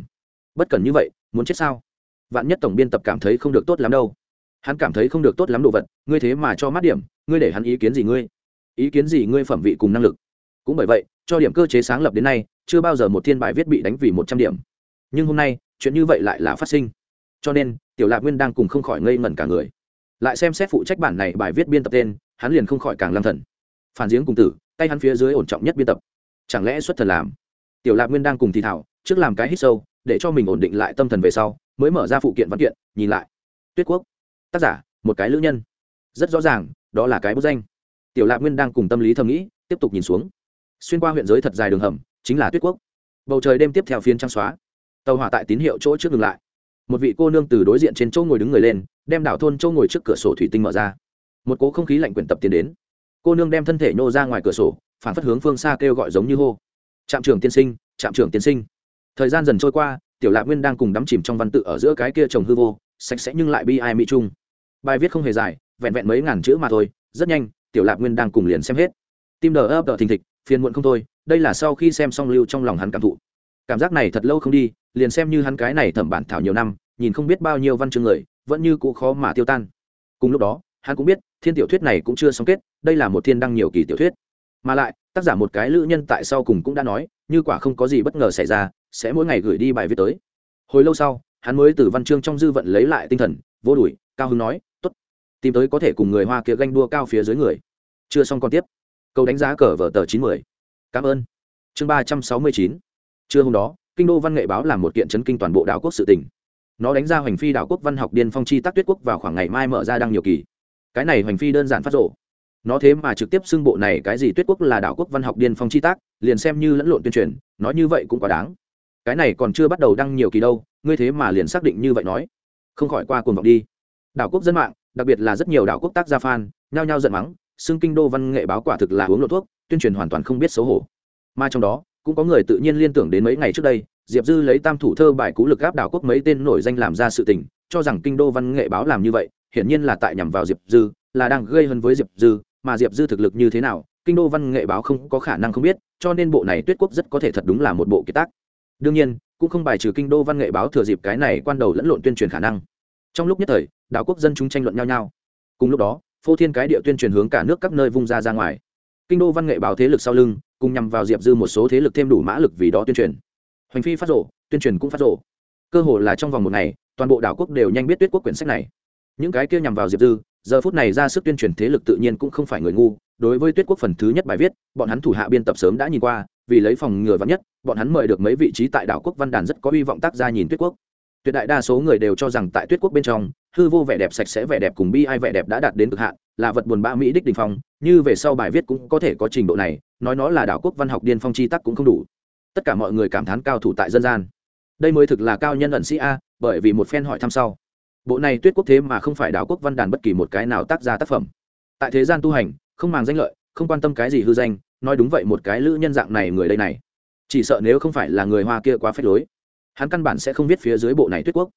Speaker 1: Bất cần như vậy, muốn chết sao? Vạn nhất tổng biên tập cảm thấy không được tốt lắm đâu. Hắn cảm thấy không được tốt lắm đồ vật, ngươi thế mà cho mát điểm, ngươi để hắn ý kiến gì ngươi? Ý kiến gì ngươi phẩm vị cùng năng lực? Cũng bởi vậy, cho điểm cơ chế sáng lập đến nay, chưa bao giờ một thiên bài viết bị đánh vì một trăm điểm. Nhưng hôm nay, chuyện như vậy lại là phát sinh. Cho nên, tiểu lạc nguyên đang cùng không khỏi ngây ngẩn cả người. Lại xem xét phụ trách bản này bài viết biên tập tên, hắn liền không khỏi càng lang thần. Phản giếng cùng tử, tay hắn phía dưới ổn trọng nhất biên tập chẳng lẽ xuất thần làm? Tiểu lạc nguyên đang cùng thì thảo, trước làm cái hít sâu, để cho mình ổn định lại tâm thần về sau, mới mở ra phụ kiện văn kiện, nhìn lại. Tuyết quốc. Tác giả, một cái lữ nhân. Rất rõ ràng, đó là cái bút danh. Tiểu lạc nguyên đang cùng tâm lý thầm nghĩ, tiếp tục nhìn xuống. Xuyên qua huyện giới thật dài đường hầm, chính là tuyết quốc. Bầu trời đêm tiếp theo phiên trăng xóa. Tàu hỏa tại tín hiệu chỗ trước ngừng lại. Một vị cô nương từ đối diện trên chỗ ngồi đứng người lên, đem đảo thôn chỗ ngồi trước cửa sổ thủy tinh mở ra. Một cố không khí lạnh quyển tập tiến đến. Cô nương đem thân thể nhô ra ngoài cửa sổ phản phất hướng phương xa kêu gọi giống như hô. Trạm trưởng tiên sinh, trạm trưởng tiên sinh. Thời gian dần trôi qua, tiểu lạc nguyên đang cùng đắm chìm trong văn tự ở giữa cái kia trồng hư vô, sạch sẽ nhưng lại bi ai mỹ trung. Bài viết không hề dài, vẹn vẹn mấy ngàn chữ mà thôi, rất nhanh, tiểu lạc nguyên đang cùng liền xem hết. Tim đờ ấp đờ thình thịch, phiền muộn không thôi, đây là sau khi xem xong lưu trong lòng hắn cảm thụ. Cảm giác này thật lâu không đi, liền xem như hắn cái này thẩm bản thảo nhiều năm, nhìn không biết bao nhiêu văn chương người, vẫn như cũ khó mà tiêu tan. Cùng lúc đó, hắn cũng biết, thiên tiểu thuyết này cũng chưa xong kết, đây là một thiên đăng nhiều kỳ tiểu thuyết mà lại, tác giả một cái lữ nhân tại sau cùng cũng đã nói, như quả không có gì bất ngờ xảy ra, sẽ mỗi ngày gửi đi bài viết tới. Hồi lâu sau, hắn mới từ văn chương trong dư vận lấy lại tinh thần, vô đùi cao hưng nói t ố t tìm tới có thể cùng người hoa kia ganh đua cao phía dưới người. Chưa xong còn tiếp. Câu đánh giá cờ vở tờ chín mươi cảm ơn. Chương ba trăm sáu mươi chín. Trưa hôm đó, kinh đô văn nghệ báo làm một kiện chấn kinh toàn bộ đảo quốc sự tỉnh nó đánh ra hoành phi đảo quốc văn học điên phong chi tác tuyết quốc vào khoảng ngày mai mở ra đăng nhiều kỳ. Cái này hoành phi đơn giản phát rộ nó thế mà trực tiếp xưng bộ này cái gì tuyết quốc là đảo quốc văn học điên phong chi tác, liền xem như lẫn lộn tuyên truyền, nói như vậy cũng quá đáng. Cái này còn chưa bắt đầu đăng nhiều kỳ đâu, ngươi thế mà liền xác định như vậy nói. Không khỏi qua cuồng vọng đi. Đảo quốc dân mạng, đặc biệt là rất nhiều đảo quốc tác gia fan, nhao nhao giận mắng, xưng kinh đô văn nghệ báo quả thực là uống lộ thuốc, tuyên truyền hoàn toàn không biết xấu hổ. Mà trong đó, cũng có người tự nhiên liên tưởng đến mấy ngày trước đây, diệp dư lấy tam thủ thơ bài cú lực áp đảo quốc mấy tên nổi danh làm ra sự tình, cho rằng kinh đô văn nghệ báo làm như vậy, hiển nhiên là tại nhằm vào diệp dư, là đang gây hấn với diệp dư mà diệp dư thực lực như thế nào, kinh đô văn nghệ báo không có khả năng không biết, cho nên bộ này tuyết quốc rất có thể thật đúng là một bộ kiệt tác. Đương nhiên, cũng không bài trừ kinh đô văn nghệ báo thừa dịp cái này quan đầu lẫn lộn tuyên truyền khả năng. Trong lúc nhất thời, đảo quốc dân chúng tranh luận nhau nhau. Cùng lúc đó, phô thiên cái địa tuyên truyền hướng cả nước các nơi vung ra ra ngoài. Kinh đô văn nghệ báo thế lực sau lưng, cùng nhằm vào diệp dư một số thế lực thêm đủ mã lực vì đó tuyên truyền. Hành phi phát rộ, tuyên truyền cũng phát rộ. Cơ hồ là trong vòng một ngày, toàn bộ đảo quốc đều nhanh biết tuyết quốc quyển sách này. Những cái kia nhằm vào diệp dư giờ phút này ra sức tuyên truyền thế lực tự nhiên cũng không phải người ngu. Đối với tuyết quốc phần thứ nhất bài viết, bọn hắn thủ hạ biên tập sớm đã nhìn qua, vì lấy phòng ngừa vắng nhất, bọn hắn mời được mấy vị trí tại đảo quốc văn đàn rất có hy vọng tác ra nhìn tuyết quốc. Tuyệt đại đa số người đều cho rằng tại tuyết quốc bên trong, hư vô vẻ đẹp sạch sẽ vẻ đẹp cùng bi ai vẻ đẹp đã đạt đến cực hạn, là vật buồn bã mỹ đích đình phong, như về sau bài viết cũng có thể có trình độ này, nói nó là đảo quốc văn học điên phong chi tắc cũng không đủ. Tất cả mọi người cảm thán cao thủ tại dân gian. Đây mới thực là cao nhân ẩn sĩ a, bởi vì một phen hỏi thăm sau bộ này tuyết quốc thế mà không phải đảo quốc văn đàn bất kỳ một cái nào tác ra tác phẩm. Tại thế gian tu hành, không màng danh lợi, không quan tâm cái gì hư danh, nói đúng vậy một cái lữ nhân dạng này người đây này. Chỉ sợ nếu không phải là người hoa kia quá phép lối, hắn căn bản sẽ không biết phía dưới bộ này tuyết quốc.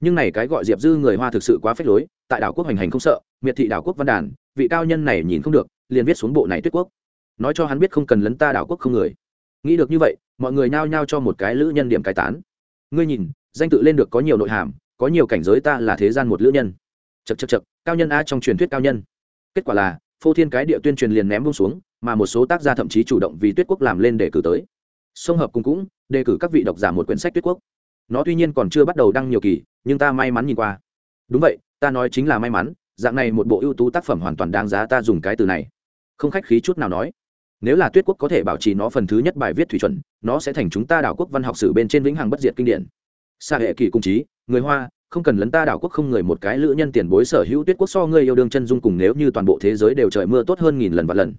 Speaker 1: Nhưng này cái gọi diệp dư người hoa thực sự quá phép lối, tại đảo quốc hành hành không sợ, miệt thị đảo quốc văn đàn, vị cao nhân này nhìn không được, liền viết xuống bộ này tuyết quốc. Nói cho hắn biết không cần lấn ta đảo quốc không người. Nghĩ được như vậy, mọi người nhao nhao cho một cái lữ nhân điểm cai tán. Ngươi nhìn, danh tự lên được có nhiều nội hàm có nhiều cảnh giới ta là thế gian một lữ nhân. Chật chật chật cao nhân a trong truyền thuyết cao nhân. Kết quả là, phô thiên cái địa tuyên truyền liền ném bông xuống, mà một số tác gia thậm chí chủ động vì tuyết quốc làm lên để cử tới. Sông hợp cùng cũng đề cử các vị độc giả một quyển sách tuyết quốc. Nó tuy nhiên còn chưa bắt đầu đăng nhiều kỳ, nhưng ta may mắn nhìn qua. Đúng vậy, ta nói chính là may mắn, dạng này một bộ ưu tú tác phẩm hoàn toàn đáng giá ta dùng cái từ này. Không khách khí chút nào nói. Nếu là tuyết quốc có thể bảo trì nó phần thứ nhất bài viết thủy chuẩn, nó sẽ thành chúng ta đảo quốc văn học sử bên trên vĩnh hằng bất diệt kinh điển. Xa hệ kỳ cung trí người hoa, không cần lấn ta đảo quốc không người một cái lữ nhân tiền bối sở hữu tuyết quốc so ngươi yêu đương chân dung cùng nếu như toàn bộ thế giới đều trời mưa tốt hơn nghìn lần và lần.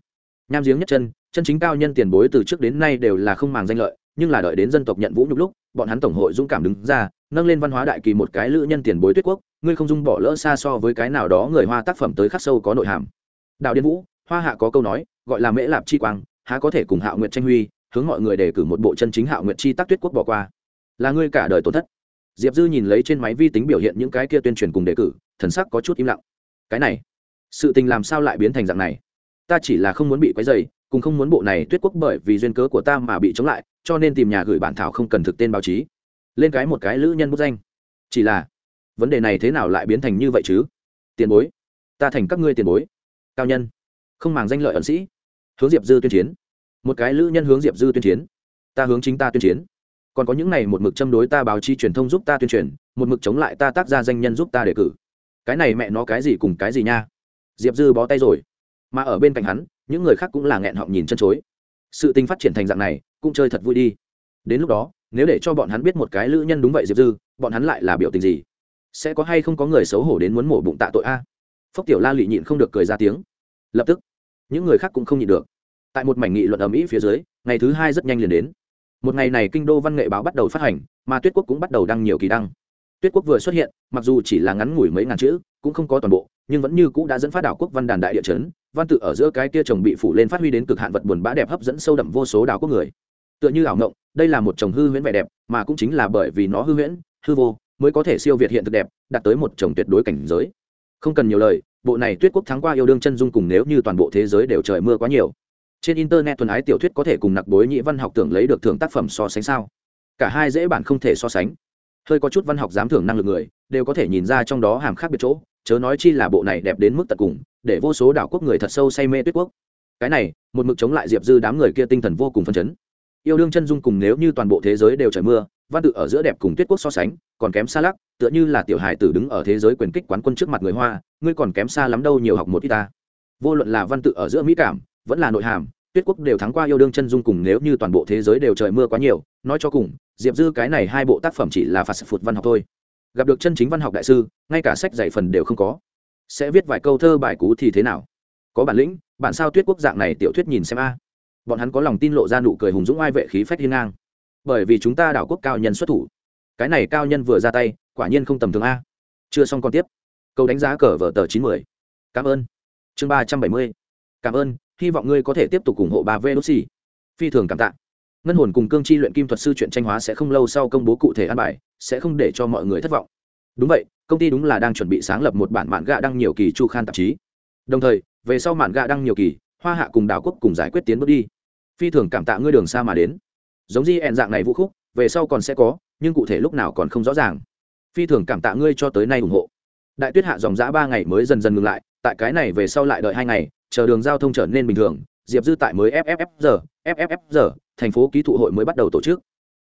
Speaker 1: Nham giếng nhất chân chân chính cao nhân tiền bối từ trước đến nay đều là không màng danh lợi, nhưng là đợi đến dân tộc nhận vũ nhục lúc, bọn hắn tổng hội dũng cảm đứng ra, nâng lên văn hóa đại kỳ một cái lữ nhân tiền bối tuyết quốc, ngươi không dung bỏ lỡ xa so với cái nào đó người hoa tác phẩm tới khắc sâu có nội hàm. Đạo điên vũ, hoa hạ có câu nói, gọi là mễ lạp chi quang, há có thể cùng hạo nguyện tranh huy, hướng mọi người đề cử một bộ chân chính hạo nguyện chi tác tuyết quốc bỏ qua. Là ngươi cả đời tổn thất diệp dư nhìn lấy trên máy vi tính biểu hiện những cái kia tuyên truyền cùng đề cử, thần sắc có chút im lặng. Cái này, sự tình làm sao lại biến thành dạng này? Ta chỉ là không muốn bị quấy dày cùng không muốn bộ này tuyết quốc bởi vì duyên cớ của ta mà bị chống lại, cho nên tìm nhà gửi bản thảo không cần thực tên báo chí. Lên cái một cái lữ nhân bút danh. Chỉ là, vấn đề này thế nào lại biến thành như vậy chứ? Tiền bối, ta thành các ngươi tiền bối. Cao nhân, không màng danh lợi ẩn sĩ. Hướng diệp dư tuyên chiến. Một cái lữ nhân hướng diệp dư tuyên chiến. Ta hướng chính ta tuyên chiến còn có những này một mực châm đối ta báo chí truyền thông giúp ta tuyên truyền, một mực chống lại ta tác ra danh nhân giúp ta đề cử. Cái này mẹ nó cái gì cùng cái gì nha? Diệp dư bó tay rồi. Mà ở bên cạnh hắn, những người khác cũng là nghẹn họng nhìn chân chối. Sự tình phát triển thành dạng này, cũng chơi thật vui đi. Đến lúc đó, nếu để cho bọn hắn biết một cái lữ nhân đúng vậy diệp dư, bọn hắn lại là biểu tình gì? Sẽ có hay không có người xấu hổ đến muốn mổ bụng tạ tội a? À? phốc tiểu la lụy nhịn không được cười ra tiếng. Lập tức, những người khác cũng không nhịn được. Tại một mảnh nghị luận ầm ĩ phía dưới, ngày thứ hai rất nhanh liền đến một ngày này kinh đô văn nghệ báo bắt đầu phát hành, mà tuyết quốc cũng bắt đầu đăng nhiều kỳ đăng. Tuyết quốc vừa xuất hiện, mặc dù chỉ là ngắn ngủi mấy ngàn chữ, cũng không có toàn bộ, nhưng vẫn như cũ đã dẫn phát đảo quốc văn đàn đại địa chấn, văn tự ở giữa cái kia chồng bị phủ lên phát huy đến cực hạn vật buồn bã đẹp hấp dẫn sâu đậm vô số đảo quốc người. Tựa như ảo ngộng đây là một chồng hư huyễn vẻ đẹp, mà cũng chính là bởi vì nó hư huyễn, hư vô, mới có thể siêu việt hiện thực đẹp, đạt tới một chồng tuyệt đối cảnh giới. Không cần nhiều lời, bộ này tuyết quốc thắng qua yêu đương chân dung cùng nếu như toàn bộ thế giới đều trời mưa quá nhiều trên internet thuần ái tiểu thuyết có thể cùng nặc bối nhị văn học tưởng lấy được thưởng tác phẩm so sánh sao? Cả hai dễ bản không thể so sánh. Hơi có chút văn học giám thưởng năng lực người, đều có thể nhìn ra trong đó hàm khác biệt chỗ, chớ nói chi là bộ này đẹp đến mức tận cùng, để vô số đảo quốc người thật sâu say mê tuyết quốc. Cái này, một mực chống lại diệp dư đám người kia tinh thần vô cùng phân chấn. Yêu đương chân dung cùng nếu như toàn bộ thế giới đều trời mưa, văn tự ở giữa đẹp cùng tuyết quốc so sánh, còn kém xa lắc, tựa như là tiểu hài tử đứng ở thế giới quyền kích quán quân trước mặt người hoa, ngươi còn kém xa lắm đâu nhiều học một ít ta. Vô luận là văn tự ở giữa mỹ cảm vẫn là nội hàm, tuyết quốc đều thắng qua yêu đương chân dung cùng nếu như toàn bộ thế giới đều trời mưa quá nhiều, nói cho cùng, diệp dư cái này hai bộ tác phẩm chỉ là phạt phụt văn học thôi. Gặp được chân chính văn học đại sư, ngay cả sách dạy phần đều không có. Sẽ viết vài câu thơ bài cú thì thế nào? Có bản lĩnh, bản sao tuyết quốc dạng này tiểu thuyết nhìn xem a. Bọn hắn có lòng tin lộ ra nụ cười hùng dũng ai vệ khí phách hiên ngang. Bởi vì chúng ta đảo quốc cao nhân xuất thủ. Cái này cao nhân vừa ra tay, quả nhiên không tầm thường a. Chưa xong còn tiếp. Câu đánh giá cờ vở tờ chín mươi. Cảm ơn. Chương ba trăm bảy mươi. Cảm ơn hy vọng ngươi có thể tiếp tục ủng hộ bà Venusi. phi thường cảm tạ. Ngân hồn cùng cương chi luyện kim thuật sư chuyện tranh hóa sẽ không lâu sau công bố cụ thể an bài, sẽ không để cho mọi người thất vọng. Đúng vậy, công ty đúng là đang chuẩn bị sáng lập một bản mạn gạ đăng nhiều kỳ chu khan tạp chí. Đồng thời, về sau mạn gạ đăng nhiều kỳ, hoa hạ cùng đảo quốc cùng giải quyết tiến bước đi. Phi thường cảm tạ ngươi đường xa mà đến. Giống như ẹn dạng này vũ khúc, về sau còn sẽ có, nhưng cụ thể lúc nào còn không rõ ràng. Phi thường cảm tạ ngươi cho tới nay ủng hộ. Đại tuyết hạ dòng giã ba ngày mới dần dần ngừng lại, tại cái này về sau lại đợi hai ngày chờ đường giao thông trở nên bình thường, diệp dư tại mới fff giờ fff giờ thành phố ký thụ hội mới bắt đầu tổ chức.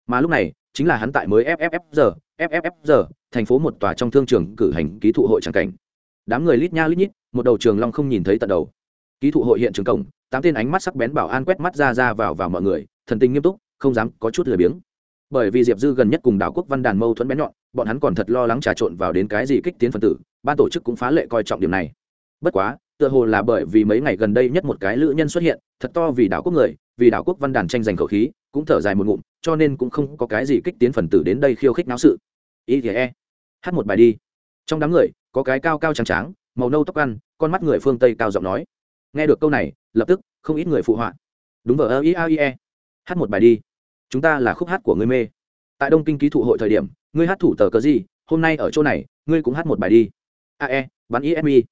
Speaker 1: Mà lúc này, chính là hắn tại mới fff giờ fff giờ thành phố một tòa trong thương trường cử hành ký thụ hội tràng cảnh. Đám người lít nha lít nhít, một đầu trường long không nhìn thấy tận đầu. Ký thụ hội hiện trường cổng, tám tên ánh mắt sắc bén bảo an quét mắt ra ra vào vào mọi người, thần tình nghiêm túc, không dám có chút lười biếng. Bởi vì diệp dư gần nhất cùng đảo quốc văn đàn mâu thuẫn bén nhọn, bọn hắn còn thật lo lắng trà trộn vào đến cái gì kích tiến phần tử, ban tổ chức cũng phá lệ coi trọng điểm này. Bất quá tựa hồ là bởi vì mấy ngày gần đây nhất một cái lữ nhân xuất hiện, thật to vì đảo quốc người, vì đảo quốc văn đàn tranh giành khẩu khí, cũng thở dài một ngụm, cho nên cũng không có cái gì kích tiến phần tử đến đây khiêu khích náo sự. Ý thì e hát một bài đi. Trong đám người, có cái cao cao trắng tráng màu nâu tóc ăn, con mắt người phương tây cao giọng nói. Nghe được câu này, lập tức, không ít người phụ họa. Đúng vờ ơ e e. Hát một bài đi. Chúng ta là khúc hát của người mê. Tại đông kinh ký thụ hội thời điểm, ngươi hát thủ tờ cớ gì? Hôm nay ở chỗ này, ngươi cũng hát một bài đi. Ae bắn ismi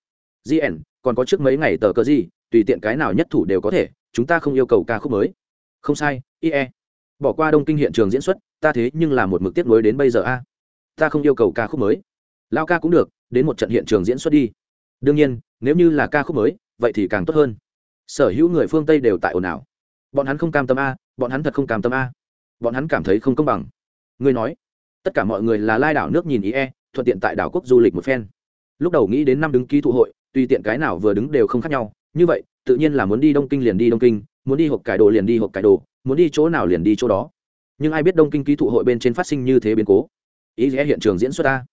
Speaker 1: gn còn có trước mấy ngày tờ cờ gì, tùy tiện cái nào nhất thủ đều có thể, chúng ta không yêu cầu ca khúc mới. Không sai ie bỏ qua đông kinh hiện trường diễn xuất, ta thế nhưng là một mực tiếp nối đến bây giờ a. Ta không yêu cầu ca khúc mới. Lao ca cũng được, đến một trận hiện trường diễn xuất đi. Đương nhiên, nếu như là ca khúc mới, vậy thì càng tốt hơn. Sở hữu người phương tây đều tại ồn ào. Bọn hắn không cam tâm a, bọn hắn thật không cam tâm a. Bọn hắn cảm thấy không công bằng. Ngươi nói, tất cả mọi người là lai đảo nước nhìn ý e thuận tiện tại đảo quốc du lịch một phen. Lúc đầu nghĩ đến năm đứng ký thụ hội tùy tiện cái nào vừa đứng đều không khác nhau. Như vậy, tự nhiên là muốn đi đông kinh liền đi đông kinh, muốn đi hộp cải đồ liền đi hộp cải đồ, muốn đi chỗ nào liền đi chỗ đó. Nhưng ai biết đông kinh ký thụ hội bên trên phát sinh như thế biến cố? Ý nghĩa hiện trường diễn xuất ta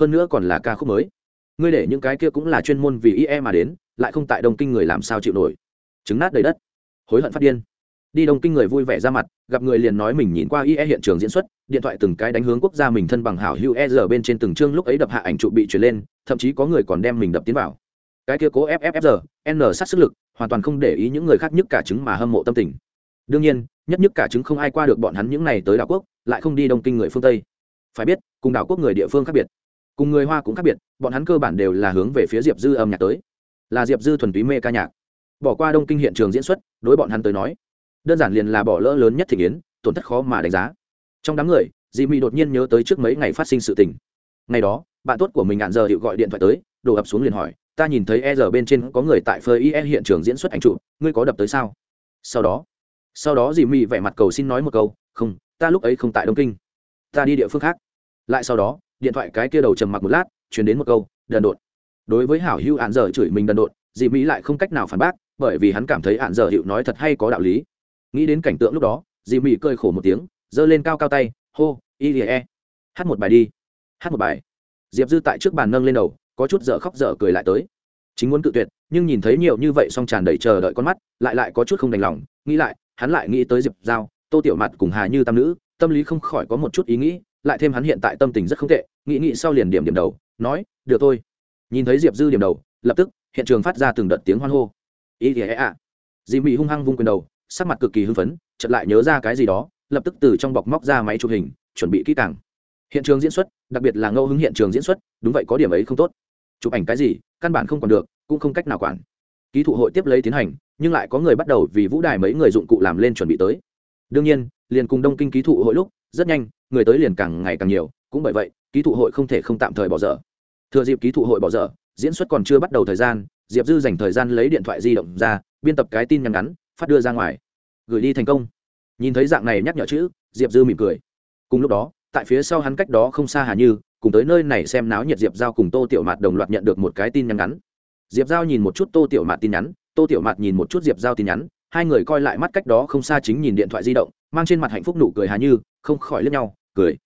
Speaker 1: hơn nữa còn là ca khúc mới. Ngươi để những cái kia cũng là chuyên môn vì ie mà đến, lại không tại đông kinh người làm sao chịu nổi. Trứng nát đầy đất. Hối hận phát điên. Đi đông kinh người vui vẻ ra mặt, gặp người liền nói mình nhìn qua ie hiện trường diễn xuất, điện thoại từng cái đánh hướng quốc gia mình thân bằng hảo hữu e giờ bên trên từng chương lúc ấy đập hạ ảnh trụ bị chuyển lên, thậm chí có người còn đem mình đập tiến vào cái kia cố fffr n sát sức lực, hoàn toàn không để ý những người khác nhất cả chứng mà hâm mộ tâm tình. Đương nhiên, nhất nhất cả chứng không ai qua được bọn hắn những này tới đảo quốc, lại không đi đông kinh người phương tây. Phải biết, cùng đảo quốc người địa phương khác biệt, cùng người hoa cũng khác biệt, bọn hắn cơ bản đều là hướng về phía diệp dư âm nhạc tới. Là diệp dư thuần túy mê ca nhạc. Bỏ qua đông kinh hiện trường diễn xuất, đối bọn hắn tới nói, đơn giản liền là bỏ lỡ lớn nhất thị kiến tổn thất khó mà đánh giá. Trong đám người dì mị đột nhiên nhớ tới trước mấy ngày phát sinh sự tình. Ngày đó, bạn tốt của mình ngạn giờ hiệu gọi điện thoại tới, đổ ập xuống liền hỏi ta nhìn thấy e giờ bên trên có người tại phơi ie hiện trường diễn xuất ảnh trụ ngươi có đập tới sao? Sau đó sau đó dì mị vẻ mặt cầu xin nói một câu, không, ta lúc ấy không tại đông kinh. Ta đi địa phương khác. Lại sau đó, điện thoại cái kia đầu trầm mặc một lát chuyển đến một câu, đần độn. Đối với hảo Hưu ạn giờ chửi mình đần độn, dì mỹ lại không cách nào phản bác, bởi vì hắn cảm thấy ạn giờ hiệu nói thật hay có đạo lý. Nghĩ đến cảnh tượng lúc đó, dì mỹ cơi khổ một tiếng, giơ lên cao cao tay, hô y e. Hát một bài đi, hát một bài. Diệp dư tại trước bàn nâng lên đầu có chút dở khóc dở cười lại tới. Chính muốn cự tuyệt, nhưng nhìn thấy nhiều như vậy song tràn đầy chờ đợi con mắt, lại lại có chút không đành lòng, nghĩ lại, hắn lại nghĩ tới diệp giao, tô tiểu mặt cùng hà như tam nữ, tâm lý không khỏi có một chút ý nghĩ, lại thêm hắn hiện tại tâm tình rất không tệ, nghĩ nghĩ sau liền điểm điểm đầu, nói, được thôi. Nhìn thấy diệp dư điểm đầu, lập tức, hiện trường phát ra từng đợt tiếng hoan hô. Ý ỉa ạ. Dì mị hung hăng vung quyền đầu, sắc mặt cực kỳ hưng phấn, chợt lại nhớ ra cái gì đó, lập tức từ trong bọc móc ra máy chụp hình, chuẩn bị kỹ càng. Hiện trường diễn xuất, đặc biệt là ngẫu hứng hiện trường diễn xuất, đúng vậy có điểm ấy không tốt chụp ảnh cái gì, căn bản không còn được, cũng không cách nào quản. Ký thụ hội tiếp lấy tiến hành, nhưng lại có người bắt đầu vì vũ đài mấy người dụng cụ làm lên chuẩn bị tới. Đương nhiên, liền cùng đông kinh ký thụ hội lúc, rất nhanh, người tới liền càng ngày càng nhiều, cũng bởi vậy, ký thụ hội không thể không tạm thời bỏ dở. Thừa dịp ký thụ hội bỏ dở, diễn xuất còn chưa bắt đầu thời gian, diệp dư dành thời gian lấy điện thoại di động ra, biên tập cái tin nhắn ngắn, phát đưa ra ngoài. Gửi đi thành công. Nhìn thấy dạng này nhắc nhở chữ, diệp dư mỉm cười. Cùng lúc đó, tại phía sau hắn cách đó không xa hà như cùng tới nơi này xem náo nhiệt diệp giao cùng tô tiểu mạt đồng loạt nhận được một cái tin nhắn ngắn. Diệp giao nhìn một chút tô tiểu mạt tin nhắn, tô tiểu mạt nhìn một chút diệp giao tin nhắn, hai người coi lại mắt cách đó không xa chính nhìn điện thoại di động, mang trên mặt hạnh phúc nụ cười hà như, không khỏi lướt nhau, cười.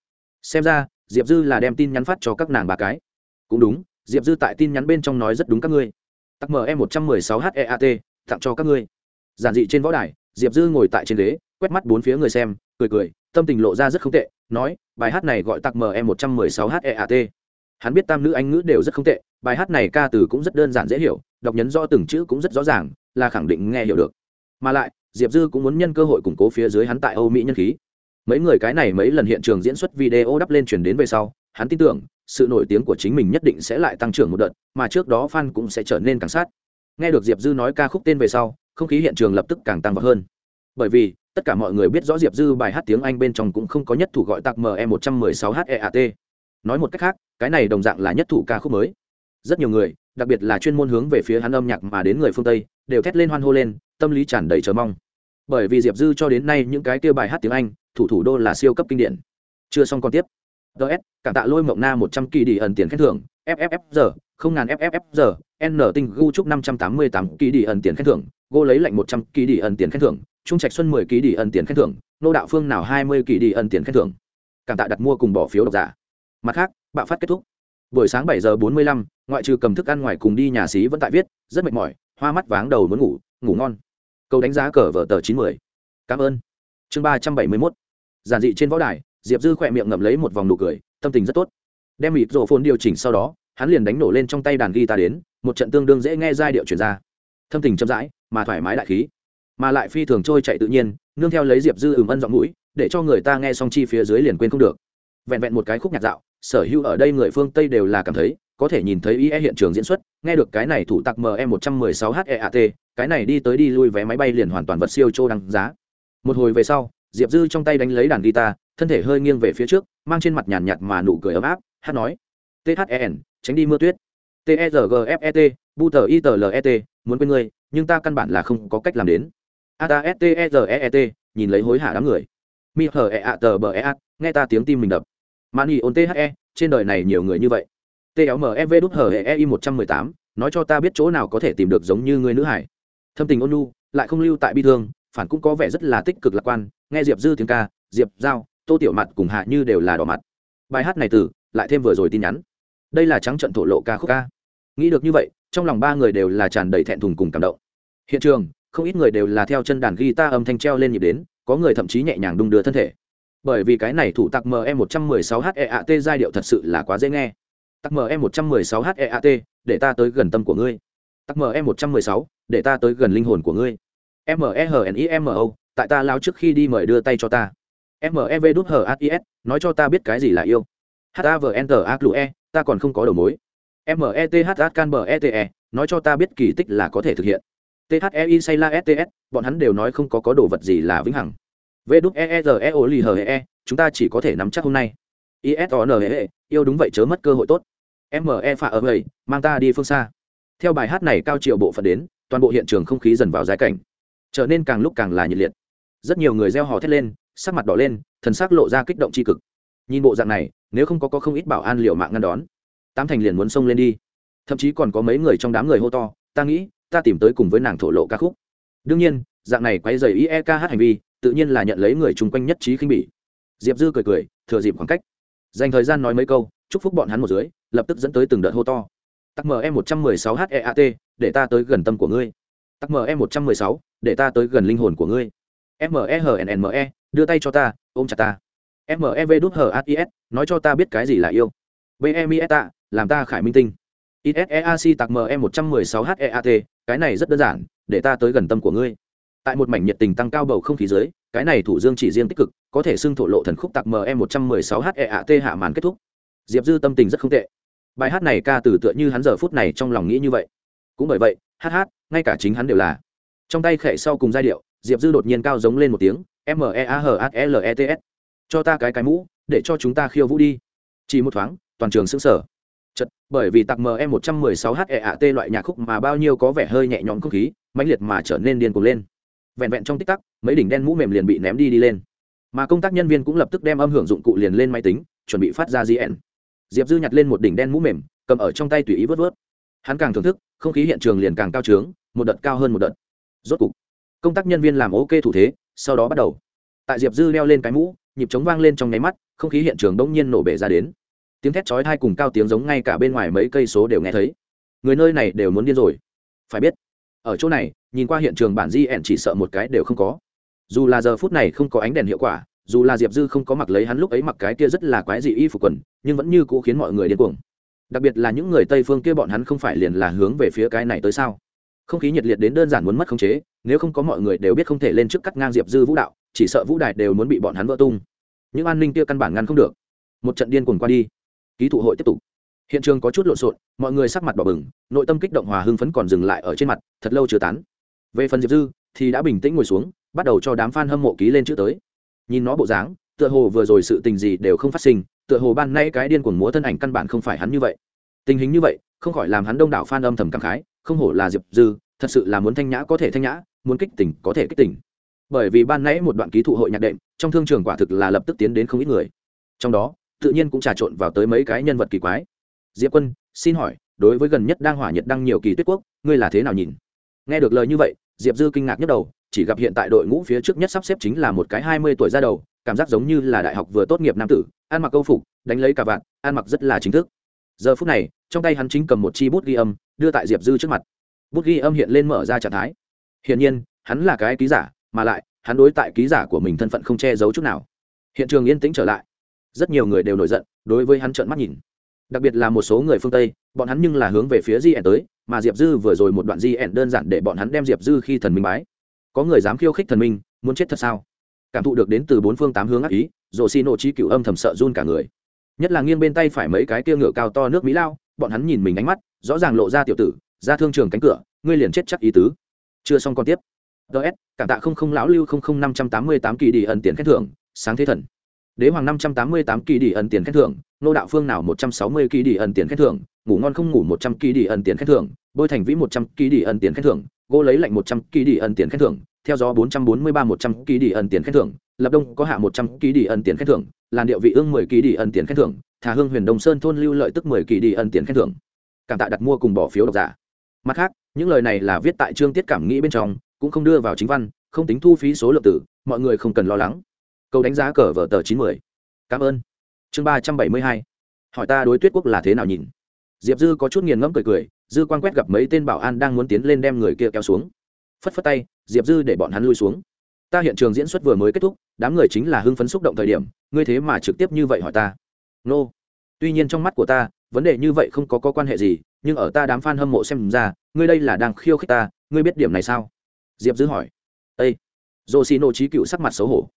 Speaker 1: Xem ra, diệp dư là đem tin nhắn phát cho các nàng ba cái. Cũng đúng, diệp dư tại tin nhắn bên trong nói rất đúng các ngươi. Tắc mờ e một trăm mười sáu heat tặng cho các ngươi. Giản dị trên võ đài, diệp dư ngồi tại trên ghế, quét mắt bốn phía người xem, cười cười, tâm tình lộ ra rất không tệ nói, bài hát này gọi tặc mờ một trăm mười sáu heat hắn biết tam nữ anh ngữ đều rất không tệ, bài hát này ca từ cũng rất đơn giản dễ hiểu, đọc nhấn do từng chữ cũng rất rõ ràng, là khẳng định nghe hiểu được. Mà lại, diệp dư cũng muốn nhân cơ hội củng cố phía dưới hắn tại âu mỹ nhân khí. Mấy người cái này mấy lần hiện trường diễn xuất video đắp lên truyền đến về sau, hắn tin tưởng, sự nổi tiếng của chính mình nhất định sẽ lại tăng trưởng một đợt, mà trước đó fan cũng sẽ trở nên càng sát. Nghe được diệp dư nói ca khúc tên về sau, không khí hiện trường lập tức càng tăng vọt hơn. Bởi vì tất cả mọi người biết rõ diệp dư bài hát tiếng anh bên trong cũng không có nhất thủ gọi tặc me một trăm mười sáu heat nói một cách khác, cái này đồng dạng là nhất thủ ca khúc mới. Rất nhiều người, đặc biệt là chuyên môn hướng về phía hắn âm nhạc mà đến người phương tây, đều thét lên hoan hô lên, tâm lý tràn đầy chờ mong. Bởi vì diệp dư cho đến nay những cái kia bài hát tiếng anh, thủ thủ đô là siêu cấp kinh điển. Chưa xong còn tiếp. Ts cảm tạ lôi mộng na một trăm kỳ đi ẩn tiền khen thưởng. Fff giờ không ngàn fff giờ n tinh gu trúc năm trăm tám mươi tám kỳ đi ẩn tiền khen thưởng. Gô lấy lệnh một trăm kỳ đi ẩn tiền khen thưởng trung trạch xuân mười kỳ đi ân tiền khen thưởng, nô đạo phương nào hai mươi kỳ đi ân tiền khen thưởng. Cảm tạ đặt mua cùng bỏ phiếu độc giả. Mặt khác, bạo phát kết thúc. Buổi sáng bảy giờ bốn mươi lăm, ngoại trừ cầm thức ăn ngoài cùng đi nhà xí vẫn tại viết, rất mệt mỏi, hoa mắt váng đầu muốn ngủ ngủ ngon. Câu đánh giá cờ vở tờ chín mươi cảm ơn. Chương ba trăm bảy mươi mốt. Giản dị trên võ đài, diệp dư khỏe miệng ngậm lấy một vòng nụ cười, tâm tình rất tốt. Đem mịt rổ phôn điều chỉnh sau đó, hắn liền đánh nổ lên trong tay đàn guitar đến, một trận tương đương dễ nghe giai điệu chuyển ra. Thâm tình chậm rãi, mà thoải mái đại khí mà lại phi thường trôi chạy tự nhiên, nương theo lấy diệp dư ừm ân giọng mũi, để cho người ta nghe xong chi phía dưới liền quên không được. Vẹn vẹn một cái khúc nhạc dạo, sở hữu ở đây người phương tây đều là cảm thấy, có thể nhìn thấy ie hiện trường diễn xuất, nghe được cái này thủ tặc mm một trăm mười sáu heat cái này đi tới đi lui vé máy bay liền hoàn toàn vật siêu trô đăng giá. Một hồi về sau, diệp dư trong tay đánh lấy đàn guitar, thân thể hơi nghiêng về phía trước, mang trên mặt nhàn nhạt mà nụ cười ấm áp, hát nói then tránh đi mưa tuyết. T e r g f e t, bu tờ i t l e t, muốn quên ngươi, nhưng ta căn bản là không có cách làm đến a ta s t e r e t, nhìn lấy hối hả đám người. Mi hờ e a tờ bờ e a, nghe ta tiếng tim mình đập. Mani ôn the trên đời này nhiều người như vậy. T l m e v đút hờ e i một trăm mười tám, nói cho ta biết chỗ nào có thể tìm được giống như người nữ hải. Thâm tình ôn nu lại không lưu tại bi thương, phản cũng có vẻ rất là tích cực lạc quan, nghe diệp dư tiếng ca, diệp giao, tô tiểu mặt cùng hạ như đều là đỏ mặt. Bài hát này từ, lại thêm vừa rồi tin nhắn. Đây là trắng trận thổ lộ ca khúc ca. Nghĩ được như vậy, trong lòng ba người đều là tràn đầy thẹn thùng cùng cảm động. Hiện trường không ít người đều là theo chân đàn guitar âm thanh treo lên nhịp đến, có người thậm chí nhẹ nhàng đung đưa thân thể. Bởi vì cái này thủ tặc me một trăm mười sáu heat giai điệu thật sự là quá dễ nghe. Tặc me một trăm mười sáu heat để ta tới gần tâm của ngươi. Tặc me một trăm mười sáu, để ta tới gần linh hồn của ngươi. M tại ta lao trước khi đi mời đưa tay cho ta. Mev đút nói cho ta biết cái gì là yêu. Hav enter ta còn không có đầu mối. Meth nói cho ta biết kỳ tích là có thể thực hiện thei say la sts bọn hắn đều nói không có có đồ vật gì là vĩnh hằng. V đúc e r e o li hờ e chúng ta chỉ có thể nắm chắc hôm nay. Isn e yêu đúng vậy chớ mất cơ hội tốt. Me phà ở gầy mang ta đi phương xa. Theo bài hát này cao triệu bộ phận đến toàn bộ hiện trường không khí dần vào giá cảnh. Trở nên càng lúc càng là nhiệt liệt. Rất nhiều người gieo hò thét lên sắc mặt đỏ lên thần sắc lộ ra kích động tri cực. Nhìn bộ dạng này nếu không có, có không ít bảo an liệu mạng ngăn đón tám thành liền muốn xông lên đi. Thậm chí còn có mấy người trong đám người hô to ta nghĩ ta tìm tới cùng với nàng thổ lộ ca khúc. Đương nhiên, dạng này quay dày iek hát hành vi, tự nhiên là nhận lấy người chung quanh nhất trí khinh bỉ. Diệp dư cười cười, thừa dịp khoảng cách. Dành thời gian nói mấy câu, chúc phúc bọn hắn một dưới, lập tức dẫn tới từng đợt hô to. Tắc mờ em một trăm mười sáu heat để ta tới gần tâm của ngươi. Tắc mờ em một trăm mười sáu, để ta tới gần linh hồn của ngươi. Mehnnme đưa tay cho ta, ôm chặt ta. Mev đút hờ nói cho ta biết cái gì là yêu. Bmieta làm ta khải minh tinh iseac tạc me một trăm mười sáu heat cái này rất đơn giản, để ta tới gần tâm của ngươi. Tại một mảnh nhiệt tình tăng cao bầu không khí dưới, cái này thủ dương chỉ riêng tích cực, có thể xưng thổ lộ thần khúc tạc me một trăm mười sáu heat hạ màn kết thúc. Diệp dư tâm tình rất không tệ. Bài hát này ca từ tựa như hắn giờ phút này trong lòng nghĩ như vậy. Cũng bởi vậy, hát hát, ngay cả chính hắn đều là. Trong tay khệ sau cùng giai điệu, diệp dư đột nhiên cao giống lên một tiếng, m e a h h l e t s. Cho ta cái cái mũ, để cho chúng ta khiêu vũ đi. Chỉ một thoáng, toàn trường sững sờ bởi vì tặc mờ một trăm mười sáu h e a t loại nhạc khúc mà bao nhiêu có vẻ hơi nhẹ nhõm không khí, mãnh liệt mà trở nên điên cuồng lên. Vẹn vẹn trong tích tắc mấy đỉnh đen mũ mềm liền bị ném đi đi lên. Mà công tác nhân viên cũng lập tức đem âm hưởng dụng cụ liền lên máy tính, chuẩn bị phát ra gn diệp dư nhặt lên một đỉnh đen mũ mềm, cầm ở trong tay tùy ý vớt vớt. Hắn càng thưởng thức, không khí hiện trường liền càng cao trướng, một đợt cao hơn một đợt. Rốt cục, công tác nhân viên làm ok thủ thế, sau đó bắt đầu. Tại diệp dư leo lên cái mũ, nhịp trống vang lên trong nháy mắt, không khí hiện trường đông nhiên nổ bể ra đến tiếng thét chói thai cùng cao tiếng giống ngay cả bên ngoài mấy cây số đều nghe thấy. Người nơi này đều muốn điên rồi. Phải biết, ở chỗ này, nhìn qua hiện trường bản di ẻn chỉ sợ một cái đều không có. Dù là giờ phút này không có ánh đèn hiệu quả, dù là diệp dư không có mặc lấy hắn lúc ấy mặc cái kia rất là quái dị y phục quần, nhưng vẫn như cũ khiến mọi người điên cuồng. Đặc biệt là những người tây phương kia bọn hắn không phải liền là hướng về phía cái này tới sao? Không khí nhiệt liệt đến đơn giản muốn mất khống chế, nếu không có mọi người đều biết không thể lên trước cắt ngang diệp dư vũ đạo, chỉ sợ vũ đài đều muốn bị bọn hắn vỡ tung. Những an ninh kia căn bản ngăn không được. Một trận điên cuồng qua đi ký thụ hội tiếp tục. Hiện trường có chút lộn xộn, mọi người sắc mặt bỏ bừng, nội tâm kích động hòa hưng phấn còn dừng lại ở trên mặt, thật lâu chưa tán. Về phần diệp dư, thì đã bình tĩnh ngồi xuống, bắt đầu cho đám f a n hâm mộ ký lên chữ tới. Nhìn nó bộ dáng, tựa hồ vừa rồi sự tình gì đều không phát sinh, tựa hồ ban nay cái điên cuồng múa thân ảnh căn bản không phải hắn như vậy. Tình hình như vậy, không khỏi làm hắn đông đảo f a n âm thầm cảm khái, không hổ là diệp dư, thật sự là muốn thanh nhã có thể thanh nhã, muốn kích tỉnh có thể kích tỉnh bởi vì ban nãy một đoạn ký thụ hội nhạc đệm, trong thương trường quả thực là lập tức tiến đến không ít người. Trong đó tự nhiên cũng trà trộn vào tới mấy cái nhân vật kỳ quái. Diệp quân, xin hỏi, đối với gần nhất đang hỏa nhiệt đăng nhiều kỳ tuyết quốc, ngươi là thế nào nhìn? Nghe được lời như vậy, diệp dư kinh ngạc nhất đầu, chỉ gặp hiện tại đội ngũ phía trước nhất sắp xếp chính là một cái hai mươi tuổi ra đầu, cảm giác giống như là đại học vừa tốt nghiệp nam tử, ăn mặc câu phục, đánh lấy cả vạn ăn mặc rất là chính thức. Giờ phút này, trong tay hắn chính cầm một chi bút ghi âm, đưa tại diệp dư trước mặt. Bút ghi âm hiện lên mở ra trạng thái. Hiển nhiên, hắn là cái ký giả, mà lại, hắn đối tại ký giả của mình thân phận không che giấu chút nào. Hiện trường yên tĩnh trở lại rất nhiều người đều nổi giận, đối với hắn trợn mắt nhìn. Đặc biệt là một số người phương tây, bọn hắn nhưng là hướng về phía di ẻn tới, mà diệp dư vừa rồi một đoạn di ẻn đơn giản để bọn hắn đem diệp dư khi thần minh bái. Có người dám khiêu khích thần minh, muốn chết thật sao? Cảm thụ được đến từ bốn phương tám hướng ác ý rồ xin nộ trí cựu âm thầm sợ run cả người. Nhất là nghiêng bên tay phải mấy cái kia ngựa cao to nước mỹ lao, bọn hắn nhìn mình ánh mắt, rõ ràng lộ ra tiểu tử, ra thương trường cánh cửa, ngươi liền chết chắc ý tứ. Chưa xong còn tiếp. Ts cảm tạ không không lão lưu không không năm trăm tám mươi tám kỳ đi ẩn tiền khen thưởng, sáng thế thần đế hoàng năm trăm tám mươi tám kỳ đi ẩn tiền khen thưởng, nô đạo phương nào một trăm sáu mươi kỳ đi ẩn tiền khen thưởng, ngủ ngon không ngủ một trăm kỳ đi ẩn tiền khen thưởng, bôi thành vĩ một trăm kỳ đi ẩn tiền khen thưởng, gỗ lấy lạnh một trăm kỳ đi ẩn tiền khen thưởng, theo gió bốn trăm bốn mươi ba một trăm kỳ đi ẩn tiền khen thưởng, lập đông có hạ một trăm kỳ đi ẩn tiền khen thưởng, làn điệu vị ương mười kỳ đi ẩn tiền khen thưởng, thả hương huyền đông sơn thôn lưu lợi tức mười kỳ đi ẩn tiền khen thưởng. Cảm tạ đặt mua cùng bỏ phiếu độc giả. Mặt khác, những lời này là viết tại chương tiết cảm nghĩ bên trong, cũng không đưa vào chính văn, không tính thu phí số lượng tử, mọi người không cần lo lắng câu đánh giá cờ vở tờ chín mươi cảm ơn. Chương ba trăm bảy mươi hai. Hỏi ta đối tuyết quốc là thế nào nhìn? Diệp dư có chút nghiền ngẫm cười cười dư quan quét gặp mấy tên bảo an đang muốn tiến lên đem người kia kéo xuống. Phất phất tay diệp dư để bọn hắn lui xuống. Ta hiện trường diễn xuất vừa mới kết thúc đám người chính là hưng phấn xúc động thời điểm ngươi thế mà trực tiếp như vậy hỏi ta. Nô、no. tuy nhiên trong mắt của ta vấn đề như vậy không có, có quan hệ gì nhưng ở ta đám f a n hâm mộ xem ra ngươi đây là đang khiêu khích ta ngươi biết điểm này sao? Diệp dư hỏi. Ây dô xì nộ trí cựu sắc mặt xấu hổ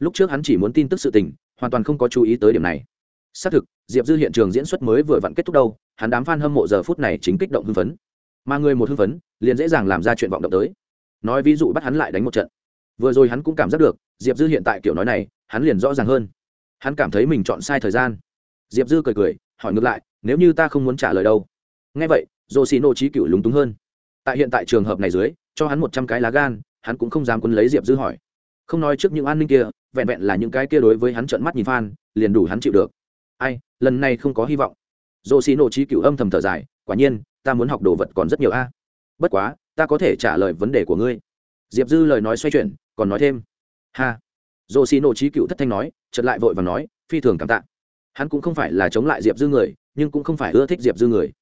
Speaker 1: lúc trước hắn chỉ muốn tin tức sự tình, hoàn toàn không có chú ý tới điểm này. Xác thực, diệp dư hiện trường diễn xuất mới vừa vặn kết thúc đâu, hắn đám f a n hâm mộ giờ phút này chính kích động hưng phấn. Mà người một hưng phấn, liền dễ dàng làm ra chuyện vọng động tới. Nói ví dụ bắt hắn lại đánh một trận. Vừa rồi hắn cũng cảm giác được, diệp dư hiện tại kiểu nói này, hắn liền rõ ràng hơn. Hắn cảm thấy mình chọn sai thời gian. Diệp dư cười cười, hỏi ngược lại, nếu như ta không muốn trả lời đâu? Ngay vậy dô xì nô trí cựu lúng túng hơn. Tại hiện tại trường hợp này dưới, cho hắn một trăm cái lá gan, hắn cũng không dám quân lấy diệp dư hỏi không nói trước những an ninh kia, vẹn vẹn là những cái kia đối với hắn trợn mắt nhìn phan liền đủ hắn chịu được. Ai, lần này không có hy vọng. Dô xì nộ trí cựu âm thầm thở dài, quả nhiên, ta muốn học đồ vật còn rất nhiều a. À. Bất quá, ta có thể trả lời vấn đề của ngươi. Diệp dư lời nói xoay chuyển, còn nói thêm. Ha. Dô xì nộ trí cựu thất thanh nói chật lại vội và nói, phi thường cảm tạ. Hắn cũng không phải là chống lại diệp dư người, nhưng cũng không phải ưa thích diệp dư người.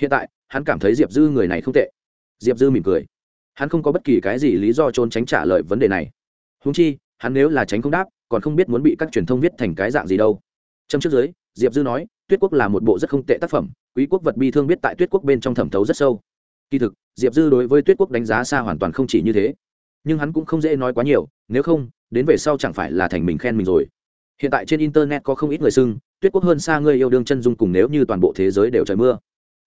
Speaker 1: Hiện tại, hắn cảm thấy diệp dư người này không tệ. Diệp dư mỉm cười. Hắn không có bất kỳ cái gì lý do trốn tránh trả lời vấn đề này húng chi, hắn nếu là tránh không đáp, còn không biết muốn bị các truyền thông viết thành cái dạng gì đâu. Trong trước dưới, diệp dư nói, tuyết quốc là một bộ rất không tệ tác phẩm, quý quốc vật bi thương biết tại tuyết quốc bên trong thẩm thấu rất sâu. Kỳ thực, diệp dư đối với tuyết quốc đánh giá xa hoàn toàn không chỉ như thế. Nhưng hắn cũng không dễ nói quá nhiều, nếu không, đến về sau chẳng phải là thành mình khen mình rồi. Hiện tại trên internet có không ít người xưng, tuyết quốc hơn xa ngươi yêu đương chân dung cùng nếu như toàn bộ thế giới đều trời mưa.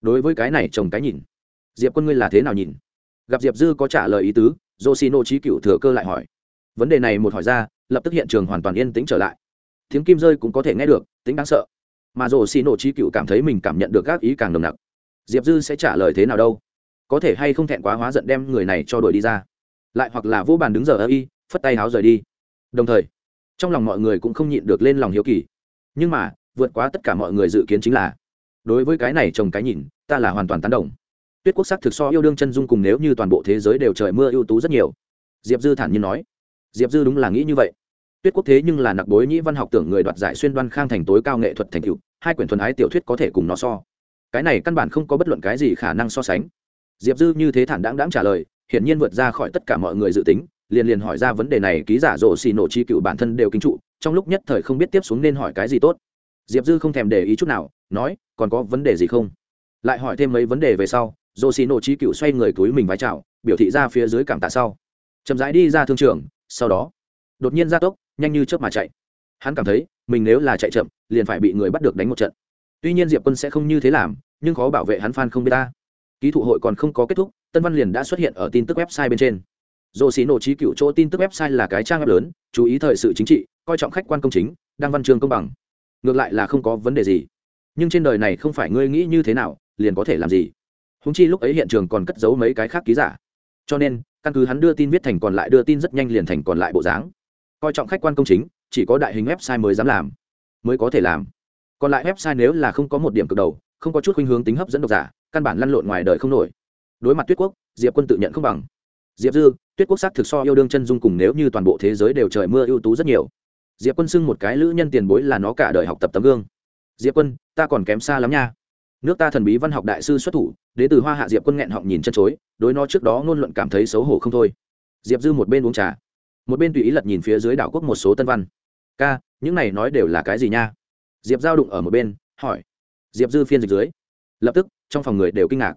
Speaker 1: Đối với cái này trồng cái nhìn. Diệp quân ngươi là thế nào nhìn? Gặp diệp dư có trả lời ý tứ dô xin ô trí cựu thừa cơ lại hỏi vấn đề này một hỏi ra, lập tức hiện trường hoàn toàn yên tĩnh trở lại. Tiếng kim rơi cũng có thể nghe được, tính đáng sợ. Mà rổ xì nổ trí cựu cảm thấy mình cảm nhận được các ý càng nồng nặc. Diệp dư sẽ trả lời thế nào đâu? Có thể hay không thẹn quá hóa giận đem người này cho đuổi đi ra? Lại hoặc là vô bàn đứng giờ ơ y, phất tay háo rời đi. Đồng thời, trong lòng mọi người cũng không nhịn được lên lòng hiếu kỳ. Nhưng mà, vượt quá tất cả mọi người dự kiến chính là, đối với cái này trồng cái nhìn, ta là hoàn toàn tán đồng. Tuyết quốc sắc thực so yêu đương chân dung cùng nếu như toàn bộ thế giới đều trời mưa ưu tú rất nhiều. Diệp dư thản nhiên nói diệp dư đúng là nghĩ như vậy. Tuyết quốc thế nhưng là nặc bối nhĩ văn học tưởng người đoạt giải xuyên đoan khang thành tối cao nghệ thuật thành cựu hai quyển thuần ái tiểu thuyết có thể cùng nó so. Cái này căn bản không có bất luận cái gì khả năng so sánh. Diệp dư như thế thản đáng đáng trả lời, hiển nhiên vượt ra khỏi tất cả mọi người dự tính, liền liền hỏi ra vấn đề này, ký giả rổ xì nổ chi cựu bản thân đều kinh trụ, trong lúc nhất thời không biết tiếp xuống nên hỏi cái gì tốt. Diệp dư không thèm để ý chút nào, nói, còn có vấn đề gì không? Lại hỏi thêm mấy vấn đề về sau rổ xì nổ chi cựu xoay người túi mình vái chào, biểu thị ra phía dưới cảm tạ sau. Chậm rãi đi ra thương trường sau đó, đột nhiên ra tốc, nhanh như chớp mà chạy. Hắn cảm thấy, mình nếu là chạy chậm, liền phải bị người bắt được đánh một trận. Tuy nhiên diệp quân sẽ không như thế làm, nhưng khó bảo vệ hắn phan không biết ta. Ký thụ hội còn không có kết thúc, tân văn liền đã xuất hiện ở tin tức website bên trên. Dồ xí nổ trí cựu chỗ tin tức website là cái trang web lớn, chú ý thời sự chính trị, coi trọng khách quan công chính, đăng văn chương công bằng. Ngược lại là không có vấn đề gì. Nhưng trên đời này không phải ngươi nghĩ như thế nào, liền có thể làm gì? Húng chi lúc ấy hiện trường còn cất giấu mấy cái khác ký giả cho nên, căn cứ hắn đưa tin viết thành còn lại đưa tin rất nhanh liền thành còn lại bộ dáng. Coi trọng khách quan công chính, chỉ có đại hình website mới dám làm. Mới có thể làm. Còn lại website nếu là không có một điểm cực đầu, không có chút khuynh hướng tính hấp dẫn độc giả, căn bản lăn lộn ngoài đời không nổi. Đối mặt tuyết quốc, diệp quân tự nhận không bằng. Diệp dư, tuyết quốc sắc thực so yêu đương chân dung cùng nếu như toàn bộ thế giới đều trời mưa ưu tú rất nhiều. Diệp quân xưng một cái lữ nhân tiền bối là nó cả đời học tập tấm gương. Diệp quân, ta còn kém xa lắm nha. Nước ta thần bí văn học đại sư xuất thủ đ từ hoa hạ diệp quân nghẹn họng nhìn chân chối đối nó trước đó ngôn luận cảm thấy xấu hổ không thôi. Diệp dư một bên uống trà, một bên tùy ý lật nhìn phía dưới đảo quốc một số tân văn. Ca, những này nói đều là cái gì nha? Diệp giao đụng ở một bên, hỏi. Diệp dư phiên dịch dưới. Lập tức, trong phòng người đều kinh ngạc.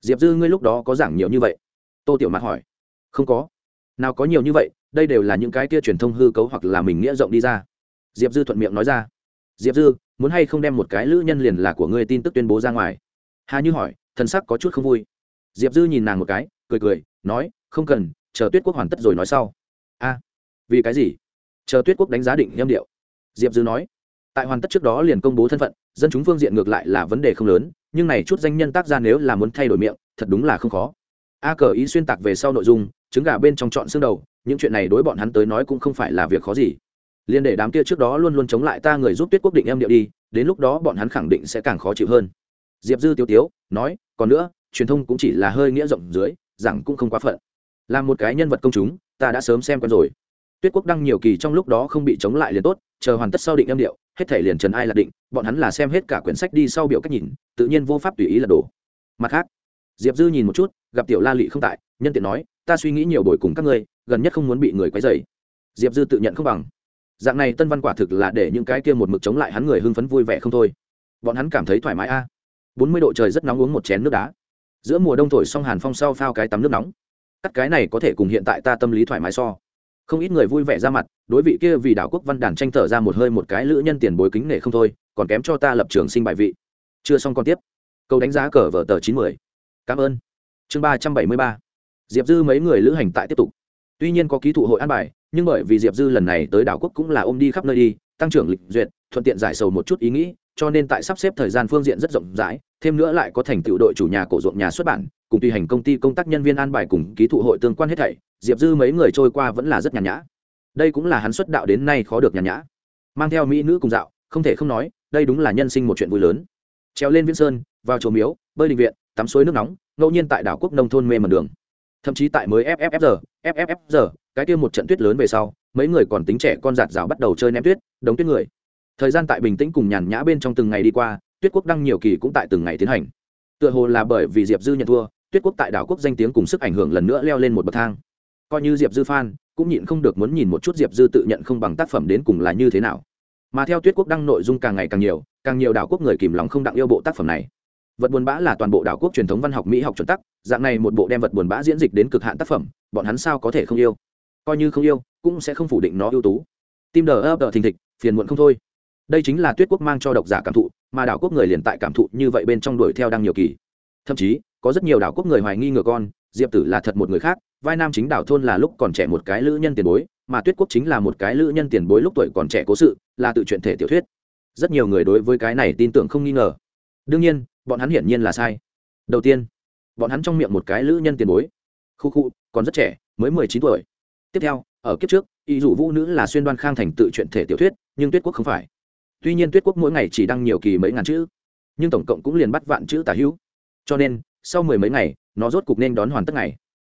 Speaker 1: Diệp dư, ngươi lúc đó có giảng nhiều như vậy? Tô tiểu mạt hỏi. Không có. Nào có nhiều như vậy, đây đều là những cái kia truyền thông hư cấu hoặc là mình nghĩa rộng đi ra. Diệp dư thuận miệng nói ra. Diệp dư, muốn hay không đem một cái lữ nhân liền là của ngươi tin tức tuyên bố ra ngoài? Hà như hỏi, thần sắc có chút không vui diệp dư nhìn nàng một cái, cười cười, nói, không cần, chờ tuyết quốc hoàn tất rồi nói sau. A, vì cái gì? Chờ tuyết quốc đánh giá định nhâm điệu. Diệp dư nói. Tại hoàn tất trước đó liền công bố thân phận, dân chúng phương diện ngược lại là vấn đề không lớn, nhưng này chút danh nhân tác ra nếu là muốn thay đổi miệng, thật đúng là không khó. A cờ ý xuyên tạc về sau nội dung, trứng gà bên trong chọn xương đầu, những chuyện này đối bọn hắn tới nói cũng không phải là việc khó gì. Liên để đám kia trước đó luôn luôn chống lại ta người giúp tuyết quốc định em điệu đi, đến lúc đó bọn hắn khẳng định sẽ càng khó chịu hơn. Diệp dư tiêu tiếu, nói, còn nữa truyền thông cũng chỉ là hơi nghĩa rộng dưới, rằng cũng không quá phận. Là một cái nhân vật công chúng, ta đã sớm xem quen rồi. Tuyết quốc đăng nhiều kỳ trong lúc đó không bị chống lại liền tốt, chờ hoàn tất sau định âm điệu, hết thể liền trần ai là định, bọn hắn là xem hết cả quyển sách đi sau biểu cách nhìn, tự nhiên vô pháp tùy ý là đổ. Mặt khác, diệp dư nhìn một chút, gặp tiểu la lị không tại, nhân tiện nói, ta suy nghĩ nhiều buổi cùng các ngươi, gần nhất không muốn bị người quấy dày diệp dư tự nhận không bằng. Dạng này tân văn quả thực là để những cái kia một mực chống lại hắn người hưng phấn vui vẻ không thôi. Bọn hắn cảm thấy thoải mái a. Bốn mươi độ trời rất nóng uống một chén nước đá giữa mùa đông thổi xong hàn phong sau phao cái tắm nước nóng. Cắt cái này có thể cùng hiện tại ta tâm lý thoải mái so. Không ít người vui vẻ ra mặt, đối vị kia vì đảo quốc văn đàn tranh thở ra một hơi một cái lữ nhân tiền bối kính nể không thôi, còn kém cho ta lập trường sinh bài vị. Chưa xong còn tiếp. Câu đánh giá cờ vở tờ chín mươi cảm ơn. Chương ba trăm bảy mươi ba. Diệp dư mấy người lữ hành tại tiếp tục. Tuy nhiên có ký thụ hội an bài, nhưng bởi vì diệp dư lần này tới đảo quốc cũng là ôm đi khắp nơi đi, tăng trưởng lịch duyệt, thuận tiện giải sầu một chút ý nghĩ cho nên tại sắp xếp thời gian phương diện rất rộng rãi, thêm nữa lại có thành tựu đội chủ nhà cổ ruộng nhà xuất bản, cùng tùy hành công ty công tác nhân viên an bài cùng ký thụ hội tương quan hết thảy, diệp dư mấy người trôi qua vẫn là rất nhàn nhã. Đây cũng là hắn xuất đạo đến nay khó được nhàn nhã. Mang theo mỹ nữ cùng dạo, không thể không nói, đây đúng là nhân sinh một chuyện vui lớn. Treo lên viễn sơn, vào chùa miếu, bơi định viện, tắm suối nước nóng, ngẫu nhiên tại đảo quốc nông thôn mê mần đường. Thậm chí tại mới fffr fffr cái kia một trận tuyết lớn về sau, mấy người còn tính trẻ con giạt rào bắt đầu chơi ném tuyết, đống tuyết người thời gian tại bình tĩnh cùng nhàn nhã bên trong từng ngày đi qua, tuyết quốc đăng nhiều kỳ cũng tại từng ngày tiến hành. Tựa hồ là bởi vì diệp dư nhận thua, tuyết quốc tại đảo quốc danh tiếng cùng sức ảnh hưởng lần nữa leo lên một bậc thang. Coi như diệp dư phan cũng nhịn không được muốn nhìn một chút diệp dư tự nhận không bằng tác phẩm đến cùng là như thế nào. Mà theo tuyết quốc đăng nội dung càng ngày càng nhiều càng nhiều đảo quốc người kìm lòng không đặng yêu bộ tác phẩm này. Vật buồn bã là toàn bộ đảo quốc truyền thống văn học mỹ học chuẩn tắc, dạng này một bộ đem vật buồn bã diễn dịch đến cực hạn tác phẩm, bọn hắn sao có thể không yêu? Coi như không yêu, cũng sẽ không phủ định nó ưu tú. Tim đờ ấp đờ thình thịch, phiền muộn không thôi đây chính là tuyết quốc mang cho độc giả cảm thụ, mà đảo quốc người liền tại cảm thụ như vậy bên trong đuổi theo đang nhiều kỳ. Thậm chí, có rất nhiều đảo quốc người hoài nghi ngờ con, diệp tử là thật một người khác, vai nam chính đảo thôn là lúc còn trẻ một cái lữ nhân tiền bối, mà tuyết quốc chính là một cái lữ nhân tiền bối lúc tuổi còn trẻ cố sự, là tự chuyện thể tiểu thuyết. Rất nhiều người đối với cái này tin tưởng không nghi ngờ. Đương nhiên, bọn hắn hiển nhiên là sai. Đầu tiên, bọn hắn trong miệng một cái lữ nhân tiền bối. Khu khu, còn rất trẻ, mới mười chín tuổi. Tiếp theo, ở kiếp trước ý dụ vũ nữ là xuyên đoan khang thành tự chuyện thể tiểu thuyết, nhưng tuyết quốc không phải tuy nhiên tuyết quốc mỗi ngày chỉ đăng nhiều kỳ mấy ngàn chữ, nhưng tổng cộng cũng liền bắt vạn chữ tả hữu. Cho nên, sau mười mấy ngày, nó rốt cục nên đón hoàn tất ngày.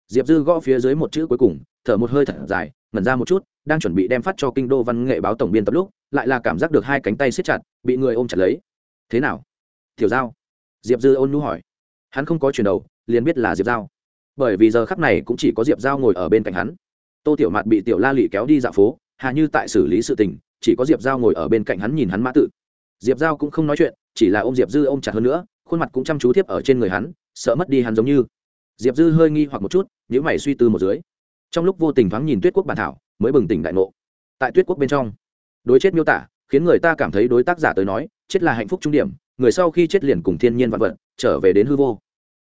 Speaker 1: Diệp dư gõ phía dưới một chữ cuối cùng, thở một hơi thật dài, ngẩn ra một chút, đang chuẩn bị đem phát cho kinh đô văn nghệ báo tổng biên tập lúc, lại là cảm giác được hai cánh tay siết chặt, bị người ôm chặt lấy. Thế nào? Tiểu giao? Diệp dư ôn nhu hỏi. Hắn không có chuyển đầu, liền biết là diệp giao. Bởi vì giờ khắp này cũng chỉ có diệp giao ngồi ở bên cạnh hắn. Tô tiểu mạt bị tiểu la lị kéo đi dạo phố, hà như tại xử lý sự tình chỉ có diệp giao ngồi ở bên cạnh hắn nhìn hắn mã tự. Diệp giao cũng không nói chuyện, chỉ là ôm diệp dư ôm chặt hơn nữa, khuôn mặt cũng chăm chú tiếp ở trên người hắn, sợ mất đi hắn giống như. Diệp dư hơi nghi hoặc một chút nhữ mày suy tư một dưới. Trong lúc vô tình thoáng nhìn tuyết quốc bản thảo, mới bừng tỉnh đại ngộ. Tại tuyết quốc bên trong, đối chết miêu tả, khiến người ta cảm thấy đối tác giả tới nói, chết là hạnh phúc trung điểm, người sau khi chết liền cùng thiên nhiên vạn vật, trở về đến hư vô.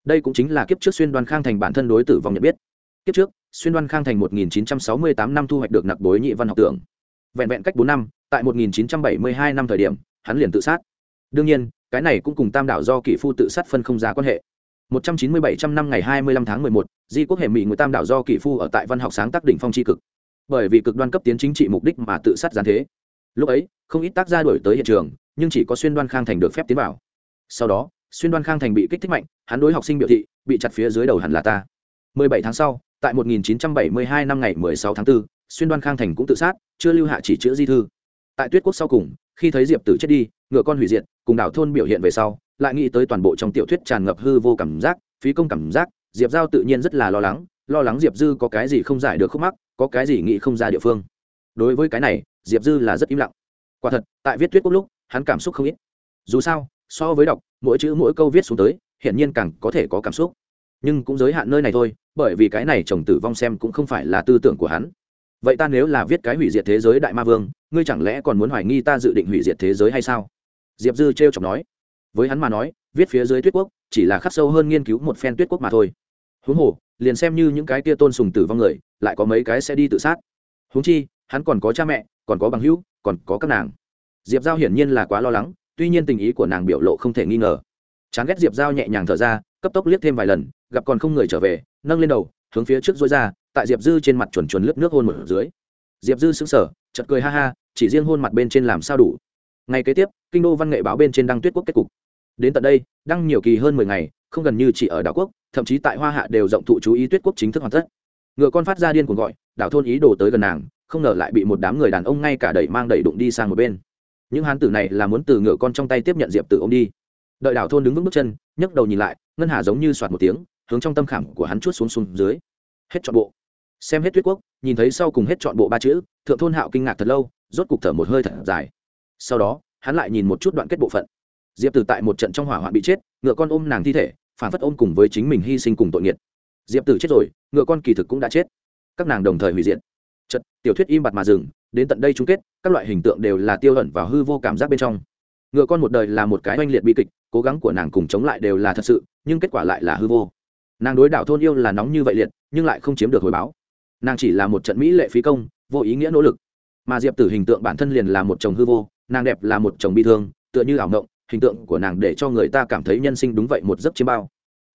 Speaker 1: Đây cũng chính là kiếp trước xuyên đoan khang thành bản thân đối tử vong nhận biết. Kiếp trước, xuyên đoan khang thành 1968 năm thu hoạch được nặc bối nhị văn học tưởng vẹn vẹn cách bốn năm tại 1972 năm thời điểm hắn liền tự sát. Đương nhiên cái này cũng cùng tam đảo do kỷ phu tự sát phân không giá quan hệ. 197 trăm năm ngày 25 tháng 11, di quốc hệ mỹ người tam đảo do kỷ phu ở tại văn học sáng tác đỉnh phong tri cực. Bởi vì cực đoan cấp tiến chính trị mục đích mà tự sát gián thế. Lúc ấy không ít tác gia đổi tới hiện trường nhưng chỉ có xuyên đoan khang thành được phép tiến vào. Sau đó xuyên đoan khang thành bị kích thích mạnh hắn đối học sinh biểu thị bị chặt phía dưới đầu hẳn là ta. 17 tháng sau tại 1972 năm ngày 16 tháng 4, xuyên đoan khang thành cũng tự sát, chưa lưu hạ chỉ chữ di thư. Tại tuyết quốc sau cùng, khi thấy diệp tử chết đi, ngựa con hủy diệt, cùng đảo thôn biểu hiện về sau, lại nghĩ tới toàn bộ trong tiểu thuyết tràn ngập hư vô cảm giác, phí công cảm giác, diệp giao tự nhiên rất là lo lắng lo lắng diệp dư có cái gì không giải được khúc mắc, có cái gì nghĩ không ra địa phương. Đối với cái này, diệp dư là rất im lặng. Quả thật, tại viết tuyết quốc lúc, hắn cảm xúc không ít. Dù sao, so với đọc, mỗi chữ mỗi câu viết xuống tới, hiển nhiên càng có thể có cảm xúc. Nhưng cũng giới hạn nơi này thôi, bởi vì cái này chồng tử vong xem cũng không phải là tư tưởng của hắn vậy ta nếu là viết cái hủy diệt thế giới đại ma vương, ngươi chẳng lẽ còn muốn hoài nghi ta dự định hủy diệt thế giới hay sao? Diệp dư t r e o chọc nói. Với hắn mà nói, viết phía dưới tuyết quốc, chỉ là khắc sâu hơn nghiên cứu một phen tuyết quốc mà thôi. Huống hồ, liền xem như những cái tia tôn sùng tử vong người, lại có mấy cái sẽ đi tự sát. Huống chi, hắn còn có cha mẹ, còn có bằng hữu, còn có các nàng. Diệp giao hiển nhiên là quá lo lắng, tuy nhiên tình ý của nàng biểu lộ không thể nghi ngờ. Chán ghét diệp giao nhẹ nhàng thở ra, cấp tốc liếc thêm vài lần, gặp còn không người trở về, nâng lên đầu hướng phía trước dối ra, tại diệp dư trên mặt chuẩn chuẩn lướt nước hôn một dưới. Diệp dư sững sờ chật cười ha ha, chỉ riêng hôn mặt bên trên làm sao đủ. Ngày kế tiếp, kinh đô văn nghệ báo bên trên đăng tuyết quốc kết cục. Đến tận đây, đăng nhiều kỳ hơn mười ngày, không gần như chỉ ở đảo quốc, thậm chí tại hoa hạ đều rộng thụ chú ý tuyết quốc chính thức hoàn tất. Ngựa con phát ra điên cuồng gọi, đảo thôn ý đồ tới gần nàng, không ngờ lại bị một đám người đàn ông ngay cả đẩy mang đẩy đụng đi sang một bên. Những hán tử này là muốn từ ngựa con trong tay tiếp nhận diệp tử ô m đi. Đợi đảo thôn đứng vững bước chân, nhấc đầu nhìn lại, ngân hà giống như soạt một tiếng hướng trong tâm khảm của hắn chút xuống xuống dưới. Hết chọn bộ. Xem hết tuyết quốc, nhìn thấy sau cùng hết chọn bộ ba chữ, thượng thôn hạo kinh ngạc thật lâu, rốt cục thở một hơi thật dài. Sau đó, hắn lại nhìn một chút đoạn kết bộ phận. Diệp tử tại một trận trong hỏa hoạn bị chết, ngựa con ôm nàng thi thể, phản phất ôm cùng với chính mình hy sinh cùng tội nghiệt. Diệp tử chết rồi, ngựa con kỳ thực cũng đã chết. Các nàng đồng thời hủy diện trận tiểu thuyết im bặt mà dừng, đến tận đây chung kết, các loại hình tượng đều là tiêu ẩn và hư vô cảm giác bên trong. Ngựa con một đời là một cái oanh liệt bi kịch, cố gắng của nàng cùng chống lại đều là thật sự, nhưng kết quả lại là hư vô nàng đối đạo thôn yêu là nóng như vậy liệt, nhưng lại không chiếm được hồi báo. Nàng chỉ là một trận mỹ lệ phí công, vô ý nghĩa nỗ lực. Mà diệp tử hình tượng bản thân liền là một chồng hư vô, nàng đẹp là một chồng bi thương, tựa như ảo ngộng hình tượng của nàng để cho người ta cảm thấy nhân sinh đúng vậy một giấc chiêm bao.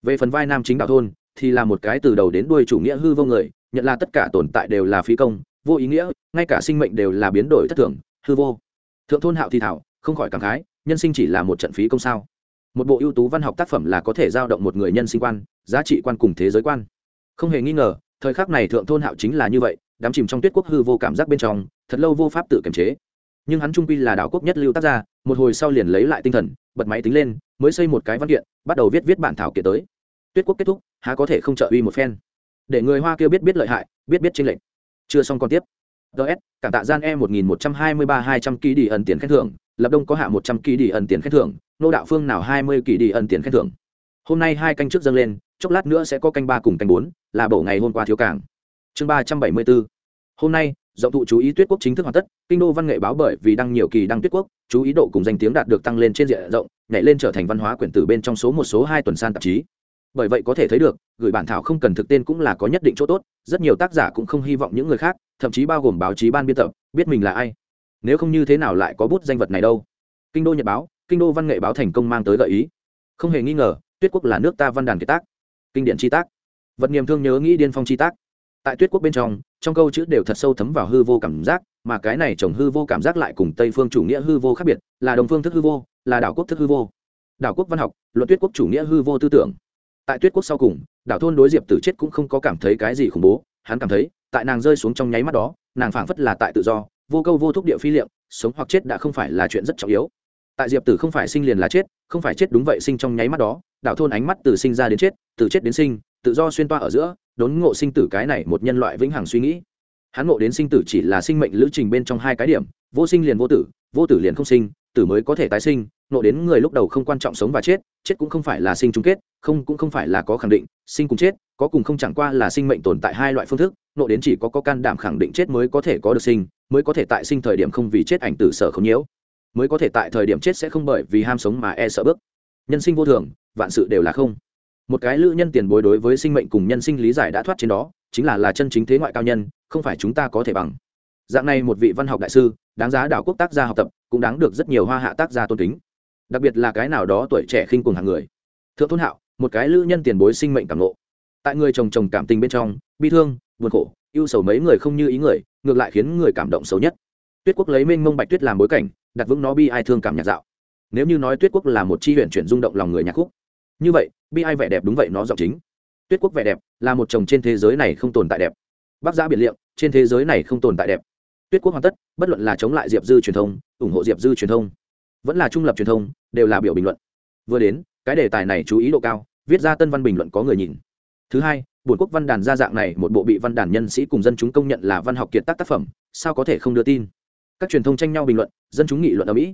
Speaker 1: Về phần vai nam chính đạo thôn, thì là một cái từ đầu đến đuôi chủ nghĩa hư vô người, nhận là tất cả tồn tại đều là phí công, vô ý nghĩa, ngay cả sinh mệnh đều là biến đổi thất thường, hư vô. Thượng thôn hạo thì thảo, không khỏi cảm khái, nhân sinh chỉ là một trận phí công sao? Một bộ ưu tú văn học tác phẩm là có thể giao động một người nhân sinh quan, giá trị quan cùng thế giới quan. Không hề nghi ngờ, thời khắc này thượng thôn hạo chính là như vậy đám chìm trong tuyết quốc hư vô cảm giác bên trong, thật lâu vô pháp tự kiềm chế. Nhưng hắn trung quy là đảo quốc nhất lưu tác gia, một hồi sau liền lấy lại tinh thần, bật máy tính lên, mới xây một cái văn kiện, bắt đầu viết viết bản thảo kiện tới. Tuyết quốc kết thúc, há có thể không trợ uy một phen. Để người hoa kêu biết biết lợi hại, biết biết tranh lệch. Chưa xong còn tiếp. Ts cảm tạ gian e một nghìn một trăm hai mươi ba hai trăm ký đi ẩn tiền khen thưởng, lập đông có hạ một trăm ký đi ẩn tiền khen thưởng nô đạo phương nào hai mươi kỳ đi ân tiền khen thưởng. Hôm nay hai canh trước dâng lên, chốc lát nữa sẽ có canh ba cùng canh bốn, là bổ ngày hôm qua thiếu cảng. Chương ba trăm bảy mươi bốn. Hôm nay, rộng thụ chú ý tuyết quốc chính thức hoàn tất, kinh đô văn nghệ báo bởi vì đăng nhiều kỳ đăng tuyết quốc, chú ý độ cùng danh tiếng đạt được tăng lên trên diện rộng, nhảy lên trở thành văn hóa quyển tử bên trong số một số hai tuần san tạp chí. Bởi vậy có thể thấy được, gửi bản thảo không cần thực tên cũng là có nhất định chỗ tốt, rất nhiều tác giả cũng không hy vọng những người khác, thậm chí bao gồm báo chí ban biên tập, biết mình là ai. Nếu không như thế nào lại có bút danh vật này đâu. Kinh đô nhật báo kinh đô văn nghệ báo thành công mang tới gợi ý. Không hề nghi ngờ, tuyết quốc là nước ta văn đàn kiệt tác, kinh điển chi tác, vật niềm thương nhớ nghĩ điên phong chi tác. Tại tuyết quốc bên trong trong câu chữ đều thật sâu thấm vào hư vô cảm giác, mà cái này trồng hư vô cảm giác lại cùng tây phương chủ nghĩa hư vô khác biệt, là đồng phương thức hư vô, là đảo quốc thức hư vô. Đảo quốc văn học, luận tuyết quốc chủ nghĩa hư vô tư tưởng. Tại tuyết quốc sau cùng, đảo thôn đối diệp tử chết cũng không có cảm thấy cái gì khủng bố, hắn cảm thấy, tại nàng rơi xuống trong nháy mắt đó, nàng phảng phất là tại tự do, vô câu vô thúc địa phi liệm sống hoặc chết đã không phải là chuyện rất trọng yếu tại diệp tử không phải sinh liền là chết, không phải chết đúng vậy sinh trong nháy mắt đó đảo thôn ánh mắt từ sinh ra đến chết, từ chết đến sinh, tự do xuyên toa ở giữa, đốn ngộ sinh tử cái này một nhân loại vĩnh hằng suy nghĩ. Hắn ngộ đến sinh tử chỉ là sinh mệnh lữ trình bên trong hai cái điểm, vô sinh liền vô tử vô tử liền không sinh, tử mới có thể tái sinh, ngộ đến người lúc đầu không quan trọng sống và chết chết cũng không phải là sinh chung kết, không cũng không phải là có khẳng định, sinh cùng chết, có cùng không chẳng qua là sinh mệnh tồn tại hai loại phương thức, ngộ đến chỉ có có can đảm khẳng định chết mới có thể có được sinh, mới có thể tại sinh thời điểm không vì chết ảnh tử sở không nhiễu mới có thể tại thời điểm chết sẽ không bởi vì ham sống mà e sợ bước. Nhân sinh vô thường, vạn sự đều là không. Một cái lữ nhân tiền bối đối với sinh mệnh cùng nhân sinh lý giải đã thoát trên đó, chính là là chân chính thế ngoại cao nhân, không phải chúng ta có thể bằng. Dạng này một vị văn học đại sư, đáng giá đảo quốc tác gia học tập, cũng đáng được rất nhiều hoa hạ tác gia tôn kính. Đặc biệt là cái nào đó tuổi trẻ khinh cùng hàng người. Thượng thôn hạo, một cái lữ nhân tiền bối sinh mệnh cảm lộ tại người chồng chồng cảm tình bên trong, bi thương, buồn khổ yêu sầu mấy người không như ý người, ngược lại khiến người cảm động xấu nhất. Tuyết quốc lấy mênh mông bạch tuyết làm bối cảnh đặt vững nó bi ai thương cảm nhạc dạo. Nếu như nói tuyết quốc là một chi huyện chuyển rung động lòng người nhạc khúc, như vậy, bi ai vẻ đẹp đúng vậy nó giọng chính. Tuyết quốc vẻ đẹp là một chồng trên thế giới này không tồn tại đẹp. Bác giã biển liệm trên thế giới này không tồn tại đẹp. Tuyết quốc hoàn tất, bất luận là chống lại diệp dư truyền thông, ủng hộ diệp dư truyền thông, vẫn là trung lập truyền thông, đều là biểu bình luận. Vừa đến, cái đề tài này chú ý độ cao, viết ra tân văn bình luận có người nhìn. Thứ hai, bổn quốc văn đàn ra dạng này, một bộ bị văn đàn nhân sĩ cùng dân chúng công nhận là văn học kiệt tác tác phẩm, sao có thể không đưa tin? Các truyền thông tranh nhau bình luận, dân chúng nghị luận ở mỹ.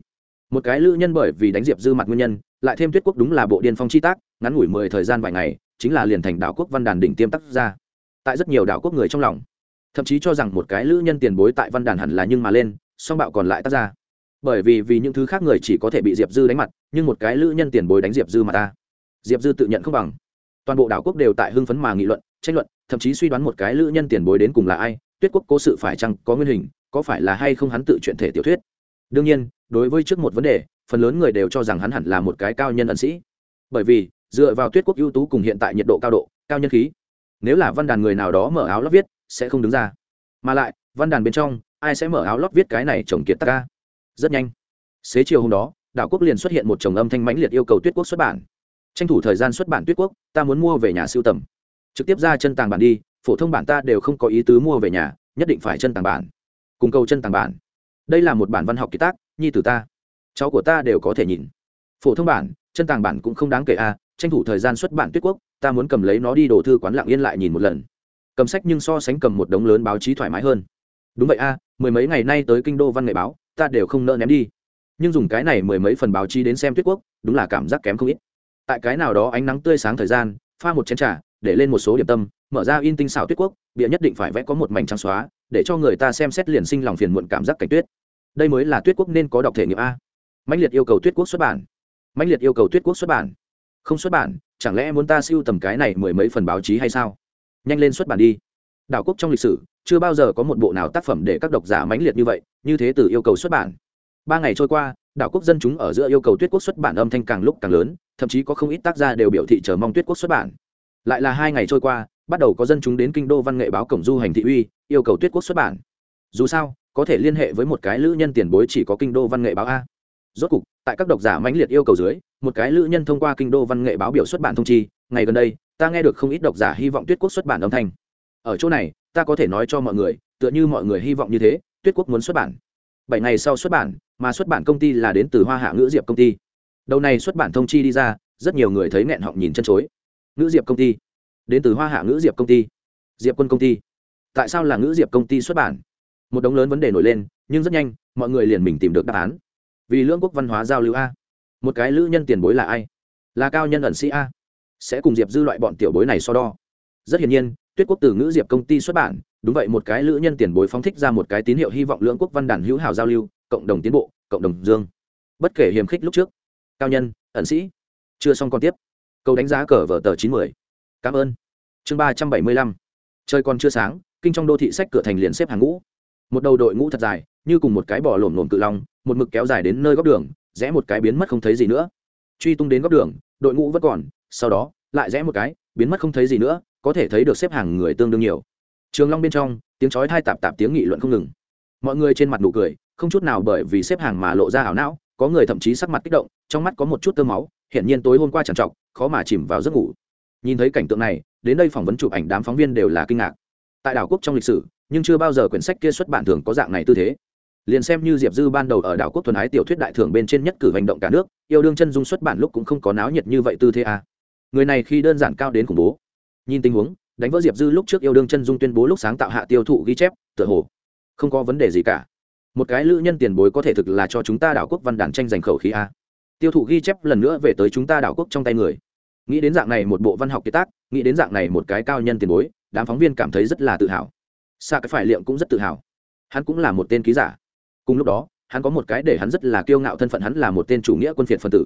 Speaker 1: Một cái lữ nhân bởi vì đánh diệp dư mặt nguyên nhân, lại thêm tuyết quốc đúng là bộ điên phong chi tác, ngắn ngủi mười thời gian vài ngày, chính là liền thành đảo quốc văn đàn đỉnh tiêm tác ra tại rất nhiều đảo quốc người trong lòng, thậm chí cho rằng một cái lữ nhân tiền bối tại văn đàn hẳn là nhưng mà lên, song bạo còn lại tác ra bởi vì vì những thứ khác người chỉ có thể bị diệp dư đánh mặt, nhưng một cái lữ nhân tiền bối đánh diệp dư mà ta. Diệp dư tự nhận không bằng. Toàn bộ đảo quốc đều tại hưng phấn mà nghị luận, tranh luận, thậm chí suy đoán một cái lữ nhân tiền bối đến cùng là ai, tuyết quốc cố sự phải chăng có nguyên hình có phải là hay không hắn tự chuyện thể tiểu thuyết? Đương nhiên, đối với trước một vấn đề, phần lớn người đều cho rằng hắn hẳn là một cái cao nhân ẩn sĩ. Bởi vì, dựa vào tuyết quốc ưu tú cùng hiện tại nhiệt độ cao độ, cao nhân khí, nếu là văn đàn người nào đó mở áo lót viết, sẽ không đứng ra. Mà lại, văn đàn bên trong, ai sẽ mở áo lót viết cái này trồng kiệt tắc ca? Rất nhanh. Xế chiều hôm đó, đảo quốc liền xuất hiện một chồng âm thanh mãnh liệt yêu cầu tuyết quốc xuất bản. Tranh thủ thời gian xuất bản tuyết quốc, ta muốn mua về nhà siêu tầm. Trực tiếp ra chân tàng bản đi, phổ thông bản ta đều không có ý tứ mua về nhà, nhất định phải chân tàng bản cùng cầu chân tàng bản. Đây là một bản văn học ký tác, nhi tử ta. Cháu của ta đều có thể nhìn. Phổ thông bản, chân tàng bản cũng không đáng kể a, tranh thủ thời gian xuất bản tuyết quốc, ta muốn cầm lấy nó đi đồ thư quán lặng yên lại nhìn một lần. Cầm sách nhưng so sánh cầm một đống lớn báo chí thoải mái hơn. Đúng vậy a, mười mấy ngày nay tới kinh đô văn nghệ báo, ta đều không nỡ ném đi. Nhưng dùng cái này mười mấy phần báo chí đến xem tuyết quốc, đúng là cảm giác kém không ít. Tại cái nào đó ánh nắng tươi sáng thời gian, pha một chén trà, để lên một số điểm tâm, mở ra in tinh xảo tuyết quốc bịa nhất định phải vẽ có một mảnh trắng xóa để cho người ta xem xét liền sinh lòng phiền muộn cảm giác cảnh tuyết. Đây mới là tuyết quốc nên có đọc thể nghiệm a. Mạnh liệt yêu cầu tuyết quốc xuất bản. Mạnh liệt yêu cầu tuyết quốc xuất bản. Không xuất bản, chẳng lẽ muốn ta siêu tầm cái này mười mấy phần báo chí hay sao? Nhanh lên xuất bản đi. Đảo quốc trong lịch sử, chưa bao giờ có một bộ nào tác phẩm để các độc giả mãnh liệt như vậy, như thế từ yêu cầu xuất bản. Ba ngày trôi qua, đảo quốc dân chúng ở giữa yêu cầu tuyết quốc xuất bản âm thanh càng lúc càng lớn, thậm chí có không ít tác gia đều biểu thị chờ mong tuyết quốc xuất bản. Lại là hai ngày trôi qua bắt đầu có dân chúng đến kinh đô văn nghệ báo cổng du hành thị uy, yêu cầu tuyết quốc xuất bản. Dù sao, có thể liên hệ với một cái lữ nhân tiền bối chỉ có kinh đô văn nghệ báo a. Rốt cục, tại các độc giả mãnh liệt yêu cầu dưới, một cái lữ nhân thông qua kinh đô văn nghệ báo biểu xuất bản thông chi. Ngày gần đây, ta nghe được không ít độc giả hy vọng tuyết quốc xuất bản âm thanh. Ở chỗ này, ta có thể nói cho mọi người, tựa như mọi người hy vọng như thế, tuyết quốc muốn xuất bản. Bảy ngày sau xuất bản, mà xuất bản công ty là đến từ hoa hạ ngữ diệp công ty. Đầu này xuất bản thông chi đi ra, rất nhiều người thấy nghẹn họng nhìn chân chối. Ngữ diệp công ty đến từ hoa hạ ngữ diệp công ty. Diệp quân công ty. Tại sao là ngữ diệp công ty xuất bản? Một đống lớn vấn đề nổi lên, nhưng rất nhanh, mọi người liền mình tìm được đáp án. Vì lưỡng quốc văn hóa giao lưu a. Một cái lữ nhân tiền bối là ai? Là cao nhân ẩn sĩ a. Sẽ cùng diệp dư loại bọn tiểu bối này so đo. Rất hiển nhiên, tuyết quốc từ ngữ diệp công ty xuất bản, đúng vậy một cái lữ nhân tiền bối phóng thích ra một cái tín hiệu hy vọng lưỡng quốc văn đàn hữu hảo giao lưu, cộng đồng tiến bộ, cộng đồng dương. Bất kể hiềm khích lúc trước, cao nhân, ẩn sĩ, chưa xong còn tiếp. Câu đánh giá cờ vở tờ chín mươi cảm ơn. Chương ba trăm bảy mươi lăm. Trời còn chưa sáng, kinh trong đô thị sách cửa thành liền xếp hàng ngũ. Một đầu đội ngũ thật dài, như cùng một cái bò lổm lổm cự long, một mực kéo dài đến nơi góc đường, rẽ một cái biến mất không thấy gì nữa. Truy tung đến góc đường, đội ngũ vẫn còn, sau đó, lại rẽ một cái, biến mất không thấy gì nữa, có thể thấy được xếp hàng người tương đương nhiều. Trường long bên trong, tiếng chói thai tạp tạp, tiếng nghị luận không ngừng. Mọi người trên mặt nụ cười, không chút nào bởi vì xếp hàng mà lộ ra ảo não, có người thậm chí sắc mặt kích động, trong mắt có một chút tơ máu, hiển nhiên tối hôm qua trằn trọc khó mà chìm vào giấc ngủ nhìn thấy cảnh tượng này, đến đây phỏng vấn chụp ảnh đám phóng viên đều là kinh ngạc. Tại đảo quốc trong lịch sử, nhưng chưa bao giờ quyển sách kia xuất bản thường có dạng này tư thế. Liền xem như diệp dư ban đầu ở đảo quốc thuần ái tiểu thuyết đại thường bên trên nhất cử hành động cả nước, yêu đương chân dung xuất bản lúc cũng không có náo nhiệt như vậy tư thế à. người này khi đơn giản cao đến khủng bố. Nhìn tình huống, đánh vỡ diệp dư lúc trước yêu đương chân dung tuyên bố lúc sáng tạo hạ tiêu thụ ghi chép, tựa hồ không có vấn đề gì cả. Một cái lữ nhân tiền bối có thể thực là cho chúng ta đảo quốc văn đàn tranh giành khẩu khí a tiêu thụ ghi chép lần nữa về tới chúng ta đảo quốc trong tay người nghĩ đến dạng này một bộ văn học kiệt tác, nghĩ đến dạng này một cái cao nhân tiền bối, đám phóng viên cảm thấy rất là tự hào. Xa cái phải liệm cũng rất tự hào. Hắn cũng là một tên ký giả. Cùng lúc đó, hắn có một cái để hắn rất là kiêu ngạo thân phận, hắn là một tên chủ nghĩa quân phiệt phân tử.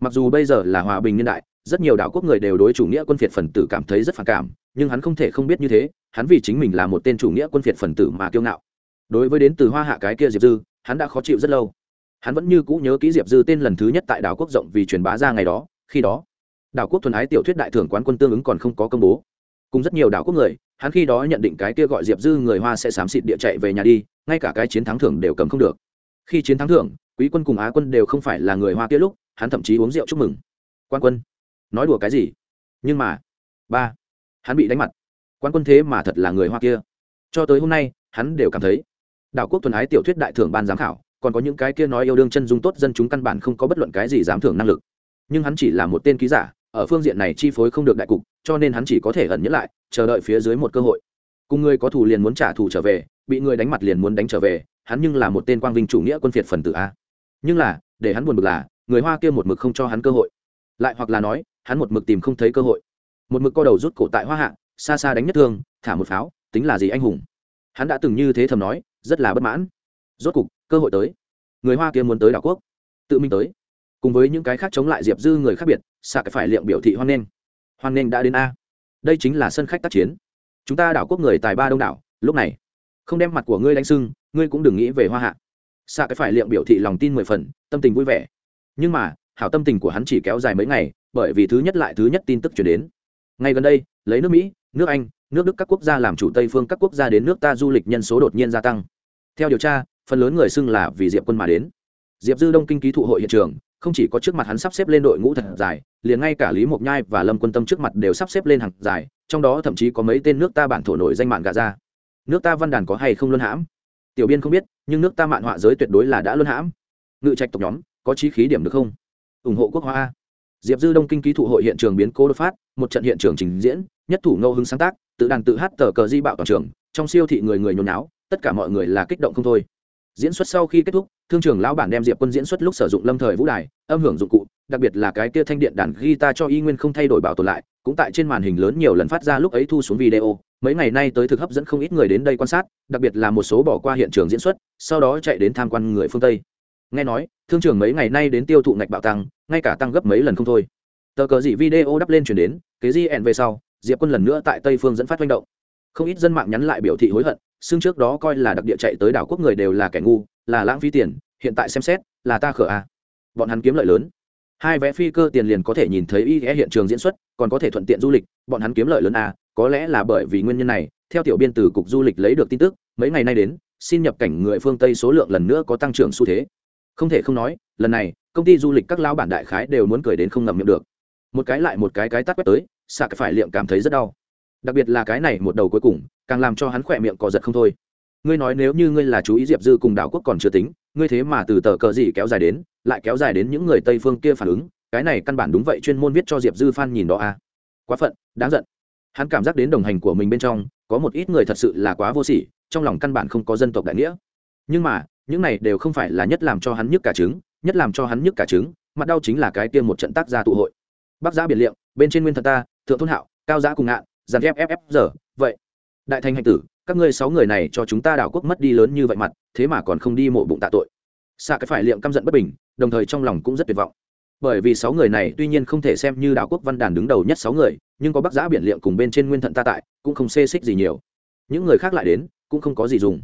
Speaker 1: Mặc dù bây giờ là hòa bình niên đại, rất nhiều đảo quốc người đều đối chủ nghĩa quân phiệt phần tử cảm thấy rất phản cảm, nhưng hắn không thể không biết như thế, hắn vì chính mình là một tên chủ nghĩa quân phiệt phần tử mà kiêu ngạo. Đối với đến từ hoa hạ cái kia diệp dư, hắn đã khó chịu rất lâu. Hắn vẫn như cũ nhớ kỹ diệp dư tên lần thứ nhất tại đảo quốc rộng vì truyền bá ra ngày đó, khi đó đảo quốc thuần ái tiểu thuyết đại thưởng quán quân tương ứng còn không có công bố. Cùng rất nhiều đảo quốc người, hắn khi đó nhận định cái kia gọi diệp dư người hoa sẽ xám xịt địa chạy về nhà đi, ngay cả cái chiến thắng thưởng đều cầm không được. Khi chiến thắng thưởng, quý quân cùng á quân đều không phải là người hoa kia lúc, hắn thậm chí uống rượu chúc mừng. Quan quân, nói đùa cái gì? Nhưng mà, ba, hắn bị đánh mặt. Quan quân thế mà thật là người hoa kia. Cho tới hôm nay, hắn đều cảm thấy, đảo quốc thuần ái tiểu thuyết đại thưởng ban giám khảo, còn có những cái kia nói yêu đương chân dung tốt dân chúng căn bản không có bất luận cái gì dám thưởng năng lực. Nhưng hắn chỉ là một tên ký giả ở phương diện này chi phối không được đại cục, cho nên hắn chỉ có thể ẩn nhẫn lại, chờ đợi phía dưới một cơ hội. Cùng người có thù liền muốn trả thù trở về, bị người đánh mặt liền muốn đánh trở về, hắn nhưng là một tên quang vinh chủ nghĩa quân phiệt phần tử a. Nhưng là, để hắn buồn bực là, người hoa kia một mực không cho hắn cơ hội. Lại hoặc là nói, hắn một mực tìm không thấy cơ hội. Một mực co đầu rút cổ tại hoa hạ, xa xa đánh nhất thương, thả một pháo, tính là gì anh hùng. Hắn đã từng như thế thầm nói, rất là bất mãn. Rốt cục, cơ hội tới. Người hoa kia muốn tới đảo quốc. Tự mình tới cùng với những cái khác chống lại diệp dư người khác biệt, xạ cái phải liệm biểu thị hoan nghênh. Hoan nghênh đã đến a. Đây chính là sân khách tác chiến. Chúng ta đảo quốc người tài ba đông đảo, lúc này, không đem mặt của ngươi đánh sưng, ngươi cũng đừng nghĩ về hoa hạ. Xạ cái phải liệm biểu thị lòng tin mười phần, tâm tình vui vẻ. Nhưng mà, hảo tâm tình của hắn chỉ kéo dài mấy ngày, bởi vì thứ nhất lại thứ nhất tin tức chuyển đến. Ngay gần đây, lấy nước mỹ, nước anh, nước đức các quốc gia làm chủ tây phương các quốc gia đến nước ta du lịch nhân số đột nhiên gia tăng. Theo điều tra, phần lớn người xưng là vì diệp quân mà đến. Diệp dư đông kinh ký thụ hội hiện trường không chỉ có trước mặt hắn sắp xếp lên đội ngũ thật dài, liền ngay cả lý mộc nhai và lâm quân tâm trước mặt đều sắp xếp lên hàng dài, trong đó thậm chí có mấy tên nước ta bản thổ nổi danh mạng gà ra. Nước ta văn đàn có hay không luân hãm? Tiểu biên không biết, nhưng nước ta mạn họa giới tuyệt đối là đã luân hãm. Ngự trạch tộc nhóm, có trí khí điểm được không? Ủng hộ quốc hoa. Diệp dư đông kinh ký thụ hội hiện trường biến cố đột phát, một trận hiện trường trình diễn, nhất thủ ngẫu hứng sáng tác, tự đàn tự hát tờ cờ di bạo toàn trường, trong siêu thị người người nhốn náo tất cả mọi người là kích động không thôi diễn xuất sau khi kết thúc, thương trường lão bản đem diệp quân diễn xuất lúc sử dụng lâm thời vũ đài, âm hưởng dụng cụ, đặc biệt là cái kia thanh điện đàn guitar cho y nguyên không thay đổi bảo tồn lại, cũng tại trên màn hình lớn nhiều lần phát ra lúc ấy thu xuống video. Mấy ngày nay tới thực hấp dẫn không ít người đến đây quan sát, đặc biệt là một số bỏ qua hiện trường diễn xuất, sau đó chạy đến tham quan người phương tây. Nghe nói, thương trường mấy ngày nay đến tiêu thụ ngạch bạo tăng, ngay cả tăng gấp mấy lần không thôi. Tờ cờ dị video đắp lên chuyển đến, kế di ẹn về sau, diệp quân lần nữa tại tây phương dẫn phát manh động. Không ít dân mạng nhắn lại biểu thị hối hận xương trước đó coi là đặc địa chạy tới đảo quốc người đều là kẻ ngu, là lãng phí tiền, hiện tại xem xét, là ta khở a à. bọn hắn kiếm lợi lớn. Hai vé phi cơ tiền liền có thể nhìn thấy y hiện trường diễn xuất, còn có thể thuận tiện du lịch, bọn hắn kiếm lợi lớn a có lẽ là bởi vì nguyên nhân này, theo tiểu biên từ cục du lịch lấy được tin tức, mấy ngày nay đến, xin nhập cảnh người phương tây số lượng lần nữa có tăng trưởng xu thế. Không thể không nói, lần này, công ty du lịch các lao bản đại khái đều muốn cười đến không ngậm miệng được. Một cái lại một cái cái tắt quét tới xạ phải liệm cảm thấy rất đau đặc biệt là cái này một đầu cuối cùng, càng làm cho hắn khỏe miệng cò giật không thôi. Ngươi nói nếu như ngươi là chú ý diệp dư cùng đảo quốc còn chưa tính, ngươi thế mà từ tờ cờ gì kéo dài đến, lại kéo dài đến những người tây phương kia phản ứng, cái này căn bản đúng vậy chuyên môn viết cho diệp dư f nhìn đó à. quá phận, đáng giận. Hắn cảm giác đến đồng hành của mình bên trong, có một ít người thật sự là quá vô sỉ, trong lòng căn bản không có dân tộc đại nghĩa. Nhưng mà, những này đều không phải là nhất làm cho hắn nhức cả trứng, nhất làm cho hắn nhức cả trứng, mặt đau chính là cái tiêm một trận tác gia tụ hội. Bắc giã biệt liệm bên trên nguyên thần ta, thượng thôn hạo, cao giã cùng ngạn dàn ép ép giờ, vậy. Đại thành hành tử, các ngươi sáu người này cho chúng ta đảo quốc mất đi lớn như vậy mặt, thế mà còn không đi mộ bụng tạ tội. Xạ cái phải liệm căm giận bất bình, đồng thời trong lòng cũng rất tuyệt vọng. Bởi vì sáu người này tuy nhiên không thể xem như đạo quốc văn đàn đứng đầu nhất sáu người, nhưng có bắc giã biển liệm cùng bên trên nguyên thận ta tại, cũng không xê xích gì nhiều. Những người khác lại đến, cũng không có gì dùng.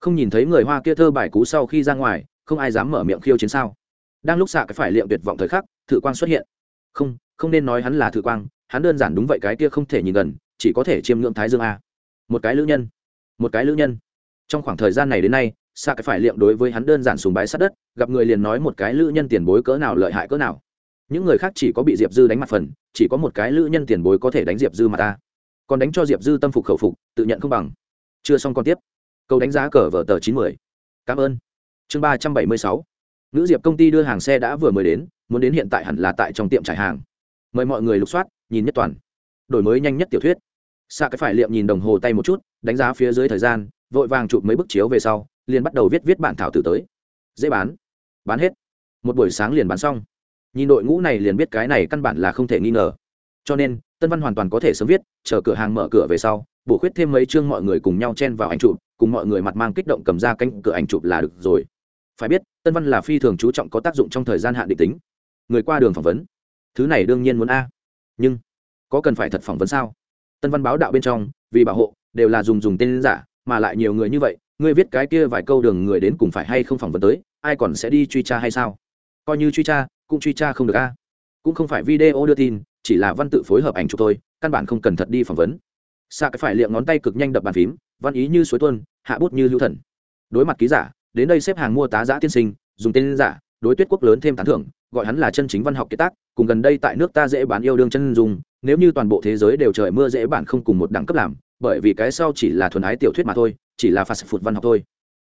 Speaker 1: Không nhìn thấy người hoa kia thơ bài cú sau khi ra ngoài, không ai dám mở miệng khiêu chiến sao. Đang lúc xạ cái phải liệm tuyệt vọng thời khắc thử quang xuất hiện. Không không nên nói hắn là thử quang, hắn đơn giản đúng vậy cái kia không thể nhìn gần chỉ có thể chiêm ngưỡng thái dương a. Một cái lữ nhân. Một cái lữ nhân. Trong khoảng thời gian này đến nay xa cái phải liệm đối với hắn đơn giản sùng bái sát đất, gặp người liền nói một cái lữ nhân tiền bối cỡ nào lợi hại cỡ nào. Những người khác chỉ có bị diệp dư đánh mặt phần, chỉ có một cái lữ nhân tiền bối có thể đánh diệp dư mà ta. Còn đánh cho diệp dư tâm phục khẩu phục, tự nhận không bằng. Chưa xong còn tiếp. Câu đánh giá cờ vở tờ chín mươi cảm ơn. Chương ba trăm bảy mươi sáu. Nữ diệp công ty đưa hàng xe đã vừa mới đến, muốn đến hiện tại hẳn là tại trong tiệm trải hàng. Mời mọi người lục soát, nhìn nhất toàn đổi mới nhanh nhất tiểu thuyết. Xạ cái phải liệm nhìn đồng hồ tay một chút, đánh giá phía dưới thời gian, vội vàng chụp mấy bức chiếu về sau, liền bắt đầu viết viết bản thảo tử tới. Dễ bán. Bán hết. Một buổi sáng liền bán xong. Nhìn đội ngũ này liền biết cái này căn bản là không thể nghi ngờ. Cho nên, tân văn hoàn toàn có thể sớm viết, chờ cửa hàng mở cửa về sau, bổ khuyết thêm mấy chương mọi người cùng nhau chen vào ảnh chụp, cùng mọi người mặt mang kích động cầm ra cánh cửa ảnh chụp là được rồi. Phải biết, tân văn là phi thường chú trọng có tác dụng trong thời gian hạn định tính. Người qua đường phỏng vấn. Thứ này đương nhiên muốn a. Nhưng có cần phải thật phỏng vấn sao? Tân văn báo đạo bên trong, vì bảo hộ, đều là dùng dùng tên giả, mà lại nhiều người như vậy, ngươi viết cái kia vài câu đường người đến cùng phải hay không phỏng vấn tới, ai còn sẽ đi truy tra hay sao? Coi như truy tra, cũng truy tra không được a. Cũng không phải video đưa tin, chỉ là văn tự phối hợp ảnh chụp thôi, căn bản không cần thật đi phỏng vấn. Xạ cái phải liệm ngón tay cực nhanh đập bàn phím, văn ý như suối tuôn, hạ bút như lưu thần. Đối mặt ký giả, đến đây xếp hàng mua tá giã tiên sinh, dùng tên giả, đối tuyết quốc lớn thêm tán thưởng, gọi hắn là chân chính văn học kiệt tác cùng gần đây tại nước ta dễ bán yêu đương chân dùng nếu như toàn bộ thế giới đều trời mưa dễ bản không cùng một đẳng cấp làm, bởi vì cái sau chỉ là thuần ái tiểu thuyết mà thôi, chỉ là phạt phụt văn học thôi.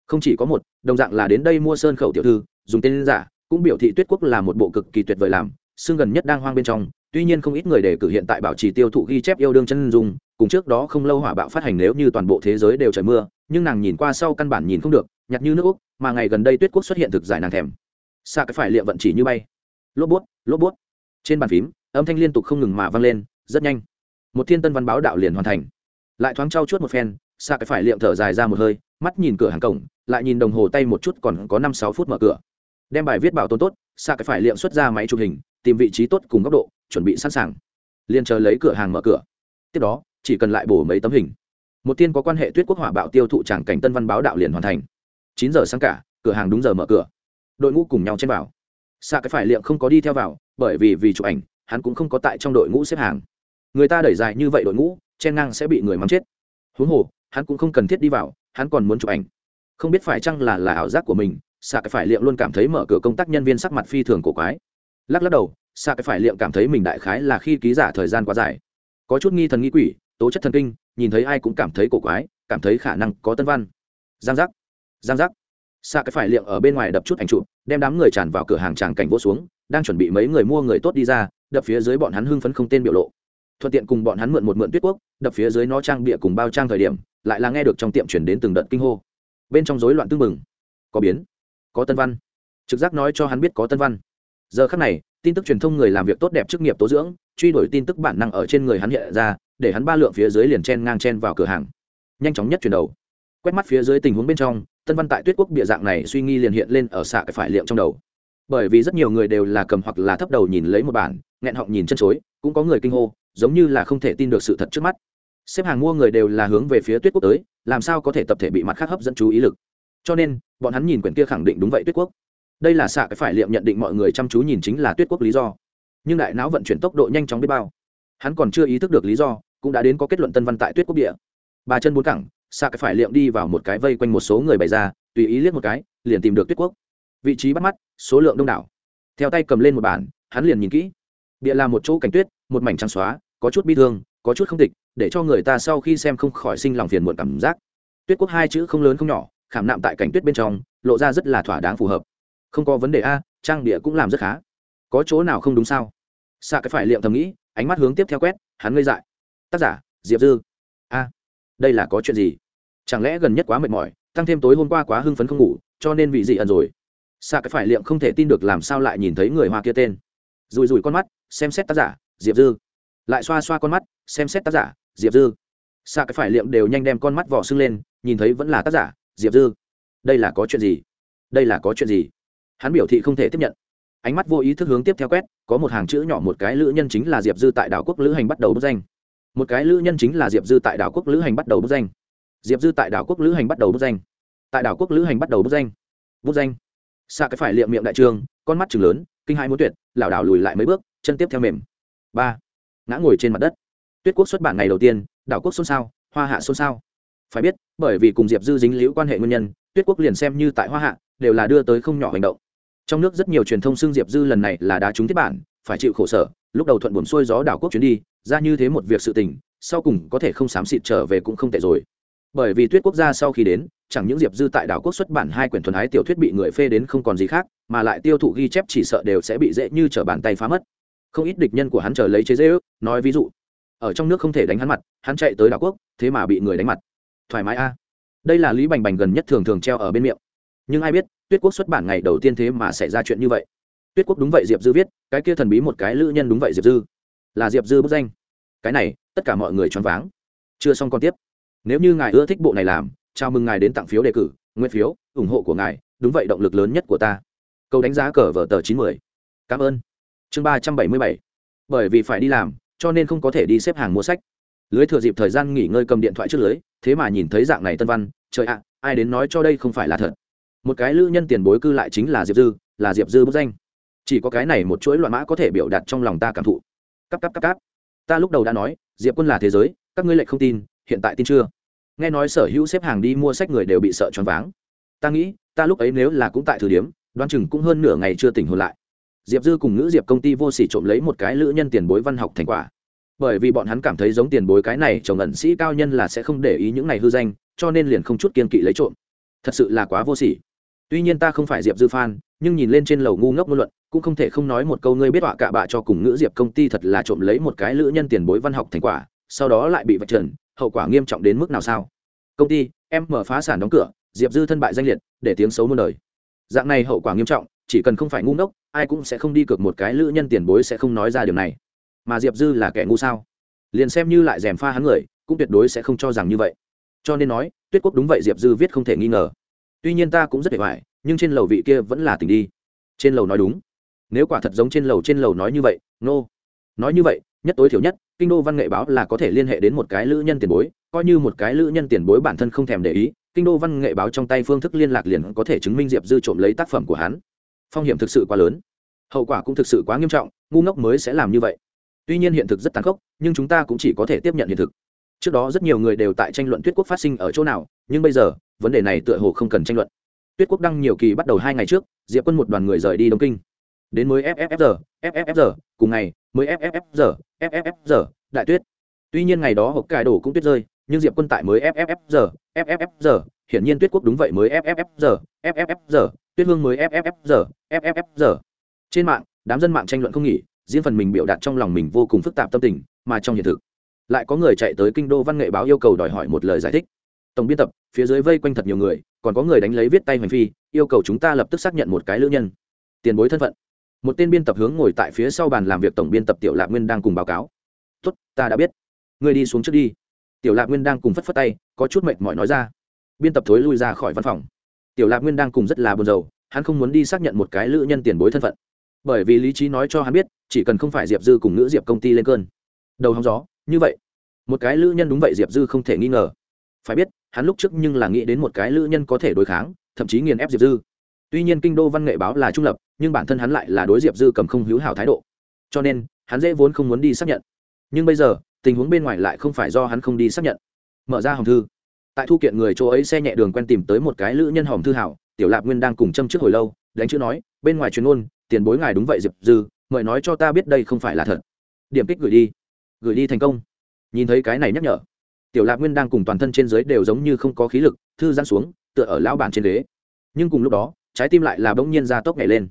Speaker 1: Không chỉ có một, đồng dạng là đến đây mua sơn khẩu tiểu thư, dùng tên giả, cũng biểu thị tuyết quốc là một bộ cực kỳ tuyệt vời làm, xương gần nhất đang hoang bên trong, tuy nhiên không ít người đề cử hiện tại bảo trì tiêu thụ ghi chép yêu đương chân dung, cùng trước đó không lâu hỏa bạo phát hành nếu như toàn bộ thế giới đều trời mưa, nhưng nàng nhìn qua sau căn bản nhìn không được, nhặt như nước úc, mà ngày gần đây tuyết quốc xuất hiện thực giải nàng thèm. Xa cái phải liệm vận chỉ như bay. Lốp bút lốp bút trên bàn phím, âm thanh liên tục không ngừng mà vang lên, rất nhanh. Một thiên tân văn báo đạo liền hoàn thành. Lại thoáng trao chuốt một phen xa cái phải liệm thở dài ra một hơi, mắt nhìn cửa hàng cổng, lại nhìn đồng hồ tay một chút còn có năm sáu phút mở cửa. Đem bài viết bảo tồn tốt xa cái phải liệm xuất ra máy chụp hình, tìm vị trí tốt cùng góc độ, chuẩn bị sẵn sàng. Liền chờ lấy cửa hàng mở cửa. Tiếp đó, chỉ cần lại bổ mấy tấm hình. Một tiên có quan hệ tuyết quốc hỏa bạo tiêu thụ tràng cảnh tân văn báo đạo liền hoàn thành. Chín giờ sáng cả, cửa hàng đúng giờ mở cửa. Đội ngũ cùng nhau trên bảo xạ cái phải liệm không có đi theo vào, bởi vì vì chụp ảnh, hắn cũng không có tại trong đội ngũ xếp hàng. Người ta đẩy dài như vậy đội ngũ, chen ngang sẽ bị người mắng chết. Huống hồ, hắn cũng không cần thiết đi vào, hắn còn muốn chụp ảnh. Không biết phải chăng là là ảo giác của mình, xạ cái phải liệm luôn cảm thấy mở cửa công tác nhân viên sắc mặt phi thường cổ quái. Lắc lắc đầu, xạ cái phải liệm cảm thấy mình đại khái là khi ký giả thời gian quá dài. Có chút nghi thần nghi quỷ, tố chất thần kinh, nhìn thấy ai cũng cảm thấy cổ quái, cảm thấy khả năng có tân văn. Giang giác. Giang giác xạ cái phải liệng ở bên ngoài đập chút ảnh chụp, đem đám người tràn vào cửa hàng tràng cảnh vỗ xuống, đang chuẩn bị mấy người mua người tốt đi ra, đập phía dưới bọn hắn hưng phấn không tên biểu lộ. Thuận tiện cùng bọn hắn mượn một mượn tuyết quốc, đập phía dưới nó trang bịa cùng bao trang thời điểm, lại là nghe được trong tiệm chuyển đến từng đợt kinh hô. Bên trong rối loạn tương mừng có biến. Có tân văn. Trực giác nói cho hắn biết có tân văn. Giờ khắc này, tin tức truyền thông người làm việc tốt đẹp chức nghiệp tố dưỡng, truy đuổi tin tức bản năng ở trên người hắn hiện ra, để hắn ba lượng phía dưới liền chen ngang chen vào cửa hàng. Nhanh chóng nhất chuyển đầu. Quét mắt phía dưới tình huống bên trong tân văn tại tuyết quốc bịa dạng này suy nghi liền hiện lên ở xạ cái phải liệm trong đầu. Bởi vì rất nhiều người đều là cầm hoặc là thấp đầu nhìn lấy một bản, nghẹn họng nhìn chân chối, cũng có người kinh hô, giống như là không thể tin được sự thật trước mắt. Xếp hàng mua người đều là hướng về phía tuyết quốc tới, làm sao có thể tập thể bị mặt khác hấp dẫn chú ý lực. Cho nên, bọn hắn nhìn quyển kia khẳng định đúng vậy tuyết quốc. Đây là xạ cái phải liệm nhận định mọi người chăm chú nhìn chính là tuyết quốc lý do. Nhưng đại não vận chuyển tốc độ nhanh chóng biết bao. Hắn còn chưa ý thức được lý do, cũng đã đến có kết luận tân văn tại tuyết quốc địa. Ba chân bốn cẳng xạ cái phải liệm đi vào một cái vây quanh một số người bày ra, tùy ý liếc một cái, liền tìm được tuyết quốc. Vị trí bắt mắt, số lượng đông đảo. Theo tay cầm lên một bản, hắn liền nhìn kỹ. Bịa là một chỗ cảnh tuyết, một mảnh trắng xóa, có chút bi thương, có chút không tịch, để cho người ta sau khi xem không khỏi sinh lòng phiền muộn cảm giác. Tuyết quốc hai chữ không lớn không nhỏ, khảm nạm tại cảnh tuyết bên trong, lộ ra rất là thỏa đáng phù hợp. Không có vấn đề a, trang địa cũng làm rất khá. Có chỗ nào không đúng sao? Xạ cái phải liệm thầm nghĩ, ánh mắt hướng tiếp theo quét, hắn ngây dại. Tác giả, diệp dư. A đây là có chuyện gì? Chẳng lẽ gần nhất quá mệt mỏi, tăng thêm tối hôm qua quá hưng phấn không ngủ, cho nên vị dị ẩn rồi. Xạ cái phải liệm không thể tin được làm sao lại nhìn thấy người hoa kia tên. Rùi rùi con mắt, xem xét tác giả, diệp dư. Lại xoa xoa con mắt, xem xét tác giả, diệp dư. Xạ cái phải liệm đều nhanh đem con mắt vỏ sưng lên, nhìn thấy vẫn là tác giả, diệp dư. Đây là có chuyện gì? Đây là có chuyện gì? Hắn biểu thị không thể tiếp nhận. Ánh mắt vô ý thức hướng tiếp theo quét, có một hàng chữ nhỏ một cái lữ nhân chính là diệp dư tại đảo quốc lữ hành bắt đầu bức danh một cái lữ nhân chính là diệp dư tại đảo quốc lữ hành bắt đầu bức danh. Diệp dư tại đảo quốc lữ hành bắt đầu bức danh. Tại đảo quốc lữ hành bắt đầu bức danh. Bức danh. Xa cái phải liệm miệng đại trường, con mắt chừng lớn, kinh hai muốn tuyệt, lảo đảo lùi lại mấy bước, chân tiếp theo mềm. Ba. Ngã ngồi trên mặt đất. Tuyết quốc xuất bản ngày đầu tiên, đảo quốc xôn xao, hoa hạ xôn xao. Phải biết, bởi vì cùng diệp dư dính liễu quan hệ nguyên nhân, tuyết quốc liền xem như tại hoa hạ, đều là đưa tới không nhỏ hành động. Trong nước rất nhiều truyền thông xưng diệp dư lần này là đá trúng thiết bản, phải chịu khổ sở, lúc đầu thuận buồn xuôi gió đảo quốc chuyến đi ra như thế một việc sự tình, sau cùng có thể không xám xịt trở về cũng không tệ rồi. Bởi vì tuyết quốc gia sau khi đến, chẳng những diệp dư tại đảo quốc xuất bản hai quyển thuần ái tiểu thuyết bị người phê đến không còn gì khác, mà lại tiêu thụ ghi chép chỉ sợ đều sẽ bị dễ như t r ở bàn tay phá mất. Không ít địch nhân của hắn chờ lấy chế dễ ước, nói ví dụ, ở trong nước không thể đánh hắn mặt, hắn chạy tới đảo quốc, thế mà bị người đánh mặt. Thoải mái a. Đây là lý bành bành gần nhất thường thường treo ở bên miệng. Nhưng ai biết, tuyết quốc xuất bản ngày đầu tiên thế mà xảy ra chuyện như vậy. Tuyết quốc đúng vậy diệp dư viết, cái kia thần bí một cái lữ nhân đúng vậy diệp dư là diệp dư bức danh. Cái này, tất cả mọi người choáng váng. Chưa xong còn tiếp. Nếu như ngài ưa thích bộ này làm, chào mừng ngài đến tặng phiếu đề cử, nguyên phiếu, ủng hộ của ngài, đúng vậy động lực lớn nhất của ta. Câu đánh giá cờ vở tờ chín mươi cảm ơn. Chương ba trăm bảy mươi bảy. Bởi vì phải đi làm, cho nên không có thể đi xếp hàng mua sách. Lưới thừa dịp thời gian nghỉ ngơi cầm điện thoại trước lưới, thế mà nhìn thấy dạng này tân văn, trời ạ, ai đến nói cho đây không phải là thật. Một cái lữ nhân tiền bối cư lại chính là diệp dư, là diệp dư bức danh. Chỉ có cái này một chuỗi loạn mã có thể biểu đạt trong lòng ta cảm thụ cắp cắp cắp cắp ta lúc đầu đã nói, diệp quân là thế giới, các ngươi lại không tin, hiện tại tin chưa? Nghe nói sở hữu xếp hàng đi mua sách người đều bị sợ choáng váng. Ta nghĩ, ta lúc ấy nếu là cũng tại thử điếm, đoán chừng cũng hơn nửa ngày chưa tỉnh hồn lại. Diệp dư cùng nữ diệp công ty vô s ỉ trộm lấy một cái lữ nhân tiền bối văn học thành quả. Bởi vì bọn hắn cảm thấy giống tiền bối cái này chồng ẩn sĩ cao nhân là sẽ không để ý những này hư danh, cho nên liền không chút kiên kỵ lấy trộm. Thật sự là quá vô s ỉ tuy nhiên ta không phải diệp dư phan nhưng nhìn lên trên lầu ngu ngốc ngôn luận, cũng không thể không nói một câu ngươi biết họa cạ bạ cho cùng ngữ diệp công ty thật là trộm lấy một cái lữ nhân tiền bối văn học thành quả, sau đó lại bị vạch trần, hậu quả nghiêm trọng đến mức nào sao? Công ty, em mở phá sản đóng cửa, diệp dư thân bại danh liệt, để tiếng xấu muôn đời. Dạng này hậu quả nghiêm trọng, chỉ cần không phải ngu ngốc, ai cũng sẽ không đi cược một cái lữ nhân tiền bối sẽ không nói ra điều này. Mà diệp dư là kẻ ngu sao? Liền xem như lại dèm pha hắn người, cũng tuyệt đối sẽ không cho rằng như vậy. Cho nên nói, tuyết quốc đúng vậy diệp dư viết không thể nghi ngờ. Tuy nhiên ta cũng rất hề hoài nhưng trên lầu vị kia vẫn là tình đi. Trên lầu nói đúng. Nếu quả thật giống trên lầu trên lầu nói như vậy, nô、no. nói như vậy, nhất tối thiểu nhất, kinh đô văn nghệ báo là có thể liên hệ đến một cái lữ nhân tiền bối, coi như một cái lữ nhân tiền bối bản thân không thèm để ý, kinh đô văn nghệ báo trong tay phương thức liên lạc liền có thể chứng minh diệp dư trộm lấy tác phẩm của hắn. Phong hiểm thực sự quá lớn. Hậu quả cũng thực sự quá nghiêm trọng, ngu ngốc mới sẽ làm như vậy. Tuy nhiên hiện thực rất tàn khốc, nhưng chúng ta cũng chỉ có thể tiếp nhận hiện thực. Trước đó rất nhiều người đều tại tranh luận tuyết quốc phát sinh ở chỗ nào, nhưng bây giờ, vấn đề này tựa hồ không cần tranh luận tuyết quốc đăng nhiều kỳ bắt đầu hai ngày trước diệp quân một đoàn người rời đi đông kinh đến mới fffr fffr cùng ngày mới fffr fffr đại tuyết tuy nhiên ngày đó hộp cải đổ cũng tuyết rơi nhưng diệp quân tại mới fffr fffr hiển nhiên tuyết quốc đúng vậy mới fffr fffr tuyết hương mới fffr fffr trên mạng đám dân mạng tranh luận không nghỉ riêng phần mình biểu đạt trong lòng mình vô cùng phức tạp tâm tình mà trong hiện thực lại có người chạy tới kinh đô văn nghệ báo yêu cầu đòi hỏi một lời giải thích tổng biên tập, phía dưới vây quanh thật nhiều người, còn có người đánh lấy viết tay hành phi, yêu cầu chúng ta lập tức xác nhận một cái lữ nhân. Tiền bối thân phận. Một tên biên tập hướng ngồi tại phía sau bàn làm việc tổng biên tập tiểu lạc nguyên đang cùng báo cáo. Tốt, ta đã biết. Người đi xuống trước đi. Tiểu lạc nguyên đang cùng phất phất tay, có chút mệt mỏi nói ra. Biên tập thối lui ra khỏi văn phòng. Tiểu lạc nguyên đang cùng rất là buồn rầu, hắn không muốn đi xác nhận một cái lữ nhân tiền bối thân phận. Bởi vì lý trí nói cho hắn biết, chỉ cần không phải diệp dư cùng nữ diệp công ty lên cơn. Đầu hóng gió, như vậy. Một cái lữ nhân đúng vậy diệp dư không thể nghi ngờ phải biết, hắn lúc trước nhưng là nghĩ đến một cái lữ nhân có thể đối kháng, thậm chí nghiền ép diệp dư. Tuy nhiên kinh đô văn nghệ báo là trung lập, nhưng bản thân hắn lại là đối diệp dư cầm không hữu hảo thái độ. Cho nên, hắn dễ vốn không muốn đi xác nhận. Nhưng bây giờ, tình huống bên ngoài lại không phải do hắn không đi xác nhận. Mở ra hòm thư. Tại thu kiện người chỗ ấy xe nhẹ đường quen tìm tới một cái lữ nhân hòm thư hảo, tiểu lạp nguyên đang cùng châm trước hồi lâu, đánh chữ nói, bên ngoài chuyên ôn tiền bối ngài đúng vậy diệp dư, mời nói cho ta biết đây không phải là thật. Điểm kích gửi đi. Gửi đi thành công. Nhìn thấy cái này nhắc nhở tiểu lạc nguyên đang cùng toàn thân trên dưới đều giống như không có khí lực, thư giãn xuống, tựa ở lão bản trên ghế. Nhưng cùng lúc đó, trái tim lại là bỗng nhiên ra tốc nhảy lên.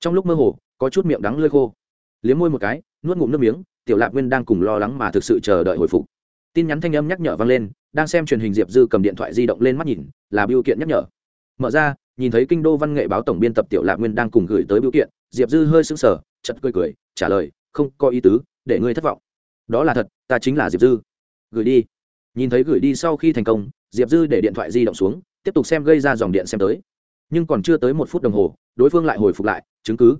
Speaker 1: Trong lúc mơ hồ, có chút miệng đắng lơi khô. Liếm môi một cái, nuốt ngụm nước miếng, tiểu lạc nguyên đang cùng lo lắng mà thực sự chờ đợi hồi phục. Tin nhắn thanh âm nhắc nhở vang lên, đang xem truyền hình diệp dư cầm điện thoại di động lên mắt nhìn, là biêu kiện nhắc nhở. Mở ra, nhìn thấy kinh đô văn nghệ báo tổng biên tập tiểu lạc nguyên đang cùng gửi tới biêu kiện, diệp dư hơi sững sờ chật cười cười, trả lời, không có ý tứ, để ngươi thất vọng. Đó là thật, ta chính là diệp dư. Gửi đi nhìn thấy gửi đi sau khi thành công, diệp dư để điện thoại di động xuống, tiếp tục xem gây ra dòng điện xem tới. Nhưng còn chưa tới một phút đồng hồ, đối phương lại hồi phục lại, chứng cứ.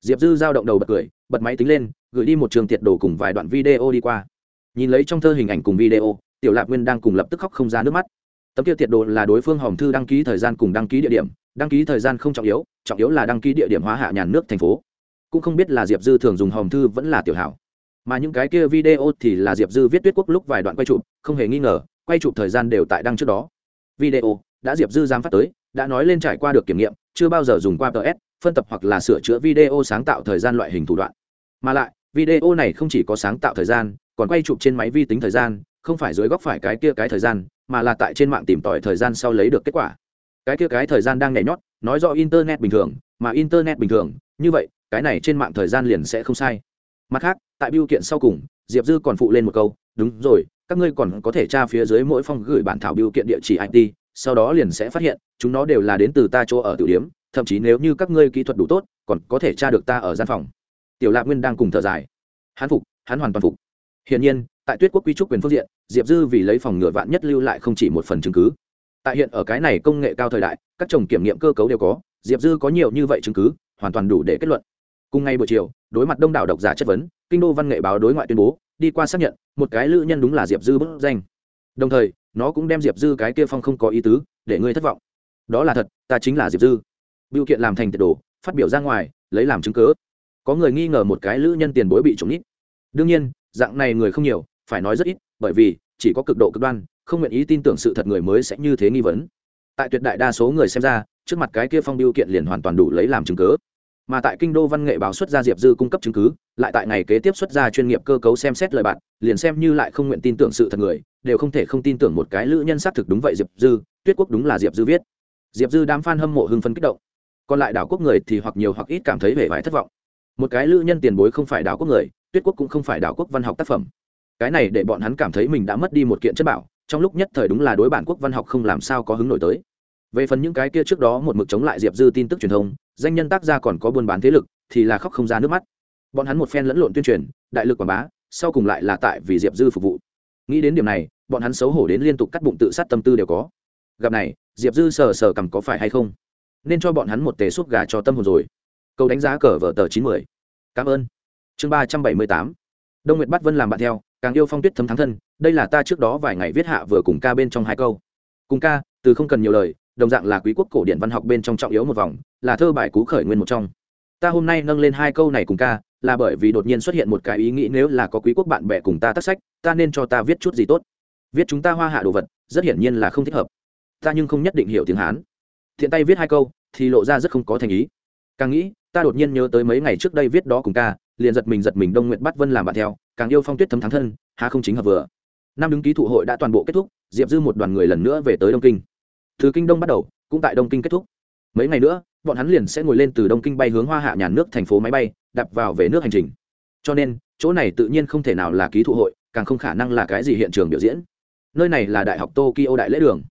Speaker 1: Diệp dư giao động đầu bật cười, bật máy tính lên, gửi đi một trường tiệt đồ cùng vài đoạn video đi qua. Nhìn lấy trong thơ hình ảnh cùng video, tiểu lạp nguyên đang cùng lập tức khóc không ra nước mắt. Tấm kia tiệt đồ là đối phương hòm thư đăng ký thời gian cùng đăng ký địa điểm, đăng ký thời gian không trọng yếu trọng yếu là đăng ký địa điểm hóa hạ nhà nước thành phố. Cũng không biết là diệp dư thường dùng hòm thư vẫn là tiểu hảo mà những cái kia video thì là diệp dư viết tuyết quốc lúc vài đoạn quay chụp, không hề nghi ngờ, quay chụp thời gian đều tại đăng trước đó. Video đã diệp dư giám phát tới, đã nói lên trải qua được kiểm nghiệm, chưa bao giờ dùng qua ts phân tập hoặc là sửa chữa video sáng tạo thời gian loại hình thủ đoạn. Mà lại, video này không chỉ có sáng tạo thời gian, còn quay chụp trên máy vi tính thời gian, không phải dưới góc phải cái kia cái thời gian, mà là tại trên mạng tìm tòi thời gian sau lấy được kết quả. Cái kia cái thời gian đang nhảy nhót, nói do internet bình thường, mà internet bình thường, như vậy, cái này trên mạng thời gian liền sẽ không sai mặt khác, tại biêu kiện sau cùng, diệp dư còn phụ lên một câu, đúng rồi, các ngươi còn có thể tra phía dưới mỗi phong gửi bản thảo biêu kiện địa chỉ it sau đó liền sẽ phát hiện, chúng nó đều là đến từ ta chỗ ở tiểu điếm thậm chí nếu như các ngươi kỹ thuật đủ tốt, còn có thể tra được ta ở gian phòng. Tiểu lạc nguyên đang cùng thở dài. Hắn phục, hắn hoàn toàn phục. Hiển nhiên, tại tuyết quốc quy trúc quyền phương diện, diệp dư vì lấy phòng ngừa vạn nhất lưu lại không chỉ một phần chứng cứ. Tại hiện ở cái này công nghệ cao thời đại, các chồng kiểm nghiệm cơ cấu đều có, diệp dư có nhiều như vậy chứng cứ, hoàn toàn đủ để kết luận cùng ngày buổi chiều, đối mặt đông đảo độc giả chất vấn, kinh đô văn nghệ báo đối ngoại tuyên bố, đi qua xác nhận, một cái lữ nhân đúng là diệp dư bức danh. Đồng thời, nó cũng đem diệp dư cái kia phong không có ý tứ, để ngươi thất vọng. Đó là thật, ta chính là diệp dư. Biểu kiện làm thành tiệt đồ, phát biểu ra ngoài, lấy làm chứng cớ. Có người nghi ngờ một cái lữ nhân tiền bối bị trộm nít. Đương nhiên, dạng này người không nhiều, phải nói rất ít, bởi vì, chỉ có cực độ cực đoan, không nguyện ý tin tưởng sự thật người mới sẽ như thế nghi vấn. Tại tuyệt đại đa số người xem ra, trước mặt cái kia phong biểu kiện liền hoàn toàn đủ lấy làm chứng cớ mà tại kinh đô văn nghệ báo xuất ra diệp dư cung cấp chứng cứ, lại tại ngày kế tiếp xuất ra chuyên nghiệp cơ cấu xem xét lời bạn, liền xem như lại không nguyện tin tưởng sự thật người, đều không thể không tin tưởng một cái lữ nhân xác thực đúng vậy diệp dư, tuyết quốc đúng là diệp dư viết. Diệp dư đám f a n hâm mộ hưng phấn kích động. Còn lại đảo quốc người thì hoặc nhiều hoặc ít cảm thấy vẻ vải thất vọng. Một cái lữ nhân tiền bối không phải đảo quốc người, tuyết quốc cũng không phải đảo quốc văn học tác phẩm. Cái này để bọn hắn cảm thấy mình đã mất đi một kiện chất bảo, trong lúc nhất thời đúng là đối bản quốc văn học không làm sao có hứng nổi tới về phần những cái kia trước đó một mực chống lại diệp dư tin tức truyền thông, danh nhân tác gia còn có buôn bán thế lực, thì là khóc không ra nước mắt. Bọn hắn một phen lẫn lộn tuyên truyền, đại lực quảng bá, sau cùng lại là tại vì diệp dư phục vụ. Nghĩ đến điểm này, bọn hắn xấu hổ đến liên tục cắt bụng tự sát tâm tư đều có. Gặp này, diệp dư sờ sờ cầm có phải hay không? Nên cho bọn hắn một tề xúc gà cho tâm hồn rồi. Câu đánh giá cờ vở tờ chín mươi cảm ơn. Chương ba trăm bảy mươi tám. Đông nguyệt bắt vân làm bạn theo, càng yêu phong tuyết thấm thắng thân, đây là ta trước đó vài ngày viết hạ vừa cùng ca bên trong hai câu. Cùng ca, từ không cần nhiều lời đồng dạng là quý quốc cổ điển văn học bên trong trọng yếu một vòng, là thơ bài cú khởi nguyên một trong. Ta hôm nay nâng lên hai câu này cùng ca, là bởi vì đột nhiên xuất hiện một cái ý nghĩ nếu là có quý quốc bạn bè cùng ta tác sách, ta nên cho ta viết chút gì tốt. Viết chúng ta hoa hạ đồ vật, rất hiển nhiên là không thích hợp. Ta nhưng không nhất định hiểu tiếng hán. Thiện tay viết hai câu, thì lộ ra rất không có thành ý. Càng nghĩ, ta đột nhiên nhớ tới mấy ngày trước đây viết đó cùng ca, liền giật mình giật mình đông nguyện bắt vân làm bạn theo, càng yêu phong tuyết thấm thắng thân hà không chính hợp vừa. Năm đứng ký thụ hội đã toàn bộ kết thúc, diệp dư một đoàn người lần nữa về tới đông kinh từ kinh đông bắt đầu, cũng tại đông kinh kết thúc. Mấy ngày nữa, bọn hắn liền sẽ ngồi lên từ đông kinh bay hướng hoa hạ nhà nước thành phố máy bay, đạp vào về nước hành trình. Cho nên, chỗ này tự nhiên không thể nào là ký thụ hội, càng không khả năng là cái gì hiện trường biểu diễn. Nơi này là đại học tokyo đại lễ đường.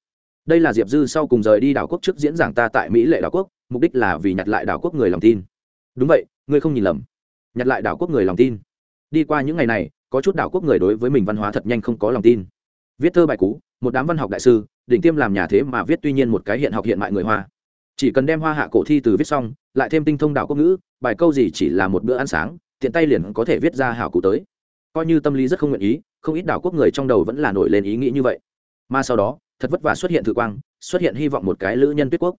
Speaker 1: Đây là diệp dư sau cùng rời đi đảo quốc trước diễn giảng ta tại mỹ lệ đảo quốc, mục đích là vì nhặt lại đảo quốc người lòng tin. Đúng vậy, ngươi không nhìn lầm. Nhặt lại đảo quốc người lòng tin. Đi qua những ngày này, có chút đảo quốc người đối với mình văn hóa thật nhanh không có lòng tin. Viết thơ bài cú một đám văn học đại sư đỉnh tiêm làm nhà thế mà viết tuy nhiên một cái hiện học hiện mại người hoa. Chỉ cần đem hoa hạ cổ thi từ viết xong, lại thêm tinh thông đạo quốc ngữ, bài câu gì chỉ là một bữa ăn sáng, tiện tay liền có thể viết ra hảo cụ tới. Coi như tâm lý rất không nguyện ý, không ít đảo quốc người trong đầu vẫn là nổi lên ý nghĩ như vậy. Mà sau đó, thật vất vả xuất hiện thử quang, xuất hiện hy vọng một cái lữ nhân tuyết quốc.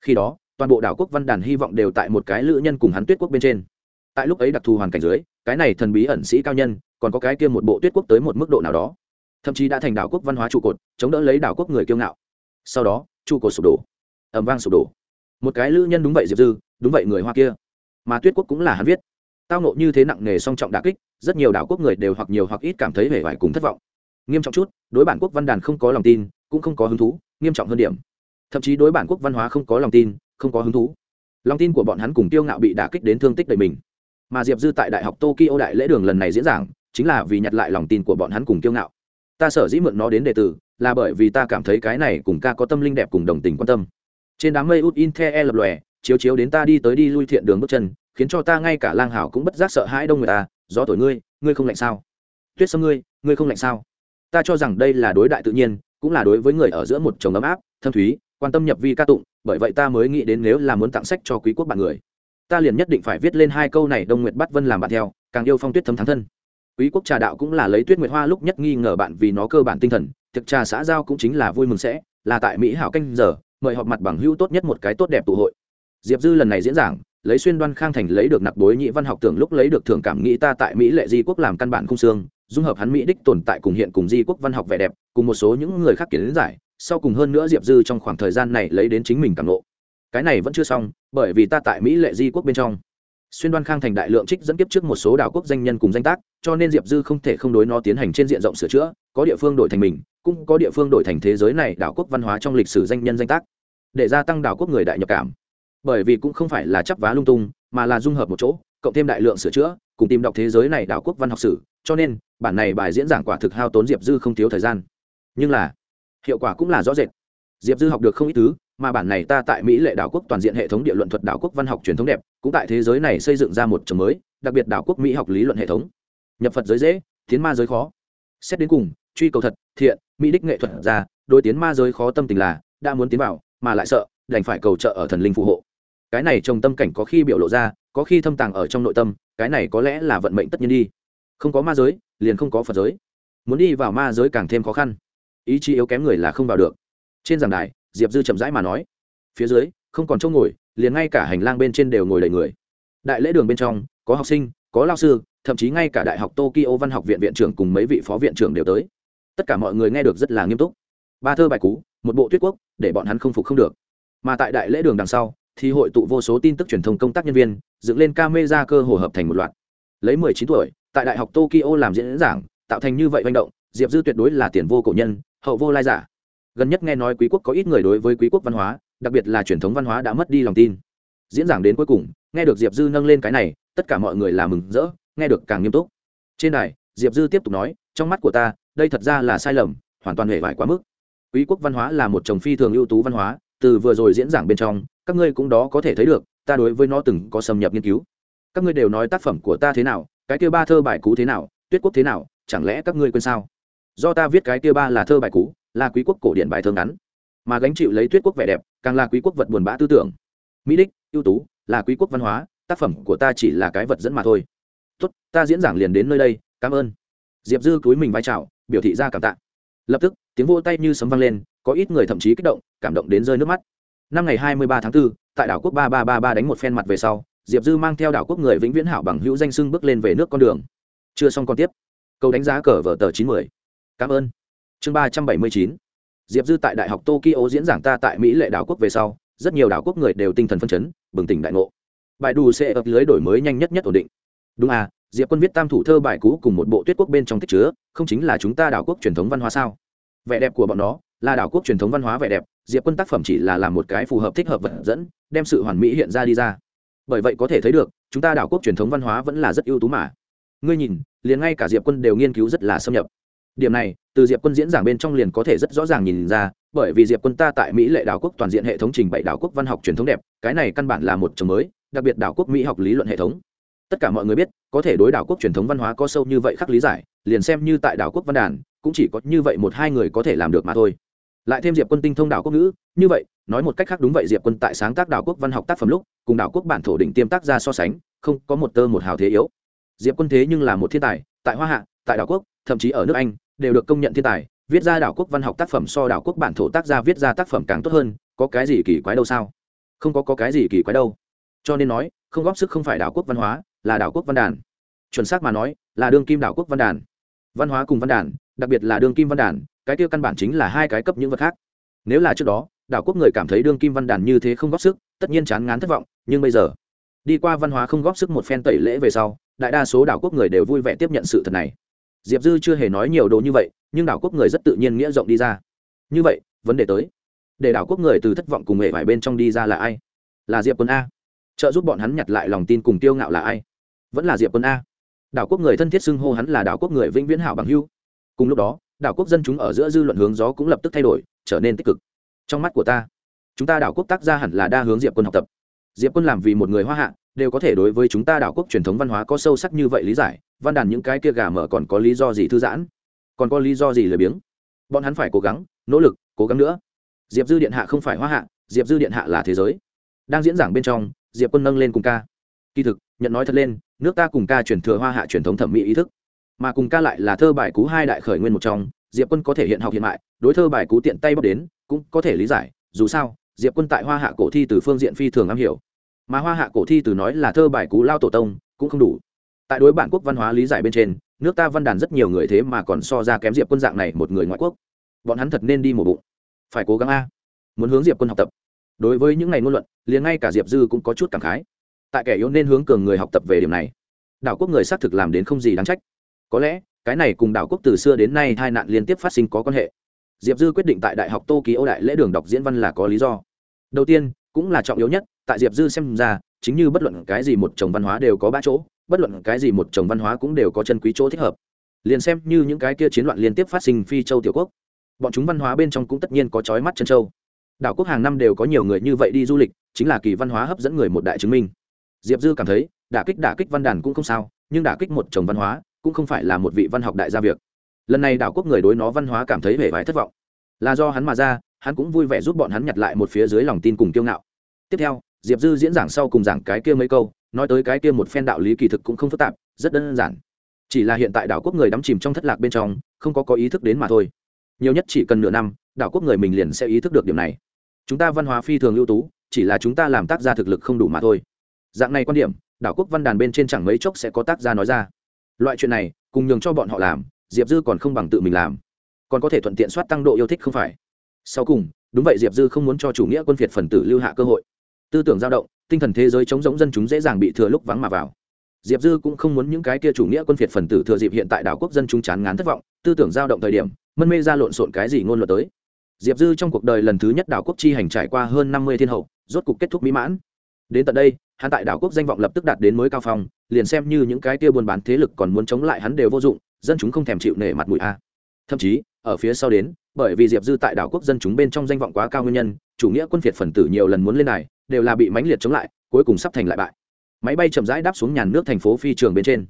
Speaker 1: Khi đó, toàn bộ đảo quốc văn đàn hy vọng đều tại một cái lữ nhân cùng hắn tuyết quốc bên trên. Tại lúc ấy đặc thù hoàn cảnh dưới, cái này thần bí ẩn sĩ cao nhân, còn có cái kia một bộ tuyết quốc tới một mức độ nào đó thậm chí đã thành đảo quốc văn hóa trụ cột, chống đỡ lấy đảo quốc người kiêu ngạo. Sau đó, trụ cột sụp đổ. Ẩm vang sụp đổ. Một cái lữ nhân đúng vậy diệp dư, đúng vậy người hoa kia. Mà tuyết quốc cũng là hắn viết. Tao nộ như thế nặng nề song trọng đà kích, rất nhiều đảo quốc người đều hoặc nhiều hoặc ít cảm thấy hề vải cùng thất vọng. Nghiêm trọng chút, đối bản quốc văn đàn không có lòng tin, cũng không có hứng thú, nghiêm trọng hơn điểm. Thậm chí đối bản quốc văn hóa không có lòng tin, không có hứng thú. Lòng tin của bọn hắn cùng tiêu ngạo bị đả kích đến thương tích đầy mình. Mà diệp dư tại đại học tokyo đại lễ đường lần này diễn giảng, chính là vì nhặt lại lòng tin của bọn hắn cùng tiêu ngạo ta sở dĩ mượn nó đến đề tử là bởi vì ta cảm thấy cái này cùng ca có tâm linh đẹp cùng đồng tình quan tâm. Trên đám mây út in the lập lòe, chiếu chiếu đến ta đi tới đi lui thiện đường bước chân, khiến cho ta ngay cả lang hảo cũng bất giác sợ hãi đông người ta do tuổi ngươi ngươi không lạnh sao? Tuyết sâm ngươi ngươi không lạnh sao? Ta cho rằng đây là đối đại tự nhiên, cũng là đối với người ở giữa một chồng ấm áp, thâm thúy, quan tâm nhập vi ca tụng, bởi vậy ta mới nghĩ đến nếu là muốn tặng sách cho quý quốc bạn người. Ta liền nhất định phải viết lên hai câu này đông nguyệt bắt vân làm bạn theo, càng yêu phong tuyết thấm thắng thân quý quốc trà đạo cũng là lấy tuyết nguyệt hoa lúc nhất nghi ngờ bạn vì nó cơ bản tinh thần, thực trà xã giao cũng chính là vui mừng sẽ, là tại mỹ hảo canh giờ, mời họp mặt bằng hữu tốt nhất một cái tốt đẹp tụ hội. Diệp dư lần này diễn giảng, lấy xuyên đoan khang thành lấy được nặc bối nhị văn học tưởng lúc lấy được thưởng cảm nghĩ ta tại mỹ lệ di quốc làm căn bản khung xương, dung hợp hắn mỹ đích tồn tại cùng hiện cùng di quốc văn học vẻ đẹp, cùng một số những người khác kiến giải, sau cùng hơn nữa diệp dư trong khoảng thời gian này lấy đến chính mình cảm lộ cái này vẫn chưa xong, bởi vì ta tại mỹ lệ di quốc bên trong xuyên đoan khang thành đại lượng trích dẫn kiếp trước một số đảo quốc danh nhân cùng danh tác, cho nên diệp dư không thể không đối nó tiến hành trên diện rộng sửa chữa, có địa phương đổi thành mình, cũng có địa phương đổi thành thế giới này đảo quốc văn hóa trong lịch sử danh nhân danh tác, để gia tăng đảo quốc người đại nhập cảm. Bởi vì cũng không phải là chấp vá lung tung, mà là dung hợp một chỗ, cộng thêm đại lượng sửa chữa, cùng tìm đọc thế giới này đảo quốc văn học sử, cho nên bản này bài diễn giảng quả thực hao tốn diệp dư không thiếu thời gian. Nhưng là, hiệu quả cũng là rõ rệt. Diệp dư học được không ít thứ mà bản này ta tại mỹ lệ đảo quốc toàn diện hệ thống địa luận thuật đảo quốc văn học truyền thống đẹp, cũng tại thế giới này xây dựng ra một trường mới, đặc biệt đảo quốc mỹ học lý luận hệ thống. Nhập phật giới dễ, tiến ma giới khó. Xét đến cùng, truy cầu thật, thiện, mỹ đích nghệ thuật ra, đối tiến ma giới khó tâm tình là, đã muốn tiến vào, mà lại sợ, đành phải cầu trợ ở thần linh phù hộ. Cái này trong tâm cảnh có khi biểu lộ ra, có khi thâm tàng ở trong nội tâm, cái này có lẽ là vận mệnh tất nhiên đi. Không có ma giới, liền không có phật giới. Muốn đi vào ma giới càng thêm khó khăn. Ý chí yếu kém người là không vào được. Trên giảng đài diệp dư chậm rãi mà nói phía dưới không còn chỗ ngồi liền ngay cả hành lang bên trên đều ngồi đầy người đại lễ đường bên trong có học sinh có lao sư thậm chí ngay cả đại học tokyo văn học viện viện trưởng cùng mấy vị phó viện trưởng đều tới tất cả mọi người nghe được rất là nghiêm túc ba thơ bài cú một bộ tuyết quốc để bọn hắn không phục không được mà tại đại lễ đường đằng sau thì hội tụ vô số tin tức truyền thông công tác nhân viên dựng lên camera cơ hồ hợp thành một loạt lấy mười chín tuổi tại đại học tokyo làm diễn giảng tạo thành như vậy manh động diệp dư tuyệt đối là tiền vô cổ nhân hậu vô lai giả gần nhất nghe nói quý quốc có ít người đối với quý quốc văn hóa, đặc biệt là truyền thống văn hóa đã mất đi lòng tin. Diễn giảng đến cuối cùng, nghe được diệp dư nâng lên cái này, tất cả mọi người là mừng rỡ, nghe được càng nghiêm túc. Trên đài, diệp dư tiếp tục nói, trong mắt của ta, đây thật ra là sai lầm, hoàn toàn hề vải quá mức. Quý quốc văn hóa là một chồng phi thường ưu tú văn hóa, từ vừa rồi diễn giảng bên trong, các ngươi cũng đó có thể thấy được, ta đối với nó từng có xâm nhập nghiên cứu. Các ngươi đều nói tác phẩm của ta thế nào, cái kia ba thơ bài cú thế nào, tuyết quốc thế nào, chẳng lẽ các ngươi quên sao? Do ta viết cái kia ba là thơ bài cú là quý quốc cổ điển bài thơ ngắn. Mà gánh chịu lấy tuyết quốc vẻ đẹp càng là quý quốc vật buồn bã tư tưởng. Mỹ đích ưu tú là quý quốc văn hóa tác phẩm của ta chỉ là cái vật dẫn mà thôi. Tốt ta diễn giảng liền đến nơi đây cảm ơn. Diệp dư cúi mình vai trào biểu thị ra cảm tạ. Lập tức tiếng vô tay như sấm vang lên có ít người thậm chí kích động cảm động đến rơi nước mắt. Năm ngày hai mươi ba tháng 4, tại đảo quốc ba ba ba ba đánh một phen mặt về sau diệp dư mang theo đảo quốc người vĩnh viễn hảo bằng hữu danh sưng bước lên về nước con đường. Chưa xong còn tiếp. Câu đánh giá cờ vở tờ chín mươi. Cảm ơn chương ba trăm bảy mươi chín. Diệp dư tại đại học tokyo diễn giảng ta tại mỹ lệ đảo quốc về sau, rất nhiều đảo quốc người đều tinh thần phân chấn, bừng tỉnh đại ngộ. Bài đủ sẽ ập lưới đổi mới nhanh nhất nhất ổn định. Đúng à diệp quân viết tam thủ thơ bài cũ cùng một bộ tuyết quốc bên trong tích chứa, không chính là chúng ta đảo quốc truyền thống văn hóa sao? Vẻ đẹp của bọn nó là đảo quốc truyền thống văn hóa vẻ đẹp, diệp quân tác phẩm chỉ là làm một cái phù hợp thích hợp vật dẫn, đem sự hoàn mỹ hiện ra đi ra. Bởi vậy có thể thấy được, chúng ta đảo quốc truyền thống văn hóa vẫn là rất ưu tú mà. Ngươi nhìn, liền ngay cả diệp quân đều nghiên cứu rất là xâm nhập. Điểm này từ diệp quân diễn giảng bên trong liền có thể rất rõ ràng nhìn ra, bởi vì diệp quân ta tại mỹ lệ đảo quốc toàn diện hệ thống trình bày đảo quốc văn học truyền thống đẹp, cái này căn bản là một chồng mới, đặc biệt đảo quốc mỹ học lý luận hệ thống. Tất cả mọi người biết, có thể đối đảo quốc truyền thống văn hóa có sâu như vậy khắc lý giải, liền xem như tại đảo quốc văn đàn, cũng chỉ có như vậy một hai người có thể làm được mà thôi. Lại thêm diệp quân tinh thông đảo quốc ngữ, như vậy, nói một cách khác đúng vậy diệp quân tại sáng tác đảo quốc văn học tác phẩm lúc, cùng đảo quốc bản thổ định tiêm tác ra so sánh, không có một tơ một hào thế yếu. Diệp quân thế nhưng là một thiên tài, tại hoa hạ, tại đảo quốc, thậm chí ở nước anh đều được công nhận thiên tài viết ra đảo quốc văn học tác phẩm so đảo quốc bản thổ tác gia viết ra tác phẩm càng tốt hơn có cái gì kỳ quái đâu sao? Không có, có cái gì kỳ quái đâu. Cho nên nói không góp sức không phải đảo quốc văn hóa là đảo quốc văn đàn. Chuẩn xác mà nói là đương kim đảo quốc văn đàn. Văn hóa cùng văn đàn đặc biệt là đương kim văn đàn cái tiêu căn bản chính là hai cái cấp những vật khác. Nếu là trước đó đảo quốc người cảm thấy đương kim văn đàn như thế không góp sức tất nhiên chán ngán thất vọng nhưng bây giờ đi qua văn hóa không góp sức một phen tẩy lễ về sau đại đa số đảo quốc người đều vui vẻ tiếp nhận sự thật này diệp dư chưa hề nói nhiều đồ như vậy, nhưng đảo quốc người rất tự nhiên nghĩa rộng đi ra. Như vậy, vấn đề tới. Để đảo quốc người từ thất vọng cùng hệ vải bên trong đi ra là ai? Là diệp quân a. Trợ giúp bọn hắn nhặt lại lòng tin cùng tiêu ngạo là ai? Vẫn là diệp quân a. Đảo quốc người thân thiết xưng hô hắn là đảo quốc người vĩnh viễn hảo bằng hưu cùng lúc đó, đảo quốc dân chúng ở giữa dư luận hướng gió cũng lập tức thay đổi, trở nên tích cực. Trong mắt của ta, chúng ta đảo quốc tác gia hẳn là đa hướng diệp quân học tập. Diệp quân làm vì một người hoa hạ đều có thể đối với chúng ta đảo quốc truyền thống văn hóa có sâu sắc như vậy lý giải, văn đàn những cái kia gà mở còn có lý do gì thư giãn? Còn có lý do gì lười biếng? Bọn hắn phải cố gắng, nỗ lực, cố gắng nữa. Diệp dư điện hạ không phải hoa hạ, diệp dư điện hạ là thế giới. Đang diễn giảng bên trong, diệp quân nâng lên cùng ca. Kỳ thực, nhận nói thật lên, nước ta cùng ca truyền thừa hoa hạ truyền thống thẩm mỹ ý thức. Mà cùng ca lại là thơ bài cú hai đại khởi nguyên một trong, diệp quân có thể hiện học hiện mại, đối thơ bài cú tiện tay bóc đến, cũng có thể lý giải. Dù sao, diệp quân tại hoa hạ cổ thi từ phương diện phi thường am hiểu mà hoa hạ cổ thi từ nói là thơ bài cú lao tổ tông cũng không đủ. Tại đối bản quốc văn hóa lý giải bên trên, nước ta văn đàn rất nhiều người thế mà còn so ra kém diệp quân dạng này một người ngoại quốc. Bọn hắn thật nên đi một bụng. Phải cố gắng a. Muốn hướng diệp quân học tập. Đối với những ngày ngôn luận, liền ngay cả diệp dư cũng có chút cảm khái. Tại kẻ yếu nên hướng cường người học tập về điểm này. Đảo quốc người xác thực làm đến không gì đáng trách. Có lẽ, cái này cùng đảo quốc từ xưa đến nay hai nạn liên tiếp phát sinh có quan hệ. Diệp dư quyết định tại đại học tô ký âu đại lễ đường đọc diễn văn là có lý do. Đầu tiên, cũng là trọng yếu nhất tại diệp dư xem ra, chính như bất luận cái gì một chồng văn hóa đều có ba chỗ, bất luận cái gì một chồng văn hóa cũng đều có chân quý chỗ thích hợp. Liền xem như những cái kia chiến loạn liên tiếp phát sinh phi châu tiểu quốc, bọn chúng văn hóa bên trong cũng tất nhiên có trói mắt chân châu. Đảo quốc hàng năm đều có nhiều người như vậy đi du lịch, chính là kỳ văn hóa hấp dẫn người một đại chứng minh. Diệp dư cảm thấy, đả kích đả kích văn đàn cũng không sao, nhưng đả kích một chồng văn hóa cũng không phải là một vị văn học đại gia việc. Lần này đảo quốc người đối nó văn hóa cảm thấy vẻ vải thất vọng. Là do hắn mà ra, hắn cũng vui vẻ giúp bọn hắn nhặt lại một phía dưới lòng tin cùng kiêu ngạo. Tiếp theo diệp dư diễn giảng sau cùng giảng cái kia mấy câu, nói tới cái kia một phen đạo lý kỳ thực cũng không phức tạp, rất đơn giản. Chỉ là hiện tại đảo quốc người đắm chìm trong thất lạc bên trong, không có có ý thức đến mà thôi. Nhiều nhất chỉ cần nửa năm, đảo quốc người mình liền sẽ ý thức được điểm này. Chúng ta văn hóa phi thường ưu tú, chỉ là chúng ta làm tác gia thực lực không đủ mà thôi. Dạng này quan điểm, đảo quốc văn đàn bên trên chẳng mấy chốc sẽ có tác gia nói ra. Loại chuyện này, cùng nhường cho bọn họ làm, diệp dư còn không bằng tự mình làm. Còn có thể thuận tiện soát tăng độ yêu thích không phải? Sau cùng, đúng vậy diệp dư không muốn cho chủ nghĩa quân việt phần tử lưu hạ cơ hội tư tưởng dao động, tinh thần thế giới chống giống dân chúng dễ dàng bị thừa lúc vắng mà vào. Diệp dư cũng không muốn những cái kia chủ nghĩa quân phiệt phần tử thừa dịp hiện tại đảo quốc dân chúng chán ngán thất vọng, tư tưởng dao động thời điểm, mân mê ra lộn xộn cái gì ngôn luật tới. Diệp dư trong cuộc đời lần thứ nhất đảo quốc chi hành trải qua hơn năm mươi thiên hậu, rốt cục kết thúc mỹ mãn. Đến tận đây, hắn tại đảo quốc danh vọng lập tức đạt đến mới cao phong, liền xem như những cái kia buôn bán thế lực còn muốn chống lại hắn đều vô dụng, dân chúng không thèm chịu nể mặt mũi a. Thậm chí, ở phía sau đến, bởi vì diệp dư tại đảo quốc dân chúng bên trong danh vọng quá cao nguyên nhân, chủ nghĩa quân phiệt phần tử nhiều lần muốn lên này đều là bị mãnh liệt chống lại, cuối cùng sắp thành lại bại. Máy bay chậm rãi đáp xuống nhàn nước thành phố phi trường bên trên.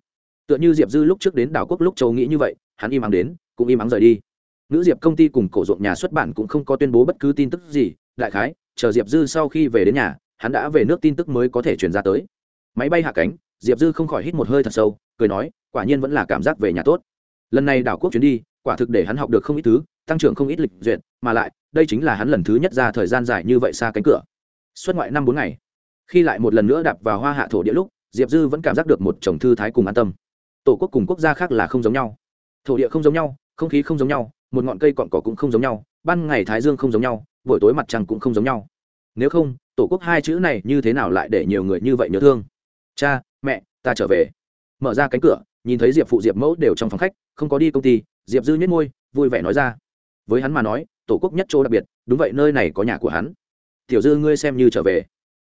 Speaker 1: Tựa như diệp dư lúc trước đến đảo quốc lúc châu nghĩ như vậy, hắn im ắng đến, cũng im ắng rời đi. Nữ diệp công ty cùng cổ ruộng nhà xuất bản cũng không có tuyên bố bất cứ tin tức gì, đại khái, chờ diệp dư sau khi về đến nhà, hắn đã về nước tin tức mới có thể truyền ra tới. Máy bay hạ cánh, diệp dư không khỏi hít một hơi thật sâu, cười nói, quả nhiên vẫn là cảm giác về nhà tốt. Lần này đảo quốc chuyến đi, quả thực để hắn học được không ít thứ, tăng trưởng không ít lịch duyệt, mà lại, đây chính là hắn lần thứ nhất ra thời gian dài như vậy xa cánh cửa xuất ngoại năm bốn ngày. Khi lại một lần nữa đạp vào hoa hạ thổ địa lúc, diệp dư vẫn cảm giác được một chồng thư thái cùng an tâm. Tổ quốc cùng quốc gia khác là không giống nhau. Thổ địa không giống nhau, không khí không giống nhau, một ngọn cây cọn cỏ cũng không giống nhau, ban ngày thái dương không giống nhau, buổi tối mặt trăng cũng không giống nhau. Nếu không, tổ quốc hai chữ này như thế nào lại để nhiều người như vậy nhớ thương? Cha, mẹ, ta trở về. Mở ra cánh cửa, nhìn thấy diệp phụ diệp mẫu đều trong phòng khách, không có đi công ty, diệp dư nhét môi, vui vẻ nói ra. Với hắn mà nói, tổ quốc nhất chỗ đặc biệt, đúng vậy, nơi này có nhà của hắn tiểu dư ngươi xem như trở về.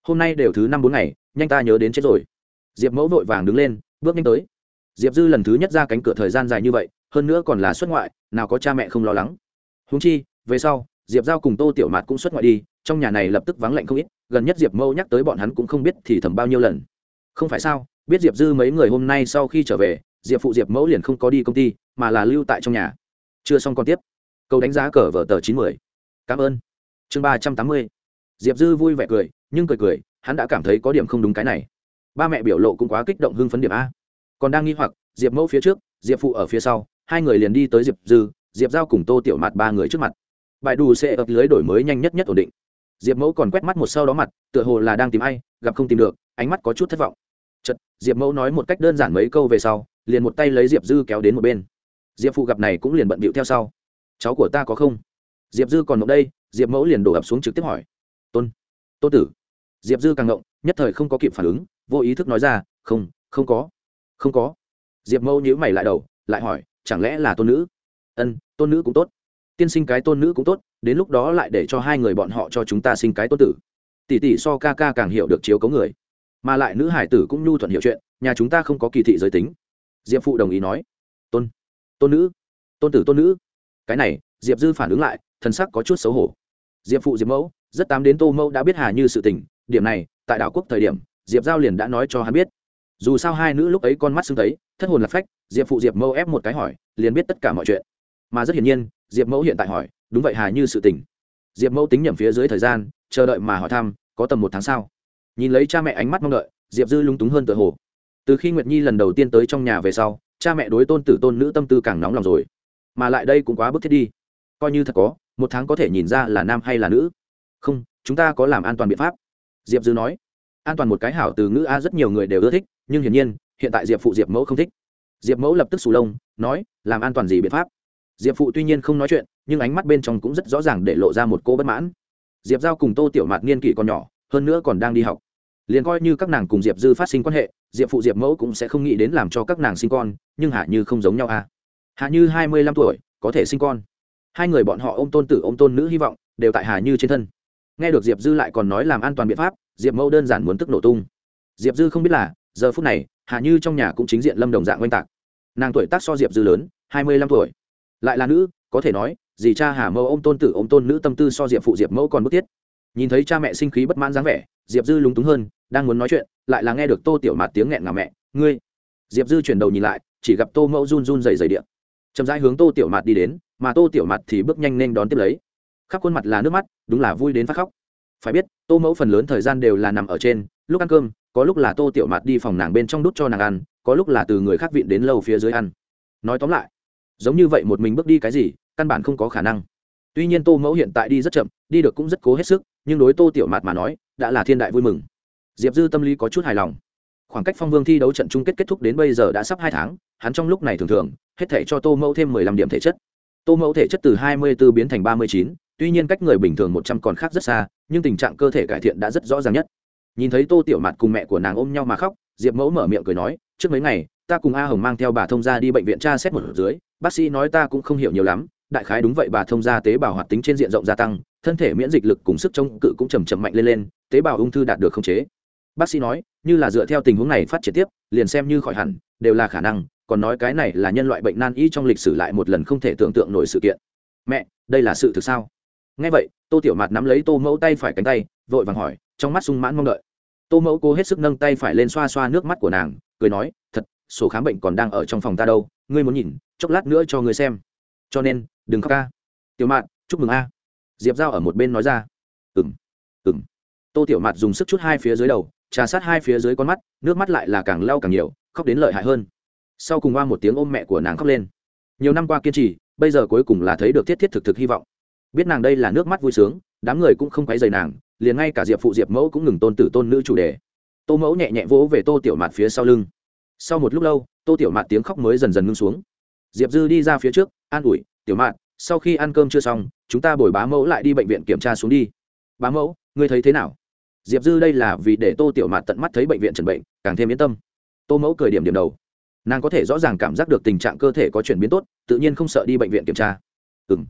Speaker 1: Hôm nay đều thứ năm bốn ngày, nhanh ta nhớ đến chết rồi. Diệp mẫu vội vàng đứng lên, bước nhanh tới. Diệp dư lần thứ nhất ra cánh cửa thời gian dài như vậy, hơn nữa còn là xuất ngoại, nào có cha mẹ không lo lắng. Húng chi, về sau, diệp giao cùng tô tiểu mạt cũng xuất ngoại đi, trong nhà này lập tức vắng lạnh không ít, gần nhất diệp mẫu nhắc tới bọn hắn cũng không biết thì thầm bao nhiêu lần. Không phải sao, biết diệp dư mấy người hôm nay sau khi trở về, diệp phụ diệp mẫu liền không có đi công ty, mà là lưu tại trong nhà. Chưa xong còn tiếp. Câu đánh giá cờ vở tờ chín mươi cảm ơn. Chương ba trăm tám mươi diệp dư vui vẻ cười, nhưng cười cười, hắn đã cảm thấy có điểm không đúng cái này. Ba mẹ biểu lộ cũng quá kích động hưng phấn điểm a. Còn đang nghi hoặc, diệp mẫu phía trước, diệp phụ ở phía sau, hai người liền đi tới diệp dư, diệp giao cùng tô tiểu mặt ba người trước mặt. Bài đủ sẽ ập lưới đổi mới nhanh nhất nhất ổn định. Diệp mẫu còn quét mắt một sau đó mặt, tựa hồ là đang tìm ai, gặp không tìm được, ánh mắt có chút thất vọng. Chật diệp mẫu nói một cách đơn giản mấy câu về sau, liền một tay lấy diệp dư kéo đến một bên. Diệp phụ gặp này cũng liền bận bịu theo sau. Cháu của ta có không? Diệp dư còn ngộng đây, diệp mẫu liền đổ ập xuống trực tiếp hỏi tôn tôn tử. Diệp dư càng ngộng, nhất thời không có kịp phản ứng, vô ý thức nói ra, không không có không có. Diệp Mâu nhíu mày lại đầu, lại hỏi, chẳng lẽ là tôn nữ? Ân, tôn nữ cũng tốt. Tiên sinh cái tôn nữ cũng tốt, đến lúc đó lại để cho hai người bọn họ cho chúng ta sinh cái tôn tử. Tỷ tỷ so ca ca càng hiểu được chiếu cấu người, mà lại nữ hải tử cũng nhu thuận hiểu chuyện, nhà chúng ta không có kỳ thị giới tính. Diệp phụ đồng ý nói, tôn tôn nữ, tôn tử tôn nữ. Cái này, diệp dư phản ứng lại thân sắc có chút xấu hổ. Diệp phụ, diệp mẫu rất tám đến tô mẫu đã biết hà như sự tình, điểm này, tại đảo quốc thời điểm, diệp giao liền đã nói cho hắn biết. Dù sao hai nữ lúc ấy con mắt xưng thấy, thất hồn lạc phách, diệp phụ diệp mẫu ép một cái hỏi, liền biết tất cả mọi chuyện. Mà rất hiển nhiên, diệp mẫu hiện tại hỏi, đúng vậy hà như sự tình. Diệp mẫu tính nhầm phía dưới thời gian, chờ đợi mà hỏi thăm, có tầm một tháng sau. Nhìn lấy cha mẹ ánh mắt mong đợi, diệp dư lung túng hơn tựa hồ. Từ khi nguyệt nhi lần đầu tiên tới trong nhà về sau, cha mẹ đối tôn tử tôn nữ tâm tư càng nóng lòng rồi. Mà lại đây cũng quá bức thiết đi. Coi như thật có, một tháng có thể nhìn ra là nam hay là nữ không, chúng ta có làm an toàn biện pháp. Diệp dư nói. An toàn một cái hảo từ ngữ a rất nhiều người đều ưa thích, nhưng hiển nhiên, hiện tại diệp phụ diệp mẫu không thích. Diệp mẫu lập tức sù lông, nói, làm an toàn gì biện pháp? Diệp phụ tuy nhiên không nói chuyện, nhưng ánh mắt bên trong cũng rất rõ ràng để lộ ra một cô bất mãn. Diệp giao cùng tô tiểu mạt niên kỷ còn nhỏ, hơn nữa còn đang đi học. Liền coi như các nàng cùng diệp dư phát sinh quan hệ, diệp phụ diệp mẫu cũng sẽ không nghĩ đến làm cho các nàng sinh con, nhưng hạ như không giống nhau a hạ như hai mươi lăm tuổi, có thể sinh con. Hai người bọn họ ô m tôn tử ô m tôn nữ hy vọng, đều tại hà như trên thân nghe được diệp dư lại còn nói làm an toàn biện pháp, diệp mẫu đơn giản muốn tức nổ tung. Diệp dư không biết là, giờ phút này hà như trong nhà cũng chính diện lâm đồng dạng oanh tạc. Nàng tuổi tác so diệp dư lớn, hai mươi lăm tuổi. Lại là nữ, có thể nói, dì cha hà mẫu ô m tôn tử ô m tôn nữ tâm tư so diệp phụ diệp mẫu còn bức thiết. Nhìn thấy cha mẹ sinh khí bất mãn dáng vẻ, diệp dư lúng túng hơn, đang muốn nói chuyện, lại là nghe được tô tiểu mạt tiếng nghẹn ngào mẹ, ngươi. Diệp dư chuyển đầu nhìn lại, chỉ gặp tô mẫu run run dày dày điện. Chậm rãi hướng tô tiểu mạt đi đến, mà tô tiểu mạt thì bước nhanh nên đón tiếp lấy khắp khuôn mặt là nước mắt, đúng là vui đến phát khóc. Phải biết, tô mẫu phần lớn thời gian đều là nằm ở trên, lúc ăn cơm, có lúc là tô tiểu mạt đi phòng nàng bên trong đút cho nàng ăn, có lúc là từ người khác vịn đến lâu phía dưới ăn. Nói tóm lại, giống như vậy một mình bước đi cái gì, căn bản không có khả năng. Tuy nhiên tô mẫu hiện tại đi rất chậm, đi được cũng rất cố hết sức, nhưng đối tô tiểu mạt mà nói, đã là thiên đại vui mừng. Diệp dư tâm lý có chút hài lòng. Khoảng cách phong vương thi đấu trận chung kết kết thúc đến bây giờ đã sắp hai tháng, hắn trong lúc này thường thường, hết thể cho tô mẫu thêm mười lăm điểm thể chất. Tô mẫu thể chất từ hai mươi b ố biến thành ba mươi chín tuy nhiên cách người bình thường một trăm còn khác rất xa, nhưng tình trạng cơ thể cải thiện đã rất rõ ràng nhất. Nhìn thấy tô tiểu mạt cùng mẹ của nàng ôm nhau mà khóc, diệp mẫu mở miệng cười nói, trước mấy ngày, ta cùng a hồng mang theo bà thông gia đi bệnh viện tra xét một dưới, bác sĩ nói ta cũng không hiểu nhiều lắm, đại khái đúng vậy bà thông gia tế bào hoạt tính trên diện rộng gia tăng, thân thể miễn dịch lực cùng sức chống cự cũng chầm chậm mạnh lên lên, tế bào ung thư đạt được khống chế. Bác sĩ nói, như là dựa theo tình huống này phát triển tiếp, liền xem như khỏi hẳn, đều là khả năng, còn nói cái này là nhân loại bệnh nan y trong lịch sử lại một lần không thể tưởng tượng nổi sự kiện. Mẹ, đây là sự thực sao? Nghe vậy, tô tiểu mạt nắm lấy tô mẫu tay phải cánh tay, vội vàng hỏi, trong mắt sung mãn mong đợi. Tô mẫu cố hết sức nâng tay phải lên xoa xoa nước mắt của nàng, cười nói, thật, sổ khám bệnh còn đang ở trong phòng ta đâu, ngươi muốn nhìn, chốc lát nữa cho ngươi xem. Cho nên, đừng khóc ca. Tiểu mạt, chúc mừng a. Diệp giao ở một bên nói ra. Ừng ừng tô tiểu mạt dùng sức chút hai phía dưới đầu, trà sát hai phía dưới con mắt, nước mắt lại là càng lau càng nhiều, khóc đến lợi hại hơn. Sau cùng qua một tiếng ôm mẹ của nàng khóc lên. Nhiều năm qua kiên trì, bây giờ cuối cùng là thấy được thiết thiết thực thực hy vọng biết nàng đây là nước mắt vui sướng, đám người cũng không quấy dày nàng, liền ngay cả diệp phụ diệp mẫu cũng ngừng tôn tử tôn nữ chủ đề. Tô mẫu nhẹ nhẹ vỗ về tô tiểu mạt phía sau lưng. Sau một lúc lâu, tô tiểu mạt tiếng khóc mới dần dần ngưng xuống. Diệp dư đi ra phía trước, an ủi, tiểu mạt, sau khi ăn cơm chưa xong, chúng ta bồi bá mẫu lại đi bệnh viện kiểm tra xuống đi. Bá mẫu, ngươi thấy thế nào? Diệp dư đây là vì để tô tiểu mạt tận mắt thấy bệnh viện trần bệnh, càng thêm yên tâm. Tô mẫu cười điểm điểm đầu. Nàng có thể rõ ràng cảm giác được tình trạng cơ thể có chuyển biến tốt, tự nhiên không sợ đi bệnh viện kiểm tra. Ừ m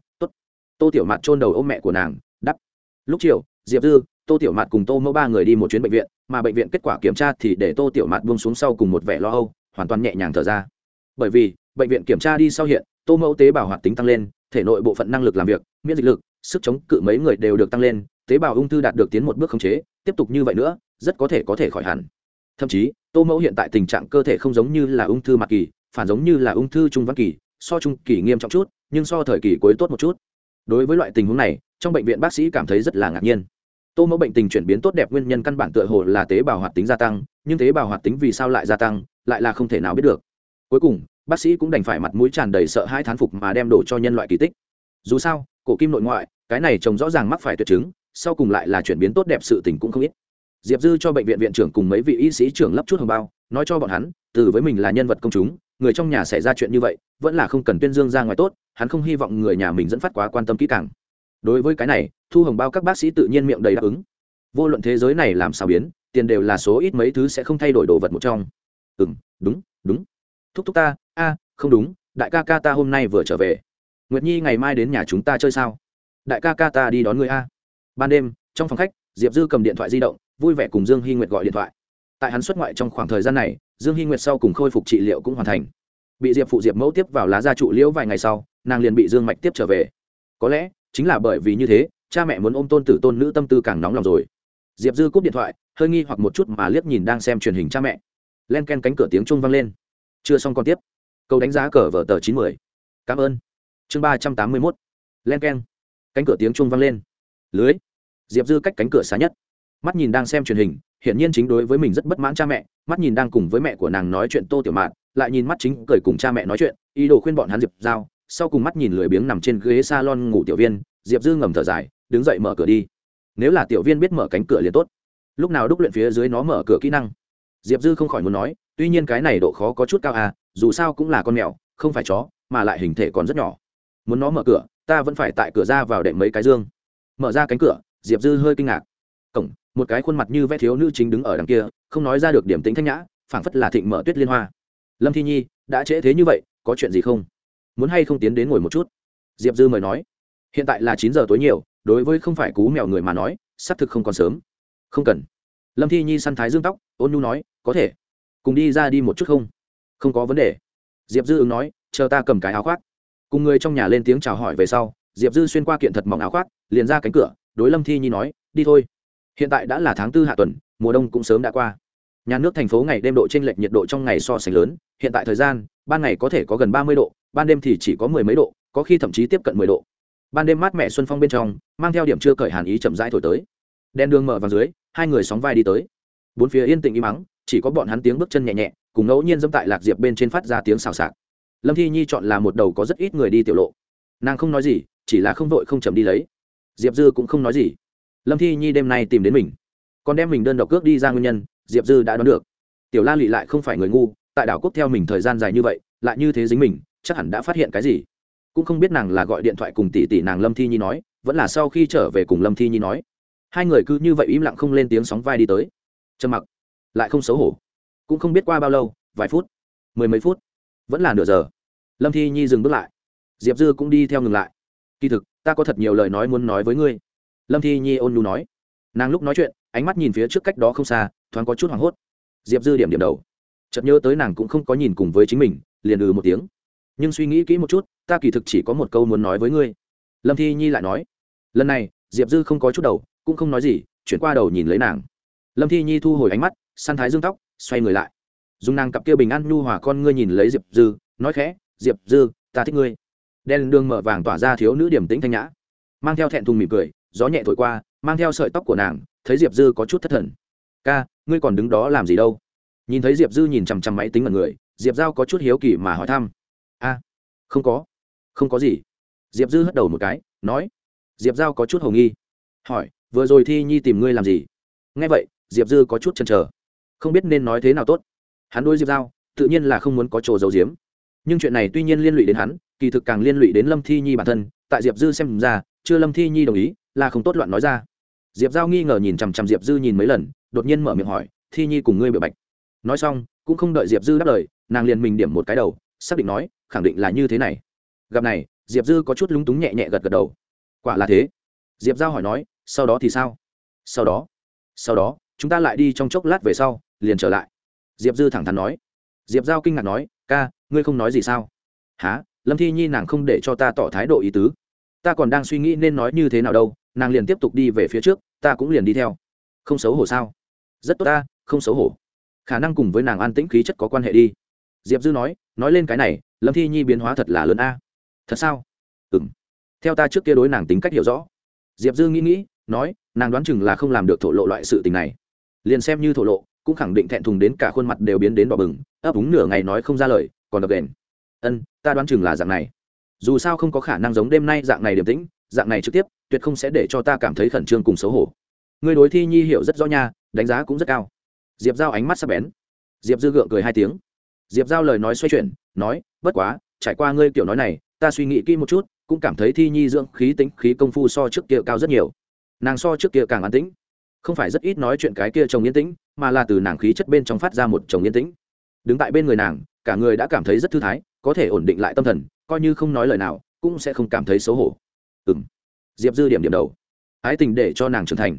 Speaker 1: tô tiểu mạt chôn đầu ôm mẹ của nàng, đắp. Lúc chiều, diệp dư, tô tiểu mạt cùng tô mẫu ba người đi một chuyến bệnh viện, mà bệnh viện kết quả kiểm tra thì để tô tiểu mạt buông xuống sau cùng một vẻ lo âu, hoàn toàn nhẹ nhàng thở ra. Bởi vì, bệnh viện kiểm tra đi sau hiện, tô mẫu tế bào hoạt tính tăng lên, thể nội bộ phận năng lực làm việc, miễn dịch lực, sức chống cự mấy người đều được tăng lên, tế bào ung thư đạt được tiến một bước khống chế, tiếp tục như vậy nữa, rất có thể có thể khỏi hẳn. Thậm chí, tô mẫu hiện tại tình trạng cơ thể không giống như là ung thư mặt kỳ, phản giống như là ung thư trung văn kỳ, so trung kỳ nghiêm trọng chút, nhưng so thời kỳ cuối tốt một chút đối với loại tình huống này, trong bệnh viện bác sĩ cảm thấy rất là ngạc nhiên. Tô mẫu bệnh tình chuyển biến tốt đẹp nguyên nhân căn bản tựa hồ là tế bào hoạt tính gia tăng, nhưng tế bào hoạt tính vì sao lại gia tăng, lại là không thể nào biết được. Cuối cùng, bác sĩ cũng đành phải mặt mũi tràn đầy sợ hai thán phục mà đem đổ cho nhân loại kỳ tích. Dù sao, cổ kim nội ngoại, cái này trông rõ ràng mắc phải tuyệt chứng, sau cùng lại là chuyển biến tốt đẹp sự tình cũng không ít. Diệp dư cho bệnh viện viện trưởng cùng mấy vị y sĩ trưởng lấp chút hồng bao, nói cho bọn hắn, từ với mình là nhân vật công chúng người trong nhà xảy ra chuyện như vậy, vẫn là không cần tuyên dương ra ngoài tốt, hắn không hy vọng người nhà mình dẫn phát quá quan tâm kỹ càng. Đối với cái này, thu hồng bao các bác sĩ tự nhiên miệng đầy đáp ứng. Vô luận thế giới này làm sao biến, tiền đều là số ít mấy thứ sẽ không thay đổi đồ vật một trong. Ừ m đúng đúng. Thúc thúc ta, a, không đúng, đại ca ca ta hôm nay vừa trở về. Nguyệt nhi ngày mai đến nhà chúng ta chơi sao? Đại ca ca ta đi đón người a. Ban đêm, trong phòng khách, diệp dư cầm điện thoại di động, vui vẻ cùng dương hy nguyệt gọi điện thoại. Tại hắn xuất ngoại trong khoảng thời gian này dương hy nguyệt sau cùng khôi phục trị liệu cũng hoàn thành. Bị diệp phụ diệp mẫu tiếp vào lá gia trụ liễu vài ngày sau, nàng liền bị dương mạch tiếp trở về. Có lẽ, chính là bởi vì như thế, cha mẹ muốn ôm tôn tử tôn nữ tâm tư càng nóng lòng rồi. Diệp dư cúp điện thoại, hơi nghi hoặc một chút mà liếc nhìn đang xem truyền hình cha mẹ. Len ken cánh cửa tiếng trung vang lên. Chưa xong còn tiếp. Câu đánh giá cờ vở tờ chín mươi cảm ơn. Chương ba trăm tám mươi mốt. Len ken. Cánh cửa tiếng trung vang lên. Lưới. Diệp dư cách cánh cửa xa nhất. Mắt nhìn đang xem truyền hình hiển nhiên chính đối với mình rất bất mãn cha mẹ, mắt nhìn đang cùng với mẹ của nàng nói chuyện tô tiểu mạn, lại nhìn mắt chính cười cùng cha mẹ nói chuyện, ý đồ khuyên bọn hắn diệp giao, sau cùng mắt nhìn lười biếng nằm trên ghế salon ngủ tiểu viên, diệp dư ngầm thở dài, đứng dậy mở cửa đi. Nếu là tiểu viên biết mở cánh cửa liền tốt. Lúc nào đúc luyện phía dưới nó mở cửa kỹ năng. Diệp dư không khỏi muốn nói, tuy nhiên cái này độ khó có chút cao à dù sao cũng là con mèo, không phải chó, mà lại hình thể còn rất nhỏ. Muốn nó mở cửa, ta vẫn phải tại cửa ra vào đệm mấy cái dương. Mở ra cánh cửa, diệp dư hơi kinh ngạc cổng, một cái khuôn mặt như vẽ thiếu nữ chính đứng ở đằng kia, không nói ra được điểm tính thanh nhã, phảng phất là thịnh mở tuyết liên hoa. Lâm thi nhi, đã trễ thế như vậy, có chuyện gì không? Muốn hay không tiến đến ngồi một chút? Diệp dư mời nói. Hiện tại là chín giờ tối nhiều, đối với không phải cú mèo người mà nói xác thực không còn sớm. Không cần. Lâm thi nhi săn thái dương tóc, ôn nhu nói, có thể. Cùng đi ra đi một chút không? Không có vấn đề. Diệp dư ứng nói, chờ ta cầm cái áo khoác. Cùng người trong nhà lên tiếng chào hỏi về sau, diệp dư xuyên qua kiện thật mỏng áo khoác, liền ra cánh cửa, đối lâm thi nhi nói, đi thôi hiện tại đã là tháng tư hạ tuần, mùa đông cũng sớm đã qua. Nhà nước thành phố ngày đêm độ t r ê n lệch nhiệt độ trong ngày so sánh lớn, hiện tại thời gian, ban ngày có thể có gần ba mươi độ, ban đêm thì chỉ có mười mấy độ, có khi thậm chí tiếp cận mười độ. Ban đêm mát mẻ xuân phong bên trong, mang theo điểm chưa cởi hàn ý chậm rãi thổi tới. Đen đường mở vào dưới, hai người sóng vai đi tới. Bốn phía yên tĩnh im mắng chỉ có bọn hắn tiếng bước chân nhẹ nhẹ, cùng ngẫu nhiên dẫm tại lạc diệp bên trên phát ra tiếng xào xạc. Lâm thi nhi chọn là một đầu có rất ít người đi tiểu lộ. Nàng không nói gì, chỉ là không vội không chậm đi lấy. Diệp dư cũng không nói gì lâm thi nhi đêm nay tìm đến mình, còn đem mình đơn độc cước đi ra nguyên nhân, diệp dư đã đoán được. Tiểu la lụy lại không phải người ngu, tại đảo quốc theo mình thời gian dài như vậy, lại như thế dính mình, chắc hẳn đã phát hiện cái gì. Cũng không biết nàng là gọi điện thoại cùng tỷ tỷ nàng lâm thi nhi nói, vẫn là sau khi trở về cùng lâm thi nhi nói. Hai người cứ như vậy im lặng không lên tiếng sóng vai đi tới. Trầm mặc, lại không xấu hổ. Cũng không biết qua bao lâu, vài phút, mười mấy phút, vẫn là nửa giờ. Lâm thi nhi dừng bước lại. Diệp dư cũng đi theo ngừng lại. Kỳ thực, ta có thật nhiều lời nói muốn nói với ngươi lâm thi nhi ôn nhu nói. Nàng lúc nói chuyện, ánh mắt nhìn phía trước cách đó không xa, thoáng có chút hoảng hốt. Diệp dư điểm điểm đầu. Chợt nhớ tới nàng cũng không có nhìn cùng với chính mình, liền ừ một tiếng. Nhưng suy nghĩ kỹ một chút, ta kỳ thực chỉ có một câu muốn nói với ngươi. Lâm thi nhi lại nói. Lần này, diệp dư không có chút đầu, cũng không nói gì, chuyển qua đầu nhìn lấy nàng. Lâm thi nhi thu hồi ánh mắt, săn thái dương tóc, xoay người lại. Dùng nàng cặp kia bình an nhu hòa con ngươi nhìn lấy diệp dư, nói khẽ, diệp dư, ta thích ngươi. Đen đường mở vàng tỏa ra thiếu nữ điểm tĩnh thanh nhã, mang theo thẹn thùng mỉm cười gió nhẹ thổi qua, mang theo sợi tóc của nàng, thấy diệp dư có chút thất thần. Ca, ngươi còn đứng đó làm gì đâu? Nhìn thấy diệp dư nhìn chằm chằm máy tính ở người, diệp giao có chút hiếu kỳ mà hỏi thăm. A, không có không có gì. Diệp dư hất đầu một cái, nói. Diệp giao có chút h ầ nghi. Hỏi, vừa rồi thi nhi tìm ngươi làm gì? Nghe vậy, diệp dư có chút chăn trở không biết nên nói thế nào tốt. Hắn đôi diệp giao, tự nhiên là không muốn có trồ dầu diếm nhưng chuyện này tuy nhiên liên lụy đến hắn, kỳ thực càng liên lụy đến lâm thi nhi bản thân. Tại diệp dư xem ra chưa lâm thi nhi đồng ý, là không tốt loạn nói ra. Diệp giao nghi ngờ nhìn chằm chằm diệp dư nhìn mấy lần, đột nhiên mở miệng hỏi, thi nhi cùng ngươi biểu bạch. Nói xong, cũng không đợi diệp dư đáp lời, nàng liền mình điểm một cái đầu, xác định nói, khẳng định là như thế này. Gặp này, diệp dư có chút lúng túng nhẹ nhẹ gật gật đầu. Quả là thế. Diệp giao hỏi nói, sau đó thì sao? Sau đó sau đó, chúng ta lại đi trong chốc lát về sau, liền trở lại. Diệp dư thẳng thắn nói. Diệp giao kinh ngạc nói, ca, ngươi không nói gì sao? Há lâm thi nhi nàng không để cho ta tỏ thái độ ý tứ ta còn đang suy nghĩ nên nói như thế nào đâu, nàng liền tiếp tục đi về phía trước, ta cũng liền đi theo. Không xấu hổ sao? Rất tốt ta, không xấu hổ. Khả năng cùng với nàng an tĩnh khí chất có quan hệ đi. Diệp dư nói nói lên cái này, lâm thi nhi biến hóa thật là lớn a. Thật sao? Ừ m theo ta trước kia đối nàng tính cách hiểu rõ. Diệp dư nghĩ nghĩ, nói, nàng đoán chừng là không làm được thổ lộ loại sự tình này. Liền xem như thổ lộ, cũng khẳng định thẹn thùng đến cả khuôn mặt đều biến đến đỏ bừng, ấp úng nửa ngày nói không ra lời, còn đập đền. Ân, ta đoán chừng là dạng này dù sao không có khả năng giống đêm nay dạng này điềm tĩnh, dạng này trực tiếp, tuyệt không sẽ để cho ta cảm thấy khẩn trương cùng xấu hổ. Người đối thi nhi hiểu rất rõ nha, đánh giá cũng rất cao. Diệp giao ánh mắt sắp bén. Diệp dư gượng cười hai tiếng. Diệp giao lời nói xoay chuyển, nói, bất quá, trải qua ngươi kiểu nói này, ta suy nghĩ kỹ một chút, cũng cảm thấy thi nhi dưỡng khí tính khí công phu so trước kia cao rất nhiều. Nàng so trước kia càng an tĩnh. Không phải rất ít nói chuyện cái kia chồng yên tĩnh, mà là từ nàng khí chất bên trong phát ra một chồng yên tĩnh. Đứng tại bên người nàng, cả người đã cảm thấy rất thư thái có thể ổn định lại tâm thần, coi như không nói lời nào, cũng sẽ không cảm thấy xấu hổ. Ừ m diệp dư điểm điểm đầu. Ái tình để cho nàng trưởng thành.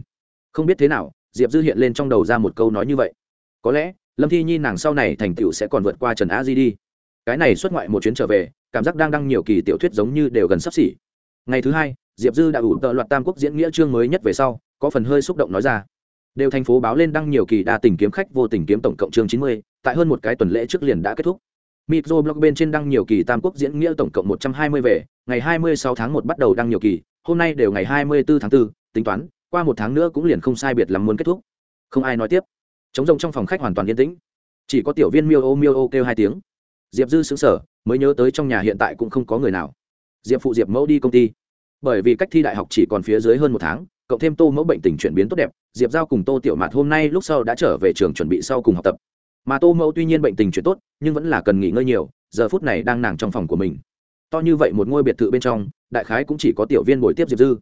Speaker 1: Không biết thế nào, diệp dư hiện lên trong đầu ra một câu nói như vậy. Có lẽ, lâm thi nhi nàng sau này thành tựu sẽ còn vượt qua trần a di đi. Cái này xuất ngoại một chuyến trở về, cảm giác đang đăng nhiều kỳ tiểu thuyết giống như đều gần sắp xỉ. Ngày thứ hai, diệp dư đã ủ tợ loạt tam quốc diễn nghĩa chương mới nhất về sau, có phần hơi xúc động nói ra. Đều thành phố báo lên đăng nhiều kỳ đa tình kiếm khách vô tình kiếm tổng cộng chương chín mươi, tại hơn một cái tuần lễ trước liền đã kết thúc. Micro blog bên trên đăng nhiều kỳ tam quốc diễn nghĩa tổng cộng một trăm hai mươi về, ngày hai mươi sáu tháng một bắt đầu đăng nhiều kỳ, hôm nay đều ngày hai mươi 24 tháng 4, tính toán, qua một tháng nữa cũng liền không sai biệt lắm muốn kết thúc. Không ai nói tiếp. chống rồng trong phòng khách hoàn toàn yên tĩnh. Chỉ có tiểu viên miêu ô miêu ô kêu hai tiếng. Diệp dư sững sờ mới nhớ tới trong nhà hiện tại cũng không có người nào. Diệp phụ diệp mẫu đi công ty. Bởi vì cách thi đại học chỉ còn phía dưới hơn một tháng cộng thêm tô mẫu bệnh tình chuyển biến tốt đẹp diệp giao cùng tô tiểu mạt hôm nay lúc sau đã trở về trường chuẩn bị sau cùng học tập mà tô mẫu tuy nhiên bệnh tình chuyển tốt, nhưng vẫn là cần nghỉ ngơi nhiều, giờ phút này đang nàng trong phòng của mình. To như vậy một ngôi biệt thự bên trong, đại khái cũng chỉ có tiểu viên bồi tiếp diệp dư.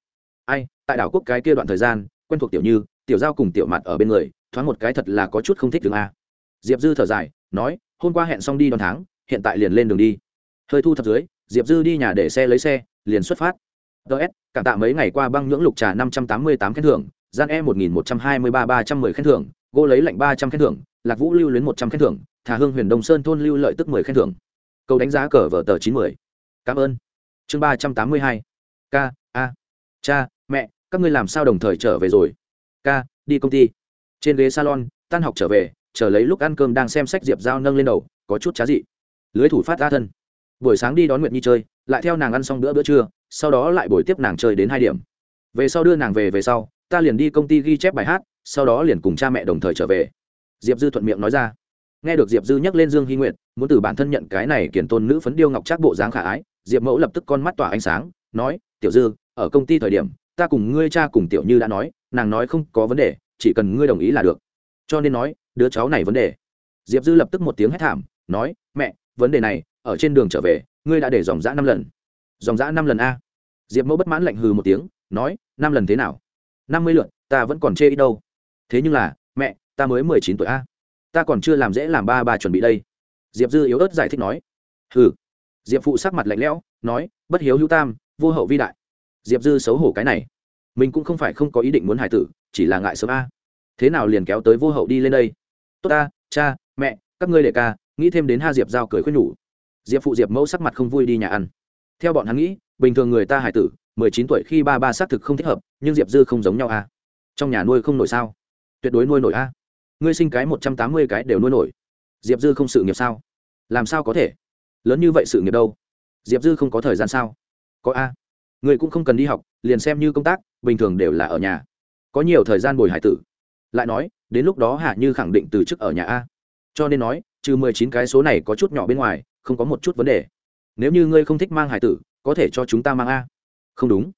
Speaker 1: Ai, tại đảo quốc cái kia đoạn thời gian, quen thuộc tiểu như, tiểu giao cùng tiểu mặt ở bên người, thoáng một cái thật là có chút không thích đường a. Diệp dư thở dài, nói, hôm qua hẹn xong đi đón tháng, hiện tại liền lên đường đi. Hơi thu thập dưới, diệp dư đi nhà để xe lấy xe, liền xuất phát. Ts cảm tạ mấy ngày qua băng nhưỡng lục trà năm trăm tám mươi tám khen thưởng, gian e một nghìn một trăm hai mươi ba ba trăm mười khen thưởng gô lấy lạnh ba trăm khen thưởng, lạc vũ lưu luyến một trăm khen thưởng, thả hương huyền đông sơn thôn lưu lợi tức mười khen thưởng. Câu đánh giá cờ vở tờ chín mươi cảm ơn. Chương ba trăm tám mươi hai. K a. Cha, mẹ, các ngươi làm sao đồng thời trở về rồi? K đi công ty. Trên ghế salon, tan học trở về, chờ lấy lúc ăn cơm đang xem sách diệp dao nâng lên đầu, có chút trá dị. Lưới thủ phát ra thân. Buổi sáng đi đón nguyệt nhi chơi, lại theo nàng ăn xong bữa bữa trưa, sau đó lại buổi tiếp nàng chơi đến hai điểm. Về sau đưa nàng về về sau, ta liền đi công ty ghi chép bài hát sau đó liền cùng cha mẹ đồng thời trở về. Diệp dư thuận miệng nói ra. Nghe được diệp dư nhắc lên dương hy nguyện muốn từ bản thân nhận cái này kiển tôn nữ phấn điêu ngọc trác bộ dáng khả ái, diệp mẫu lập tức con mắt tỏa ánh sáng, nói, tiểu dư, ở công ty thời điểm, ta cùng ngươi cha cùng tiểu như đã nói, nàng nói không có vấn đề, chỉ cần ngươi đồng ý là được. Cho nên nói, đứa cháu này vấn đề. Diệp dư lập tức một tiếng hét thảm, nói, mẹ, vấn đề này, ở trên đường trở về, ngươi đã để dòng dã năm lần. Dòng dã năm lần a? Diệp mẫu bất mãn lạnh hừ một tiếng, nói, năm lần thế nào? Năm mươi lượn ta vẫn còn chê ít đâu thế nhưng là, mẹ, ta mới mười chín tuổi a. Ta còn chưa làm dễ làm ba bà chuẩn bị đây. Diệp dư yếu ớt giải thích nói. Hừ. Diệp phụ sắc mặt lạnh lẽo, nói, bất hiếu hữu tam, vô hậu vi đại. Diệp dư xấu hổ cái này. Mình cũng không phải không có ý định muốn hải tử, chỉ là ngại sớm a. Thế nào liền kéo tới vô hậu đi lên đây? Tốt ta, cha, mẹ, các ngươi đệ ca, nghĩ thêm đến ha diệp giao cười khuyên nhủ. Diệp phụ diệp mẫu sắc mặt không vui đi nhà ăn. Theo bọn hắn nghĩ, bình thường người ta hải tử, mười chín tuổi khi ba ba xác thực không thích hợp, nhưng diệp dư không giống nhau a. Trong nhà nuôi không nổi sao? Tuyệt đối nuôi nổi a. Ngươi sinh cái một trăm tám mươi cái đều nuôi nổi. Diệp dư không sự nghiệp sao? Làm sao có thể? Lớn như vậy sự nghiệp đâu? Diệp dư không có thời gian sao? Có a. Người cũng không cần đi học, liền xem như công tác, bình thường đều là ở nhà. Có nhiều thời gian bồi hải tử. Lại nói, đến lúc đó hạ như khẳng định từ chức ở nhà a. Cho nên nói, trừ mười chín cái số này có chút nhỏ bên ngoài, không có một chút vấn đề. Nếu như ngươi không thích mang hải tử, có thể cho chúng ta mang a. Không đúng.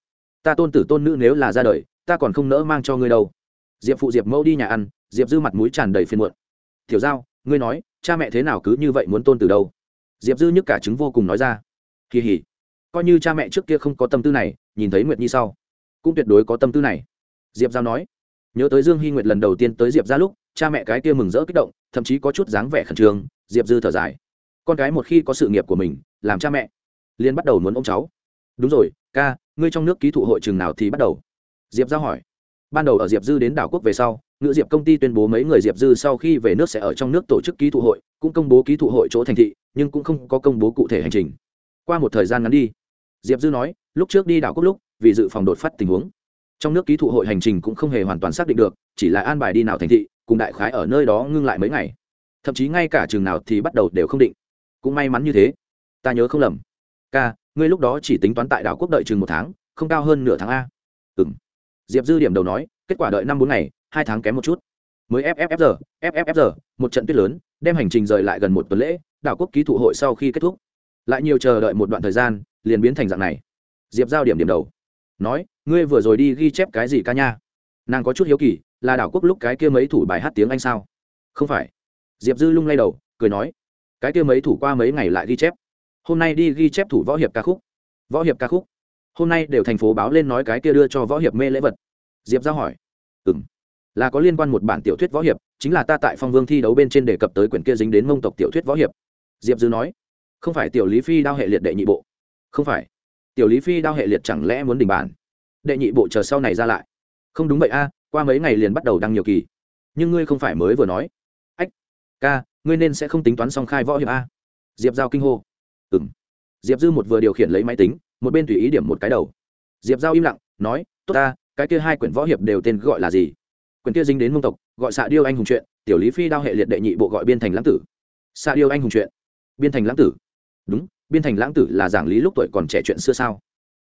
Speaker 1: Ta tôn tử tôn nữ nếu là ra đời, ta còn không nỡ mang cho ngươi đâu diệp phụ diệp mẫu đi nhà ăn, diệp dư mặt mũi tràn đầy phiền muộn. Thiểu giao, ngươi nói, cha mẹ thế nào cứ như vậy muốn tôn từ đâu? Diệp dư nhức cả chứng vô cùng nói ra. Kỳ hỉ, coi như cha mẹ trước kia không có tâm tư này, nhìn thấy nguyệt nhi sau, cũng tuyệt đối có tâm tư này. Diệp giao nói. Nhớ tới dương hy nguyệt lần đầu tiên tới diệp ra lúc, cha mẹ cái kia mừng rỡ kích động, thậm chí có chút dáng vẻ khẩn trương, diệp dư thở dài. Con cái một khi có sự nghiệp của mình, làm cha mẹ liên bắt đầu muốn ô m cháu. Đúng rồi, ca, ngươi trong nước ký thụ hội trường nào thì bắt đầu? Diệp giao hỏi ban đầu ở diệp dư đến đảo quốc về sau, ngự diệp công ty tuyên bố mấy người diệp dư sau khi về nước sẽ ở trong nước tổ chức ký thụ hội, cũng công bố ký thụ hội chỗ thành thị, nhưng cũng không có công bố cụ thể hành trình. Qua một thời gian ngắn đi, diệp dư nói, lúc trước đi đảo quốc lúc, vì dự phòng đột phát tình huống. Trong nước ký thụ hội hành trình cũng không hề hoàn toàn xác định được, chỉ là an bài đi nào thành thị, cùng đại khái ở nơi đó ngưng lại mấy ngày. Thậm chí ngay cả trường nào thì bắt đầu đều không định. Cũng may mắn như thế. Ta nhớ không lầm. Ca, ngươi lúc đó chỉ tính toán tại đảo quốc đợi chừng một tháng, không cao hơn nửa tháng a. Ừ m diệp dư điểm đầu nói, kết quả đợi năm bốn ngày, hai tháng kém một chút. Mới fffr fffr một trận tuyết lớn, đem hành trình rời lại gần một tuần lễ, đảo quốc ký thụ hội sau khi kết thúc. Lại nhiều chờ đợi một đoạn thời gian, liền biến thành dạng này. Diệp giao điểm điểm đầu. Nói, ngươi vừa rồi đi ghi chép cái gì ca nha? Nàng có chút hiếu kỳ, là đảo quốc lúc cái kia mấy thủ bài hát tiếng anh sao? Không phải. Diệp dư lung lay đầu, cười nói, cái kia mấy thủ qua mấy ngày lại ghi chép. Hôm nay đi ghi chép thủ võ hiệp ca khúc. Võ hiệp ca khúc hôm nay đều thành phố báo lên nói cái kia đưa cho võ hiệp mê lễ vật. Diệp giao hỏi. Ừ m là có liên quan một bản tiểu thuyết võ hiệp, chính là ta tại phong vương thi đấu bên trên đề cập tới quyển kia dính đến mông tộc tiểu thuyết võ hiệp. Diệp dư nói. Không phải tiểu lý phi đao hệ liệt đệ nhị bộ. Không phải. Tiểu lý phi đao hệ liệt chẳng lẽ muốn đình bản? Đệ nhị bộ chờ sau này ra lại. Không đúng vậy a, qua mấy ngày liền bắt đầu đăng nhiều kỳ. Nhưng ngươi không phải mới vừa nói. Ách, ca, ngươi nên sẽ không tính toán song khai võ hiệp a. Diệp giao kinh hô. Ừ m diệp dư một vừa điều khiển lấy máy tính một bên tùy ý điểm một cái đầu. Diệp giao im lặng, nói, tốt ta, cái kia hai quyển võ hiệp đều tên gọi là gì? Quyển kia dính đến mông tộc, gọi xạ điêu anh hùng chuyện, tiểu lý phi đao hệ liệt đệ nhị bộ gọi biên thành lãng tử. Xạ điêu anh hùng chuyện, biên thành lãng tử. Đúng, biên thành lãng tử là giảng lý lúc tuổi còn trẻ chuyện xưa sao?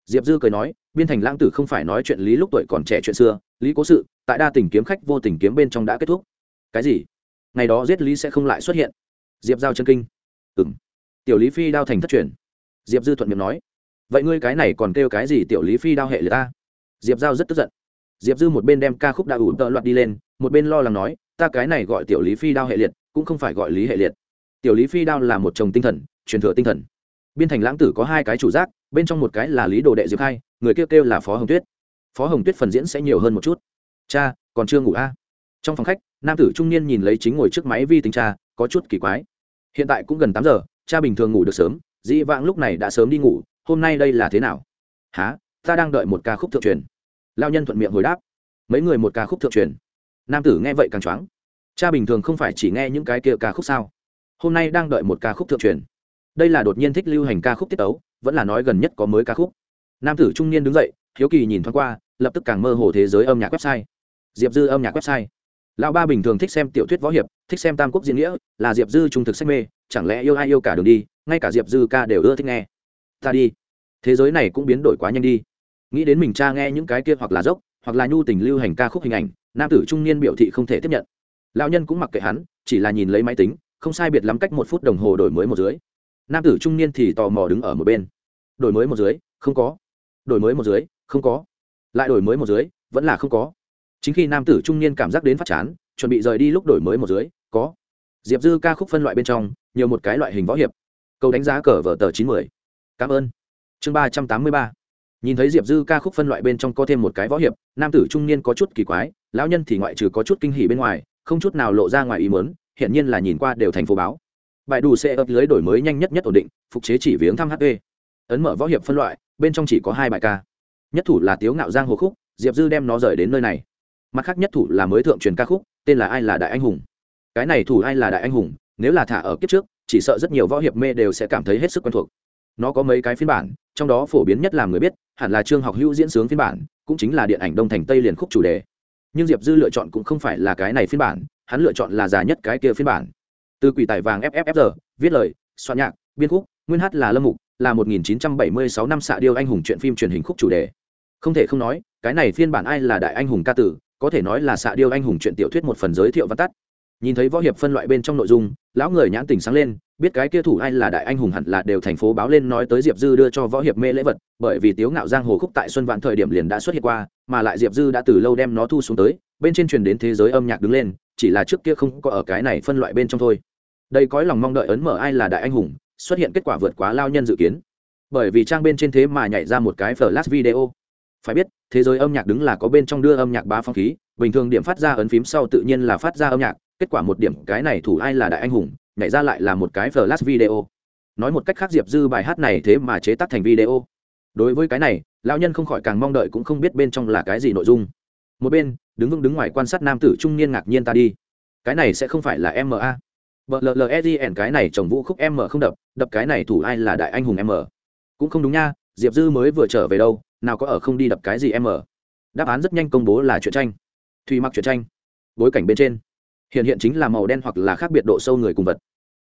Speaker 1: Diệp dư cười nói, biên thành lãng tử không phải nói chuyện lý lúc tuổi còn trẻ chuyện xưa, lý cố sự, tại đa tình kiếm khách vô tình kiếm bên trong đã kết thúc. Cái gì? Ngày đó giết lý sẽ không lại xuất hiện. Diệp giao chân kinh. Ừ m tiểu lý phi đao thành thất truyền. Diệp dư thuận miệng nói vậy ngươi cái này còn kêu cái gì tiểu lý phi đao hệ lừa ta? Diệp giao rất tức giận. Diệp dư một bên đem ca khúc đã ủ tợ loạt đi lên, một bên lo lắng nói, ta cái này gọi tiểu lý phi đao hệ liệt, cũng không phải gọi lý hệ liệt. Tiểu lý phi đao là một chồng tinh thần, truyền thừa tinh thần. Biên thành lãng tử có hai cái chủ giác, bên trong một cái là lý đồ đệ diệp khai, người kêu kêu là phó hồng tuyết. Phó hồng tuyết phần diễn sẽ nhiều hơn một chút. Cha, còn chưa ngủ a à? trong phòng khách, nam tử trung niên nhìn lấy chính ngồi trước máy vi tính cha, có chút kỳ quái. Hiện tại cũng gần tám giờ, cha bình thường ngủ được sớm, dĩ vãng lúc này đã sớm đi ngủ hôm nay đây là thế nào? Há ta đang đợi một ca khúc thượng truyền. Lao nhân thuận miệng hồi đáp. Mấy người một ca khúc thượng truyền. Nam tử nghe vậy càng choáng. Cha bình thường không phải chỉ nghe những cái kia ca khúc sao? Hôm nay đang đợi một ca khúc thượng truyền. Đây là đột nhiên thích lưu hành ca khúc tiết tấu, vẫn là nói gần nhất có mới ca khúc. Nam tử trung niên đứng dậy, hiếu kỳ nhìn thoáng qua, lập tức càng mơ hồ thế giới âm nhạc website. Diệp dư âm nhạc website. Lão ba bình thường thích xem tiểu thuyết võ hiệp, thích xem tam quốc diễn nghĩa, là diệp dư trung thực sách mê, chẳng lẽ yêu ai yêu cả đường đi, ngay cả diệp dư ca đều ưa thích nghe ta đi. Thế giới này cũng biến đổi quá nhanh đi. Nghĩ đến mình cha nghe những cái kia hoặc là dốc, hoặc là nhu tình lưu hành ca khúc hình ảnh, nam tử trung niên biểu thị không thể tiếp nhận. Lão nhân cũng mặc kệ hắn, chỉ là nhìn lấy máy tính, không sai biệt lắm cách một phút đồng hồ đổi mới một dưới. Nam tử trung niên thì tò mò đứng ở một bên. Đổi mới một dưới, không có. Đổi mới một dưới, không có. Lại đổi mới một dưới, vẫn là không có. Chính khi nam tử trung niên cảm giác đến phát chán, chuẩn bị rời đi lúc đổi mới một dưới, có. Diệp dư ca khúc phân loại bên trong, nhiều một cái loại hình võ hiệp. Câu đánh giá cờ vở tờ chín mươi cảm ơn. Chương ba trăm tám mươi ba. Nhìn thấy diệp dư ca khúc phân loại bên trong có thêm một cái võ hiệp, nam tử trung niên có chút kỳ quái, lão nhân thì ngoại trừ có chút kinh hỉ bên ngoài, không chút nào lộ ra ngoài ý mớn hiện nhiên là nhìn qua đều thành phố báo. Bài đủ xe ấp lưới đổi mới nhanh nhất nhất ổn định, phục chế chỉ viếng thăm hp ấn mở võ hiệp phân loại, bên trong chỉ có hai bài ca. Nhất thủ là tiếu ngạo giang hồ khúc, diệp dư đem nó rời đến nơi này. Mặt khác nhất thủ là mới thượng truyền ca khúc, tên là ai là đại anh hùng. Cái này thủ ai là đại anh hùng, nếu là thả ở kiếp trước, chỉ sợ rất nhiều võ hiệp mê đều sẽ cảm thấy hết sức quen thuộc nó có mấy cái phiên bản, trong đó phổ biến nhất là người biết, hẳn là trương học hữu diễn sướng phiên bản, cũng chính là điện ảnh đông thành tây liền khúc chủ đề. Nhưng diệp dư lựa chọn cũng không phải là cái này phiên bản, hắn lựa chọn là già nhất cái kia phiên bản. Từ quỷ tài vàng fffr viết lời, soạn nhạc, biên khúc, nguyên hát là lâm mục, là 1976 năm xạ điêu anh hùng chuyện phim truyền hình khúc chủ đề. Không thể không nói, cái này phiên bản ai là đại anh hùng ca tử, có thể nói là xạ điêu anh hùng chuyện tiểu thuyết một phần giới thiệu văn tắt nhìn thấy võ hiệp phân loại bên trong nội dung, lão người nhãn tình sáng lên, biết cái kia thủ ai là đại anh hùng hẳn là đều thành phố báo lên nói tới diệp dư đưa cho võ hiệp mê lễ vật, bởi vì tiếu ngạo giang hồ khúc tại xuân vạn thời điểm liền đã xuất hiện qua, mà lại diệp dư đã từ lâu đem nó thu xuống tới, bên trên truyền đến thế giới âm nhạc đứng lên, chỉ là trước kia không có ở cái này phân loại bên trong thôi. Đây có lòng mong đợi ấn mở ai là đại anh hùng, xuất hiện kết quả vượt quá lao nhân dự kiến. Bởi vì trang bên trên thế mà nhảy ra một cái flash video. Phải biết, thế giới âm nhạc đứng là có bên trong đưa âm nhạc bá phong khí, bình thường điểm phát ra ấn phím sau tự nhiên là phát ra âm nhạc kết quả một điểm, cái này thủ ai là đại anh hùng, nhảy ra lại là một cái flash video. Nói một cách khác, diệp dư bài hát này thế mà chế tác thành video. Đối với cái này, lão nhân không khỏi càng mong đợi cũng không biết bên trong là cái gì nội dung. Một bên, đứng vững đứng ngoài quan sát nam tử trung niên ngạc nhiên ta đi. Cái này sẽ không phải là ma vợ llsgn cái này chồng vũ khúc m không đập đập cái này thủ ai là đại anh hùng m. Cũng không đúng nha, diệp dư mới vừa trở về đâu, nào có ở không đi đập cái gì m. Đáp án rất nhanh công bố là chuyện tranh. Thùy mặc chuyện tranh. Bối cảnh bên trên hiện hiện chính là màu đen hoặc là khác biệt độ sâu người cùng vật.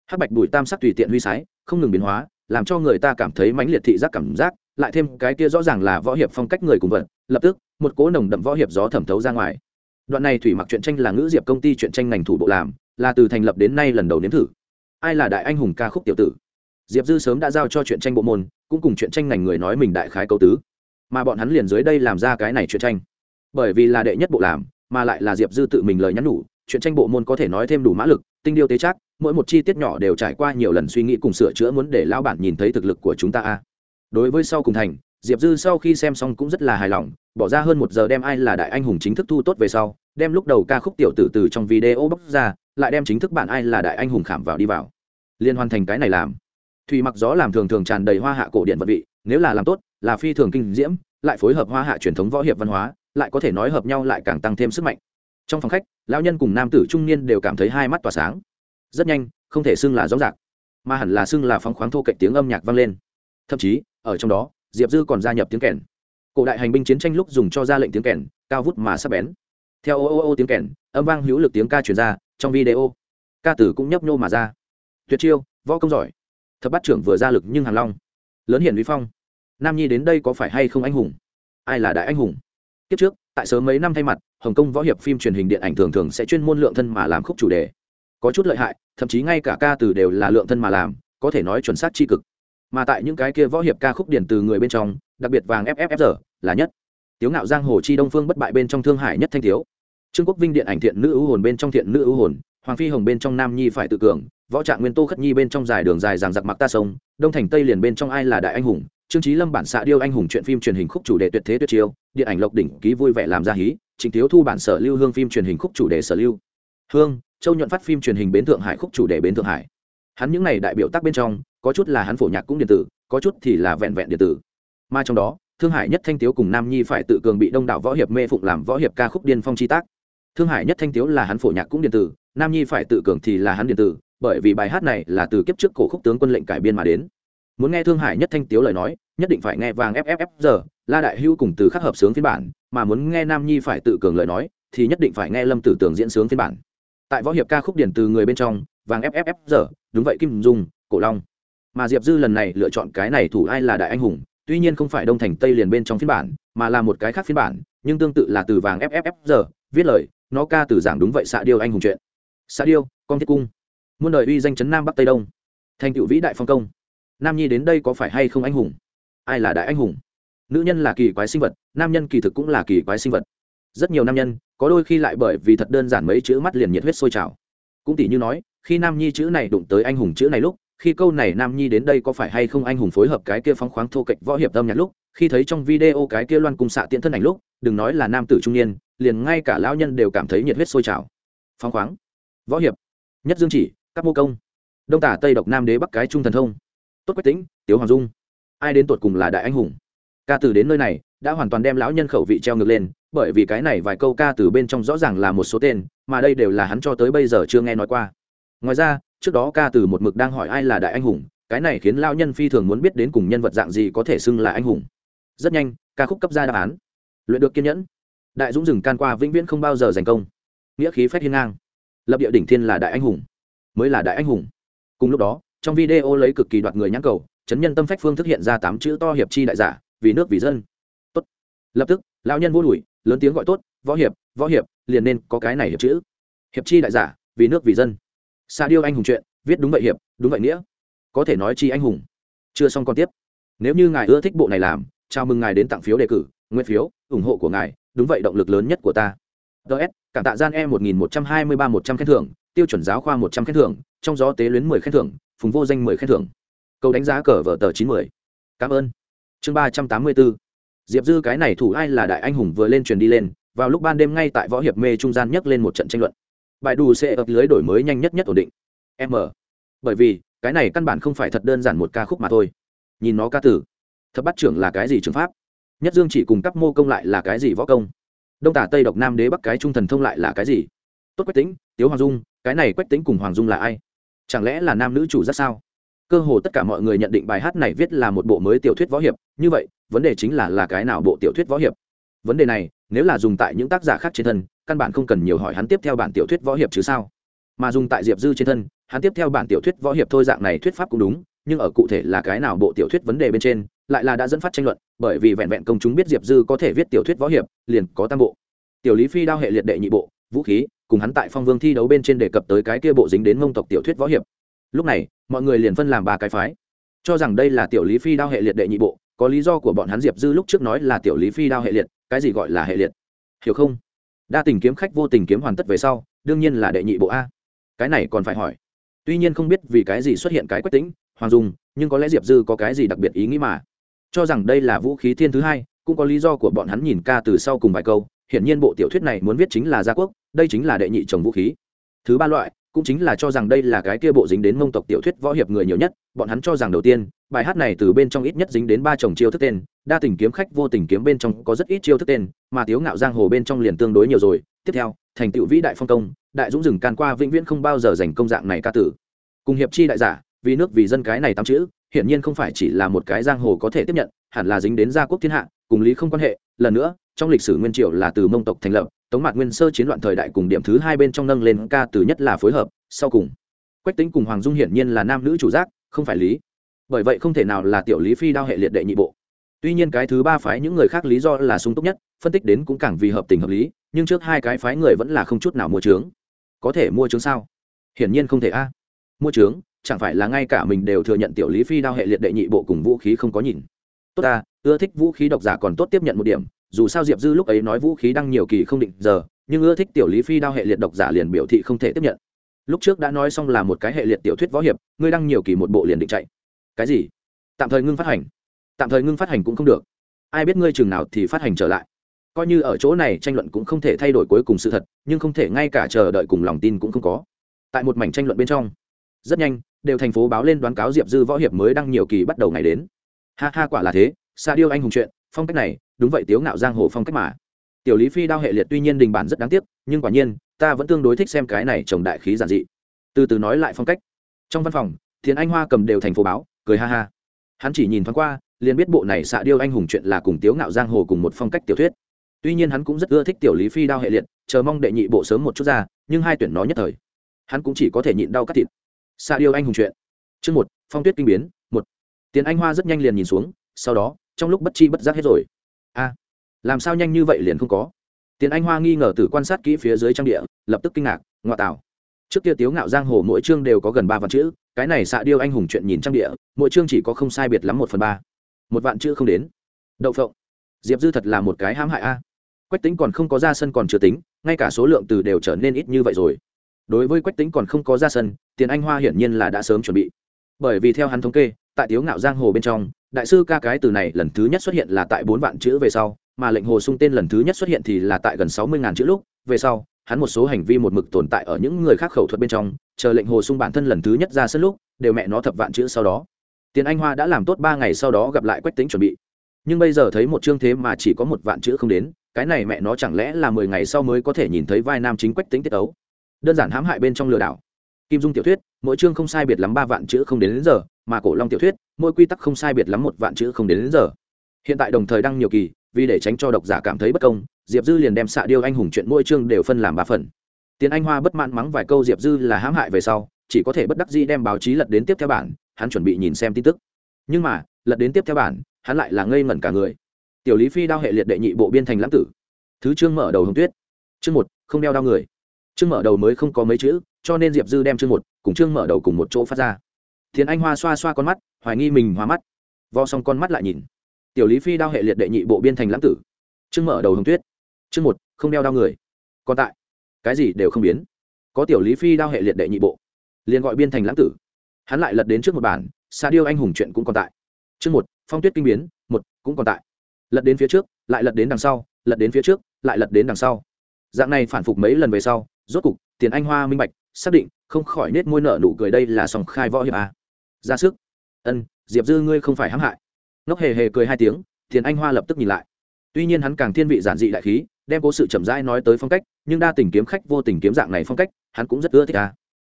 Speaker 1: Hắc bạch bụi tam sắc tùy tiện huy sái, không ngừng biến hóa, làm cho người ta cảm thấy mãnh liệt thị giác cảm giác, lại thêm cái kia rõ ràng là võ hiệp phong cách người cùng vật, lập tức, một cỗ nồng đậm võ hiệp gió thẩm thấu ra ngoài. Đoạn này thủy mặc truyện tranh là ngữ diệp công ty truyện tranh ngành thủ bộ làm, là từ thành lập đến nay lần đầu nếm thử. Ai là đại anh hùng ca khúc tiểu tử? Diệp dư sớm đã giao cho truyện tranh bộ môn, cũng cùng truyện tranh ngành người nói mình đại khái câu tứ. Mà bọn hắn liền dưới đây làm ra cái này truyện tranh. Bởi vì là đệ nhất bộ làm, mà lại là diệp dư tự mình lời nhắn nhủ chuyện tranh bộ môn có thể nói thêm đủ mã lực, tinh điêu tế chắc mỗi một chi tiết nhỏ đều trải qua nhiều lần suy nghĩ cùng sửa chữa muốn để lao bản nhìn thấy thực lực của chúng ta a. Đối với sau cùng thành, diệp dư sau khi xem xong cũng rất là hài lòng, bỏ ra hơn một giờ đem ai là đại anh hùng chính thức thu tốt về sau, đem lúc đầu ca khúc tiểu tử từ trong video bóc ra, lại đem chính thức bản ai là đại anh hùng khảm vào đi vào. Liên hoàn thành cái này làm. Thùy mặc gió làm thường thường tràn đầy hoa hạ cổ điện vật vị, nếu là làm tốt, là phi thường kinh diễm, lại phối hợp hoa hạ truyền thống võ hiệp văn hóa, lại có thể nói hợp nhau lại càng tăng thêm sức mạnh trong phòng khách, lão nhân cùng nam tử trung niên đều cảm thấy hai mắt tỏa sáng. Rất nhanh, không thể xưng là rõ rạc, mà hẳn là xưng là phóng khoáng thô cạnh tiếng âm nhạc vang lên. Thậm chí, ở trong đó, diệp dư còn gia nhập tiếng kèn. Cổ đại hành binh chiến tranh lúc dùng cho ra lệnh tiếng kèn, cao vút mà sắp bén. Theo ô ô ô tiếng kèn, âm vang hữu lực tiếng ca truyền ra, trong video, ca tử cũng nhấp nhô mà ra. Tuyệt chiêu, võ công giỏi. Thập bát trưởng vừa ra lực nhưng hàn long. Lớn hiển vi phong. Nam nhi đến đây có phải hay không anh hùng? Ai là đại anh hùng? Kiếp trước tại sớm mấy năm thay mặt, hồng kông võ hiệp phim truyền hình điện ảnh thường thường sẽ chuyên môn lượng thân mà làm khúc chủ đề. Có chút lợi hại, thậm chí ngay cả ca từ đều là lượng thân mà làm, có thể nói chuẩn xác tri cực. Mà tại những cái kia võ hiệp ca khúc điển từ người bên trong, đặc biệt vàng fffr là nhất. Tiếu ngạo giang, hồ chi đông phương bất bại bên trong thương hải nhất thanh thiếu. Trương quốc vinh điện ảnh thiện nữ ưu hồn bên trong thiện nữ ưu hồn, hoàng phi hồng bên trong nam nhi phải tự cường, võ trạng nguyên tô khất nhi bên trong dài đường dài giảng giặc mặc ta sông, đông thành tây liền bên trong ai là đại anh hùng trương trí lâm bản xạ điêu anh hùng chuyện phim truyền hình khúc chủ đề tuyệt thế tuyệt chiêu, điện ảnh lộc đỉnh ký vui vẻ làm ra hí trình thiếu thu bản sở lưu hương phim truyền hình khúc chủ đề sở lưu. Hương, châu nhuận phát phim truyền hình bến thượng hải khúc chủ đề bến thượng hải. Hắn những n à y đại biểu tác bên trong, có chút là hắn phổ nhạc cũng điện tử, có chút thì là vẹn vẹn điện tử. Mà trong đó, thương hải nhất thanh tiếu cùng nam nhi phải tự cường bị đông đảo võ hiệp mê phụng làm võ hiệp ca khúc điên phong chi tác. Thương hải nhất thanh tiếu là hắn phổ nhạc cũng điện tử, nam nhi phải tự cường thì là hắn điện tử, bởi vì bài hát này là từ kiếp trước cổ khúc tướng quân lệnh cải biên mà đến. Muốn nghe thương hải nhất thanh tiếu lời nói nhất định phải nghe vàng fff giờ la đại hưu cùng từ khắc hợp sướng phiên bản, mà muốn nghe nam nhi phải tự cường lời nói, thì nhất định phải nghe lâm tử tường diễn sướng phiên bản. Tại võ hiệp ca khúc điển từ người bên trong, vàng fff giờ đúng vậy, kim dung, cổ long. Mà diệp dư lần này lựa chọn cái này thủ ai là đại anh hùng, tuy nhiên không phải đông thành tây liền bên trong phiên bản, mà là một cái khác phiên bản, nhưng tương tự là từ vàng fff giờ viết lời, nó ca từ giảng đúng vậy, xạ điêu anh hùng chuyện. Xạ điêu con thiết cung. Muôn đời uy danh chấn nam bắc tây đông. Thành tựu vĩ đại phong công. Nam nhi đến đây có phải hay không anh hùng? Ai là đại anh hùng? Nữ nhân là kỳ quái sinh vật nam nhân kỳ thực cũng là kỳ quái sinh vật. Rất nhiều nam nhân có đôi khi lại bởi vì thật đơn giản mấy chữ mắt liền nhiệt huyết sôi trào. Cũng tỷ như nói khi nam nhi chữ này đụng tới anh hùng chữ này lúc khi câu này nam nhi đến đây có phải hay không anh hùng phối hợp cái kia phóng khoáng thô kệch võ hiệp âm nhạc lúc khi thấy trong video cái kia loan cung xạ tiện thân ảnh lúc đừng nói là nam tử trung niên liền ngay cả lão nhân đều cảm thấy nhiệt huyết sôi trào. Phóng khoáng. Võ hiệp. Nhất dương chỉ các mô công. Đông tả tây độc nam đế bắc cái trung thần thông. Tốt quách tính, tiếu hoàng dung ai đến tột cùng là đại anh hùng. Ca từ đến nơi này, đã hoàn toàn đem lão nhân khẩu vị treo ngược lên, bởi vì cái này vài câu ca từ bên trong rõ ràng là một số tên, mà đây đều là hắn cho tới bây giờ chưa nghe nói qua. Ngoài ra, trước đó ca từ một mực đang hỏi ai là đại anh hùng, cái này khiến lão nhân phi thường muốn biết đến cùng nhân vật dạng gì có thể xưng là anh hùng. Rất nhanh, ca khúc cấp ra đáp án. Luyện được kiên nhẫn. Đại dũng rừng can qua vĩnh viễn không bao giờ giành công. Nghĩa khí phép hiên ngang. Lập địa đỉnh thiên là đại anh hùng. Mới là đại anh hùng. Cùng lúc đó, trong video lấy cực kỳ đoạt người nhãn cầu chấn nhân tâm phách phương thức hiện ra tám chữ to hiệp chi đại giả, vì nước vì dân. Tốt. Lập tức, lão nhân vô đùi lớn tiếng gọi tốt, võ hiệp võ hiệp, liền nên có cái này hiệp chữ. Hiệp chi đại giả, vì nước vì dân. Xa điêu anh hùng chuyện, viết đúng vậy hiệp, đúng vậy nghĩa. Có thể nói chi anh hùng. Chưa xong còn tiếp. Nếu như ngài ưa thích bộ này làm, chào mừng ngài đến tặng phiếu đề cử nguyên phiếu, ủng hộ của ngài, đúng vậy động lực lớn nhất của ta. Ts cảm tạ gian e một nghìn một trăm hai mươi ba một trăm khen thưởng, tiêu chuẩn giáo khoa một trăm khen thưởng, trong gió tế luyến mười khen thưởng, phùng vô danh mười khen thưởng câu đánh giá cờ vở tờ chín mươi. Cảm ơn. Chương ba trăm tám mươi bốn. Diệp dư cái này thủ ai là đại anh hùng vừa lên truyền đi lên, vào lúc ban đêm ngay tại võ hiệp mê trung gian nhấc lên một trận tranh luận. Bài đủ sẽ ập lưới đổi mới nhanh nhất nhất ổn định. M. Bởi vì, cái này căn bản không phải thật đơn giản một ca khúc mà thôi. Nhìn nó ca tử thập bắt trưởng là cái gì trường pháp? Nhất dương chỉ cùng các mô công lại là cái gì võ công? Đông tả tây độc nam đế bắc cái trung thần thông lại là cái gì? Tốt quách tính tiếu hoàng dung, cái này quách tính cùng hoàng dung là ai? Chẳng lẽ là nam nữ chủ rất sao? Cơ hồ tất cả mọi người nhận định bài hát này viết là một bộ mới tiểu thuyết võ hiệp, như vậy, vấn đề chính là là cái nào bộ tiểu thuyết võ hiệp? Vấn đề này, nếu là dùng tại những tác giả khác trên thân, căn bản không cần nhiều hỏi hắn tiếp theo bản tiểu thuyết võ hiệp chứ sao? Mà dùng tại diệp dư trên thân, hắn tiếp theo bản tiểu thuyết võ hiệp thôi dạng này thuyết pháp cũng đúng, nhưng ở cụ thể là cái nào bộ tiểu thuyết vấn đề bên trên, lại là đã dẫn phát tranh luận, bởi vì vẹn vẹn công chúng biết diệp dư có thể viết tiểu thuyết võ hiệp, liền có tam bộ. Tiểu lý phi đao hệ liệt đệ nhị bộ, vũ khí, cùng hắn tại phong vương thi đấu bên trên đề cập tới cái kia bộ dính đến mông tộc tiểu thuyết võ hiệp lúc này, mọi người liền phân làm ba cái phái. Cho rằng đây là tiểu lý phi đao hệ liệt đệ nhị bộ, có lý do của bọn hắn diệp dư lúc trước nói là tiểu lý phi đao hệ liệt, cái gì gọi là hệ liệt? Hiểu không? Đa tình kiếm khách vô tình kiếm hoàn tất về sau, đương nhiên là đệ nhị bộ a. Cái này còn phải hỏi. Tuy nhiên không biết vì cái gì xuất hiện cái quách tính hoàng dung, nhưng có lẽ diệp dư có cái gì đặc biệt ý nghĩ mà. Cho rằng đây là vũ khí thiên thứ hai, cũng có lý do của bọn hắn nhìn ca từ sau cùng vài câu, hiển nhiên bộ tiểu thuyết này muốn viết chính là gia quốc, đây chính là đệ nhị chồng vũ khí. Thứ ba loại cũng chính là cho rằng đây là cái kia bộ dính đến mông tộc tiểu thuyết võ hiệp người nhiều nhất, bọn hắn cho rằng đầu tiên, bài hát này từ bên trong ít nhất dính đến ba chồng chiêu thức tên, đa tình kiếm khách vô tình kiếm bên trong có rất ít chiêu thức tên, mà tiếu ngạo giang hồ bên trong liền tương đối nhiều rồi. Tiếp theo, thành tựu vĩ đại phong công, đại dũng rừng can qua vĩnh viễn không bao giờ giành công dạng này ca tử. Cùng hiệp chi đại giả, vì nước vì dân cái này tám chữ, hiển nhiên không phải chỉ là một cái giang hồ có thể tiếp nhận, hẳn là dính đến gia quốc thiên hạ, cùng lý không quan hệ. Lần nữa, trong lịch sử nguyên triều là từ mông tộc thành lập tống mạc nguyên sơ chiến loạn thời đại cùng điểm thứ hai bên trong nâng lên ca từ nhất là phối hợp, sau cùng. Quách tính cùng hoàng dung hiển nhiên là nam nữ chủ giác, không phải lý. Bởi vậy không thể nào là tiểu lý phi đao hệ liệt đệ nhị bộ. Tuy nhiên cái thứ ba phái những người khác lý do là sung túc nhất, phân tích đến cũng càng vì hợp tình hợp lý, nhưng trước hai cái phái người vẫn là không chút nào mua trướng có thể mua trướng sao? Hiển nhiên không thể a. Mua trướng chẳng phải là ngay cả mình đều thừa nhận tiểu lý phi đao hệ liệt đệ nhị bộ cùng vũ khí không có nhìn. Tốt ta, ưa thích vũ khí độc giả còn tốt tiếp nhận một điểm dù sao diệp dư lúc ấy nói vũ khí đăng nhiều kỳ không định giờ, nhưng ưa thích tiểu lý phi đao hệ liệt độc giả liền biểu thị không thể tiếp nhận. Lúc trước đã nói xong là một cái hệ liệt tiểu thuyết võ hiệp, ngươi đăng nhiều kỳ một bộ liền định chạy. Cái gì? Tạm thời ngưng phát hành. Tạm thời ngưng phát hành cũng không được. Ai biết ngươi chừng nào thì phát hành trở lại. Coi như ở chỗ này tranh luận cũng không thể thay đổi cuối cùng sự thật, nhưng không thể ngay cả chờ đợi cùng lòng tin cũng không có. Tại một mảnh tranh luận bên trong, rất nhanh, đều thành phố báo lên đoán cáo diệp dư võ hiệp mới đăng nhiều kỳ bắt đầu ngày đến. Ha ha, quả là thế xa điêu anh hùng chuyện, phong cách này đúng vậy, tiếu ngạo giang hồ phong cách mà. Tiểu lý phi đao hệ liệt tuy nhiên đình bản rất đáng tiếc, nhưng quả nhiên, ta vẫn tương đối thích xem cái này trồng đại khí giản dị. Từ từ nói lại phong cách. Trong văn phòng thiền anh hoa cầm đều thành phố báo, cười ha ha. Hắn chỉ nhìn thoáng qua, liền biết bộ này xạ điêu anh hùng chuyện là cùng tiếu ngạo giang hồ cùng một phong cách tiểu thuyết. Tuy nhiên hắn cũng rất ưa thích tiểu lý phi đao hệ liệt, chờ mong đệ nhị bộ sớm một chút ra, nhưng hai tuyển nó nhất thời. Hắn cũng chỉ có thể nhịn đau cắt thịt. Xạ điêu anh hùng chuyện. Chương một, phong tuyết kinh biến, một. Tiền anh hoa rất nhanh liền nhìn xuống, sau đó, trong lúc bất chi bất giác hết rồi a làm sao nhanh như vậy liền không có? Tiền anh hoa nghi ngờ từ quan sát kỹ phía dưới trang địa, lập tức kinh ngạc, ngoại tảo. Trước kia tiếu ngạo giang hồ mỗi chương đều có gần ba vạn chữ, cái này xạ điêu anh hùng chuyện nhìn trang địa, mỗi chương chỉ có không sai biệt lắm một phần ba. Một vạn chữ không đến. Đậu phộng. Diệp dư thật là một cái hãm hại a. Quách tính còn không có ra sân còn chưa tính, ngay cả số lượng từ đều trở nên ít như vậy rồi. Đối với quách tính còn không có ra sân, tiền anh hoa hiển nhiên là đã sớm chuẩn bị. Bởi vì theo hắn thống kê tại tiếu ngạo giang hồ bên trong đại sư ca cái từ này lần thứ nhất xuất hiện là tại bốn vạn chữ về sau mà lệnh hồ sung tên lần thứ nhất xuất hiện thì là tại gần sáu mươi ngàn chữ lúc về sau hắn một số hành vi một mực tồn tại ở những người khác khẩu thuật bên trong chờ lệnh hồ sung bản thân lần thứ nhất ra sân lúc đều mẹ nó thập vạn chữ sau đó. Tiền anh hoa đã làm tốt ba ngày sau đó gặp lại quách tính chuẩn bị. Nhưng bây giờ thấy một chương thế mà chỉ có một vạn chữ không đến cái này mẹ nó chẳng lẽ là mười ngày sau mới có thể nhìn thấy vai nam chính quách tính tiết ấu? Đơn giản hãm hại bên trong lừa đảo. Kim dung tiểu thuyết mỗi chương không sai biệt lắm ba vạn chữ không đến, đến giờ mà cổ long tiểu thuyết mỗi quy tắc không sai biệt lắm một vạn chữ không đến, đến giờ. Hiện tại đồng thời đăng nhiều kỳ vì để tránh cho độc giả cảm thấy bất công diệp dư liền đem xạ điêu anh hùng chuyện mỗi chương đều phân làm ba phần. Tiến anh hoa bất mãn mắng vài câu diệp dư là hãm hại về sau chỉ có thể bất đắc dĩ đem báo chí lật đến tiếp theo bản hắn chuẩn bị nhìn xem tin tức. Nhưng mà lật đến tiếp theo bản hắn lại là ngây ngẩn cả người. Tiểu lý phi đao hệ liệt đệ nhị bộ biên thành lãng tử. Thứ chương mở đầu hồng tuyết. Chương một không đeo đao người. Chương mở đầu mới không có mấy chữ cho nên diệp dư đem chương một cùng chương mở đầu cùng một chỗ phát ra thiền anh hoa xoa xoa con mắt, hoài nghi mình hoa mắt. Vo xong con mắt lại nhìn. Tiểu lý phi đao hệ liệt đệ nhị bộ biên thành lãng tử. Chương mở đầu hồng tuyết. Chương một, không đeo đao người. Còn tại. Cái gì đều không biến. Có tiểu lý phi đao hệ liệt đệ nhị bộ. Liền gọi biên thành lãng tử. Hắn lại lật đến trước một bản xa điêu anh hùng chuyện cũng còn tại. Chương một, phong tuyết kinh biến, một, cũng còn tại. Lật đến phía trước, lại lật đến đằng sau, lật đến phía trước, lại lật đến đằng sau. Dạng này phản phục mấy lần về sau, rốt cục, tiền anh hoa minh bạch, xác định, không khỏi nết môi nợ nụ cười đây là sòng khai võ hiệp a ra sức. Ân, diệp dư ngươi không phải hãm hại. Ngốc hề hề cười hai tiếng, thiền anh hoa lập tức nhìn lại. Tuy nhiên hắn càng thiên vị giản dị đại khí, đem cố sự chậm rãi nói tới phong cách, nhưng đa tình kiếm khách vô tình kiếm dạng này phong cách, hắn cũng rất ưa thích ta.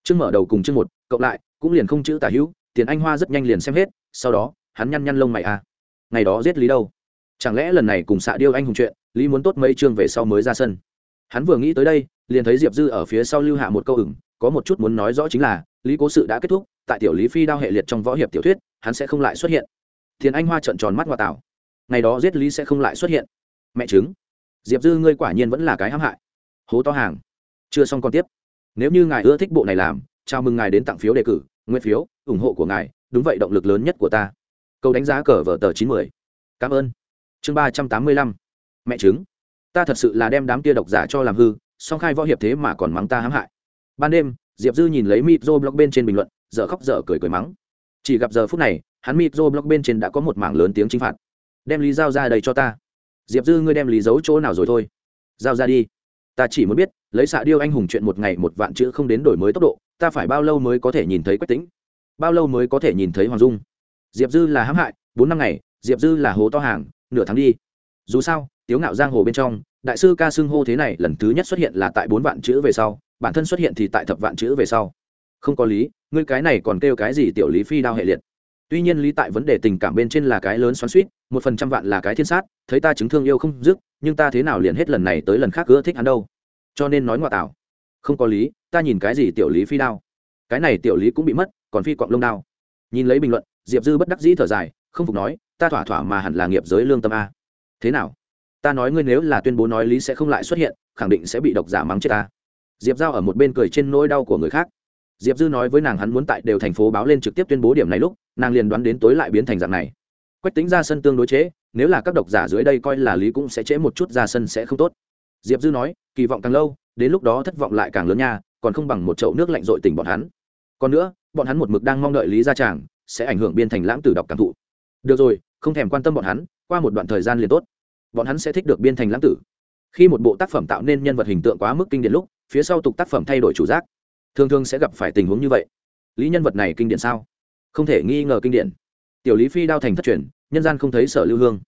Speaker 1: Chương mở đầu cùng chương một, cộng lại, cũng liền không chữ tả hữu tiền anh hoa rất nhanh liền xem hết, sau đó, hắn nhăn nhăn lông mày à. ngày đó giết lý đâu? Chẳng lẽ lần này cùng xạ điêu anh hùng chuyện, lý muốn tốt mấy chương về sau mới ra sân? Hắn vừa nghĩ tới đây, liền thấy diệp dư ở phía sau lưu hạ một câu ửng, có một chút muốn nói rõ chính là lý cố sự đã kết thúc, tại tiểu lý phi đao hệ liệt trong võ hiệp tiểu thuyết, hắn sẽ không lại xuất hiện. Thiền anh hoa trợn tròn mắt hoa tảo. Ngày đó giết lý sẽ không lại xuất hiện. Mẹ chứng diệp dư ngươi quả nhiên vẫn là cái hãm hại. Hố to hàng. Chưa xong còn tiếp. Nếu như ngài ưa thích bộ này làm, chào mừng ngài đến tặng phiếu đề cử nguyên phiếu, ủng hộ của ngài, đúng vậy động lực lớn nhất của ta. Câu đánh giá cờ vở tờ chín mươi cảm ơn. Chương ba trăm tám mươi lăm. Mẹ chứng ta thật sự là đem đám kia độc giả cho làm hư, song khai võ hiệp thế mà còn mắng ta hãm hại. Ban đêm diệp dư nhìn lấy micro blog bên trên bình luận dở khóc dở cười cười mắng. Chỉ gặp giờ phút này, hắn micro blog bên trên đã có một mảng lớn tiếng chính phạt. Đem lý giao ra đây cho ta. Diệp dư ngươi đem lý giấu chỗ nào rồi thôi. Giao ra đi. Ta chỉ muốn biết, lấy xạ điêu anh hùng chuyện một ngày một vạn chữ không đến đổi mới tốc độ, ta phải bao lâu mới có thể nhìn thấy quách tính bao lâu mới có thể nhìn thấy hoàng dung? Diệp dư là hãm hại, bốn năm ngày, diệp dư là hố to hàng, nửa tháng đi. Dù sao, tiếu ngạo giang hồ bên trong đại sư ca xưng hô thế này lần thứ nhất xuất hiện là tại bốn vạn chữ về sau, bản thân xuất hiện thì tại thập vạn chữ về sau. Không có lý, ngươi cái này còn kêu cái gì tiểu lý phi đao hệ liệt? Tuy nhiên lý tại vấn đề tình cảm bên trên là cái lớn xoắn suýt một phần trăm vạn là cái thiên sát, thấy ta chứng thương yêu không dứt, nhưng ta thế nào liền hết lần này tới lần khác ưa thích hắn đâu? Cho nên nói ngoại tảo không có lý, ta nhìn cái gì tiểu lý phi đao? Cái này tiểu lý cũng bị mất, còn phi quạng lông đao. Nhìn lấy bình luận, diệp dư bất đắc dĩ thở dài, không phục nói, ta thỏa thỏa mà hẳn là nghiệp giới lương tâm a. Thế nào? Ta nói ngươi nếu là tuyên bố nói lý sẽ không lại xuất hiện khẳng định sẽ bị độc giả mắng chết ta. Diệp giao ở một bên cười trên nỗi đau của người khác. Diệp dư nói với nàng hắn muốn tại đều thành phố báo lên trực tiếp tuyên bố điểm này lúc nàng liền đoán đến tối lại biến thành dạng này. Quách tính ra sân tương đối chế, nếu là các độc giả dưới đây coi là lý cũng sẽ chế một chút ra sân sẽ không tốt. Diệp dư nói kỳ vọng càng lâu đến lúc đó thất vọng lại càng lớn nha còn không bằng một chậu nước lạnh dội tỉnh bọn hắn. Còn nữa bọn hắn một mực đang mong đợi lý ra tràng sẽ ảnh hưởng biên thành lãng tử đọc cảm thụ. Được rồi không thèm quan tâm bọn hắn qua một đoạn thời gian liền tốt bọn hắn sẽ thích được biên thành lãng tử. Khi một bộ tác phẩm tạo nên nhân vật hình tượng quá mức kinh điển lúc, phía sau tục tác phẩm thay đổi chủ giác. Thường thường sẽ gặp phải tình huống như vậy. Lý nhân vật này kinh điển sao? Không thể nghi ngờ kinh điển. Tiểu lý phi đao thành thất truyền, nhân gian không thấy sở lưu hương.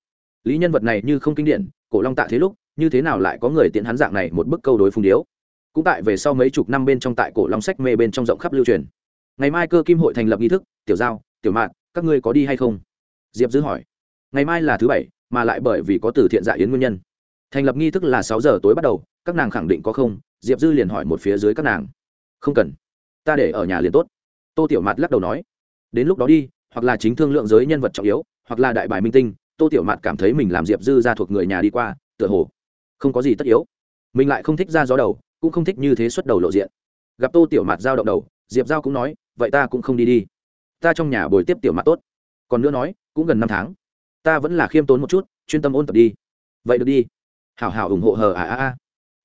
Speaker 1: Lý nhân vật này như không kinh điển, cổ long tạ thế lúc, như thế nào lại có người tiện hắn dạng này một bức câu đối phung điếu? Cũng tại về sau mấy chục năm bên trong tại cổ long sách mê bên trong rộng khắp lưu truyền. Ngày mai cơ kim hội thành lập nghi thức, tiểu giao, tiểu mạn, các ngươi có đi hay không? Diệp dư hỏi. Ngày mai là thứ bảy mà lại bởi vì có từ thiện dạ yến nguyên nhân. Thành lập nghi thức là sáu giờ tối bắt đầu, các nàng khẳng định có không, diệp dư liền hỏi một phía dưới các nàng. Không cần. Ta để ở nhà liền tốt. Tô tiểu mạt lắc đầu nói. Đến lúc đó đi, hoặc là chính thương lượng giới nhân vật trọng yếu, hoặc là đại bài minh tinh, tô tiểu mạt cảm thấy mình làm diệp dư ra thuộc người nhà đi qua, tựa hồ không có gì tất yếu. Mình lại không thích ra gió đầu, cũng không thích như thế xuất đầu lộ diện. Gặp tô tiểu mạt giao động đầu, diệp giao cũng nói, vậy ta cũng không đi đi. Ta trong nhà bồi tiếp tiểu mạt tốt. Còn nữa nói, cũng gần năm tháng ta vẫn là khiêm tốn một chút, chuyên tâm ôn tập đi. Vậy được đi. Hảo hảo ủng hộ hờ à à à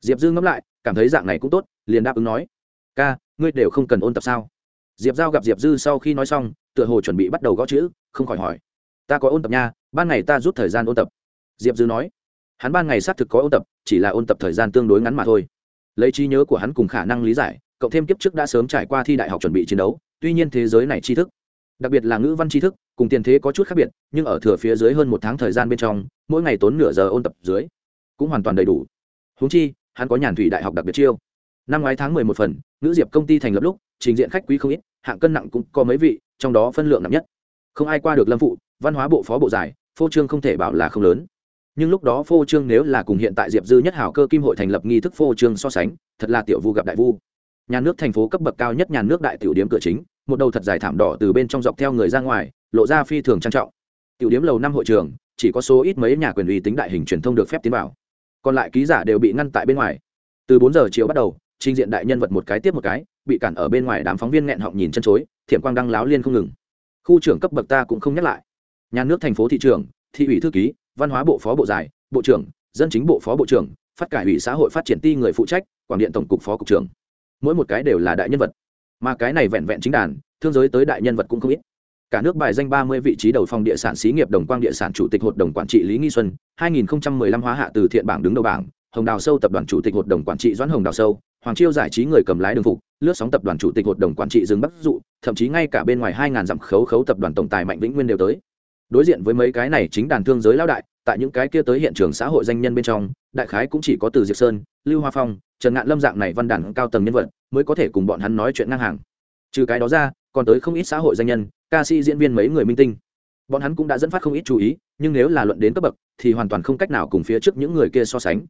Speaker 1: diệp dư ngẫm lại, cảm thấy dạng này cũng tốt, liền đáp ứng nói. Ca, ngươi đều không cần ôn tập sao? Diệp giao gặp diệp dư sau khi nói xong, tựa hồ chuẩn bị bắt đầu gõ chữ, không khỏi hỏi. Ta có ôn tập nha, ban ngày ta rút thời gian ôn tập. Diệp dư nói. Hắn ban ngày xác thực có ôn tập, chỉ là ôn tập thời gian tương đối ngắn mà thôi. Lấy trí nhớ của hắn cùng khả năng lý giải, cộng thêm kiếp trước đã sớm trải qua thi đại học chuẩn bị chiến đấu, tuy nhiên thế giới này tri thức đặc biệt là ngữ văn tri thức, cùng tiền thế có chút khác biệt, nhưng ở thừa phía dưới hơn một tháng thời gian bên trong, mỗi ngày tốn nửa giờ ôn tập dưới, cũng hoàn toàn đầy đủ. Húng chi, hắn có nhàn thủy đại học đặc biệt chiêu. Năm ngoái tháng mười một phần nữ diệp công ty thành lập lúc, trình diện khách quý không ít, hạng cân nặng cũng có mấy vị, trong đó phân lượng nặng nhất. Không ai qua được lâm phụ, văn hóa bộ phó bộ giải, phô trương không thể bảo là không lớn. Nhưng lúc đó phô trương nếu là cùng hiện tại diệp dư nhất hảo cơ kim hội thành lập nghi thức phô trương so sánh, thật là tiểu vu gặp đại vu nhà nước thành phố cấp bậc cao nhất nhà nước đại tiểu điếm cửa chính, một đầu thật dài thảm đỏ từ bên trong dọc theo người ra ngoài, lộ ra phi thường trang trọng. Tiểu điếm lầu năm hội trường, chỉ có số ít mấy nhà quyền uy tính đại hình truyền thông được phép tiến vào. Còn lại ký giả đều bị ngăn tại bên ngoài. Từ bốn giờ chiều bắt đầu, trình diện đại nhân vật một cái tiếp một cái, bị cản ở bên ngoài đám phóng viên nghẹn họng nhìn chân chối, thiểm quang đăng láo liên không ngừng. Khu trưởng cấp bậc ta cũng không nhắc lại. Nhà nước thành phố thị trưởng, thị ủy thư ký, văn hóa bộ phó bộ giải, bộ trưởng, dân chính bộ phó bộ trưởng, phát cải ủy xã hội phát triển ti người phụ trách, quảng điện tổng cục phó cục trưởng mỗi một cái đều là đại nhân vật. Mà cái này vẹn vẹn chính đàn, thương giới tới đại nhân vật cũng không ít. Cả nước bài danh ba mươi vị trí đầu phòng địa sản xí nghiệp đồng quang địa sản chủ tịch hội đồng quản trị lý nghi xuân 2015 hóa hạ từ thiện bảng đứng đầu bảng, hồng đào sâu tập đoàn chủ tịch hội đồng quản trị doãn hồng đào sâu, hoàng chiêu giải trí người cầm lái đường phục, lướt sóng tập đoàn chủ tịch hội đồng quản trị dương bắc dụ, thậm chí ngay cả bên ngoài hai ngàn dặm khấu khấu tập đoàn tổng tài mạnh vĩnh nguyên đều tới. Đối diện với mấy cái này chính đàn thương giới lao đại, tại những cái kia tới hiện trường xã hội danh nhân bên trong, đại khái cũng chỉ có từ diệp sơn, lưu hoa phong trần ngạn lâm dạng này văn đàn cao tầng nhân vật, mới có thể cùng bọn hắn nói chuyện ngang hàng. Trừ cái đó ra, còn tới không ít xã hội danh nhân, ca sĩ, diễn viên mấy người minh tinh. Bọn hắn cũng đã dẫn phát không ít chú ý, nhưng nếu là luận đến cấp bậc, thì hoàn toàn không cách nào cùng phía trước những người kia so sánh.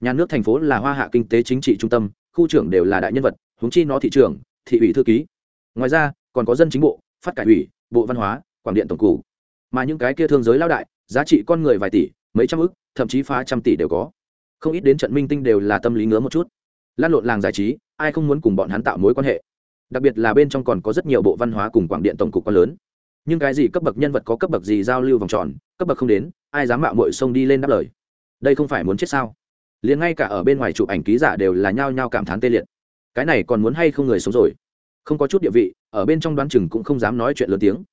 Speaker 1: Nhà nước thành phố là hoa hạ kinh tế chính trị trung tâm, khu trưởng đều là đại nhân vật, huống chi nó thị trưởng, thị ủy thư ký. Ngoài ra, còn có dân chính bộ, phát cải ủy, bộ văn hóa, quảng điện tổng cục mà những cái kia thương giới lao đại, giá trị con người vài tỷ, mấy trăm ức, thậm chí phá trăm tỷ đều có. Không ít đến trận minh tinh đều là tâm lý ngứa một chút lan lộn làng giải trí, ai không muốn cùng bọn hắn tạo mối quan hệ. Đặc biệt là bên trong còn có rất nhiều bộ văn hóa cùng quảng điện tổng cục quá lớn. Nhưng cái gì cấp bậc nhân vật có cấp bậc gì giao lưu vòng tròn, cấp bậc không đến, ai dám mạo mội sông đi lên đáp lời. Đây không phải muốn chết sao? Liền ngay cả ở bên ngoài chụp ảnh ký giả đều là nhao nhao cảm thán tê liệt. Cái này còn muốn hay không người sống rồi? Không có chút địa vị, ở bên trong đoán chừng cũng không dám nói chuyện lớn tiếng.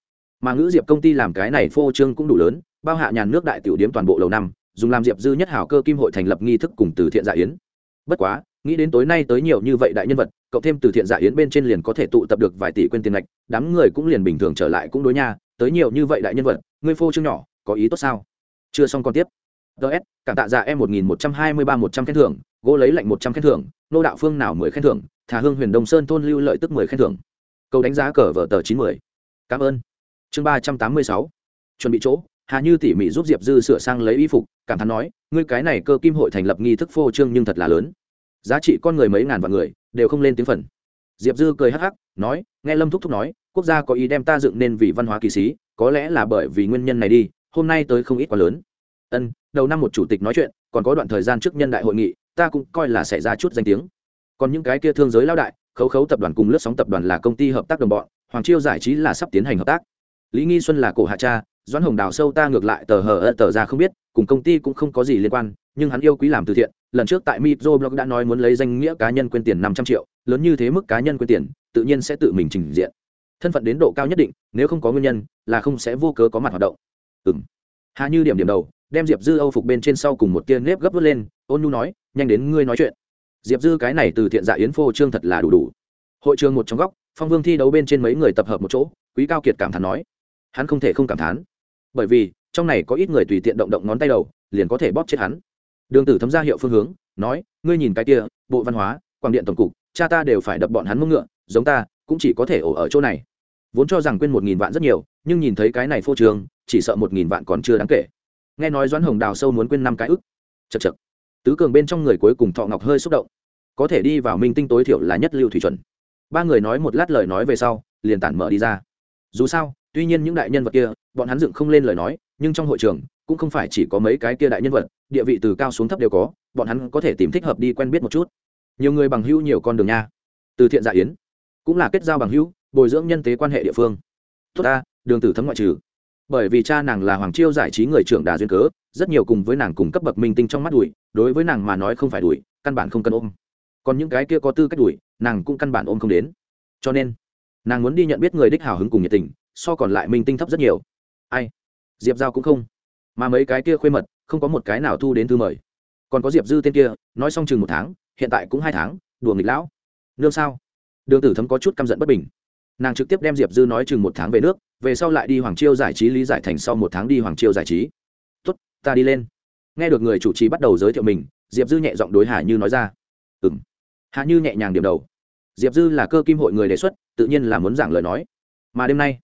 Speaker 1: Mà ngữ diệp công ty làm cái này phô trương cũng đủ lớn, bao hạ nhàn nước đại tiểu điếm toàn bộ lầu năm, dùng làm diệp dư nhất hảo cơ kim hội thành lập nghi thức cùng từ thiện dạ yến. Bất quá nghĩ đến tối nay tới nhiều như vậy đại nhân vật, cộng thêm từ thiện dạ yến bên trên liền có thể tụ tập được vài tỷ quên tiền lệch đám người cũng liền bình thường trở lại cũng đối nha, tới nhiều như vậy đại nhân vật, ngươi phô trương nhỏ, có ý tốt sao? Chưa xong còn tiếp. Ts cảm tạ dạ em một nghìn một trăm hai mươi ba một trăm khen thưởng, gỗ lấy lạnh một trăm khen thưởng, nô đạo phương nào mười khen thưởng, thả hương huyền đông sơn thôn lưu lợi tức mười khen thưởng. Câu đánh giá cờ vở tờ chín mươi cảm ơn. Chương ba trăm tám mươi sáu. Chuẩn bị chỗ, hà như tỉ mỉ giúp diệp dư sửa sang lấy y phục, cảm thán nói, ngươi cái này cơ kim hội thành lập nghi thức phô trương nhưng thật là lớn giá trị con người mấy ngàn vạn người, đều không lên tiếng phần. Diệp dư cười hắc hắc, nói, nghe lâm thúc thúc nói, quốc gia có ý đem ta dựng nên vì văn hóa kỳ sĩ, có lẽ là bởi vì nguyên nhân này đi, hôm nay tới không ít quá lớn. Ân, đầu năm một chủ tịch nói chuyện, còn có đoạn thời gian trước nhân đại hội nghị, ta cũng coi là xảy ra chút danh tiếng. Còn những cái kia thương giới lao đại, khấu khấu tập đoàn cùng lướt sóng tập đoàn là công ty hợp tác đồng bọn, hoàng chiêu giải trí là sắp tiến hành hợp tác. Lý nghi xuân là cổ hạ cha doãn hồng đào sâu ta ngược lại tờ hờ ơ tờ ra không biết, cùng công ty cũng không có gì liên quan, nhưng hắn yêu quý làm từ thiện. Lần trước tại mitro blog đã nói muốn lấy danh nghĩa cá nhân quyên tiền năm trăm triệu, lớn như thế mức cá nhân quyên tiền, tự nhiên sẽ tự mình trình diện. Thân phận đến độ cao nhất định, nếu không có nguyên nhân, là không sẽ vô cớ có mặt hoạt động. Ừ m hạ như điểm điểm đầu, đem diệp dư âu phục bên trên sau cùng một tia nếp gấp vớt lên, ôn nhu nói, nhanh đến ngươi nói chuyện. Diệp dư cái này từ thiện dạ yến phô trương thật là đủ đủ. Hội trường một trong góc, phong vương thi đấu bên trên mấy người tập hợp một chỗ, quý cao kiệt cảm thán nói, hắn không thể không cảm thán bởi vì trong này có ít người tùy tiện động động ngón tay đầu, liền có thể bóp chết hắn. Đường tử thấm ra hiệu phương hướng, nói, ngươi nhìn cái kia, bộ văn hóa, quảng điện tổng cục, cha ta đều phải đập bọn hắn mông ngựa, giống ta, cũng chỉ có thể ổ ở chỗ này. Vốn cho rằng quên một nghìn vạn rất nhiều, nhưng nhìn thấy cái này phô trường chỉ sợ một nghìn vạn còn chưa đáng kể. Nghe nói doãn hồng đào sâu muốn quên năm cái ức. Chật chật tứ cường bên trong người cuối cùng thọ ngọc hơi xúc động. Có thể đi vào minh tinh tối thiểu là nhất lưu thủy chuẩn. Ba người nói một lát lời nói về sau, liền tản mở đi ra. Dù sao tuy nhiên những đại nhân vật kia, bọn hắn dựng không lên lời nói, nhưng trong hội trường, cũng không phải chỉ có mấy cái kia đại nhân vật, địa vị từ cao xuống thấp đều có, bọn hắn có thể tìm thích hợp đi quen biết một chút. Nhiều người bằng hữu, nhiều con đường nha. Từ thiện dạ yến, cũng là kết giao bằng hữu, bồi dưỡng nhân tế quan hệ địa phương. Tốt ta, đường tử thấm ngoại trừ. Bởi vì cha nàng là hoàng chiêu giải trí người trưởng đà duyên cớ, rất nhiều cùng với nàng cùng cấp bậc minh tinh trong mắt đuổi đối với nàng mà nói không phải đuổi căn bản không cần ôm. Còn những cái kia có tư cách đuổi nàng cũng căn bản ôm không đến. Cho nên, nàng muốn đi nhận biết người đích hào hứng cùng nhiệt tình so còn lại minh tinh thấp rất nhiều. Ai? Diệp giao cũng không. Mà mấy cái kia khuê mật, không có một cái nào thu đến thư mời. Còn có diệp dư tên kia, nói xong chừng một tháng, hiện tại cũng hai tháng, đùa nghịch lão. Nương sao? Đường tử thấm có chút căm giận bất bình. Nàng trực tiếp đem diệp dư nói chừng một tháng về nước, về sau lại đi hoàng chiêu giải trí lý giải thành sau một tháng đi hoàng chiêu giải trí. Tốt, ta đi lên. Nghe được người chủ trì bắt đầu giới thiệu mình, diệp dư nhẹ giọng đối hà như nói ra. Ừ m hà như nhẹ nhàng điểm đầu. Diệp dư là cơ kim hội người đề xuất, tự nhiên là muốn giảng lời nói. Mà đêm nay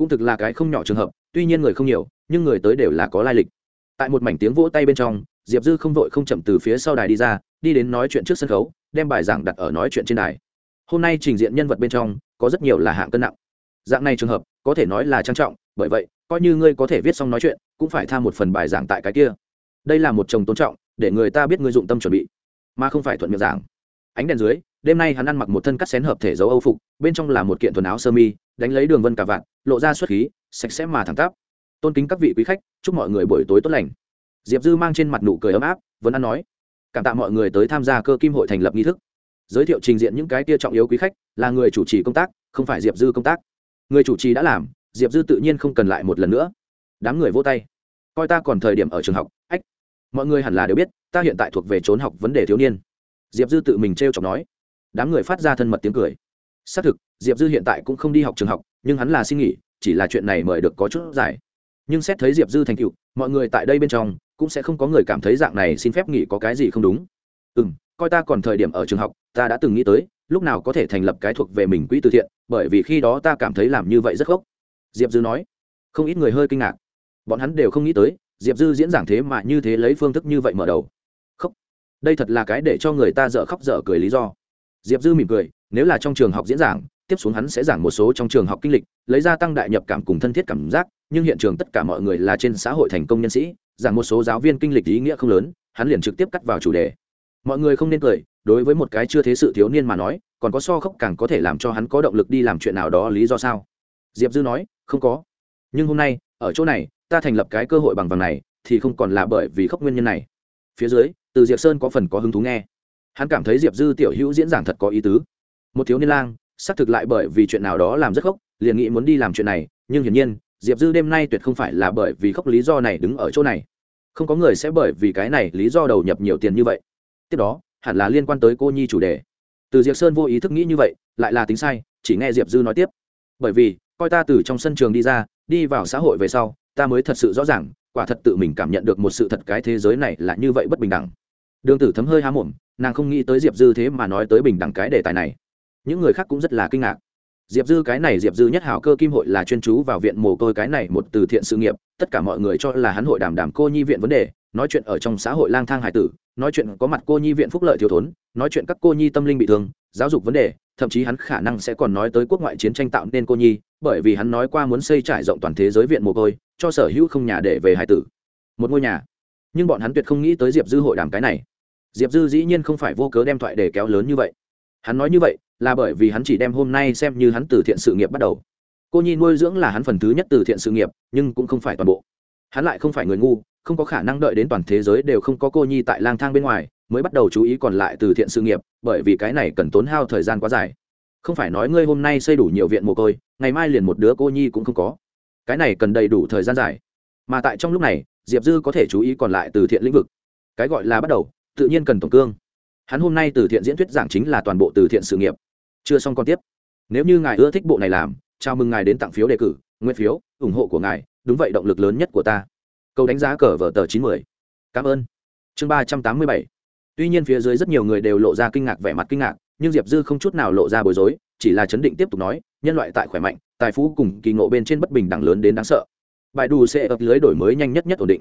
Speaker 1: cũng thực là cái không nhỏ trường hợp, tuy nhiên người không nhiều, nhưng người tới đều là có lai lịch. Tại một mảnh tiếng vỗ tay bên trong, diệp dư không vội không chậm từ phía sau đài đi ra, đi đến nói chuyện trước sân khấu, đem bài giảng đặt ở nói chuyện trên đài. Hôm nay trình diện nhân vật bên trong, có rất nhiều là hạng cân nặng. Dạng này trường hợp, có thể nói là trang trọng, bởi vậy, coi như ngươi có thể viết xong nói chuyện, cũng phải tham một phần bài giảng tại cái kia. Đây là một chồng tôn trọng, để người ta biết ngươi dụng tâm chuẩn bị, mà không phải thuận miệng giảng. Ánh đèn dưới, đêm nay hắn ăn mặc một thân cắt xén hợp thể dấu âu phục, bên trong là một kiện quần áo sơ mi, đánh lấy đường vân cả vạn lộ ra xuất khí, sạch sẽ mà thẳng tắp. Tôn kính các vị quý khách, chúc mọi người buổi tối tốt lành. Diệp dư mang trên mặt nụ cười ấm áp vẫn ăn nói, cảm tạ mọi người tới tham gia cơ kim hội thành lập nghi thức. Giới thiệu trình diện những cái tia trọng yếu quý khách, là người chủ trì công tác, không phải diệp dư công tác. Người chủ trì đã làm, diệp dư tự nhiên không cần lại một lần nữa. Đám người vô tay. Coi ta còn thời điểm ở trường học, ách, mọi người hẳn là đều biết, ta hiện tại thuộc về trốn học vấn đề thiếu niên. Diệp dư tự mình t r e o chọc nói. Đám người phát ra thân mật tiếng cười. Xác thực, diệp dư hiện tại cũng không đi học trường học nhưng hắn là xin nghỉ, chỉ là chuyện này mời được có chút giải. nhưng xét thấy diệp dư thành cựu mọi người tại đây bên trong, cũng sẽ không có người cảm thấy dạng này xin phép nghỉ có cái gì không đúng. Ừ m coi ta còn thời điểm ở trường học, ta đã từng nghĩ tới, lúc nào có thể thành lập cái thuộc về mình quỹ từ thiện, bởi vì khi đó ta cảm thấy làm như vậy rất gốc. Diệp dư nói. Không ít người hơi kinh ngạc. Bọn hắn đều không nghĩ tới, diệp dư diễn giảng thế mà như thế lấy phương thức như vậy mở đầu. Khóc. Đây thật là cái để cho người ta dở khóc dở cười lý do. Diệp dư mỉm cười, nếu là trong trường học diễn giảng tiếp xuống hắn sẽ giảng một số trong trường học kinh lịch, lấy ra tăng đại nhập cảm cùng thân thiết cảm giác, nhưng hiện trường tất cả mọi người là trên xã hội thành công nhân sĩ, giảng một số giáo viên kinh lịch ý nghĩa không lớn, hắn liền trực tiếp cắt vào chủ đề. Mọi người không nên cười, đối với một cái chưa thế sự thiếu niên mà nói, còn có so khóc càng có thể làm cho hắn có động lực đi làm chuyện nào đó lý do sao? Diệp dư nói, không có. Nhưng hôm nay, ở chỗ này, ta thành lập cái cơ hội bằng vàng này, thì không còn là bởi vì khóc nguyên nhân này. Phía dưới, từ diệp sơn có phần có hứng thú nghe. Hắn cảm thấy diệp dư tiểu hữu diễn giảng thật có ý tứ. Một thiếu niên lang xác thực lại bởi vì chuyện nào đó làm rất khóc liền nghĩ muốn đi làm chuyện này, nhưng hiển nhiên, diệp dư đêm nay tuyệt không phải là bởi vì khóc lý do này đứng ở chỗ này. Không có người sẽ bởi vì cái này lý do đầu nhập nhiều tiền như vậy. Tiếp đó, hẳn là liên quan tới cô nhi chủ đề. Từ diệp sơn vô ý thức nghĩ như vậy, lại là tính sai, chỉ nghe diệp dư nói tiếp. Bởi vì, coi ta từ trong sân trường đi ra, đi vào xã hội về sau, ta mới thật sự rõ ràng, quả thật tự mình cảm nhận được một sự thật cái thế giới này là như vậy bất bình đẳng. Đường tử thấm hơi há mồm, nàng không nghĩ tới diệp dư thế mà nói tới bình đẳng cái đề tài này những người khác cũng rất là kinh ngạc. Diệp dư cái này diệp dư nhất hảo cơ kim hội là chuyên chú vào viện mồ côi cái này một từ thiện sự nghiệp, tất cả mọi người cho là hắn hội đàm đàm cô nhi viện vấn đề, nói chuyện ở trong xã hội lang thang hải tử, nói chuyện có mặt cô nhi viện phúc lợi thiếu thốn, nói chuyện các cô nhi tâm linh bị thương, giáo dục vấn đề, thậm chí hắn khả năng sẽ còn nói tới quốc ngoại chiến tranh tạo nên cô nhi, bởi vì hắn nói qua muốn xây trải rộng toàn thế giới viện mồ côi, cho sở hữu không nhà để về hải tử. Một ngôi nhà. Nhưng bọn hắn tuyệt không nghĩ tới diệp dư hội đàm cái này. Diệp dư dĩ nhiên không phải vô cớ đem thoại để kéo lớn như vậy. Hắn nói như vậy là bởi vì hắn chỉ đem hôm nay xem như hắn từ thiện sự nghiệp bắt đầu. Cô nhi nuôi dưỡng là hắn phần thứ nhất từ thiện sự nghiệp, nhưng cũng không phải toàn bộ. Hắn lại không phải người ngu, không có khả năng đợi đến toàn thế giới đều không có cô nhi tại lang thang bên ngoài, mới bắt đầu chú ý còn lại từ thiện sự nghiệp, bởi vì cái này cần tốn hao thời gian quá dài. Không phải nói ngươi hôm nay xây đủ nhiều viện mồ côi, ngày mai liền một đứa cô nhi cũng không có. Cái này cần đầy đủ thời gian dài. Mà tại trong lúc này, diệp dư có thể chú ý còn lại từ thiện lĩnh vực. Cái gọi là bắt đầu, tự nhiên cần tổng cương. Hắn hôm nay từ thiện diễn thuyết giảng chính là toàn bộ từ thiện sự nghiệp chưa xong còn tiếp. Nếu như ngài ưa thích bộ này làm, chào mừng ngài đến tặng phiếu đề cử nguyên phiếu, ủng hộ của ngài, đúng vậy động lực lớn nhất của ta. Câu đánh giá cờ vở tờ chín mươi cảm ơn. Chương ba trăm tám mươi bảy. Tuy nhiên phía dưới rất nhiều người đều lộ ra kinh ngạc vẻ mặt kinh ngạc, nhưng diệp dư không chút nào lộ ra bối rối, chỉ là chấn định tiếp tục nói, nhân loại tại khỏe mạnh, tài phú cùng kỳ ngộ bên trên bất bình đẳng lớn đến đáng sợ. Bài đủ sẽ ập lưới đổi mới nhanh nhất nhất ổn định.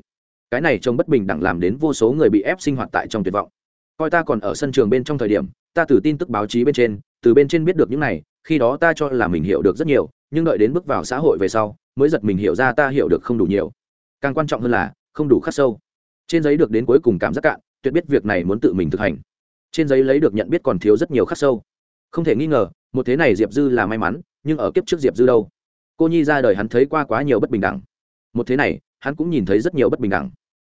Speaker 1: Cái này trông bất bình đẳng làm đến vô số người bị ép sinh hoạt tại trong tuyệt vọng. Coi ta còn ở sân trường bên trong thời điểm, ta từ tin tức báo chí bên trên từ bên trên biết được những này, khi đó ta cho là mình hiểu được rất nhiều, nhưng đợi đến bước vào xã hội về sau, mới giật mình hiểu ra ta hiểu được không đủ nhiều. Càng quan trọng hơn là, không đủ khắc sâu. Trên giấy được đến cuối cùng cảm giác cạn, tuyệt biết việc này muốn tự mình thực hành. Trên giấy lấy được nhận biết còn thiếu rất nhiều khắc sâu. Không thể nghi ngờ, một thế này diệp dư là may mắn, nhưng ở kiếp trước diệp dư đâu? Cô nhi ra đời hắn thấy qua quá nhiều bất bình đẳng. Một thế này, hắn cũng nhìn thấy rất nhiều bất bình đẳng.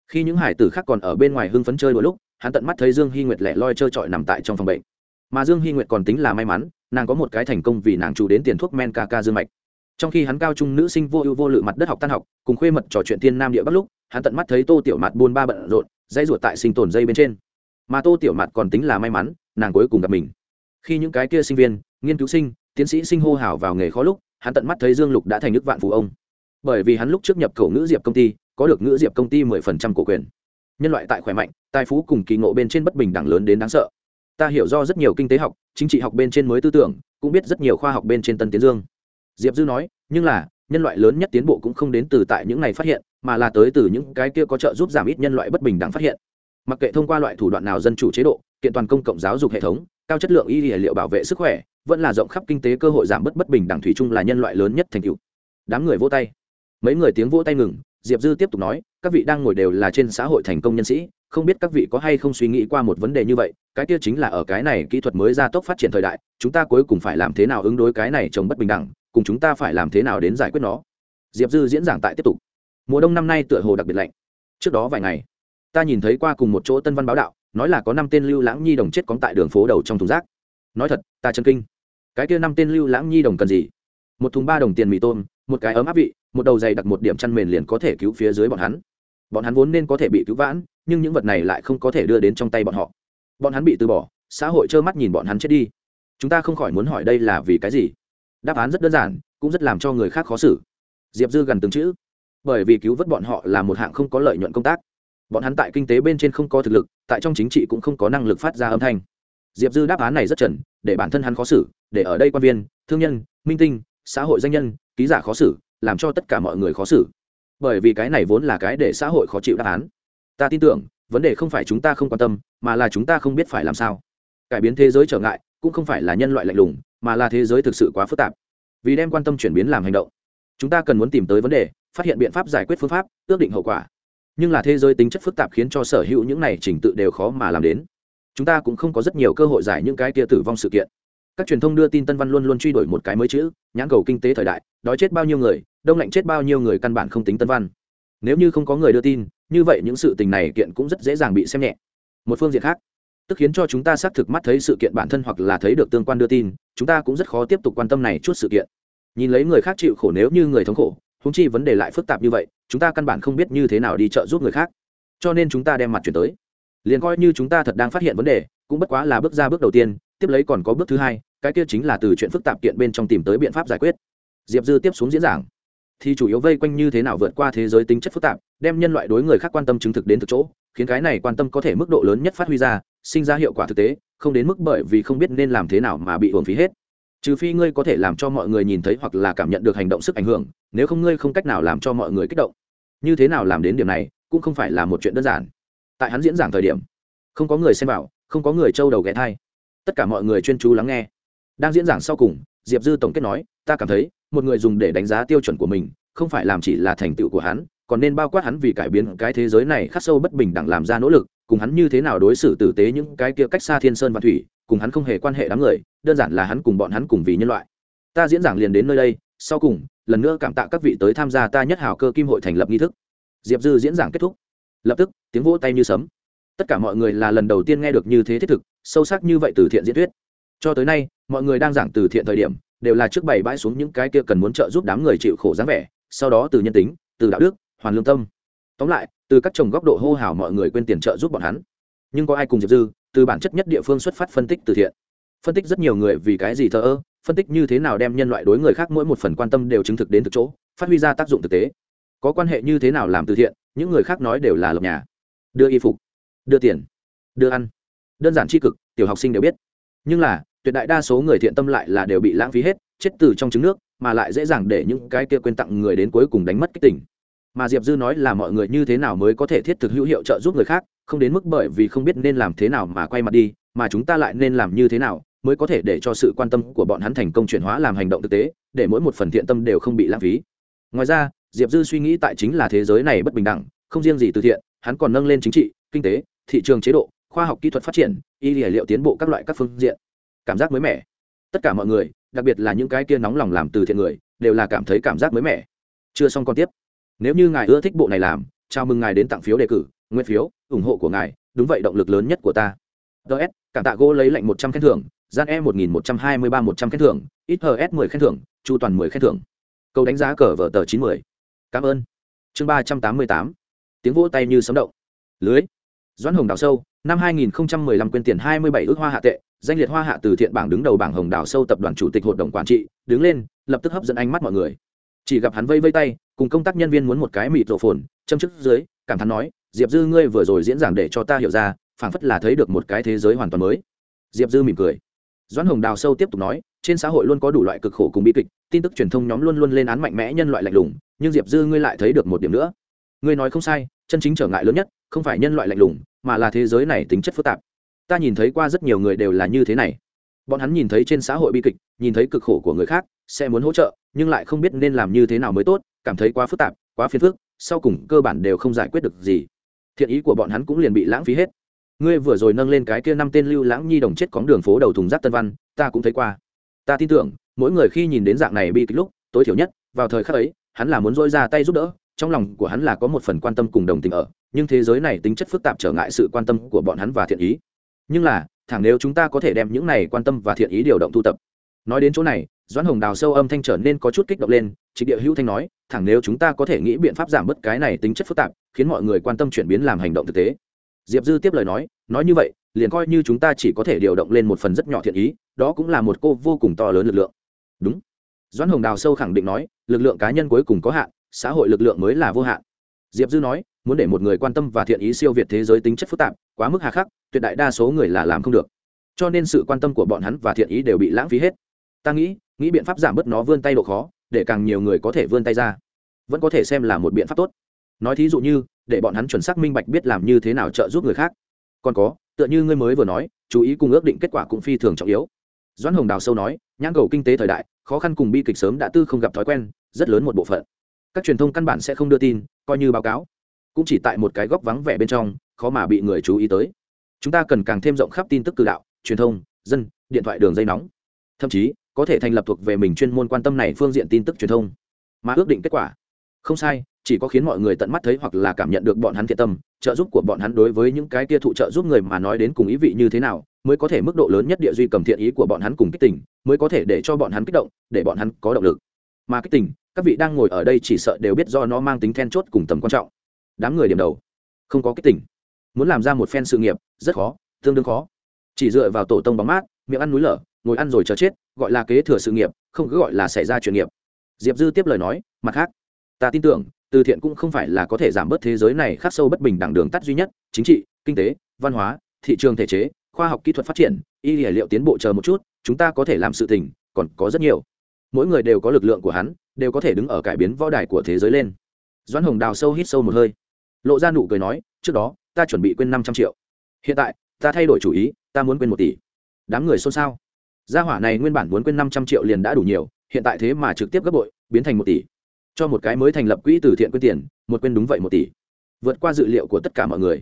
Speaker 1: Khi những hải tử khác còn ở bên ngoài hưng phấn chơi đôi lúc, hắn tận mắt thấy dương hy nguyệt lẻ loi trơ trọi nằm tại trong phòng bệnh mà dương hy nguyệt còn tính là may mắn, nàng có một cái thành công vì nàng chủ đến tiền thuốc men ca ca dương mạch. Trong khi hắn cao trung nữ sinh vô ưu vô lự mặt đất học tan học, cùng khuê mật trò chuyện tiên nam địa bắc lúc, hắn tận mắt thấy tô tiểu mặt buôn ba bận rộn dây ruột tại sinh tồn dây bên trên. Mà tô tiểu mặt còn tính là may mắn, nàng cuối cùng gặp mình. Khi những cái kia sinh viên, nghiên cứu sinh, tiến sĩ sinh hô hào vào nghề khó lúc, hắn tận mắt thấy dương lục đã thành nước vạn phụ ông. Bởi vì hắn lúc trước nhập khẩu ngữ diệp công ty, có được ngữ diệp công ty mười phần trăm cổ quyền. Nhân loại tại khỏe mạnh, tài phú cùng kỳ ngộ bên trên bất bình đẳng lớn đến đáng sợ ta hiểu do rất nhiều kinh tế học, chính trị học bên trên mới tư tưởng, cũng biết rất nhiều khoa học bên trên tân tiến dương. Diệp dư nói, nhưng là, nhân loại lớn nhất tiến bộ cũng không đến từ tại những này phát hiện, mà là tới từ những cái kia có trợ giúp giảm ít nhân loại bất bình đẳng phát hiện. Mặc kệ thông qua loại thủ đoạn nào dân chủ chế độ, kiện toàn công cộng giáo dục hệ thống, cao chất lượng y liệu bảo vệ sức khỏe, vẫn là rộng khắp kinh tế cơ hội giảm bất bất bình đẳng thủy chung là nhân loại lớn nhất thành tựu. Đám người vỗ tay. Mấy người tiếng vỗ tay ngừng, diệp dư tiếp tục nói, các vị đang ngồi đều là trên xã hội thành công nhân sĩ không biết các vị có hay không suy nghĩ qua một vấn đề như vậy, cái kia chính là ở cái này kỹ thuật mới gia tốc phát triển thời đại, chúng ta cuối cùng phải làm thế nào ứng đối cái này chống bất bình đẳng, cùng chúng ta phải làm thế nào đến giải quyết nó. Diệp dư diễn giảng tại tiếp tục. Mùa đông năm nay tựa hồ đặc biệt lạnh. Trước đó vài ngày, ta nhìn thấy qua cùng một chỗ tân văn báo đạo, nói là có năm tên lưu lãng nhi đồng chết cóng tại đường phố đầu trong thùng rác. Nói thật, ta chân kinh. Cái kia năm tên lưu lãng nhi đồng cần gì? Một thùng ba đồng tiền mì tôm, một cái ấm áp vị, một đầu dày đặt một điểm chăn mền liền có thể cứu phía dưới bọn hắn. Bọn hắn vốn nên có thể bị cứu vãn nhưng những vật này lại không có thể đưa đến trong tay bọn họ. Bọn hắn bị từ bỏ, xã hội trơ mắt nhìn bọn hắn chết đi. Chúng ta không khỏi muốn hỏi đây là vì cái gì? Đáp án rất đơn giản, cũng rất làm cho người khác khó xử. Diệp dư gần từng chữ. Bởi vì cứu vớt bọn họ là một hạng không có lợi nhuận công tác. Bọn hắn tại kinh tế bên trên không có thực lực, tại trong chính trị cũng không có năng lực phát ra âm thanh. Diệp dư đáp án này rất trần để bản thân hắn khó xử, để ở đây quan viên, thương nhân, minh tinh, xã hội danh nhân, ký giả khó xử, làm cho tất cả mọi người khó xử. Bởi vì cái này vốn là cái để xã hội khó chịu đáp án ta tin tưởng, vấn đề không phải chúng ta không quan tâm, mà là chúng ta không biết phải làm sao. Cải biến thế giới trở ngại, cũng không phải là nhân loại lạnh lùng, mà là thế giới thực sự quá phức tạp. Vì đem quan tâm chuyển biến làm hành động, chúng ta cần muốn tìm tới vấn đề, phát hiện biện pháp giải quyết phương pháp, ước định hậu quả. Nhưng là thế giới tính chất phức tạp khiến cho sở hữu những này trình tự đều khó mà làm đến. Chúng ta cũng không có rất nhiều cơ hội giải những cái kia tử vong sự kiện. Các truyền thông đưa tin tân văn luôn luôn truy đuổi một cái mới chữ, nhãn cầu kinh tế thời đại, đói chết bao nhiêu người, đông lạnh chết bao nhiêu người căn bản không tính tân văn. Nếu như không có người đưa tin như vậy những sự tình này kiện cũng rất dễ dàng bị xem nhẹ. Một phương diện khác, tức khiến cho chúng ta xác thực mắt thấy sự kiện bản thân hoặc là thấy được tương quan đưa tin, chúng ta cũng rất khó tiếp tục quan tâm này chút sự kiện. Nhìn lấy người khác chịu khổ nếu như người thống khổ húng chi vấn đề lại phức tạp như vậy, chúng ta căn bản không biết như thế nào đi trợ giúp người khác. Cho nên chúng ta đem mặt chuyển tới. Liền coi như chúng ta thật đang phát hiện vấn đề, cũng bất quá là bước ra bước đầu tiên, tiếp lấy còn có bước thứ hai, cái kia chính là từ chuyện phức tạp kiện bên trong tìm tới biện pháp giải quyết. Diệp dư tiếp xuống diễn giảng thì chủ yếu vây quanh như thế nào vượt qua thế giới tính chất phức tạp, đem nhân loại đối người khác quan tâm chứng thực đến thực chỗ, khiến cái này quan tâm có thể mức độ lớn nhất phát huy ra, sinh ra hiệu quả thực tế, không đến mức bởi vì không biết nên làm thế nào mà bị hưởng phí hết. Trừ phi ngươi có thể làm cho mọi người nhìn thấy hoặc là cảm nhận được hành động sức ảnh hưởng, nếu không ngươi không cách nào làm cho mọi người kích động. Như thế nào làm đến điểm này, cũng không phải là một chuyện đơn giản. Tại hắn diễn giảng thời điểm, không có người xem vào, không có người trâu đầu ghé thai. Tất cả mọi người chuyên chú lắng nghe. Đang diễn giảng sau cùng, diệp dư tổng kết nói, ta cảm thấy một người dùng để đánh giá tiêu chuẩn của mình, không phải làm chỉ là thành tựu của hắn, còn nên bao quát hắn vì cải biến cái thế giới này khắc sâu bất bình đẳng làm ra nỗ lực, cùng hắn như thế nào đối xử tử tế những cái kia cách xa thiên sơn và thủy, cùng hắn không hề quan hệ đám người, đơn giản là hắn cùng bọn hắn cùng vì nhân loại. Ta diễn giảng liền đến nơi đây, sau cùng, lần nữa cảm tạ các vị tới tham gia ta nhất hào cơ kim hội thành lập nghi thức. Diệp dư diễn giảng kết thúc. Lập tức, tiếng vỗ tay như sấm. Tất cả mọi người là lần đầu tiên nghe được như thế thiết thực, sâu sắc như vậy từ thiện diễn thuyết. Cho tới nay, mọi người đang giảng từ thiện thời điểm đều là trước bày bãi xuống những cái kia cần muốn trợ giúp đám người chịu khổ dáng vẻ, sau đó từ nhân tính, từ đạo đức, hoàn lương tâm. Tóm lại, từ các chồng góc độ hô hào mọi người quên tiền trợ giúp bọn hắn. Nhưng có ai cùng diệp dư, từ bản chất nhất địa phương xuất phát phân tích từ thiện. Phân tích rất nhiều người vì cái gì thờ ơ, phân tích như thế nào đem nhân loại đối người khác mỗi một phần quan tâm đều chứng thực đến thực chỗ, phát huy ra tác dụng thực tế. Có quan hệ như thế nào làm từ thiện, những người khác nói đều là lập nhà. Đưa y phục, đưa tiền, đưa ăn. Đơn giản tri cực, tiểu học sinh đều biết. Nhưng là tuyệt đại đa số người thiện tâm lại là đều bị lãng phí hết, chết từ trong trứng nước, mà lại dễ dàng để những cái kia quên tặng người đến cuối cùng đánh mất kích tỉnh mà diệp dư nói là mọi người như thế nào mới có thể thiết thực hữu hiệu trợ giúp người khác, không đến mức bởi vì không biết nên làm thế nào mà quay mặt đi, mà chúng ta lại nên làm như thế nào mới có thể để cho sự quan tâm của bọn hắn thành công chuyển hóa làm hành động thực tế, để mỗi một phần thiện tâm đều không bị lãng phí. Ngoài ra, diệp dư suy nghĩ tại chính là thế giới này bất bình đẳng, không riêng gì từ thiện, hắn còn nâng lên chính trị, kinh tế, thị trường chế độ, khoa học kỹ thuật phát triển, y liệu liệu tiến bộ các loại các phương diện cảm giác mới mẻ. Tất cả mọi người, đặc biệt là những cái kia nóng lòng làm từ thiện người, đều là cảm thấy cảm giác mới mẻ. Chưa xong còn tiếp. Nếu như ngài ưa thích bộ này làm, chào mừng ngài đến tặng phiếu đề cử, nguyên phiếu, ủng hộ của ngài, đúng vậy động lực lớn nhất của ta. Ts cảm tạ gỗ lấy lệnh một trăm khen thưởng, gian e một nghìn một trăm hai mươi ba một trăm khen thưởng, ít s mười khen thưởng, chu toàn mười khen thưởng. Câu đánh giá cờ vở tờ chín mươi cảm ơn. Chương ba trăm tám mươi tám. Tiếng vỗ tay như sấm động. Lưới. Doãn hồng đào sâu, năm hai nghìn lăm quyên tiền hai mươi bảy ước hoa hạ tệ danh liệt hoa hạ từ thiện bảng đứng đầu bảng hồng đào sâu tập đoàn chủ tịch hội đồng quản trị, đứng lên, lập tức hấp dẫn ánh mắt mọi người. Chỉ gặp hắn vây vây tay, cùng công tác nhân viên muốn một cái mịt rộ phồn, châm chức dưới, cảm thán nói, diệp dư, ngươi vừa rồi diễn giảng để cho ta hiểu ra, phảng phất là thấy được một cái thế giới hoàn toàn mới. Diệp dư mỉm cười. Doãn hồng đào sâu tiếp tục nói, trên xã hội luôn có đủ loại cực khổ cùng bi kịch, tin tức truyền thông nhóm luôn luôn lên án mạnh mẽ nhân loại lạnh lùng, nhưng diệp dư, ngươi lại thấy được một điểm nữa. Ngươi nói không sai, chân chính trở ngại lớn nhất, không phải nhân loại lạnh lùng, mà là thế giới này tính chất phức tạp ta nhìn thấy qua rất nhiều người đều là như thế này. Bọn hắn nhìn thấy trên xã hội bi kịch, nhìn thấy cực khổ của người khác, sẽ muốn hỗ trợ, nhưng lại không biết nên làm như thế nào mới tốt, cảm thấy quá phức tạp, quá phiền phức, sau cùng cơ bản đều không giải quyết được gì. Thiện ý của bọn hắn cũng liền bị lãng phí hết. Ngươi vừa rồi nâng lên cái kia năm tên lưu lãng nhi đồng chết cóng đường phố đầu thùng rác tân văn, ta cũng thấy qua. Ta tin tưởng, mỗi người khi nhìn đến dạng này bi kịch lúc, tối thiểu nhất, vào thời khắc ấy, hắn là muốn dôi ra tay giúp đỡ, trong lòng của hắn là có một phần quan tâm cùng đồng tình ở, nhưng thế giới này tính chất phức tạp trở ngại sự quan tâm của bọn hắn và thiện ý nhưng là, thẳng nếu chúng ta có thể đem những này quan tâm và thiện ý điều động thu tập. Nói đến chỗ này, doãn hồng đào sâu âm thanh trở nên có chút kích động lên, trịnh địa hữu thanh nói, thẳng nếu chúng ta có thể nghĩ biện pháp giảm bớt cái này tính chất phức tạp, khiến mọi người quan tâm chuyển biến làm hành động thực tế. Diệp dư tiếp lời nói nói như vậy, liền coi như chúng ta chỉ có thể điều động lên một phần rất nhỏ thiện ý, đó cũng là một cô vô cùng to lớn lực lượng. Đúng. Doãn hồng đào sâu khẳng định nói, lực lượng cá nhân cuối cùng có hạn, xã hội lực lượng mới là vô hạn. Diệp dư nói, muốn để một người quan tâm và thiện ý siêu việt thế giới tính chất phức tạp, quá mức hà khắc tuyệt đại đa số người là làm không được. Cho nên sự quan tâm của bọn hắn và thiện ý đều bị lãng phí hết. Ta nghĩ nghĩ biện pháp giảm bớt nó vươn tay độ khó, để càng nhiều người có thể vươn tay ra. Vẫn có thể xem là một biện pháp tốt. Nói thí dụ như, để bọn hắn chuẩn xác minh bạch biết làm như thế nào trợ giúp người khác. Còn có, tựa như ngươi mới vừa nói, chú ý cùng ước định kết quả cũng phi thường trọng yếu. Doãn hồng đào sâu nói, nhãn cầu kinh tế thời đại, khó khăn cùng bi kịch sớm đã tư không gặp thói quen, rất lớn một bộ phận. Các truyền thông căn bản sẽ không đưa tin, coi như báo cáo. Cũng chỉ tại một cái góc vắng vẻ bên trong, khó mà bị người chú ý tới chúng ta cần càng thêm rộng khắp tin tức cử đạo, truyền thông, dân, điện thoại, đường dây nóng. Thậm chí, có thể thành lập thuộc về mình chuyên môn quan tâm này phương diện tin tức truyền thông. Mà ước định kết quả. Không sai, chỉ có khiến mọi người tận mắt thấy hoặc là cảm nhận được bọn hắn thiện tâm, trợ giúp của bọn hắn đối với những cái kia thụ trợ giúp người mà nói đến cùng ý vị như thế nào, mới có thể mức độ lớn nhất địa duy cầm thiện ý của bọn hắn cùng kích tình, mới có thể để cho bọn hắn kích động, để bọn hắn có động lực. Mà kích tình, các vị đang ngồi ở đây chỉ sợ đều biết do nó mang tính then chốt cùng tầm quan trọng. Đám người điểm đầu. Không có kích tình muốn làm ra một phen sự nghiệp, rất khó, tương đương khó. Chỉ dựa vào tổ tông bóng mát, miệng ăn núi lở, ngồi ăn rồi chờ chết, gọi là kế thừa sự nghiệp, không cứ gọi là xảy ra chuyển nghiệp. Diệp dư tiếp lời nói, mặt khác, ta tin tưởng, từ thiện cũng không phải là có thể giảm bớt thế giới này khắc sâu bất bình đẳng đường tắt duy nhất, chính trị, kinh tế, văn hóa, thị trường thể chế, khoa học kỹ thuật phát triển, y hệ liệu tiến bộ chờ một chút, chúng ta có thể làm sự tình, còn có rất nhiều. Mỗi người đều có lực lượng của hắn, đều có thể đứng ở cải biến võ đài của thế giới lên. Doãn hồng đào sâu hít sâu một hơi, lộ ra nụ cười nói, trước đó ta chuẩn bị quên năm trăm triệu. Hiện tại, ta thay đổi chủ ý, ta muốn quên một tỷ. Đám người xôn xao. Gia hỏa này nguyên bản muốn quên năm trăm triệu liền đã đủ nhiều, hiện tại thế mà trực tiếp gấp bội, biến thành một tỷ. Cho một cái mới thành lập quỹ từ thiện quyên tiền, một quên đúng vậy một tỷ. Vượt qua dự liệu của tất cả mọi người.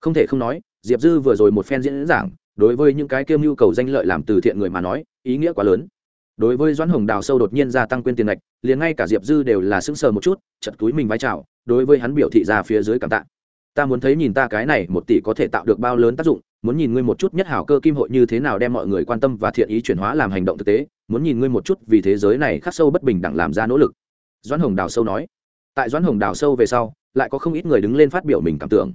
Speaker 1: Không thể không nói, diệp dư vừa rồi một phen diễn giảng, đối với những cái kiêm nhu cầu danh lợi làm từ thiện người mà nói, ý nghĩa quá lớn. Đối với doãn hồng đào sâu đột nhiên gia tăng quyên tiền lệch liền ngay cả diệp dư đều là sững sờ một chút, chật túi mình vai trào đối với hắn biểu thị ra phía dưới cảm tạ ta muốn thấy nhìn ta cái này một tỷ có thể tạo được bao lớn tác dụng, muốn nhìn ngươi một chút nhất hảo cơ kim hội như thế nào đem mọi người quan tâm và thiện ý chuyển hóa làm hành động thực tế, muốn nhìn ngươi một chút vì thế giới này khắc sâu bất bình đẳng làm ra nỗ lực. Doãn hồng đào sâu nói. Tại doãn hồng đào sâu về sau, lại có không ít người đứng lên phát biểu mình cảm tưởng.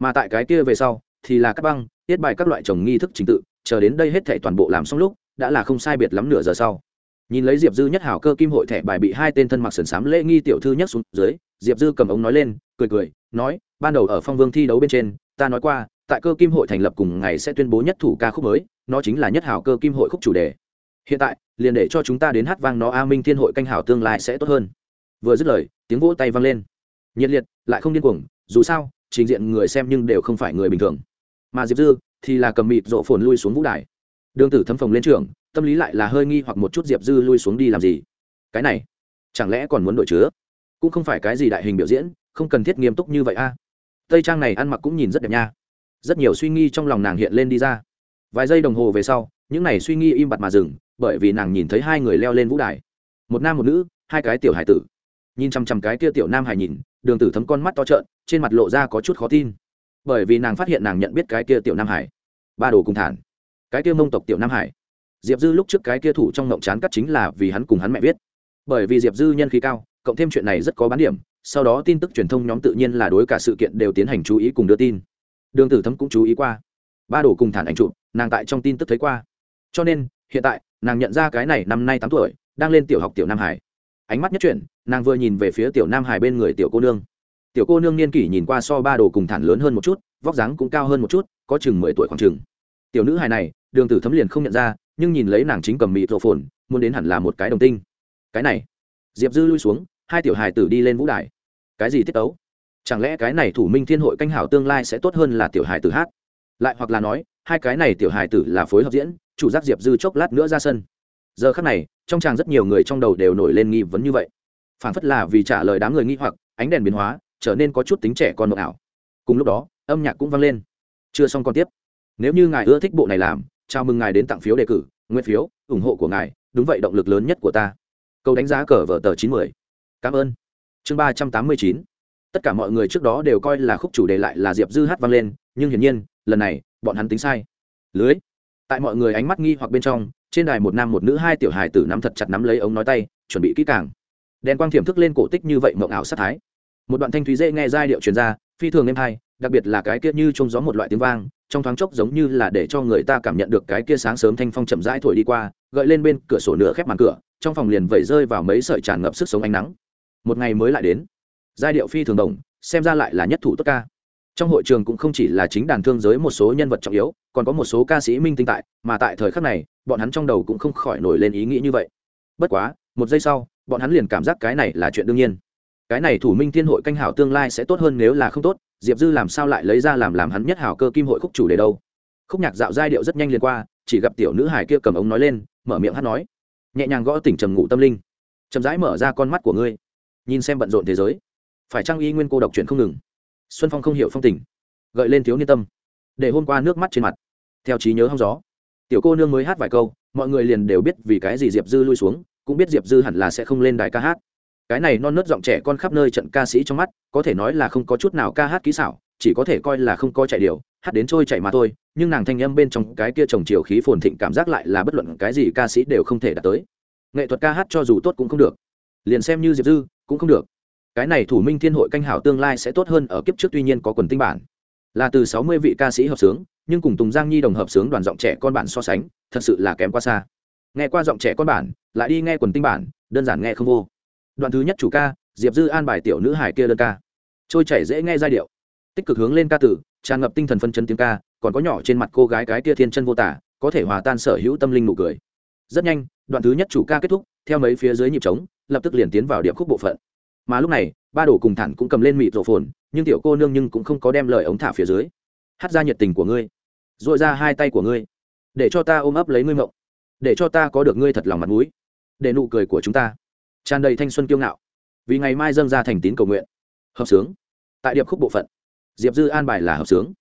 Speaker 1: Mà tại cái kia về sau, thì là các băng, tiết bài các loại trồng nghi thức trình tự, chờ đến đây hết thể toàn bộ làm xong lúc, đã là không sai biệt lắm nửa giờ sau nhìn lấy diệp dư nhất hảo cơ kim hội thẻ bài bị hai tên thân mặc sườn xám lễ nghi tiểu thư nhất xuống dưới, diệp dư cầm ống nói lên, cười cười, nói, ban đầu ở phong vương thi đấu bên trên, ta nói qua, tại cơ kim hội thành lập cùng ngày sẽ tuyên bố nhất thủ ca khúc mới, nó chính là nhất hảo cơ kim hội khúc chủ đề. Hiện tại, liền để cho chúng ta đến hát vang nó a minh thiên hội canh hảo tương lai sẽ tốt hơn. Vừa dứt lời, tiếng vỗ tay vang lên. Nhiệt liệt, lại không điên cuồng, dù sao, trình diện người xem nhưng đều không phải người bình thường. Mà diệp dư thì là cầm mịt rộ phồn lui xuống vũ đài. Đường tử thấm phòng lên trường tâm lý lại là hơi nghi hoặc một chút diệp dư lui xuống đi làm gì? Cái này, chẳng lẽ còn muốn đổi chứa? Cũng không phải cái gì đại hình biểu diễn, không cần thiết nghiêm túc như vậy a. Tây trang này ăn mặc cũng nhìn rất đẹp nha. Rất nhiều suy nghi trong lòng nàng hiện lên đi ra. Vài giây đồng hồ về sau, những này suy nghi im bặt mà dừng, bởi vì nàng nhìn thấy hai người leo lên vũ đài. Một nam một nữ, hai cái tiểu hải tử. Nhìn chằm chằm cái kia tiểu nam hải nhìn, đường tử thấm con mắt to trợn, trên mặt lộ ra có chút khó tin. Bởi vì nàng phát hiện nàng nhận biết cái kia tiểu nam hải ba đồ cùng thản. Cái kia mông tộc tiểu nam hải diệp dư lúc trước cái kia thủ trong ngộng chán cắt chính là vì hắn cùng hắn mẹ viết. Bởi vì diệp dư nhân khí cao, cộng thêm chuyện này rất có bán điểm, sau đó tin tức truyền thông nhóm tự nhiên là đối cả sự kiện đều tiến hành chú ý cùng đưa tin. Đường tử thấm cũng chú ý qua. Ba đồ cùng thản ảnh chụp, nàng tại trong tin tức thấy qua. Cho nên, hiện tại, nàng nhận ra cái này năm nay tám tuổi, đang lên tiểu học tiểu nam hải. Ánh mắt nhất chuyển, nàng vừa nhìn về phía tiểu nam hải bên người tiểu cô nương. Tiểu cô nương niên kỷ nhìn qua so ba đồ cùng thản lớn hơn một chút, vóc dáng cũng cao hơn một chút, có chừng mười tuổi khoảng chừng. Tiểu nữ hài này, đường tử thấm liền không nhận ra nhưng nhìn lấy nàng chính cầm mịt rộ phồn, muốn đến hẳn là một cái đồng tinh. Cái này, diệp dư lui xuống, hai tiểu hài tử đi lên vũ đài. Cái gì tiết ấu chẳng lẽ cái này thủ minh thiên hội canh hảo tương lai sẽ tốt hơn là tiểu hài tử hát? Lại hoặc là nói, hai cái này tiểu hài tử là phối hợp diễn, chủ giác diệp dư chốc lát nữa ra sân. Giờ khắc này, trong tràng rất nhiều người trong đầu đều nổi lên nghi vấn như vậy. Phản phất là vì trả lời đám người nghi hoặc, ánh đèn biến hóa, trở nên có chút tính trẻ con mộng ảo. Cùng lúc đó, âm nhạc cũng vang lên. Chưa xong còn tiếp. Nếu như ngài ưa thích bộ này làm chào mừng ngài đến tặng phiếu đề cử, nguyên phiếu, ủng hộ của ngài, đúng vậy động lực lớn nhất của ta. Câu đánh giá cờ vở tờ chín mươi cảm ơn. Chương ba trăm tám mươi chín. Tất cả mọi người trước đó đều coi là khúc chủ đề lại là diệp dư hát vang lên, nhưng hiển nhiên, lần này, bọn hắn tính sai. Lưới. Tại mọi người ánh mắt nghi hoặc bên trong, trên đài một nam một nữ hai tiểu hài tử nắm thật chặt nắm lấy ống nói tay, chuẩn bị kỹ càng. Đèn quang thiểm thức lên cổ tích như vậy mộng ảo sát thái. Một đoạn thanh thúy dễ nghe giai điệu truyền ra, phi thường êm hay đặc biệt là cái kia như trông gió một loại tiếng vang, trong thoáng chốc giống như là để cho người ta cảm nhận được cái kia sáng sớm thanh phong chậm rãi thổi đi qua, gợi lên bên cửa sổ nửa khép màn cửa, trong phòng liền vẩy rơi vào mấy sợi tràn ngập sức sống ánh nắng. Một ngày mới lại đến. Giai điệu phi thường đồng, xem ra lại là nhất thủ tốt ca. Trong hội trường cũng không chỉ là chính đàn thương giới một số nhân vật trọng yếu, còn có một số ca sĩ minh tinh tại, mà tại thời khắc này, bọn hắn trong đầu cũng không khỏi nổi lên ý nghĩ như vậy. Bất quá, một giây sau, bọn hắn liền cảm giác cái này là chuyện đương nhiên. Cái này thủ minh thiên hội canh hảo tương lai sẽ tốt hơn nếu là không tốt diệp dư làm sao lại lấy ra làm làm hắn nhất hảo cơ kim hội khúc chủ đề đâu? Khúc nhạc dạo giai điệu rất nhanh liền qua, chỉ gặp tiểu nữ hải kia cầm ống nói lên, mở miệng hát nói. Nhẹ nhàng gõ tỉnh trầm ngủ tâm linh. Chậm rãi mở ra con mắt của ngươi. Nhìn xem bận rộn thế giới. Phải trang y nguyên cô độc chuyện không ngừng? Xuân phong không hiểu phong tình. Gợi lên thiếu niên tâm. Để hôm qua nước mắt trên mặt. Theo trí nhớ hong gió. Tiểu cô nương mới hát vài câu, mọi người liền đều biết vì cái gì diệp dư lui xuống, cũng biết diệp dư hẳn là sẽ không lên đài ca hát cái này non nớt giọng trẻ con khắp nơi trận ca sĩ trong mắt, có thể nói là không có chút nào ca hát kỹ xảo, chỉ có thể coi là không có chạy điều, hát đến trôi chạy mà thôi, nhưng nàng thanh âm bên trong cái kia trồng chiều khí phồn thịnh cảm giác lại là bất luận cái gì ca sĩ đều không thể đạt tới. Nghệ thuật ca hát cho dù tốt cũng không được. Liền xem như diệp dư, cũng không được. Cái này thủ minh thiên hội canh hảo tương lai sẽ tốt hơn ở kiếp trước tuy nhiên có quần tinh bản. Là từ sáu mươi vị ca sĩ hợp sướng, nhưng cùng tùng giang nhi đồng hợp sướng đoàn giọng trẻ con bản so sánh, thật sự là kém quá xa. Nghe qua giọng trẻ con bản, lại đi nghe quần tinh bản, đơn giản nghe không vô đoạn thứ nhất chủ ca, diệp dư an bài tiểu nữ hải kia đơn ca. Trôi chảy dễ nghe giai điệu. Tích cực hướng lên ca tử, tràn ngập tinh thần phân chân tiếng ca, còn có nhỏ trên mặt cô gái cái kia thiên chân vô tả, có thể hòa tan sở hữu tâm linh nụ cười. Rất nhanh, đoạn thứ nhất chủ ca kết thúc, theo mấy phía dưới nhịp trống, lập tức liền tiến vào điệp khúc bộ phận. Mà lúc này, ba đồ cùng thẳng cũng cầm lên mịt rổ phồn, nhưng tiểu cô nương nhưng cũng không có đem lời ống thả phía dưới. Hát ra nhiệt tình của ngươi. Dội ra hai tay của ngươi. Để cho ta ôm ấp lấy ngươi mộng. Để cho ta có được ngươi thật lòng mặt mũi. Để nụ cười của chúng ta tràn đầy thanh xuân kiêu ngạo. Vì ngày mai dâng ra thành tín cầu nguyện. Hợp sướng. Tại điệp khúc bộ phận, diệp dư an bài là hợp sướng.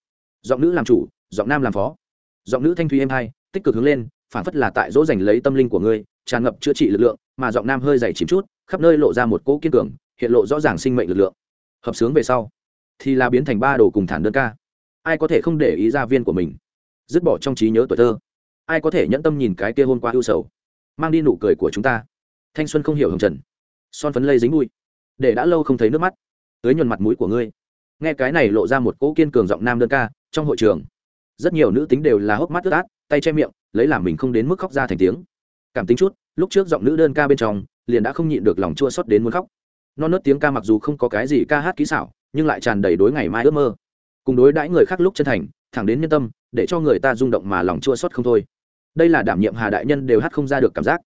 Speaker 1: Giọng nữ làm chủ, giọng nam làm phó. Giọng nữ thanh thúy êm hai tích cực hướng lên phản phất là tại dỗ dành lấy tâm linh của ngươi, tràn ngập chữa trị lực lượng, mà giọng nam hơi dày chìm chút, khắp nơi lộ ra một cỗ kiên cường, hiện lộ rõ ràng sinh mệnh lực lượng. Hợp sướng về sau, thì là biến thành ba đồ cùng thản đơn ca. Ai có thể không để ý ra viên của mình? Dứt bỏ trong trí nhớ tuổi thơ. Ai có thể nhẫn tâm nhìn cái kia hôm qua ưu sầu? Mang đi nụ cười của chúng ta thanh xuân không hiểu hồng trần son phấn lây dính bụi để đã lâu không thấy nước mắt tới nhuần mặt mũi của ngươi nghe cái này lộ ra một cỗ kiên cường giọng nam đơn ca trong hội trường rất nhiều nữ tính đều là hốc mắt ướt át tay che miệng lấy làm mình không đến mức khóc ra thành tiếng cảm tính chút lúc trước giọng nữ đơn ca bên trong liền đã không nhịn được lòng chua xót đến muốn khóc non nớt tiếng ca mặc dù không có cái gì ca hát kỹ xảo nhưng lại tràn đầy đối ngày mai ước mơ cùng đối đãi người khác lúc chân thành thẳng đến nhân tâm để cho người ta rung động mà lòng chua xót không thôi đây là đảm nhiệm hà đại nhân đều hát không ra được cảm giác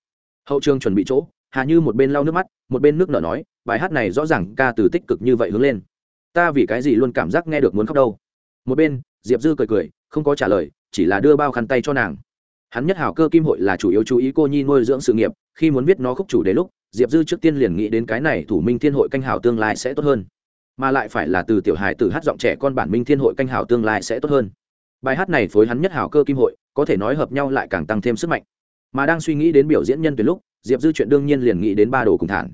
Speaker 1: hậu trường chuẩn bị chỗ hà như một bên lau nước mắt, một bên nước nở nói, bài hát này rõ ràng ca từ tích cực như vậy hướng lên. Ta vì cái gì luôn cảm giác nghe được muốn khóc đâu. Một bên, diệp dư cười cười, không có trả lời, chỉ là đưa bao khăn tay cho nàng. Hắn nhất hảo cơ kim hội là chủ yếu chú ý cô nhi nuôi dưỡng sự nghiệp, khi muốn viết nó khúc chủ đến lúc, diệp dư trước tiên liền nghĩ đến cái này thủ minh thiên hội canh hảo tương lai sẽ tốt hơn. Mà lại phải là từ tiểu hài từ hát giọng trẻ con bản minh thiên hội canh hảo tương lai sẽ tốt hơn. Bài hát này phối hắn nhất hảo cơ kim hội, có thể nói hợp nhau lại càng tăng thêm sức mạnh. Mà đang suy nghĩ đến biểu diễn nhân tuyển lúc diệp dư chuyện đương nhiên liền nghĩ đến ba đồ cùng thản.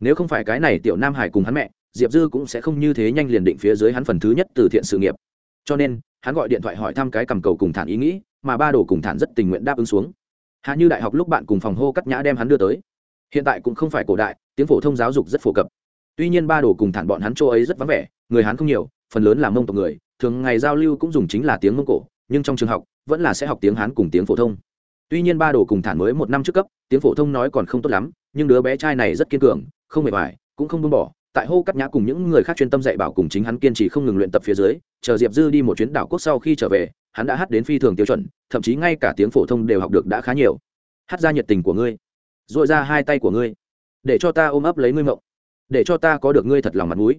Speaker 1: Nếu không phải cái này tiểu nam hải cùng hắn mẹ, diệp dư cũng sẽ không như thế nhanh liền định phía dưới hắn phần thứ nhất từ thiện sự nghiệp. Cho nên, hắn gọi điện thoại hỏi thăm cái cầm cầu cùng thản ý nghĩ, mà ba đồ cùng thản rất tình nguyện đáp ứng xuống. Hạ như đại học lúc bạn cùng phòng hô cắt nhã đem hắn đưa tới. Hiện tại cũng không phải cổ đại, tiếng phổ thông giáo dục rất phổ cập. Tuy nhiên ba đồ cùng thản bọn hắn châu ấy rất vắng vẻ, người hắn không nhiều, phần lớn là mông tộc người, thường ngày giao lưu cũng dùng chính là tiếng mông cổ, nhưng trong trường học, vẫn là sẽ học tiếng hán cùng tiếng phổ thông tuy nhiên ba đồ cùng thản mới một năm trước cấp, tiếng phổ thông nói còn không tốt lắm, nhưng đứa bé trai này rất kiên cường, không mệt mỏi, cũng không buông bỏ. Tại hô cắt nhã cùng những người khác chuyên tâm dạy bảo cùng chính hắn kiên trì không ngừng luyện tập phía dưới, chờ diệp dư đi một chuyến đảo quốc sau khi trở về, hắn đã hát đến phi thường tiêu chuẩn, thậm chí ngay cả tiếng phổ thông đều học được đã khá nhiều. Hát ra nhiệt tình của ngươi dội ra hai tay của ngươi, để cho ta ôm ấp lấy ngươi mộng, để cho ta có được ngươi thật lòng mặt mũi.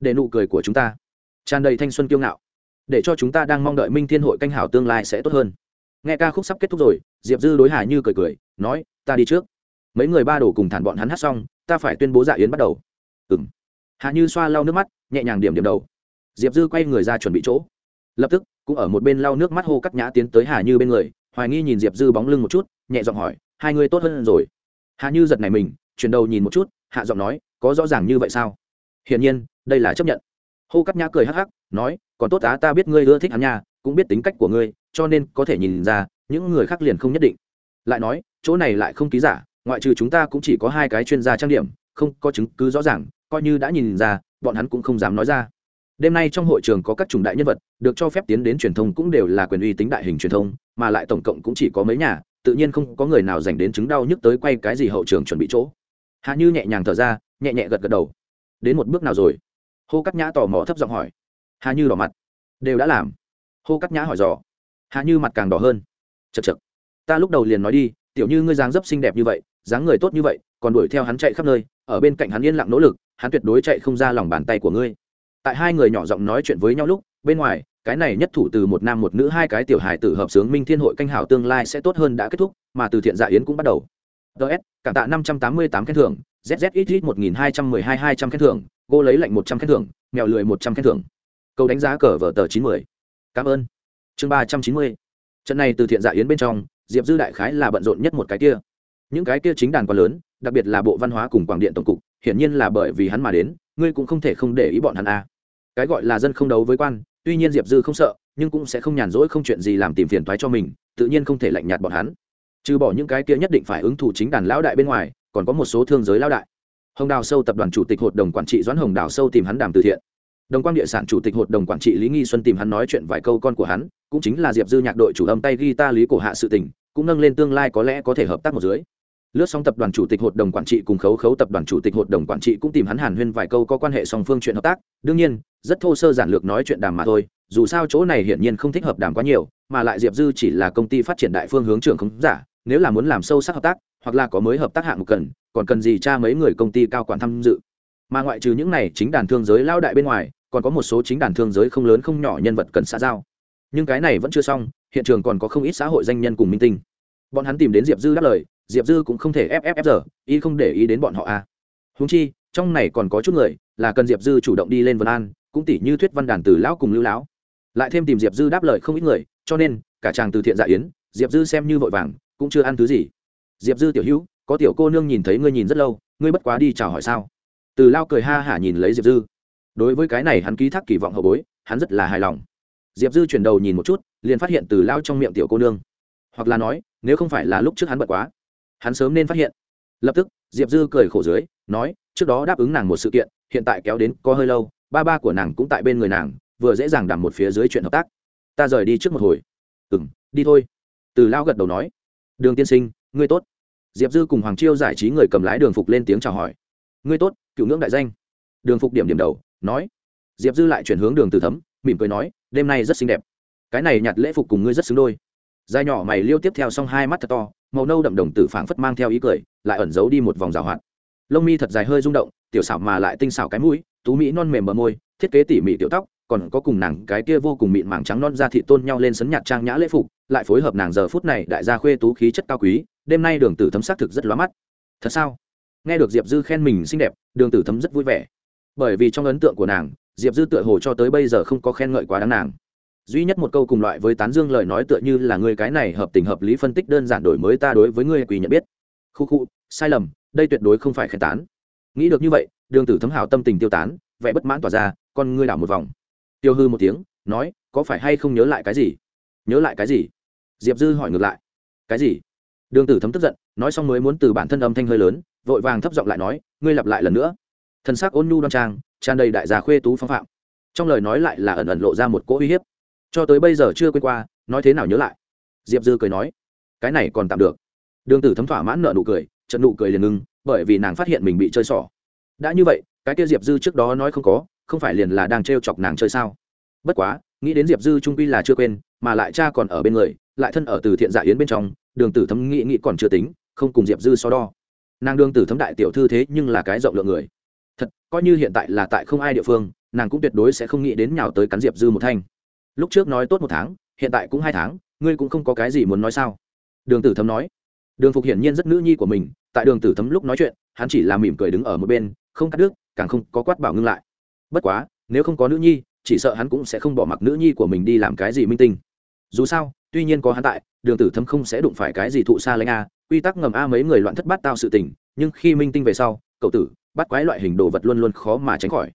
Speaker 1: Để nụ cười của chúng ta tràn đầy thanh xuân kiêu ngạo, để cho chúng ta đang mong đợi minh thiên hội canh hảo tương lai sẽ tốt hơn nghe ca khúc sắp kết thúc rồi, diệp dư đối hà như cười cười, nói, ta đi trước. Mấy người ba đổ cùng thản bọn hắn hát xong, ta phải tuyên bố dạ yến bắt đầu. Ừ m hà như xoa lau nước mắt, nhẹ nhàng điểm điểm đầu. Diệp dư quay người ra chuẩn bị chỗ. Lập tức, cũng ở một bên lau nước mắt hô cắt nhã tiến tới hà như bên người, hoài nghi nhìn diệp dư bóng lưng một chút, nhẹ giọng hỏi, hai người tốt hơn rồi. Hà như giật này mình, chuyển đầu nhìn một chút, hạ giọng nói, có rõ ràng như vậy sao? Hiển nhiên, đây là chấp nhận. Hô cắt nhã cười hắc hắc, nói, còn tốt á, ta biết ngươi ưa thích hắn nha cũng biết tính cách của ngươi, cho nên có thể nhìn ra, những người khác liền không nhất định. Lại nói, chỗ này lại không ký giả, ngoại trừ chúng ta cũng chỉ có hai cái chuyên gia trang điểm, không có chứng cứ rõ ràng, coi như đã nhìn ra, bọn hắn cũng không dám nói ra. Đêm nay trong hội trường có các chủng đại nhân vật, được cho phép tiến đến truyền thông cũng đều là quyền uy tính đại hình truyền thông, mà lại tổng cộng cũng chỉ có mấy nhà, tự nhiên không có người nào dành đến chứng đau nhức tới quay cái gì hậu trường chuẩn bị chỗ. Hạ như nhẹ nhàng thở ra, nhẹ nhẹ gật gật đầu. Đến một bước nào rồi? Hô cắt nhã tò mò thấp giọng hỏi. Hà như đỏ mặt. Đều đã làm hô cắt nhã hỏi dò. Hạ như mặt càng đỏ hơn. Chật chật ta lúc đầu liền nói đi, tiểu như ngươi dáng dấp xinh đẹp như vậy, dáng người tốt như vậy, còn đuổi theo hắn chạy khắp nơi, ở bên cạnh hắn yên lặng nỗ lực, hắn tuyệt đối chạy không ra lòng bàn tay của ngươi. Tại hai người nhỏ giọng nói chuyện với nhau lúc, bên ngoài, cái này nhất thủ từ một nam một nữ hai cái tiểu hài tử hợp sướng minh thiên hội canh hảo tương lai sẽ tốt hơn đã kết thúc, mà từ thiện dạ yến cũng bắt đầu. Ts cảm tạ năm trăm tám mươi tám khen thưởng zzxx một nghìn hai trăm mười hai hai trăm khen thưởng, gô lấy lạnh một trăm khen thưởng, mèo lười một trăm khen thưởng. Câu đánh giá cờ vở tờ chín mươi cảm ơn. Chương ba trăm chín mươi. Trận này từ thiện dạ yến bên trong, diệp dư đại khái là bận rộn nhất một cái kia. Những cái kia chính đàn quá lớn, đặc biệt là bộ văn hóa cùng quảng điện tổng cục, hiển nhiên là bởi vì hắn mà đến, ngươi cũng không thể không để ý bọn hắn a à. cái gọi là dân không đấu với quan, tuy nhiên diệp dư không sợ, nhưng cũng sẽ không nhàn rỗi không chuyện gì làm tìm phiền toái cho mình, tự nhiên không thể lạnh nhạt bọn hắn. Trừ bỏ những cái kia nhất định phải ứng thủ chính đàn lão đại bên ngoài, còn có một số thương giới lão đại. Hồng đào sâu tập đoàn chủ tịch hội đồng quản trị doãn hồng đào sâu tìm hắn đàm từ thiện đồng quang địa sản chủ tịch hội đồng quản trị lý nghi xuân tìm hắn nói chuyện vài câu con của hắn, cũng chính là diệp dư nhạc đội chủ âm tay guitar lý cổ hạ sự tình, cũng nâng lên tương lai có lẽ có thể hợp tác một dưới. Lướt xong tập đoàn chủ tịch hội đồng quản trị cùng khấu khấu tập đoàn chủ tịch hội đồng quản trị cũng tìm hắn hàn huyên vài câu có quan hệ song phương chuyện hợp tác. Đương nhiên, rất thô sơ giản lược nói chuyện đàm mà thôi, dù sao chỗ này hiển nhiên không thích hợp đàm quá nhiều, mà lại diệp dư chỉ là công ty phát triển đại phương hướng trưởng không giả, nếu là muốn làm sâu sắc hợp tác, hoặc là có mới hợp tác hạng mục cần, còn cần gì cha mấy người công ty cao quản tham dự mà ngoại trừ những này chính đàn thương giới lao đại bên ngoài, còn có một số chính đàn thương giới không lớn không nhỏ nhân vật cần xã giao. Nhưng cái này vẫn chưa xong, hiện trường còn có không ít xã hội danh nhân cùng minh tinh. Bọn hắn tìm đến diệp dư đáp lời, diệp dư cũng không thể ff giờ, y không để ý đến bọn họ à. húng chi, trong này còn có chút người, là cần diệp dư chủ động đi lên vân an, cũng tỷ như thuyết văn đàn từ lão cùng lưu lão lại thêm tìm diệp dư đáp lời không ít người, cho nên, cả chàng từ thiện dạ yến, diệp dư xem như vội vàng, cũng chưa ăn thứ gì. Diệp dư tiểu hữu, có tiểu cô nương nhìn thấy ngươi nhìn rất lâu, ngươi bất quá đi chào hỏi sao? Từ lao cười ha hả nhìn lấy diệp dư. Đối với cái này hắn ký thác kỳ vọng hậu bối, hắn rất là hài lòng. Diệp dư chuyển đầu nhìn một chút, liền phát hiện từ lao trong miệng tiểu cô nương. Hoặc là nói, nếu không phải là lúc trước hắn bận quá, hắn sớm nên phát hiện. Lập tức, diệp dư cười khổ dưới, nói, trước đó đáp ứng nàng một sự kiện, hiện tại kéo đến có hơi lâu, ba ba của nàng cũng tại bên người nàng, vừa dễ dàng đằm một phía dưới chuyện hợp tác. Ta rời đi trước một hồi. Ừ m đi thôi. Từ lao gật đầu nói. Đường tiên sinh, ngươi tốt. Diệp dư cùng hoàng chiêu giải trí người cầm lái đường phục lên tiếng chào hỏi. Ngươi tốt cựu ngưỡng đại danh. Đường phục điểm điểm đầu, nói. Diệp dư lại chuyển hướng đường từ thấm, mỉm cười nói, đêm nay rất xinh đẹp. Cái này nhặt lễ phục cùng ngươi rất xứng đôi. Dài nhỏ mày liêu tiếp theo xong hai mắt thật to, màu nâu đậm đồng tử phảng phất mang theo ý cười, lại ẩn giấu đi một vòng rào hoạt. Lông mi thật dài hơi rung động, tiểu xảo mà lại tinh xảo cái mũi, tú mỹ non mềm bờ môi, thiết kế tỉ mỉ tiểu tóc, còn có cùng nàng cái kia vô cùng mịn màng trắng non da thị tôn nhau lên sấn nhạt trang nhã lễ phục, lại phối hợp nàng giờ phút này đại gia khuê tú khí chất cao quý, đêm nay đường tử thấm xác thực rất lóa mắt. Thật sao? Nghe được diệp dư khen mình xinh đẹp, đường tử thấm rất vui vẻ. Bởi vì trong ấn tượng của nàng, diệp dư tựa hồ cho tới bây giờ không có khen ngợi quá đáng nàng. Duy nhất một câu cùng loại với tán dương lời nói tựa như là ngươi cái này hợp tình hợp lý phân tích đơn giản đổi mới ta đối với ngươi quỳ nhận biết. Khu khu, sai lầm, đây tuyệt đối không phải khen tán. Nghĩ được như vậy, đường tử thấm hào tâm tình tiêu tán, vẻ bất mãn tỏa ra, con ngươi đảo một vòng. Tiêu hư một tiếng, nói, có phải hay không nhớ lại cái gì? Nhớ lại cái gì? Diệp dư hỏi ngược lại. Cái gì? Đường tử thấm tức giận, nói xong mới muốn từ bản thân âm thanh hơi lớn vội vàng thấp giọng lại nói, ngươi lặp lại lần nữa. Thân xác ôn nhu đoan trang, tràn đầy đại gia khuê tú phong phạm. Trong lời nói lại là ẩn ẩn lộ ra một cỗ uy hiếp. Cho tới bây giờ chưa quên qua, nói thế nào nhớ lại? Diệp dư cười nói, cái này còn tạm được. Đường tử thấm thỏa mãn nợ nụ cười, trận nụ cười liền ngưng bởi vì nàng phát hiện mình bị chơi xỏ. Đã như vậy, cái kia diệp dư trước đó nói không có, không phải liền là đang t chọc nàng chơi sao? Bất quá, nghĩ đến diệp dư trung quy là chưa quên, mà lại cha còn ở bên người, lại thân ở từ thiện dạ yến bên trong, đường tử thấm nghĩ nghĩ còn chưa tính, không cùng diệp dư so đo nàng đương tử thấm đại tiểu thư thế nhưng là cái rộng lượng người. Thật, coi như hiện tại là tại không ai địa phương, nàng cũng tuyệt đối sẽ không nghĩ đến nhào tới cắn diệp dư một thanh. Lúc trước nói tốt một tháng, hiện tại cũng hai tháng, ngươi cũng không có cái gì muốn nói sao? Đường tử thấm nói. Đường phục hiển nhiên rất nữ nhi của mình, tại đường tử thấm lúc nói chuyện, hắn chỉ là mỉm cười đứng ở một bên, không cắt đứt, càng không có quát bảo ngưng lại. Bất quá, nếu không có nữ nhi, chỉ sợ hắn cũng sẽ không bỏ mặc nữ nhi của mình đi làm cái gì minh tinh. Dù sao, tuy nhiên có hắn tại, đường tử thấm không sẽ đụng phải cái gì thụ xa lấy a quy tắc ngầm a mấy người loạn thất bát tao sự tình, nhưng khi minh tinh về sau, cậu tử, bắt quái loại hình đồ vật luôn luôn khó mà tránh khỏi.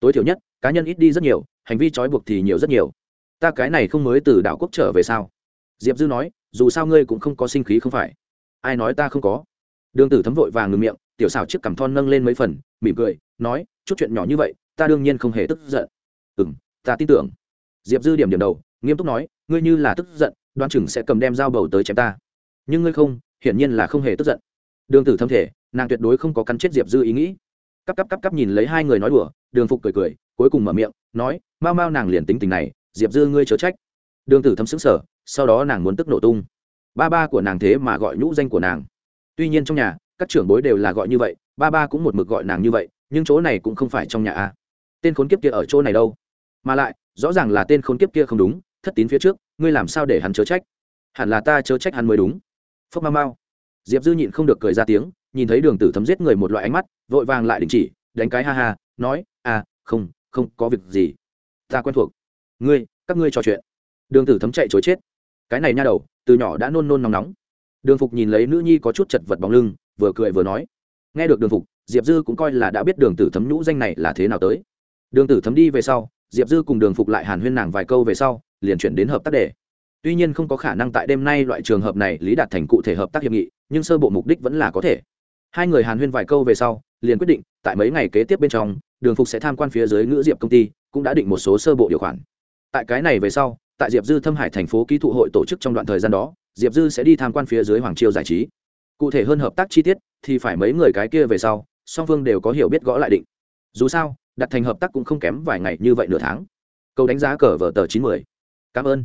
Speaker 1: Tối thiểu nhất, cá nhân ít đi rất nhiều, hành vi trói buộc thì nhiều rất nhiều. Ta cái này không mới từ đảo quốc trở về sao? Diệp dư nói, dù sao ngươi cũng không có sinh khí không phải. Ai nói ta không có? Đường tử thấm vội vàng ngừng miệng, tiểu xảo chiếc cằm thon nâng lên mấy phần, mỉm cười, nói, chút chuyện nhỏ như vậy, ta đương nhiên không hề tức giận. Ừ m ta tin tưởng. Diệp dư điểm điểm đầu, nghiêm túc nói, ngươi như là tức giận, đoan chừng sẽ cầm đem dao bầu tới chém ta. Nhưng ngươi không hiển nhiên là không hề tức giận. Đường tử thâm thể, nàng tuyệt đối không có cắn chết diệp dư ý nghĩ. Cắp cắp cắp cắp nhìn lấy hai người nói đùa, đường phục cười cười, cuối cùng mở miệng, nói, mau mau nàng liền tính tình này, diệp dư ngươi chớ trách. Đường tử thâm xứng sở sau đó nàng muốn tức nổ tung. Ba ba của nàng thế mà gọi nhũ danh của nàng. Tuy nhiên trong nhà, các trưởng bối đều là gọi như vậy, ba ba cũng một mực gọi nàng như vậy, nhưng chỗ này cũng không phải trong nhà a. Tên khốn kiếp kia ở chỗ này đâu? Mà lại, rõ ràng là tên khốn kiếp kia không đúng, thất tín phía trước, ngươi làm sao để hắn chớ trách? Hẳn là ta chớ trách hắn mới đúng phốc mau mau. Diệp dư nhịn không được cười ra tiếng, nhìn thấy đường tử thấm giết người một loại ánh mắt, vội vàng lại đình chỉ, đánh cái ha ha, nói à không không có việc gì. Ta quen thuộc. Ngươi, các ngươi trò chuyện. Đường tử thấm chạy chối chết. Cái này nha đầu, từ nhỏ đã nôn nôn nóng nóng. Đường phục nhìn lấy nữ nhi có chút chật vật bóng lưng, vừa cười vừa nói, nghe được đường phục, diệp dư cũng coi là đã biết đường tử thấm nhũ danh này là thế nào tới. Đường tử thấm đi về sau, diệp dư cùng đường phục lại hàn huyên nàng vài câu về sau, liền chuyển đến hợp tác đề tuy nhiên không có khả năng tại đêm nay loại trường hợp này lý đạt thành cụ thể hợp tác hiệp nghị, nhưng sơ bộ mục đích vẫn là có thể. Hai người hàn huyên vài câu về sau, liền quyết định, tại mấy ngày kế tiếp bên trong, đường phục sẽ tham quan phía dưới ngữ diệp công ty, cũng đã định một số sơ bộ điều khoản. Tại cái này về sau, tại diệp dư thâm hải thành phố ký thụ hội tổ chức trong đoạn thời gian đó, diệp dư sẽ đi tham quan phía dưới hoàng triều giải trí. Cụ thể hơn hợp tác chi tiết, thì phải mấy người cái kia về sau, song phương đều có hiểu biết gõ lại định. Dù sao đặt thành hợp tác cũng không kém vài ngày như vậy nửa tháng. Câu đánh giá cờ vở tờ chín mươi. Cảm ơn.